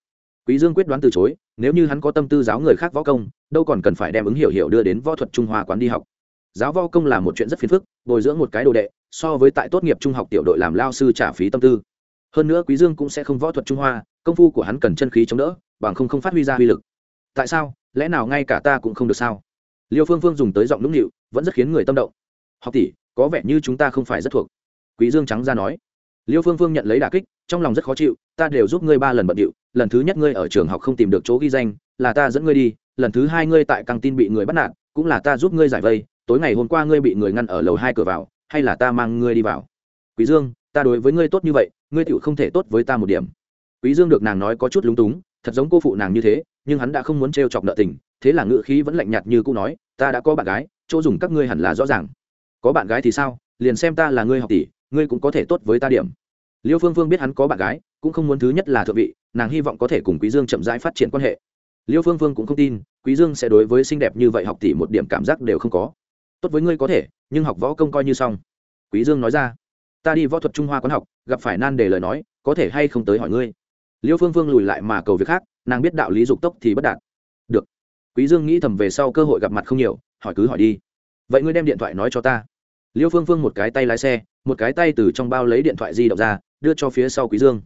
Quý dương quyết đoán từ chối, nếu như hắn có tâm tư giáo người khác võ công, đâu còn cần phải đem ứng hiểu hiểu đưa đến võ thuật trung hoa quán đi học. Giáo võ công là một chuyện rất phiền phức, bồi dưỡng một cái đồ đệ, so với tại tốt nghiệp trung học tiểu đội làm lao sư trả phí tâm tư. Hơn nữa quý dương cũng sẽ không võ thuật trung hoa, công phu của hắn cần chân khí chống đỡ, bằng không không phát huy ra uy lực. Tại sao? Lẽ nào ngay cả ta cũng không được sao? Liêu phương phương dùng tới giọng nũng nịu, vẫn rất khiến người tâm động. Học tỷ, có vẻ như chúng ta không phải rất thuộc quý dương trắng ra nói. Liêu phương phương nhận lấy đả kích, trong lòng rất khó chịu, ta đều giúp ngươi ba lần bận điệu, lần thứ nhất ngươi ở trường học không tìm được chỗ ghi danh, là ta dẫn ngươi đi, lần thứ hai ngươi tại căng tin bị người bắt nạt, cũng là ta giúp ngươi giải vây, tối ngày hôm qua ngươi bị người ngăn ở lầu hai cửa vào, hay là ta mang ngươi đi vào? Quý dương, ta đối với ngươi tốt như vậy, ngươi tựu không thể tốt với ta một điểm. Quý dương được nàng nói có chút lúng túng, thật giống cô phụ nàng như thế, nhưng hắn đã không muốn trêu chọc nợ tình, thế là ngựa khí vẫn lạnh nhạt như cũ nói, ta đã có bạn gái, chỗ dùng các ngươi hẳn là rõ ràng. Có bạn gái thì sao? Liền xem ta là ngươi học tỷ ngươi cũng có thể tốt với ta điểm. Liêu phương phương biết hắn có bạn gái, cũng không muốn thứ nhất là thượng vị, nàng hy vọng có thể cùng quý dương chậm rãi phát triển quan hệ. Liêu phương phương cũng không tin, quý dương sẽ đối với xinh đẹp như vậy học tỷ một điểm cảm giác đều không có. Tốt với ngươi có thể, nhưng học võ công coi như xong. Quý dương nói ra, ta đi võ thuật trung hoa quán học, gặp phải nan đề lời nói, có thể hay không tới hỏi ngươi? Liêu phương phương lùi lại mà cầu việc khác, nàng biết đạo lý dục tốc thì bất đạt. Được. Quý dương nghĩ thầm về sau cơ hội gặp mặt không nhiều, hỏi cứ hỏi đi. Vậy ngươi đem điện thoại nói cho ta liêu phương phương một cái tay lái xe, một cái tay từ trong bao lấy điện thoại di động ra, đưa cho phía sau quý dương.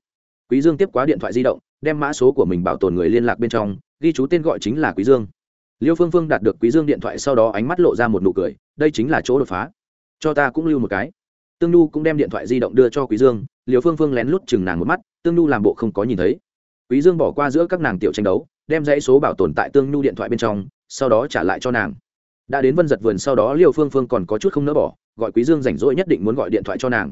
Quý dương tiếp quá điện thoại di động, đem mã số của mình bảo tồn người liên lạc bên trong, ghi chú tên gọi chính là quý dương. Liêu phương phương đạt được quý dương điện thoại sau đó ánh mắt lộ ra một nụ cười, đây chính là chỗ đột phá. Cho ta cũng lưu một cái. Tương nhu cũng đem điện thoại di động đưa cho quý dương, liêu phương phương lén lút chừng nàng một mắt, tương nhu làm bộ không có nhìn thấy. Quý dương bỏ qua giữa các nàng tiểu tranh đấu, đem dãy số bảo tồn tại tương nhu điện thoại bên trong, sau đó trả lại cho nàng đã đến vân giật vườn sau đó liêu phương phương còn có chút không nỡ bỏ, gọi quý dương rảnh rỗi nhất định muốn gọi điện thoại cho nàng.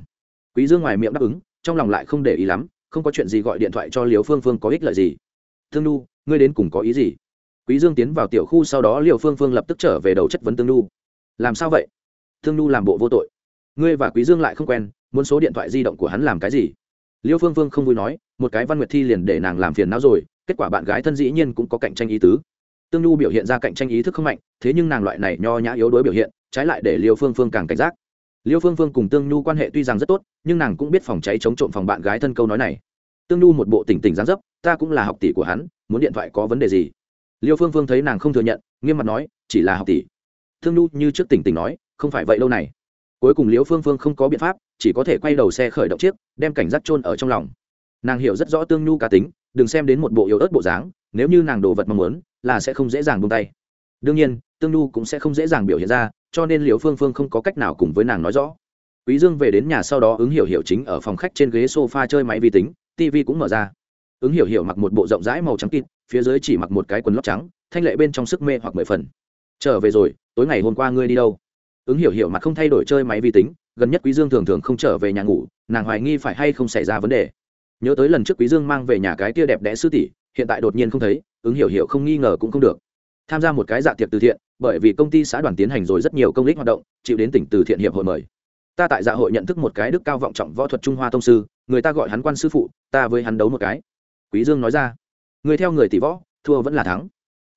Quý dương ngoài miệng đáp ứng, trong lòng lại không để ý lắm, không có chuyện gì gọi điện thoại cho liêu phương phương có ích lợi gì. Thương nu ngươi đến cùng có ý gì? Quý dương tiến vào tiểu khu sau đó liêu phương phương lập tức trở về đầu chất vấn tương nu làm sao vậy? Thương nu làm bộ vô tội. Ngươi và quý dương lại không quen, muốn số điện thoại di động của hắn làm cái gì? Liêu phương phương không vui nói, một cái văn nguyệt thi liền để nàng làm phiền não rồi, kết quả bạn gái thân dĩ nhiên cũng có cạnh tranh ý tứ. Tương nhu biểu hiện ra cạnh tranh ý thức không mạnh thế nhưng nàng loại này nho nhã yếu đuối biểu hiện, trái lại để liêu phương phương càng cảnh giác. Liêu phương phương cùng tương nhu quan hệ tuy rằng rất tốt, nhưng nàng cũng biết phòng cháy chống trộm phòng bạn gái thân câu nói này. Tương nhu một bộ tỉnh tỉnh gián dấp, ta cũng là học tỷ của hắn, muốn điện thoại có vấn đề gì? Liêu phương phương thấy nàng không thừa nhận, nghiêm mặt nói, chỉ là học tỷ. Tương nhu như trước tỉnh tỉnh nói, không phải vậy lâu này. Cuối cùng liêu phương phương không có biện pháp, chỉ có thể quay đầu xe khởi động chiếc, đem cảnh giác trôn ở trong lòng. Nàng hiểu rất rõ tương nhu cá tính, đừng xem đến một bộ yếu ớt bộ dáng, nếu như nàng đồ vật mong muốn, là sẽ không dễ dàng buông tay đương nhiên, tương nhu cũng sẽ không dễ dàng biểu hiện ra, cho nên liễu phương phương không có cách nào cùng với nàng nói rõ. Quý dương về đến nhà sau đó ứng hiểu hiểu chính ở phòng khách trên ghế sofa chơi máy vi tính, tv cũng mở ra. Ứng hiểu hiểu mặc một bộ rộng rãi màu trắng kịt, phía dưới chỉ mặc một cái quần lót trắng, thanh lệ bên trong sức mê hoặc mười phần. Trở về rồi, tối ngày hôm qua ngươi đi đâu? Ứng hiểu hiểu mặt không thay đổi chơi máy vi tính, gần nhất quý dương thường thường không trở về nhà ngủ, nàng hoài nghi phải hay không xảy ra vấn đề. Nhớ tới lần trước quý dương mang về nhà cái tia đẹp đẽ sư tỷ, hiện tại đột nhiên không thấy, ứng hiểu hiểu không nghi ngờ cũng không được tham gia một cái dạ tiệc từ thiện, bởi vì công ty xã đoàn tiến hành rồi rất nhiều công lý hoạt động, chịu đến tỉnh từ thiện hiệp hội mời. Ta tại dạ hội nhận thức một cái đức cao vọng trọng võ thuật trung hoa tông sư, người ta gọi hắn quan sư phụ, ta với hắn đấu một cái. Quý dương nói ra, người theo người tỷ võ, thua vẫn là thắng.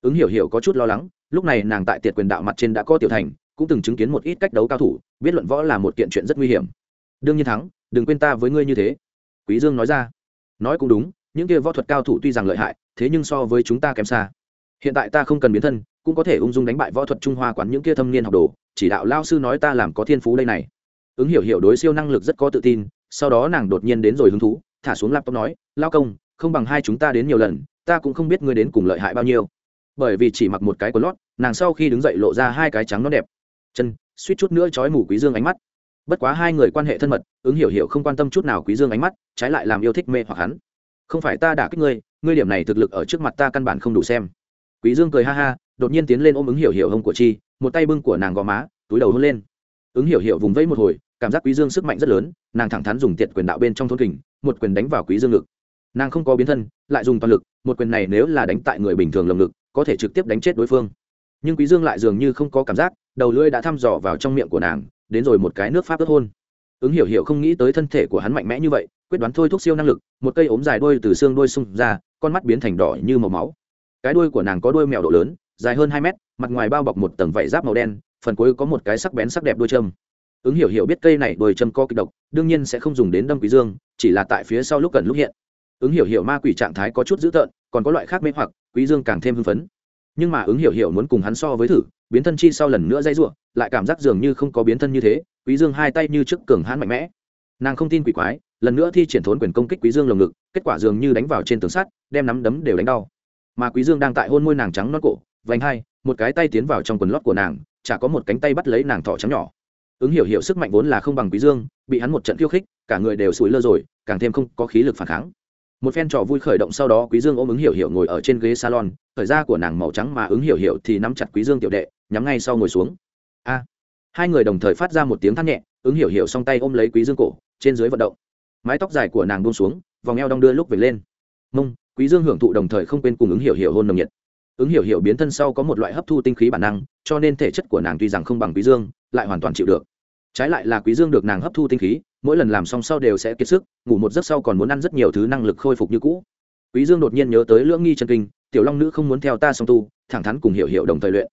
Ứng hiểu hiểu có chút lo lắng, lúc này nàng tại tiệt quyền đạo mặt trên đã có tiểu thành, cũng từng chứng kiến một ít cách đấu cao thủ, biết luận võ là một kiện chuyện rất nguy hiểm. Đương nhiên thắng, đừng quên ta với ngươi như thế. Quý dương nói ra, nói cũng đúng, những kia võ thuật cao thủ tuy rằng lợi hại, thế nhưng so với chúng ta kém xa hiện tại ta không cần biến thân, cũng có thể ung dung đánh bại võ thuật trung hoa quán những kia thâm niên học đồ, chỉ đạo lao sư nói ta làm có thiên phú đây này. Ứng hiểu hiểu đối siêu năng lực rất có tự tin, sau đó nàng đột nhiên đến rồi hứng thú, thả xuống laptop nói, lao công, không bằng hai chúng ta đến nhiều lần, ta cũng không biết ngươi đến cùng lợi hại bao nhiêu. Bởi vì chỉ mặc một cái quần lót, nàng sau khi đứng dậy lộ ra hai cái trắng nó đẹp. Chân, suýt chút nữa trói mù quý dương ánh mắt. Bất quá hai người quan hệ thân mật, ứng hiểu hiểu không quan tâm chút nào quý dương ánh mắt, trái lại làm yêu thích mê hoặc hắn. Không phải ta đả kích ngươi ngươi điểm này thực lực ở trước mặt ta căn bản không đủ xem quý dương cười ha ha, đột nhiên tiến lên ôm ứng hiểu hiểu hông của chi, một tay bưng của nàng gò má, túi đầu hôn lên. Ứng hiểu hiểu vùng vẫy một hồi, cảm giác quý dương sức mạnh rất lớn, nàng thẳng thắn dùng tiệt quyền đạo bên trong thôn kình, một quyền đánh vào quý dương ngực. Nàng không có biến thân, lại dùng toàn lực, một quyền này nếu là đánh tại người bình thường lồng ngực, có thể trực tiếp đánh chết đối phương. Nhưng quý dương lại dường như không có cảm giác, đầu lưỡi đã thăm dò vào trong miệng của nàng, đến rồi một cái nước pháp ướt hôn. Ứng hiểu hiểu không nghĩ tới thân thể của hắn mạnh mẽ như vậy, quyết đoán thôi thúc siêu năng lực, một cây ốm dài đuôi từ xương đuôi xung ra, con mắt biến thành đỏ như màu máu cái đuôi của nàng có đuôi mèo độ lớn, dài hơn hai mét, mặt ngoài bao bọc một tầng vảy giáp màu đen, phần cuối có một cái sắc bén sắc đẹp đuôi châm. Ứng hiểu hiểu biết cây này đuôi châm có kịch độc, đương nhiên sẽ không dùng đến đâm quý dương, chỉ là tại phía sau lúc cần lúc hiện. Ứng hiểu hiểu ma quỷ trạng thái có chút dữ tợn, còn có loại khác mê hoặc quý dương càng thêm hưng phấn. Nhưng mà ứng hiểu hiểu muốn cùng hắn so với thử, biến thân chi sau lần nữa dây ruộng lại cảm giác dường như không có biến thân như thế quý dương hai tay như trước cường hãn mạnh mẽ. Nàng không tin quỷ quái, lần nữa thi triển thốn quyền công kích quý dương lồng ngực, kết quả dường như đánh vào trên tường sắt, đem nắm đấm đều đánh đau mà quý dương đang tại hôn môi nàng trắng non cổ, vành hai, một cái tay tiến vào trong quần lót của nàng, chả có một cánh tay bắt lấy nàng thỏ trắng nhỏ. Ứng hiểu hiểu sức mạnh vốn là không bằng quý dương, bị hắn một trận khiêu khích, cả người đều sủi lơ rồi, càng thêm không có khí lực phản kháng. Một phen trò vui khởi động sau đó quý dương ôm ứng hiểu hiểu ngồi ở trên ghế salon, thời da của nàng màu trắng mà ứng hiểu hiểu thì nắm chặt quý dương tiểu đệ, nhắm ngay sau ngồi xuống. A! Hai người đồng thời phát ra một tiếng than nhẹ, ứng hiểu hiểu song tay ôm lấy quý dương cổ, trên dưới vận động. Mái tóc dài của nàng buông xuống, vòng eo đong đưa lúc về lên. Mông quý dương hưởng thụ đồng thời không quên cùng ứng hiểu hiểu hôn nồng nhiệt. Ứng hiểu hiểu biến thân sau có một loại hấp thu tinh khí bản năng, cho nên thể chất của nàng tuy rằng không bằng quý dương, lại hoàn toàn chịu được. Trái lại là quý dương được nàng hấp thu tinh khí, mỗi lần làm xong sau đều sẽ kiệt sức, ngủ một giấc sau còn muốn ăn rất nhiều thứ năng lực khôi phục như cũ. Quý dương đột nhiên nhớ tới lưỡng nghi chân kinh, tiểu long nữ không muốn theo ta song tu, thẳng thắn cùng hiểu hiểu đồng thời luyện.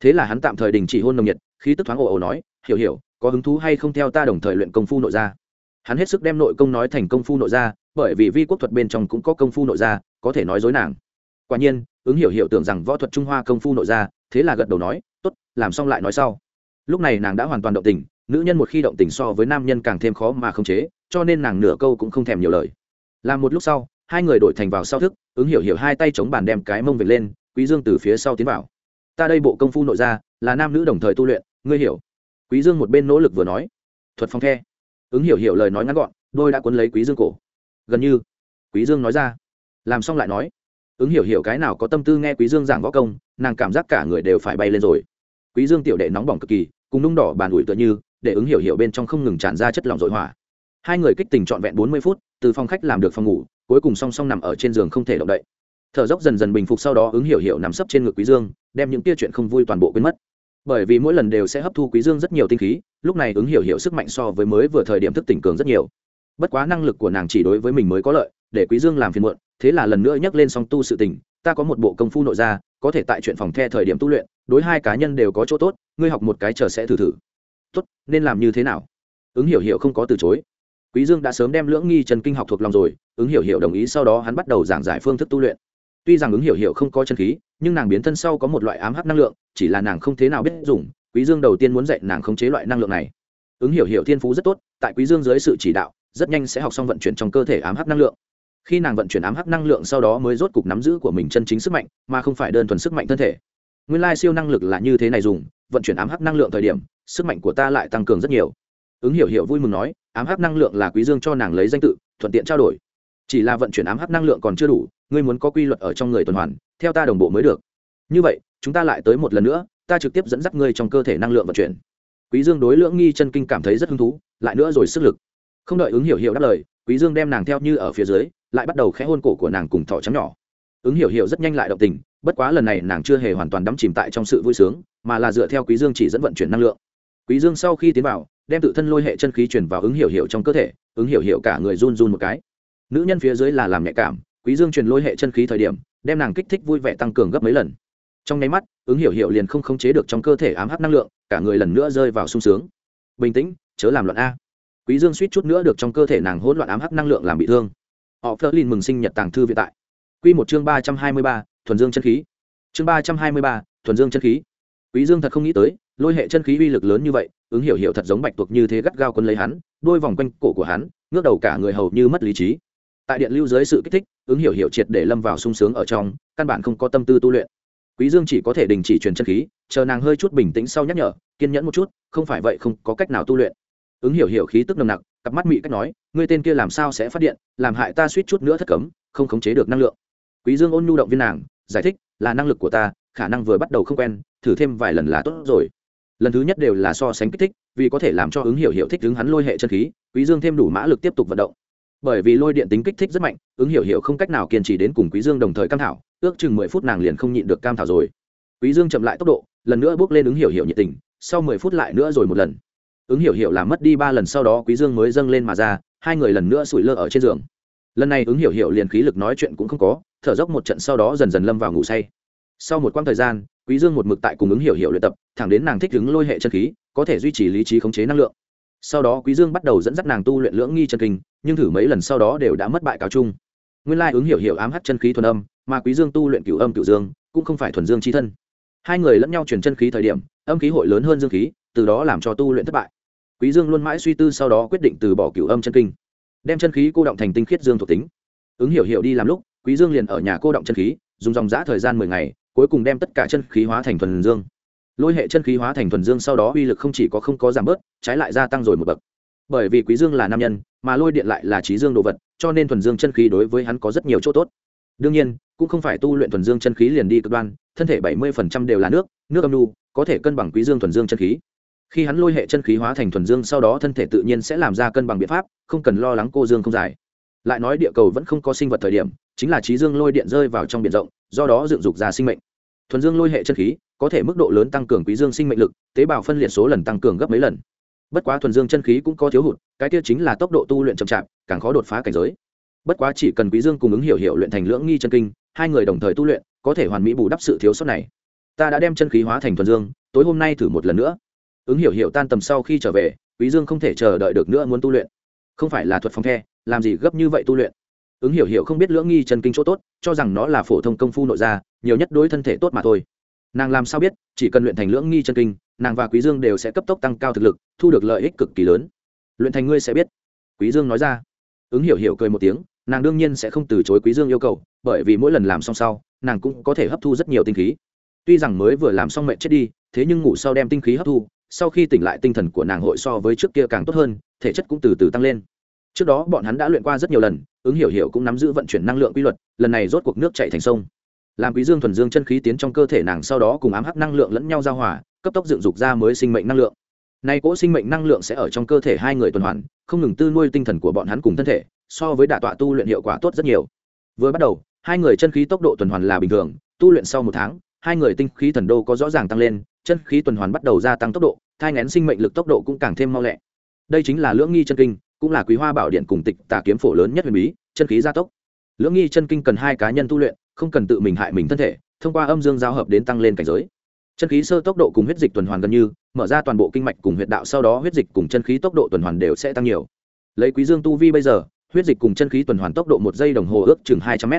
Thế là hắn tạm thời đình chỉ hôn nồng nhiệt khi tức thoáng ồ ồ nói, hiểu hiểu, có hứng thú hay không theo ta đồng thời luyện công phu nội gia? Hắn hết sức đem nội công nói thành công phu nội gia, bởi vì vi quốc thuật bên trong cũng có công phu nội gia có thể nói dối nàng. Quả nhiên, ứng hiểu hiểu tưởng rằng võ thuật trung hoa công phu nội gia, thế là gật đầu nói, tốt, làm xong lại nói sau. Lúc này nàng đã hoàn toàn động tình, nữ nhân một khi động tình so với nam nhân càng thêm khó mà không chế, cho nên nàng nửa câu cũng không thèm nhiều lời. Làm một lúc sau, hai người đổi thành vào sau thức, ứng hiểu hiểu hai tay chống bàn đem cái mông về lên, quý dương từ phía sau tiến vào. Ta đây bộ công phu nội gia, là nam nữ đồng thời tu luyện, ngươi hiểu. Quý dương một bên nỗ lực vừa nói, thuật phong the. Ứng hiểu hiểu lời nói ngắn gọn, đôi đã cuốn lấy quý dương cổ. Gần như. Quý dương nói ra làm xong lại nói, ứng hiểu hiểu cái nào có tâm tư nghe quý dương giảng võ công, nàng cảm giác cả người đều phải bay lên rồi. Quý dương tiểu đệ nóng bỏng cực kỳ, cùng nung đỏ bàn ủi tựa như, để ứng hiểu hiểu bên trong không ngừng tràn ra chất lỏng dội hỏa hai người kích tình trọn vẹn bốn mươi phút, từ phòng khách làm được phòng ngủ, cuối cùng song song nằm ở trên giường không thể động đậy. Thở dốc dần dần bình phục sau đó, ứng hiểu hiểu nằm sấp trên ngực quý dương, đem những tia chuyện không vui toàn bộ quên mất. Bởi vì mỗi lần đều sẽ hấp thu quý dương rất nhiều tinh khí, lúc này ứng hiểu hiểu sức mạnh so với mới vừa thời điểm thức tỉnh cường rất nhiều bất quá năng lực của nàng chỉ đối với mình mới có lợi, để quý dương làm phiền muộn, thế là lần nữa nhắc lên song tu sự tình, ta có một bộ công phu nội gia, có thể tại chuyện phòng the thời điểm tu luyện, đối hai cá nhân đều có chỗ tốt, ngươi học một cái chờ sẽ thử thử. Tốt, nên làm như thế nào? Ứng hiểu hiểu không có từ chối. Quý dương đã sớm đem lưỡng nghi chân kinh học thuộc lòng rồi, ứng hiểu hiểu đồng ý sau đó hắn bắt đầu giảng giải phương thức tu luyện. Tuy rằng ứng hiểu hiểu không có chân khí, nhưng nàng biến thân sau có một loại ám hắc năng lượng, chỉ là nàng không thế nào biết dùng, quý dương đầu tiên muốn dạy nàng khống chế loại năng lượng này. Ứng hiểu hiểu thiên phú rất tốt, tại quý dương dưới sự chỉ đạo rất nhanh sẽ học xong vận chuyển trong cơ thể ám hắc năng lượng. Khi nàng vận chuyển ám hắc năng lượng sau đó mới rốt cục nắm giữ của mình chân chính sức mạnh, mà không phải đơn thuần sức mạnh thân thể. Nguyên lai siêu năng lực là như thế này dùng, vận chuyển ám hắc năng lượng thời điểm, sức mạnh của ta lại tăng cường rất nhiều. Ứng hiểu hiểu vui mừng nói, ám hắc năng lượng là quý dương cho nàng lấy danh tự, thuận tiện trao đổi. Chỉ là vận chuyển ám hắc năng lượng còn chưa đủ, ngươi muốn có quy luật ở trong người tuần hoàn, theo ta đồng bộ mới được. Như vậy, chúng ta lại tới một lần nữa, ta trực tiếp dẫn dắt ngươi trong cơ thể năng lượng vận chuyển. Quý dương đối lưỡng nghi chân kinh cảm thấy rất hứng thú, lại nữa rồi sức lực không đợi ứng hiểu hiểu đáp lời, quý dương đem nàng theo như ở phía dưới, lại bắt đầu khẽ hôn cổ của nàng cùng thỏ trắng nhỏ. Ứng hiểu hiểu rất nhanh lại động tình, bất quá lần này nàng chưa hề hoàn toàn đắm chìm tại trong sự vui sướng, mà là dựa theo quý dương chỉ dẫn vận chuyển năng lượng. Quý dương sau khi tiến vào, đem tự thân lôi hệ chân khí truyền vào ứng hiểu hiểu trong cơ thể, ứng hiểu hiểu cả người run run một cái. Nữ nhân phía dưới là làm nhạy cảm, quý dương truyền lôi hệ chân khí thời điểm, đem nàng kích thích vui vẻ tăng cường gấp mấy lần. Trong nháy mắt, ứng hiểu hiểu liền không khống chế được trong cơ thể ám hấp năng lượng, cả người lần nữa rơi vào sung sướng. Bình tĩnh, chớ làm loạn a quý dương suýt chút nữa được trong cơ thể nàng hỗn loạn ám hắc năng lượng làm bị thương. Họ phớt lên mừng sinh nhật tàng thư viện tại. Quy một chương ba trăm hai mươi ba, thuần dương chân khí. Chương ba trăm hai mươi ba, thuần dương chân khí. Quý dương thật không nghĩ tới lôi hệ chân khí uy lực lớn như vậy ứng hiểu hiểu thật giống bạch tuộc như thế gắt gao quân lấy hắn đôi vòng quanh cổ của hắn ngước đầu cả người hầu như mất lý trí. Tại điện lưu dưới sự kích thích ứng hiểu hiểu triệt để lâm vào sung sướng ở trong căn bản không có tâm tư tu luyện. Quý dương chỉ có thể đình chỉ truyền chân khí chờ nàng hơi chút bình tĩnh sau nhắc nhở kiên nhẫn một chút không phải vậy không có cách nào tu luyện ứng hiểu hiểu khí tức nồng nặc, cặp mắt mị cách nói, ngươi tên kia làm sao sẽ phát điện, làm hại ta suýt chút nữa thất cấm, không khống chế được năng lượng. Quý dương ôn nhu động viên nàng, giải thích, là năng lực của ta, khả năng vừa bắt đầu không quen, thử thêm vài lần là tốt rồi. Lần thứ nhất đều là so sánh kích thích, vì có thể làm cho ứng hiểu hiểu thích ứng hắn lôi hệ chân khí, quý dương thêm đủ mã lực tiếp tục vận động. Bởi vì lôi điện tính kích thích rất mạnh, ứng hiểu hiểu không cách nào kiên trì đến cùng quý dương đồng thời cam thảo, ước chừng mười phút nàng liền không nhịn được cam thảo rồi. Quý dương chậm lại tốc độ, lần nữa bước lên ứng hiểu hiểu nhiệt tình, sau mười phút lại nữa rồi một lần ứng hiểu hiểu làm mất đi ba lần sau đó quý dương mới dâng lên mà ra, hai người lần nữa sủi lơ ở trên giường. Lần này ứng hiểu hiểu liền khí lực nói chuyện cũng không có, thở dốc một trận sau đó dần dần lâm vào ngủ say. Sau một quãng thời gian, quý dương một mực tại cùng ứng hiểu hiểu luyện tập, thẳng đến nàng thích ứng lôi hệ chân khí, có thể duy trì lý trí khống chế năng lượng. Sau đó quý dương bắt đầu dẫn dắt nàng tu luyện lưỡng nghi chân kinh, nhưng thử mấy lần sau đó đều đã mất bại cáo chung. Nguyên lai ứng hiểu hiểu ám hắt chân khí thuần âm, mà quý dương tu luyện cửu âm cửu dương, cũng không phải thuần dương chi thân. Hai người lẫn nhau truyền chân khí thời điểm, âm khí hội lớn hơn dương khí từ đó làm cho tu luyện thất bại. Quý dương luôn mãi suy tư sau đó quyết định từ bỏ cửu âm chân kinh đem chân khí cô động thành tinh khiết dương thuộc tính. Ứng hiểu hiểu đi làm lúc quý dương liền ở nhà cô động chân khí dùng dòng dã thời gian mười ngày cuối cùng đem tất cả chân khí hóa thành thuần dương. Lôi hệ chân khí hóa thành thuần dương sau đó uy lực không chỉ có không có giảm bớt trái lại gia tăng rồi một bậc. Bởi vì quý dương là nam nhân mà lôi điện lại là trí dương đồ vật cho nên thuần dương chân khí đối với hắn có rất nhiều chỗ tốt. Đương nhiên cũng không phải tu luyện thuần dương chân khí liền đi cực đoan thân thể bảy mươi đều là nước nước âm nhu, có thể cân bằng quý dương thuần dương chân khí khi hắn lôi hệ chân khí hóa thành thuần dương sau đó thân thể tự nhiên sẽ làm ra cân bằng biện pháp, không cần lo lắng cô dương không dài lại nói địa cầu vẫn không có sinh vật thời điểm, chính là trí dương lôi điện rơi vào trong biển rộng, do đó dựng dục ra sinh mệnh. Thuần dương lôi hệ chân khí có thể mức độ lớn tăng cường quý dương sinh mệnh lực, tế bào phân liệt số lần tăng cường gấp mấy lần. Bất quá thuần dương chân khí cũng có thiếu hụt, cái tiêu chính là tốc độ tu luyện chậm chạp, càng khó đột phá cảnh giới. Bất quá chỉ cần quý dương cùng ứng hiểu hiểu luyện thành lưỡng nghi chân kinh, hai người đồng thời tu luyện, có thể hoàn mỹ bù đắp sự thiếu sót này. Ta đã đem chân khí hóa thành thuần dương, tối hôm nay thử một lần nữa ứng hiểu hiểu tan tầm sau khi trở về, quý dương không thể chờ đợi được nữa muốn tu luyện. Không phải là thuật phong the, làm gì gấp như vậy tu luyện? Ứng hiểu hiểu không biết lưỡng nghi chân kinh chỗ tốt, cho rằng nó là phổ thông công phu nội gia, nhiều nhất đối thân thể tốt mà thôi. Nàng làm sao biết, chỉ cần luyện thành lưỡng nghi chân kinh, nàng và quý dương đều sẽ cấp tốc tăng cao thực lực, thu được lợi ích cực kỳ lớn. Luyện thành ngươi sẽ biết. Quý dương nói ra. Ứng hiểu hiểu cười một tiếng, nàng đương nhiên sẽ không từ chối quý dương yêu cầu, bởi vì mỗi lần làm xong sau, nàng cũng có thể hấp thu rất nhiều tinh khí. Tuy rằng mới vừa làm xong mệnh chết đi, thế nhưng ngủ sau đem tinh khí hấp thu sau khi tỉnh lại tinh thần của nàng hội so với trước kia càng tốt hơn, thể chất cũng từ từ tăng lên. Trước đó bọn hắn đã luyện qua rất nhiều lần, ứng hiểu hiểu cũng nắm giữ vận chuyển năng lượng quy luật, lần này rốt cuộc nước chạy thành sông. Làm quý dương thuần dương chân khí tiến trong cơ thể nàng sau đó cùng ám hắc năng lượng lẫn nhau giao hòa, cấp tốc dựng dục ra mới sinh mệnh năng lượng. Nay cỗ sinh mệnh năng lượng sẽ ở trong cơ thể hai người tuần hoàn, không ngừng tư nuôi tinh thần của bọn hắn cùng thân thể, so với đả tọa tu luyện hiệu quả tốt rất nhiều. Vừa bắt đầu, hai người chân khí tốc độ tuần hoàn là bình thường, tu luyện sau một tháng, hai người tinh khí thần đô có rõ ràng tăng lên, chân khí tuần hoàn bắt đầu gia tăng tốc độ thai ngén sinh mệnh lực tốc độ cũng càng thêm mau lẹ. Đây chính là lưỡng nghi chân kinh, cũng là quý hoa bảo điện cùng tịch tà kiếm phổ lớn nhất huyền bí, chân khí gia tốc. Lưỡng nghi chân kinh cần hai cá nhân tu luyện, không cần tự mình hại mình thân thể, thông qua âm dương giao hợp đến tăng lên cảnh giới. Chân khí sơ tốc độ cùng huyết dịch tuần hoàn gần như, mở ra toàn bộ kinh mạch cùng huyệt đạo, sau đó huyết dịch cùng chân khí tốc độ tuần hoàn đều sẽ tăng nhiều. Lấy quý dương tu vi bây giờ, huyết dịch cùng chân khí tuần hoàn tốc độ một giây đồng hồ ước chừng hai trăm m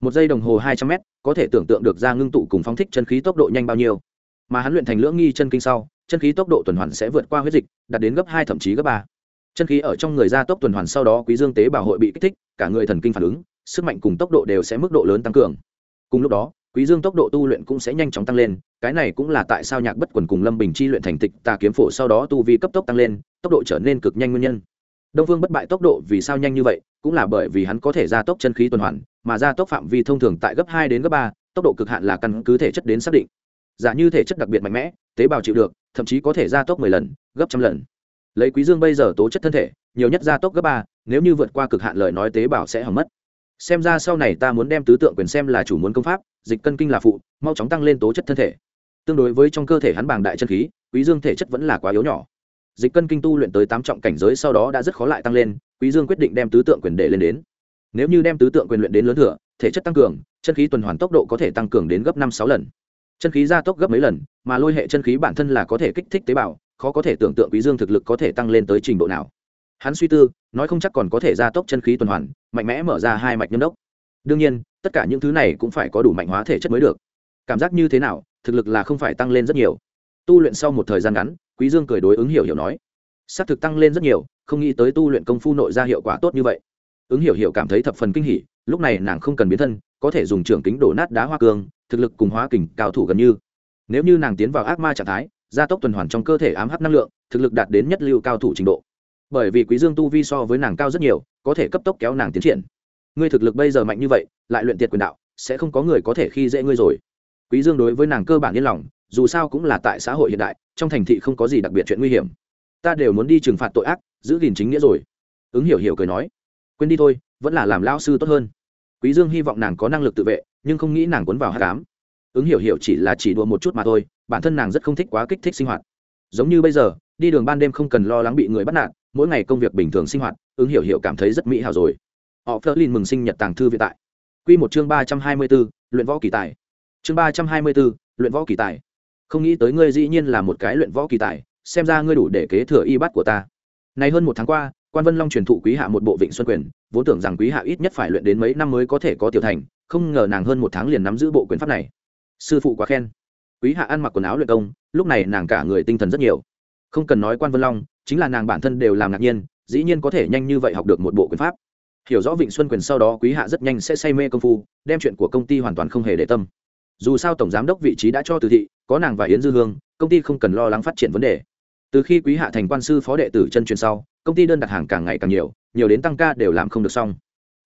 một giây đồng hồ hai trăm m có thể tưởng tượng được ra ngưng tụ cùng phóng thích chân khí tốc độ nhanh bao nhiêu. Mà hắn luyện thành lưỡng nghi chân kinh sau chân khí tốc độ tuần hoàn sẽ vượt qua huyết dịch, đạt đến gấp hai thậm chí gấp ba. Chân khí ở trong người gia tốc tuần hoàn sau đó quý dương tế bào hội bị kích thích, cả người thần kinh phản ứng, sức mạnh cùng tốc độ đều sẽ mức độ lớn tăng cường. Cùng lúc đó, quý dương tốc độ tu luyện cũng sẽ nhanh chóng tăng lên, cái này cũng là tại sao nhạc bất quần cùng lâm bình chi luyện thành tịch tà kiếm phổ sau đó tu vi cấp tốc tăng lên, tốc độ trở nên cực nhanh nguyên nhân. Đông phương bất bại tốc độ vì sao nhanh như vậy, cũng là bởi vì hắn có thể gia tốc chân khí tuần hoàn, mà gia tốc phạm vi thông thường tại gấp hai đến gấp ba, tốc độ cực hạn là căn cứ thể chất đến xác định. Giả như thể chất đặc biệt mạnh mẽ, tế bào chịu được thậm chí có thể gia tốc mười lần, gấp trăm lần. Lấy quý dương bây giờ tố chất thân thể, nhiều nhất gia tốc gấp ba, nếu như vượt qua cực hạn lời nói tế bào sẽ hỏng mất. Xem ra sau này ta muốn đem tứ tượng quyền xem là chủ muốn công pháp, dịch cân kinh là phụ, mau chóng tăng lên tố chất thân thể. Tương đối với trong cơ thể hắn bàng đại chân khí, quý dương thể chất vẫn là quá yếu nhỏ. Dịch cân kinh tu luyện tới tám trọng cảnh giới sau đó đã rất khó lại tăng lên, quý dương quyết định đem tứ tượng quyền để lên đến. Nếu như đem tứ tượng quyền luyện đến lớn thừa, thể chất tăng cường, chân khí tuần hoàn tốc độ có thể tăng cường đến gấp năm sáu lần chân khí gia tốc gấp mấy lần, mà lôi hệ chân khí bản thân là có thể kích thích tế bào, khó có thể tưởng tượng quý dương thực lực có thể tăng lên tới trình độ nào. Hắn suy tư, nói không chắc còn có thể gia tốc chân khí tuần hoàn, mạnh mẽ mở ra hai mạch nhâm đốc. Đương nhiên, tất cả những thứ này cũng phải có đủ mạnh hóa thể chất mới được. Cảm giác như thế nào, thực lực là không phải tăng lên rất nhiều. Tu luyện sau một thời gian ngắn, quý dương cười đối ứng hiểu hiểu nói, xác thực tăng lên rất nhiều, không nghĩ tới tu luyện công phu nội ra hiệu quả tốt như vậy. Ứng hiểu hiểu cảm thấy thập phần kinh hỉ, lúc này nàng không cần biến thân, có thể dùng trường kính đổ nát đá hoa cương thực lực cùng hóa kình cao thủ gần như. Nếu như nàng tiến vào ác ma trạng thái, gia tốc tuần hoàn trong cơ thể ám hấp năng lượng, thực lực đạt đến nhất lưu cao thủ trình độ. Bởi vì quý dương tu vi so với nàng cao rất nhiều, có thể cấp tốc kéo nàng tiến triển. Ngươi thực lực bây giờ mạnh như vậy, lại luyện tiệt quyền đạo, sẽ không có người có thể khi dễ ngươi rồi. Quý dương đối với nàng cơ bản yên lòng, dù sao cũng là tại xã hội hiện đại, trong thành thị không có gì đặc biệt chuyện nguy hiểm. Ta đều muốn đi trừng phạt tội ác, giữ gìn chính nghĩa rồi. Ứng hiểu hiểu cười nói, quên đi thôi, vẫn là làm lao sư tốt hơn. Quý dương hy vọng nàng có năng lực tự vệ nhưng không nghĩ nàng cuốn vào hát cám. Ứng hiểu hiểu chỉ là chỉ đùa một chút mà thôi bản thân nàng rất không thích quá kích thích sinh hoạt. Giống như bây giờ đi đường ban đêm không cần lo lắng bị người bắt nạt mỗi ngày công việc bình thường sinh hoạt ứng hiểu hiểu cảm thấy rất mỹ hảo rồi. Họ phớt lên mừng sinh nhật tàng thư vĩ tại. Quy một chương ba trăm hai mươi 324, luyện võ kỳ tài. Chương ba trăm hai mươi 324, luyện võ kỳ tài. Không nghĩ tới ngươi dĩ nhiên là một cái luyện võ kỳ tài xem ra ngươi đủ để kế thừa y bát của ta. Này hơn một tháng qua quan vân long truyền thụ quý hạ một bộ vịnh xuân quyền vốn tưởng rằng quý hạ ít nhất phải luyện đến mấy năm mới có thể có tiểu thành không ngờ nàng hơn một tháng liền nắm giữ bộ quyền pháp này. Sư phụ quá khen. Quý hạ ăn mặc quần áo luyện công, lúc này nàng cả người tinh thần rất nhiều. Không cần nói quan vân long, chính là nàng bản thân đều làm ngạc nhiên, dĩ nhiên có thể nhanh như vậy học được một bộ quyền pháp. Hiểu rõ vịnh xuân quyền sau đó quý hạ rất nhanh sẽ say mê công phu, đem chuyện của công ty hoàn toàn không hề để tâm. Dù sao tổng giám đốc vị trí đã cho từ thị, có nàng và yến dư hương, công ty không cần lo lắng phát triển vấn đề. Từ khi quý hạ thành quan sư phó đệ tử chân truyền sau, công ty đơn đặt hàng càng ngày càng nhiều nhiều đến tăng ca đều làm không được xong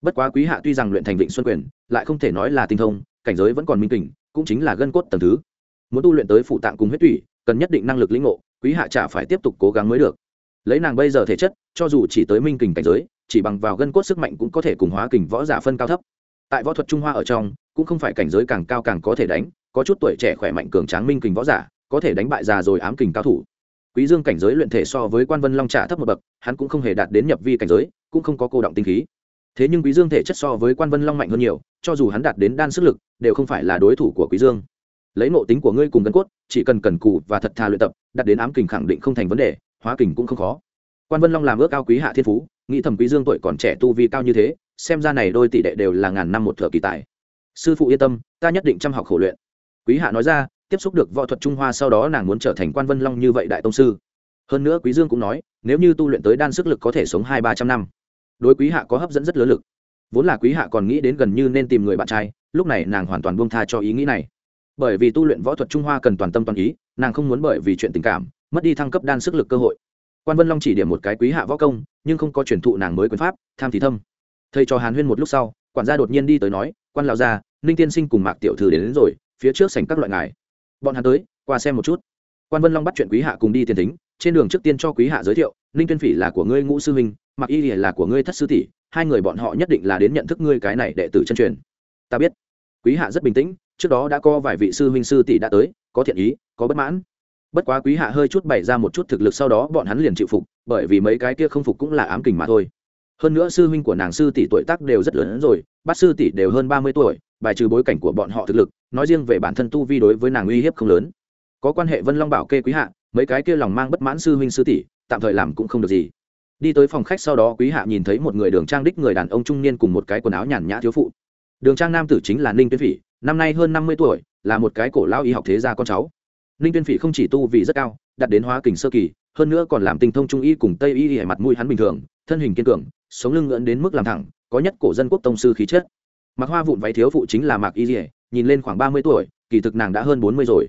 bất quá quý hạ tuy rằng luyện thành vịnh xuân quyền, lại không thể nói là tinh thông, cảnh giới vẫn còn minh kình, cũng chính là gân cốt tầng thứ. Muốn tu luyện tới phụ tạng cùng huyết tủy, cần nhất định năng lực lĩnh ngộ, quý hạ chả phải tiếp tục cố gắng mới được. Lấy nàng bây giờ thể chất, cho dù chỉ tới minh kình cảnh giới, chỉ bằng vào gân cốt sức mạnh cũng có thể cùng hóa kình võ giả phân cao thấp. Tại võ thuật trung hoa ở trong, cũng không phải cảnh giới càng cao càng có thể đánh, có chút tuổi trẻ khỏe mạnh cường tráng minh kình võ giả, có thể đánh bại già rồi ám kình cao thủ. Quý dương cảnh giới luyện thể so với quan vân long trả thấp một bậc, hắn cũng không hề đạt đến nhập vi cảnh giới, cũng không có cô động tinh khí thế nhưng quý dương thể chất so với quan vân long mạnh hơn nhiều, cho dù hắn đạt đến đan sức lực, đều không phải là đối thủ của quý dương. Lấy nộ tính của ngươi cùng gân cốt, chỉ cần cần cù và thật thà luyện tập, đạt đến ám kình khẳng định không thành vấn đề, hóa kình cũng không khó. Quan vân long làm ước cao quý hạ thiên phú, nghĩ thầm quý dương tuổi còn trẻ tu vi cao như thế, xem ra này đôi tỷ đệ đều là ngàn năm một thợ kỳ tài. Sư phụ yên tâm, ta nhất định chăm học khổ luyện. Quý hạ nói ra, tiếp xúc được võ thuật trung hoa sau đó nàng muốn trở thành quan vân long như vậy đại tông sư. Hơn nữa quý dương cũng nói, nếu như tu luyện tới đan sức lực có thể sống hai ba trăm năm đối quý hạ có hấp dẫn rất lớn lực. Vốn là quý hạ còn nghĩ đến gần như nên tìm người bạn trai lúc này nàng hoàn toàn buông tha cho ý nghĩ này. Bởi vì tu luyện võ thuật trung hoa cần toàn tâm toàn ý nàng không muốn bởi vì chuyện tình cảm mất đi thăng cấp đan sức lực cơ hội. Quan vân long chỉ điểm một cái quý hạ võ công nhưng không có truyền thụ nàng mới quyền pháp tham thì thâm. Thầy cho hàn huyên một lúc sau quản gia đột nhiên đi tới nói quan lão gia ninh tiên sinh cùng mạc tiểu thư đến, đến rồi phía trước sảnh các loại ngài. Bọn hắn tới qua xem một chút. Quan vân long bắt chuyện quý hạ cùng đi tiền thính trên đường trước tiên cho quý hạ giới thiệu, ninh tuyên phỉ là của ngươi ngũ sư huynh mặc y là của ngươi thất sư tỷ, hai người bọn họ nhất định là đến nhận thức ngươi cái này đệ tử chân truyền. Ta biết. Quý hạ rất bình tĩnh, trước đó đã có vài vị sư huynh sư tỷ đã tới, có thiện ý, có bất mãn. Bất quá quý hạ hơi chút bày ra một chút thực lực sau đó bọn hắn liền chịu phục, bởi vì mấy cái kia không phục cũng là ám kình mà thôi. Hơn nữa sư huynh của nàng sư tỷ tuổi tác đều rất lớn rồi, bát sư tỷ đều hơn ba mươi tuổi, bài trừ bối cảnh của bọn họ thực lực, nói riêng về bản thân tu vi đối với nàng uy hiếp không lớn. Có quan hệ vân long bảo kê quý hạ mấy cái kia lòng mang bất mãn sư huynh sư tỷ, tạm thời làm cũng không được gì. Đi tới phòng khách sau đó quý hạ nhìn thấy một người đường trang đích người đàn ông trung niên cùng một cái quần áo nhàn nhã thiếu phụ. Đường trang nam tử chính là ninh tuyên phỉ, năm nay hơn năm mươi tuổi, là một cái cổ lao y học thế gia con cháu. Ninh tuyên phỉ không chỉ tu vì rất cao đặt đến hóa kình sơ kỳ, hơn nữa còn làm tinh thông trung y cùng tây y hề mặt mũi hắn bình thường, thân hình kiên cường, sống lưng ngưỡn đến mức làm thẳng, có nhất cổ dân quốc tông sư khí chất. Mặc hoa vụn váy thiếu phụ chính là mạc y dỉa nhìn lên khoảng ba mươi tuổi, kỳ thực nàng đã hơn bốn mươi rồi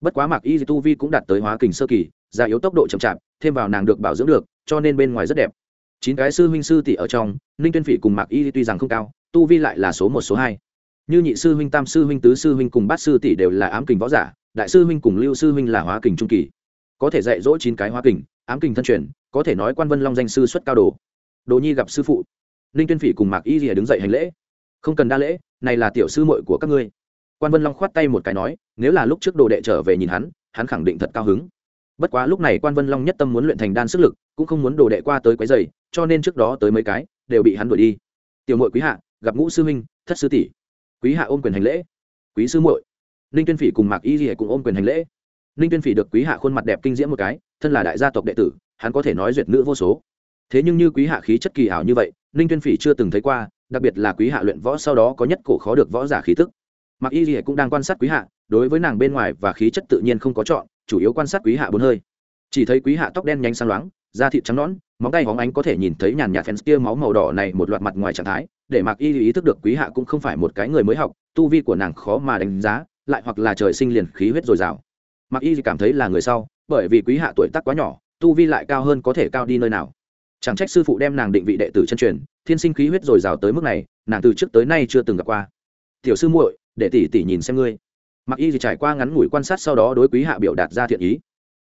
bất quá mạc y tu vi cũng đạt tới hóa kình sơ kỳ già yếu tốc độ chậm chạp, thêm vào nàng được bảo dưỡng được, cho nên bên ngoài rất đẹp. Chín cái sư huynh sư tỷ ở trong, ninh tuyên phỉ cùng mạc y tuy rằng không cao, tu vi lại là số một, số hai. Như nhị sư huynh, tam sư huynh, tứ sư huynh cùng bát sư tỷ đều là ám kình võ giả, đại sư huynh cùng lưu sư huynh là hóa kình trung kỳ. Có thể dạy dỗ chín cái hóa kình, ám kình thân truyền, có thể nói quan vân long danh sư xuất cao đồ. Đồ nhi gặp sư phụ. Ninh tuyên phỉ cùng mạc y rìa đứng dậy hành lễ. Không cần đa lễ, này là tiểu sư muội của các ngươi quan vân long khoát tay một cái nói, nếu là lúc trước đồ đệ trở về nhìn hắn hắn khẳng định thật cao hứng. Bất quá lúc này quan vân long nhất tâm muốn luyện thành đan sức lực, cũng không muốn đồ đệ qua tới quấy dày cho nên trước đó tới mấy cái, đều bị hắn đuổi đi. Tiểu muội quý hạ, gặp ngũ sư huynh, thất sư tỷ. Quý hạ ôm quyền hành lễ. Quý sư muội. Ninh tuyên phỉ cùng mạc y rìa cùng ôm quyền hành lễ. Ninh tuyên phỉ được quý hạ khuôn mặt đẹp kinh diễm một cái, thân là đại gia tộc đệ tử, hắn có thể nói duyệt nữ vô số. Thế nhưng như quý hạ khí chất kỳ ảo như vậy, ninh tuyên phỉ chưa từng thấy qua, đặc biệt là quý hạ luyện võ sau đó có nhất cổ khó được võ giả khí tức mặc y lìa cũng đang quan sát quý hạ, đối với nàng bên ngoài và khí chất tự nhiên không có chọn, chủ yếu quan sát quý hạ bốn hơi. Chỉ thấy quý hạ tóc đen nhanh sang loáng, da thịt trắng nõn, móng tay hóng ánh có thể nhìn thấy nhàn nhạt fans kia máu màu đỏ này một loạt mặt ngoài trạng thái, để mặc y ý thức được quý hạ cũng không phải một cái người mới học, tu vi của nàng khó mà đánh giá, lại hoặc là trời sinh liền khí huyết dồi dào. Mặc y cảm thấy là người sau, bởi vì quý hạ tuổi tác quá nhỏ, tu vi lại cao hơn có thể cao đi nơi nào. Chẳng trách sư phụ đem nàng định vị đệ tử chân truyền, thiên sinh khí huyết dồi dào tới mức này, nàng từ trước tới nay chưa từng gặp qua. Tiểu sư muội để tỷ tỷ nhìn xem ngươi. Mặc y thì trải qua ngắn ngủi quan sát sau đó đối quý hạ biểu đạt ra thiện ý.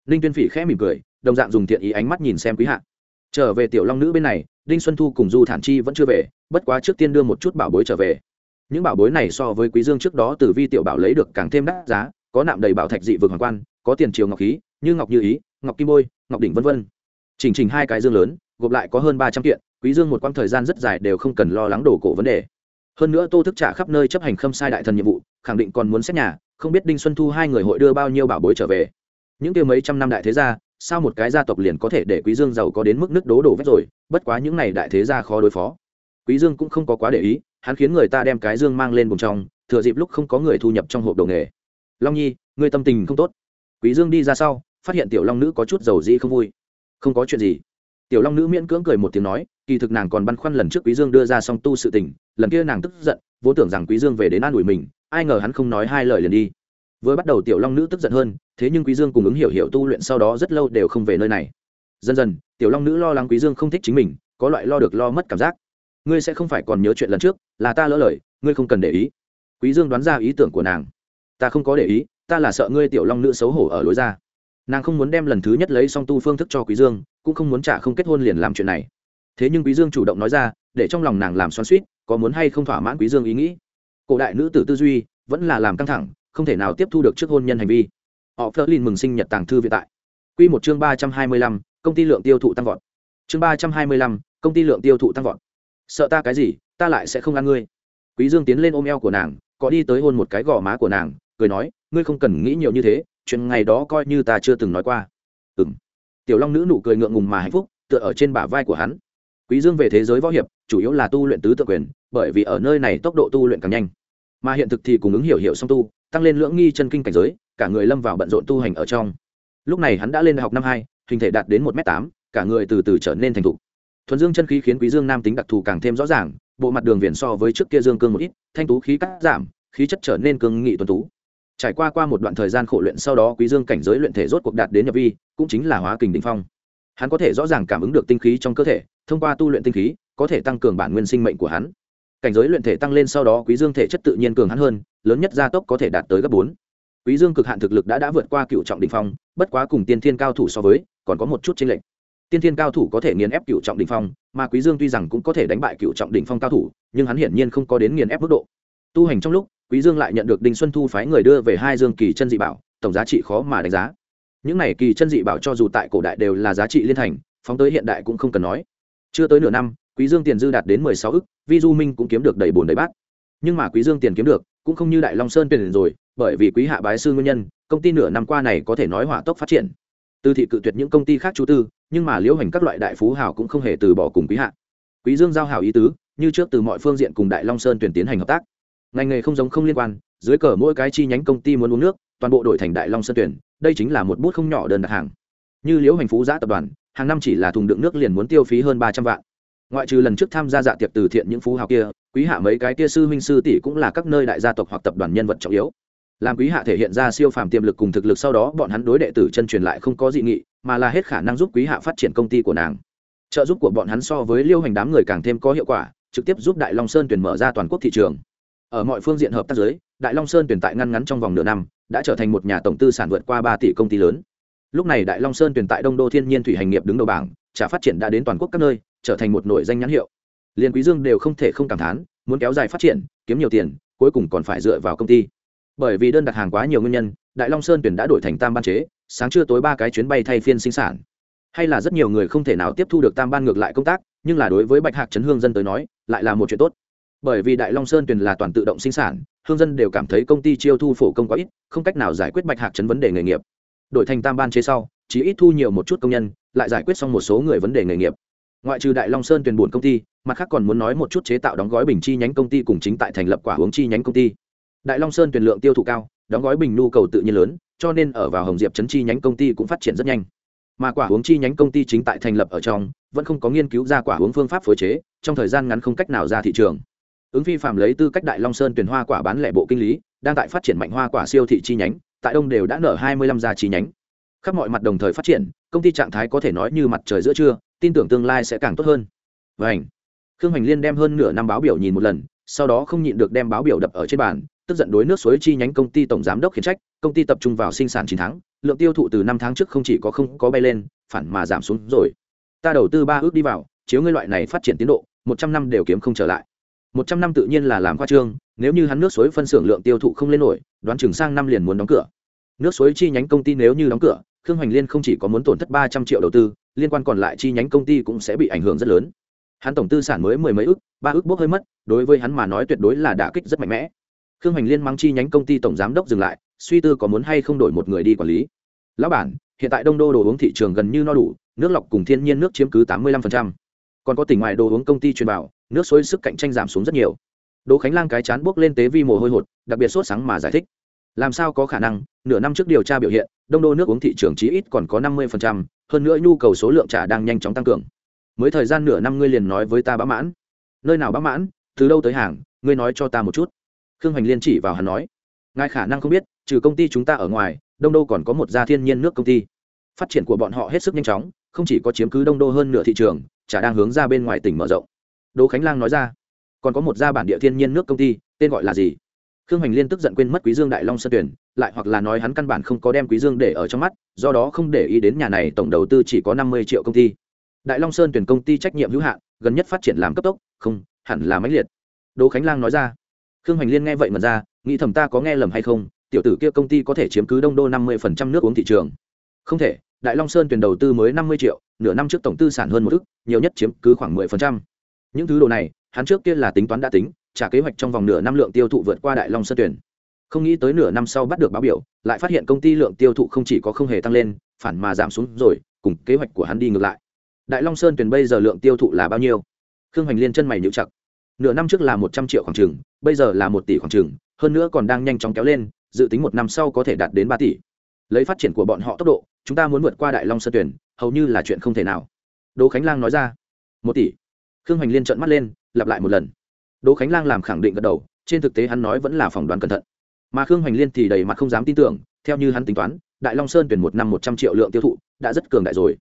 Ninh tuyên phỉ khẽ mỉm cười, đồng dạng dùng thiện ý ánh mắt nhìn xem quý hạ. Trở về tiểu long nữ bên này, đinh xuân thu cùng du thản chi vẫn chưa về, bất quá trước tiên đưa một chút bảo bối trở về. Những bảo bối này so với quý dương trước đó từ vi tiểu bảo lấy được càng thêm đắt giá, có nạm đầy bảo thạch dị vực hoàng quan, có tiền triều ngọc khí, như ngọc như ý, ngọc kim bôi, ngọc đỉnh vân vân. Chỉnh trình hai cái dương lớn, gộp lại có hơn ba trăm kiện, quý dương một quãng thời gian rất dài đều không cần lo lắng đổ cổ vấn đề hơn nữa tô thức trả khắp nơi chấp hành khâm sai đại thần nhiệm vụ, khẳng định còn muốn xét nhà, không biết đinh xuân thu hai người hội đưa bao nhiêu bảo bối trở về. Những kia mấy trăm năm đại thế gia, sao một cái gia tộc liền có thể để quý dương giàu có đến mức nước đố đổ vét rồi, bất quá những này đại thế gia khó đối phó. Quý dương cũng không có quá để ý, hắn khiến người ta đem cái dương mang lên vùng trong, thừa dịp lúc không có người thu nhập trong hộp đồ nghề. Long nhi, ngươi tâm tình không tốt. Quý dương đi ra sau, phát hiện tiểu long nữ có chút dầu dĩ không vui. Không có chuyện gì. Tiểu long nữ miễn cưỡng cười một tiếng nói, kỳ thực nàng còn băn khoăn lần trước quý dương đưa ra song tu sự tình lần kia nàng tức giận, vốn tưởng rằng quý dương về đến an ủi mình, ai ngờ hắn không nói hai lời liền đi. Vừa bắt đầu tiểu long nữ tức giận hơn, thế nhưng quý dương cùng ứng hiểu hiểu tu luyện sau đó rất lâu đều không về nơi này. Dần dần, tiểu long nữ lo lắng quý dương không thích chính mình, có loại lo được lo mất cảm giác. Ngươi sẽ không phải còn nhớ chuyện lần trước, là ta lỡ lời, ngươi không cần để ý. Quý dương đoán ra ý tưởng của nàng. Ta không có để ý, ta là sợ ngươi tiểu long nữ xấu hổ ở lối ra. Nàng không muốn đem lần thứ nhất lấy song tu phương thức cho quý dương, cũng không muốn trả không kết hôn liền làm chuyện này. Thế nhưng quý dương chủ động nói ra để trong lòng nàng làm xoắn suýt có muốn hay không thỏa mãn quý dương ý nghĩ. Cổ đại nữ tử tư duy vẫn là làm căng thẳng không thể nào tiếp thu được trước hôn nhân hành vi. Họ phớt lên mừng sinh nhật tàng thư viện tại. Quy một chương ba trăm hai mươi lăm, công ty lượng tiêu thụ tăng vọt. Chương ba trăm hai mươi lăm, công ty lượng tiêu thụ tăng vọt. Sợ ta cái gì ta lại sẽ không ăn ngươi. Quý dương tiến lên ôm eo của nàng có đi tới hôn một cái gò má của nàng cười nói ngươi không cần nghĩ nhiều như thế chuyện ngày đó coi như ta chưa từng nói qua. Ừm. Tiểu long nữ nụ cười ngượng ngùng mà hạnh phúc tựa ở trên bả vai của hắn quý dương về thế giới võ hiệp, chủ yếu là tu luyện tứ tự quyền, bởi vì ở nơi này tốc độ tu luyện càng nhanh. Mà hiện thực thì cùng ứng hiểu hiểu song tu, tăng lên lưỡng nghi chân kinh cảnh giới, cả người lâm vào bận rộn tu hành ở trong. Lúc này hắn đã lên đại học năm hai, hình thể đạt đến một m tám, cả người từ từ trở nên thành thục. Thuần dương chân khí khiến quý dương nam tính đặc thù càng thêm rõ ràng, bộ mặt đường viền so với trước kia dương cương một ít, thanh tú khí cắt giảm, khí chất trở nên cương nghị tuần tú. Trải qua qua một đoạn thời gian khổ luyện, sau đó quý dương cảnh giới luyện thể rốt cuộc đạt đến nhập vi, cũng chính là hóa kình đỉnh phong hắn có thể rõ ràng cảm ứng được tinh khí trong cơ thể, thông qua tu luyện tinh khí, có thể tăng cường bản nguyên sinh mệnh của hắn. Cảnh giới luyện thể tăng lên sau đó quý dương thể chất tự nhiên cường hắn hơn, lớn nhất gia tốc có thể đạt tới gấp bốn. Quý dương cực hạn thực lực đã đã vượt qua cựu trọng đỉnh phong, bất quá cùng tiên thiên cao thủ so với, còn có một chút chênh lệch. Tiên thiên cao thủ có thể nghiền ép cựu trọng đỉnh phong, mà quý dương tuy rằng cũng có thể đánh bại cựu trọng đỉnh phong cao thủ, nhưng hắn hiển nhiên không có đến nghiền ép mức độ. Tu hành trong lúc, quý dương lại nhận được đinh xuân thu phái người đưa về hai dương kỳ chân dị bảo, tổng giá trị khó mà đánh giá những này kỳ chân dị bảo cho dù tại cổ đại đều là giá trị liên thành, phóng tới hiện đại cũng không cần nói. Chưa tới nửa năm, quý dương tiền dư đạt đến mười sáu ức, vi du minh cũng kiếm được đầy bồn đầy bát. Nhưng mà quý dương tiền kiếm được, cũng không như đại long sơn tiền rồi, bởi vì quý hạ bái sư nguyên nhân, công ty nửa năm qua này có thể nói hỏa tốc phát triển. Tư thị cự tuyệt những công ty khác chú tư, nhưng mà liễu hành các loại đại phú hào cũng không hề từ bỏ cùng quý hạ. Quý dương giao hảo ý tứ, như trước từ mọi phương diện cùng đại long sơn tuyển tiến hành hợp tác. Ngành nghề không giống không liên quan, dưới cờ mỗi cái chi nhánh công ty muốn uống nước toàn bộ đổi thành đại long sơn tuyển, đây chính là một bút không nhỏ đơn đặt hàng. Như liễu hành phú giã tập đoàn, hàng năm chỉ là thùng đựng nước liền muốn tiêu phí hơn ba trăm vạn. Ngoại trừ lần trước tham gia dạ tiệc từ thiện những phú hào kia, quý hạ mấy cái kia sư huynh sư tỷ cũng là các nơi đại gia tộc hoặc tập đoàn nhân vật trọng yếu. Làm quý hạ thể hiện ra siêu phàm tiềm lực cùng thực lực sau đó, bọn hắn đối đệ tử chân truyền lại không có dị nghị, mà là hết khả năng giúp quý hạ phát triển công ty của nàng. Trợ giúp của bọn hắn so với liêu hành đám người càng thêm có hiệu quả, trực tiếp giúp đại long sơn tuyển mở ra toàn quốc thị trường ở mọi phương diện hợp tác giới, đại long sơn tuyển tại ngăn ngắn trong vòng nửa năm, đã trở thành một nhà tổng tư sản vượt qua ba tỷ công ty lớn. Lúc này đại long sơn tuyển tại đông đô thiên nhiên thủy hành nghiệp đứng đầu bảng trả phát triển đã đến toàn quốc các nơi, trở thành một nổi danh nhãn hiệu. Liền quý dương đều không thể không cảm thán, muốn kéo dài phát triển, kiếm nhiều tiền, cuối cùng còn phải dựa vào công ty. Bởi vì đơn đặt hàng quá nhiều nguyên nhân, đại long sơn tuyển đã đổi thành tam ban chế, sáng trưa tối ba cái chuyến bay thay phiên sinh sản. Hay là rất nhiều người không thể nào tiếp thu được tam ban ngược lại công tác, nhưng là đối với bạch hạc chấn hương dân tới nói, lại là một chuyện tốt bởi vì đại long sơn tuyển là toàn tự động sinh sản, hương dân đều cảm thấy công ty chiêu thu phổ công quá ít, không cách nào giải quyết bạch hạc chấn vấn đề nghề nghiệp. Đổi thành tam ban chế sau, chỉ ít thu nhiều một chút công nhân, lại giải quyết xong một số người vấn đề nghề nghiệp. Ngoại trừ đại long sơn tuyển buồn công ty, mặt khác còn muốn nói một chút chế tạo đóng gói bình chi nhánh công ty cùng chính tại thành lập quả uống chi nhánh công ty. Đại long sơn tuyển lượng tiêu thụ cao, đóng gói bình nhu cầu tự nhiên lớn, cho nên ở vào hồng diệp chấn chi nhánh công ty cũng phát triển rất nhanh. Mà quả uống chi nhánh công ty chính tại thành lập ở trong, vẫn không có nghiên cứu ra quả uống phương pháp phối chế, trong thời gian ngắn không cách nào ra thị trường ứng phi phạm lấy tư cách đại long sơn tuyển hoa quả bán lẻ bộ kinh lý, đang tại phát triển mạnh hoa quả siêu thị chi nhánh, tại đông đều đã nở hai mươi lăm gia chi nhánh. Khắp mọi mặt đồng thời phát triển, công ty trạng thái có thể nói như mặt trời giữa trưa, tin tưởng tương lai sẽ càng tốt hơn. Và ảnh khương hoành liên đem hơn nửa năm báo biểu nhìn một lần, sau đó không nhịn được đem báo biểu đập ở trên bàn, tức giận đối nước suối chi nhánh công ty tổng giám đốc khiển trách, công ty tập trung vào sinh sản chín tháng, lượng tiêu thụ từ năm tháng trước không chỉ có không có bay lên, phản mà giảm xuống rồi. Ta đầu tư ba ước đi vào, chiếu ngươi loại này phát triển tiến độ, một trăm năm đều kiếm không trở lại một trăm năm tự nhiên là làm khoa trương, nếu như hắn nước suối phân xưởng lượng tiêu thụ không lên nổi, đoán chừng sang năm liền muốn đóng cửa. Nước suối chi nhánh công ty nếu như đóng cửa, khương hoành liên không chỉ có muốn tổn thất ba trăm triệu đầu tư, liên quan còn lại chi nhánh công ty cũng sẽ bị ảnh hưởng rất lớn. Hắn tổng tư sản mới mười mấy ước, ba ước bốc hơi mất, đối với hắn mà nói tuyệt đối là đả kích rất mạnh mẽ. Khương hoành liên mang chi nhánh công ty tổng giám đốc dừng lại, suy tư có muốn hay không đổi một người đi quản lý. Lão bản, hiện tại đông đô đồ uống thị trường gần như no đủ, nước lọc cùng thiên nhiên nước chiếm cứ tám mươi 85%. còn có tỉnh ngoài đồ uống công ty truyền bảo nước suối sức cạnh tranh giảm xuống rất nhiều. Đỗ khánh lang cái chán buốc lên tế vi mồ hôi hột, đặc biệt sốt sáng mà giải thích. Làm sao có khả năng, nửa năm trước điều tra biểu hiện, đông đô nước uống thị trường chí ít còn có năm mươi hơn nữa nhu cầu số lượng trà đang nhanh chóng tăng cường. Mới thời gian nửa năm ngươi liền nói với ta bã mãn. Nơi nào bã mãn? Từ đâu tới hàng? Ngươi nói cho ta một chút. Khương hoành liên chỉ vào hắn nói. Ngài khả năng không biết, trừ công ty chúng ta ở ngoài, đông đô còn có một gia thiên nhiên nước công ty. Phát triển của bọn họ hết sức nhanh chóng, không chỉ có chiếm cứ đông đô hơn nửa thị trường chả đang hướng ra bên ngoài tỉnh mở rộng đỗ khánh lang nói ra. Còn có một gia bản địa thiên nhiên nước công ty, tên gọi là gì? Khương hoành liên tức giận quên mất quý dương đại long sơn tuyển, lại hoặc là nói hắn căn bản không có đem quý dương để ở trong mắt, do đó không để ý đến nhà này tổng đầu tư chỉ có năm mươi triệu công ty. Đại long sơn tuyển công ty trách nhiệm hữu hạn, gần nhất phát triển làm cấp tốc, không, hẳn là máy liệt. Đỗ khánh lang nói ra. Khương hoành liên nghe vậy mà ra, nghĩ thầm ta có nghe lầm hay không, tiểu tử kia công ty có thể chiếm cứ đông đô năm mươi phần trăm nước uống thị trường. Không thể, đại long sơn tuyển đầu tư mới năm mươi triệu, nửa năm trước tổng tư sản hơn một ức, nhiều nhất chiếm cứ khoảng mười phần trăm những thứ đồ này, hắn trước kia là tính toán đã tính, trả kế hoạch trong vòng nửa năm lượng tiêu thụ vượt qua đại long sơn tuyển. Không nghĩ tới nửa năm sau bắt được báo biểu, lại phát hiện công ty lượng tiêu thụ không chỉ có không hề tăng lên, phản mà giảm xuống rồi, cùng kế hoạch của hắn đi ngược lại. Đại long sơn tuyển bây giờ lượng tiêu thụ là bao nhiêu? Khương hoành liên chân mày nhịu chặt. Nửa năm trước là một trăm triệu khoảng trừng bây giờ là một tỷ khoảng trừng hơn nữa còn đang nhanh chóng kéo lên, dự tính một năm sau có thể đạt đến ba tỷ. Lấy phát triển của bọn họ tốc độ, chúng ta muốn vượt qua đại long sơn tuyển, hầu như là chuyện không thể nào. Đỗ khánh lang nói ra, một tỷ khương hoành liên trợn mắt lên, lặp lại một lần. Đỗ khánh lang làm khẳng định gật đầu, trên thực tế hắn nói vẫn là phỏng đoán cẩn thận. Mà khương hoành liên thì đầy mặt không dám tin tưởng, theo như hắn tính toán, đại long sơn tuyển một năm một trăm triệu lượng tiêu thụ, đã rất cường đại rồi.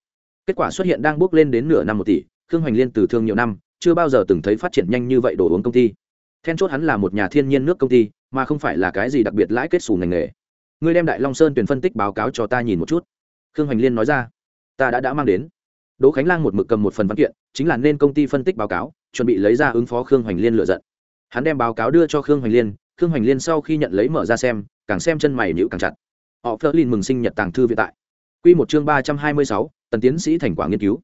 Kết quả xuất hiện đang bước lên đến nửa năm một tỷ, khương hoành liên từ thương nhiều năm, chưa bao giờ từng thấy phát triển nhanh như vậy đồ uống công ty. Then chốt hắn là một nhà thiên nhiên nước công ty, mà không phải là cái gì đặc biệt lãi kết xù ngành nghề. Ngươi đem đại long sơn tuyển phân tích báo cáo cho ta nhìn một chút. Khương hoành liên nói ra. Ta đã đã mang đến đỗ khánh lang một mực cầm một phần văn kiện, chính là nên công ty phân tích báo cáo, chuẩn bị lấy ra ứng phó khương hoành liên lựa giận. Hắn đem báo cáo đưa cho khương hoành liên, khương hoành liên sau khi nhận lấy mở ra xem, càng xem chân mày nhữ càng chặt. Họ phớt lên mừng sinh nhật tàng thư viện tại. Q một chương ba trăm hai mươi sáu, tần tiến sĩ thành quả nghiên cứu.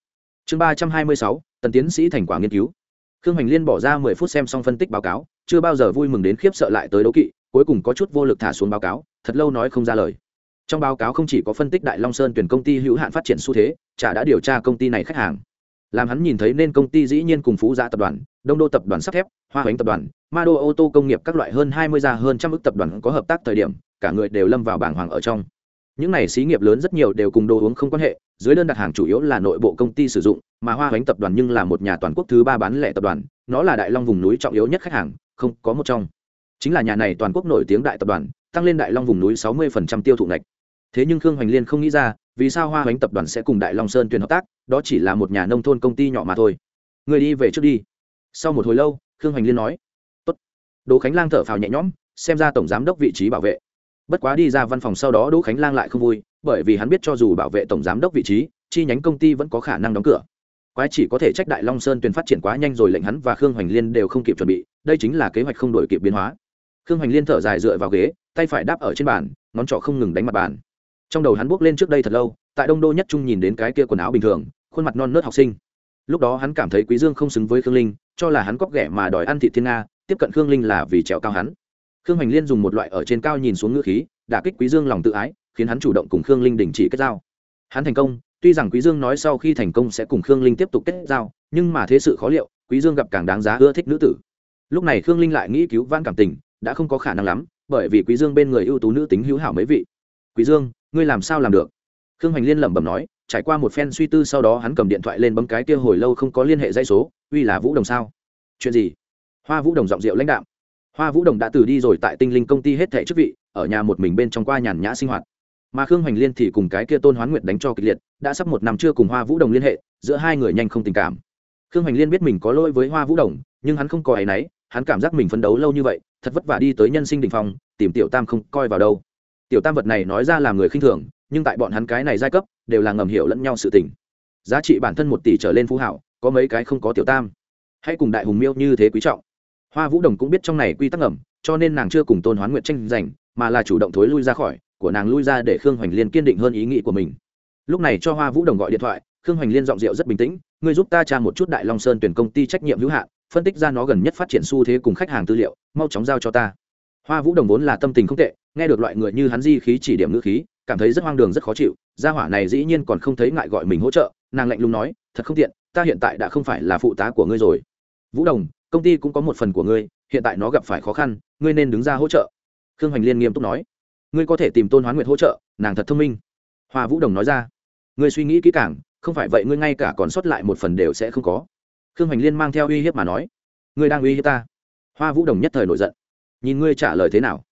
Chương ba trăm hai mươi sáu, tần tiến sĩ thành quả nghiên cứu. Khương hoành liên bỏ ra mười phút xem xong phân tích báo cáo, chưa bao giờ vui mừng đến khiếp sợ lại tới đấu kỵ, cuối cùng có chút vô lực thả xuống báo cáo, thật lâu nói không ra lời trong báo cáo không chỉ có phân tích đại long sơn tuyển công ty hữu hạn phát triển xu thế, chả đã điều tra công ty này khách hàng. Làm hắn nhìn thấy nên công ty dĩ nhiên cùng phú gia tập đoàn, đông đô tập đoàn sắt thép, hoa hoánh tập đoàn, ma đô ô tô công nghiệp các loại hơn hai mươi gia hơn trăm ước tập đoàn có hợp tác thời điểm, cả người đều lâm vào bảng hoàng ở trong. Những này xí nghiệp lớn rất nhiều đều cùng đồ uống không quan hệ, dưới đơn đặt hàng chủ yếu là nội bộ công ty sử dụng, mà hoa hoánh tập đoàn nhưng là một nhà toàn quốc thứ ba bán lẻ tập đoàn, nó là đại long vùng núi trọng yếu nhất khách hàng, không có một trong. Chính là nhà này toàn quốc nổi tiếng đại tập đoàn, tăng lên đại long vùng núi sáu mươi tiêu thụ ngạch thế nhưng khương hoành liên không nghĩ ra, vì sao hoa hoánh tập đoàn sẽ cùng đại long sơn tuyển hợp tác, đó chỉ là một nhà nông thôn công ty nhỏ mà thôi. Người đi về trước đi. Sau một hồi lâu, khương hoành liên nói, Tốt. đỗ khánh lang thở phào nhẹ nhõm, xem ra tổng giám đốc vị trí bảo vệ. Bất quá đi ra văn phòng sau đó đỗ khánh lang lại không vui, bởi vì hắn biết cho dù bảo vệ tổng giám đốc vị trí, chi nhánh công ty vẫn có khả năng đóng cửa. Quái chỉ có thể trách đại long sơn tuyển phát triển quá nhanh rồi lệnh hắn và khương hoành liên đều không kịp chuẩn bị, đây chính là kế hoạch không đổi kịp biến hóa. Khương hoành liên thở dài dựa vào ghế, tay phải đáp ở trên bàn, ngón trỏ không ngừng đánh mặt bàn trong đầu hắn bước lên trước đây thật lâu, tại đông đô nhất trung nhìn đến cái kia quần áo bình thường, khuôn mặt non nớt học sinh. Lúc đó hắn cảm thấy quý dương không xứng với khương linh, cho là hắn cóc ghẻ mà đòi ăn thị thiên nga, tiếp cận khương linh là vì trèo cao hắn. Khương hoành liên dùng một loại ở trên cao nhìn xuống ngữ khí, đả kích quý dương lòng tự ái, khiến hắn chủ động cùng khương linh đình chỉ kết giao. Hắn thành công, tuy rằng quý dương nói sau khi thành công sẽ cùng khương linh tiếp tục kết giao, nhưng mà thế sự khó liệu, quý dương gặp càng đáng giá ưa thích nữ tử. Lúc này khương linh lại nghĩ cứu vãn cảm tình, đã không có khả năng lắm, bởi vì quý dương bên người ưu tú nữ tính hữu hảo mấy vị. Quý dương ngươi làm sao làm được? Khương hoành liên lẩm bẩm nói, trải qua một phen suy tư sau đó hắn cầm điện thoại lên bấm cái kia hồi lâu không có liên hệ dây số, uy là vũ đồng sao? Chuyện gì? Hoa vũ đồng giọng rượu lãnh đạo hoa vũ đồng đã từ đi rồi tại tinh linh công ty hết thẻ chức vị, ở nhà một mình bên trong qua nhàn nhã sinh hoạt. Mà khương hoành liên thì cùng cái kia tôn hoán nguyệt đánh cho kịch liệt, đã sắp một năm chưa cùng hoa vũ đồng liên hệ, giữa hai người nhanh không tình cảm. Khương hoành liên biết mình có lỗi với hoa vũ đồng, nhưng hắn không có áy náy, hắn cảm giác mình phấn đấu lâu như vậy, thật vất vả đi tới nhân sinh đình phong, tìm tiểu tam không coi vào đâu tiểu tam vật này nói ra làm người khinh thường, nhưng tại bọn hắn cái này giai cấp, đều là ngầm hiểu lẫn nhau sự tình. Giá trị bản thân một tỷ trở lên phú hảo, có mấy cái không có tiểu tam. Hãy cùng đại hùng miêu như thế quý trọng. Hoa vũ đồng cũng biết trong này quy tắc ngầm, cho nên nàng chưa cùng tôn hoán nguyện tranh giành, mà là chủ động thối lui ra khỏi, của nàng lui ra để khương hoành liên kiên định hơn ý nghĩ của mình. Lúc này cho hoa vũ đồng gọi điện thoại, khương hoành liên giọng rượu rất bình tĩnh, ngươi giúp ta tra một chút đại long sơn tuyển công ty trách nhiệm hữu hạn, phân tích ra nó gần nhất phát triển xu thế cùng khách hàng tư liệu, mau chóng giao cho ta hoa vũ đồng vốn là tâm tình không tệ, nghe được loại người như hắn di khí chỉ điểm ngữ khí, cảm thấy rất hoang đường, rất khó chịu, gia hỏa này dĩ nhiên còn không thấy ngại gọi mình hỗ trợ, nàng lạnh lùng nói, thật không tiện, ta hiện tại đã không phải là phụ tá của ngươi rồi. Vũ đồng, công ty cũng có một phần của ngươi, hiện tại nó gặp phải khó khăn, ngươi nên đứng ra hỗ trợ. Khương hoành liên nghiêm túc nói. Ngươi có thể tìm tôn hoán nguyệt hỗ trợ, nàng thật thông minh. Hoa vũ đồng nói ra. Ngươi suy nghĩ kỹ càng, không phải vậy ngươi ngay cả còn sót lại một phần đều sẽ không có. Khương hoành liên mang theo uy hiếp mà nói. Ngươi đang uy hiếp ta. Hoa vũ đồng nhất thời nổi giận nhìn ngươi trả lời thế nào.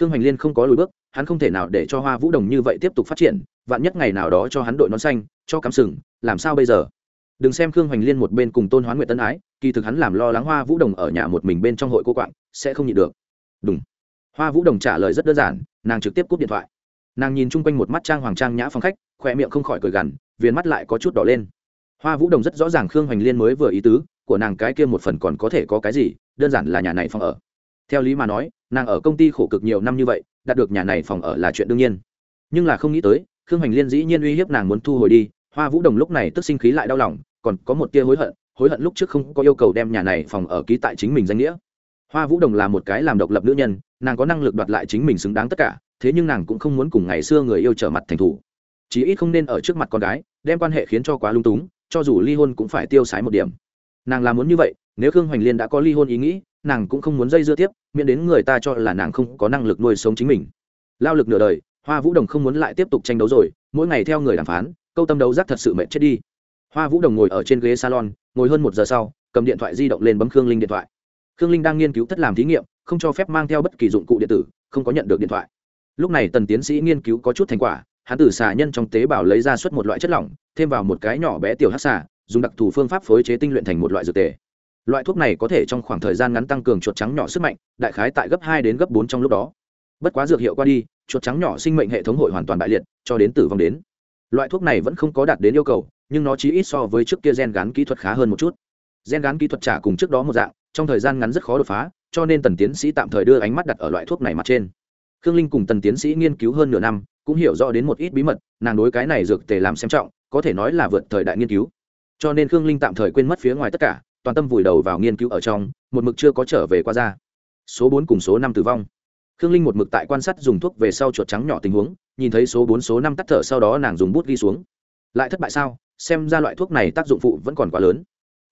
Khương hoành liên không có lùi bước, hắn không thể nào để cho hoa vũ đồng như vậy tiếp tục phát triển, vạn nhất ngày nào đó cho hắn đội nón xanh, cho cắm sừng, làm sao bây giờ? Đừng xem khương hoành liên một bên cùng tôn hoán nguyện tân ái, kỳ thực hắn làm lo lắng hoa vũ đồng ở nhà một mình bên trong hội cô quạng, sẽ không nhịn được. Đúng hoa vũ đồng trả lời rất đơn giản, nàng trực tiếp cúp điện thoại. Nàng nhìn chung quanh một mắt trang hoàng trang nhã phòng khách khoe miệng không khỏi cười gằn, viền mắt lại có chút đỏ lên. Hoa vũ đồng rất rõ ràng khương hoành liên mới vừa ý tứ, của nàng cái kia một phần còn có thể có cái gì, đơn giản là nhà này phòng ở theo lý mà nói, nàng ở công ty khổ cực nhiều năm như vậy, đạt được nhà này phòng ở là chuyện đương nhiên. Nhưng là không nghĩ tới, khương hoành liên dĩ nhiên uy hiếp nàng muốn thu hồi đi, hoa vũ đồng lúc này tức sinh khí lại đau lòng, còn có một tia hối hận hối hận lúc trước không có yêu cầu đem nhà này phòng ở ký tại chính mình danh nghĩa. Hoa vũ đồng là một cái làm độc lập nữ nhân, nàng có năng lực đoạt lại chính mình xứng đáng tất cả, thế nhưng nàng cũng không muốn cùng ngày xưa người yêu trở mặt thành thủ. Chí ít không nên ở trước mặt con gái, đem quan hệ khiến cho quá lung túng, cho dù ly hôn cũng phải tiêu sái một điểm. Nàng làm muốn như vậy, nếu khương hoành liên đã có ly hôn ý nghĩ nàng cũng không muốn dây dưa tiếp, miễn đến người ta cho là nàng không có năng lực nuôi sống chính mình. Lao lực nửa đời, hoa vũ đồng không muốn lại tiếp tục tranh đấu rồi, mỗi ngày theo người đàm phán, câu tâm đấu giác thật sự mệt chết đi. Hoa vũ đồng ngồi ở trên ghế salon, ngồi hơn một giờ sau, cầm điện thoại di động lên bấm khương linh điện thoại. Khương linh đang nghiên cứu thất làm thí nghiệm, không cho phép mang theo bất kỳ dụng cụ điện tử, không có nhận được điện thoại. Lúc này tần tiến sĩ nghiên cứu có chút thành quả, hắn từ xà nhân trong tế bào lấy ra suất một loại chất lỏng, thêm vào một cái nhỏ bé tiểu hát xà, dùng đặc thù phương pháp phối chế tinh luyện thành một loại dược tề loại thuốc này có thể trong khoảng thời gian ngắn tăng cường chuột trắng nhỏ sức mạnh, đại khái tại gấp hai đến gấp bốn trong lúc đó. Bất quá dược hiệu qua đi, chuột trắng nhỏ sinh mệnh hệ thống hội hoàn toàn bại liệt, cho đến tử vong đến. Loại thuốc này vẫn không có đạt đến yêu cầu, nhưng nó chỉ ít so với trước kia gen gắn kỹ thuật khá hơn một chút. Gen gắn kỹ thuật trả cùng trước đó một dạng, trong thời gian ngắn rất khó đột phá, cho nên tần tiến sĩ tạm thời đưa ánh mắt đặt ở loại thuốc này mặt trên. Khương linh cùng tần tiến sĩ nghiên cứu hơn nửa năm, cũng hiểu rõ đến một ít bí mật, nàng đối cái này dược tề làm xem trọng, có thể nói là vượt thời đại nghiên cứu. Cho nên khương linh tạm thời quên mất phía ngoài tất cả toàn tâm vùi đầu vào nghiên cứu ở trong, một mực chưa có trở về qua ra. Số bốn cùng số năm tử vong. Khương linh một mực tại quan sát dùng thuốc về sau chuột trắng nhỏ tình huống, nhìn thấy số bốn, số năm tắt thở sau đó nàng dùng bút ghi xuống. Lại thất bại sao? Xem ra loại thuốc này tác dụng phụ vẫn còn quá lớn.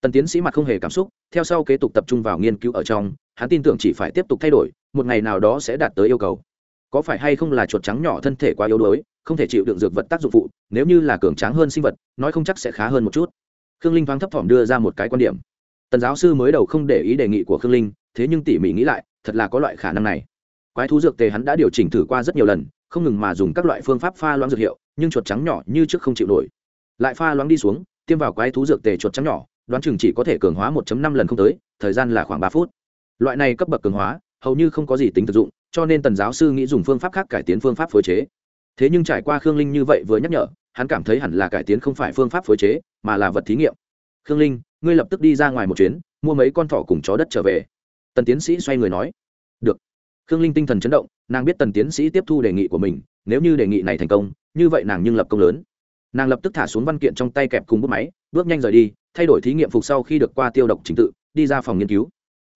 Tần tiến sĩ mặt không hề cảm xúc, theo sau kế tục tập trung vào nghiên cứu ở trong, hắn tin tưởng chỉ phải tiếp tục thay đổi, một ngày nào đó sẽ đạt tới yêu cầu. Có phải hay không là chuột trắng nhỏ thân thể quá yếu đuối, không thể chịu đựng dược vật tác dụng phụ, nếu như là cường tráng hơn sinh vật, nói không chắc sẽ khá hơn một chút. Khương linh thoáng thấp thỏm đưa ra một cái quan điểm tần giáo sư mới đầu không để ý đề nghị của khương linh thế nhưng tỉ mỉ nghĩ lại thật là có loại khả năng này quái thú dược tề hắn đã điều chỉnh thử qua rất nhiều lần không ngừng mà dùng các loại phương pháp pha loãng dược hiệu nhưng chuột trắng nhỏ như trước không chịu nổi lại pha loãng đi xuống tiêm vào quái thú dược tề chuột trắng nhỏ đoán chừng chỉ có thể cường hóa 1 năm lần không tới thời gian là khoảng ba phút loại này cấp bậc cường hóa hầu như không có gì tính thực dụng cho nên tần giáo sư nghĩ dùng phương pháp khác cải tiến phương pháp phối chế thế nhưng trải qua khương linh như vậy vừa nhắc nhở hắn cảm thấy hẳn là cải tiến không phải phương pháp phối chế mà là vật thí nghiệm khương linh ngươi lập tức đi ra ngoài một chuyến, mua mấy con thỏ cùng chó đất trở về. Tần tiến sĩ xoay người nói. Được. Khương linh tinh thần chấn động, nàng biết tần tiến sĩ tiếp thu đề nghị của mình, nếu như đề nghị này thành công, như vậy nàng nhưng lập công lớn. Nàng lập tức thả xuống văn kiện trong tay kẹp cùng bút máy, bước nhanh rời đi, thay đổi thí nghiệm phục sau khi được qua tiêu độc trình tự, đi ra phòng nghiên cứu.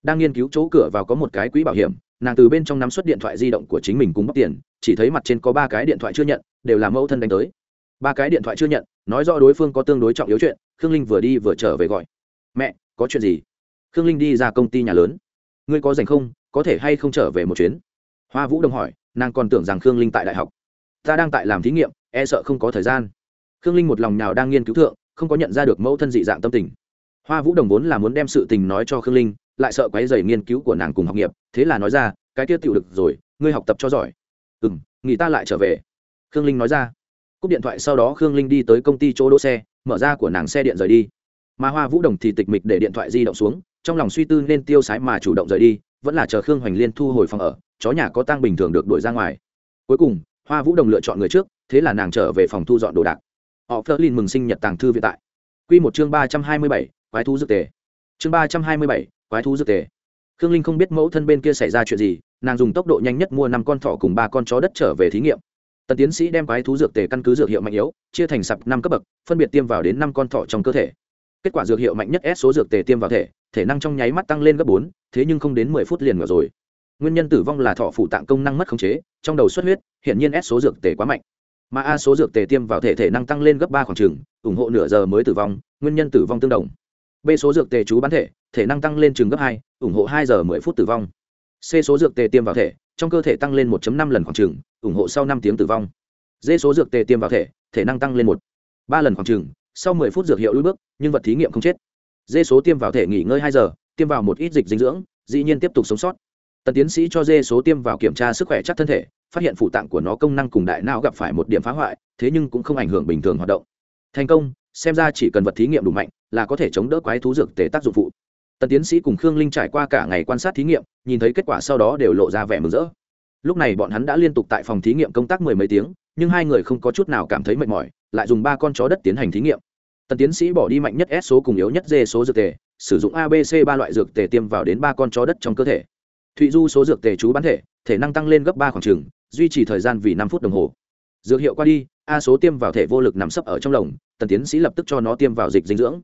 Đang nghiên cứu chỗ cửa vào có một cái quỹ bảo hiểm, nàng từ bên trong nắm suất điện thoại di động của chính mình cùng bóc tiền, chỉ thấy mặt trên có ba cái điện thoại chưa nhận, đều là mẫu thân đánh tới. Ba cái điện thoại chưa nhận, nói rõ đối phương có tương đối trọng yếu chuyện, khương linh vừa đi vừa trở về gọi mẹ, có chuyện gì? Khương linh đi ra công ty nhà lớn. Ngươi có dành không? Có thể hay không trở về một chuyến? Hoa vũ đồng hỏi, nàng còn tưởng rằng khương linh tại đại học. Ta đang tại làm thí nghiệm e sợ không có thời gian. Khương linh một lòng nào đang nghiên cứu thượng, không có nhận ra được mẫu thân dị dạng tâm tình. Hoa vũ đồng vốn là muốn đem sự tình nói cho khương linh, lại sợ quấy dày nghiên cứu của nàng cùng học nghiệp, thế là nói ra, cái tiết tựu được rồi, ngươi học tập cho giỏi. Ừ m nghỉ ta lại trở về. Khương linh nói ra. Cúp điện thoại sau đó khương linh đi tới công ty chỗ đỗ xe, mở ra của nàng xe điện rời đi mà hoa vũ đồng thì tịch mịch để điện thoại di động xuống, trong lòng suy tư nên tiêu sái mà chủ động rời đi, vẫn là chờ khương hoành liên thu hồi phòng ở, chó nhà có tang bình thường được đuổi ra ngoài. Cuối cùng, hoa vũ đồng lựa chọn người trước, thế là nàng trở về phòng thu dọn đồ đạc. Họ phơ linh mừng sinh nhật tàng thư viện tại. Q một chương ba trăm hai mươi bảy, quái thú dược tề. Chương ba trăm hai mươi bảy, quái thú dược tề. Khương linh không biết mẫu thân bên kia xảy ra chuyện gì, nàng dùng tốc độ nhanh nhất mua năm con thỏ cùng ba con chó đất trở về thí nghiệm. Tần tiến sĩ đem quái thú dược tề căn cứ dược hiệu mạnh yếu, chia thành sập năm cấp bậc, phân biệt tiêm vào đến năm con thỏ trong cơ thể kết quả dược hiệu mạnh nhất S số dược tề tiêm vào thể thể năng trong nháy mắt tăng lên gấp bốn, thế nhưng không đến mười phút liền ngờ rồi. Nguyên nhân tử vong là thọ phụ tạng công năng mất khống chế, trong đầu xuất huyết hiện nhiên S số dược tề quá mạnh. Mà A số dược tề tiêm vào thể thể năng tăng lên gấp ba khoảng chừng, ủng hộ nửa giờ mới tử vong, nguyên nhân tử vong tương đồng. B số dược tề chú bán thể thể năng tăng lên chừng gấp hai, ủng hộ hai giờ mười phút tử vong. C số dược tề tiêm vào thể, trong cơ thể tăng lên 1 năm lần khoảng chừng, ủng hộ sau năm tiếng tử vong. D số dược tề tiêm vào thể thể năng tăng lên một, ba lần khoảng chừng sau 10 phút dược hiệu lùi bước, nhưng vật thí nghiệm không chết. Dê số tiêm vào thể nghỉ ngơi hai giờ, tiêm vào một ít dịch dinh dưỡng, dĩ nhiên tiếp tục sống sót. Tần tiến sĩ cho dê số tiêm vào kiểm tra sức khỏe chắc thân thể, phát hiện phụ tạng của nó công năng cùng đại não gặp phải một điểm phá hoại, thế nhưng cũng không ảnh hưởng bình thường hoạt động. Thành công, xem ra chỉ cần vật thí nghiệm đủ mạnh, là có thể chống đỡ quái thú dược tề tác dụng phụ. Tần tiến sĩ cùng khương linh trải qua cả ngày quan sát thí nghiệm, nhìn thấy kết quả sau đó đều lộ ra vẻ mừng rỡ. Lúc này bọn hắn đã liên tục tại phòng thí nghiệm công tác mười mấy tiếng, nhưng hai người không có chút nào cảm thấy mệt mỏi, lại dùng ba con chó đất tiến hành thí nghiệm tần tiến sĩ bỏ đi mạnh nhất s số cùng yếu nhất d số dược tề, sử dụng abc ba loại dược tề tiêm vào đến ba con chó đất trong cơ thể. Thụy du số dược tề chú bán thể thể năng tăng lên gấp ba khoảng trừng duy trì thời gian vì năm phút đồng hồ. Dược hiệu qua đi, a số tiêm vào thể vô lực nằm sấp ở trong lồng, tần tiến sĩ lập tức cho nó tiêm vào dịch dinh dưỡng.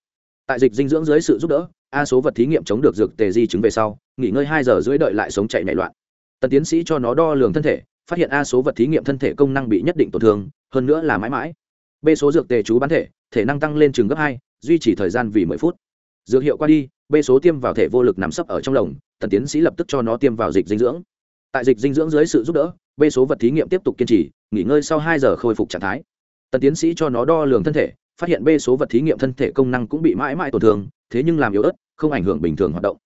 Tại dịch dinh dưỡng dưới sự giúp đỡ, a số vật thí nghiệm chống được dược tề di chứng về sau, nghỉ ngơi hai giờ rưỡi đợi lại sống chạy nảy loạn. Tần tiến sĩ cho nó đo lường thân thể, phát hiện a số vật thí nghiệm thân thể công năng bị nhất định tổn thương, hơn nữa là mãi mãi. B số dược tề chú bán thể thể năng tăng lên chừng gấp hai duy trì thời gian vì mười phút. Dược hiệu qua đi b số tiêm vào thể vô lực nằm sấp ở trong lồng tần tiến sĩ lập tức cho nó tiêm vào dịch dinh dưỡng. Tại dịch dinh dưỡng dưới sự giúp đỡ b số vật thí nghiệm tiếp tục kiên trì nghỉ ngơi sau hai giờ khôi phục trạng thái. Tần tiến sĩ cho nó đo lường thân thể phát hiện b số vật thí nghiệm thân thể công năng cũng bị mãi mãi tổn thương thế nhưng làm yếu ớt không ảnh hưởng bình thường hoạt động.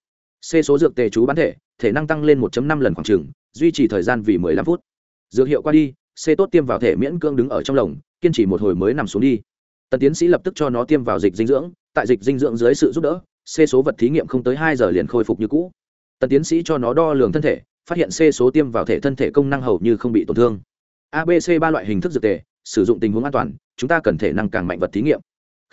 C số dược tề chú bán thể thể năng tăng lên 1 năm lần khoảng trường, duy trì thời gian vì 15 phút. Dược hiệu qua đi c tốt tiêm vào thể miễn cương đứng ở trong lồng kiên trì một hồi mới nằm xuống đi tần tiến sĩ lập tức cho nó tiêm vào dịch dinh dưỡng, tại dịch dinh dưỡng dưới sự giúp đỡ c số vật thí nghiệm không tới hai giờ liền khôi phục như cũ. Tần tiến sĩ cho nó đo lường thân thể, phát hiện c số tiêm vào thể thân thể công năng hầu như không bị tổn thương. Abc ba loại hình thức dược tề, sử dụng tình huống an toàn, chúng ta cần thể năng càng mạnh vật thí nghiệm.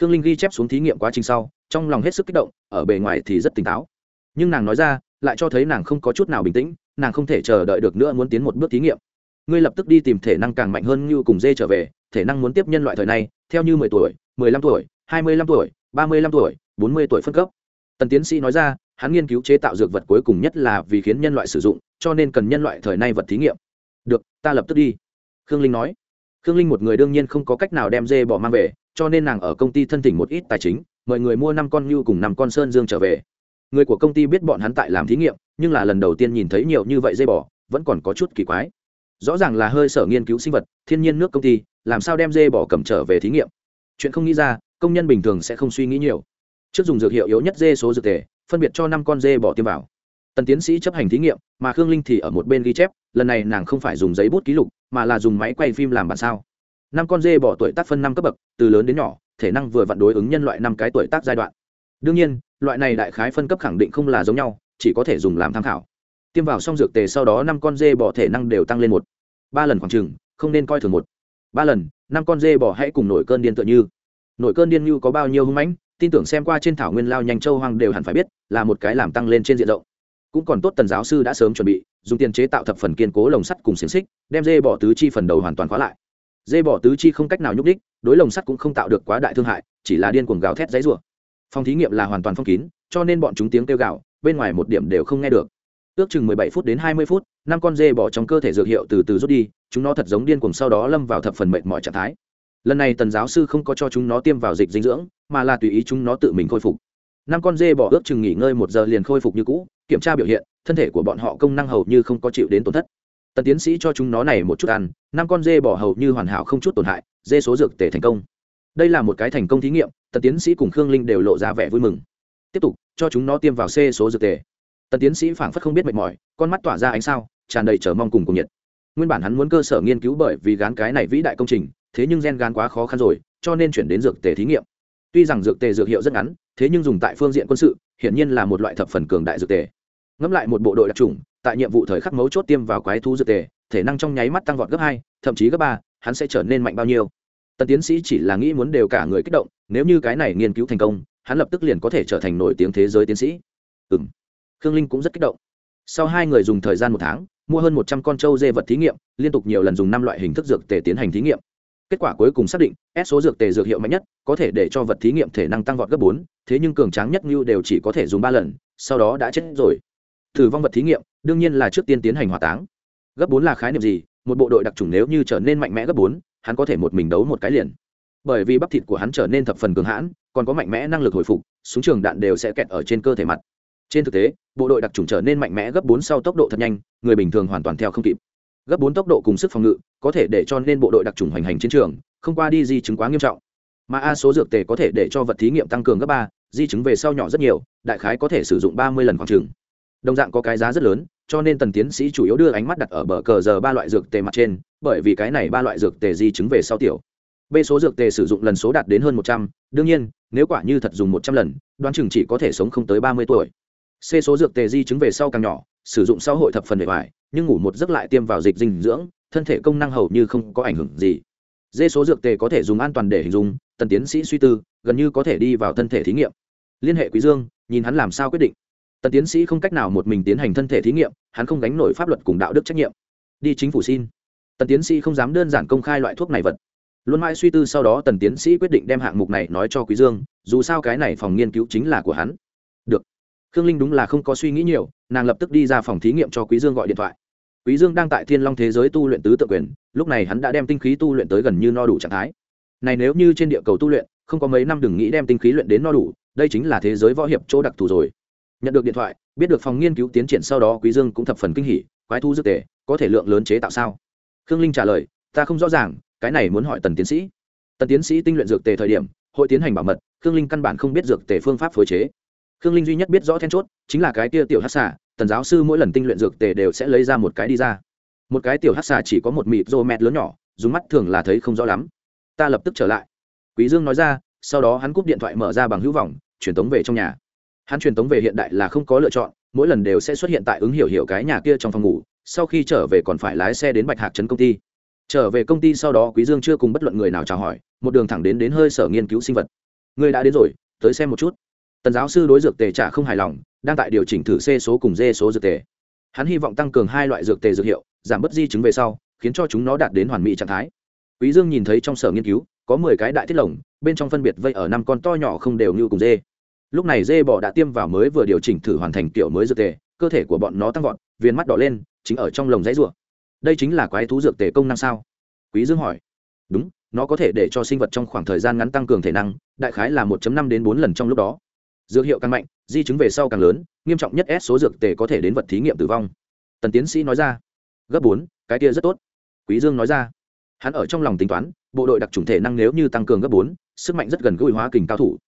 Khương linh ghi chép xuống thí nghiệm quá trình sau, trong lòng hết sức kích động, ở bề ngoài thì rất tỉnh táo. Nhưng nàng nói ra, lại cho thấy nàng không có chút nào bình tĩnh, nàng không thể chờ đợi được nữa muốn tiến một bước thí nghiệm. Ngươi lập tức đi tìm thể năng càng mạnh hơn như cùng dê trở về thể năng muốn tiếp nhân loại thời này theo như mười tuổi, mười lăm tuổi, hai mươi lăm tuổi, ba mươi lăm tuổi, bốn mươi tuổi phân cấp. Tần tiến sĩ nói ra, hắn nghiên cứu chế tạo dược vật cuối cùng nhất là vì khiến nhân loại sử dụng, cho nên cần nhân loại thời nay vật thí nghiệm. Được, ta lập tức đi. Khương linh nói. Khương linh một người đương nhiên không có cách nào đem dê bỏ mang về, cho nên nàng ở công ty thân thỉnh một ít tài chính, mời người mua năm con ngưu cùng năm con sơn dương trở về. Người của công ty biết bọn hắn tại làm thí nghiệm, nhưng là lần đầu tiên nhìn thấy nhiều như vậy dây bò vẫn còn có chút kỳ quái. Rõ ràng là hơi sở nghiên cứu sinh vật, thiên nhiên nước công ty làm sao đem dê bò cầm trở về thí nghiệm? Chuyện không nghĩ ra, công nhân bình thường sẽ không suy nghĩ nhiều. Trước dùng dược hiệu yếu nhất dê số dược tề, phân biệt cho năm con dê bò tiêm vào. Tần tiến sĩ chấp hành thí nghiệm, mà khương linh thì ở một bên ghi chép, lần này nàng không phải dùng giấy bút ký lục, mà là dùng máy quay phim làm bản sao. Năm con dê bỏ tuổi tác phân năm cấp bậc, từ lớn đến nhỏ, thể năng vừa vặn đối ứng nhân loại năm cái tuổi tác giai đoạn. Đương nhiên, loại này đại khái phân cấp khẳng định không là giống nhau, chỉ có thể dùng làm tham khảo. Tiêm vào xong dược tề sau đó năm con dê bỏ thể năng đều tăng lên một, ba lần khoảng chừng, không nên coi thường một ba lần, năm con dê bỏ hãy cùng nổi cơn điên tựa như. Nổi cơn điên như có bao nhiêu hung mãnh, tin tưởng xem qua trên thảo nguyên lao nhanh châu hoang đều hẳn phải biết, là một cái làm tăng lên trên diện rộng. Cũng còn tốt tần giáo sư đã sớm chuẩn bị, dùng tiền chế tạo thập phần kiên cố lồng sắt cùng xiềng xích, đem dê bỏ tứ chi phần đầu hoàn toàn khóa lại. Dê bỏ tứ chi không cách nào nhúc đích đối lồng sắt cũng không tạo được quá đại thương hại, chỉ là điên cuồng gào thét giấy rủa. Phòng thí nghiệm là hoàn toàn phong kín, cho nên bọn chúng tiếng kêu gào, bên ngoài một điểm đều không nghe được ước chừng mười bảy phút đến hai mươi phút, năm con dê bỏ trong cơ thể dược hiệu từ từ rút đi, chúng nó thật giống điên cuồng sau đó lâm vào thập phần mệt mỏi trạng thái. Lần này tần giáo sư không có cho chúng nó tiêm vào dịch dinh dưỡng, mà là tùy ý chúng nó tự mình khôi phục. Năm con dê bỏ ước chừng nghỉ ngơi một giờ liền khôi phục như cũ, kiểm tra biểu hiện, thân thể của bọn họ công năng hầu như không có chịu đến tổn thất. Tần tiến sĩ cho chúng nó này một chút ăn, năm con dê bỏ hầu như hoàn hảo không chút tổn hại, dê số dược tể thành công. Đây là một cái thành công thí nghiệm, tần tiến sĩ cùng khương linh đều lộ ra vẻ vui mừng. Tiếp tục, cho chúng nó tiêm vào c số dược tề tần tiến sĩ phảng phất không biết mệt mỏi, con mắt tỏa ra ánh sao, tràn đầy chờ mong cùng cùng nhiệt. Nguyên bản hắn muốn cơ sở nghiên cứu bởi vì gán cái này vĩ đại công trình, thế nhưng gen gán quá khó khăn rồi, cho nên chuyển đến dược tề thí nghiệm. Tuy rằng dược tề dược hiệu rất ngắn, thế nhưng dùng tại phương diện quân sự, hiển nhiên là một loại thập phần cường đại dược tề. Ngẫm lại một bộ đội đặc trùng tại nhiệm vụ thời khắc mấu chốt tiêm vào quái thú dược tề, thể năng trong nháy mắt tăng vọt gấp hai, thậm chí gấp ba, hắn sẽ trở nên mạnh bao nhiêu. Tần tiến sĩ chỉ là nghĩ muốn đều cả người kích động, nếu như cái này nghiên cứu thành công, hắn lập tức liền có thể trở thành nổi tiếng thế giới tiến sĩ. Ừ m khương linh cũng rất kích động. Sau hai người dùng thời gian một tháng, mua hơn một trăm con trâu dê vật thí nghiệm, liên tục nhiều lần dùng năm loại hình thức dược tề tiến hành thí nghiệm. Kết quả cuối cùng xác định, s số dược tề dược hiệu mạnh nhất, có thể để cho vật thí nghiệm thể năng tăng vọt gấp bốn, thế nhưng cường tráng nhất như đều chỉ có thể dùng ba lần, sau đó đã chết rồi. Thử vong vật thí nghiệm, đương nhiên là trước tiên tiến hành hỏa táng. Gấp bốn là khái niệm gì? Một bộ đội đặc trùng nếu như trở nên mạnh mẽ gấp bốn, hắn có thể một mình đấu một cái liền. Bởi vì bắp thịt của hắn trở nên thập phần cường hãn, còn có mạnh mẽ năng lực hồi phục, súng trường đạn đều sẽ kẹt ở trên cơ thể mặt trên thực tế, bộ đội đặc trùng trở nên mạnh mẽ gấp bốn sau tốc độ thật nhanh, người bình thường hoàn toàn theo không kịp. Gấp bốn tốc độ cùng sức phòng ngự, có thể để cho nên bộ đội đặc trùng hoành hành chiến trường, không qua đi di chứng quá nghiêm trọng. Mà a số dược tề có thể để cho vật thí nghiệm tăng cường gấp ba, di chứng về sau nhỏ rất nhiều, đại khái có thể sử dụng ba mươi lần khoảng trừng đồng dạng có cái giá rất lớn, cho nên tần tiến sĩ chủ yếu đưa ánh mắt đặt ở bờ cờ giờ ba loại dược tề mặt trên, bởi vì cái này ba loại dược tề di chứng về sau tiểu. B số dược tề sử dụng lần số đạt đến hơn một trăm, đương nhiên, nếu quả như thật dùng một trăm lần, đoán chừng chỉ có thể sống không tới ba mươi tuổi c số dược tề di chứng về sau càng nhỏ sử dụng sau hội thập phần bề bài, nhưng ngủ một giấc lại tiêm vào dịch dinh dưỡng thân thể công năng hầu như không có ảnh hưởng gì. D số dược tề có thể dùng an toàn để hình dung tần tiến sĩ suy tư gần như có thể đi vào thân thể thí nghiệm. Liên hệ quý dương nhìn hắn làm sao quyết định. Tần tiến sĩ không cách nào một mình tiến hành thân thể thí nghiệm hắn không gánh nổi pháp luật cùng đạo đức trách nhiệm. Đi chính phủ xin. Tần tiến sĩ không dám đơn giản công khai loại thuốc này vật. Luôn mãi suy tư sau đó tần tiến sĩ quyết định đem hạng mục này nói cho quý dương dù sao cái này phòng nghiên cứu chính là của hắn khương linh đúng là không có suy nghĩ nhiều, nàng lập tức đi ra phòng thí nghiệm cho quý dương gọi điện thoại. Quý dương đang tại thiên long thế giới tu luyện tứ tự quyền, lúc này hắn đã đem tinh khí tu luyện tới gần như no đủ trạng thái. Này nếu như trên địa cầu tu luyện, không có mấy năm đừng nghĩ đem tinh khí luyện đến no đủ, đây chính là thế giới võ hiệp chỗ đặc thù rồi. Nhận được điện thoại, biết được phòng nghiên cứu tiến triển sau đó quý dương cũng thập phần kinh hỉ, quái thu dược tề, có thể lượng lớn chế tạo sao? Khương linh trả lời, ta không rõ ràng, cái này muốn hỏi tần tiến sĩ. Tần tiến sĩ tinh luyện dược tề thời điểm, hội tiến hành bảo mật, khương linh căn bản không biết dược tề phương pháp phối chế khương linh duy nhất biết rõ then chốt, chính là cái kia tiểu hát xà, tần giáo sư mỗi lần tinh luyện dược tề đều sẽ lấy ra một cái đi ra. Một cái tiểu hát xà chỉ có một mịt rô mẹt lớn nhỏ, dùng mắt thường là thấy không rõ lắm. Ta lập tức trở lại. Quý dương nói ra, sau đó hắn cúp điện thoại mở ra bằng hữu vọng, truyền tống về trong nhà. Hắn truyền tống về hiện đại là không có lựa chọn, mỗi lần đều sẽ xuất hiện tại ứng hiểu hiểu cái nhà kia trong phòng ngủ, sau khi trở về còn phải lái xe đến bạch hạc trấn công ty. Trở về công ty sau đó quý dương chưa cùng bất luận người nào chào hỏi, một đường thẳng đến đến hơi sở nghiên cứu sinh vật. Người đã đến rồi, tới xem một chút tần giáo sư đối dược tề trả không hài lòng, đang tại điều chỉnh thử c số cùng d số dược tề. Hắn hy vọng tăng cường hai loại dược tề dược hiệu, giảm bớt di chứng về sau, khiến cho chúng nó đạt đến hoàn mỹ trạng thái. Quý dương nhìn thấy trong sở nghiên cứu, có mười cái đại thiết lồng, bên trong phân biệt vây ở năm con to nhỏ không đều như cùng dê. Lúc này dê bò đã tiêm vào mới vừa điều chỉnh thử hoàn thành kiểu mới dược tề, cơ thể của bọn nó tăng vọt viên mắt đỏ lên, chính ở trong lồng dãy rùa. Đây chính là quái thú dược tề công năng sao? Quý dương hỏi. Đúng, nó có thể để cho sinh vật trong khoảng thời gian ngắn tăng cường thể năng, đại khái là 1 năm đến bốn lần trong lúc đó dược hiệu càng mạnh, di chứng về sau càng lớn, nghiêm trọng nhất s số dược tề có thể đến vật thí nghiệm tử vong. Tần tiến sĩ nói ra. Gấp bốn, cái kia rất tốt. Quý dương nói ra. Hắn ở trong lòng tính toán, bộ đội đặc trùng thể năng nếu như tăng cường gấp bốn, sức mạnh rất gần gũi hóa kình cao thủ.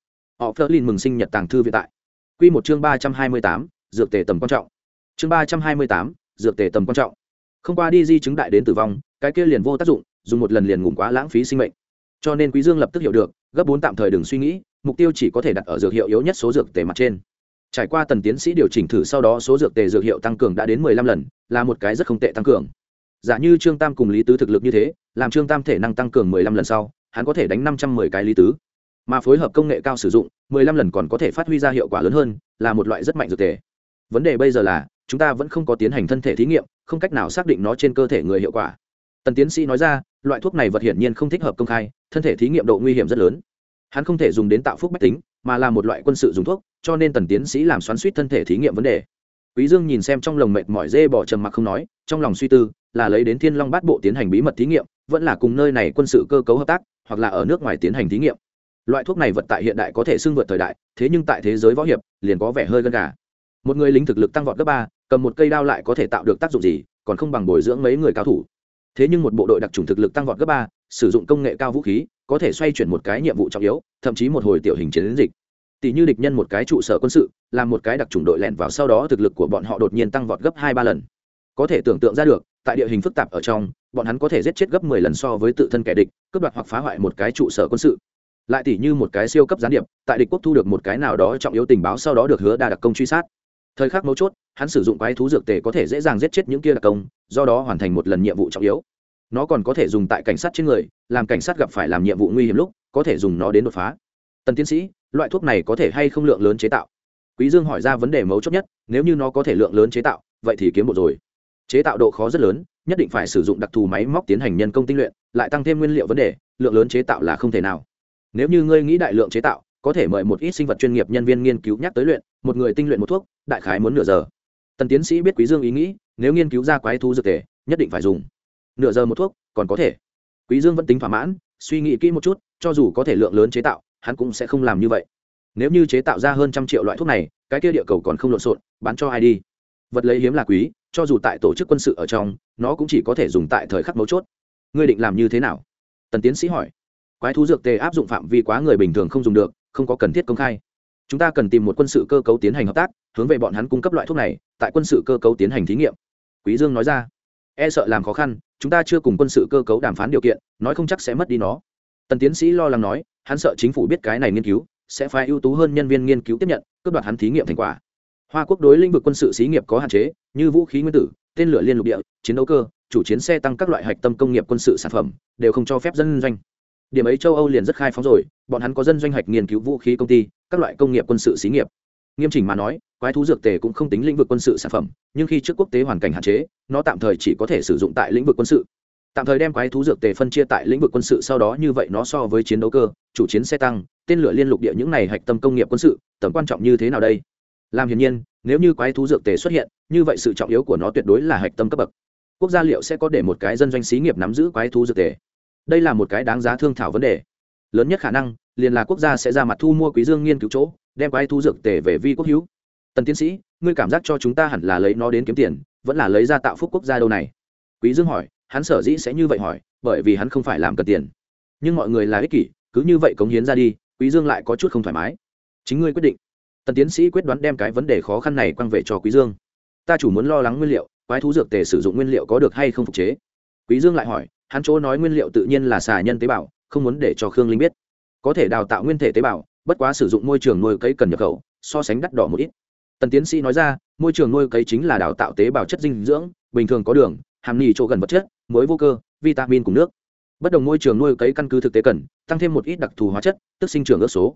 Họ phớt lên mừng sinh nhật tàng thư viện tại. Quy một chương ba trăm hai mươi tám, dược tề tầm quan trọng. Chương ba trăm hai mươi tám, dược tề tầm quan trọng. Không qua đi di chứng đại đến tử vong, cái kia liền vô tác dụng, dùng một lần liền ngủm quá lãng phí sinh mệnh. Cho nên quý dương lập tức hiểu được, gấp bốn tạm thời đừng suy nghĩ mục tiêu chỉ có thể đặt ở dược hiệu yếu nhất số dược tề mặt trên. Trải qua tần tiến sĩ điều chỉnh thử sau đó số dược tề dược hiệu tăng cường đã đến mười lăm lần, là một cái rất không tệ tăng cường. Giả như trương tam cùng lý tứ thực lực như thế, làm trương tam thể năng tăng cường mười lăm lần sau, hắn có thể đánh năm trăm mười cái lý tứ. Mà phối hợp công nghệ cao sử dụng, mười lăm lần còn có thể phát huy ra hiệu quả lớn hơn, là một loại rất mạnh dược tề. Vấn đề bây giờ là, chúng ta vẫn không có tiến hành thân thể thí nghiệm, không cách nào xác định nó trên cơ thể người hiệu quả. Tần tiến sĩ nói ra, loại thuốc này vật hiển nhiên không thích hợp công khai, thân thể thí nghiệm độ nguy hiểm rất lớn hắn không thể dùng đến tạo phúc bách tính, mà là một loại quân sự dùng thuốc, cho nên tần tiến sĩ làm xoắn suýt thân thể thí nghiệm vấn đề. Quý dương nhìn xem trong lồng mệt mỏi dê bỏ trầm mặc không nói, trong lòng suy tư, là lấy đến thiên long bát bộ tiến hành bí mật thí nghiệm, vẫn là cùng nơi này quân sự cơ cấu hợp tác, hoặc là ở nước ngoài tiến hành thí nghiệm. Loại thuốc này vật tại hiện đại có thể xưng vượt thời đại, thế nhưng tại thế giới võ hiệp, liền có vẻ hơi gân gà. Một người lính thực lực tăng vọt gấp ba, cầm một cây đao lại có thể tạo được tác dụng gì, còn không bằng bồi dưỡng mấy người cao thủ. Thế nhưng một bộ đội đặc trùng thực lực tăng vọt gấp ba, sử dụng công nghệ cao vũ khí có thể xoay chuyển một cái nhiệm vụ trọng yếu, thậm chí một hồi tiểu hình chiến dịch. Tỷ như địch nhân một cái trụ sở quân sự, làm một cái đặc trùng đội lẻn vào sau đó thực lực của bọn họ đột nhiên tăng vọt gấp hai ba lần. Có thể tưởng tượng ra được, tại địa hình phức tạp ở trong, bọn hắn có thể giết chết gấp mười lần so với tự thân kẻ địch, cướp đoạt hoặc phá hoại một cái trụ sở quân sự. Lại tỷ như một cái siêu cấp gián điệp, tại địch quốc thu được một cái nào đó trọng yếu tình báo sau đó được hứa đa đặc công truy sát. Thời khắc mấu chốt, hắn sử dụng quái thú dược tề có thể dễ dàng giết chết những kia đặc công, do đó hoàn thành một lần nhiệm vụ trọng yếu nó còn có thể dùng tại cảnh sát trên người làm cảnh sát gặp phải làm nhiệm vụ nguy hiểm lúc có thể dùng nó đến đột phá. Tần tiến sĩ loại thuốc này có thể hay không lượng lớn chế tạo? Quý dương hỏi ra vấn đề mấu chốt nhất nếu như nó có thể lượng lớn chế tạo vậy thì kiếm một rồi. Chế tạo độ khó rất lớn nhất định phải sử dụng đặc thù máy móc tiến hành nhân công tinh luyện lại tăng thêm nguyên liệu vấn đề lượng lớn chế tạo là không thể nào. Nếu như ngươi nghĩ đại lượng chế tạo có thể mời một ít sinh vật chuyên nghiệp nhân viên nghiên cứu nhắc tới luyện một người tinh luyện một thuốc đại khái muốn nửa giờ. Tần tiến sĩ biết quý dương ý nghĩ nếu nghiên cứu ra quái thú dược thể, nhất định phải dùng nửa giờ một thuốc, còn có thể. Quý dương vẫn tính thỏa mãn, suy nghĩ kỹ một chút, cho dù có thể lượng lớn chế tạo, hắn cũng sẽ không làm như vậy. Nếu như chế tạo ra hơn trăm triệu loại thuốc này, cái kia địa cầu còn không lộn xộn, bán cho ai đi? Vật lấy hiếm là quý, cho dù tại tổ chức quân sự ở trong, nó cũng chỉ có thể dùng tại thời khắc mấu chốt. Ngươi định làm như thế nào? Tần tiến sĩ hỏi. Quái thú dược tề áp dụng phạm vi quá người bình thường không dùng được, không có cần thiết công khai. Chúng ta cần tìm một quân sự cơ cấu tiến hành hợp tác, hướng về bọn hắn cung cấp loại thuốc này, tại quân sự cơ cấu tiến hành thí nghiệm. Quý dương nói ra e sợ làm khó khăn, chúng ta chưa cùng quân sự cơ cấu đàm phán điều kiện, nói không chắc sẽ mất đi nó. Tần tiến sĩ lo lắng nói, hắn sợ chính phủ biết cái này nghiên cứu, sẽ phải ưu tú hơn nhân viên nghiên cứu tiếp nhận, cướp đoạt hắn thí nghiệm thành quả. Hoa quốc đối lĩnh vực quân sự xí nghiệp có hạn chế, như vũ khí nguyên tử, tên lửa liên lục địa, chiến đấu cơ, chủ chiến xe tăng các loại hạch tâm công nghiệp quân sự sản phẩm, đều không cho phép dân doanh. Điểm ấy châu âu liền rất khai phóng rồi, bọn hắn có dân doanh hạch nghiên cứu vũ khí công ty, các loại công nghiệp quân sự xí nghiệp nghiêm chỉnh mà nói, quái thú dược tề cũng không tính lĩnh vực quân sự sản phẩm, nhưng khi trước quốc tế hoàn cảnh hạn chế, nó tạm thời chỉ có thể sử dụng tại lĩnh vực quân sự. Tạm thời đem quái thú dược tề phân chia tại lĩnh vực quân sự, sau đó như vậy nó so với chiến đấu cơ, chủ chiến xe tăng, tên lửa liên lục địa những này hạch tâm công nghiệp quân sự, tầm quan trọng như thế nào đây? Làm hiển nhiên, nếu như quái thú dược tề xuất hiện, như vậy sự trọng yếu của nó tuyệt đối là hạch tâm cấp bậc. Quốc gia liệu sẽ có để một cái dân doanh xí nghiệp nắm giữ quái thú dược tề? Đây là một cái đáng giá thương thảo vấn đề. Lớn nhất khả năng, liền là quốc gia sẽ ra mặt thu mua quý dương nghiên cứu chỗ đem quái thú dược tề về vi quốc hữu. Tần tiến sĩ, ngươi cảm giác cho chúng ta hẳn là lấy nó đến kiếm tiền, vẫn là lấy ra tạo phúc quốc gia đâu này? Quý dương hỏi, hắn sở dĩ sẽ như vậy hỏi, bởi vì hắn không phải làm cần tiền. Nhưng mọi người là ích kỷ, cứ như vậy cống hiến ra đi, quý dương lại có chút không thoải mái. Chính ngươi quyết định. Tần tiến sĩ quyết đoán đem cái vấn đề khó khăn này quăng về cho quý dương. Ta chủ muốn lo lắng nguyên liệu, quái thú dược tề sử dụng nguyên liệu có được hay không phục chế? Quý dương lại hỏi, hắn chỗ nói nguyên liệu tự nhiên là xà nhân tế bào, không muốn để cho khương linh biết. Có thể đào tạo nguyên thể tế bào bất quá sử dụng môi trường nuôi cấy cần nhập khẩu, so sánh đắt đỏ một ít. Tần tiến sĩ nói ra, môi trường nuôi cấy chính là đào tạo tế bào chất dinh dưỡng, bình thường có đường, hàm nì chỗ gần vật chất, muối vô cơ, vitamin cùng nước. Bất đồng môi trường nuôi cấy căn cứ thực tế cần, tăng thêm một ít đặc thù hóa chất, tức sinh trưởng ước số.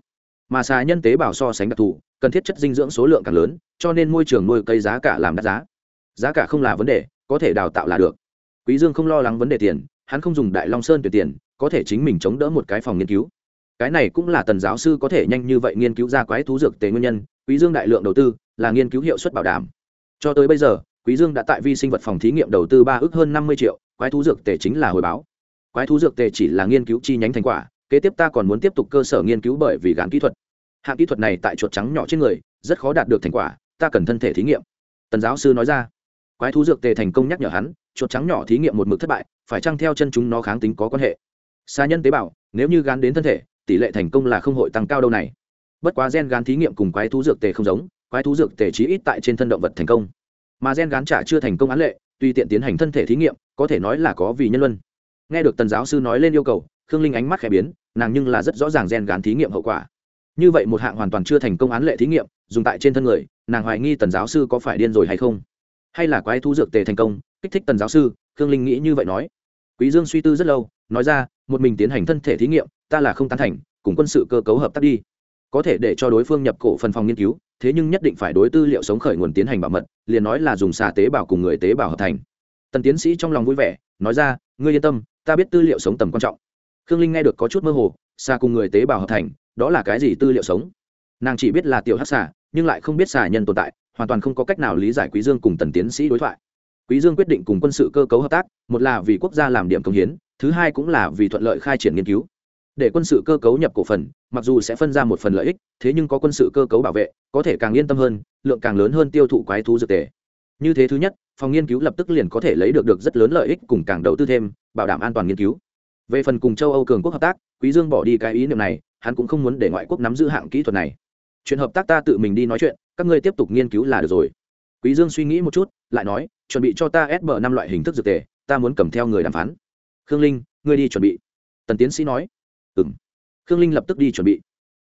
Mà xà nhân tế bào so sánh đặc thù, cần thiết chất dinh dưỡng số lượng càng lớn, cho nên môi trường nuôi cấy giá cả làm đắt giá. Giá cả không là vấn đề, có thể đào tạo là được. Quý dương không lo lắng vấn đề tiền, hắn không dùng đại long sơn tuyệt tiền, có thể chính mình chống đỡ một cái phòng nghiên cứu cái này cũng là tần giáo sư có thể nhanh như vậy nghiên cứu ra quái thú dược tề nguyên nhân, quý dương đại lượng đầu tư là nghiên cứu hiệu suất bảo đảm. Cho tới bây giờ, quý dương đã tại vi sinh vật phòng thí nghiệm đầu tư ba ước hơn năm mươi triệu, quái thú dược tề chính là hồi báo. Quái thú dược tề chỉ là nghiên cứu chi nhánh thành quả, kế tiếp ta còn muốn tiếp tục cơ sở nghiên cứu bởi vì gán kỹ thuật. Hạng kỹ thuật này tại chuột trắng nhỏ trên người, rất khó đạt được thành quả, ta cần thân thể thí nghiệm. Tần giáo sư nói ra. Quái thú dược tề thành công nhắc nhở hắn, chuột trắng nhỏ thí nghiệm một mực thất bại, phải chăng theo chân chúng nó kháng tính có quan hệ? Xa nhân tế bào, nếu như gán đến thân thể tỷ lệ thành công là không hội tăng cao đâu này. Bất quá gen gán thí nghiệm cùng quái thú dược tề không giống, quái thú dược tề chí ít tại trên thân động vật thành công. Mà gen gán trả chưa thành công án lệ, tùy tiện tiến hành thân thể thí nghiệm, có thể nói là có vì nhân luân. Nghe được tần giáo sư nói lên yêu cầu, khương linh ánh mắt khẽ biến, nàng nhưng là rất rõ ràng gen gán thí nghiệm hậu quả. Như vậy một hạng hoàn toàn chưa thành công án lệ thí nghiệm, dùng tại trên thân người, nàng hoài nghi tần giáo sư có phải điên rồi hay không? Hay là quái thú dược tề thành công, kích thích tần giáo sư, khương linh nghĩ như vậy nói. Quý dương suy tư rất lâu, nói ra, một mình tiến hành thân thể thí nghiệm ta là không tán thành, cùng quân sự cơ cấu hợp tác đi. Có thể để cho đối phương nhập cổ phần phòng nghiên cứu, thế nhưng nhất định phải đối tư liệu sống khởi nguồn tiến hành bảo mật, liền nói là dùng xà tế bào cùng người tế bào hợp thành. Tần tiến sĩ trong lòng vui vẻ, nói ra, ngươi yên tâm, ta biết tư liệu sống tầm quan trọng. Khương linh nghe được có chút mơ hồ, xà cùng người tế bào hợp thành, đó là cái gì tư liệu sống? Nàng chỉ biết là tiểu hát xà, nhưng lại không biết xà nhân tồn tại, hoàn toàn không có cách nào lý giải quý dương cùng tần tiến sĩ đối thoại. Quý dương quyết định cùng quân sự cơ cấu hợp tác, một là vì quốc gia làm điểm công hiến, thứ hai cũng là vì thuận lợi khai triển nghiên cứu để quân sự cơ cấu nhập cổ phần, mặc dù sẽ phân ra một phần lợi ích, thế nhưng có quân sự cơ cấu bảo vệ, có thể càng yên tâm hơn, lượng càng lớn hơn tiêu thụ quái thú dược tề. Như thế thứ nhất, phòng nghiên cứu lập tức liền có thể lấy được được rất lớn lợi ích cùng càng đầu tư thêm, bảo đảm an toàn nghiên cứu. Về phần cùng châu âu cường quốc hợp tác, quý dương bỏ đi cái ý niệm này, hắn cũng không muốn để ngoại quốc nắm giữ hạng kỹ thuật này. Chuyện hợp tác ta tự mình đi nói chuyện, các ngươi tiếp tục nghiên cứu là được rồi. Quý dương suy nghĩ một chút, lại nói, chuẩn bị cho ta mở năm loại hình thức dược tề, ta muốn cầm theo người đàm phán. Khương linh, ngươi đi chuẩn bị. Tần tiến sĩ nói ừ m khương linh lập tức đi chuẩn bị.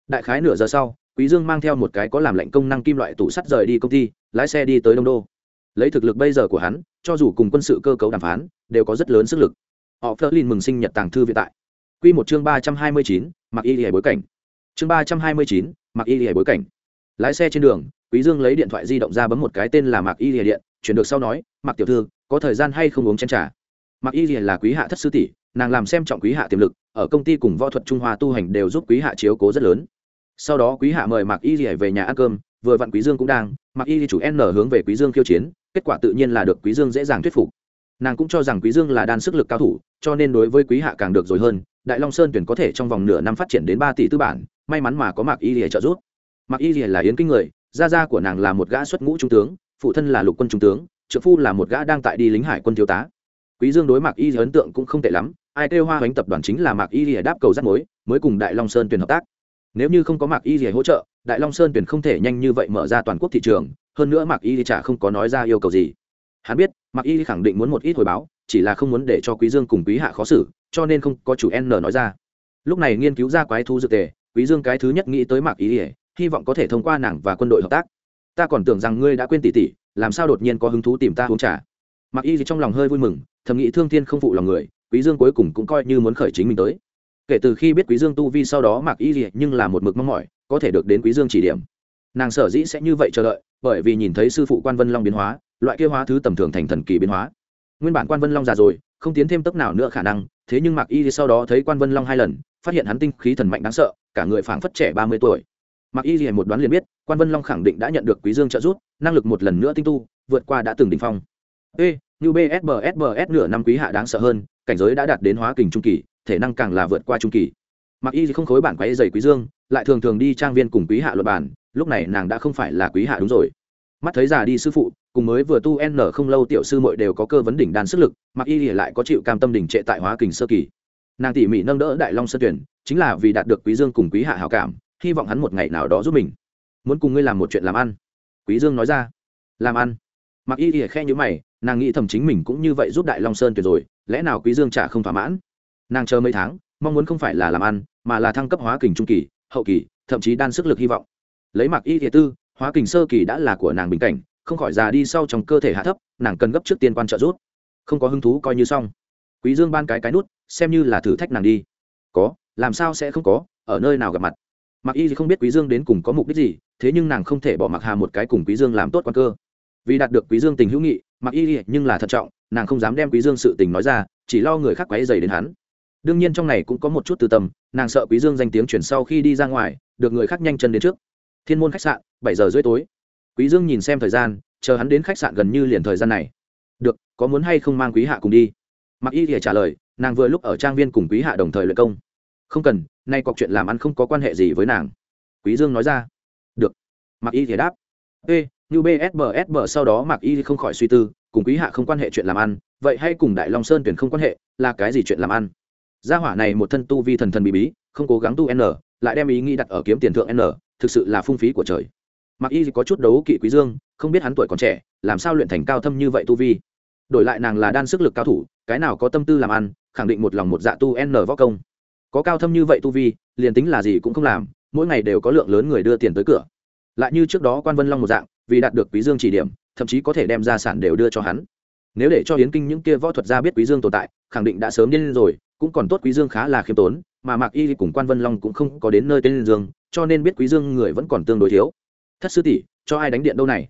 Đại khái nửa giờ sau, quý dương mang theo một cái có làm lệnh công năng kim loại tủ sắt rời đi công ty, lái xe đi tới đông đô. Lấy thực lực bây giờ của hắn, cho dù cùng quân sự cơ cấu đàm phán, đều có rất lớn sức lực. Họ phớt lên mừng sinh nhật tàng thư viện tại. Quy một chương ba trăm hai mươi chín, mặc y lìa bối cảnh. Chương ba trăm hai mươi chín, mặc y lìa bối cảnh. Lái xe trên đường, quý dương lấy điện thoại di động ra bấm một cái tên là mạc y lìa điện, chuyển được sau nói, mạc tiểu thư, có thời gian hay không uống chén trà? Mạc y lìa là quý hạ thất sư tỷ nàng làm xem trọng quý hạ tiềm lực, ở công ty cùng võ thuật trung hoa tu hành đều giúp quý hạ chiếu cố rất lớn. Sau đó quý hạ mời mạc y lìa về nhà ăn cơm, vừa vặn quý dương cũng đang, mạc y chủ n hướng về quý dương khiêu chiến, kết quả tự nhiên là được quý dương dễ dàng thuyết phục. Nàng cũng cho rằng quý dương là đan sức lực cao thủ, cho nên đối với quý hạ càng được rồi hơn, đại long sơn tuyển có thể trong vòng nửa năm phát triển đến ba tỷ tư bản, may mắn mà có mạc y lìa trợ giúp. Mạc y lìa là yến kinh người, gia gia của nàng là một gã xuất ngũ trung tướng, phụ thân là lục quân trung tướng trợ phu là một gã đang tại đi lính hải quân thiếu tá. Quý dương đối mạc y ấn tượng cũng không tệ lắm ai kêu hoa hoánh tập đoàn chính là mạc y lìa đáp cầu rắt mối, mới cùng đại long sơn tuyển hợp tác. Nếu như không có mạc y lìa hỗ trợ, đại long sơn tuyển không thể nhanh như vậy mở ra toàn quốc thị trường, hơn nữa mạc y chả không có nói ra yêu cầu gì. Hắn biết, mạc y khẳng định muốn một ít hồi báo, chỉ là không muốn để cho quý dương cùng quý hạ khó xử, cho nên không có chủ n nói ra. Lúc này nghiên cứu ra quái thú dược tề, quý dương cái thứ nhất nghĩ tới mạc y hy vọng có thể thông qua nàng và quân đội hợp tác. Ta còn tưởng rằng ngươi đã quên tỷ tỷ, làm sao đột nhiên có hứng thú tìm ta uống trà? Mặc y trong lòng hơi vui mừng, thầm nghĩ thương thiên không phụ lòng người quý dương cuối cùng cũng coi như muốn khởi chính mình tới. Kể từ khi biết quý dương tu vi sau đó mặc y nhưng là một mực mong mỏi, có thể được đến quý dương chỉ điểm. Nàng sở dĩ sẽ như vậy chờ đợi, bởi vì nhìn thấy sư phụ quan vân long biến hóa, loại kia hóa thứ tầm thường thành thần kỳ biến hóa. Nguyên bản quan vân long già rồi, không tiến thêm tốc nào nữa khả năng, thế nhưng mặc y sau đó thấy quan vân long hai lần, phát hiện hắn tinh khí thần mạnh đáng sợ, cả người phảng phất trẻ ba mươi tuổi. Mặc y liền một đoán liền biết, quan vân long khẳng định đã nhận được quý dương trợ giúp, năng lực một lần nữa tinh tu, vượt qua đã từng đỉnh phong ê, như bsbsbs nửa năm quý hạ đáng sợ hơn, cảnh giới đã đạt đến hóa kình trung kỳ, thể năng càng là vượt qua trung kỳ. Mặc y không khối bản quấy giày quý dương, lại thường thường đi trang viên cùng quý hạ luận bản, lúc này nàng đã không phải là quý hạ đúng rồi. Mắt thấy già đi sư phụ, cùng mới vừa tu n không lâu tiểu sư muội đều có cơ vấn đỉnh đan sức lực, mặc y lại có chịu cam tâm đỉnh trệ tại hóa kình sơ kỳ. Nàng tỉ mỉ nâng đỡ đại long sơ tuyển, chính là vì đạt được quý dương cùng quý hạ hảo cảm, hy vọng hắn một ngày nào đó giúp mình. Muốn cùng ngươi làm một chuyện làm ăn. Quý dương nói ra. Làm ăn. Mặc y ỉa khen như mày nàng nghĩ thầm chính mình cũng như vậy giúp đại long sơn tuyệt rồi, lẽ nào quý dương trả không thỏa mãn? Nàng chờ mấy tháng, mong muốn không phải là làm ăn, mà là thăng cấp hóa kình trung kỳ, hậu kỳ, thậm chí đan sức lực hy vọng. Lấy mặc y thiệt tư, hóa kình sơ kỳ đã là của nàng bình cảnh, không khỏi già đi sau trong cơ thể hạ thấp, nàng cần gấp trước tiên quan trợ rút không có hứng thú coi như xong. Quý dương ban cái cái nút, xem như là thử thách nàng đi. Có, làm sao sẽ không có, ở nơi nào gặp mặt? Mặc y thì không biết quý dương đến cùng có mục đích gì, thế nhưng nàng không thể bỏ mặc hà một cái cùng quý dương làm tốt quan cơ vì đạt được quý dương tình hữu nghị, mặc y nhưng là thận trọng, nàng không dám đem quý dương sự tình nói ra, chỉ lo người khác quấy dày đến hắn. Đương nhiên trong này cũng có một chút tư tâm, nàng sợ quý dương danh tiếng chuyển sau khi đi ra ngoài, được người khác nhanh chân đến trước. Thiên môn khách sạn, bảy giờ rưỡi tối. Quý dương nhìn xem thời gian, chờ hắn đến khách sạn gần như liền thời gian này. Được, có muốn hay không mang quý hạ cùng đi? Mặc y thì trả lời, nàng vừa lúc ở trang viên cùng quý hạ đồng thời luyện công. Không cần, nay cọc chuyện làm ăn không có quan hệ gì với nàng. Quý dương nói ra. Được. Mặc y thì đáp. Ê như bsbsb sau đó mặc y không khỏi suy tư, cùng quý hạ không quan hệ chuyện làm ăn, vậy hay cùng đại long sơn tuyển không quan hệ, là cái gì chuyện làm ăn? Gia hỏa này một thân tu vi thần thần bí bí, không cố gắng tu n, lại đem ý nghĩ đặt ở kiếm tiền thượng n, thực sự là phung phí của trời. Mặc y có chút đấu kỵ quý dương, không biết hắn tuổi còn trẻ, làm sao luyện thành cao thâm như vậy tu vi? Đổi lại nàng là đan sức lực cao thủ, cái nào có tâm tư làm ăn, khẳng định một lòng một dạ tu n võ công. Có cao thâm như vậy tu vi, liền tính là gì cũng không làm, mỗi ngày đều có lượng lớn người đưa tiền tới cửa. Lại như trước đó quan vân long một dạng vì đạt được quý dương chỉ điểm, thậm chí có thể đem gia sản đều đưa cho hắn. Nếu để cho hiến kinh những kia võ thuật gia biết quý dương tồn tại, khẳng định đã sớm điên rồi, cũng còn tốt quý dương khá là khiêm tốn, mà mạc y cùng quan vân long cũng không có đến nơi tên dương cho nên biết quý dương người vẫn còn tương đối thiếu. Thất sư tỷ, cho ai đánh điện đâu này?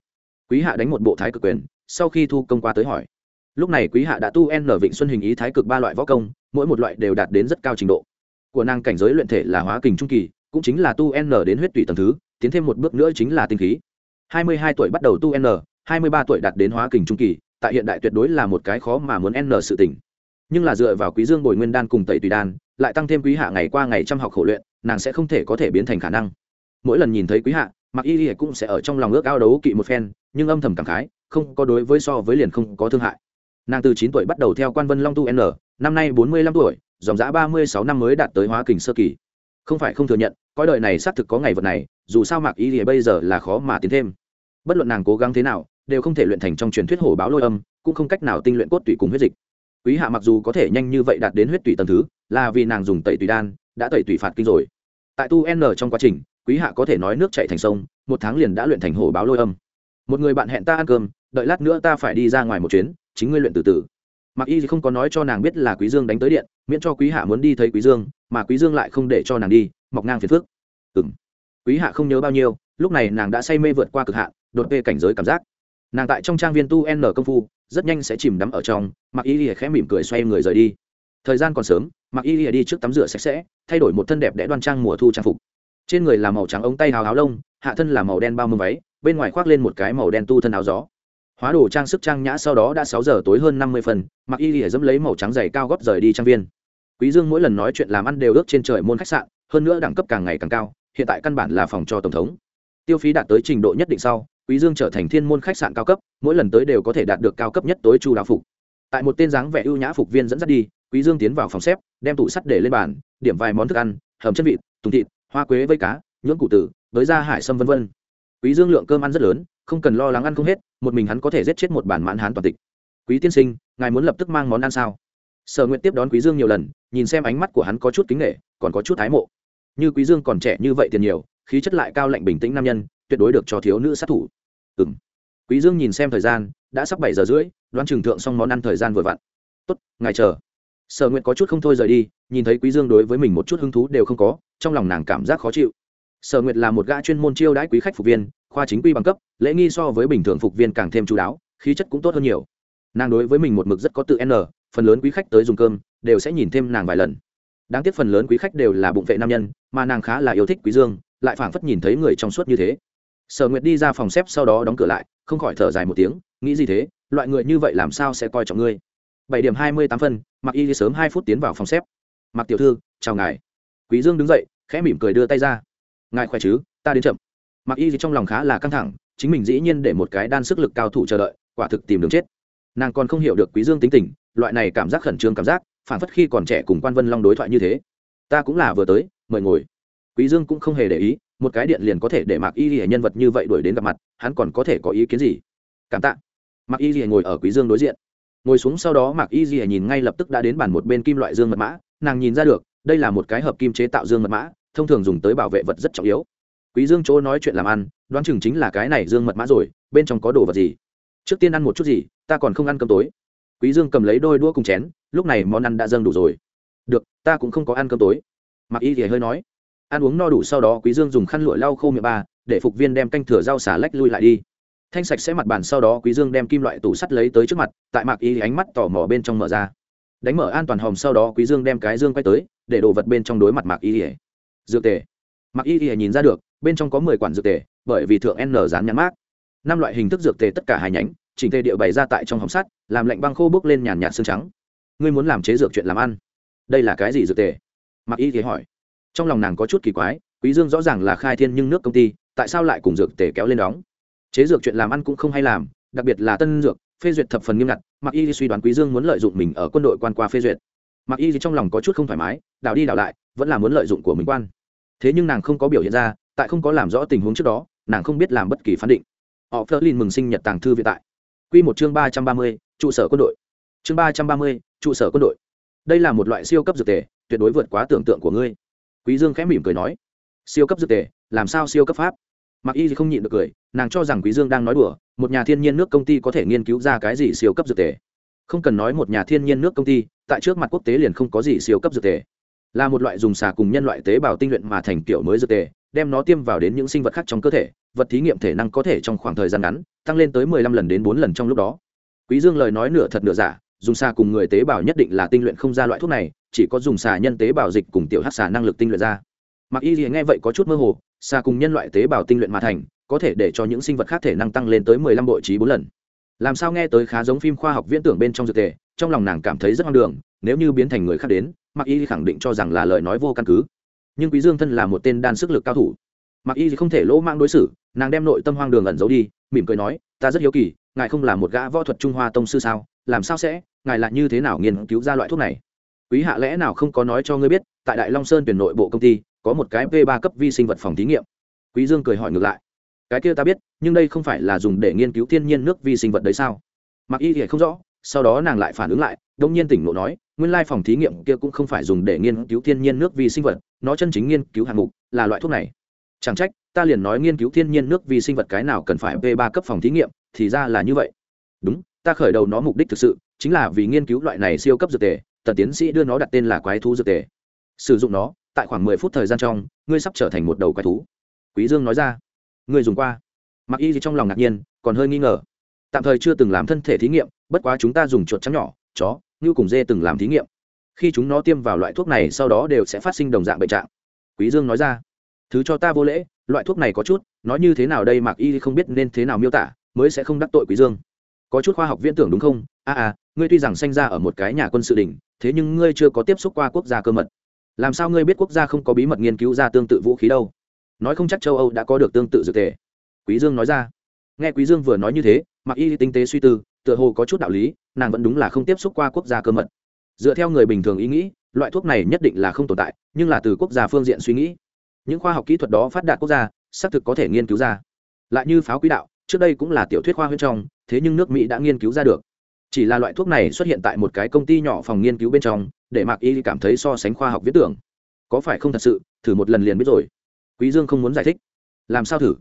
Quý hạ đánh một bộ thái cực quyền, sau khi thu công qua tới hỏi. Lúc này quý hạ đã tu n vịnh xuân hình ý thái cực ba loại võ công, mỗi một loại đều đạt đến rất cao trình độ. Của nàng cảnh giới luyện thể là hóa kình trung kỳ, cũng chính là tu n đến huyết tủy tầng thứ, tiến thêm một bước nữa chính là tinh khí hai mươi hai tuổi bắt đầu tu n, hai mươi ba tuổi đạt đến hóa kình trung kỳ, tại hiện đại tuyệt đối là một cái khó mà muốn n sự tỉnh nhưng là dựa vào quý dương bồi nguyên đan cùng tẩy tùy đan, lại tăng thêm quý hạ ngày qua ngày chăm học khổ luyện, nàng sẽ không thể có thể biến thành khả năng. Mỗi lần nhìn thấy quý hạ mặc y y cũng sẽ ở trong lòng ước ao đấu kỵ một phen, nhưng âm thầm cảm khái, không có đối với so với liền không có thương hại. Nàng từ chín tuổi bắt đầu theo quan vân long tu n, năm nay bốn mươi lăm tuổi, dòng dã ba mươi sáu năm mới đạt tới hóa kình sơ kỳ. Không phải không thừa nhận, cõi đời này xác thực có ngày vật này dù sao mạc y thì bây giờ là khó mà tiến thêm. Bất luận nàng cố gắng thế nào, đều không thể luyện thành trong truyền thuyết hổ báo lôi âm, cũng không cách nào tinh luyện cốt tủy cùng huyết dịch. Quý hạ mặc dù có thể nhanh như vậy đạt đến huyết tủy tầm thứ, là vì nàng dùng tẩy tủy đan, đã tẩy tủy phạt kinh rồi. Tại tu n trong quá trình, quý hạ có thể nói nước chạy thành sông, một tháng liền đã luyện thành hổ báo lôi âm. Một người bạn hẹn ta ăn cơm, đợi lát nữa ta phải đi ra ngoài một chuyến, chính ngươi luyện từ từ. Mặc y không có nói cho nàng biết là quý dương đánh tới điện, miễn cho quý hạ muốn đi thấy quý dương, mà quý dương lại không để cho nàng đi, mọc ngang phiền phước ừm quý hạ không nhớ bao nhiêu, lúc này nàng đã say mê vượt qua cực hạn, đột về cảnh giới cảm giác. Nàng tại trong trang viên tu n công phu, rất nhanh sẽ chìm đắm ở trong, mặc y lìa khẽ mỉm cười xoay người rời đi. Thời gian còn sớm, mặc y lìa đi trước tắm rửa sạch sẽ, thay đổi một thân đẹp đẽ đoan trang mùa thu trang phục. Trên người là màu trắng ống tay hào áo lông, hạ thân là màu đen bao mông váy, bên ngoài khoác lên một cái màu đen tu thân áo gió. Hóa đồ trang sức trang nhã sau đó đã sáu giờ tối hơn năm mươi phần, mặc y lìa dẫm lấy màu trắng dày cao góp rời đi trang viên. Quý dương mỗi lần nói chuyện làm ăn đều ước trên trời môn khách sạn, hơn nữa đẳng cấp càng ngày càng cao hiện tại căn bản là phòng cho tổng thống. Tiêu phí đạt tới trình độ nhất định sau quý dương trở thành thiên môn khách sạn cao cấp mỗi lần tới đều có thể đạt được cao cấp nhất tối chu đáo phục. Tại một tên dáng vẻ ưu nhã phục viên dẫn dắt đi quý dương tiến vào phòng xếp đem tủ sắt để lên bàn điểm vài món thức ăn hầm chân vịt tùng thịt hoa quế với cá nhưỡng cụ tử với da hải sâm vân vân. Quý dương lượng cơm ăn rất lớn không cần lo lắng ăn không hết một mình hắn có thể giết chết một bản mãn hán toàn tịch. Quý tiên sinh ngài muốn lập tức mang món ăn sao? Sở nguyện tiếp đón quý dương nhiều lần nhìn xem ánh mắt của hắn có chút kính nể, còn có chút thái mộ như quý dương còn trẻ như vậy tiền nhiều, khí chất lại cao lạnh bình tĩnh nam nhân, tuyệt đối được cho thiếu nữ sát thủ. Ừm. Quý dương nhìn xem thời gian, đã sắp bảy giờ rưỡi, đoán trường thượng xong món ăn thời gian vừa vặn. Tốt, ngài chờ. Sở nguyện có chút không thôi rời đi, nhìn thấy quý dương đối với mình một chút hứng thú đều không có, trong lòng nàng cảm giác khó chịu. Sở nguyệt là một gã chuyên môn chiêu đãi quý khách phục viên, khoa chính quy bằng cấp, lễ nghi so với bình thường phục viên càng thêm chú đáo, khí chất cũng tốt hơn nhiều. Nàng đối với mình một mực rất có tự n, phần lớn quý khách tới dùng cơm, đều sẽ nhìn thêm nàng vài lần đáng tiếc phần lớn quý khách đều là bụng vệ nam nhân, mà nàng khá là yêu thích quý dương, lại phảng phất nhìn thấy người trong suốt như thế. Sở nguyệt đi ra phòng xếp sau đó đóng cửa lại, không khỏi thở dài một tiếng, nghĩ gì thế, loại người như vậy làm sao sẽ coi trọng ngươi? Bảy điểm hai mươi tám phân mặc y sớm hai phút tiến vào phòng xếp. Mặc tiểu thư, chào ngài. Quý dương đứng dậy, khẽ mỉm cười đưa tay ra. Ngài khỏe chứ? Ta đến chậm. Mặc y trong lòng khá là căng thẳng, chính mình dĩ nhiên để một cái đan sức lực cao thủ chờ đợi, quả thực tìm đường chết. Nàng còn không hiểu được quý dương tính tình, loại này cảm giác khẩn trương cảm giác phản phất khi còn trẻ cùng quan vân long đối thoại như thế. Ta cũng là vừa tới, mời ngồi. Quý dương cũng không hề để ý, một cái điện liền có thể để mặc y lìa nhân vật như vậy đuổi đến gặp mặt, hắn còn có thể có ý kiến gì? Cảm tạ. Mặc y lìa ngồi ở quý dương đối diện. Ngồi xuống sau đó mặc y lìa nhìn ngay lập tức đã đến bàn một bên kim loại dương mật mã, nàng nhìn ra được, đây là một cái hợp kim chế tạo dương mật mã, thông thường dùng tới bảo vệ vật rất trọng yếu. Quý dương chỗ nói chuyện làm ăn, đoán chừng chính là cái này dương mật mã rồi, bên trong có đồ vật gì? Trước tiên ăn một chút gì, ta còn không ăn cơm tối quý dương cầm lấy đôi đũa cùng chén, lúc này món ăn đã dâng đủ rồi. Được, ta cũng không có ăn cơm tối. Mặc y thì hơi nói. Ăn uống no đủ sau đó quý dương dùng khăn lụa lau khô miệng ba để phục viên đem canh thừa rau xả lách lui lại đi. Thanh sạch sẽ mặt bàn sau đó quý dương đem kim loại tủ sắt lấy tới trước mặt, tại mặc y ánh mắt tò mò bên trong mở ra. Đánh mở an toàn hòm sau đó quý dương đem cái dương quay tới, để đồ vật bên trong đối mặt mặc y dược tề. Mặc y y nhìn ra được, bên trong có mười quản dược tề, bởi vì thượng n dán nhãn mát năm loại hình thức dược tề tất cả hai nhánh chỉnh tề địa bày ra tại trong hòm sắt, làm lạnh băng khô bước lên nhàn nhạt xương trắng. Ngươi muốn làm chế dược chuyện làm ăn. Đây là cái gì dược tề? Mặc y thì hỏi. Trong lòng nàng có chút kỳ quái, quý dương rõ ràng là khai thiên nhưng nước công ty, tại sao lại cùng dược tề kéo lên đóng? Chế dược chuyện làm ăn cũng không hay làm, đặc biệt là tân dược, phê duyệt thập phần nghiêm ngặt mặc y suy đoán quý dương muốn lợi dụng mình ở quân đội quan qua phê duyệt. Mặc y trong lòng có chút không thoải mái, đảo đi đảo lại, vẫn là muốn lợi dụng của mình quan. Thế nhưng nàng không có biểu hiện ra, tại không có làm rõ tình huống trước đó, nàng không biết làm bất kỳ phán định. Họ phơ mừng sinh nhật tàng thư viện tại. Quy một chương ba trăm ba mươi, trụ sở quân đội. Chương ba trăm ba mươi, trụ sở quân đội. Đây là một loại siêu cấp dược tề, tuyệt đối vượt quá tưởng tượng của ngươi. Quý dương khẽ mỉm cười nói, siêu cấp dược tề, làm sao siêu cấp pháp? Mặc y không nhịn được cười, nàng cho rằng quý dương đang nói đùa, một nhà thiên nhiên nước công ty có thể nghiên cứu ra cái gì siêu cấp dược tề. Không cần nói một nhà thiên nhiên nước công ty, tại trước mặt quốc tế liền không có gì siêu cấp dược tề. Là một loại dùng xà cùng nhân loại tế bào tinh luyện mà thành kiểu mới dược tề đem nó tiêm vào đến những sinh vật khác trong cơ thể, vật thí nghiệm thể năng có thể trong khoảng thời gian ngắn tăng lên tới mười lăm lần đến bốn lần trong lúc đó. Quý dương lời nói nửa thật nửa giả, dùng xà cùng người tế bào nhất định là tinh luyện không ra loại thuốc này, chỉ có dùng xà nhân tế bào dịch cùng tiểu hắc xà năng lực tinh luyện ra. Mặc y nghe vậy có chút mơ hồ, xà cùng nhân loại tế bào tinh luyện mà thành, có thể để cho những sinh vật khác thể năng tăng lên tới mười lăm bội trí bốn lần. Làm sao nghe tới khá giống phim khoa học viễn tưởng bên trong dược tề, trong lòng nàng cảm thấy rất hoang đường, nếu như biến thành người khác đến mặc y khẳng định cho rằng là lời nói vô căn cứ nhưng quý dương thân là một tên đan sức lực cao thủ. Mặc y không thể lỗ mang đối xử, nàng đem nội tâm hoang đường ẩn giấu đi, mỉm cười nói, ta rất hiếu kỳ, ngài không là một gã võ thuật trung hoa tông sư sao? Làm sao sẽ? Ngài lại như thế nào nghiên cứu ra loại thuốc này? Quý hạ lẽ nào không có nói cho ngươi biết, tại đại long sơn tuyển nội bộ công ty, có một cái p ba cấp vi sinh vật phòng thí nghiệm. Quý dương cười hỏi ngược lại, cái kia ta biết, nhưng đây không phải là dùng để nghiên cứu thiên nhiên nước vi sinh vật đấy sao? Mặc y thì không rõ, sau đó nàng lại phản ứng lại đông nhiên tỉnh ngộ nói, nguyên lai phòng thí nghiệm kia cũng không phải dùng để nghiên cứu thiên nhiên nước vi sinh vật, nó chân chính nghiên cứu hạng mục là loại thuốc này. Chẳng trách, ta liền nói nghiên cứu thiên nhiên nước vi sinh vật cái nào cần phải về ba cấp phòng thí nghiệm, thì ra là như vậy. Đúng, ta khởi đầu nó mục đích thực sự, chính là vì nghiên cứu loại này siêu cấp dược tề, tần tiến sĩ đưa nó đặt tên là quái thú dược tề. Sử dụng nó, tại khoảng mười phút thời gian trong, ngươi sắp trở thành một đầu quái thú. Quý dương nói ra. Ngươi dùng qua. Mặc y gì trong lòng ngạc nhiên, còn hơi nghi ngờ. Tạm thời chưa từng làm thân thể thí nghiệm, bất quá chúng ta dùng chuột trắng nhỏ, chó như cùng dê từng làm thí nghiệm. Khi chúng nó tiêm vào loại thuốc này sau đó đều sẽ phát sinh đồng dạng bệnh trạng. Quý dương nói ra thứ cho ta vô lễ loại thuốc này có chút nói như thế nào đây mạc y không biết nên thế nào miêu tả mới sẽ không đắc tội quý dương. Có chút khoa học viễn tưởng đúng không? A à, à ngươi tuy rằng sinh ra ở một cái nhà quân sự đỉnh thế nhưng ngươi chưa có tiếp xúc qua quốc gia cơ mật. Làm sao ngươi biết quốc gia không có bí mật nghiên cứu ra tương tự vũ khí đâu? Nói không chắc châu âu đã có được tương tự dược thể. Quý dương nói ra. Nghe quý dương vừa nói như thế mặc y tinh tế suy tư tựa hồ có chút đạo lý, nàng vẫn đúng là không tiếp xúc qua quốc gia cơ mật. Dựa theo người bình thường ý nghĩ, loại thuốc này nhất định là không tồn tại, nhưng là từ quốc gia phương diện suy nghĩ. Những khoa học kỹ thuật đó phát đạt quốc gia, xác thực có thể nghiên cứu ra. Lại như pháo quỹ đạo, trước đây cũng là tiểu thuyết khoa huyết trong, thế nhưng nước mỹ đã nghiên cứu ra được. Chỉ là loại thuốc này xuất hiện tại một cái công ty nhỏ phòng nghiên cứu bên trong, để mạc y cảm thấy so sánh khoa học viết tưởng. Có phải không thật sự, thử một lần liền biết rồi. Quý dương không muốn giải thích. Làm sao thử?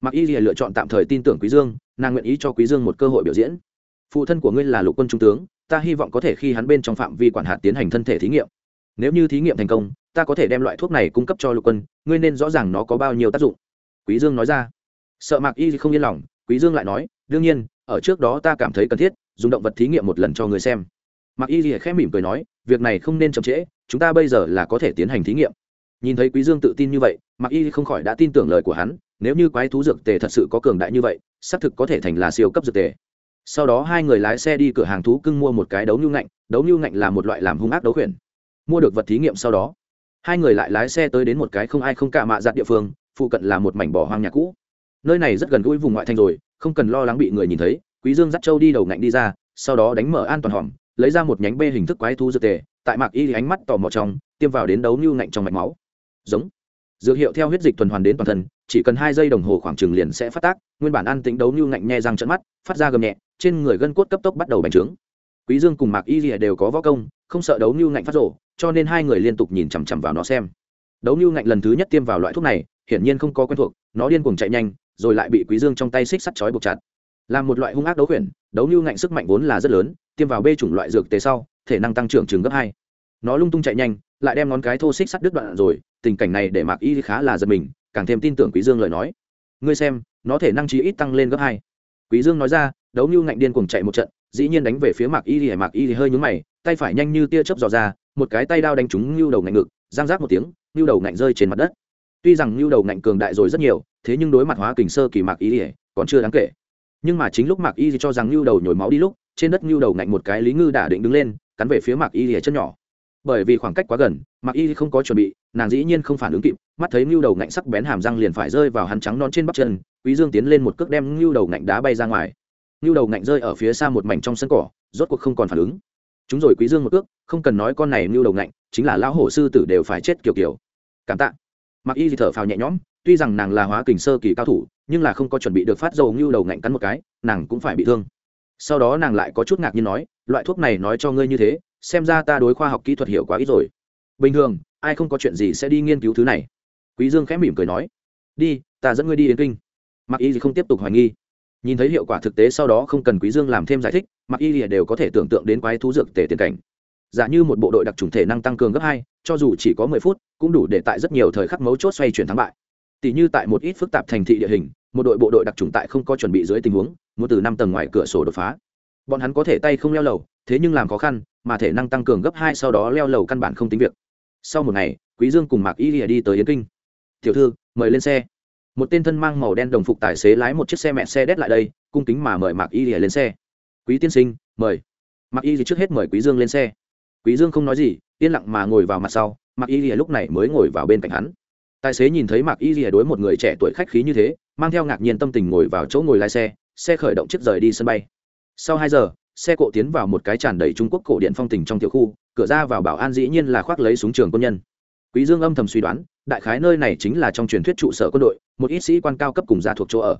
Mạc y lựa chọn tạm thời tin tưởng quý dương, nàng nguyện ý cho quý dương một cơ hội biểu diễn phụ thân của ngươi là lục quân trung tướng, ta hy vọng có thể khi hắn bên trong phạm vi quản hạt tiến hành thân thể thí nghiệm. Nếu như thí nghiệm thành công, ta có thể đem loại thuốc này cung cấp cho lục quân, ngươi nên rõ ràng nó có bao nhiêu tác dụng. Quý dương nói ra. Sợ mạc y không yên lòng, quý dương lại nói, đương nhiên, ở trước đó ta cảm thấy cần thiết, dùng động vật thí nghiệm một lần cho người xem. Mạc y lìa khẽ mỉm cười nói, việc này không nên chậm trễ, chúng ta bây giờ là có thể tiến hành thí nghiệm. Nhìn thấy quý dương tự tin như vậy, mạc y không khỏi đã tin tưởng lời của hắn, nếu như quái thú dược tề thật sự có cường đại như vậy, xác thực có thể thành là siêu cấp dược tề sau đó hai người lái xe đi cửa hàng thú cưng mua một cái đấu nhu ngạnh, đấu nhu ngạnh là một loại làm hung ác đấu khuyển. Mua được vật thí nghiệm sau đó, hai người lại lái xe tới đến một cái không ai không cả mạ giặt địa phương, phụ cận là một mảnh bỏ hoang nhà cũ. Nơi này rất gần gũi vùng ngoại thành rồi, không cần lo lắng bị người nhìn thấy, quý dương dắt châu đi đầu ngạnh đi ra, sau đó đánh mở an toàn hòm, lấy ra một nhánh bê hình thức quái thú dược tề, tại mạc y ánh mắt tò mò trong, tiêm vào đến đấu nhu ngạnh trong mạch máu. Giống. Dược hiệu theo huyết dịch tuần hoàn đến toàn thân chỉ cần hai giây đồng hồ khoảng trừng liền sẽ phát tác, nguyên bản ăn tĩnh đấu như ngạnh nhe răng trận mắt, phát ra gầm nhẹ, trên người gân cốt cấp tốc bắt đầu bành trướng. Quý dương cùng mạc y đều có võ công, không sợ đấu như ngạnh phát rổ, cho nên hai người liên tục nhìn chằm chằm vào nó xem. Đấu như ngạnh lần thứ nhất tiêm vào loại thuốc này, hiển nhiên không có quen thuộc, nó điên cuồng chạy nhanh, rồi lại bị quý dương trong tay xích sắt chói buộc chặt. Là một loại hung ác đấu khuyển đấu như ngạnh sức mạnh vốn là rất lớn, tiêm vào bê chủng loại dược tế sau, thể năng tăng trưởng chừng gấp hai. Nó lung tung chạy nhanh, lại đem ngón cái thô xích sắt đứt đoạn rồi, tình cảnh này để mạc y khá là giật mình càng thêm tin tưởng quý dương lời nói. Ngươi xem, nó thể năng trí ít tăng lên gấp hai. Quý dương nói ra, đấu như ngạnh điên cuồng chạy một trận, dĩ nhiên đánh về phía mạc y thì mạc y thì hơi nhướng mày, tay phải nhanh như tia chớp dò ra, một cái tay đao đánh trúng như đầu ngạnh ngực, giang rác một tiếng như đầu ngạnh rơi trên mặt đất. Tuy rằng như đầu ngạnh cường đại rồi rất nhiều, thế nhưng đối mặt hóa kình sơ kỳ mạc y thì còn chưa đáng kể. Nhưng mà chính lúc mạc y cho rằng như đầu nhồi máu đi lúc, trên đất như đầu ngạnh một cái lý ngư đã định đứng lên, cắn về phía mạc y thì chân nhỏ. Bởi vì khoảng cách quá gần, mạc y không có chuẩn bị nàng dĩ nhiên không phản ứng kịp, mắt thấy ngưu đầu ngạnh sắc bén hàm răng liền phải rơi vào hắn trắng non trên bắp chân, quý dương tiến lên một cước đem ngưu đầu ngạnh đá bay ra ngoài. Ngưu đầu ngạnh rơi ở phía xa một mảnh trong sân cỏ, rốt cuộc không còn phản ứng. Chúng rồi quý dương một cước, không cần nói con này ngưu đầu ngạnh, chính là lão hổ sư tử đều phải chết kiểu kiểu. Cảm tạ. Mặc y thì thở phào nhẹ nhõm, tuy rằng nàng là hóa kình sơ kỳ cao thủ, nhưng là không có chuẩn bị được phát dầu ngưu đầu ngạnh cắn một cái, nàng cũng phải bị thương. Sau đó nàng lại có chút ngạc nhiên nói, loại thuốc này nói cho ngươi như thế, xem ra ta đối khoa học kỹ thuật hiểu quá ít rồi. Bình thường ai không có chuyện gì sẽ đi nghiên cứu thứ này. Quý dương khẽ mỉm cười nói, đi, ta dẫn ngươi đi yến kinh. Mặc y gì không tiếp tục hoài nghi. Nhìn thấy hiệu quả thực tế sau đó không cần quý dương làm thêm giải thích mặc y gì đều có thể tưởng tượng đến quái thú dược tể tiền cảnh. Giả như một bộ đội đặc trùng thể năng tăng cường gấp hai, cho dù chỉ có mười phút, cũng đủ để tại rất nhiều thời khắc mấu chốt xoay chuyển thắng bại. Tỷ như tại một ít phức tạp thành thị địa hình, một đội bộ đội đặc trùng tại không có chuẩn bị dưới tình huống, muốn từ năm tầng ngoài cửa sổ đột phá. Bọn hắn có thể tay không leo lầu, thế nhưng làm khó khăn, mà thể năng tăng cường gấp hai sau đó leo lầu căn bản không tính việc sau một ngày, quý dương cùng mạc y lìa đi tới yến kinh. Tiểu thư, mời lên xe. Một tên thân mang màu đen đồng phục tài xế lái một chiếc xe mẹ xe đét lại đây, cung kính mà mời mạc y lìa lên xe. Quý tiên sinh, mời. Mạc y lìa trước hết mời quý dương lên xe. Quý dương không nói gì, yên lặng mà ngồi vào mặt sau, mạc y lìa lúc này mới ngồi vào bên cạnh hắn. Tài xế nhìn thấy mạc y lìa đối một người trẻ tuổi khách khí như thế, mang theo ngạc nhiên tâm tình ngồi vào chỗ ngồi lái xe xe khởi động chiếc rời đi sân bay. Sau hai giờ, xe cộ tiến vào một cái tràn đầy trung quốc cổ điện phong tình trong tiểu khu cửa ra vào bảo an dĩ nhiên là khoác lấy súng trường quân nhân. Quý dương âm thầm suy đoán, đại khái nơi này chính là trong truyền thuyết trụ sở quân đội, một ít sĩ quan cao cấp cùng gia thuộc chỗ ở.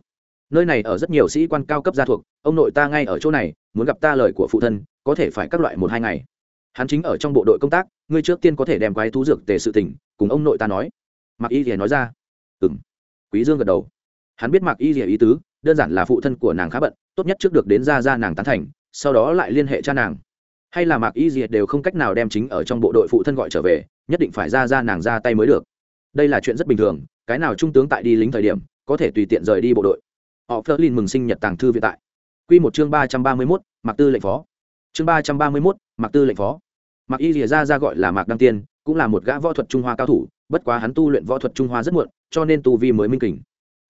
Nơi này ở rất nhiều sĩ quan cao cấp gia thuộc, ông nội ta ngay ở chỗ này, muốn gặp ta lời của phụ thân, có thể phải các loại một hai ngày. Hắn chính ở trong bộ đội công tác, ngươi trước tiên có thể đem quái thú dược tề sự tỉnh cùng ông nội ta nói. Mạc y thì nói ra. Ừ m quý dương gật đầu. Hắn biết mạc y thì ý tứ, đơn giản là phụ thân của nàng khá bận, tốt nhất trước được đến ra ra nàng tán thành, sau đó lại liên hệ cha nàng hay là mạc y diệt đều không cách nào đem chính ở trong bộ đội phụ thân gọi trở về, nhất định phải ra ra nàng ra tay mới được. Đây là chuyện rất bình thường, cái nào trung tướng tại đi lính thời điểm, có thể tùy tiện rời đi bộ đội. Họ phớt lên mừng sinh nhật tàng thư viện tại. Q một chương ba trăm ba mươi mốt, mạc tư lệnh phó. Chương ba trăm ba mươi mốt, mạc tư lệnh phó. Mạc y rìa ra ra gọi là mạc đăng tiên, cũng là một gã võ thuật trung hoa cao thủ, bất quá hắn tu luyện võ thuật trung hoa rất muộn, cho nên tu vi mới minh kình.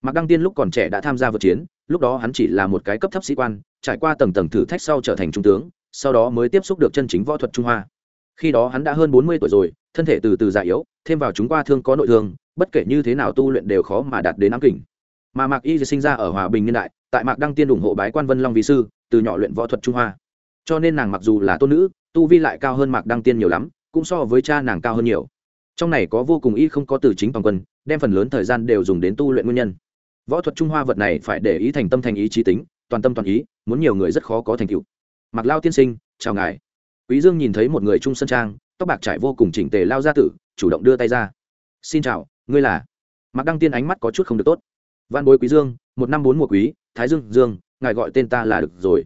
Mạc đăng tiên lúc còn trẻ đã tham gia vượt chiến, lúc đó hắn chỉ là một cái cấp thấp sĩ quan, trải qua tầng tầng thử thách sau trở thành trung tướng sau đó mới tiếp xúc được chân chính võ thuật trung hoa. Khi đó hắn đã hơn bốn mươi tuổi rồi, thân thể từ từ già yếu, thêm vào chúng qua thương có nội thương, bất kể như thế nào tu luyện đều khó mà đạt đến ám kình. Mà mạc y sinh ra ở hòa bình niên đại, tại mạc đăng tiên ủng hộ bái quan vân long vị sư, từ nhỏ luyện võ thuật trung hoa. Cho nên nàng mặc dù là tôn nữ, tu vi lại cao hơn mạc đăng tiên nhiều lắm, cũng so với cha nàng cao hơn nhiều. Trong này có vô cùng y không có từ chính toàn quân, đem phần lớn thời gian đều dùng đến tu luyện nguyên nhân. Võ thuật trung hoa vật này phải để ý thành tâm thành ý trí tính, toàn tâm toàn ý, muốn nhiều người rất khó có thành tựu mặc lao tiên sinh, chào ngài. Quý dương nhìn thấy một người trung sân trang, tóc bạc trải vô cùng chỉnh tề lao ra tử, chủ động đưa tay ra. Xin chào, ngươi là? Mặc đăng tiên ánh mắt có chút không được tốt. Văn bối quý dương, một năm bốn mùa quý, thái dương dương, ngài gọi tên ta là được rồi.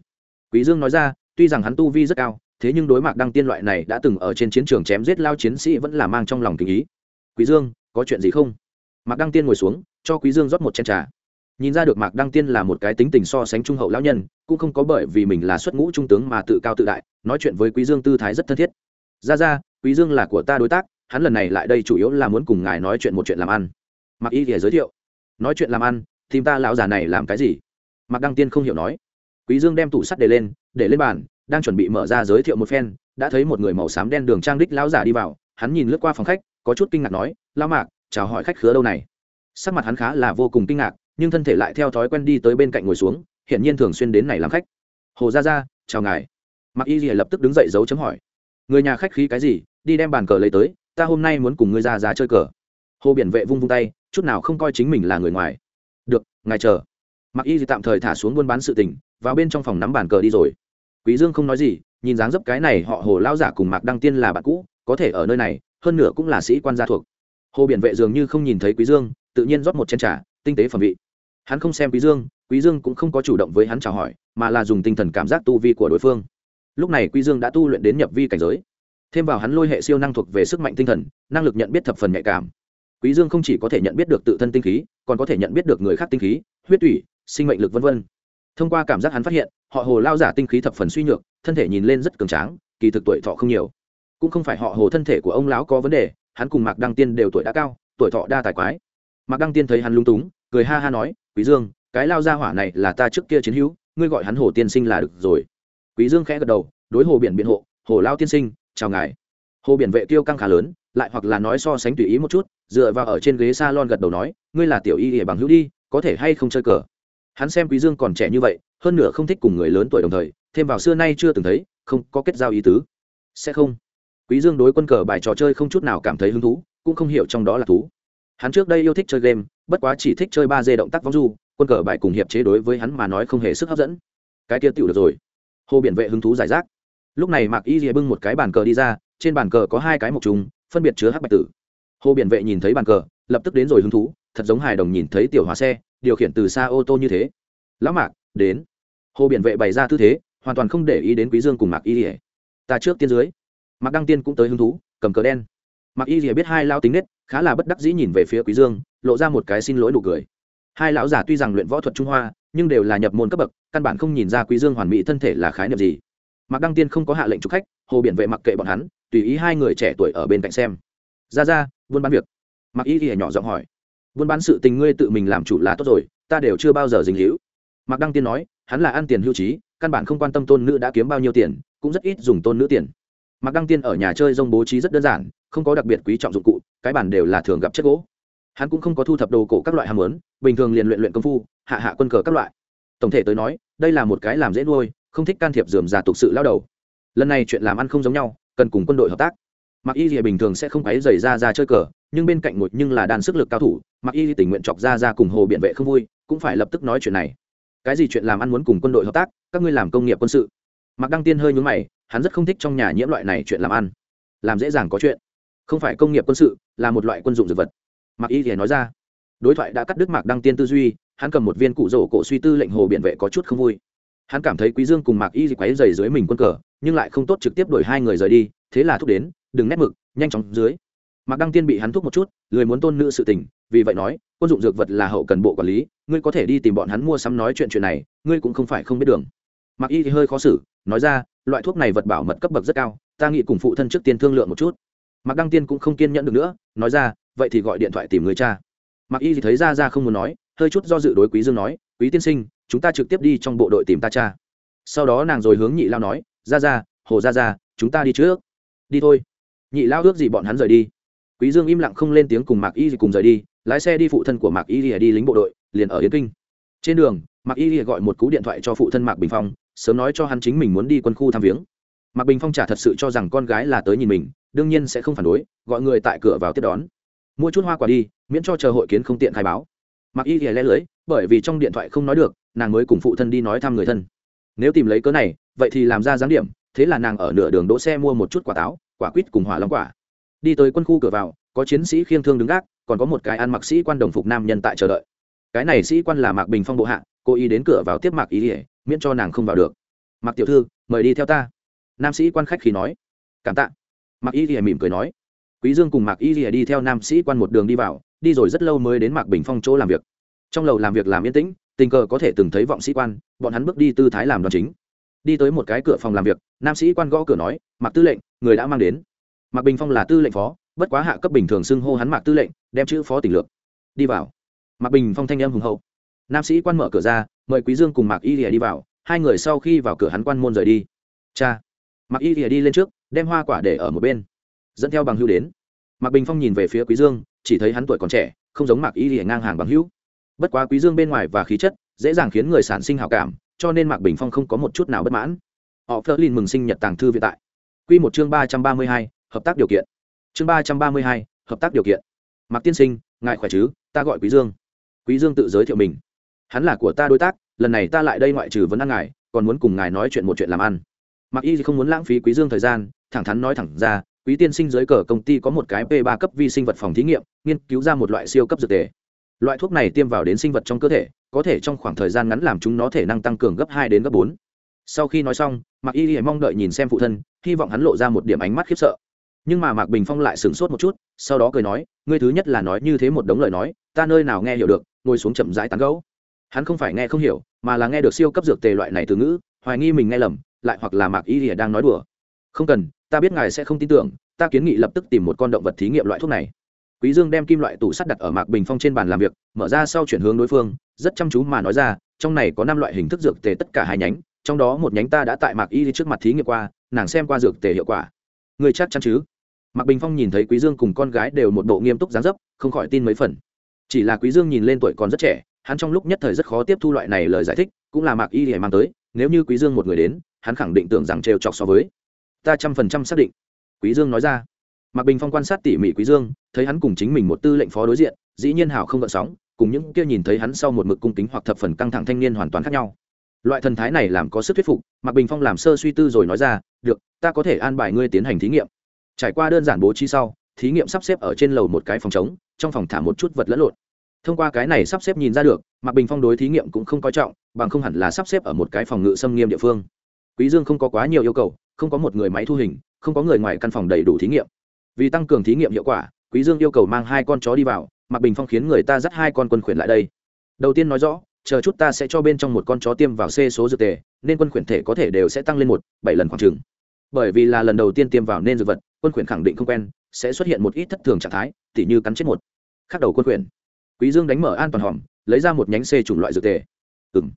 Quý dương nói ra, tuy rằng hắn tu vi rất cao, thế nhưng đối mặt đăng tiên loại này đã từng ở trên chiến trường chém giết lao chiến sĩ vẫn là mang trong lòng tình ý. Quý dương, có chuyện gì không? Mạc đăng tiên ngồi xuống, cho quý dương rót một chén trà nhìn ra được mạc đăng tiên là một cái tính tình so sánh trung hậu lão nhân, cũng không có bởi vì mình là xuất ngũ trung tướng mà tự cao tự đại, nói chuyện với quý dương tư thái rất thân thiết. Ra ra, quý dương là của ta đối tác, hắn lần này lại đây chủ yếu là muốn cùng ngài nói chuyện một chuyện làm ăn. Mạc y thì giới thiệu. Nói chuyện làm ăn thì ta lão già này làm cái gì? Mạc đăng tiên không hiểu nói. Quý dương đem tủ sắt để lên để lên bàn, đang chuẩn bị mở ra giới thiệu một phen, đã thấy một người màu xám đen đường trang đích lão giả đi vào, hắn nhìn lướt qua phòng khách, có chút kinh ngạc nói, lão mạc, chào hỏi khách khứa đâu này? Sắc mặt hắn khá là vô cùng kinh ngạc nhưng thân thể lại theo thói quen đi tới bên cạnh ngồi xuống hiện nhiên thường xuyên đến này làm khách. Hồ gia gia, chào ngài. Mặc y lập tức đứng dậy giấu chấm hỏi. Người nhà khách khí cái gì? Đi đem bàn cờ lấy tới, ta hôm nay muốn cùng ngươi ra ra chơi cờ. Hồ biển vệ vung vung tay, chút nào không coi chính mình là người ngoài. Được, ngài chờ. Mặc y tạm thời thả xuống buôn bán sự tình, vào bên trong phòng nắm bàn cờ đi rồi. Quý dương không nói gì, nhìn dáng dấp cái này họ hồ lao giả cùng mạc đăng tiên là bạn cũ, có thể ở nơi này, hơn nữa cũng là sĩ quan gia thuộc. Hồ biển vệ dường như không nhìn thấy quý dương, tự nhiên rót một chén trà, tinh tế phẩm vị hắn không xem quý dương quý dương cũng không có chủ động với hắn chào hỏi, mà là dùng tinh thần cảm giác tu vi của đối phương. Lúc này quý dương đã tu luyện đến nhập vi cảnh giới. Thêm vào hắn lôi hệ siêu năng thuộc về sức mạnh tinh thần, năng lực nhận biết thập phần nhạy cảm. Quý dương không chỉ có thể nhận biết được tự thân tinh khí, còn có thể nhận biết được người khác tinh khí, huyết tủy, sinh mệnh lực vân vân. Thông qua cảm giác hắn phát hiện, họ hồ lao giả tinh khí thập phần suy nhược, thân thể nhìn lên rất cường tráng, kỳ thực tuổi thọ không nhiều. Cũng không phải họ hồ thân thể của ông lão có vấn đề, hắn cùng mạc đăng tiên đều tuổi đã cao, tuổi thọ đa tài quái. Mạc đăng tiên thấy hắn lung túng, cười ha ha nói quý dương, cái lao gia hỏa này là ta trước kia chiến hữu, ngươi gọi hắn hồ tiên sinh là được rồi. Quý dương khẽ gật đầu, đối hồ biển biện hộ, hồ lao tiên sinh, chào ngài. Hồ biển vệ tiêu căng khá lớn, lại hoặc là nói so sánh tùy ý một chút, dựa vào ở trên ghế salon gật đầu nói, ngươi là tiểu y ỉa bằng hữu đi, có thể hay không chơi cờ? Hắn xem quý dương còn trẻ như vậy, hơn nửa không thích cùng người lớn tuổi đồng thời, thêm vào xưa nay chưa từng thấy, không có kết giao ý tứ. Sẽ không. Quý dương đối quân cờ bài trò chơi không chút nào cảm thấy hứng thú, cũng không hiểu trong đó là thú hắn trước đây yêu thích chơi game, bất quá chỉ thích chơi ba d động tác vong du, quân cờ bài cùng hiệp chế đối với hắn mà nói không hề sức hấp dẫn. Cái kia tiểu được rồi. Hồ biển vệ hứng thú giải rác. Lúc này mạc y dìa bưng một cái bàn cờ đi ra, trên bàn cờ có hai cái mộc trùng, phân biệt chứa hắc bạch tử. Hồ biển vệ nhìn thấy bàn cờ, lập tức đến rồi hứng thú, thật giống hài đồng nhìn thấy tiểu hóa xe, điều khiển từ xa ô tô như thế. Lão mạc, đến. Hồ biển vệ bày ra tư thế, hoàn toàn không để ý đến quý dương cùng mạc y dìa ta trước tiên dưới. Mạc đăng tiên cũng tới hứng thú, cầm cờ đen. Mạc y dìa biết hai lao tính nết khá là bất đắc dĩ nhìn về phía quý dương lộ ra một cái xin lỗi nụ cười hai lão giả tuy rằng luyện võ thuật trung hoa nhưng đều là nhập môn cấp bậc căn bản không nhìn ra quý dương hoàn mỹ thân thể là khái niệm gì mạc đăng tiên không có hạ lệnh chụp khách hồ biển vệ mặc kệ bọn hắn tùy ý hai người trẻ tuổi ở bên cạnh xem ra ra buôn bán việc mặc y thì nhỏ giọng hỏi buôn bán sự tình ngươi tự mình làm chủ là tốt rồi ta đều chưa bao giờ dính hữu mạc đăng tiên nói hắn là ăn tiền hưu trí căn bản không quan tâm tôn nữ đã kiếm bao nhiêu tiền cũng rất ít dùng tôn nữ tiền mạc đăng tiên ở nhà chơi rông bố trí rất đơn giản, không có đặc biệt quý trọng dụng cụ, cái bản đều là thường gặp chất gỗ. Hắn cũng không có thu thập đồ cổ các loại ham muốn, bình thường liền luyện luyện công phu, hạ hạ quân cờ các loại. Tổng thể tới nói, đây là một cái làm dễ nuôi, không thích can thiệp dườm già tục sự lao đầu. Lần này chuyện làm ăn không giống nhau, cần cùng quân đội hợp tác. Mặc y thì bình thường sẽ không quấy dày ra ra chơi cờ, nhưng bên cạnh một nhưng là đàn sức lực cao thủ mặc y tình nguyện chọc ra ra cùng hồ biện vệ không vui, cũng phải lập tức nói chuyện này. Cái gì chuyện làm ăn muốn cùng quân đội hợp tác, các ngươi làm công nghiệp quân sự. Mặc đăng tiên hơi nhúng mày hắn rất không thích trong nhà nhiễm loại này chuyện làm ăn. Làm dễ dàng có chuyện. Không phải công nghiệp quân sự, là một loại quân dụng dược vật. Mạc y thì nói ra. Đối thoại đã cắt đứt mạc đăng tiên tư duy, hắn cầm một viên cụ rổ cổ suy tư lệnh hồ biện vệ có chút không vui. Hắn cảm thấy quý dương cùng mạc y quấy dày dưới mình quân cờ, nhưng lại không tốt trực tiếp đuổi hai người rời đi, thế là thúc đến, đừng nét mực, nhanh chóng dưới. Mạc đăng tiên bị hắn thúc một chút, lười muốn tôn nữ sự tình, vì vậy nói, quân dụng dược vật là hậu cần bộ quản lý, ngươi có thể đi tìm bọn hắn mua sắm nói chuyện chuyện này, ngươi cũng không phải không biết đường mạc y thì hơi khó xử, nói ra, loại thuốc này vật bảo mật cấp bậc rất cao, ta nghĩ cùng phụ thân trước tiên thương lượng một chút. Mạc đăng tiên cũng không kiên nhẫn được nữa, nói ra, vậy thì gọi điện thoại tìm người cha. Mạc y thì thấy ra ra không muốn nói, hơi chút do dự đối quý dương nói, quý tiên sinh, chúng ta trực tiếp đi trong bộ đội tìm ta cha. Sau đó nàng rồi hướng nhị lao nói, ra ra, hồ ra ra, chúng ta đi trước. Đi thôi. Nhị lao ước gì bọn hắn rời đi. Quý dương im lặng không lên tiếng cùng mạc y thì cùng rời đi, lái xe đi phụ thân của mạc y thì đi lính bộ đội, liền ở yến kinh. Trên đường, mạc y thì gọi một cú điện thoại cho phụ thân mạc bình phong sớm nói cho hắn chính mình muốn đi quân khu thăm viếng. Mạc bình phong trả thật sự cho rằng con gái là tới nhìn mình, đương nhiên sẽ không phản đối, gọi người tại cửa vào tiếp đón. Mua chút hoa quả đi, miễn cho chờ hội kiến không tiện khai báo. Mặc y thì lẽ lưới, bởi vì trong điện thoại không nói được, nàng mới cùng phụ thân đi nói thăm người thân. Nếu tìm lấy cớ này, vậy thì làm ra giáng điểm, thế là nàng ở nửa đường đỗ xe mua một chút quả táo, quả quýt cùng hỏa long quả. Đi tới quân khu cửa vào, có chiến sĩ khiêng thương đứng gác, còn có một cái ăn mặc sĩ quan đồng phục nam nhân tại chờ đợi. Cái này sĩ quan là mạc bình phong bộ hạ, cô ý đến cửa vào tiếp mạc ý ỉa miễn cho nàng không vào được. Mạc tiểu thư, mời đi theo ta. Nam sĩ quan khách khi nói. Cảm tạ. Mạc y ỉa mỉm cười nói. Quý dương cùng mạc y ỉa đi theo nam sĩ quan một đường đi vào, đi rồi rất lâu mới đến mạc bình phong chỗ làm việc. Trong lầu làm việc làm yên tĩnh, tình cờ có thể từng thấy vọng sĩ quan, bọn hắn bước đi tư thái làm đoàn chính. Đi tới một cái cửa phòng làm việc, nam sĩ quan gõ cửa nói, mạc tư lệnh, người đã mang đến. Mạc bình phong là tư lệnh phó, bất quá hạ cấp bình thường xưng hô hắn mạc tư lệnh, đem chữ phó tỉnh lược. Đi vào. Mạc bình phong thanh âm hùng hậu nam sĩ quan mở cửa ra, mời quý dương cùng mạc y lìa đi vào, hai người sau khi vào cửa hắn quan môn rời đi. Cha, mạc y lìa đi lên trước, đem hoa quả để ở một bên, dẫn theo bằng hưu đến. Mạc bình phong nhìn về phía quý dương, chỉ thấy hắn tuổi còn trẻ, không giống mạc y lìa ngang hàng bằng hữu. Bất quá quý dương bên ngoài và khí chất, dễ dàng khiến người sản sinh hảo cảm, cho nên mạc bình phong không có một chút nào bất mãn. Họ phớt lên mừng sinh nhật tàng thư viện tại. Quy một chương ba trăm ba mươi hai, hợp tác điều kiện. Chương ba trăm ba mươi hai, hợp tác điều kiện. Mạc tiên sinh, ngài khỏe chứ? Ta gọi quý dương. Quý dương tự giới thiệu mình hắn là của ta đối tác, lần này ta lại đây ngoại trừ vấn ăn ngài, còn muốn cùng ngài nói chuyện một chuyện làm ăn. Mặc y không muốn lãng phí quý dương thời gian, thẳng thắn nói thẳng ra, quý tiên sinh dưới cờ công ty có một cái p 3 cấp vi sinh vật phòng thí nghiệm, nghiên cứu ra một loại siêu cấp dược tề. Loại thuốc này tiêm vào đến sinh vật trong cơ thể, có thể trong khoảng thời gian ngắn làm chúng nó thể năng tăng cường gấp hai đến gấp bốn. Sau khi nói xong, mạc y mong đợi nhìn xem phụ thân, hy vọng hắn lộ ra một điểm ánh mắt khiếp sợ. Nhưng mà mạc bình phong lại sửng sốt một chút, sau đó cười nói, ngươi thứ nhất là nói như thế một đống lời nói, ta nơi nào nghe hiểu được, ngồi xuống chậm rãi tán gấu hắn không phải nghe không hiểu, mà là nghe được siêu cấp dược tề loại này từ ngữ, hoài nghi mình nghe lầm, lại hoặc là mạc y rìa đang nói đùa. Không cần, ta biết ngài sẽ không tin tưởng, ta kiến nghị lập tức tìm một con động vật thí nghiệm loại thuốc này. Quý dương đem kim loại tủ sắt đặt ở mạc bình phong trên bàn làm việc, mở ra sau chuyển hướng đối phương, rất chăm chú mà nói ra, trong này có năm loại hình thức dược tề tất cả hai nhánh, trong đó một nhánh ta đã tại mạc y trước mặt thí nghiệm qua, nàng xem qua dược tề hiệu quả. Người chắc chắn chứ? Mạc bình phong nhìn thấy quý dương cùng con gái đều một bộ nghiêm túc dáng dấp, không khỏi tin mấy phần. Chỉ là quý dương nhìn lên tuổi còn rất trẻ hắn trong lúc nhất thời rất khó tiếp thu loại này lời giải thích, cũng là mạc y để mang tới, nếu như quý dương một người đến, hắn khẳng định tưởng rằng trêu chọc so với. Ta trăm phần trăm xác định. Quý dương nói ra. Mạc bình phong quan sát tỉ mỉ quý dương, thấy hắn cùng chính mình một tư lệnh phó đối diện, dĩ nhiên hảo không gợn sóng, cùng những kia nhìn thấy hắn sau một mực cung kính hoặc thập phần căng thẳng thanh niên hoàn toàn khác nhau. Loại thần thái này làm có sức thuyết phục, mạc bình phong làm sơ suy tư rồi nói ra, được, ta có thể an bài ngươi tiến hành thí nghiệm. Trải qua đơn giản bố trí sau, thí nghiệm sắp xếp ở trên lầu một cái phòng trống, trong phòng thả một chút vật lẫn lộn thông qua cái này sắp xếp nhìn ra được, mạc bình phong đối thí nghiệm cũng không coi trọng, bằng không hẳn là sắp xếp ở một cái phòng ngự xâm nghiêm địa phương. Quý dương không có quá nhiều yêu cầu, không có một người máy thu hình, không có người ngoài căn phòng đầy đủ thí nghiệm. Vì tăng cường thí nghiệm hiệu quả, quý dương yêu cầu mang hai con chó đi vào, mạc bình phong khiến người ta dắt hai con quân khuyển lại đây. Đầu tiên nói rõ, chờ chút ta sẽ cho bên trong một con chó tiêm vào c số dược tề, nên quân khuyển thể có thể đều sẽ tăng lên một, bảy lần khoảng chừng. Bởi vì là lần đầu tiên tiêm vào nên dược vật, quân khuyển khẳng định không quen, sẽ xuất hiện một ít thất thường trạng thái, tỉ như cắn chết một. Khắc đầu quân khuyển quý dương đánh mở an toàn hòm, lấy ra một nhánh c chủng loại dược tề. Ừm.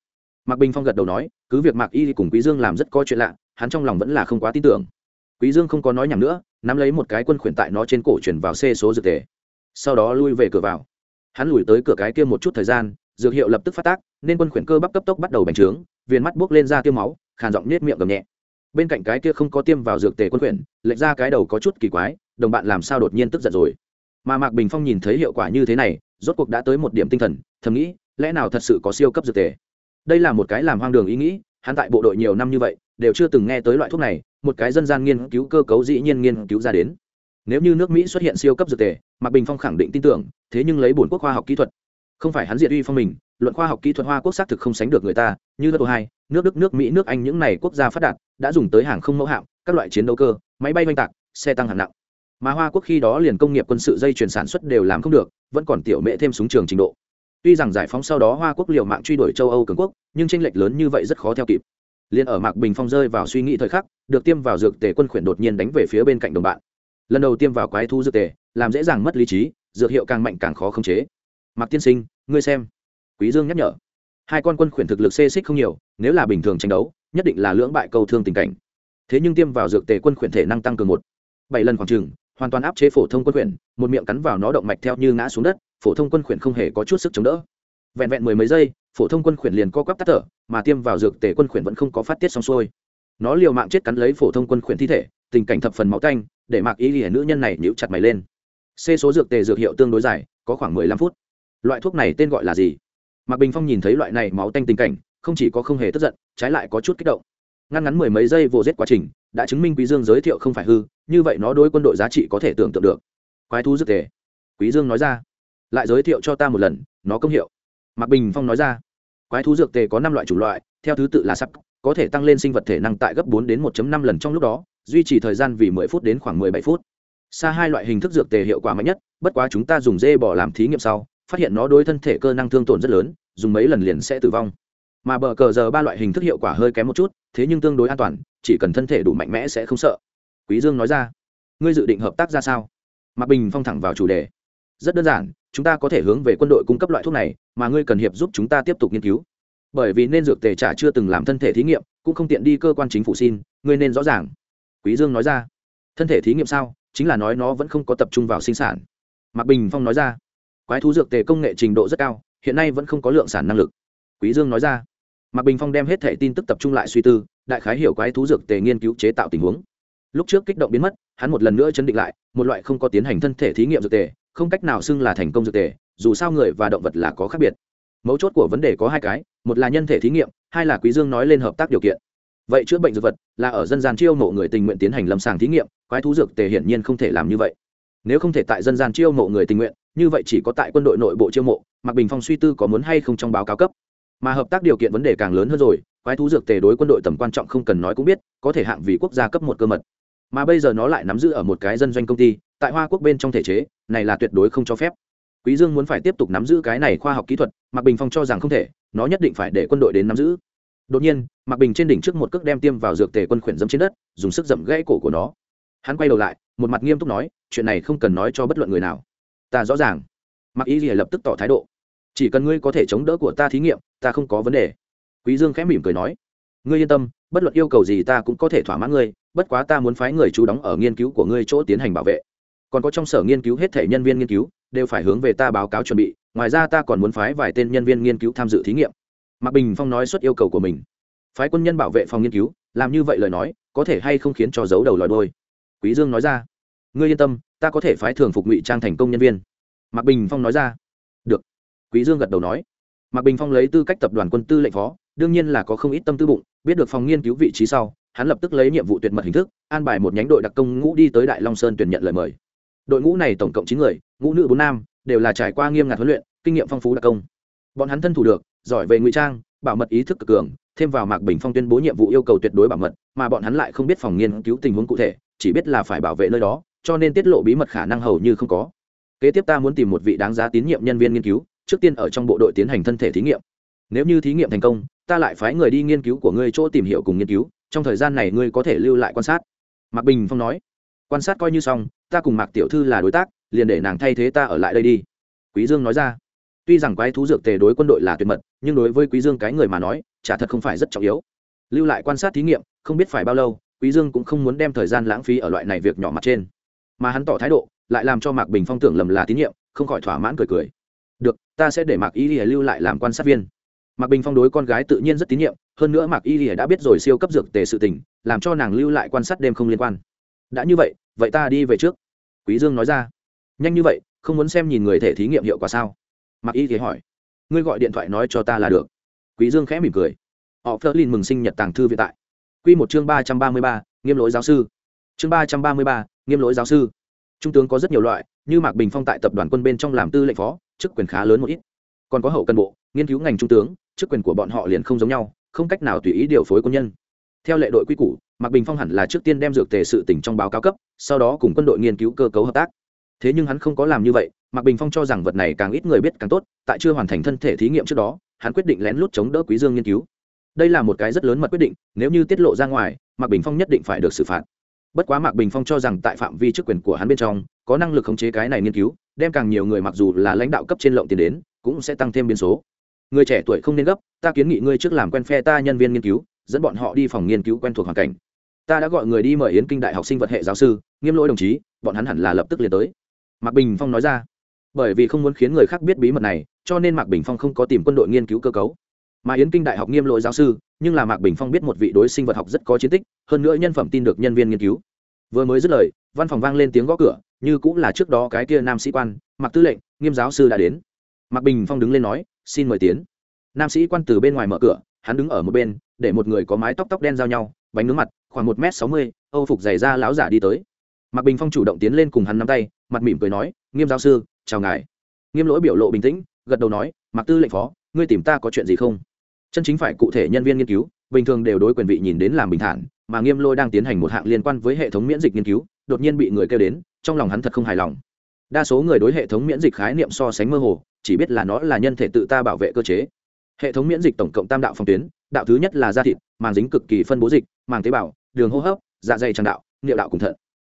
Mạc bình phong gật đầu nói, cứ việc mạc y cùng quý dương làm rất có chuyện lạ, hắn trong lòng vẫn là không quá tin tưởng. Quý dương không có nói nhảm nữa, nắm lấy một cái quân khuyển tại nó trên cổ chuyển vào c số dược tề. Sau đó lui về cửa vào. Hắn lùi tới cửa cái kia một chút thời gian, dược hiệu lập tức phát tác, nên quân khuyển cơ bắp cấp tốc bắt đầu bành trướng, viền mắt buốc lên ra tiêu máu, khàn giọng nết miệng gầm nhẹ. Bên cạnh cái kia không có tiêm vào dược tề quân khuyển, lệch ra cái đầu có chút kỳ quái, đồng bạn làm sao đột nhiên tức giận rồi mà mạc bình phong nhìn thấy hiệu quả như thế này rốt cuộc đã tới một điểm tinh thần thầm nghĩ lẽ nào thật sự có siêu cấp dược tề đây là một cái làm hoang đường ý nghĩ hắn tại bộ đội nhiều năm như vậy đều chưa từng nghe tới loại thuốc này một cái dân gian nghiên cứu cơ cấu dĩ nhiên nghiên cứu ra đến nếu như nước mỹ xuất hiện siêu cấp dược tề mạc bình phong khẳng định tin tưởng thế nhưng lấy bổn quốc khoa học kỹ thuật không phải hắn diệt uy phong mình luận khoa học kỹ thuật hoa quốc xác thực không sánh được người ta như đất hai nước đức nước mỹ nước anh những này quốc gia phát đạt đã dùng tới hàng không mẫu hạm các loại chiến đấu cơ máy bay oanh tạc xe tăng hạng nặng mà hoa quốc khi đó liền công nghiệp quân sự dây chuyển sản xuất đều làm không được, vẫn còn tiểu mễ thêm súng trường trình độ. Tuy rằng giải phóng sau đó hoa quốc liều mạng truy đuổi châu âu cường quốc, nhưng tranh lệch lớn như vậy rất khó theo kịp. Liền ở mạc bình phong rơi vào suy nghĩ thời khắc, được tiêm vào dược tề quân khuyển đột nhiên đánh về phía bên cạnh đồng bạn. Lần đầu tiêm vào quái thu dược tề, làm dễ dàng mất lý trí, dược hiệu càng mạnh càng khó khống chế. Mạc tiên sinh, ngươi xem. Quý dương nhắc nhở. Hai con quân khuyển thực lực xê xích không nhiều, nếu là bình thường tranh đấu, nhất định là lưỡng bại câu thương tình cảnh. Thế nhưng tiêm vào dược tề quân khuyển thể năng tăng cường một, bảy lần khoảng trừng hoàn toàn áp chế phổ thông quân khuyển một miệng cắn vào nó động mạch theo như ngã xuống đất, phổ thông quân khuyển không hề có chút sức chống đỡ. Vẹn vẹn mười mấy giây, phổ thông quân khuyển liền co quắp tắt thở, mà tiêm vào dược tề quân khuyển vẫn không có phát tiết xong xuôi. Nó liều mạng chết cắn lấy phổ thông quân khuyển thi thể, tình cảnh thập phần máu tanh để mạc ý ghi nữ nhân này nhíu chặt mày lên. C số dược tề dược hiệu tương đối dài, có khoảng mười lăm phút. Loại thuốc này tên gọi là gì? Mạc bình phong nhìn thấy loại này máu tanh tình cảnh, không chỉ có không hề tức giận, trái lại có chút kích động. Ngăn ngắn mười mấy giây vô giết quá trình đã chứng minh quý dương giới thiệu không phải hư, như vậy nó đối quân đội giá trị có thể tưởng tượng được. Quái thú dược tề. Quý dương nói ra. Lại giới thiệu cho ta một lần, nó công hiệu. Mạc bình phong nói ra. Quái thú dược tề có năm loại chủng loại, theo thứ tự là sắc có thể tăng lên sinh vật thể năng tại gấp bốn đến 1 năm lần trong lúc đó, duy trì thời gian vì mười phút đến khoảng mười bảy phút. Xa hai loại hình thức dược tề hiệu quả mạnh nhất, bất quá chúng ta dùng dê bỏ làm thí nghiệm sau, phát hiện nó đối thân thể cơ năng thương tổn rất lớn, dùng mấy lần liền sẽ tử vong mà bờ cờ giờ ba loại hình thức hiệu quả hơi kém một chút, thế nhưng tương đối an toàn, chỉ cần thân thể đủ mạnh mẽ sẽ không sợ. Quý dương nói ra. Ngươi dự định hợp tác ra sao? Mạc bình phong thẳng vào chủ đề. Rất đơn giản, chúng ta có thể hướng về quân đội cung cấp loại thuốc này, mà ngươi cần hiệp giúp chúng ta tiếp tục nghiên cứu. Bởi vì nên dược tề trả chưa từng làm thân thể thí nghiệm, cũng không tiện đi cơ quan chính phủ xin, ngươi nên rõ ràng. Quý dương nói ra. Thân thể thí nghiệm sao? Chính là nói nó vẫn không có tập trung vào sinh sản. Mạc bình phong nói ra. Quái thú dược tề công nghệ trình độ rất cao, hiện nay vẫn không có lượng sản năng lực. Quý dương nói ra mạc bình phong đem hết thẻ tin tức tập trung lại suy tư, đại khái hiểu quái thú dược tề nghiên cứu chế tạo tình huống. Lúc trước kích động biến mất, hắn một lần nữa chấn định lại, một loại không có tiến hành thân thể thí nghiệm dược tề, không cách nào xưng là thành công dược tề, dù sao người và động vật là có khác biệt. Mấu chốt của vấn đề có hai cái, một là nhân thể thí nghiệm, hai là quý dương nói lên hợp tác điều kiện. Vậy chữa bệnh dược vật là ở dân gian chiêu mộ người tình nguyện tiến hành lâm sàng thí nghiệm, quái thú dược tề hiển nhiên không thể làm như vậy. Nếu không thể tại dân gian chiêu mộ người tình nguyện, như vậy chỉ có tại quân đội nội bộ chiêu mộ, mạc bình phong suy tư có muốn hay không trong báo cáo cấp mà hợp tác điều kiện vấn đề càng lớn hơn rồi, quái thú dược tề đối quân đội tầm quan trọng không cần nói cũng biết, có thể hạng vì quốc gia cấp một cơ mật. Mà bây giờ nó lại nắm giữ ở một cái dân doanh công ty, tại hoa quốc bên trong thể chế, này là tuyệt đối không cho phép. Quý dương muốn phải tiếp tục nắm giữ cái này khoa học kỹ thuật, mạc bình phong cho rằng không thể, nó nhất định phải để quân đội đến nắm giữ. Đột nhiên, mạc bình trên đỉnh trước một cước đem tiêm vào dược tề quân khuyển dẫm trên đất, dùng sức dậm gãy cổ của nó. Hắn quay đầu lại, một mặt nghiêm túc nói, chuyện này không cần nói cho bất luận người nào. Ta rõ ràng. Mạc y lìa lập tức tỏ thái độ chỉ cần ngươi có thể chống đỡ của ta thí nghiệm, ta không có vấn đề. Quý dương khẽ mỉm cười nói, ngươi yên tâm, bất luận yêu cầu gì ta cũng có thể thỏa mãn ngươi, bất quá ta muốn phái người chú đóng ở nghiên cứu của ngươi chỗ tiến hành bảo vệ. Còn có trong sở nghiên cứu hết thể nhân viên nghiên cứu, đều phải hướng về ta báo cáo chuẩn bị, ngoài ra ta còn muốn phái vài tên nhân viên nghiên cứu tham dự thí nghiệm. Mạc bình phong nói xuất yêu cầu của mình. Phái quân nhân bảo vệ phòng nghiên cứu, làm như vậy lời nói, có thể hay không khiến cho giấu đầu lòi đôi? Quý dương nói ra. Ngươi yên tâm, ta có thể phái thường phục ngụy trang thành công nhân viên. Mạc bình phong nói ra quý dương gật đầu nói, mạc bình phong lấy tư cách tập đoàn quân tư lệnh phó, đương nhiên là có không ít tâm tư bụng, biết được phòng nghiên cứu vị trí sau, hắn lập tức lấy nhiệm vụ tuyệt mật hình thức, an bài một nhánh đội đặc công ngũ đi tới đại long sơn tuyển nhận lời mời. Đội ngũ này tổng cộng chín người, ngũ nữ bốn nam, đều là trải qua nghiêm ngặt huấn luyện, kinh nghiệm phong phú đặc công. Bọn hắn thân thủ được, giỏi về ngụy trang, bảo mật ý thức cực cường, thêm vào mạc bình phong tuyên bố nhiệm vụ yêu cầu tuyệt đối bảo mật, mà bọn hắn lại không biết phòng nghiên cứu tình huống cụ thể, chỉ biết là phải bảo vệ nơi đó, cho nên tiết lộ bí mật khả năng hầu như không có. Kế tiếp ta muốn tìm một vị đáng giá tín nhiệm nhân viên nghiên cứu trước tiên ở trong bộ đội tiến hành thân thể thí nghiệm. Nếu như thí nghiệm thành công, ta lại phái người đi nghiên cứu của ngươi chỗ tìm hiểu cùng nghiên cứu, trong thời gian này ngươi có thể lưu lại quan sát. Mạc bình phong nói. Quan sát coi như xong, ta cùng mạc tiểu thư là đối tác, liền để nàng thay thế ta ở lại đây đi. Quý dương nói ra. Tuy rằng quái thú dược tề đối quân đội là tuyệt mật, nhưng đối với quý dương cái người mà nói, chả thật không phải rất trọng yếu. Lưu lại quan sát thí nghiệm, không biết phải bao lâu, quý dương cũng không muốn đem thời gian lãng phí ở loại này việc nhỏ mặt trên. Mà hắn tỏ thái độ, lại làm cho mạc bình phong tưởng lầm là tín nhiệm, không khỏi thỏa mãn cười cười được, ta sẽ để mạc y lìa lưu lại làm quan sát viên. Mạc bình phong đối con gái tự nhiên rất tín nhiệm, hơn nữa mạc y lìa đã biết rồi siêu cấp dược tề sự tình, làm cho nàng lưu lại quan sát đêm không liên quan. Đã như vậy vậy ta đi về trước. Quý dương nói ra. Nhanh như vậy, không muốn xem nhìn người thể thí nghiệm hiệu quả sao? Mạc y lìa hỏi. Ngươi gọi điện thoại nói cho ta là được. Quý dương khẽ mỉm cười. Họ phớt lên mừng sinh nhật tàng thư viện tại. Quy một chương ba trăm ba mươi ba, nghiêm lỗi giáo sư. Chương ba trăm ba mươi ba, nghiêm lỗi giáo sư trung tướng có rất nhiều loại, như mạc bình phong tại tập đoàn quân bên trong làm tư lệnh phó, chức quyền khá lớn một ít. Còn có hậu cân bộ, nghiên cứu ngành trung tướng, chức quyền của bọn họ liền không giống nhau, không cách nào tùy ý điều phối quân nhân. Theo lệ đội quy củ, mạc bình phong hẳn là trước tiên đem dược tề sự tỉnh trong báo cáo cấp, sau đó cùng quân đội nghiên cứu cơ cấu hợp tác. Thế nhưng hắn không có làm như vậy, mạc bình phong cho rằng vật này càng ít người biết càng tốt, tại chưa hoàn thành thân thể thí nghiệm trước đó, hắn quyết định lén lút chống đỡ quý dương nghiên cứu. Đây là một cái rất lớn mật quyết định, nếu như tiết lộ ra ngoài, mạc bình phong nhất định phải được xử phạt bất quá mạc bình phong cho rằng tại phạm vi chức quyền của hắn bên trong, có năng lực khống chế cái này nghiên cứu, đem càng nhiều người mặc dù là lãnh đạo cấp trên lộng tiền đến, cũng sẽ tăng thêm biến số. Người trẻ tuổi không nên gấp, ta kiến nghị ngươi trước làm quen phe ta nhân viên nghiên cứu, dẫn bọn họ đi phòng nghiên cứu quen thuộc hoàn cảnh. Ta đã gọi người đi mời yến kinh đại học sinh vật hệ giáo sư, nghiêm lỗi đồng chí, bọn hắn hẳn là lập tức liền tới. Mạc bình phong nói ra. Bởi vì không muốn khiến người khác biết bí mật này, cho nên mạc bình phong không có tìm quân đội nghiên cứu cơ cấu mà yến kinh đại học nghiêm lỗi giáo sư nhưng là mạc bình phong biết một vị đối sinh vật học rất có chiến tích hơn nữa nhân phẩm tin được nhân viên nghiên cứu vừa mới dứt lời văn phòng vang lên tiếng gõ cửa như cũng là trước đó cái kia nam sĩ quan mạc tư lệnh nghiêm giáo sư đã đến mạc bình phong đứng lên nói xin mời tiến nam sĩ quan từ bên ngoài mở cửa hắn đứng ở một bên để một người có mái tóc tóc đen giao nhau bánh nướng mặt khoảng một m sáu mươi âu phục giày da láo giả đi tới mạc bình phong chủ động tiến lên cùng hắn nắm tay mặt mỉm cười nói nghiêm giáo sư chào ngài nghiêm lỗi biểu lộ bình tĩnh gật đầu nói mạc tư lệnh phó ngươi tìm ta có chuyện gì không chân chính phải cụ thể nhân viên nghiên cứu, bình thường đều đối quyền vị nhìn đến làm bình thản, mà nghiêm lôi đang tiến hành một hạng liên quan với hệ thống miễn dịch nghiên cứu, đột nhiên bị người kêu đến, trong lòng hắn thật không hài lòng. Đa số người đối hệ thống miễn dịch khái niệm so sánh mơ hồ, chỉ biết là nó là nhân thể tự ta bảo vệ cơ chế. Hệ thống miễn dịch tổng cộng tam đạo phòng tuyến, đạo thứ nhất là da thịt, màng dính cực kỳ phân bố dịch, màng tế bào, đường hô hấp dạ dày tràng đạo, niệu đạo cùng thận.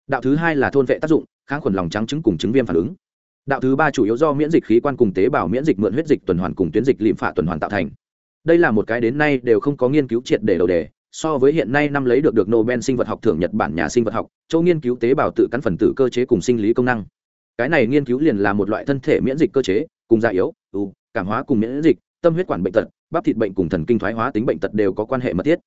Đạo thứ hai là thôn vệ tác dụng, kháng khuẩn lòng trắng trứng cùng chứng viêm phản ứng. Đạo thứ ba chủ yếu do miễn dịch khí quan cùng tế bào miễn dịch mượn huyết dịch tuần hoàn cùng tuyến dịch lịm phả tuần hoàn tạo thành đây là một cái đến nay đều không có nghiên cứu triệt để đầu đề, so với hiện nay năm lấy được được nobel sinh vật học thưởng nhật bản nhà sinh vật học châu nghiên cứu tế bào tự cắn phần tử cơ chế cùng sinh lý công năng. Cái này nghiên cứu liền là một loại thân thể miễn dịch cơ chế, cùng da yếu ưu cảm hóa cùng miễn dịch, tâm huyết quản bệnh tật, bắp thịt bệnh cùng thần kinh thoái hóa tính bệnh tật đều có quan hệ mật thiết.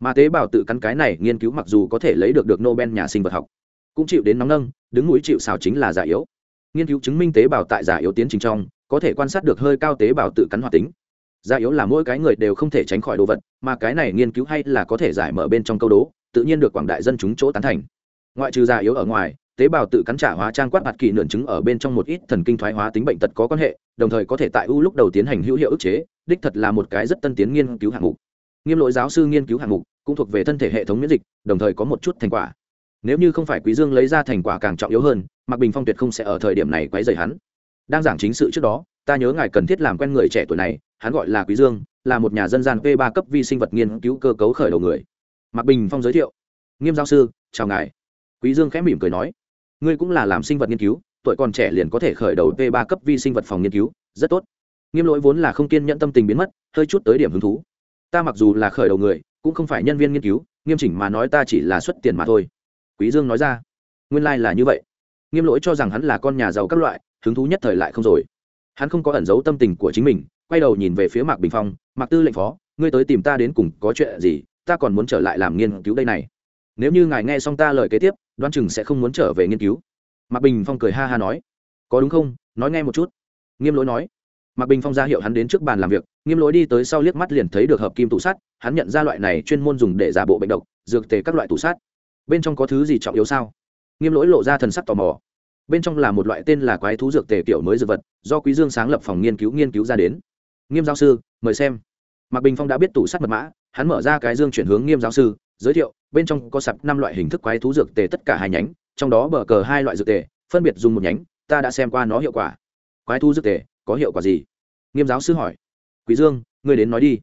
Mà tế bào tự cắn cái này nghiên cứu mặc dù có thể lấy được được nobel nhà sinh vật học, cũng chịu đến nóng nâng, đứng mũi chịu xào chính là giả yếu. Nghiên cứu chứng minh tế bào tại giả yếu tiến trình trong, có thể quan sát được hơi cao tế bào tự cắn hoạt tính gia yếu là mỗi cái người đều không thể tránh khỏi đồ vật, mà cái này nghiên cứu hay là có thể giải mở bên trong câu đố, tự nhiên được quảng đại dân chúng chỗ tán thành. Ngoại trừ gia yếu ở ngoài, tế bào tự cắn trả hóa trang quát mặt kỳ nượn chứng ở bên trong một ít thần kinh thoái hóa tính bệnh tật có quan hệ, đồng thời có thể tại ưu lúc đầu tiến hành hữu hiệu ức chế, đích thật là một cái rất tân tiến nghiên cứu hạng mục. Nghiêm lỗi giáo sư nghiên cứu hạng mục cũng thuộc về thân thể hệ thống miễn dịch, đồng thời có một chút thành quả. Nếu như không phải quý dương lấy ra thành quả càng trọng yếu hơn, mạc bình phong tuyệt không sẽ ở thời điểm này quấy rầy hắn. Đang giảng chính sự trước đó, ta nhớ ngài cần thiết làm quen người trẻ tuổi này hắn gọi là quý dương, là một nhà dân gian p ba cấp vi sinh vật nghiên cứu cơ cấu khởi đầu người. Mạc bình phong giới thiệu. Nghiêm giáo sư, chào ngài. Quý dương khẽ mỉm cười nói, ngươi cũng là làm sinh vật nghiên cứu, tuổi còn trẻ liền có thể khởi đầu p ba cấp vi sinh vật phòng nghiên cứu, rất tốt. Nghiêm lỗi vốn là không kiên nhẫn tâm tình biến mất, hơi chút tới điểm hứng thú. Ta mặc dù là khởi đầu người, cũng không phải nhân viên nghiên cứu, nghiêm chỉnh mà nói ta chỉ là xuất tiền mà thôi. Quý dương nói ra, nguyên lai là như vậy. Nghiêm lỗi cho rằng hắn là con nhà giàu các loại, hứng thú nhất thời lại không rồi. Hắn không có ẩn giấu tâm tình của chính mình quay đầu nhìn về phía mạc bình phong, mạc tư lệnh phó, ngươi tới tìm ta đến cùng có chuyện gì, ta còn muốn trở lại làm nghiên cứu đây này. Nếu như ngài nghe xong ta lời kế tiếp, đoán chừng sẽ không muốn trở về nghiên cứu. Mạc bình phong cười ha ha nói, có đúng không? Nói nghe một chút. Nghiêm lỗi nói, mạc bình phong ra hiệu hắn đến trước bàn làm việc, nghiêm lỗi đi tới sau liếc mắt liền thấy được hợp kim tủ sắt, hắn nhận ra loại này chuyên môn dùng để giả bộ bệnh độc, dược tề các loại tủ sắt. Bên trong có thứ gì trọng yếu sao? Nghiêm lỗi lộ ra thần sắc tò mò. Bên trong là một loại tên là quái thú dược tề kiểu mới dược vật, do quý dương sáng lập phòng nghiên cứu nghiên cứu ra đến nghiêm giáo sư, mời xem. Mạc bình phong đã biết tủ sắt mật mã, hắn mở ra cái dương chuyển hướng nghiêm giáo sư, giới thiệu, bên trong có sập năm loại hình thức quái thú dược tề tất cả hai nhánh, trong đó bờ cờ hai loại dược tề, phân biệt dùng một nhánh, ta đã xem qua nó hiệu quả. Quái thú dược tề, có hiệu quả gì? Nghiêm giáo sư hỏi. Quý dương, ngươi đến nói đi.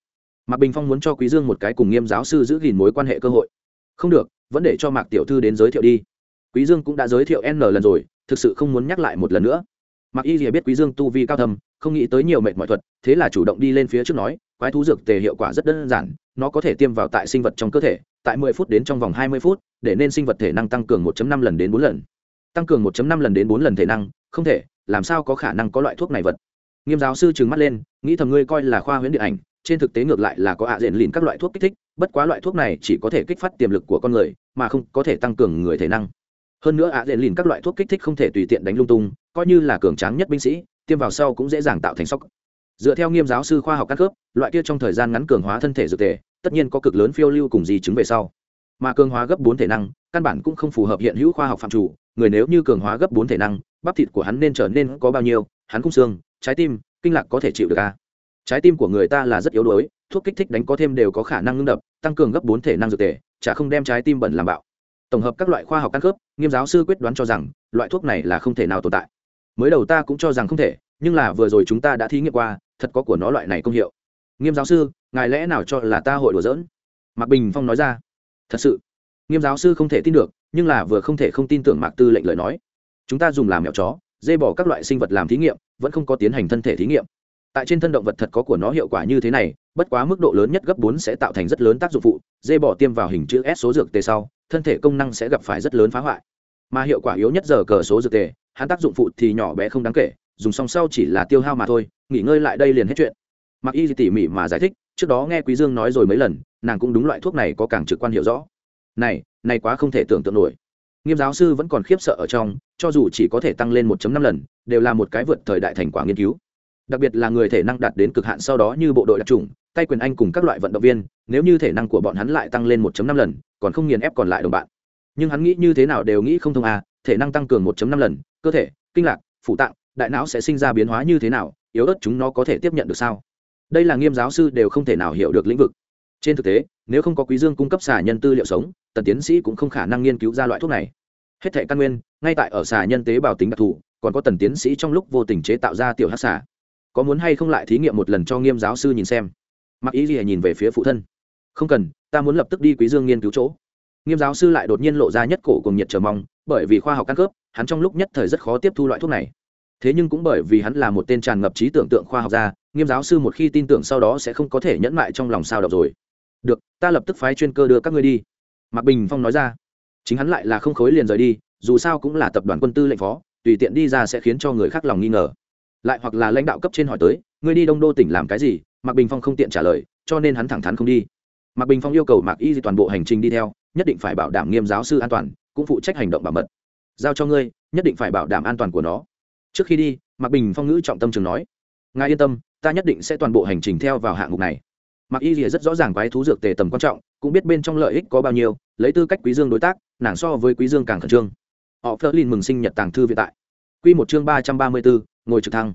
Mạc bình phong muốn cho quý dương một cái cùng nghiêm giáo sư giữ gìn mối quan hệ cơ hội. Không được, vẫn để cho mạc tiểu thư đến giới thiệu đi. Quý dương cũng đã giới thiệu n lần rồi, thực sự không muốn nhắc lại một lần nữa. Mặc y rìa biết quý dương tu vi cao thâm, không nghĩ tới nhiều mệt mọi thuật, thế là chủ động đi lên phía trước nói, quái thú dược tề hiệu quả rất đơn giản, nó có thể tiêm vào tại sinh vật trong cơ thể, tại 10 phút đến trong vòng 20 phút, để nên sinh vật thể năng tăng cường 1.5 lần đến 4 lần. Tăng cường 1.5 lần đến 4 lần thể năng, không thể, làm sao có khả năng có loại thuốc này vật? Nghiêm giáo sư trừng mắt lên, nghĩ thầm ngươi coi là khoa huyễn điện ảnh, trên thực tế ngược lại là có ạ diện lìn các loại thuốc kích thích, bất quá loại thuốc này chỉ có thể kích phát tiềm lực của con người, mà không có thể tăng cường người thể năng hơn nữa ạ diện lìn các loại thuốc kích thích không thể tùy tiện đánh lung tung coi như là cường tráng nhất binh sĩ tiêm vào sau cũng dễ dàng tạo thành sốc. Dựa theo nghiêm giáo sư khoa học các khớp loại kia trong thời gian ngắn cường hóa thân thể dược thể, tất nhiên có cực lớn phiêu lưu cùng di chứng về sau. Mà cường hóa gấp bốn thể năng căn bản cũng không phù hợp hiện hữu khoa học phạm chủ người nếu như cường hóa gấp bốn thể năng bắp thịt của hắn nên trở nên có bao nhiêu hắn cung xương trái tim kinh lạc có thể chịu được à? trái tim của người ta là rất yếu đuối thuốc kích thích đánh có thêm đều có khả năng ngưng đập tăng cường gấp bốn thể năng dược thể, chả không đem trái tim bẩn làm bạo tổng hợp các loại khoa học căn khớp, nghiêm giáo sư quyết đoán cho rằng, loại thuốc này là không thể nào tồn tại. Mới đầu ta cũng cho rằng không thể, nhưng là vừa rồi chúng ta đã thí nghiệm qua, thật có của nó loại này công hiệu. Nghiêm giáo sư, ngài lẽ nào cho là ta hội đùa dỡn mạc bình phong nói ra. Thật sự. Nghiêm giáo sư không thể tin được, nhưng là vừa không thể không tin tưởng mạc tư lệnh lời nói. Chúng ta dùng làm mèo chó, dê bỏ các loại sinh vật làm thí nghiệm, vẫn không có tiến hành thân thể thí nghiệm. Tại trên thân động vật thật có của nó hiệu quả như thế này, bất quá mức độ lớn nhất gấp bốn sẽ tạo thành rất lớn tác dụng phụ, dê bỏ tiêm vào hình chữ s số dược tê sau thân thể công năng sẽ gặp phải rất lớn phá hoại. Mà hiệu quả yếu nhất giờ cờ số dược tề, hắn tác dụng phụ thì nhỏ bé không đáng kể, dùng song sau chỉ là tiêu hao mà thôi, nghỉ ngơi lại đây liền hết chuyện. Mặc y tỉ mỉ mà giải thích, trước đó nghe quý dương nói rồi mấy lần, nàng cũng đúng loại thuốc này có càng trực quan hiểu rõ. Này này quá không thể tưởng tượng nổi. Nghiêm giáo sư vẫn còn khiếp sợ ở trong, cho dù chỉ có thể tăng lên 1.5 lần, đều là một cái vượt thời đại thành quả nghiên cứu. Đặc biệt là người thể năng đạt đến cực hạn sau đó như bộ đội đặc trùng tay quyền anh cùng các loại vận động viên, nếu như thể năng của bọn hắn lại tăng lên 1.5 lần còn không nghiền ép còn lại đồng bạn. Nhưng hắn nghĩ như thế nào đều nghĩ không thông à thể năng tăng cường 1.5 lần, cơ thể, kinh lạc phụ tạng, đại não sẽ sinh ra biến hóa như thế nào, yếu ớt chúng nó có thể tiếp nhận được sao? Đây là nghiêm giáo sư đều không thể nào hiểu được lĩnh vực. Trên thực tế, nếu không có quý dương cung cấp xà nhân tư liệu sống, tần tiến sĩ cũng không khả năng nghiên cứu ra loại thuốc này. Hết thể căn nguyên, ngay tại ở xà nhân tế bào tính đặc thù, còn có tần tiến sĩ trong lúc vô tình chế tạo ra tiểu hát xà. Có muốn hay không lại thí nghiệm một lần cho nghiêm giáo sư nhìn xem. Mặc ý gì nhìn về phía phụ thân. Không cần ta muốn lập tức đi quý dương nghiên cứu chỗ. Nghiêm giáo sư lại đột nhiên lộ ra nhất cổ cùng nhiệt chờ mong, bởi vì khoa học căn cướp hắn trong lúc nhất thời rất khó tiếp thu loại thuốc này. Thế nhưng cũng bởi vì hắn là một tên tràn ngập trí tưởng tượng khoa học gia, nghiêm giáo sư một khi tin tưởng sau đó sẽ không có thể nhẫn mại trong lòng sao đọc rồi. Được, ta lập tức phái chuyên cơ đưa các ngươi đi. Mạc bình phong nói ra. Chính hắn lại là không khối liền rời đi, dù sao cũng là tập đoàn quân tư lệnh phó, tùy tiện đi ra sẽ khiến cho người khác lòng nghi ngờ. Lại hoặc là lãnh đạo cấp trên hỏi tới, ngươi đi đông đô tỉnh làm cái gì? Mạc bình phong không tiện trả lời, cho nên hắn thẳng thắn không đi mạc bình phong yêu cầu mạc y toàn bộ hành trình đi theo, nhất định phải bảo đảm nghiêm giáo sư an toàn, cũng phụ trách hành động bảo mật. Giao cho ngươi, nhất định phải bảo đảm an toàn của nó. Trước khi đi, mạc bình phong ngữ trọng tâm trường nói, ngài yên tâm, ta nhất định sẽ toàn bộ hành trình theo vào hạng mục này. Mạc y rìa rất rõ ràng quái thú dược tề tầm quan trọng, cũng biết bên trong lợi ích có bao nhiêu, lấy tư cách quý dương đối tác, nàng so với quý dương càng khẩn trương. Họ phớt lên mừng sinh nhật tàng thư viện tại. Quy một chương ba trăm ba mươi bốn, ngồi trực thăng.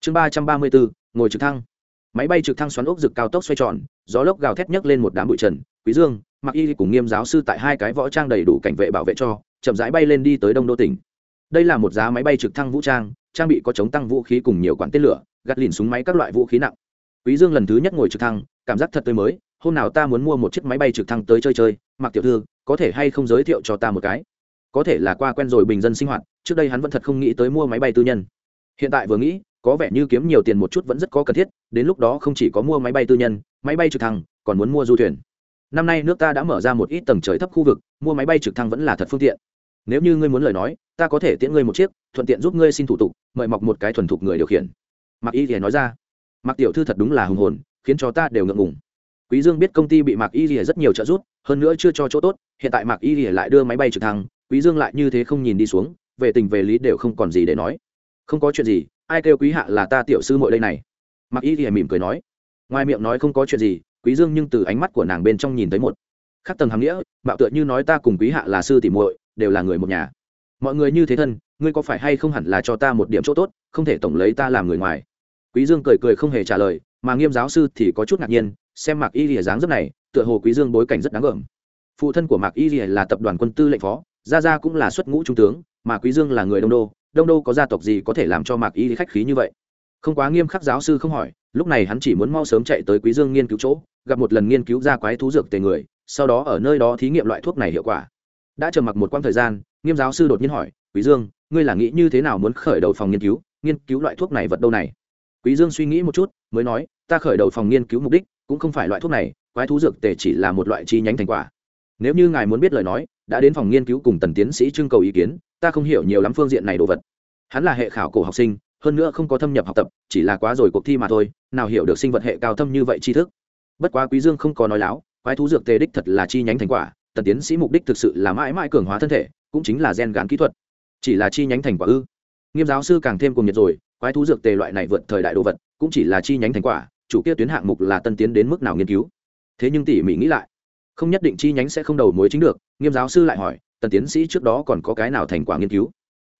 Chương ba trăm ba mươi bốn, ngồi trực thăng máy bay trực thăng xoắn ốc rực cao tốc xoay tròn, gió lốc gào thét nhấc lên một đám bụi trần. Quý dương mặc y cùng nghiêm giáo sư tại hai cái võ trang đầy đủ cảnh vệ bảo vệ cho, chậm rãi bay lên đi tới đông đô tỉnh. Đây là một giá máy bay trực thăng vũ trang trang bị có chống tăng vũ khí cùng nhiều quản tên lửa, gạt lìn súng máy các loại vũ khí nặng. Quý dương lần thứ nhất ngồi trực thăng, cảm giác thật tươi mới, hôm nào ta muốn mua một chiếc máy bay trực thăng tới chơi chơi mặc tiểu thư, có thể hay không giới thiệu cho ta một cái? Có thể là qua quen rồi bình dân sinh hoạt, trước đây hắn vẫn thật không nghĩ tới mua máy bay tư nhân. Hiện tại vừa nghĩ có vẻ như kiếm nhiều tiền một chút vẫn rất có cần thiết, đến lúc đó không chỉ có mua máy bay tư nhân, máy bay trực thăng, còn muốn mua du thuyền. Năm nay nước ta đã mở ra một ít tầng trời thấp khu vực, mua máy bay trực thăng vẫn là thật phương tiện. Nếu như ngươi muốn lời nói, ta có thể tiễn ngươi một chiếc, thuận tiện giúp ngươi xin thủ tục, mời mọc một cái thuần thục người điều khiển. Mặc y thì nói ra. Mặc tiểu thư thật đúng là hùng hồn, khiến cho ta đều ngượng ngùng. Quý dương biết công ty bị mặc y thì rất nhiều trợ giúp, hơn nữa chưa cho chỗ tốt, hiện tại mặc y thì lại đưa máy bay trực thăng, quý dương lại như thế không nhìn đi xuống, về tình về lý đều không còn gì để nói. Không có chuyện gì ai kêu quý hạ là ta tiểu sư muội đây này? Mặc y thì mỉm cười nói. Ngoài miệng nói không có chuyện gì, quý dương nhưng từ ánh mắt của nàng bên trong nhìn thấy một khắc tầng hàm nghĩa bạo tựa như nói ta cùng quý hạ là sư tỷ muội, đều là người một nhà. Mọi người như thế thân, ngươi có phải hay không hẳn là cho ta một điểm chỗ tốt, không thể tổng lấy ta làm người ngoài? Quý dương cười cười không hề trả lời, mà nghiêm giáo sư thì có chút ngạc nhiên, xem mạc y lìa dáng dấp này, tựa hồ quý dương bối cảnh rất đáng gờm phụ thân của mạc y lìa là tập đoàn quân tư lệnh phó, gia gia cũng là xuất ngũ trung tướng, mà quý dương là người đông đô đông đô có gia tộc gì có thể làm cho mạc y khách khí như vậy? Không quá nghiêm khắc giáo sư không hỏi, lúc này hắn chỉ muốn mau sớm chạy tới quý dương nghiên cứu chỗ, gặp một lần nghiên cứu ra quái thú dược tề người, sau đó ở nơi đó thí nghiệm loại thuốc này hiệu quả. Đã chờ mặc một quãng thời gian, nghiêm giáo sư đột nhiên hỏi, quý dương, ngươi là nghĩ như thế nào muốn khởi đầu phòng nghiên cứu nghiên cứu loại thuốc này vật đâu này? Quý dương suy nghĩ một chút, mới nói, ta khởi đầu phòng nghiên cứu mục đích cũng không phải loại thuốc này, quái thú dược tề chỉ là một loại chi nhánh thành quả. Nếu như ngài muốn biết lời nói, đã đến phòng nghiên cứu cùng tần tiến sĩ trưng cầu ý kiến ta không hiểu nhiều lắm phương diện này đồ vật. Hắn là hệ khảo cổ học sinh, hơn nữa không có thâm nhập học tập, chỉ là quá rồi cuộc thi mà thôi, nào hiểu được sinh vật hệ cao thâm như vậy tri thức. Bất quá quý dương không có nói láo, quái thú dược tề đích thật là chi nhánh thành quả, tần tiến sĩ mục đích thực sự là mãi mãi cường hóa thân thể, cũng chính là gen gán kỹ thuật. Chỉ là chi nhánh thành quả ư? Nghiêm giáo sư càng thêm cùng nhiệt rồi, quái thú dược tề loại này vượt thời đại đồ vật, cũng chỉ là chi nhánh thành quả, chủ kia tuyến hạng mục là tân tiến đến mức nào nghiên cứu? Thế nhưng tỉ mỉ nghĩ lại, không nhất định chi nhánh sẽ không đầu mối chính được, nghiêm giáo sư lại hỏi tần tiến sĩ trước đó còn có cái nào thành quả nghiên cứu?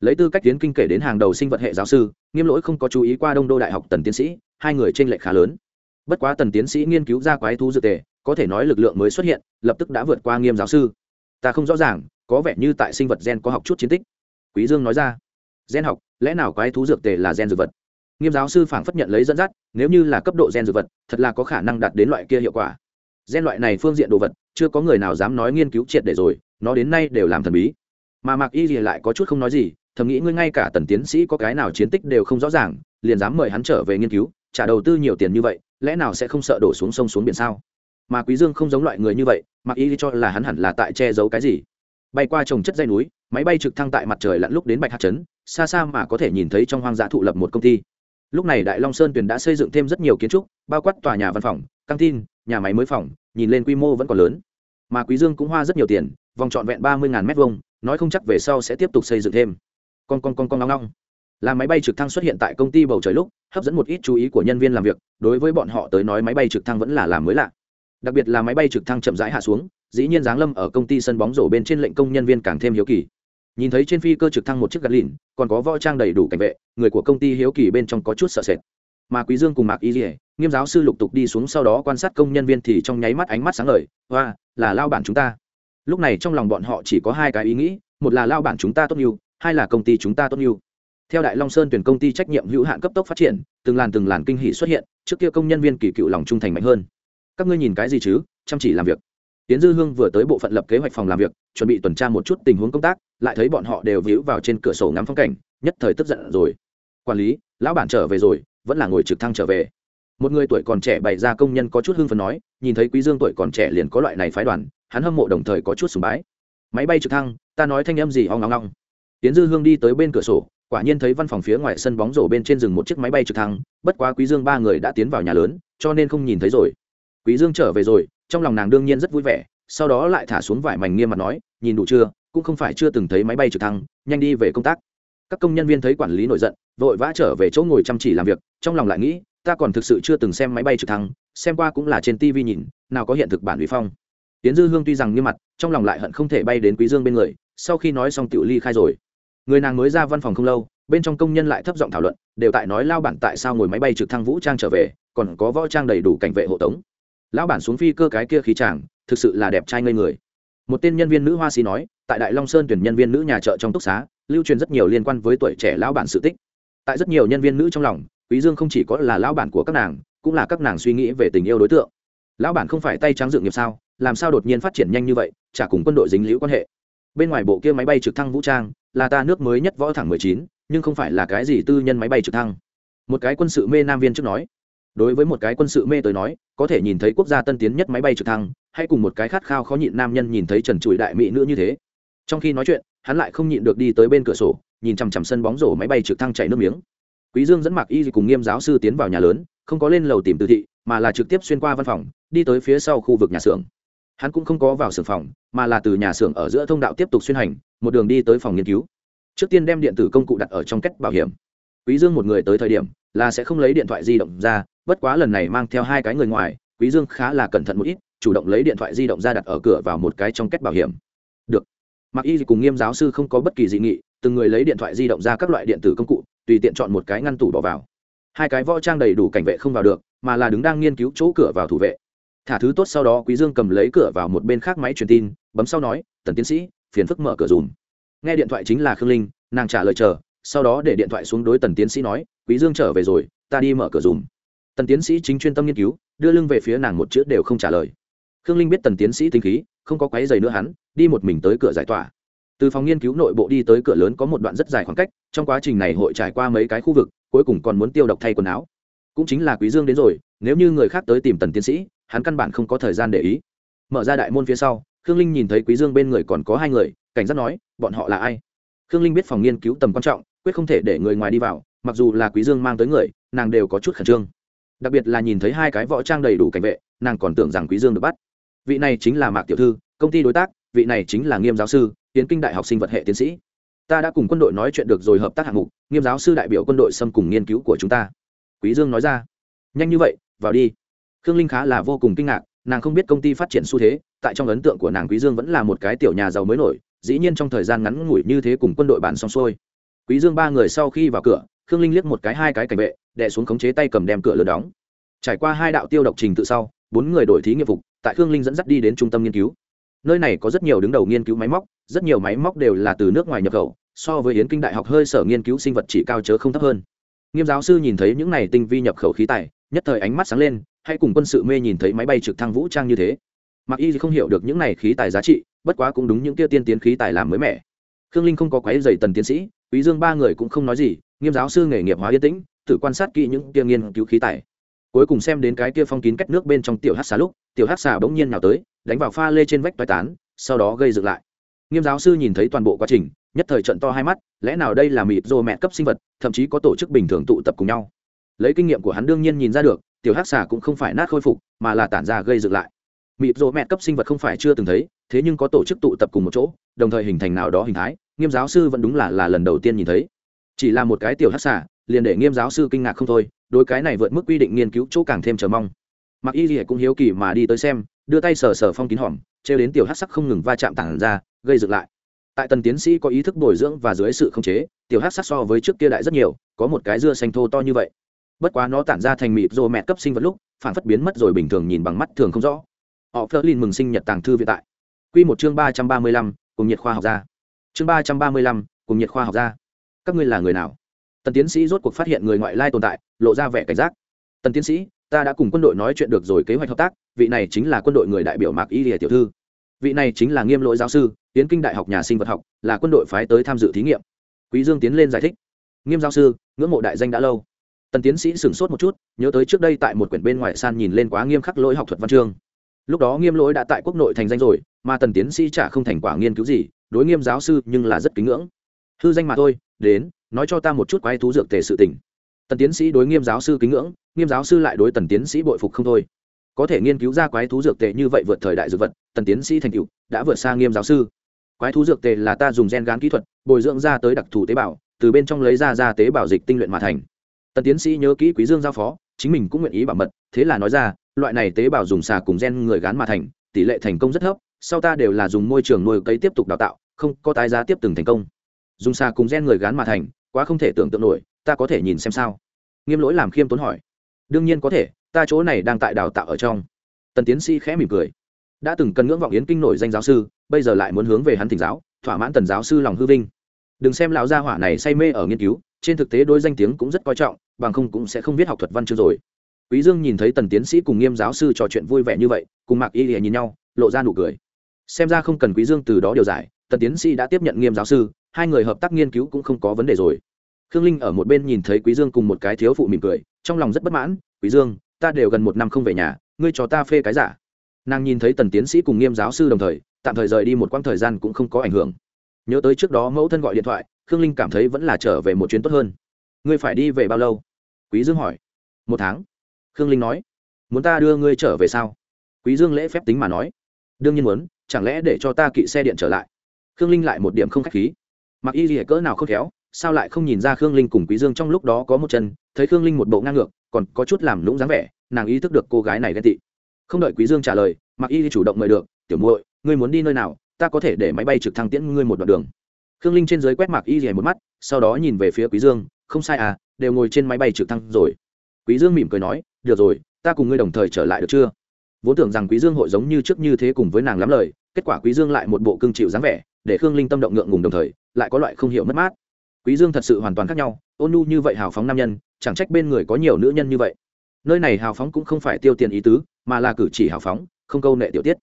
Lấy tư cách tiến kinh kể đến hàng đầu sinh vật hệ giáo sư, nghiêm lỗi không có chú ý qua đông đô đại học tần tiến sĩ, hai người t r ê n lệch khá lớn. Bất quá tần tiến sĩ nghiên cứu ra quái thú dự tề, có thể nói lực lượng mới xuất hiện, lập tức đã vượt qua nghiêm giáo sư. Ta không rõ ràng, có vẻ như tại sinh vật gen có học chút chiến tích. Quý dương nói ra. Gen học, lẽ nào quái thú dược tề là gen dược vật? Nghiêm giáo sư phảng phất nhận lấy dẫn dắt, nếu như là cấp độ gen dược vật, thật là có khả năng đạt đến loại kia hiệu quả. Gen loại này phương diện đồ vật, chưa có người nào dám nói nghiên cứu triệt để rồi nó đến nay đều làm thần bí. Mà mạc y gì lại có chút không nói gì, thầm nghĩ ngươi ngay cả tần tiến sĩ có cái nào chiến tích đều không rõ ràng, liền dám mời hắn trở về nghiên cứu, trả đầu tư nhiều tiền như vậy, lẽ nào sẽ không sợ đổ xuống sông xuống biển sao? Mà quý dương không giống loại người như vậy, mạc y cho là hắn hẳn là tại che giấu cái gì. Bay qua trồng chất dây núi, máy bay trực thăng tại mặt trời lặn lúc đến bạch hạt trấn, xa xa mà có thể nhìn thấy trong hoang dã thụ lập một công ty. Lúc này đại long sơn tuyền đã xây dựng thêm rất nhiều kiến trúc, bao quát tòa nhà văn phòng, căng tin, nhà máy mới phòng, nhìn lên quy mô vẫn còn lớn mà quý dương cũng hoa rất nhiều tiền, vòng trọn vẹn ba mươi ngàn mét vuông, nói không chắc về sau sẽ tiếp tục xây dựng thêm. Con con con con nóng nóng là máy bay trực thăng xuất hiện tại công ty bầu trời lúc, hấp dẫn một ít chú ý của nhân viên làm việc, đối với bọn họ tới nói máy bay trực thăng vẫn là làm mới lạ. Đặc biệt là máy bay trực thăng chậm rãi hạ xuống, dĩ nhiên giáng lâm ở công ty sân bóng rổ bên trên lệnh công nhân viên càng thêm hiếu kỳ. Nhìn thấy trên phi cơ trực thăng một chiếc gạt lìn, còn có võ trang đầy đủ cảnh vệ, người của công ty hiếu kỳ bên trong có chút sợ sệt mà quý dương cùng mạc y dỉa nghiêm giáo sư lục tục đi xuống sau đó quan sát công nhân viên thì trong nháy mắt ánh mắt sáng lời hoa, là lao bản chúng ta. Lúc này trong lòng bọn họ chỉ có hai cái ý nghĩ, một là lao bản chúng ta tốt nhiều, hai là công ty chúng ta tốt nhiều. Theo đại long sơn tuyển công ty trách nhiệm hữu hạn cấp tốc phát triển, từng làn từng làn kinh hỷ xuất hiện, trước kia công nhân viên kỳ cựu lòng trung thành mạnh hơn. Các ngươi nhìn cái gì chứ? Chăm chỉ làm việc. Tiến dư hương vừa tới bộ phận lập kế hoạch phòng làm việc, chuẩn bị tuần tra một chút tình huống công tác, lại thấy bọn họ đều víu vào trên cửa sổ ngắm phong cảnh, nhất thời tức giận rồi. Quản lý, lão bản trở về rồi vẫn là ngồi trực thăng trở về. Một người tuổi còn trẻ bày ra công nhân có chút hưng phấn nói, nhìn thấy quý dương tuổi còn trẻ liền có loại này phái đoàn, hắn hâm mộ đồng thời có chút sùng bái. Máy bay trực thăng, ta nói thanh âm gì ong ong ong. Tiến dư hương đi tới bên cửa sổ, quả nhiên thấy văn phòng phía ngoài sân bóng rổ bên trên rừng một chiếc máy bay trực thăng, bất quá quý dương ba người đã tiến vào nhà lớn, cho nên không nhìn thấy rồi. Quý dương trở về rồi, trong lòng nàng đương nhiên rất vui vẻ, sau đó lại thả xuống vải mảnh nghiêm mặt nói, nhìn đủ chưa, cũng không phải chưa từng thấy máy bay trực thăng, nhanh đi về công tác các công nhân viên thấy quản lý nổi giận, vội vã trở về chỗ ngồi chăm chỉ làm việc, trong lòng lại nghĩ, ta còn thực sự chưa từng xem máy bay trực thăng, xem qua cũng là trên tv nhìn, nào có hiện thực bản uy phong. Tiến dư hương tuy rằng như mặt, trong lòng lại hận không thể bay đến quý dương bên người, sau khi nói xong tiểu ly khai rồi. Người nàng mới ra văn phòng không lâu, bên trong công nhân lại thấp giọng thảo luận, đều tại nói lao bản tại sao ngồi máy bay trực thăng vũ trang trở về, còn có võ trang đầy đủ cảnh vệ hộ tống. Lão bản xuống phi cơ cái kia khí chàng, thực sự là đẹp trai ngây người. Một tên nhân viên nữ hoa sĩ nói, tại đại long sơn tuyển nhân viên nữ nhà chợ trong túc xá lưu truyền rất nhiều liên quan với tuổi trẻ lão bản sự tích. Tại rất nhiều nhân viên nữ trong lòng, quý dương không chỉ có là lão bản của các nàng, cũng là các nàng suy nghĩ về tình yêu đối tượng. Lão bản không phải tay trắng dựng nghiệp sao, làm sao đột nhiên phát triển nhanh như vậy, chả cùng quân đội dính liễu quan hệ. Bên ngoài bộ kia máy bay trực thăng vũ trang, là ta nước mới nhất võ thẳng mười chín, nhưng không phải là cái gì tư nhân máy bay trực thăng. Một cái quân sự mê nam viên trước nói, đối với một cái quân sự mê tới nói, có thể nhìn thấy quốc gia tân tiến nhất máy bay trực thăng, hay cùng một cái khát khao khó nhịn nam nhân nhìn thấy trần trụi đại mỹ nữ như thế. Trong khi nói chuyện hắn lại không nhịn được đi tới bên cửa sổ, nhìn chằm chằm sân bóng rổ máy bay trực thăng chạy nước miếng. Quý dương dẫn mặc y cùng nghiêm giáo sư tiến vào nhà lớn, không có lên lầu tìm từ thị, mà là trực tiếp xuyên qua văn phòng, đi tới phía sau khu vực nhà xưởng. Hắn cũng không có vào xưởng phòng, mà là từ nhà xưởng ở giữa thông đạo tiếp tục xuyên hành, một đường đi tới phòng nghiên cứu. Trước tiên đem điện tử công cụ đặt ở trong cách bảo hiểm. Quý dương một người tới thời điểm, là sẽ không lấy điện thoại di động ra, bất quá lần này mang theo hai cái người ngoài, quý dương khá là cẩn thận một ít, chủ động lấy điện thoại di động ra đặt ở cửa vào một cái trong cách bảo hiểm mặc y cùng nghiêm giáo sư không có bất kỳ dị nghị, từng người lấy điện thoại di động ra các loại điện tử công cụ, tùy tiện chọn một cái ngăn tủ bỏ vào. Hai cái võ trang đầy đủ cảnh vệ không vào được, mà là đứng đang nghiên cứu chỗ cửa vào thủ vệ. Thả thứ tốt sau đó quý dương cầm lấy cửa vào một bên khác máy truyền tin, bấm sau nói, tần tiến sĩ, phiền phức mở cửa dùm. Nghe điện thoại chính là khương linh, nàng trả lời chờ, sau đó để điện thoại xuống đối tần tiến sĩ nói, quý dương trở về rồi, ta đi mở cửa dùm. Tần tiến sĩ chính chuyên tâm nghiên cứu, đưa lưng về phía nàng một chữ đều không trả lời khương linh biết tần tiến sĩ tinh khí, không có quấy giày nữa hắn, đi một mình tới cửa giải tỏa. Từ phòng nghiên cứu nội bộ đi tới cửa lớn có một đoạn rất dài khoảng cách, trong quá trình này hội trải qua mấy cái khu vực, cuối cùng còn muốn tiêu độc thay quần áo. Cũng chính là quý dương đến rồi, nếu như người khác tới tìm tần tiến sĩ, hắn căn bản không có thời gian để ý. Mở ra đại môn phía sau, khương linh nhìn thấy quý dương bên người còn có hai người, cảnh giác nói, bọn họ là ai? Khương linh biết phòng nghiên cứu tầm quan trọng, quyết không thể để người ngoài đi vào, mặc dù là quý dương mang tới người, nàng đều có chút khẩn trương. Đặc biệt là nhìn thấy hai cái võ trang đầy đủ cảnh vệ, nàng còn tưởng rằng quý dương được bắt vị này chính là mạc tiểu thư, công ty đối tác, vị này chính là nghiêm giáo sư, tiến kinh đại học sinh vật hệ tiến sĩ. Ta đã cùng quân đội nói chuyện được rồi hợp tác hạng mục, nghiêm giáo sư đại biểu quân đội xâm cùng nghiên cứu của chúng ta. Quý dương nói ra. Nhanh như vậy, vào đi. Khương linh khá là vô cùng kinh ngạc, nàng không biết công ty phát triển xu thế, tại trong ấn tượng của nàng quý dương vẫn là một cái tiểu nhà giàu mới nổi, dĩ nhiên trong thời gian ngắn ngủi như thế cùng quân đội bàn xong xuôi. Quý dương ba người sau khi vào cửa, khương linh liếc một cái hai cái cảnh vệ, đè xuống khống chế tay cầm đem cửa lớn đóng. Trải qua hai đạo tiêu độc trình tự sau, bốn người đổi thí nghiệm phục tại khương linh dẫn dắt đi đến trung tâm nghiên cứu. Nơi này có rất nhiều đứng đầu nghiên cứu máy móc, rất nhiều máy móc đều là từ nước ngoài nhập khẩu, so với yến kinh đại học hơi sở nghiên cứu sinh vật chỉ cao chớ không thấp hơn. Nghiêm giáo sư nhìn thấy những này tinh vi nhập khẩu khí tài, nhất thời ánh mắt sáng lên hay cùng quân sự mê nhìn thấy máy bay trực thăng vũ trang như thế. Mặc y không hiểu được những này khí tài giá trị, bất quá cũng đúng những kia tiên tiến khí tài làm mới mẻ. Khương linh không có quái dày tần tiến sĩ, quý dương ba người cũng không nói gì, nghiêm giáo sư nghề nghiệp hóa yên tĩnh, tự quan sát kỹ những kia nghiên cứu khí tài cuối cùng xem đến cái kia phong kín cách nước bên trong tiểu hát xà lúc, tiểu hát xà bỗng nhiên nào tới, đánh vào pha lê trên vách toái tán, sau đó gây dựng lại. Nghiêm giáo sư nhìn thấy toàn bộ quá trình, nhất thời trận to hai mắt, lẽ nào đây là mịt rô mẹ cấp sinh vật, thậm chí có tổ chức bình thường tụ tập cùng nhau. Lấy kinh nghiệm của hắn đương nhiên nhìn ra được, tiểu hát xà cũng không phải nát khôi phục, mà là tản ra gây dựng lại. Mịt rô mẹ cấp sinh vật không phải chưa từng thấy, thế nhưng có tổ chức tụ tập cùng một chỗ, đồng thời hình thành nào đó hình thái, nghiêm giáo sư vẫn đúng là là lần đầu tiên nhìn thấy. Chỉ là một cái tiểu hát xà, liền để nghiêm giáo sư kinh ngạc không thôi đối cái này vượt mức quy định nghiên cứu chỗ càng thêm chờ mong. Mặc y gì cũng hiếu kỳ mà đi tới xem, đưa tay sờ sờ phong kín hỏm trêu đến tiểu hát sắc không ngừng va chạm tảng ra, gây dựng lại. Tại tần tiến sĩ có ý thức bồi dưỡng và dưới sự khống chế, tiểu hát sắc so với trước kia đại rất nhiều, có một cái dưa xanh thô to như vậy. Bất quá nó tản ra thành mịt rồ mẹ cấp sinh vật lúc, phản phất biến mất rồi bình thường nhìn bằng mắt thường không rõ. Họ phơ lin mừng sinh nhật tàng thư viện tại. Q một chương ba trăm ba mươi lăm, cùng nhiệt khoa học gia. Chương ba trăm ba mươi lăm, cùng nhiệt khoa học gia. Các ngươi là người nào? Tần tiến sĩ rốt cuộc phát hiện người ngoại lai tồn tại lộ ra vẻ cảnh giác. Tần tiến sĩ, ta đã cùng quân đội nói chuyện được rồi, kế hoạch hợp tác, vị này chính là quân đội người đại biểu mạc y lìa tiểu thư. Vị này chính là nghiêm lỗi giáo sư, tiến kinh đại học nhà sinh vật học, là quân đội phái tới tham dự thí nghiệm. Quý dương tiến lên giải thích. Nghiêm giáo sư, ngưỡng mộ đại danh đã lâu. Tần tiến sĩ sửng sốt một chút, nhớ tới trước đây tại một quyển bên ngoài san nhìn lên quá nghiêm khắc lỗi học thuật văn chương. Lúc đó nghiêm lỗi đã tại quốc nội thành danh rồi, mà tần tiến sĩ chả không thành quả nghiên cứu gì, đối nghiêm giáo sư nhưng là rất kính ngưỡng. Hư danh mà thôi, đến, nói cho ta một chút quái thú dược tề sự tình tần tiến sĩ đối nghiêm giáo sư kính ngưỡng, nghiêm giáo sư lại đối tần tiến sĩ bội phục không thôi. Có thể nghiên cứu ra quái thú dược tề như vậy vượt thời đại dược vật, tần tiến sĩ thành cựu đã vượt xa nghiêm giáo sư. Quái thú dược tề là ta dùng gen gán kỹ thuật, bồi dưỡng ra tới đặc thù tế bào, từ bên trong lấy ra ra tế bào dịch tinh luyện mà thành. Tần tiến sĩ nhớ kỹ quý dương giao phó, chính mình cũng nguyện ý bảo mật, thế là nói ra, loại này tế bào dùng xà cùng gen người gán mà thành, tỷ lệ thành công rất thấp, sau ta đều là dùng môi trường nuôi cấy tiếp tục đào tạo, không có tái giá tiếp từng thành công. Dùng xà cùng gen người gán mà thành, quá không thể tưởng tượng nổi ta có thể nhìn xem sao? Nghiêm lỗi làm khiêm tốn hỏi. Đương nhiên có thể, ta chỗ này đang tại đào tạo ở trong. Tần tiến sĩ khẽ mỉm cười. Đã từng cần ngưỡng vọng yến kinh nổi danh giáo sư, bây giờ lại muốn hướng về hắn thỉnh giáo, thỏa mãn tần giáo sư lòng hư vinh. Đừng xem lão gia hỏa này say mê ở nghiên cứu, trên thực tế đôi danh tiếng cũng rất coi trọng, bằng không cũng sẽ không biết học thuật văn chương rồi. Quý dương nhìn thấy tần tiến sĩ cùng nghiêm giáo sư trò chuyện vui vẻ như vậy, cùng mạc y lìa nhìn nhau, lộ ra nụ cười. Xem ra không cần quý dương từ đó điều giải, tần tiến sĩ đã tiếp nhận nghiêm giáo sư, hai người hợp tác nghiên cứu cũng không có vấn đề rồi khương linh ở một bên nhìn thấy quý dương cùng một cái thiếu phụ mỉm cười, trong lòng rất bất mãn, quý dương, ta đều gần một năm không về nhà, ngươi cho ta phê cái giả. Nàng nhìn thấy tần tiến sĩ cùng nghiêm giáo sư đồng thời, tạm thời rời đi một quãng thời gian cũng không có ảnh hưởng. Nhớ tới trước đó mẫu thân gọi điện thoại, khương linh cảm thấy vẫn là trở về một chuyến tốt hơn. Ngươi phải đi về bao lâu? Quý dương hỏi. Một tháng. Khương linh nói. Muốn ta đưa ngươi trở về sao? Quý dương lễ phép tính mà nói. Đương nhiên muốn, chẳng lẽ để cho ta kỵ xe điện trở lại? Khương linh lại một điểm không khách khí. Mặc y gì cỡ nào không khéo sao lại không nhìn ra khương linh cùng quý dương trong lúc đó có một chân, thấy khương linh một bộ ngang ngược, còn có chút làm lũng dáng vẻ, nàng ý thức được cô gái này ghen tị. Không đợi quý dương trả lời mặc y chủ động mời được, tiểu muội, ngươi muốn đi nơi nào, ta có thể để máy bay trực thăng tiễn ngươi một đoạn đường. Khương linh trên dưới quét mặc y rìa một mắt, sau đó nhìn về phía quý dương, không sai à đều ngồi trên máy bay trực thăng rồi. Quý dương mỉm cười nói, được rồi, ta cùng ngươi đồng thời trở lại được chưa? Vốn tưởng rằng quý dương hội giống như trước như thế cùng với nàng lắm lời, kết quả quý dương lại một bộ cương chịu dáng vẻ, để khương linh tâm động ngượng ngùng đồng thời, lại có loại không hiểu mất mát quý dương thật sự hoàn toàn khác nhau, ôn nhu như vậy hào phóng nam nhân, chẳng trách bên người có nhiều nữ nhân như vậy. Nơi này hào phóng cũng không phải tiêu tiền ý tứ, mà là cử chỉ hào phóng, không câu nệ tiểu tiết.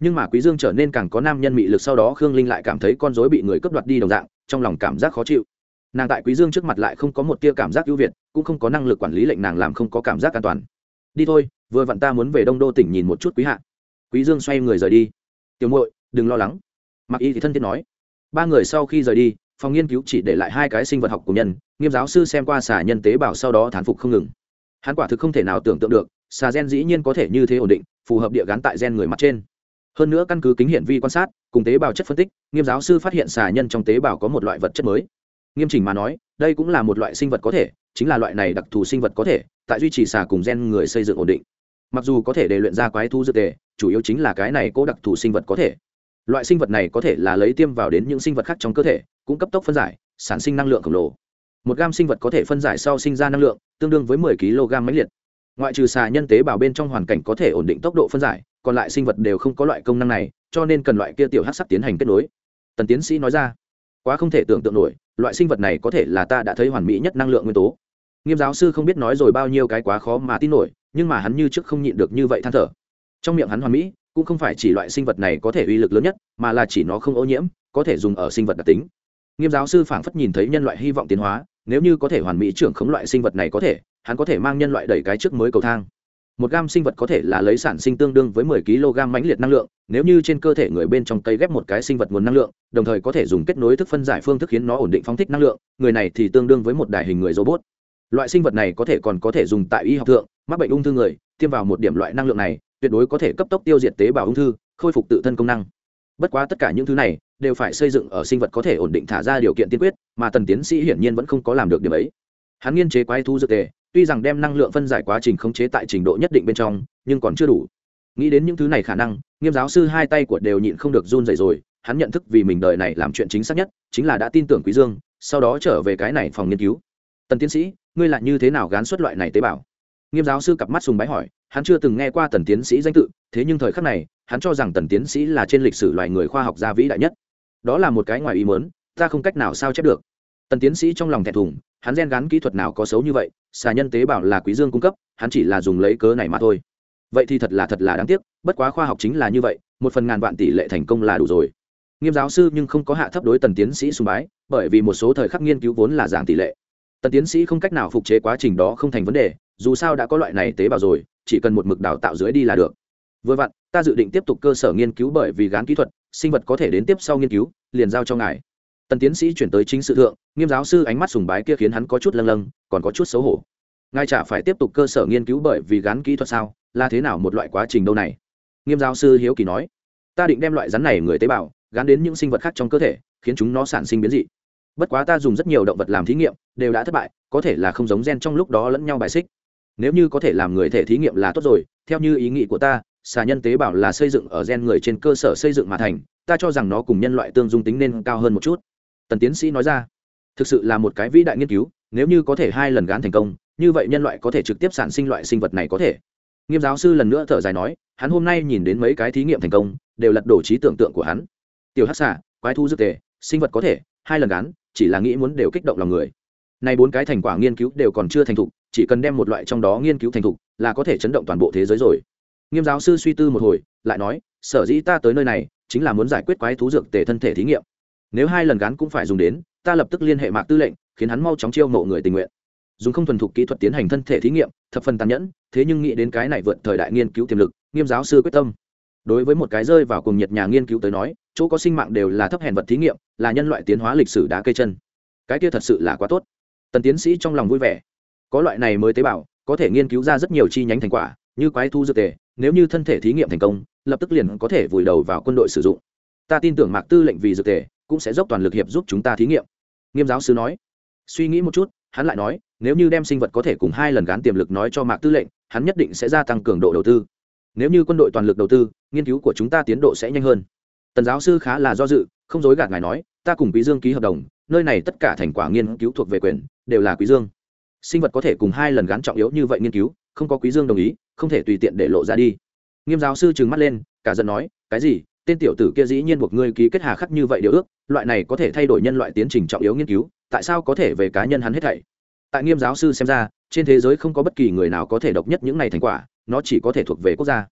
Nhưng mà quý dương trở nên càng có nam nhân mị lực sau đó khương linh lại cảm thấy con rối bị người cướp đoạt đi đồng dạng, trong lòng cảm giác khó chịu. Nàng tại quý dương trước mặt lại không có một tia cảm giác ưu việt, cũng không có năng lực quản lý lệnh nàng làm không có cảm giác an toàn. Đi thôi, vừa vặn ta muốn về đông đô tỉnh nhìn một chút quý hạ. Quý dương xoay người rời đi. Tiểu muội, đừng lo lắng. Mặc y thì thân thiết nói. Ba người sau khi rời đi phòng nghiên cứu chỉ để lại hai cái sinh vật học của nhân, nghiêm giáo sư xem qua xà nhân tế bào sau đó thán phục không ngừng. Hắn quả thực không thể nào tưởng tượng được, xà gen dĩ nhiên có thể như thế ổn định, phù hợp địa gắn tại gen người mặt trên. Hơn nữa căn cứ kính hiển vi quan sát, cùng tế bào chất phân tích, nghiêm giáo sư phát hiện xà nhân trong tế bào có một loại vật chất mới. Nghiêm chỉnh mà nói, đây cũng là một loại sinh vật có thể, chính là loại này đặc thù sinh vật có thể, tại duy trì xà cùng gen người xây dựng ổn định. Mặc dù có thể để luyện ra quái thu dược tề, chủ yếu chính là cái này cố đặc thù sinh vật có thể loại sinh vật này có thể là lấy tiêm vào đến những sinh vật khác trong cơ thể cũng cấp tốc phân giải, sản sinh năng lượng khổng lồ. Một gam sinh vật có thể phân giải sau sinh ra năng lượng, tương đương với 10 kg máy liệt. Ngoại trừ xà nhân tế bào bên trong hoàn cảnh có thể ổn định tốc độ phân giải, còn lại sinh vật đều không có loại công năng này, cho nên cần loại kia tiểu hát sắc tiến hành kết nối. Tần tiến sĩ nói ra, quá không thể tưởng tượng nổi, loại sinh vật này có thể là ta đã thấy hoàn mỹ nhất năng lượng nguyên tố. Nghiêm giáo sư không biết nói rồi bao nhiêu cái quá khó mà tin nổi, nhưng mà hắn như trước không nhịn được như vậy than thở. Trong miệng hắn hoàn mỹ cũng không phải chỉ loại sinh vật này có thể uy lực lớn nhất, mà là chỉ nó không ô nhiễm, có thể dùng ở sinh vật đặc tính. Nghiêm giáo sư phảng phất nhìn thấy nhân loại hy vọng tiến hóa, nếu như có thể hoàn mỹ trưởng khống loại sinh vật này có thể, hắn có thể mang nhân loại đẩy cái trước mới cầu thang. Một gam sinh vật có thể là lấy sản sinh tương đương với 10 kg mãnh liệt năng lượng, nếu như trên cơ thể người bên trong cây ghép một cái sinh vật nguồn năng lượng, đồng thời có thể dùng kết nối thức phân giải phương thức khiến nó ổn định phóng thích năng lượng, người này thì tương đương với một đại hình người robot. Loại sinh vật này có thể còn có thể dùng tại y học thượng, mắc bệnh ung thư người, tiêm vào một điểm loại năng lượng này tuyệt đối có thể cấp tốc tiêu diệt tế bào ung thư, khôi phục tự thân công năng. Bất quá tất cả những thứ này đều phải xây dựng ở sinh vật có thể ổn định thả ra điều kiện tiên quyết, mà tần tiến sĩ hiển nhiên vẫn không có làm được điểm ấy. Hắn nghiên chế quái thú dược tề, tuy rằng đem năng lượng phân giải quá trình khống chế tại trình độ nhất định bên trong, nhưng còn chưa đủ. Nghĩ đến những thứ này khả năng, nghiêm giáo sư hai tay của đều nhịn không được run dày rồi, hắn nhận thức vì mình đời này làm chuyện chính xác nhất, chính là đã tin tưởng quý dương, sau đó trở về cái này phòng nghiên cứu. Tần tiến sĩ, ngươi lại như thế nào gán xuất loại này tế bào? Nghiêm giáo sư cặp mắt sùng bái hỏi hắn chưa từng nghe qua tần tiến sĩ danh tự, thế nhưng thời khắc này, hắn cho rằng tần tiến sĩ là trên lịch sử loài người khoa học gia vĩ đại nhất. Đó là một cái ngoài ý muốn, ta không cách nào sao chép được. Tần tiến sĩ trong lòng thẹn thùng, hắn gen gắn kỹ thuật nào có xấu như vậy, xà nhân tế bào là quý dương cung cấp, hắn chỉ là dùng lấy cớ này mà thôi. Vậy thì thật là thật là đáng tiếc, bất quá khoa học chính là như vậy, một phần ngàn vạn tỷ lệ thành công là đủ rồi. Nghiêm giáo sư nhưng không có hạ thấp đối tần tiến sĩ sùng bái, bởi vì một số thời khắc nghiên cứu vốn là giảm tỷ lệ. Tần tiến sĩ không cách nào phục chế quá trình đó không thành vấn đề dù sao đã có loại này tế bào rồi, chỉ cần một mực đào tạo dưới đi là được. Vừa vặn, ta dự định tiếp tục cơ sở nghiên cứu bởi vì gán kỹ thuật, sinh vật có thể đến tiếp sau nghiên cứu, liền giao cho ngài. Tần tiến sĩ chuyển tới chính sự thượng, nghiêm giáo sư ánh mắt sùng bái kia khiến hắn có chút lâng lâng, còn có chút xấu hổ. Ngài chả phải tiếp tục cơ sở nghiên cứu bởi vì gán kỹ thuật sao, là thế nào một loại quá trình đâu này? Nghiêm giáo sư hiếu kỳ nói. Ta định đem loại rắn này người tế bào gắn đến những sinh vật khác trong cơ thể, khiến chúng nó sản sinh biến dị. Bất quá ta dùng rất nhiều động vật làm thí nghiệm, đều đã thất bại, có thể là không giống gen trong lúc đó lẫn nhau bài xích nếu như có thể làm người thể thí nghiệm là tốt rồi, theo như ý nghĩ của ta, xà nhân tế bào là xây dựng ở gen người trên cơ sở xây dựng mà thành, ta cho rằng nó cùng nhân loại tương dung tính nên cao hơn một chút. Tần tiến sĩ nói ra. Thực sự là một cái vĩ đại nghiên cứu, nếu như có thể hai lần gán thành công, như vậy nhân loại có thể trực tiếp sản sinh loại sinh vật này có thể. Nghiêm giáo sư lần nữa thở dài nói, hắn hôm nay nhìn đến mấy cái thí nghiệm thành công, đều lật đổ trí tưởng tượng của hắn. Tiểu hát xạ quái thu dược tề, sinh vật có thể, hai lần gán, chỉ là nghĩ muốn đều kích động lòng người. Nay bốn cái thành quả nghiên cứu đều còn chưa thành thục chỉ cần đem một loại trong đó nghiên cứu thành thục, là có thể chấn động toàn bộ thế giới rồi. Nghiêm giáo sư suy tư một hồi, lại nói, sở dĩ ta tới nơi này, chính là muốn giải quyết quái thú dược tề thân thể thí nghiệm. Nếu hai lần gán cũng phải dùng đến, ta lập tức liên hệ mạc tư lệnh, khiến hắn mau chóng chiêu mộ người tình nguyện. Dùng không thuần thục kỹ thuật tiến hành thân thể thí nghiệm, thập phần tàn nhẫn, thế nhưng nghĩ đến cái này vượt thời đại nghiên cứu tiềm lực, nghiêm giáo sư quyết tâm. Đối với một cái rơi vào cùng nhiệt nhà nghiên cứu tới nói, chỗ có sinh mạng đều là thấp hèn vật thí nghiệm, là nhân loại tiến hóa lịch sử đá cây chân. Cái kia thật sự là quá tốt. Tần tiến sĩ trong lòng vui vẻ có loại này mới tế bào, có thể nghiên cứu ra rất nhiều chi nhánh thành quả, như quái thu dược tề, nếu như thân thể thí nghiệm thành công, lập tức liền có thể vùi đầu vào quân đội sử dụng. Ta tin tưởng mạc tư lệnh vì dược tề, cũng sẽ dốc toàn lực hiệp giúp chúng ta thí nghiệm. Nghiêm giáo sư nói. Suy nghĩ một chút, hắn lại nói, nếu như đem sinh vật có thể cùng hai lần gán tiềm lực nói cho mạc tư lệnh, hắn nhất định sẽ gia tăng cường độ đầu tư. Nếu như quân đội toàn lực đầu tư, nghiên cứu của chúng ta tiến độ sẽ nhanh hơn. Tần giáo sư khá là do dự, không dối gạt ngài nói, ta cùng quý dương ký hợp đồng, nơi này tất cả thành quả nghiên cứu thuộc về quyền, đều là quý dương sinh vật có thể cùng hai lần gắn trọng yếu như vậy nghiên cứu, không có quý dương đồng ý, không thể tùy tiện để lộ ra đi. Nghiêm giáo sư trừng mắt lên, cả giận nói, cái gì? Tên tiểu tử kia dĩ nhiên buộc ngươi ký kết hà khắc như vậy điều ước, loại này có thể thay đổi nhân loại tiến trình trọng yếu nghiên cứu, tại sao có thể về cá nhân hắn hết thảy? Tại nghiêm giáo sư xem ra, trên thế giới không có bất kỳ người nào có thể độc nhất những này thành quả, nó chỉ có thể thuộc về quốc gia.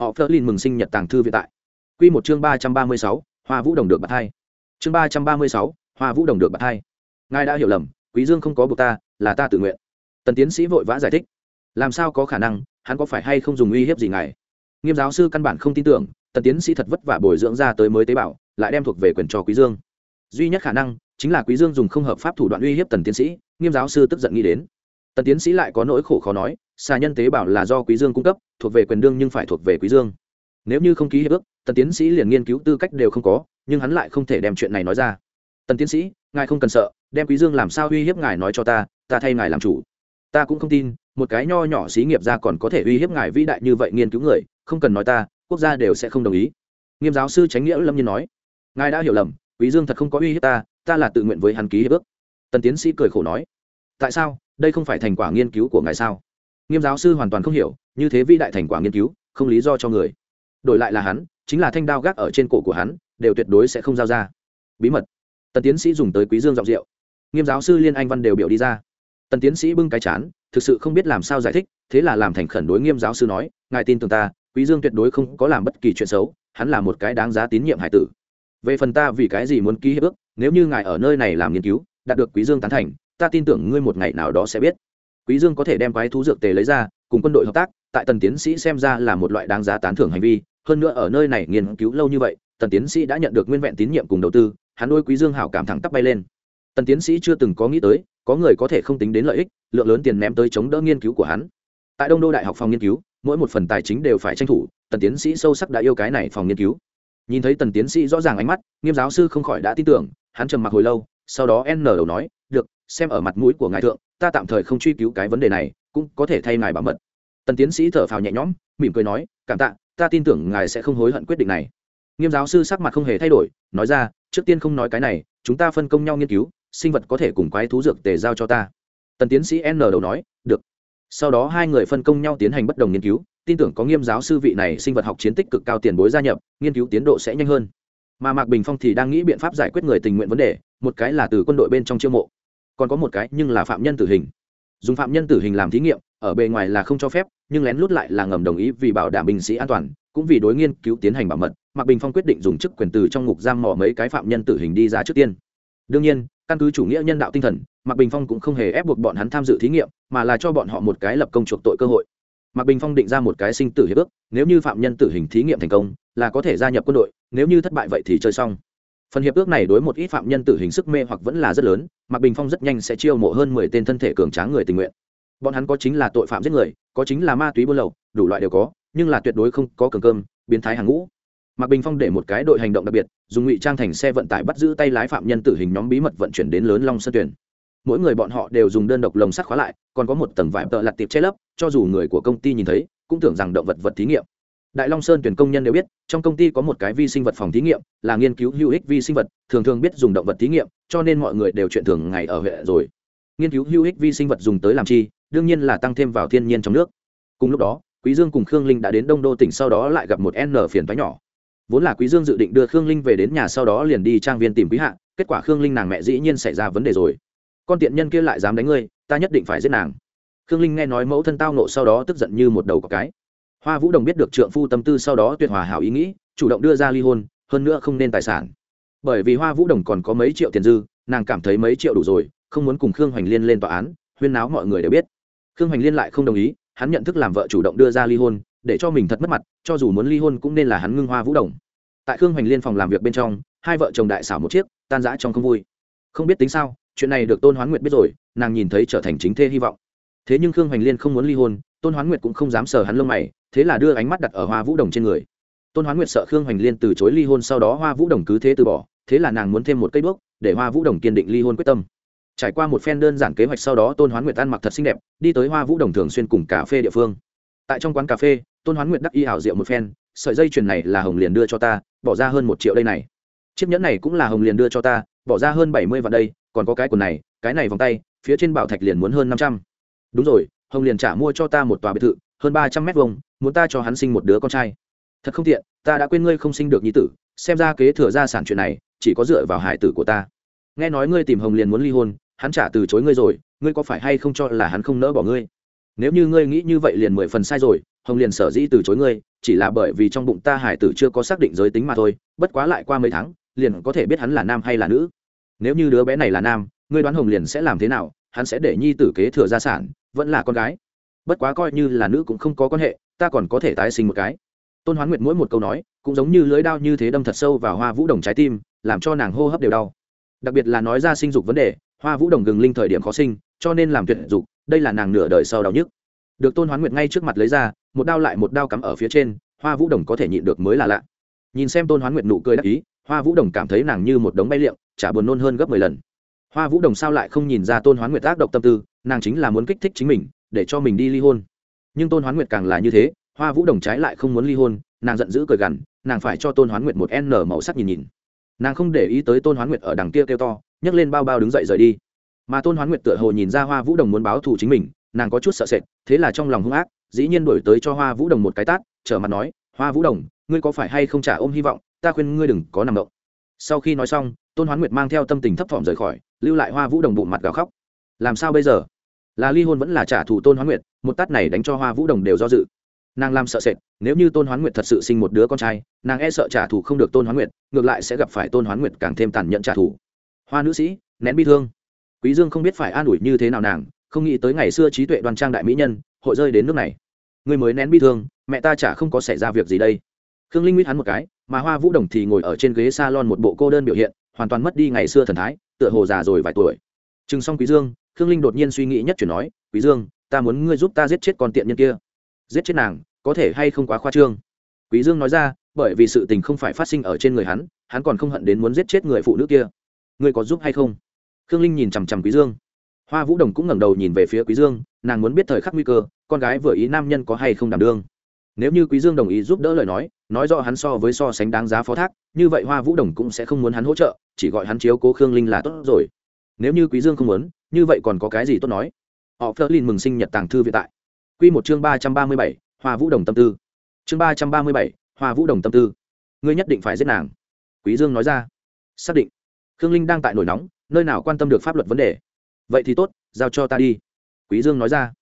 Họ phớt lên mừng sinh nhật tàng thư viện tại. Quy một chương ba trăm ba mươi sáu, hoa vũ đồng được bạc hai. Chương ba trăm ba mươi sáu, hoa vũ đồng được bạc hai. Ngài đã hiểu lầm, quý dương không có buộc ta là ta tự nguyện. Tần tiến sĩ vội vã giải thích. Làm sao có khả năng, hắn có phải hay không dùng uy hiếp gì ngài? Nghiêm giáo sư căn bản không tin tưởng, tần tiến sĩ thật vất vả bồi dưỡng ra tới mới tế bào, lại đem thuộc về quyền cho quý dương. Duy nhất khả năng, chính là quý dương dùng không hợp pháp thủ đoạn uy hiếp tần tiến sĩ, nghiêm giáo sư tức giận nghĩ đến. Tần tiến sĩ lại có nỗi khổ khó nói, xà nhân tế bào là do quý dương cung cấp, thuộc về quyền đương nhưng phải thuộc về quý dương. Nếu như không ký hiệp ước, tần tiến sĩ liền nghiên cứu tư cách đều không có, nhưng hắn lại không thể đem chuyện này nói ra. Tần tiến sĩ, ngài không cần sợ, đem quý dương làm sao uy hiếp ngài nói cho ta ta thay ngài làm chủ. Ta cũng không tin, một cái nho nhỏ xí nghiệp ra còn có thể uy hiếp ngài vĩ đại như vậy nghiên cứu người, không cần nói ta, quốc gia đều sẽ không đồng ý. Nghiêm giáo sư tránh nghĩa lâm nhiên nói, ngài đã hiểu lầm, quý dương thật không có uy hiếp ta ta là tự nguyện với hắn ký hiệp ước. Tần tiến sĩ cười khổ nói, tại sao? Đây không phải thành quả nghiên cứu của ngài sao? Nghiêm giáo sư hoàn toàn không hiểu, như thế vĩ đại thành quả nghiên cứu, không lý do cho người. Đổi lại là hắn, chính là thanh đao gác ở trên cổ của hắn, đều tuyệt đối sẽ không giao ra. Bí mật. Tần tiến sĩ dùng tới quý dương giọng rượu nghiêm giáo sư liên anh văn đều biểu đi ra tần tiến sĩ bưng cái chán, thực sự không biết làm sao giải thích, thế là làm thành khẩn đối nghiêm giáo sư nói, ngài tin tưởng ta, quý dương tuyệt đối không có làm bất kỳ chuyện xấu, hắn là một cái đáng giá tín nhiệm hải tử. Về phần ta vì cái gì muốn ký hiệp ước, nếu như ngài ở nơi này làm nghiên cứu, đạt được quý dương tán thành, ta tin tưởng ngươi một ngày nào đó sẽ biết. Quý dương có thể đem quái thú dược tề lấy ra, cùng quân đội hợp tác, tại tần tiến sĩ xem ra là một loại đáng giá tán thưởng hành vi, hơn nữa ở nơi này nghiên cứu lâu như vậy, tần tiến sĩ đã nhận được nguyên vẹn tín nhiệm cùng đầu tư, hắn đôi quý dương hảo cảm thẳng tắp bay lên. Tần tiến sĩ chưa từng có nghĩ tới có người có thể không tính đến lợi ích, lượng lớn tiền ném tới chống đỡ nghiên cứu của hắn. Tại đông đô đại học phòng nghiên cứu, mỗi một phần tài chính đều phải tranh thủ, tần tiến sĩ sâu sắc đã yêu cái này phòng nghiên cứu. Nhìn thấy tần tiến sĩ rõ ràng ánh mắt, nghiêm giáo sư không khỏi đã tin tưởng, hắn trầm mặc hồi lâu, sau đó n đầu nói, được, xem ở mặt mũi của ngài thượng, ta tạm thời không truy cứu cái vấn đề này, cũng có thể thay ngài bảo mật. Tần tiến sĩ thở phào nhẹ nhõm, mỉm cười nói, cảm tạ, ta tin tưởng ngài sẽ không hối hận quyết định này. Nghiêm giáo sư sắc mặt không hề thay đổi, nói ra, trước tiên không nói cái này, chúng ta phân công nhau nghiên cứu sinh vật có thể cùng quái thú dược tề giao cho ta. Tần tiến sĩ n đầu nói, được. Sau đó hai người phân công nhau tiến hành bất đồng nghiên cứu, tin tưởng có nghiêm giáo sư vị này sinh vật học chiến tích cực cao tiền bối gia nhập, nghiên cứu tiến độ sẽ nhanh hơn. Mà mạc bình phong thì đang nghĩ biện pháp giải quyết người tình nguyện vấn đề, một cái là từ quân đội bên trong chiêu mộ, còn có một cái nhưng là phạm nhân tử hình. Dùng phạm nhân tử hình làm thí nghiệm, ở bề ngoài là không cho phép, nhưng lén lút lại là ngầm đồng ý vì bảo đảm binh sĩ an toàn, cũng vì đối nghiên cứu tiến hành bảo mật, mạc bình phong quyết định dùng chức quyền từ trong ngục giam mò mấy cái phạm nhân tử hình đi ra trước tiên. Đương nhiên căn cứ chủ nghĩa nhân đạo tinh thần, mạc bình phong cũng không hề ép buộc bọn hắn tham dự thí nghiệm, mà là cho bọn họ một cái lập công chuộc tội cơ hội. Mạc bình phong định ra một cái sinh tử hiệp ước, nếu như phạm nhân tử hình thí nghiệm thành công, là có thể gia nhập quân đội, nếu như thất bại vậy thì chơi xong. Phần hiệp ước này đối một ít phạm nhân tử hình sức mê hoặc vẫn là rất lớn, mạc bình phong rất nhanh sẽ chiêu mộ hơn mười tên thân thể cường tráng người tình nguyện. Bọn hắn có chính là tội phạm giết người, có chính là ma túy buôn lậu, đủ loại đều có, nhưng là tuyệt đối không có cường cơm, biến thái hàng ngũ mạc bình phong để một cái đội hành động đặc biệt, dùng ngụy trang thành xe vận tải bắt giữ tay lái phạm nhân tử hình nhóm bí mật vận chuyển đến lớn long sơn tuyển mỗi người bọn họ đều dùng đơn độc lồng sắt khóa lại, còn có một tầng vải tợ lặt tiệp che lấp, cho dù người của công ty nhìn thấy, cũng tưởng rằng động vật vật thí nghiệm. Đại long sơn tuyển công nhân đều biết, trong công ty có một cái vi sinh vật phòng thí nghiệm, là nghiên cứu hữu ích vi sinh vật, thường thường biết dùng động vật thí nghiệm, cho nên mọi người đều chuyện thường ngày ở huệ rồi. Nghiên cứu hữu ích vi sinh vật dùng tới làm chi, đương nhiên là tăng thêm vào thiên nhiên trong nước. Cùng lúc đó, quý dương cùng khương linh đã đến đông đô tỉnh sau đó lại gặp một n phiền toái nhỏ vốn là quý dương dự định đưa khương linh về đến nhà sau đó liền đi trang viên tìm quý hạ, kết quả khương linh nàng mẹ dĩ nhiên xảy ra vấn đề rồi. Con tiện nhân kia lại dám đánh ngươi, ta nhất định phải giết nàng. Khương linh nghe nói mẫu thân tao nộ sau đó tức giận như một đầu có cái. Hoa vũ đồng biết được trượng phu tâm tư sau đó tuyệt hòa hảo ý nghĩ, chủ động đưa ra ly hôn, hơn nữa không nên tài sản. Bởi vì hoa vũ đồng còn có mấy triệu tiền dư, nàng cảm thấy mấy triệu đủ rồi, không muốn cùng khương hoành liên lên tòa án, huyên náo mọi người đều biết. Khương hoành liên lại không đồng ý, hắn nhận thức làm vợ chủ động đưa ra ly hôn để cho mình thật mất mặt, cho dù muốn ly hôn cũng nên là hắn ngưng hoa vũ đồng. Tại khương hoành liên phòng làm việc bên trong, hai vợ chồng đại xảo một chiếc, tan rã trong không vui. Không biết tính sao, chuyện này được tôn hoán nguyệt biết rồi, nàng nhìn thấy trở thành chính thê hy vọng. Thế nhưng khương hoành liên không muốn ly hôn, tôn hoán nguyệt cũng không dám sờ hắn lông mày, thế là đưa ánh mắt đặt ở hoa vũ đồng trên người. Tôn hoán nguyệt sợ khương hoành liên từ chối ly hôn sau đó hoa vũ đồng cứ thế từ bỏ, thế là nàng muốn thêm một cây bước, để hoa vũ đồng kiên định ly hôn quyết tâm. Trải qua một phen đơn giản kế hoạch sau đó tôn hoán nguyệt ăn mặc thật xinh đẹp, đi tới hoa vũ đồng thường xuyên cùng cà phê địa phương. Tại trong quán cà phê tôn hoán nguyệt đắc y ảo diệu một phen, sợi dây chuyền này là hồng liền đưa cho ta, bỏ ra hơn một triệu đây này. Chiếc nhẫn này cũng là hồng liền đưa cho ta, bỏ ra hơn bảy mươi vạn đây, còn có cái quần này, cái này vòng tay, phía trên bảo thạch liền muốn hơn năm trăm. Đúng rồi, hồng liền trả mua cho ta một tòa biệt thự, hơn ba trăm mét vuông, muốn ta cho hắn sinh một đứa con trai. Thật không tiện, ta đã quên ngươi không sinh được nhi tử, xem ra kế thừa gia sản chuyện này, chỉ có dựa vào hải tử của ta. Nghe nói ngươi tìm hồng liền muốn ly hôn, hắn trả từ chối ngươi rồi, ngươi có phải hay không cho là hắn không nỡ bỏ ngươi? Nếu như ngươi nghĩ như vậy liền mười phần sai rồi hồng liền sở dĩ từ chối ngươi, chỉ là bởi vì trong bụng ta hải tử chưa có xác định giới tính mà thôi, bất quá lại qua mấy tháng, liền có thể biết hắn là nam hay là nữ. Nếu như đứa bé này là nam, ngươi đoán hồng liền sẽ làm thế nào? Hắn sẽ để nhi tử kế thừa gia sản, vẫn là con gái. Bất quá coi như là nữ cũng không có quan hệ, ta còn có thể tái sinh một cái. Tôn hoán nguyệt mỗi một câu nói, cũng giống như lưới đao như thế đâm thật sâu vào hoa vũ đồng trái tim, làm cho nàng hô hấp đều đau. Đặc biệt là nói ra sinh dục vấn đề, hoa vũ đồng gừng linh thời điểm khó sinh, cho nên làm tuyệt dục, đây là nàng nửa đời sau đau nhức. Được tôn hoán nguyệt ngay trước mặt lấy ra một đao lại một đao cắm ở phía trên, hoa vũ đồng có thể nhịn được mới là lạ. Nhìn xem tôn hoán nguyệt nụ cười đắc ý, hoa vũ đồng cảm thấy nàng như một đống bay liệng, chả buồn nôn hơn gấp mười lần. Hoa vũ đồng sao lại không nhìn ra tôn hoán nguyệt ác độc tâm tư, nàng chính là muốn kích thích chính mình, để cho mình đi ly hôn. Nhưng tôn hoán nguyệt càng là như thế, hoa vũ đồng trái lại không muốn ly hôn, nàng giận dữ cười gằn, nàng phải cho tôn hoán nguyệt một n màu sắc nhìn nhìn. Nàng không để ý tới tôn hoán nguyệt ở đằng kia kêu to, nhấc lên bao bao đứng dậy rời đi. Mà tôn hoán nguyệt tựa hồ nhìn ra hoa vũ đồng muốn báo thù chính mình, nàng có chút sợ sệt, thế là trong lòng hung ác dĩ nhiên đổi tới cho hoa vũ đồng một cái tát, trở mặt nói, hoa vũ đồng, ngươi có phải hay không trả ôm hy vọng? Ta khuyên ngươi đừng có nằm động. Sau khi nói xong, tôn hoán nguyệt mang theo tâm tình thấp thỏm rời khỏi, lưu lại hoa vũ đồng bụng mặt gào khóc. Làm sao bây giờ? Là ly hôn vẫn là trả thù tôn hoán nguyệt, một tát này đánh cho hoa vũ đồng đều do dự. Nàng làm sợ sệt, nếu như tôn hoán nguyệt thật sự sinh một đứa con trai, nàng e sợ trả thù không được tôn hoán nguyệt, ngược lại sẽ gặp phải tôn hoán nguyệt càng thêm tàn nhẫn trả thù. Hoa nữ sĩ, nén bi thương. Quý dương không biết phải an ủi như thế nào nàng, không nghĩ tới ngày xưa trí tuệ đoan trang đại mỹ nhân, hội rơi đến nước này. Ngươi mới nén bi thương, mẹ ta chả không có xảy ra việc gì đây. Khương linh mít hắn một cái, mà hoa vũ đồng thì ngồi ở trên ghế salon một bộ cô đơn biểu hiện, hoàn toàn mất đi ngày xưa thần thái, tựa hồ già rồi vài tuổi. Chừng xong quý dương, khương linh đột nhiên suy nghĩ nhất chuyển nói, quý dương, ta muốn ngươi giúp ta giết chết con tiện nhân kia. Giết chết nàng, có thể hay không quá khoa trương? Quý dương nói ra, bởi vì sự tình không phải phát sinh ở trên người hắn hắn còn không hận đến muốn giết chết người phụ nữ kia. Ngươi có giúp hay không? Khương linh nhìn chằm chằm quý dương. Hoa vũ đồng cũng ngẩng đầu nhìn về phía quý dương, nàng muốn biết thời khắc nguy cơ con gái vừa ý nam nhân có hay không đảm đương. Nếu như quý dương đồng ý giúp đỡ lời nói nói rõ hắn so với so sánh đáng giá phó thác, như vậy hoa vũ đồng cũng sẽ không muốn hắn hỗ trợ, chỉ gọi hắn chiếu cố khương linh là tốt rồi. Nếu như quý dương không muốn, như vậy còn có cái gì tốt nói? Họ phớt lên mừng sinh nhật tàng thư viện tại. Quy một chương ba trăm ba mươi bảy, hoa vũ đồng tâm tư. Chương ba trăm ba mươi bảy, hoa vũ đồng tâm tư. Ngươi nhất định phải giết nàng. Quý dương nói ra. Xác định. Khương linh đang tại nổi nóng, nơi nào quan tâm được pháp luật vấn đề? Vậy thì tốt, giao cho ta đi. Quý dương nói ra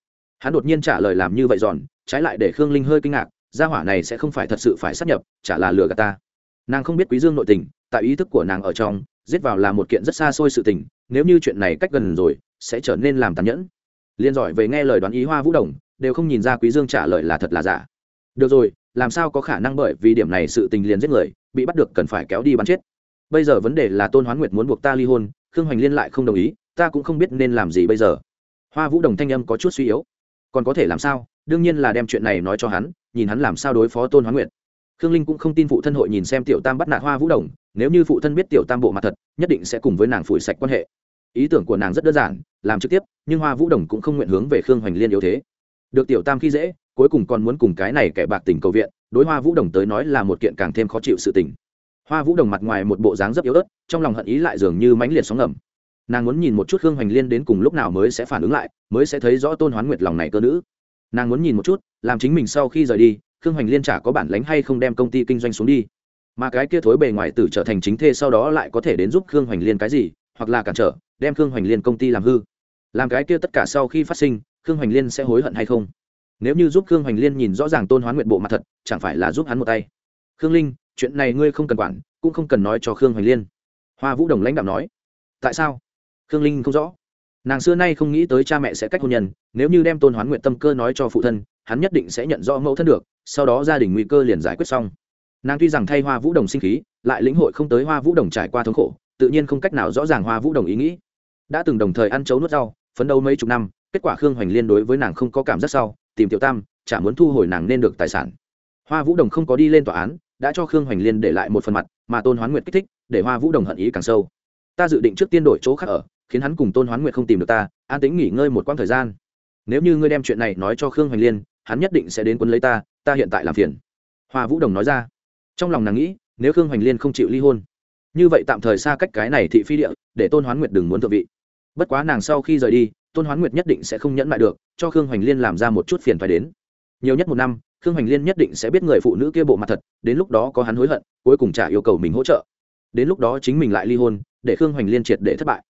hắn đột nhiên trả lời làm như vậy giòn, trái lại để khương linh hơi kinh ngạc, gia hỏa này sẽ không phải thật sự phải sát nhập, chả là lừa gạt ta. Nàng không biết quý dương nội tình, tại ý thức của nàng ở trong, giết vào là một kiện rất xa xôi sự tình, nếu như chuyện này cách gần rồi, sẽ trở nên làm tàn nhẫn. Liên giỏi về nghe lời đoán ý hoa vũ đồng, đều không nhìn ra quý dương trả lời là thật là giả. Được rồi, làm sao có khả năng bởi vì điểm này sự tình liền giết người, bị bắt được cần phải kéo đi bắn chết. Bây giờ vấn đề là tôn hoán nguyệt muốn buộc ta ly hôn, khương hoành liên lại không đồng ý, ta cũng không biết nên làm gì bây giờ. Hoa vũ đồng thanh âm có chút suy yếu còn có thể làm sao? Đương nhiên là đem chuyện này nói cho hắn, nhìn hắn làm sao đối phó tôn hoán nguyệt. Khương linh cũng không tin phụ thân hội nhìn xem tiểu tam bắt nạt hoa vũ đồng, nếu như phụ thân biết tiểu tam bộ mặt thật, nhất định sẽ cùng với nàng phủi sạch quan hệ. Ý tưởng của nàng rất đơn giản, làm trực tiếp, nhưng hoa vũ đồng cũng không nguyện hướng về khương hoành liên yếu thế. Được tiểu tam khi dễ, cuối cùng còn muốn cùng cái này kẻ bạc tình cầu viện, đối hoa vũ đồng tới nói là một kiện càng thêm khó chịu sự tình. Hoa vũ đồng mặt ngoài một bộ dáng rất yếu ớt, trong lòng hận ý lại dường như mãnh liệt sóng ngầm nàng muốn nhìn một chút khương hoành liên đến cùng lúc nào mới sẽ phản ứng lại, mới sẽ thấy rõ tôn hoán nguyệt lòng này cơ nữ. Nàng muốn nhìn một chút, làm chính mình sau khi rời đi, khương hoành liên chả có bản lánh hay không đem công ty kinh doanh xuống đi. Mà cái kia thối bề ngoài tử trở thành chính thê sau đó lại có thể đến giúp khương hoành liên cái gì, hoặc là cản trở, đem khương hoành liên công ty làm hư. Làm cái kia tất cả sau khi phát sinh, khương hoành liên sẽ hối hận hay không? Nếu như giúp khương hoành liên nhìn rõ ràng tôn hoán nguyện bộ mặt thật, chẳng phải là giúp hắn một tay? Khương linh, chuyện này ngươi không cần quản, cũng không cần nói cho khương hoành liên. Hoa vũ đồng lãnh đạo nói. Tại sao? Khương linh không rõ. Nàng xưa nay không nghĩ tới cha mẹ sẽ cách hôn nhân, nếu như đem tôn hoán nguyện tâm cơ nói cho phụ thân, hắn nhất định sẽ nhận rõ mẫu thân được, sau đó gia đình nguy cơ liền giải quyết xong. Nàng tuy rằng thay hoa vũ đồng sinh khí, lại lĩnh hội không tới hoa vũ đồng trải qua thống khổ, tự nhiên không cách nào rõ ràng hoa vũ đồng ý nghĩ. Đã từng đồng thời ăn chấu nuốt rau, phấn đấu mấy chục năm, kết quả khương hoành liên đối với nàng không có cảm giác sau, tìm tiểu tam, chả muốn thu hồi nàng nên được tài sản. Hoa vũ đồng không có đi lên tòa án, đã cho khương hoành liên để lại một phần mặt, mà tôn hoán nguyệt kích thích, để hoa vũ đồng hận ý càng sâu. Ta dự định trước tiên đổi chỗ khác ở khiến hắn cùng tôn hoán nguyệt không tìm được ta, an tính nghỉ ngơi một quãng thời gian. Nếu như ngươi đem chuyện này nói cho khương hoành liên, hắn nhất định sẽ đến quân lấy ta ta hiện tại làm phiền. Hoa vũ đồng nói ra. Trong lòng nàng nghĩ, nếu khương hoành liên không chịu ly hôn, như vậy tạm thời xa cách cái này thị phi địa, để tôn hoán nguyệt đừng muốn thượng vị. Bất quá nàng sau khi rời đi, tôn hoán nguyệt nhất định sẽ không nhẫn lại được, cho khương hoành liên làm ra một chút phiền phải đến. Nhiều nhất một năm, khương hoành liên nhất định sẽ biết người phụ nữ kia bộ mặt thật, đến lúc đó có hắn hối hận, cuối cùng trả yêu cầu mình hỗ trợ. Đến lúc đó chính mình lại ly hôn, để khương hoành liên triệt để thất bại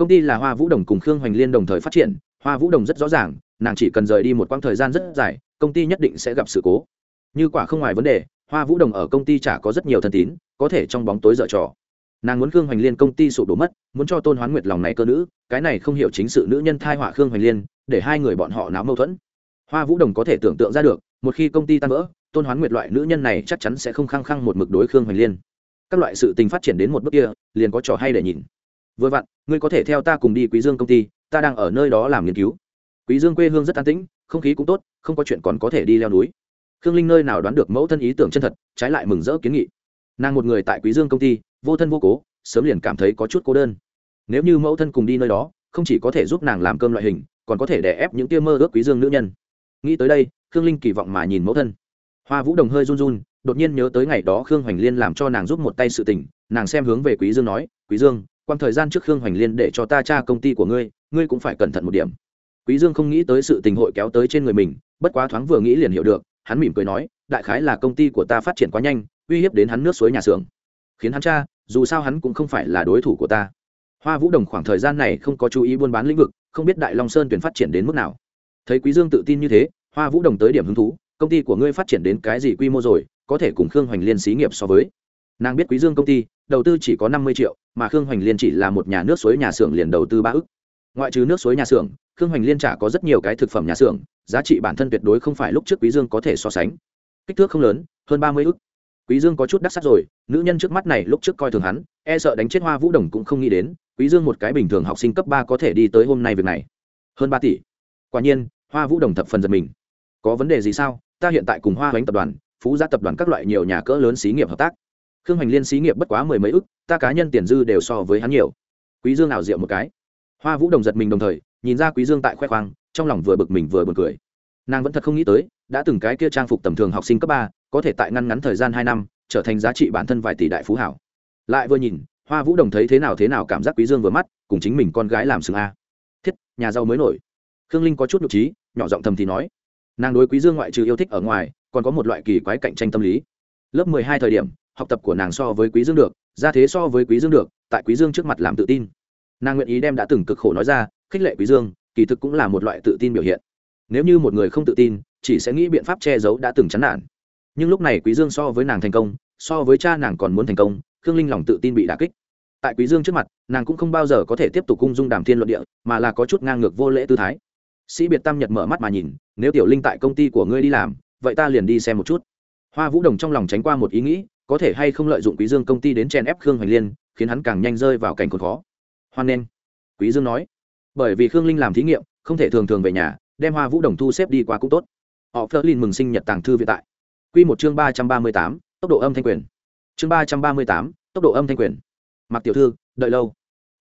công ty là hoa vũ đồng cùng khương hoành liên đồng thời phát triển. Hoa vũ đồng rất rõ ràng, nàng chỉ cần rời đi một quãng thời gian rất dài, công ty nhất định sẽ gặp sự cố. Như quả không ngoài vấn đề, hoa vũ đồng ở công ty chả có rất nhiều thân tín, có thể trong bóng tối dở trò. Nàng muốn khương hoành liên công ty sụp đổ mất, muốn cho tôn hoán nguyệt lòng này cơ nữ, cái này không hiểu chính sự nữ nhân thai họa khương hoành liên, để hai người bọn họ náo mâu thuẫn. Hoa vũ đồng có thể tưởng tượng ra được, một khi công ty tan vỡ, tôn hoán nguyệt loại nữ nhân này chắc chắn sẽ không khăng khăng một mực đối khương hoành liên. Các loại sự tình phát triển đến một bước kia, liền có trò hay để nhìn vừa vặn, ngươi có thể theo ta cùng đi quý dương công ty, ta đang ở nơi đó làm nghiên cứu. Quý dương quê hương rất an tĩnh, không khí cũng tốt, không có chuyện còn có thể đi leo núi. Khương linh nơi nào đoán được mẫu thân ý tưởng chân thật, trái lại mừng rỡ kiến nghị. Nàng một người tại quý dương công ty, vô thân vô cố, sớm liền cảm thấy có chút cô đơn. Nếu như mẫu thân cùng đi nơi đó, không chỉ có thể giúp nàng làm cơm loại hình, còn có thể đè ép những tia mơ ước quý dương nữ nhân. Nghĩ tới đây, khương linh kỳ vọng mà nhìn mẫu thân. Hoa vũ đồng hơi run run, đột nhiên nhớ tới ngày đó khương hoành liên làm cho nàng giúp một tay sự tình, nàng xem hướng về quý dương nói, quý dương quan thời gian trước khương hoành liên để cho ta tra công ty của ngươi ngươi cũng phải cẩn thận một điểm. Quý dương không nghĩ tới sự tình hội kéo tới trên người mình, bất quá thoáng vừa nghĩ liền hiểu được, hắn mỉm cười nói, đại khái là công ty của ta phát triển quá nhanh, uy hiếp đến hắn nước suối nhà xưởng. Khiến hắn cha dù sao hắn cũng không phải là đối thủ của ta. Hoa vũ đồng khoảng thời gian này không có chú ý buôn bán lĩnh vực, không biết đại long sơn tuyển phát triển đến mức nào. Thấy quý dương tự tin như thế, hoa vũ đồng tới điểm hứng thú, công ty của ngươi phát triển đến cái gì quy mô rồi, có thể cùng khương hoành liên xí nghiệp so với. Nàng biết quý dương công ty, đầu tư chỉ có năm mươi triệu mà khương hoành liên chỉ là một nhà nước suối nhà xưởng liền đầu tư ba ức. Ngoại trừ nước suối nhà xưởng, khương hoành liên trả có rất nhiều cái thực phẩm nhà xưởng, giá trị bản thân tuyệt đối không phải lúc trước quý dương có thể so sánh. Kích thước không lớn, hơn ba mươi ức. Quý dương có chút đắc sắc rồi, nữ nhân trước mắt này lúc trước coi thường hắn e sợ đánh chết hoa vũ đồng cũng không nghĩ đến, quý dương một cái bình thường học sinh cấp ba có thể đi tới hôm nay việc này. Hơn ba tỷ. Quả nhiên, hoa vũ đồng thập phần giật mình. Có vấn đề gì sao? Ta hiện tại cùng hoa bánh tập đoàn, phú gia tập đoàn các loại nhiều nhà cỡ lớn xí nghiệp hợp tác khương hoành liên xí nghiệp bất quá mười mấy ức, ta cá nhân tiền dư đều so với hắn nhiều. Quý dương ảo diệu một cái. Hoa vũ đồng giật mình đồng thời, nhìn ra quý dương tại khoe khoang, trong lòng vừa bực mình vừa buồn cười. Nàng vẫn thật không nghĩ tới, đã từng cái kia trang phục tầm thường học sinh cấp ba, có thể tại ngăn ngắn thời gian hai năm, trở thành giá trị bản thân vài tỷ đại phú hảo. Lại vừa nhìn, hoa vũ đồng thấy thế nào thế nào cảm giác quý dương vừa mắt, cùng chính mình con gái làm sừng a. Thiết, nhà giàu mới nổi. Khương linh có chút nhục trí, nhỏ giọng thầm thì nói. Nàng đối quý dương ngoại trừ yêu thích ở ngoài, còn có một loại kỳ quái cạnh tranh tâm lý. Lớp mười hai thời điểm học tập của nàng so với quý dương được ra thế so với quý dương được, tại quý dương trước mặt làm tự tin. Nàng nguyện ý đem đã từng cực khổ nói ra, khích lệ quý dương, kỳ thực cũng là một loại tự tin biểu hiện. Nếu như một người không tự tin, chỉ sẽ nghĩ biện pháp che giấu đã từng chán nản. Nhưng lúc này quý dương so với nàng thành công, so với cha nàng còn muốn thành công, khương linh lòng tự tin bị đả kích. Tại quý dương trước mặt, nàng cũng không bao giờ có thể tiếp tục cung dung đàm thiên luận địa, mà là có chút ngang ngược vô lễ tư thái. Sĩ biệt tam nhật mở mắt mà nhìn, nếu tiểu linh tại công ty của ngươi đi làm, vậy ta liền đi xem một chút. Hoa vũ đồng trong lòng tránh qua một ý nghĩ có thể hay không lợi dụng quý dương công ty đến chen ép khương hoành liên, khiến hắn càng nhanh rơi vào cảnh cồn khó. Hoan nên quý dương nói, bởi vì khương linh làm thí nghiệm, không thể thường thường về nhà, đem hoa vũ đồng thu xếp đi qua cũng tốt. Họ phớt lên mừng sinh nhật tàng thư vĩ tại. Quy một chương ba trăm ba mươi tám, tốc độ âm thanh quyền. Chương ba trăm ba mươi tám, tốc độ âm thanh quyền. Mặc tiểu thư, đợi lâu.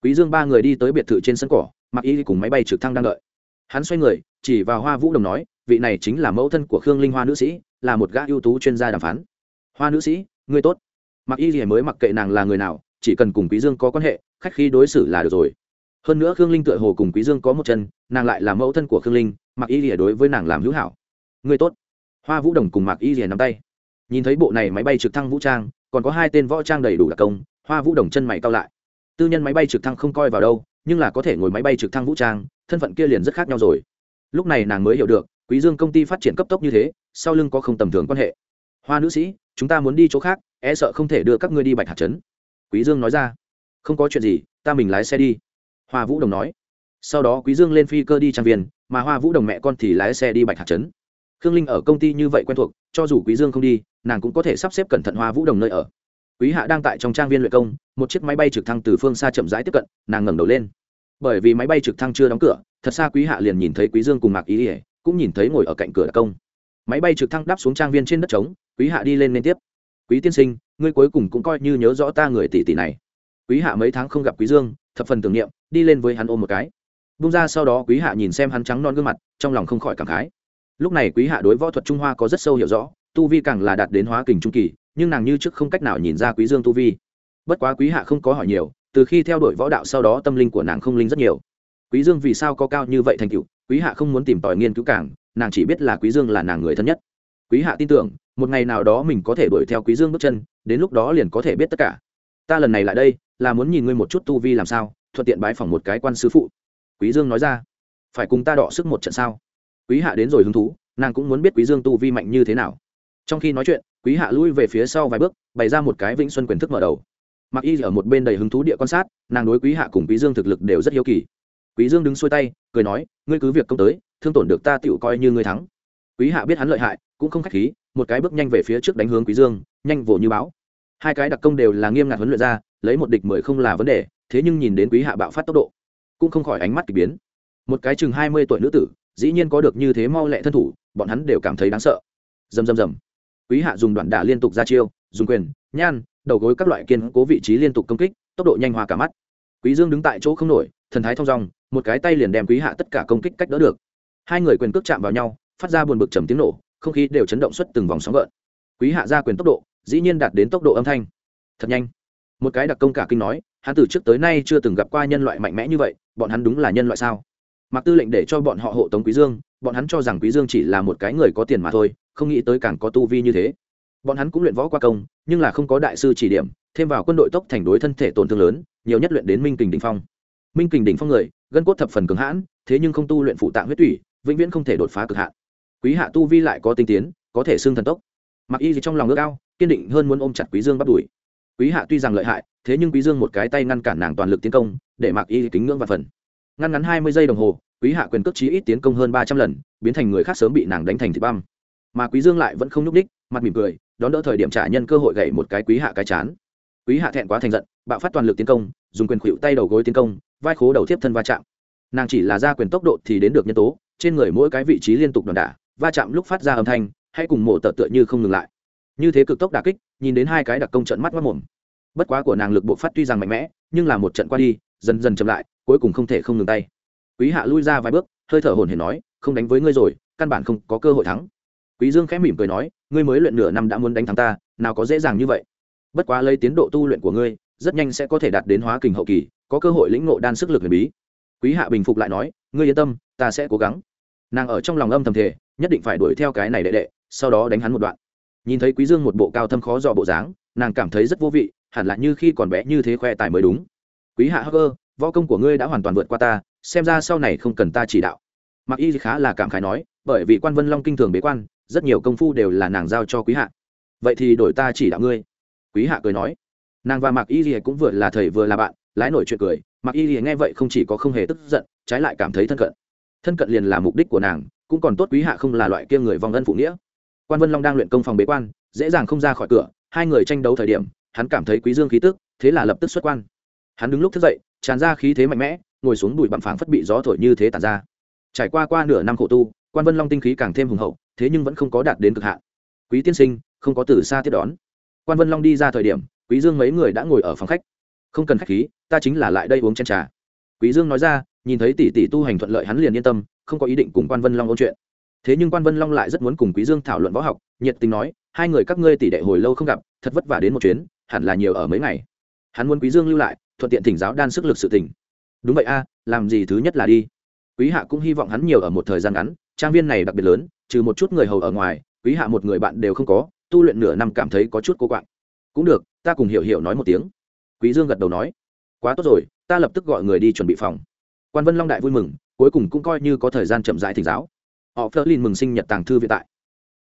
Quý dương ba người đi tới biệt thự trên sân cỏ mặc y cùng máy bay trực thăng đang đợi. Hắn xoay người, chỉ vào hoa vũ đồng nói, vị này chính là mẫu thân của khương linh hoa nữ sĩ, là một gã ưu tú chuyên gia đàm phán. Hoa nữ sĩ ngươi tốt. Mặc y gì mới mặc kệ nàng là người nào, chỉ cần cùng quý dương có quan hệ, khách khí đối xử là được rồi. Hơn nữa khương linh tựa hồ cùng quý dương có một chân, nàng lại là mẫu thân của khương linh, mặc y gì đối với nàng làm hữu hảo. Ngươi tốt. Hoa vũ đồng cùng mặc y gì nắm tay. Nhìn thấy bộ này máy bay trực thăng vũ trang, còn có hai tên võ trang đầy đủ đặc công, hoa vũ đồng chân mày cao lại. Tư nhân máy bay trực thăng không coi vào đâu, nhưng là có thể ngồi máy bay trực thăng vũ trang, thân phận kia liền rất khác nhau rồi. Lúc này nàng mới hiểu được, quý dương công ty phát triển cấp tốc như thế, sau lưng có không tầm thường quan hệ. Hoa nữ sĩ chúng ta muốn đi chỗ khác e sợ không thể đưa các ngươi đi bạch hạt trấn. Quý dương nói ra. Không có chuyện gì, ta mình lái xe đi. Hoa vũ đồng nói. Sau đó quý dương lên phi cơ đi trang viên, mà hoa vũ đồng mẹ con thì lái xe đi bạch hạt trấn. Khương linh ở công ty như vậy quen thuộc, cho dù quý dương không đi, nàng cũng có thể sắp xếp cẩn thận hoa vũ đồng nơi ở. Quý hạ đang tại trong trang viên luyện công, một chiếc máy bay trực thăng từ phương xa chậm rãi tiếp cận, nàng ngẩng đầu lên. Bởi vì máy bay trực thăng chưa đóng cửa, thật xa quý hạ liền nhìn thấy quý dương cùng mạc ý ỉa cũng nhìn thấy ngồi ở cạnh cửa đặc công. Máy bay trực thăng đáp xuống trang viên trên đất trống quý hạ đi lên liên tiếp. Quý tiên sinh, ngươi cuối cùng cũng coi như nhớ rõ ta người tỷ tỷ này. Quý hạ mấy tháng không gặp quý dương, thập phần tưởng niệm, đi lên với hắn ôm một cái. Bung ra sau đó quý hạ nhìn xem hắn trắng non gương mặt, trong lòng không khỏi cảm khái. Lúc này quý hạ đối võ thuật trung hoa có rất sâu hiểu rõ, tu vi càng là đạt đến hóa kình trung kỳ, nhưng nàng như trước không cách nào nhìn ra quý dương tu vi. Bất quá quý hạ không có hỏi nhiều, từ khi theo đuổi võ đạo sau đó tâm linh của nàng không linh rất nhiều. Quý dương vì sao có cao như vậy thành tựu, quý hạ không muốn tìm tòi nghiên cứu càng, nàng chỉ biết là quý dương là nàng người thân nhất quý hạ tin tưởng, một ngày nào đó mình có thể đuổi theo quý dương bước chân, đến lúc đó liền có thể biết tất cả. Ta lần này lại đây, là muốn nhìn ngươi một chút tu vi làm sao, thuận tiện bái phỏng một cái quan sư phụ. Quý dương nói ra. Phải cùng ta đọ sức một trận sao? Quý hạ đến rồi hứng thú, nàng cũng muốn biết quý dương tu vi mạnh như thế nào. Trong khi nói chuyện, quý hạ lui về phía sau vài bước, bày ra một cái vĩnh xuân quyền thức mở đầu. Mặc y ở một bên đầy hứng thú địa quan sát, nàng đối quý hạ cùng quý dương thực lực đều rất hiếu kỳ. Quý dương đứng xuôi tay, cười nói, ngươi cứ việc công tới, thương tổn được ta tựu coi như ngươi thắng quý hạ biết hắn lợi hại, cũng không khách khí, một cái bước nhanh về phía trước đánh hướng quý dương, nhanh vồ như báo. Hai cái đặc công đều là nghiêm ngặt huấn luyện ra, lấy một địch mười không là vấn đề, thế nhưng nhìn đến quý hạ bạo phát tốc độ, cũng không khỏi ánh mắt kỳ biến. Một cái chừng hai mươi tuổi nữ tử, dĩ nhiên có được như thế mau lẹ thân thủ, bọn hắn đều cảm thấy đáng sợ. Rầm rầm rầm. Quý hạ dùng đoạn đả liên tục ra chiêu, dùng quyền, nhan, đầu gối các loại kiên cố vị trí liên tục công kích, tốc độ nhanh hoa cả mắt. Quý dương đứng tại chỗ không nổi, thần thái thong dong, một cái tay liền đem quý hạ tất cả công kích cách đỡ được. Hai người quyền cước chạm vào nhau phát ra buồn bực trầm tiếng nổ, không khí đều chấn động xuất từng vòng sóng gợn. Quý hạ gia quyền tốc độ, dĩ nhiên đạt đến tốc độ âm thanh. Thật nhanh. Một cái đặc công cả kinh nói, hắn từ trước tới nay chưa từng gặp qua nhân loại mạnh mẽ như vậy, bọn hắn đúng là nhân loại sao? Mặc tư lệnh để cho bọn họ hộ tống quý dương, bọn hắn cho rằng quý dương chỉ là một cái người có tiền mà thôi, không nghĩ tới càng có tu vi như thế. Bọn hắn cũng luyện võ qua công, nhưng là không có đại sư chỉ điểm, thêm vào quân đội tốc thành đối thân thể tổn thương lớn, nhiều nhất luyện đến minh kình đỉnh phong. Minh kình đỉnh phong người, gân cốt thập phần cứng hãn, thế nhưng không tu luyện phụ tạng huyết tủy, vĩnh viễn không thể đột phá cực hạn quý hạ tu vi lại có tinh tiến, có thể xưng thần tốc. Mặc y gì trong lòng ước ao, kiên định hơn muốn ôm chặt quý dương bắt đuổi quý hạ tuy rằng lợi hại, thế nhưng quý dương một cái tay ngăn cản nàng toàn lực tiến công, để mặc y kính ngưỡng và phần. Ngăn ngắn hai mươi giây đồng hồ, quý hạ quyền cước chí ít tiến công hơn ba trăm lần, biến thành người khác sớm bị nàng đánh thành thịt băm. Mà quý dương lại vẫn không nhúc đích mặt mỉm cười, đón đỡ thời điểm trả nhân cơ hội gậy một cái quý hạ cái chán. Quý hạ thẹn quá thành giận, bạo phát toàn lực tiến công, dùng quyền khuỵu tay đầu gối tiến công, vai khố đầu tiếp thân va chạm. Nàng chỉ là ra quyền tốc độ thì đến được nhân tố, trên người mỗi cái vị trí liên tục đòn đả va chạm lúc phát ra âm thanh hãy cùng mổ tợ tựa như không ngừng lại. Như thế cực tốc đả kích, nhìn đến hai cái đặc công trận mắt mất mồm. Bất quá của nàng lực bộ phát tuy rằng mạnh mẽ, nhưng là một trận qua đi, dần dần chậm lại, cuối cùng không thể không ngừng tay. Quý hạ lui ra vài bước, hơi thở hồn hển nói, không đánh với ngươi rồi, căn bản không có cơ hội thắng. Quý dương khẽ mỉm cười nói, ngươi mới luyện nửa năm đã muốn đánh thắng ta, nào có dễ dàng như vậy. Bất quá lấy tiến độ tu luyện của ngươi, rất nhanh sẽ có thể đạt đến hóa kình hậu kỳ, có cơ hội lĩnh ngộ đan sức lực huyền bí. Quý hạ bình phục lại nói, ngươi yên tâm, ta sẽ cố gắng. Nàng ở trong lòng âm thầm thể nhất định phải đuổi theo cái này đệ đệ, sau đó đánh hắn một đoạn. Nhìn thấy quý dương một bộ cao thâm khó dò bộ dáng, nàng cảm thấy rất vô vị, hẳn là như khi còn bé như thế khoe tài mới đúng. Quý hạ hơ võ công của ngươi đã hoàn toàn vượt qua ta, xem ra sau này không cần ta chỉ đạo. Mặc y khá là cảm khái nói, bởi vì quan vân long kinh thường bế quan, rất nhiều công phu đều là nàng giao cho quý hạ. Vậy thì đổi ta chỉ đạo ngươi. Quý hạ cười nói. Nàng và mạc y rìa cũng vừa là thầy vừa là bạn, lái nổi chuyện cười. Mạc y rìa nghe vậy không chỉ có không hề tức giận, trái lại cảm thấy thân cận. Thân cận liền là mục đích của nàng cũng còn tốt quý hạ không là loại kia người vong ân phụ nghĩa. Quan vân long đang luyện công phòng bế quan, dễ dàng không ra khỏi cửa, hai người tranh đấu thời điểm, hắn cảm thấy quý dương khí tức, thế là lập tức xuất quan. Hắn đứng lúc thức dậy, tràn ra khí thế mạnh mẽ, ngồi xuống bụi bặm phảng phất bị gió thổi như thế tàn ra. Trải qua qua nửa năm khổ tu, quan vân long tinh khí càng thêm hùng hậu, thế nhưng vẫn không có đạt đến cực hạn. Quý tiên sinh, không có từ xa tiếp đón. Quan vân long đi ra thời điểm, quý dương mấy người đã ngồi ở phòng khách. Không cần khách khí, ta chính là lại đây uống chén trà quý dương nói ra, nhìn thấy tỷ tỷ tu hành thuận lợi hắn liền yên tâm, không có ý định cùng quan vân long ôn chuyện. Thế nhưng quan vân long lại rất muốn cùng quý dương thảo luận võ học, nhiệt tình nói, hai người các ngươi tỷ đệ hồi lâu không gặp, thật vất vả đến một chuyến, hẳn là nhiều ở mấy ngày. Hắn muốn quý dương lưu lại, thuận tiện thỉnh giáo đan sức lực sự tỉnh đúng vậy a, làm gì thứ nhất là đi. Quý hạ cũng hy vọng hắn nhiều ở một thời gian ngắn, trang viên này đặc biệt lớn, trừ một chút người hầu ở ngoài, quý hạ một người bạn đều không có, tu luyện nửa năm cảm thấy có chút cô quạng. Cũng được, ta cùng hiểu hiểu nói một tiếng. Quý dương gật đầu nói, quá tốt rồi ta lập tức gọi người đi chuẩn bị phòng. Quan vân long đại vui mừng, cuối cùng cũng coi như có thời gian chậm rãi thỉnh giáo. Họ phớt lên mừng sinh nhật tàng thư viện tại.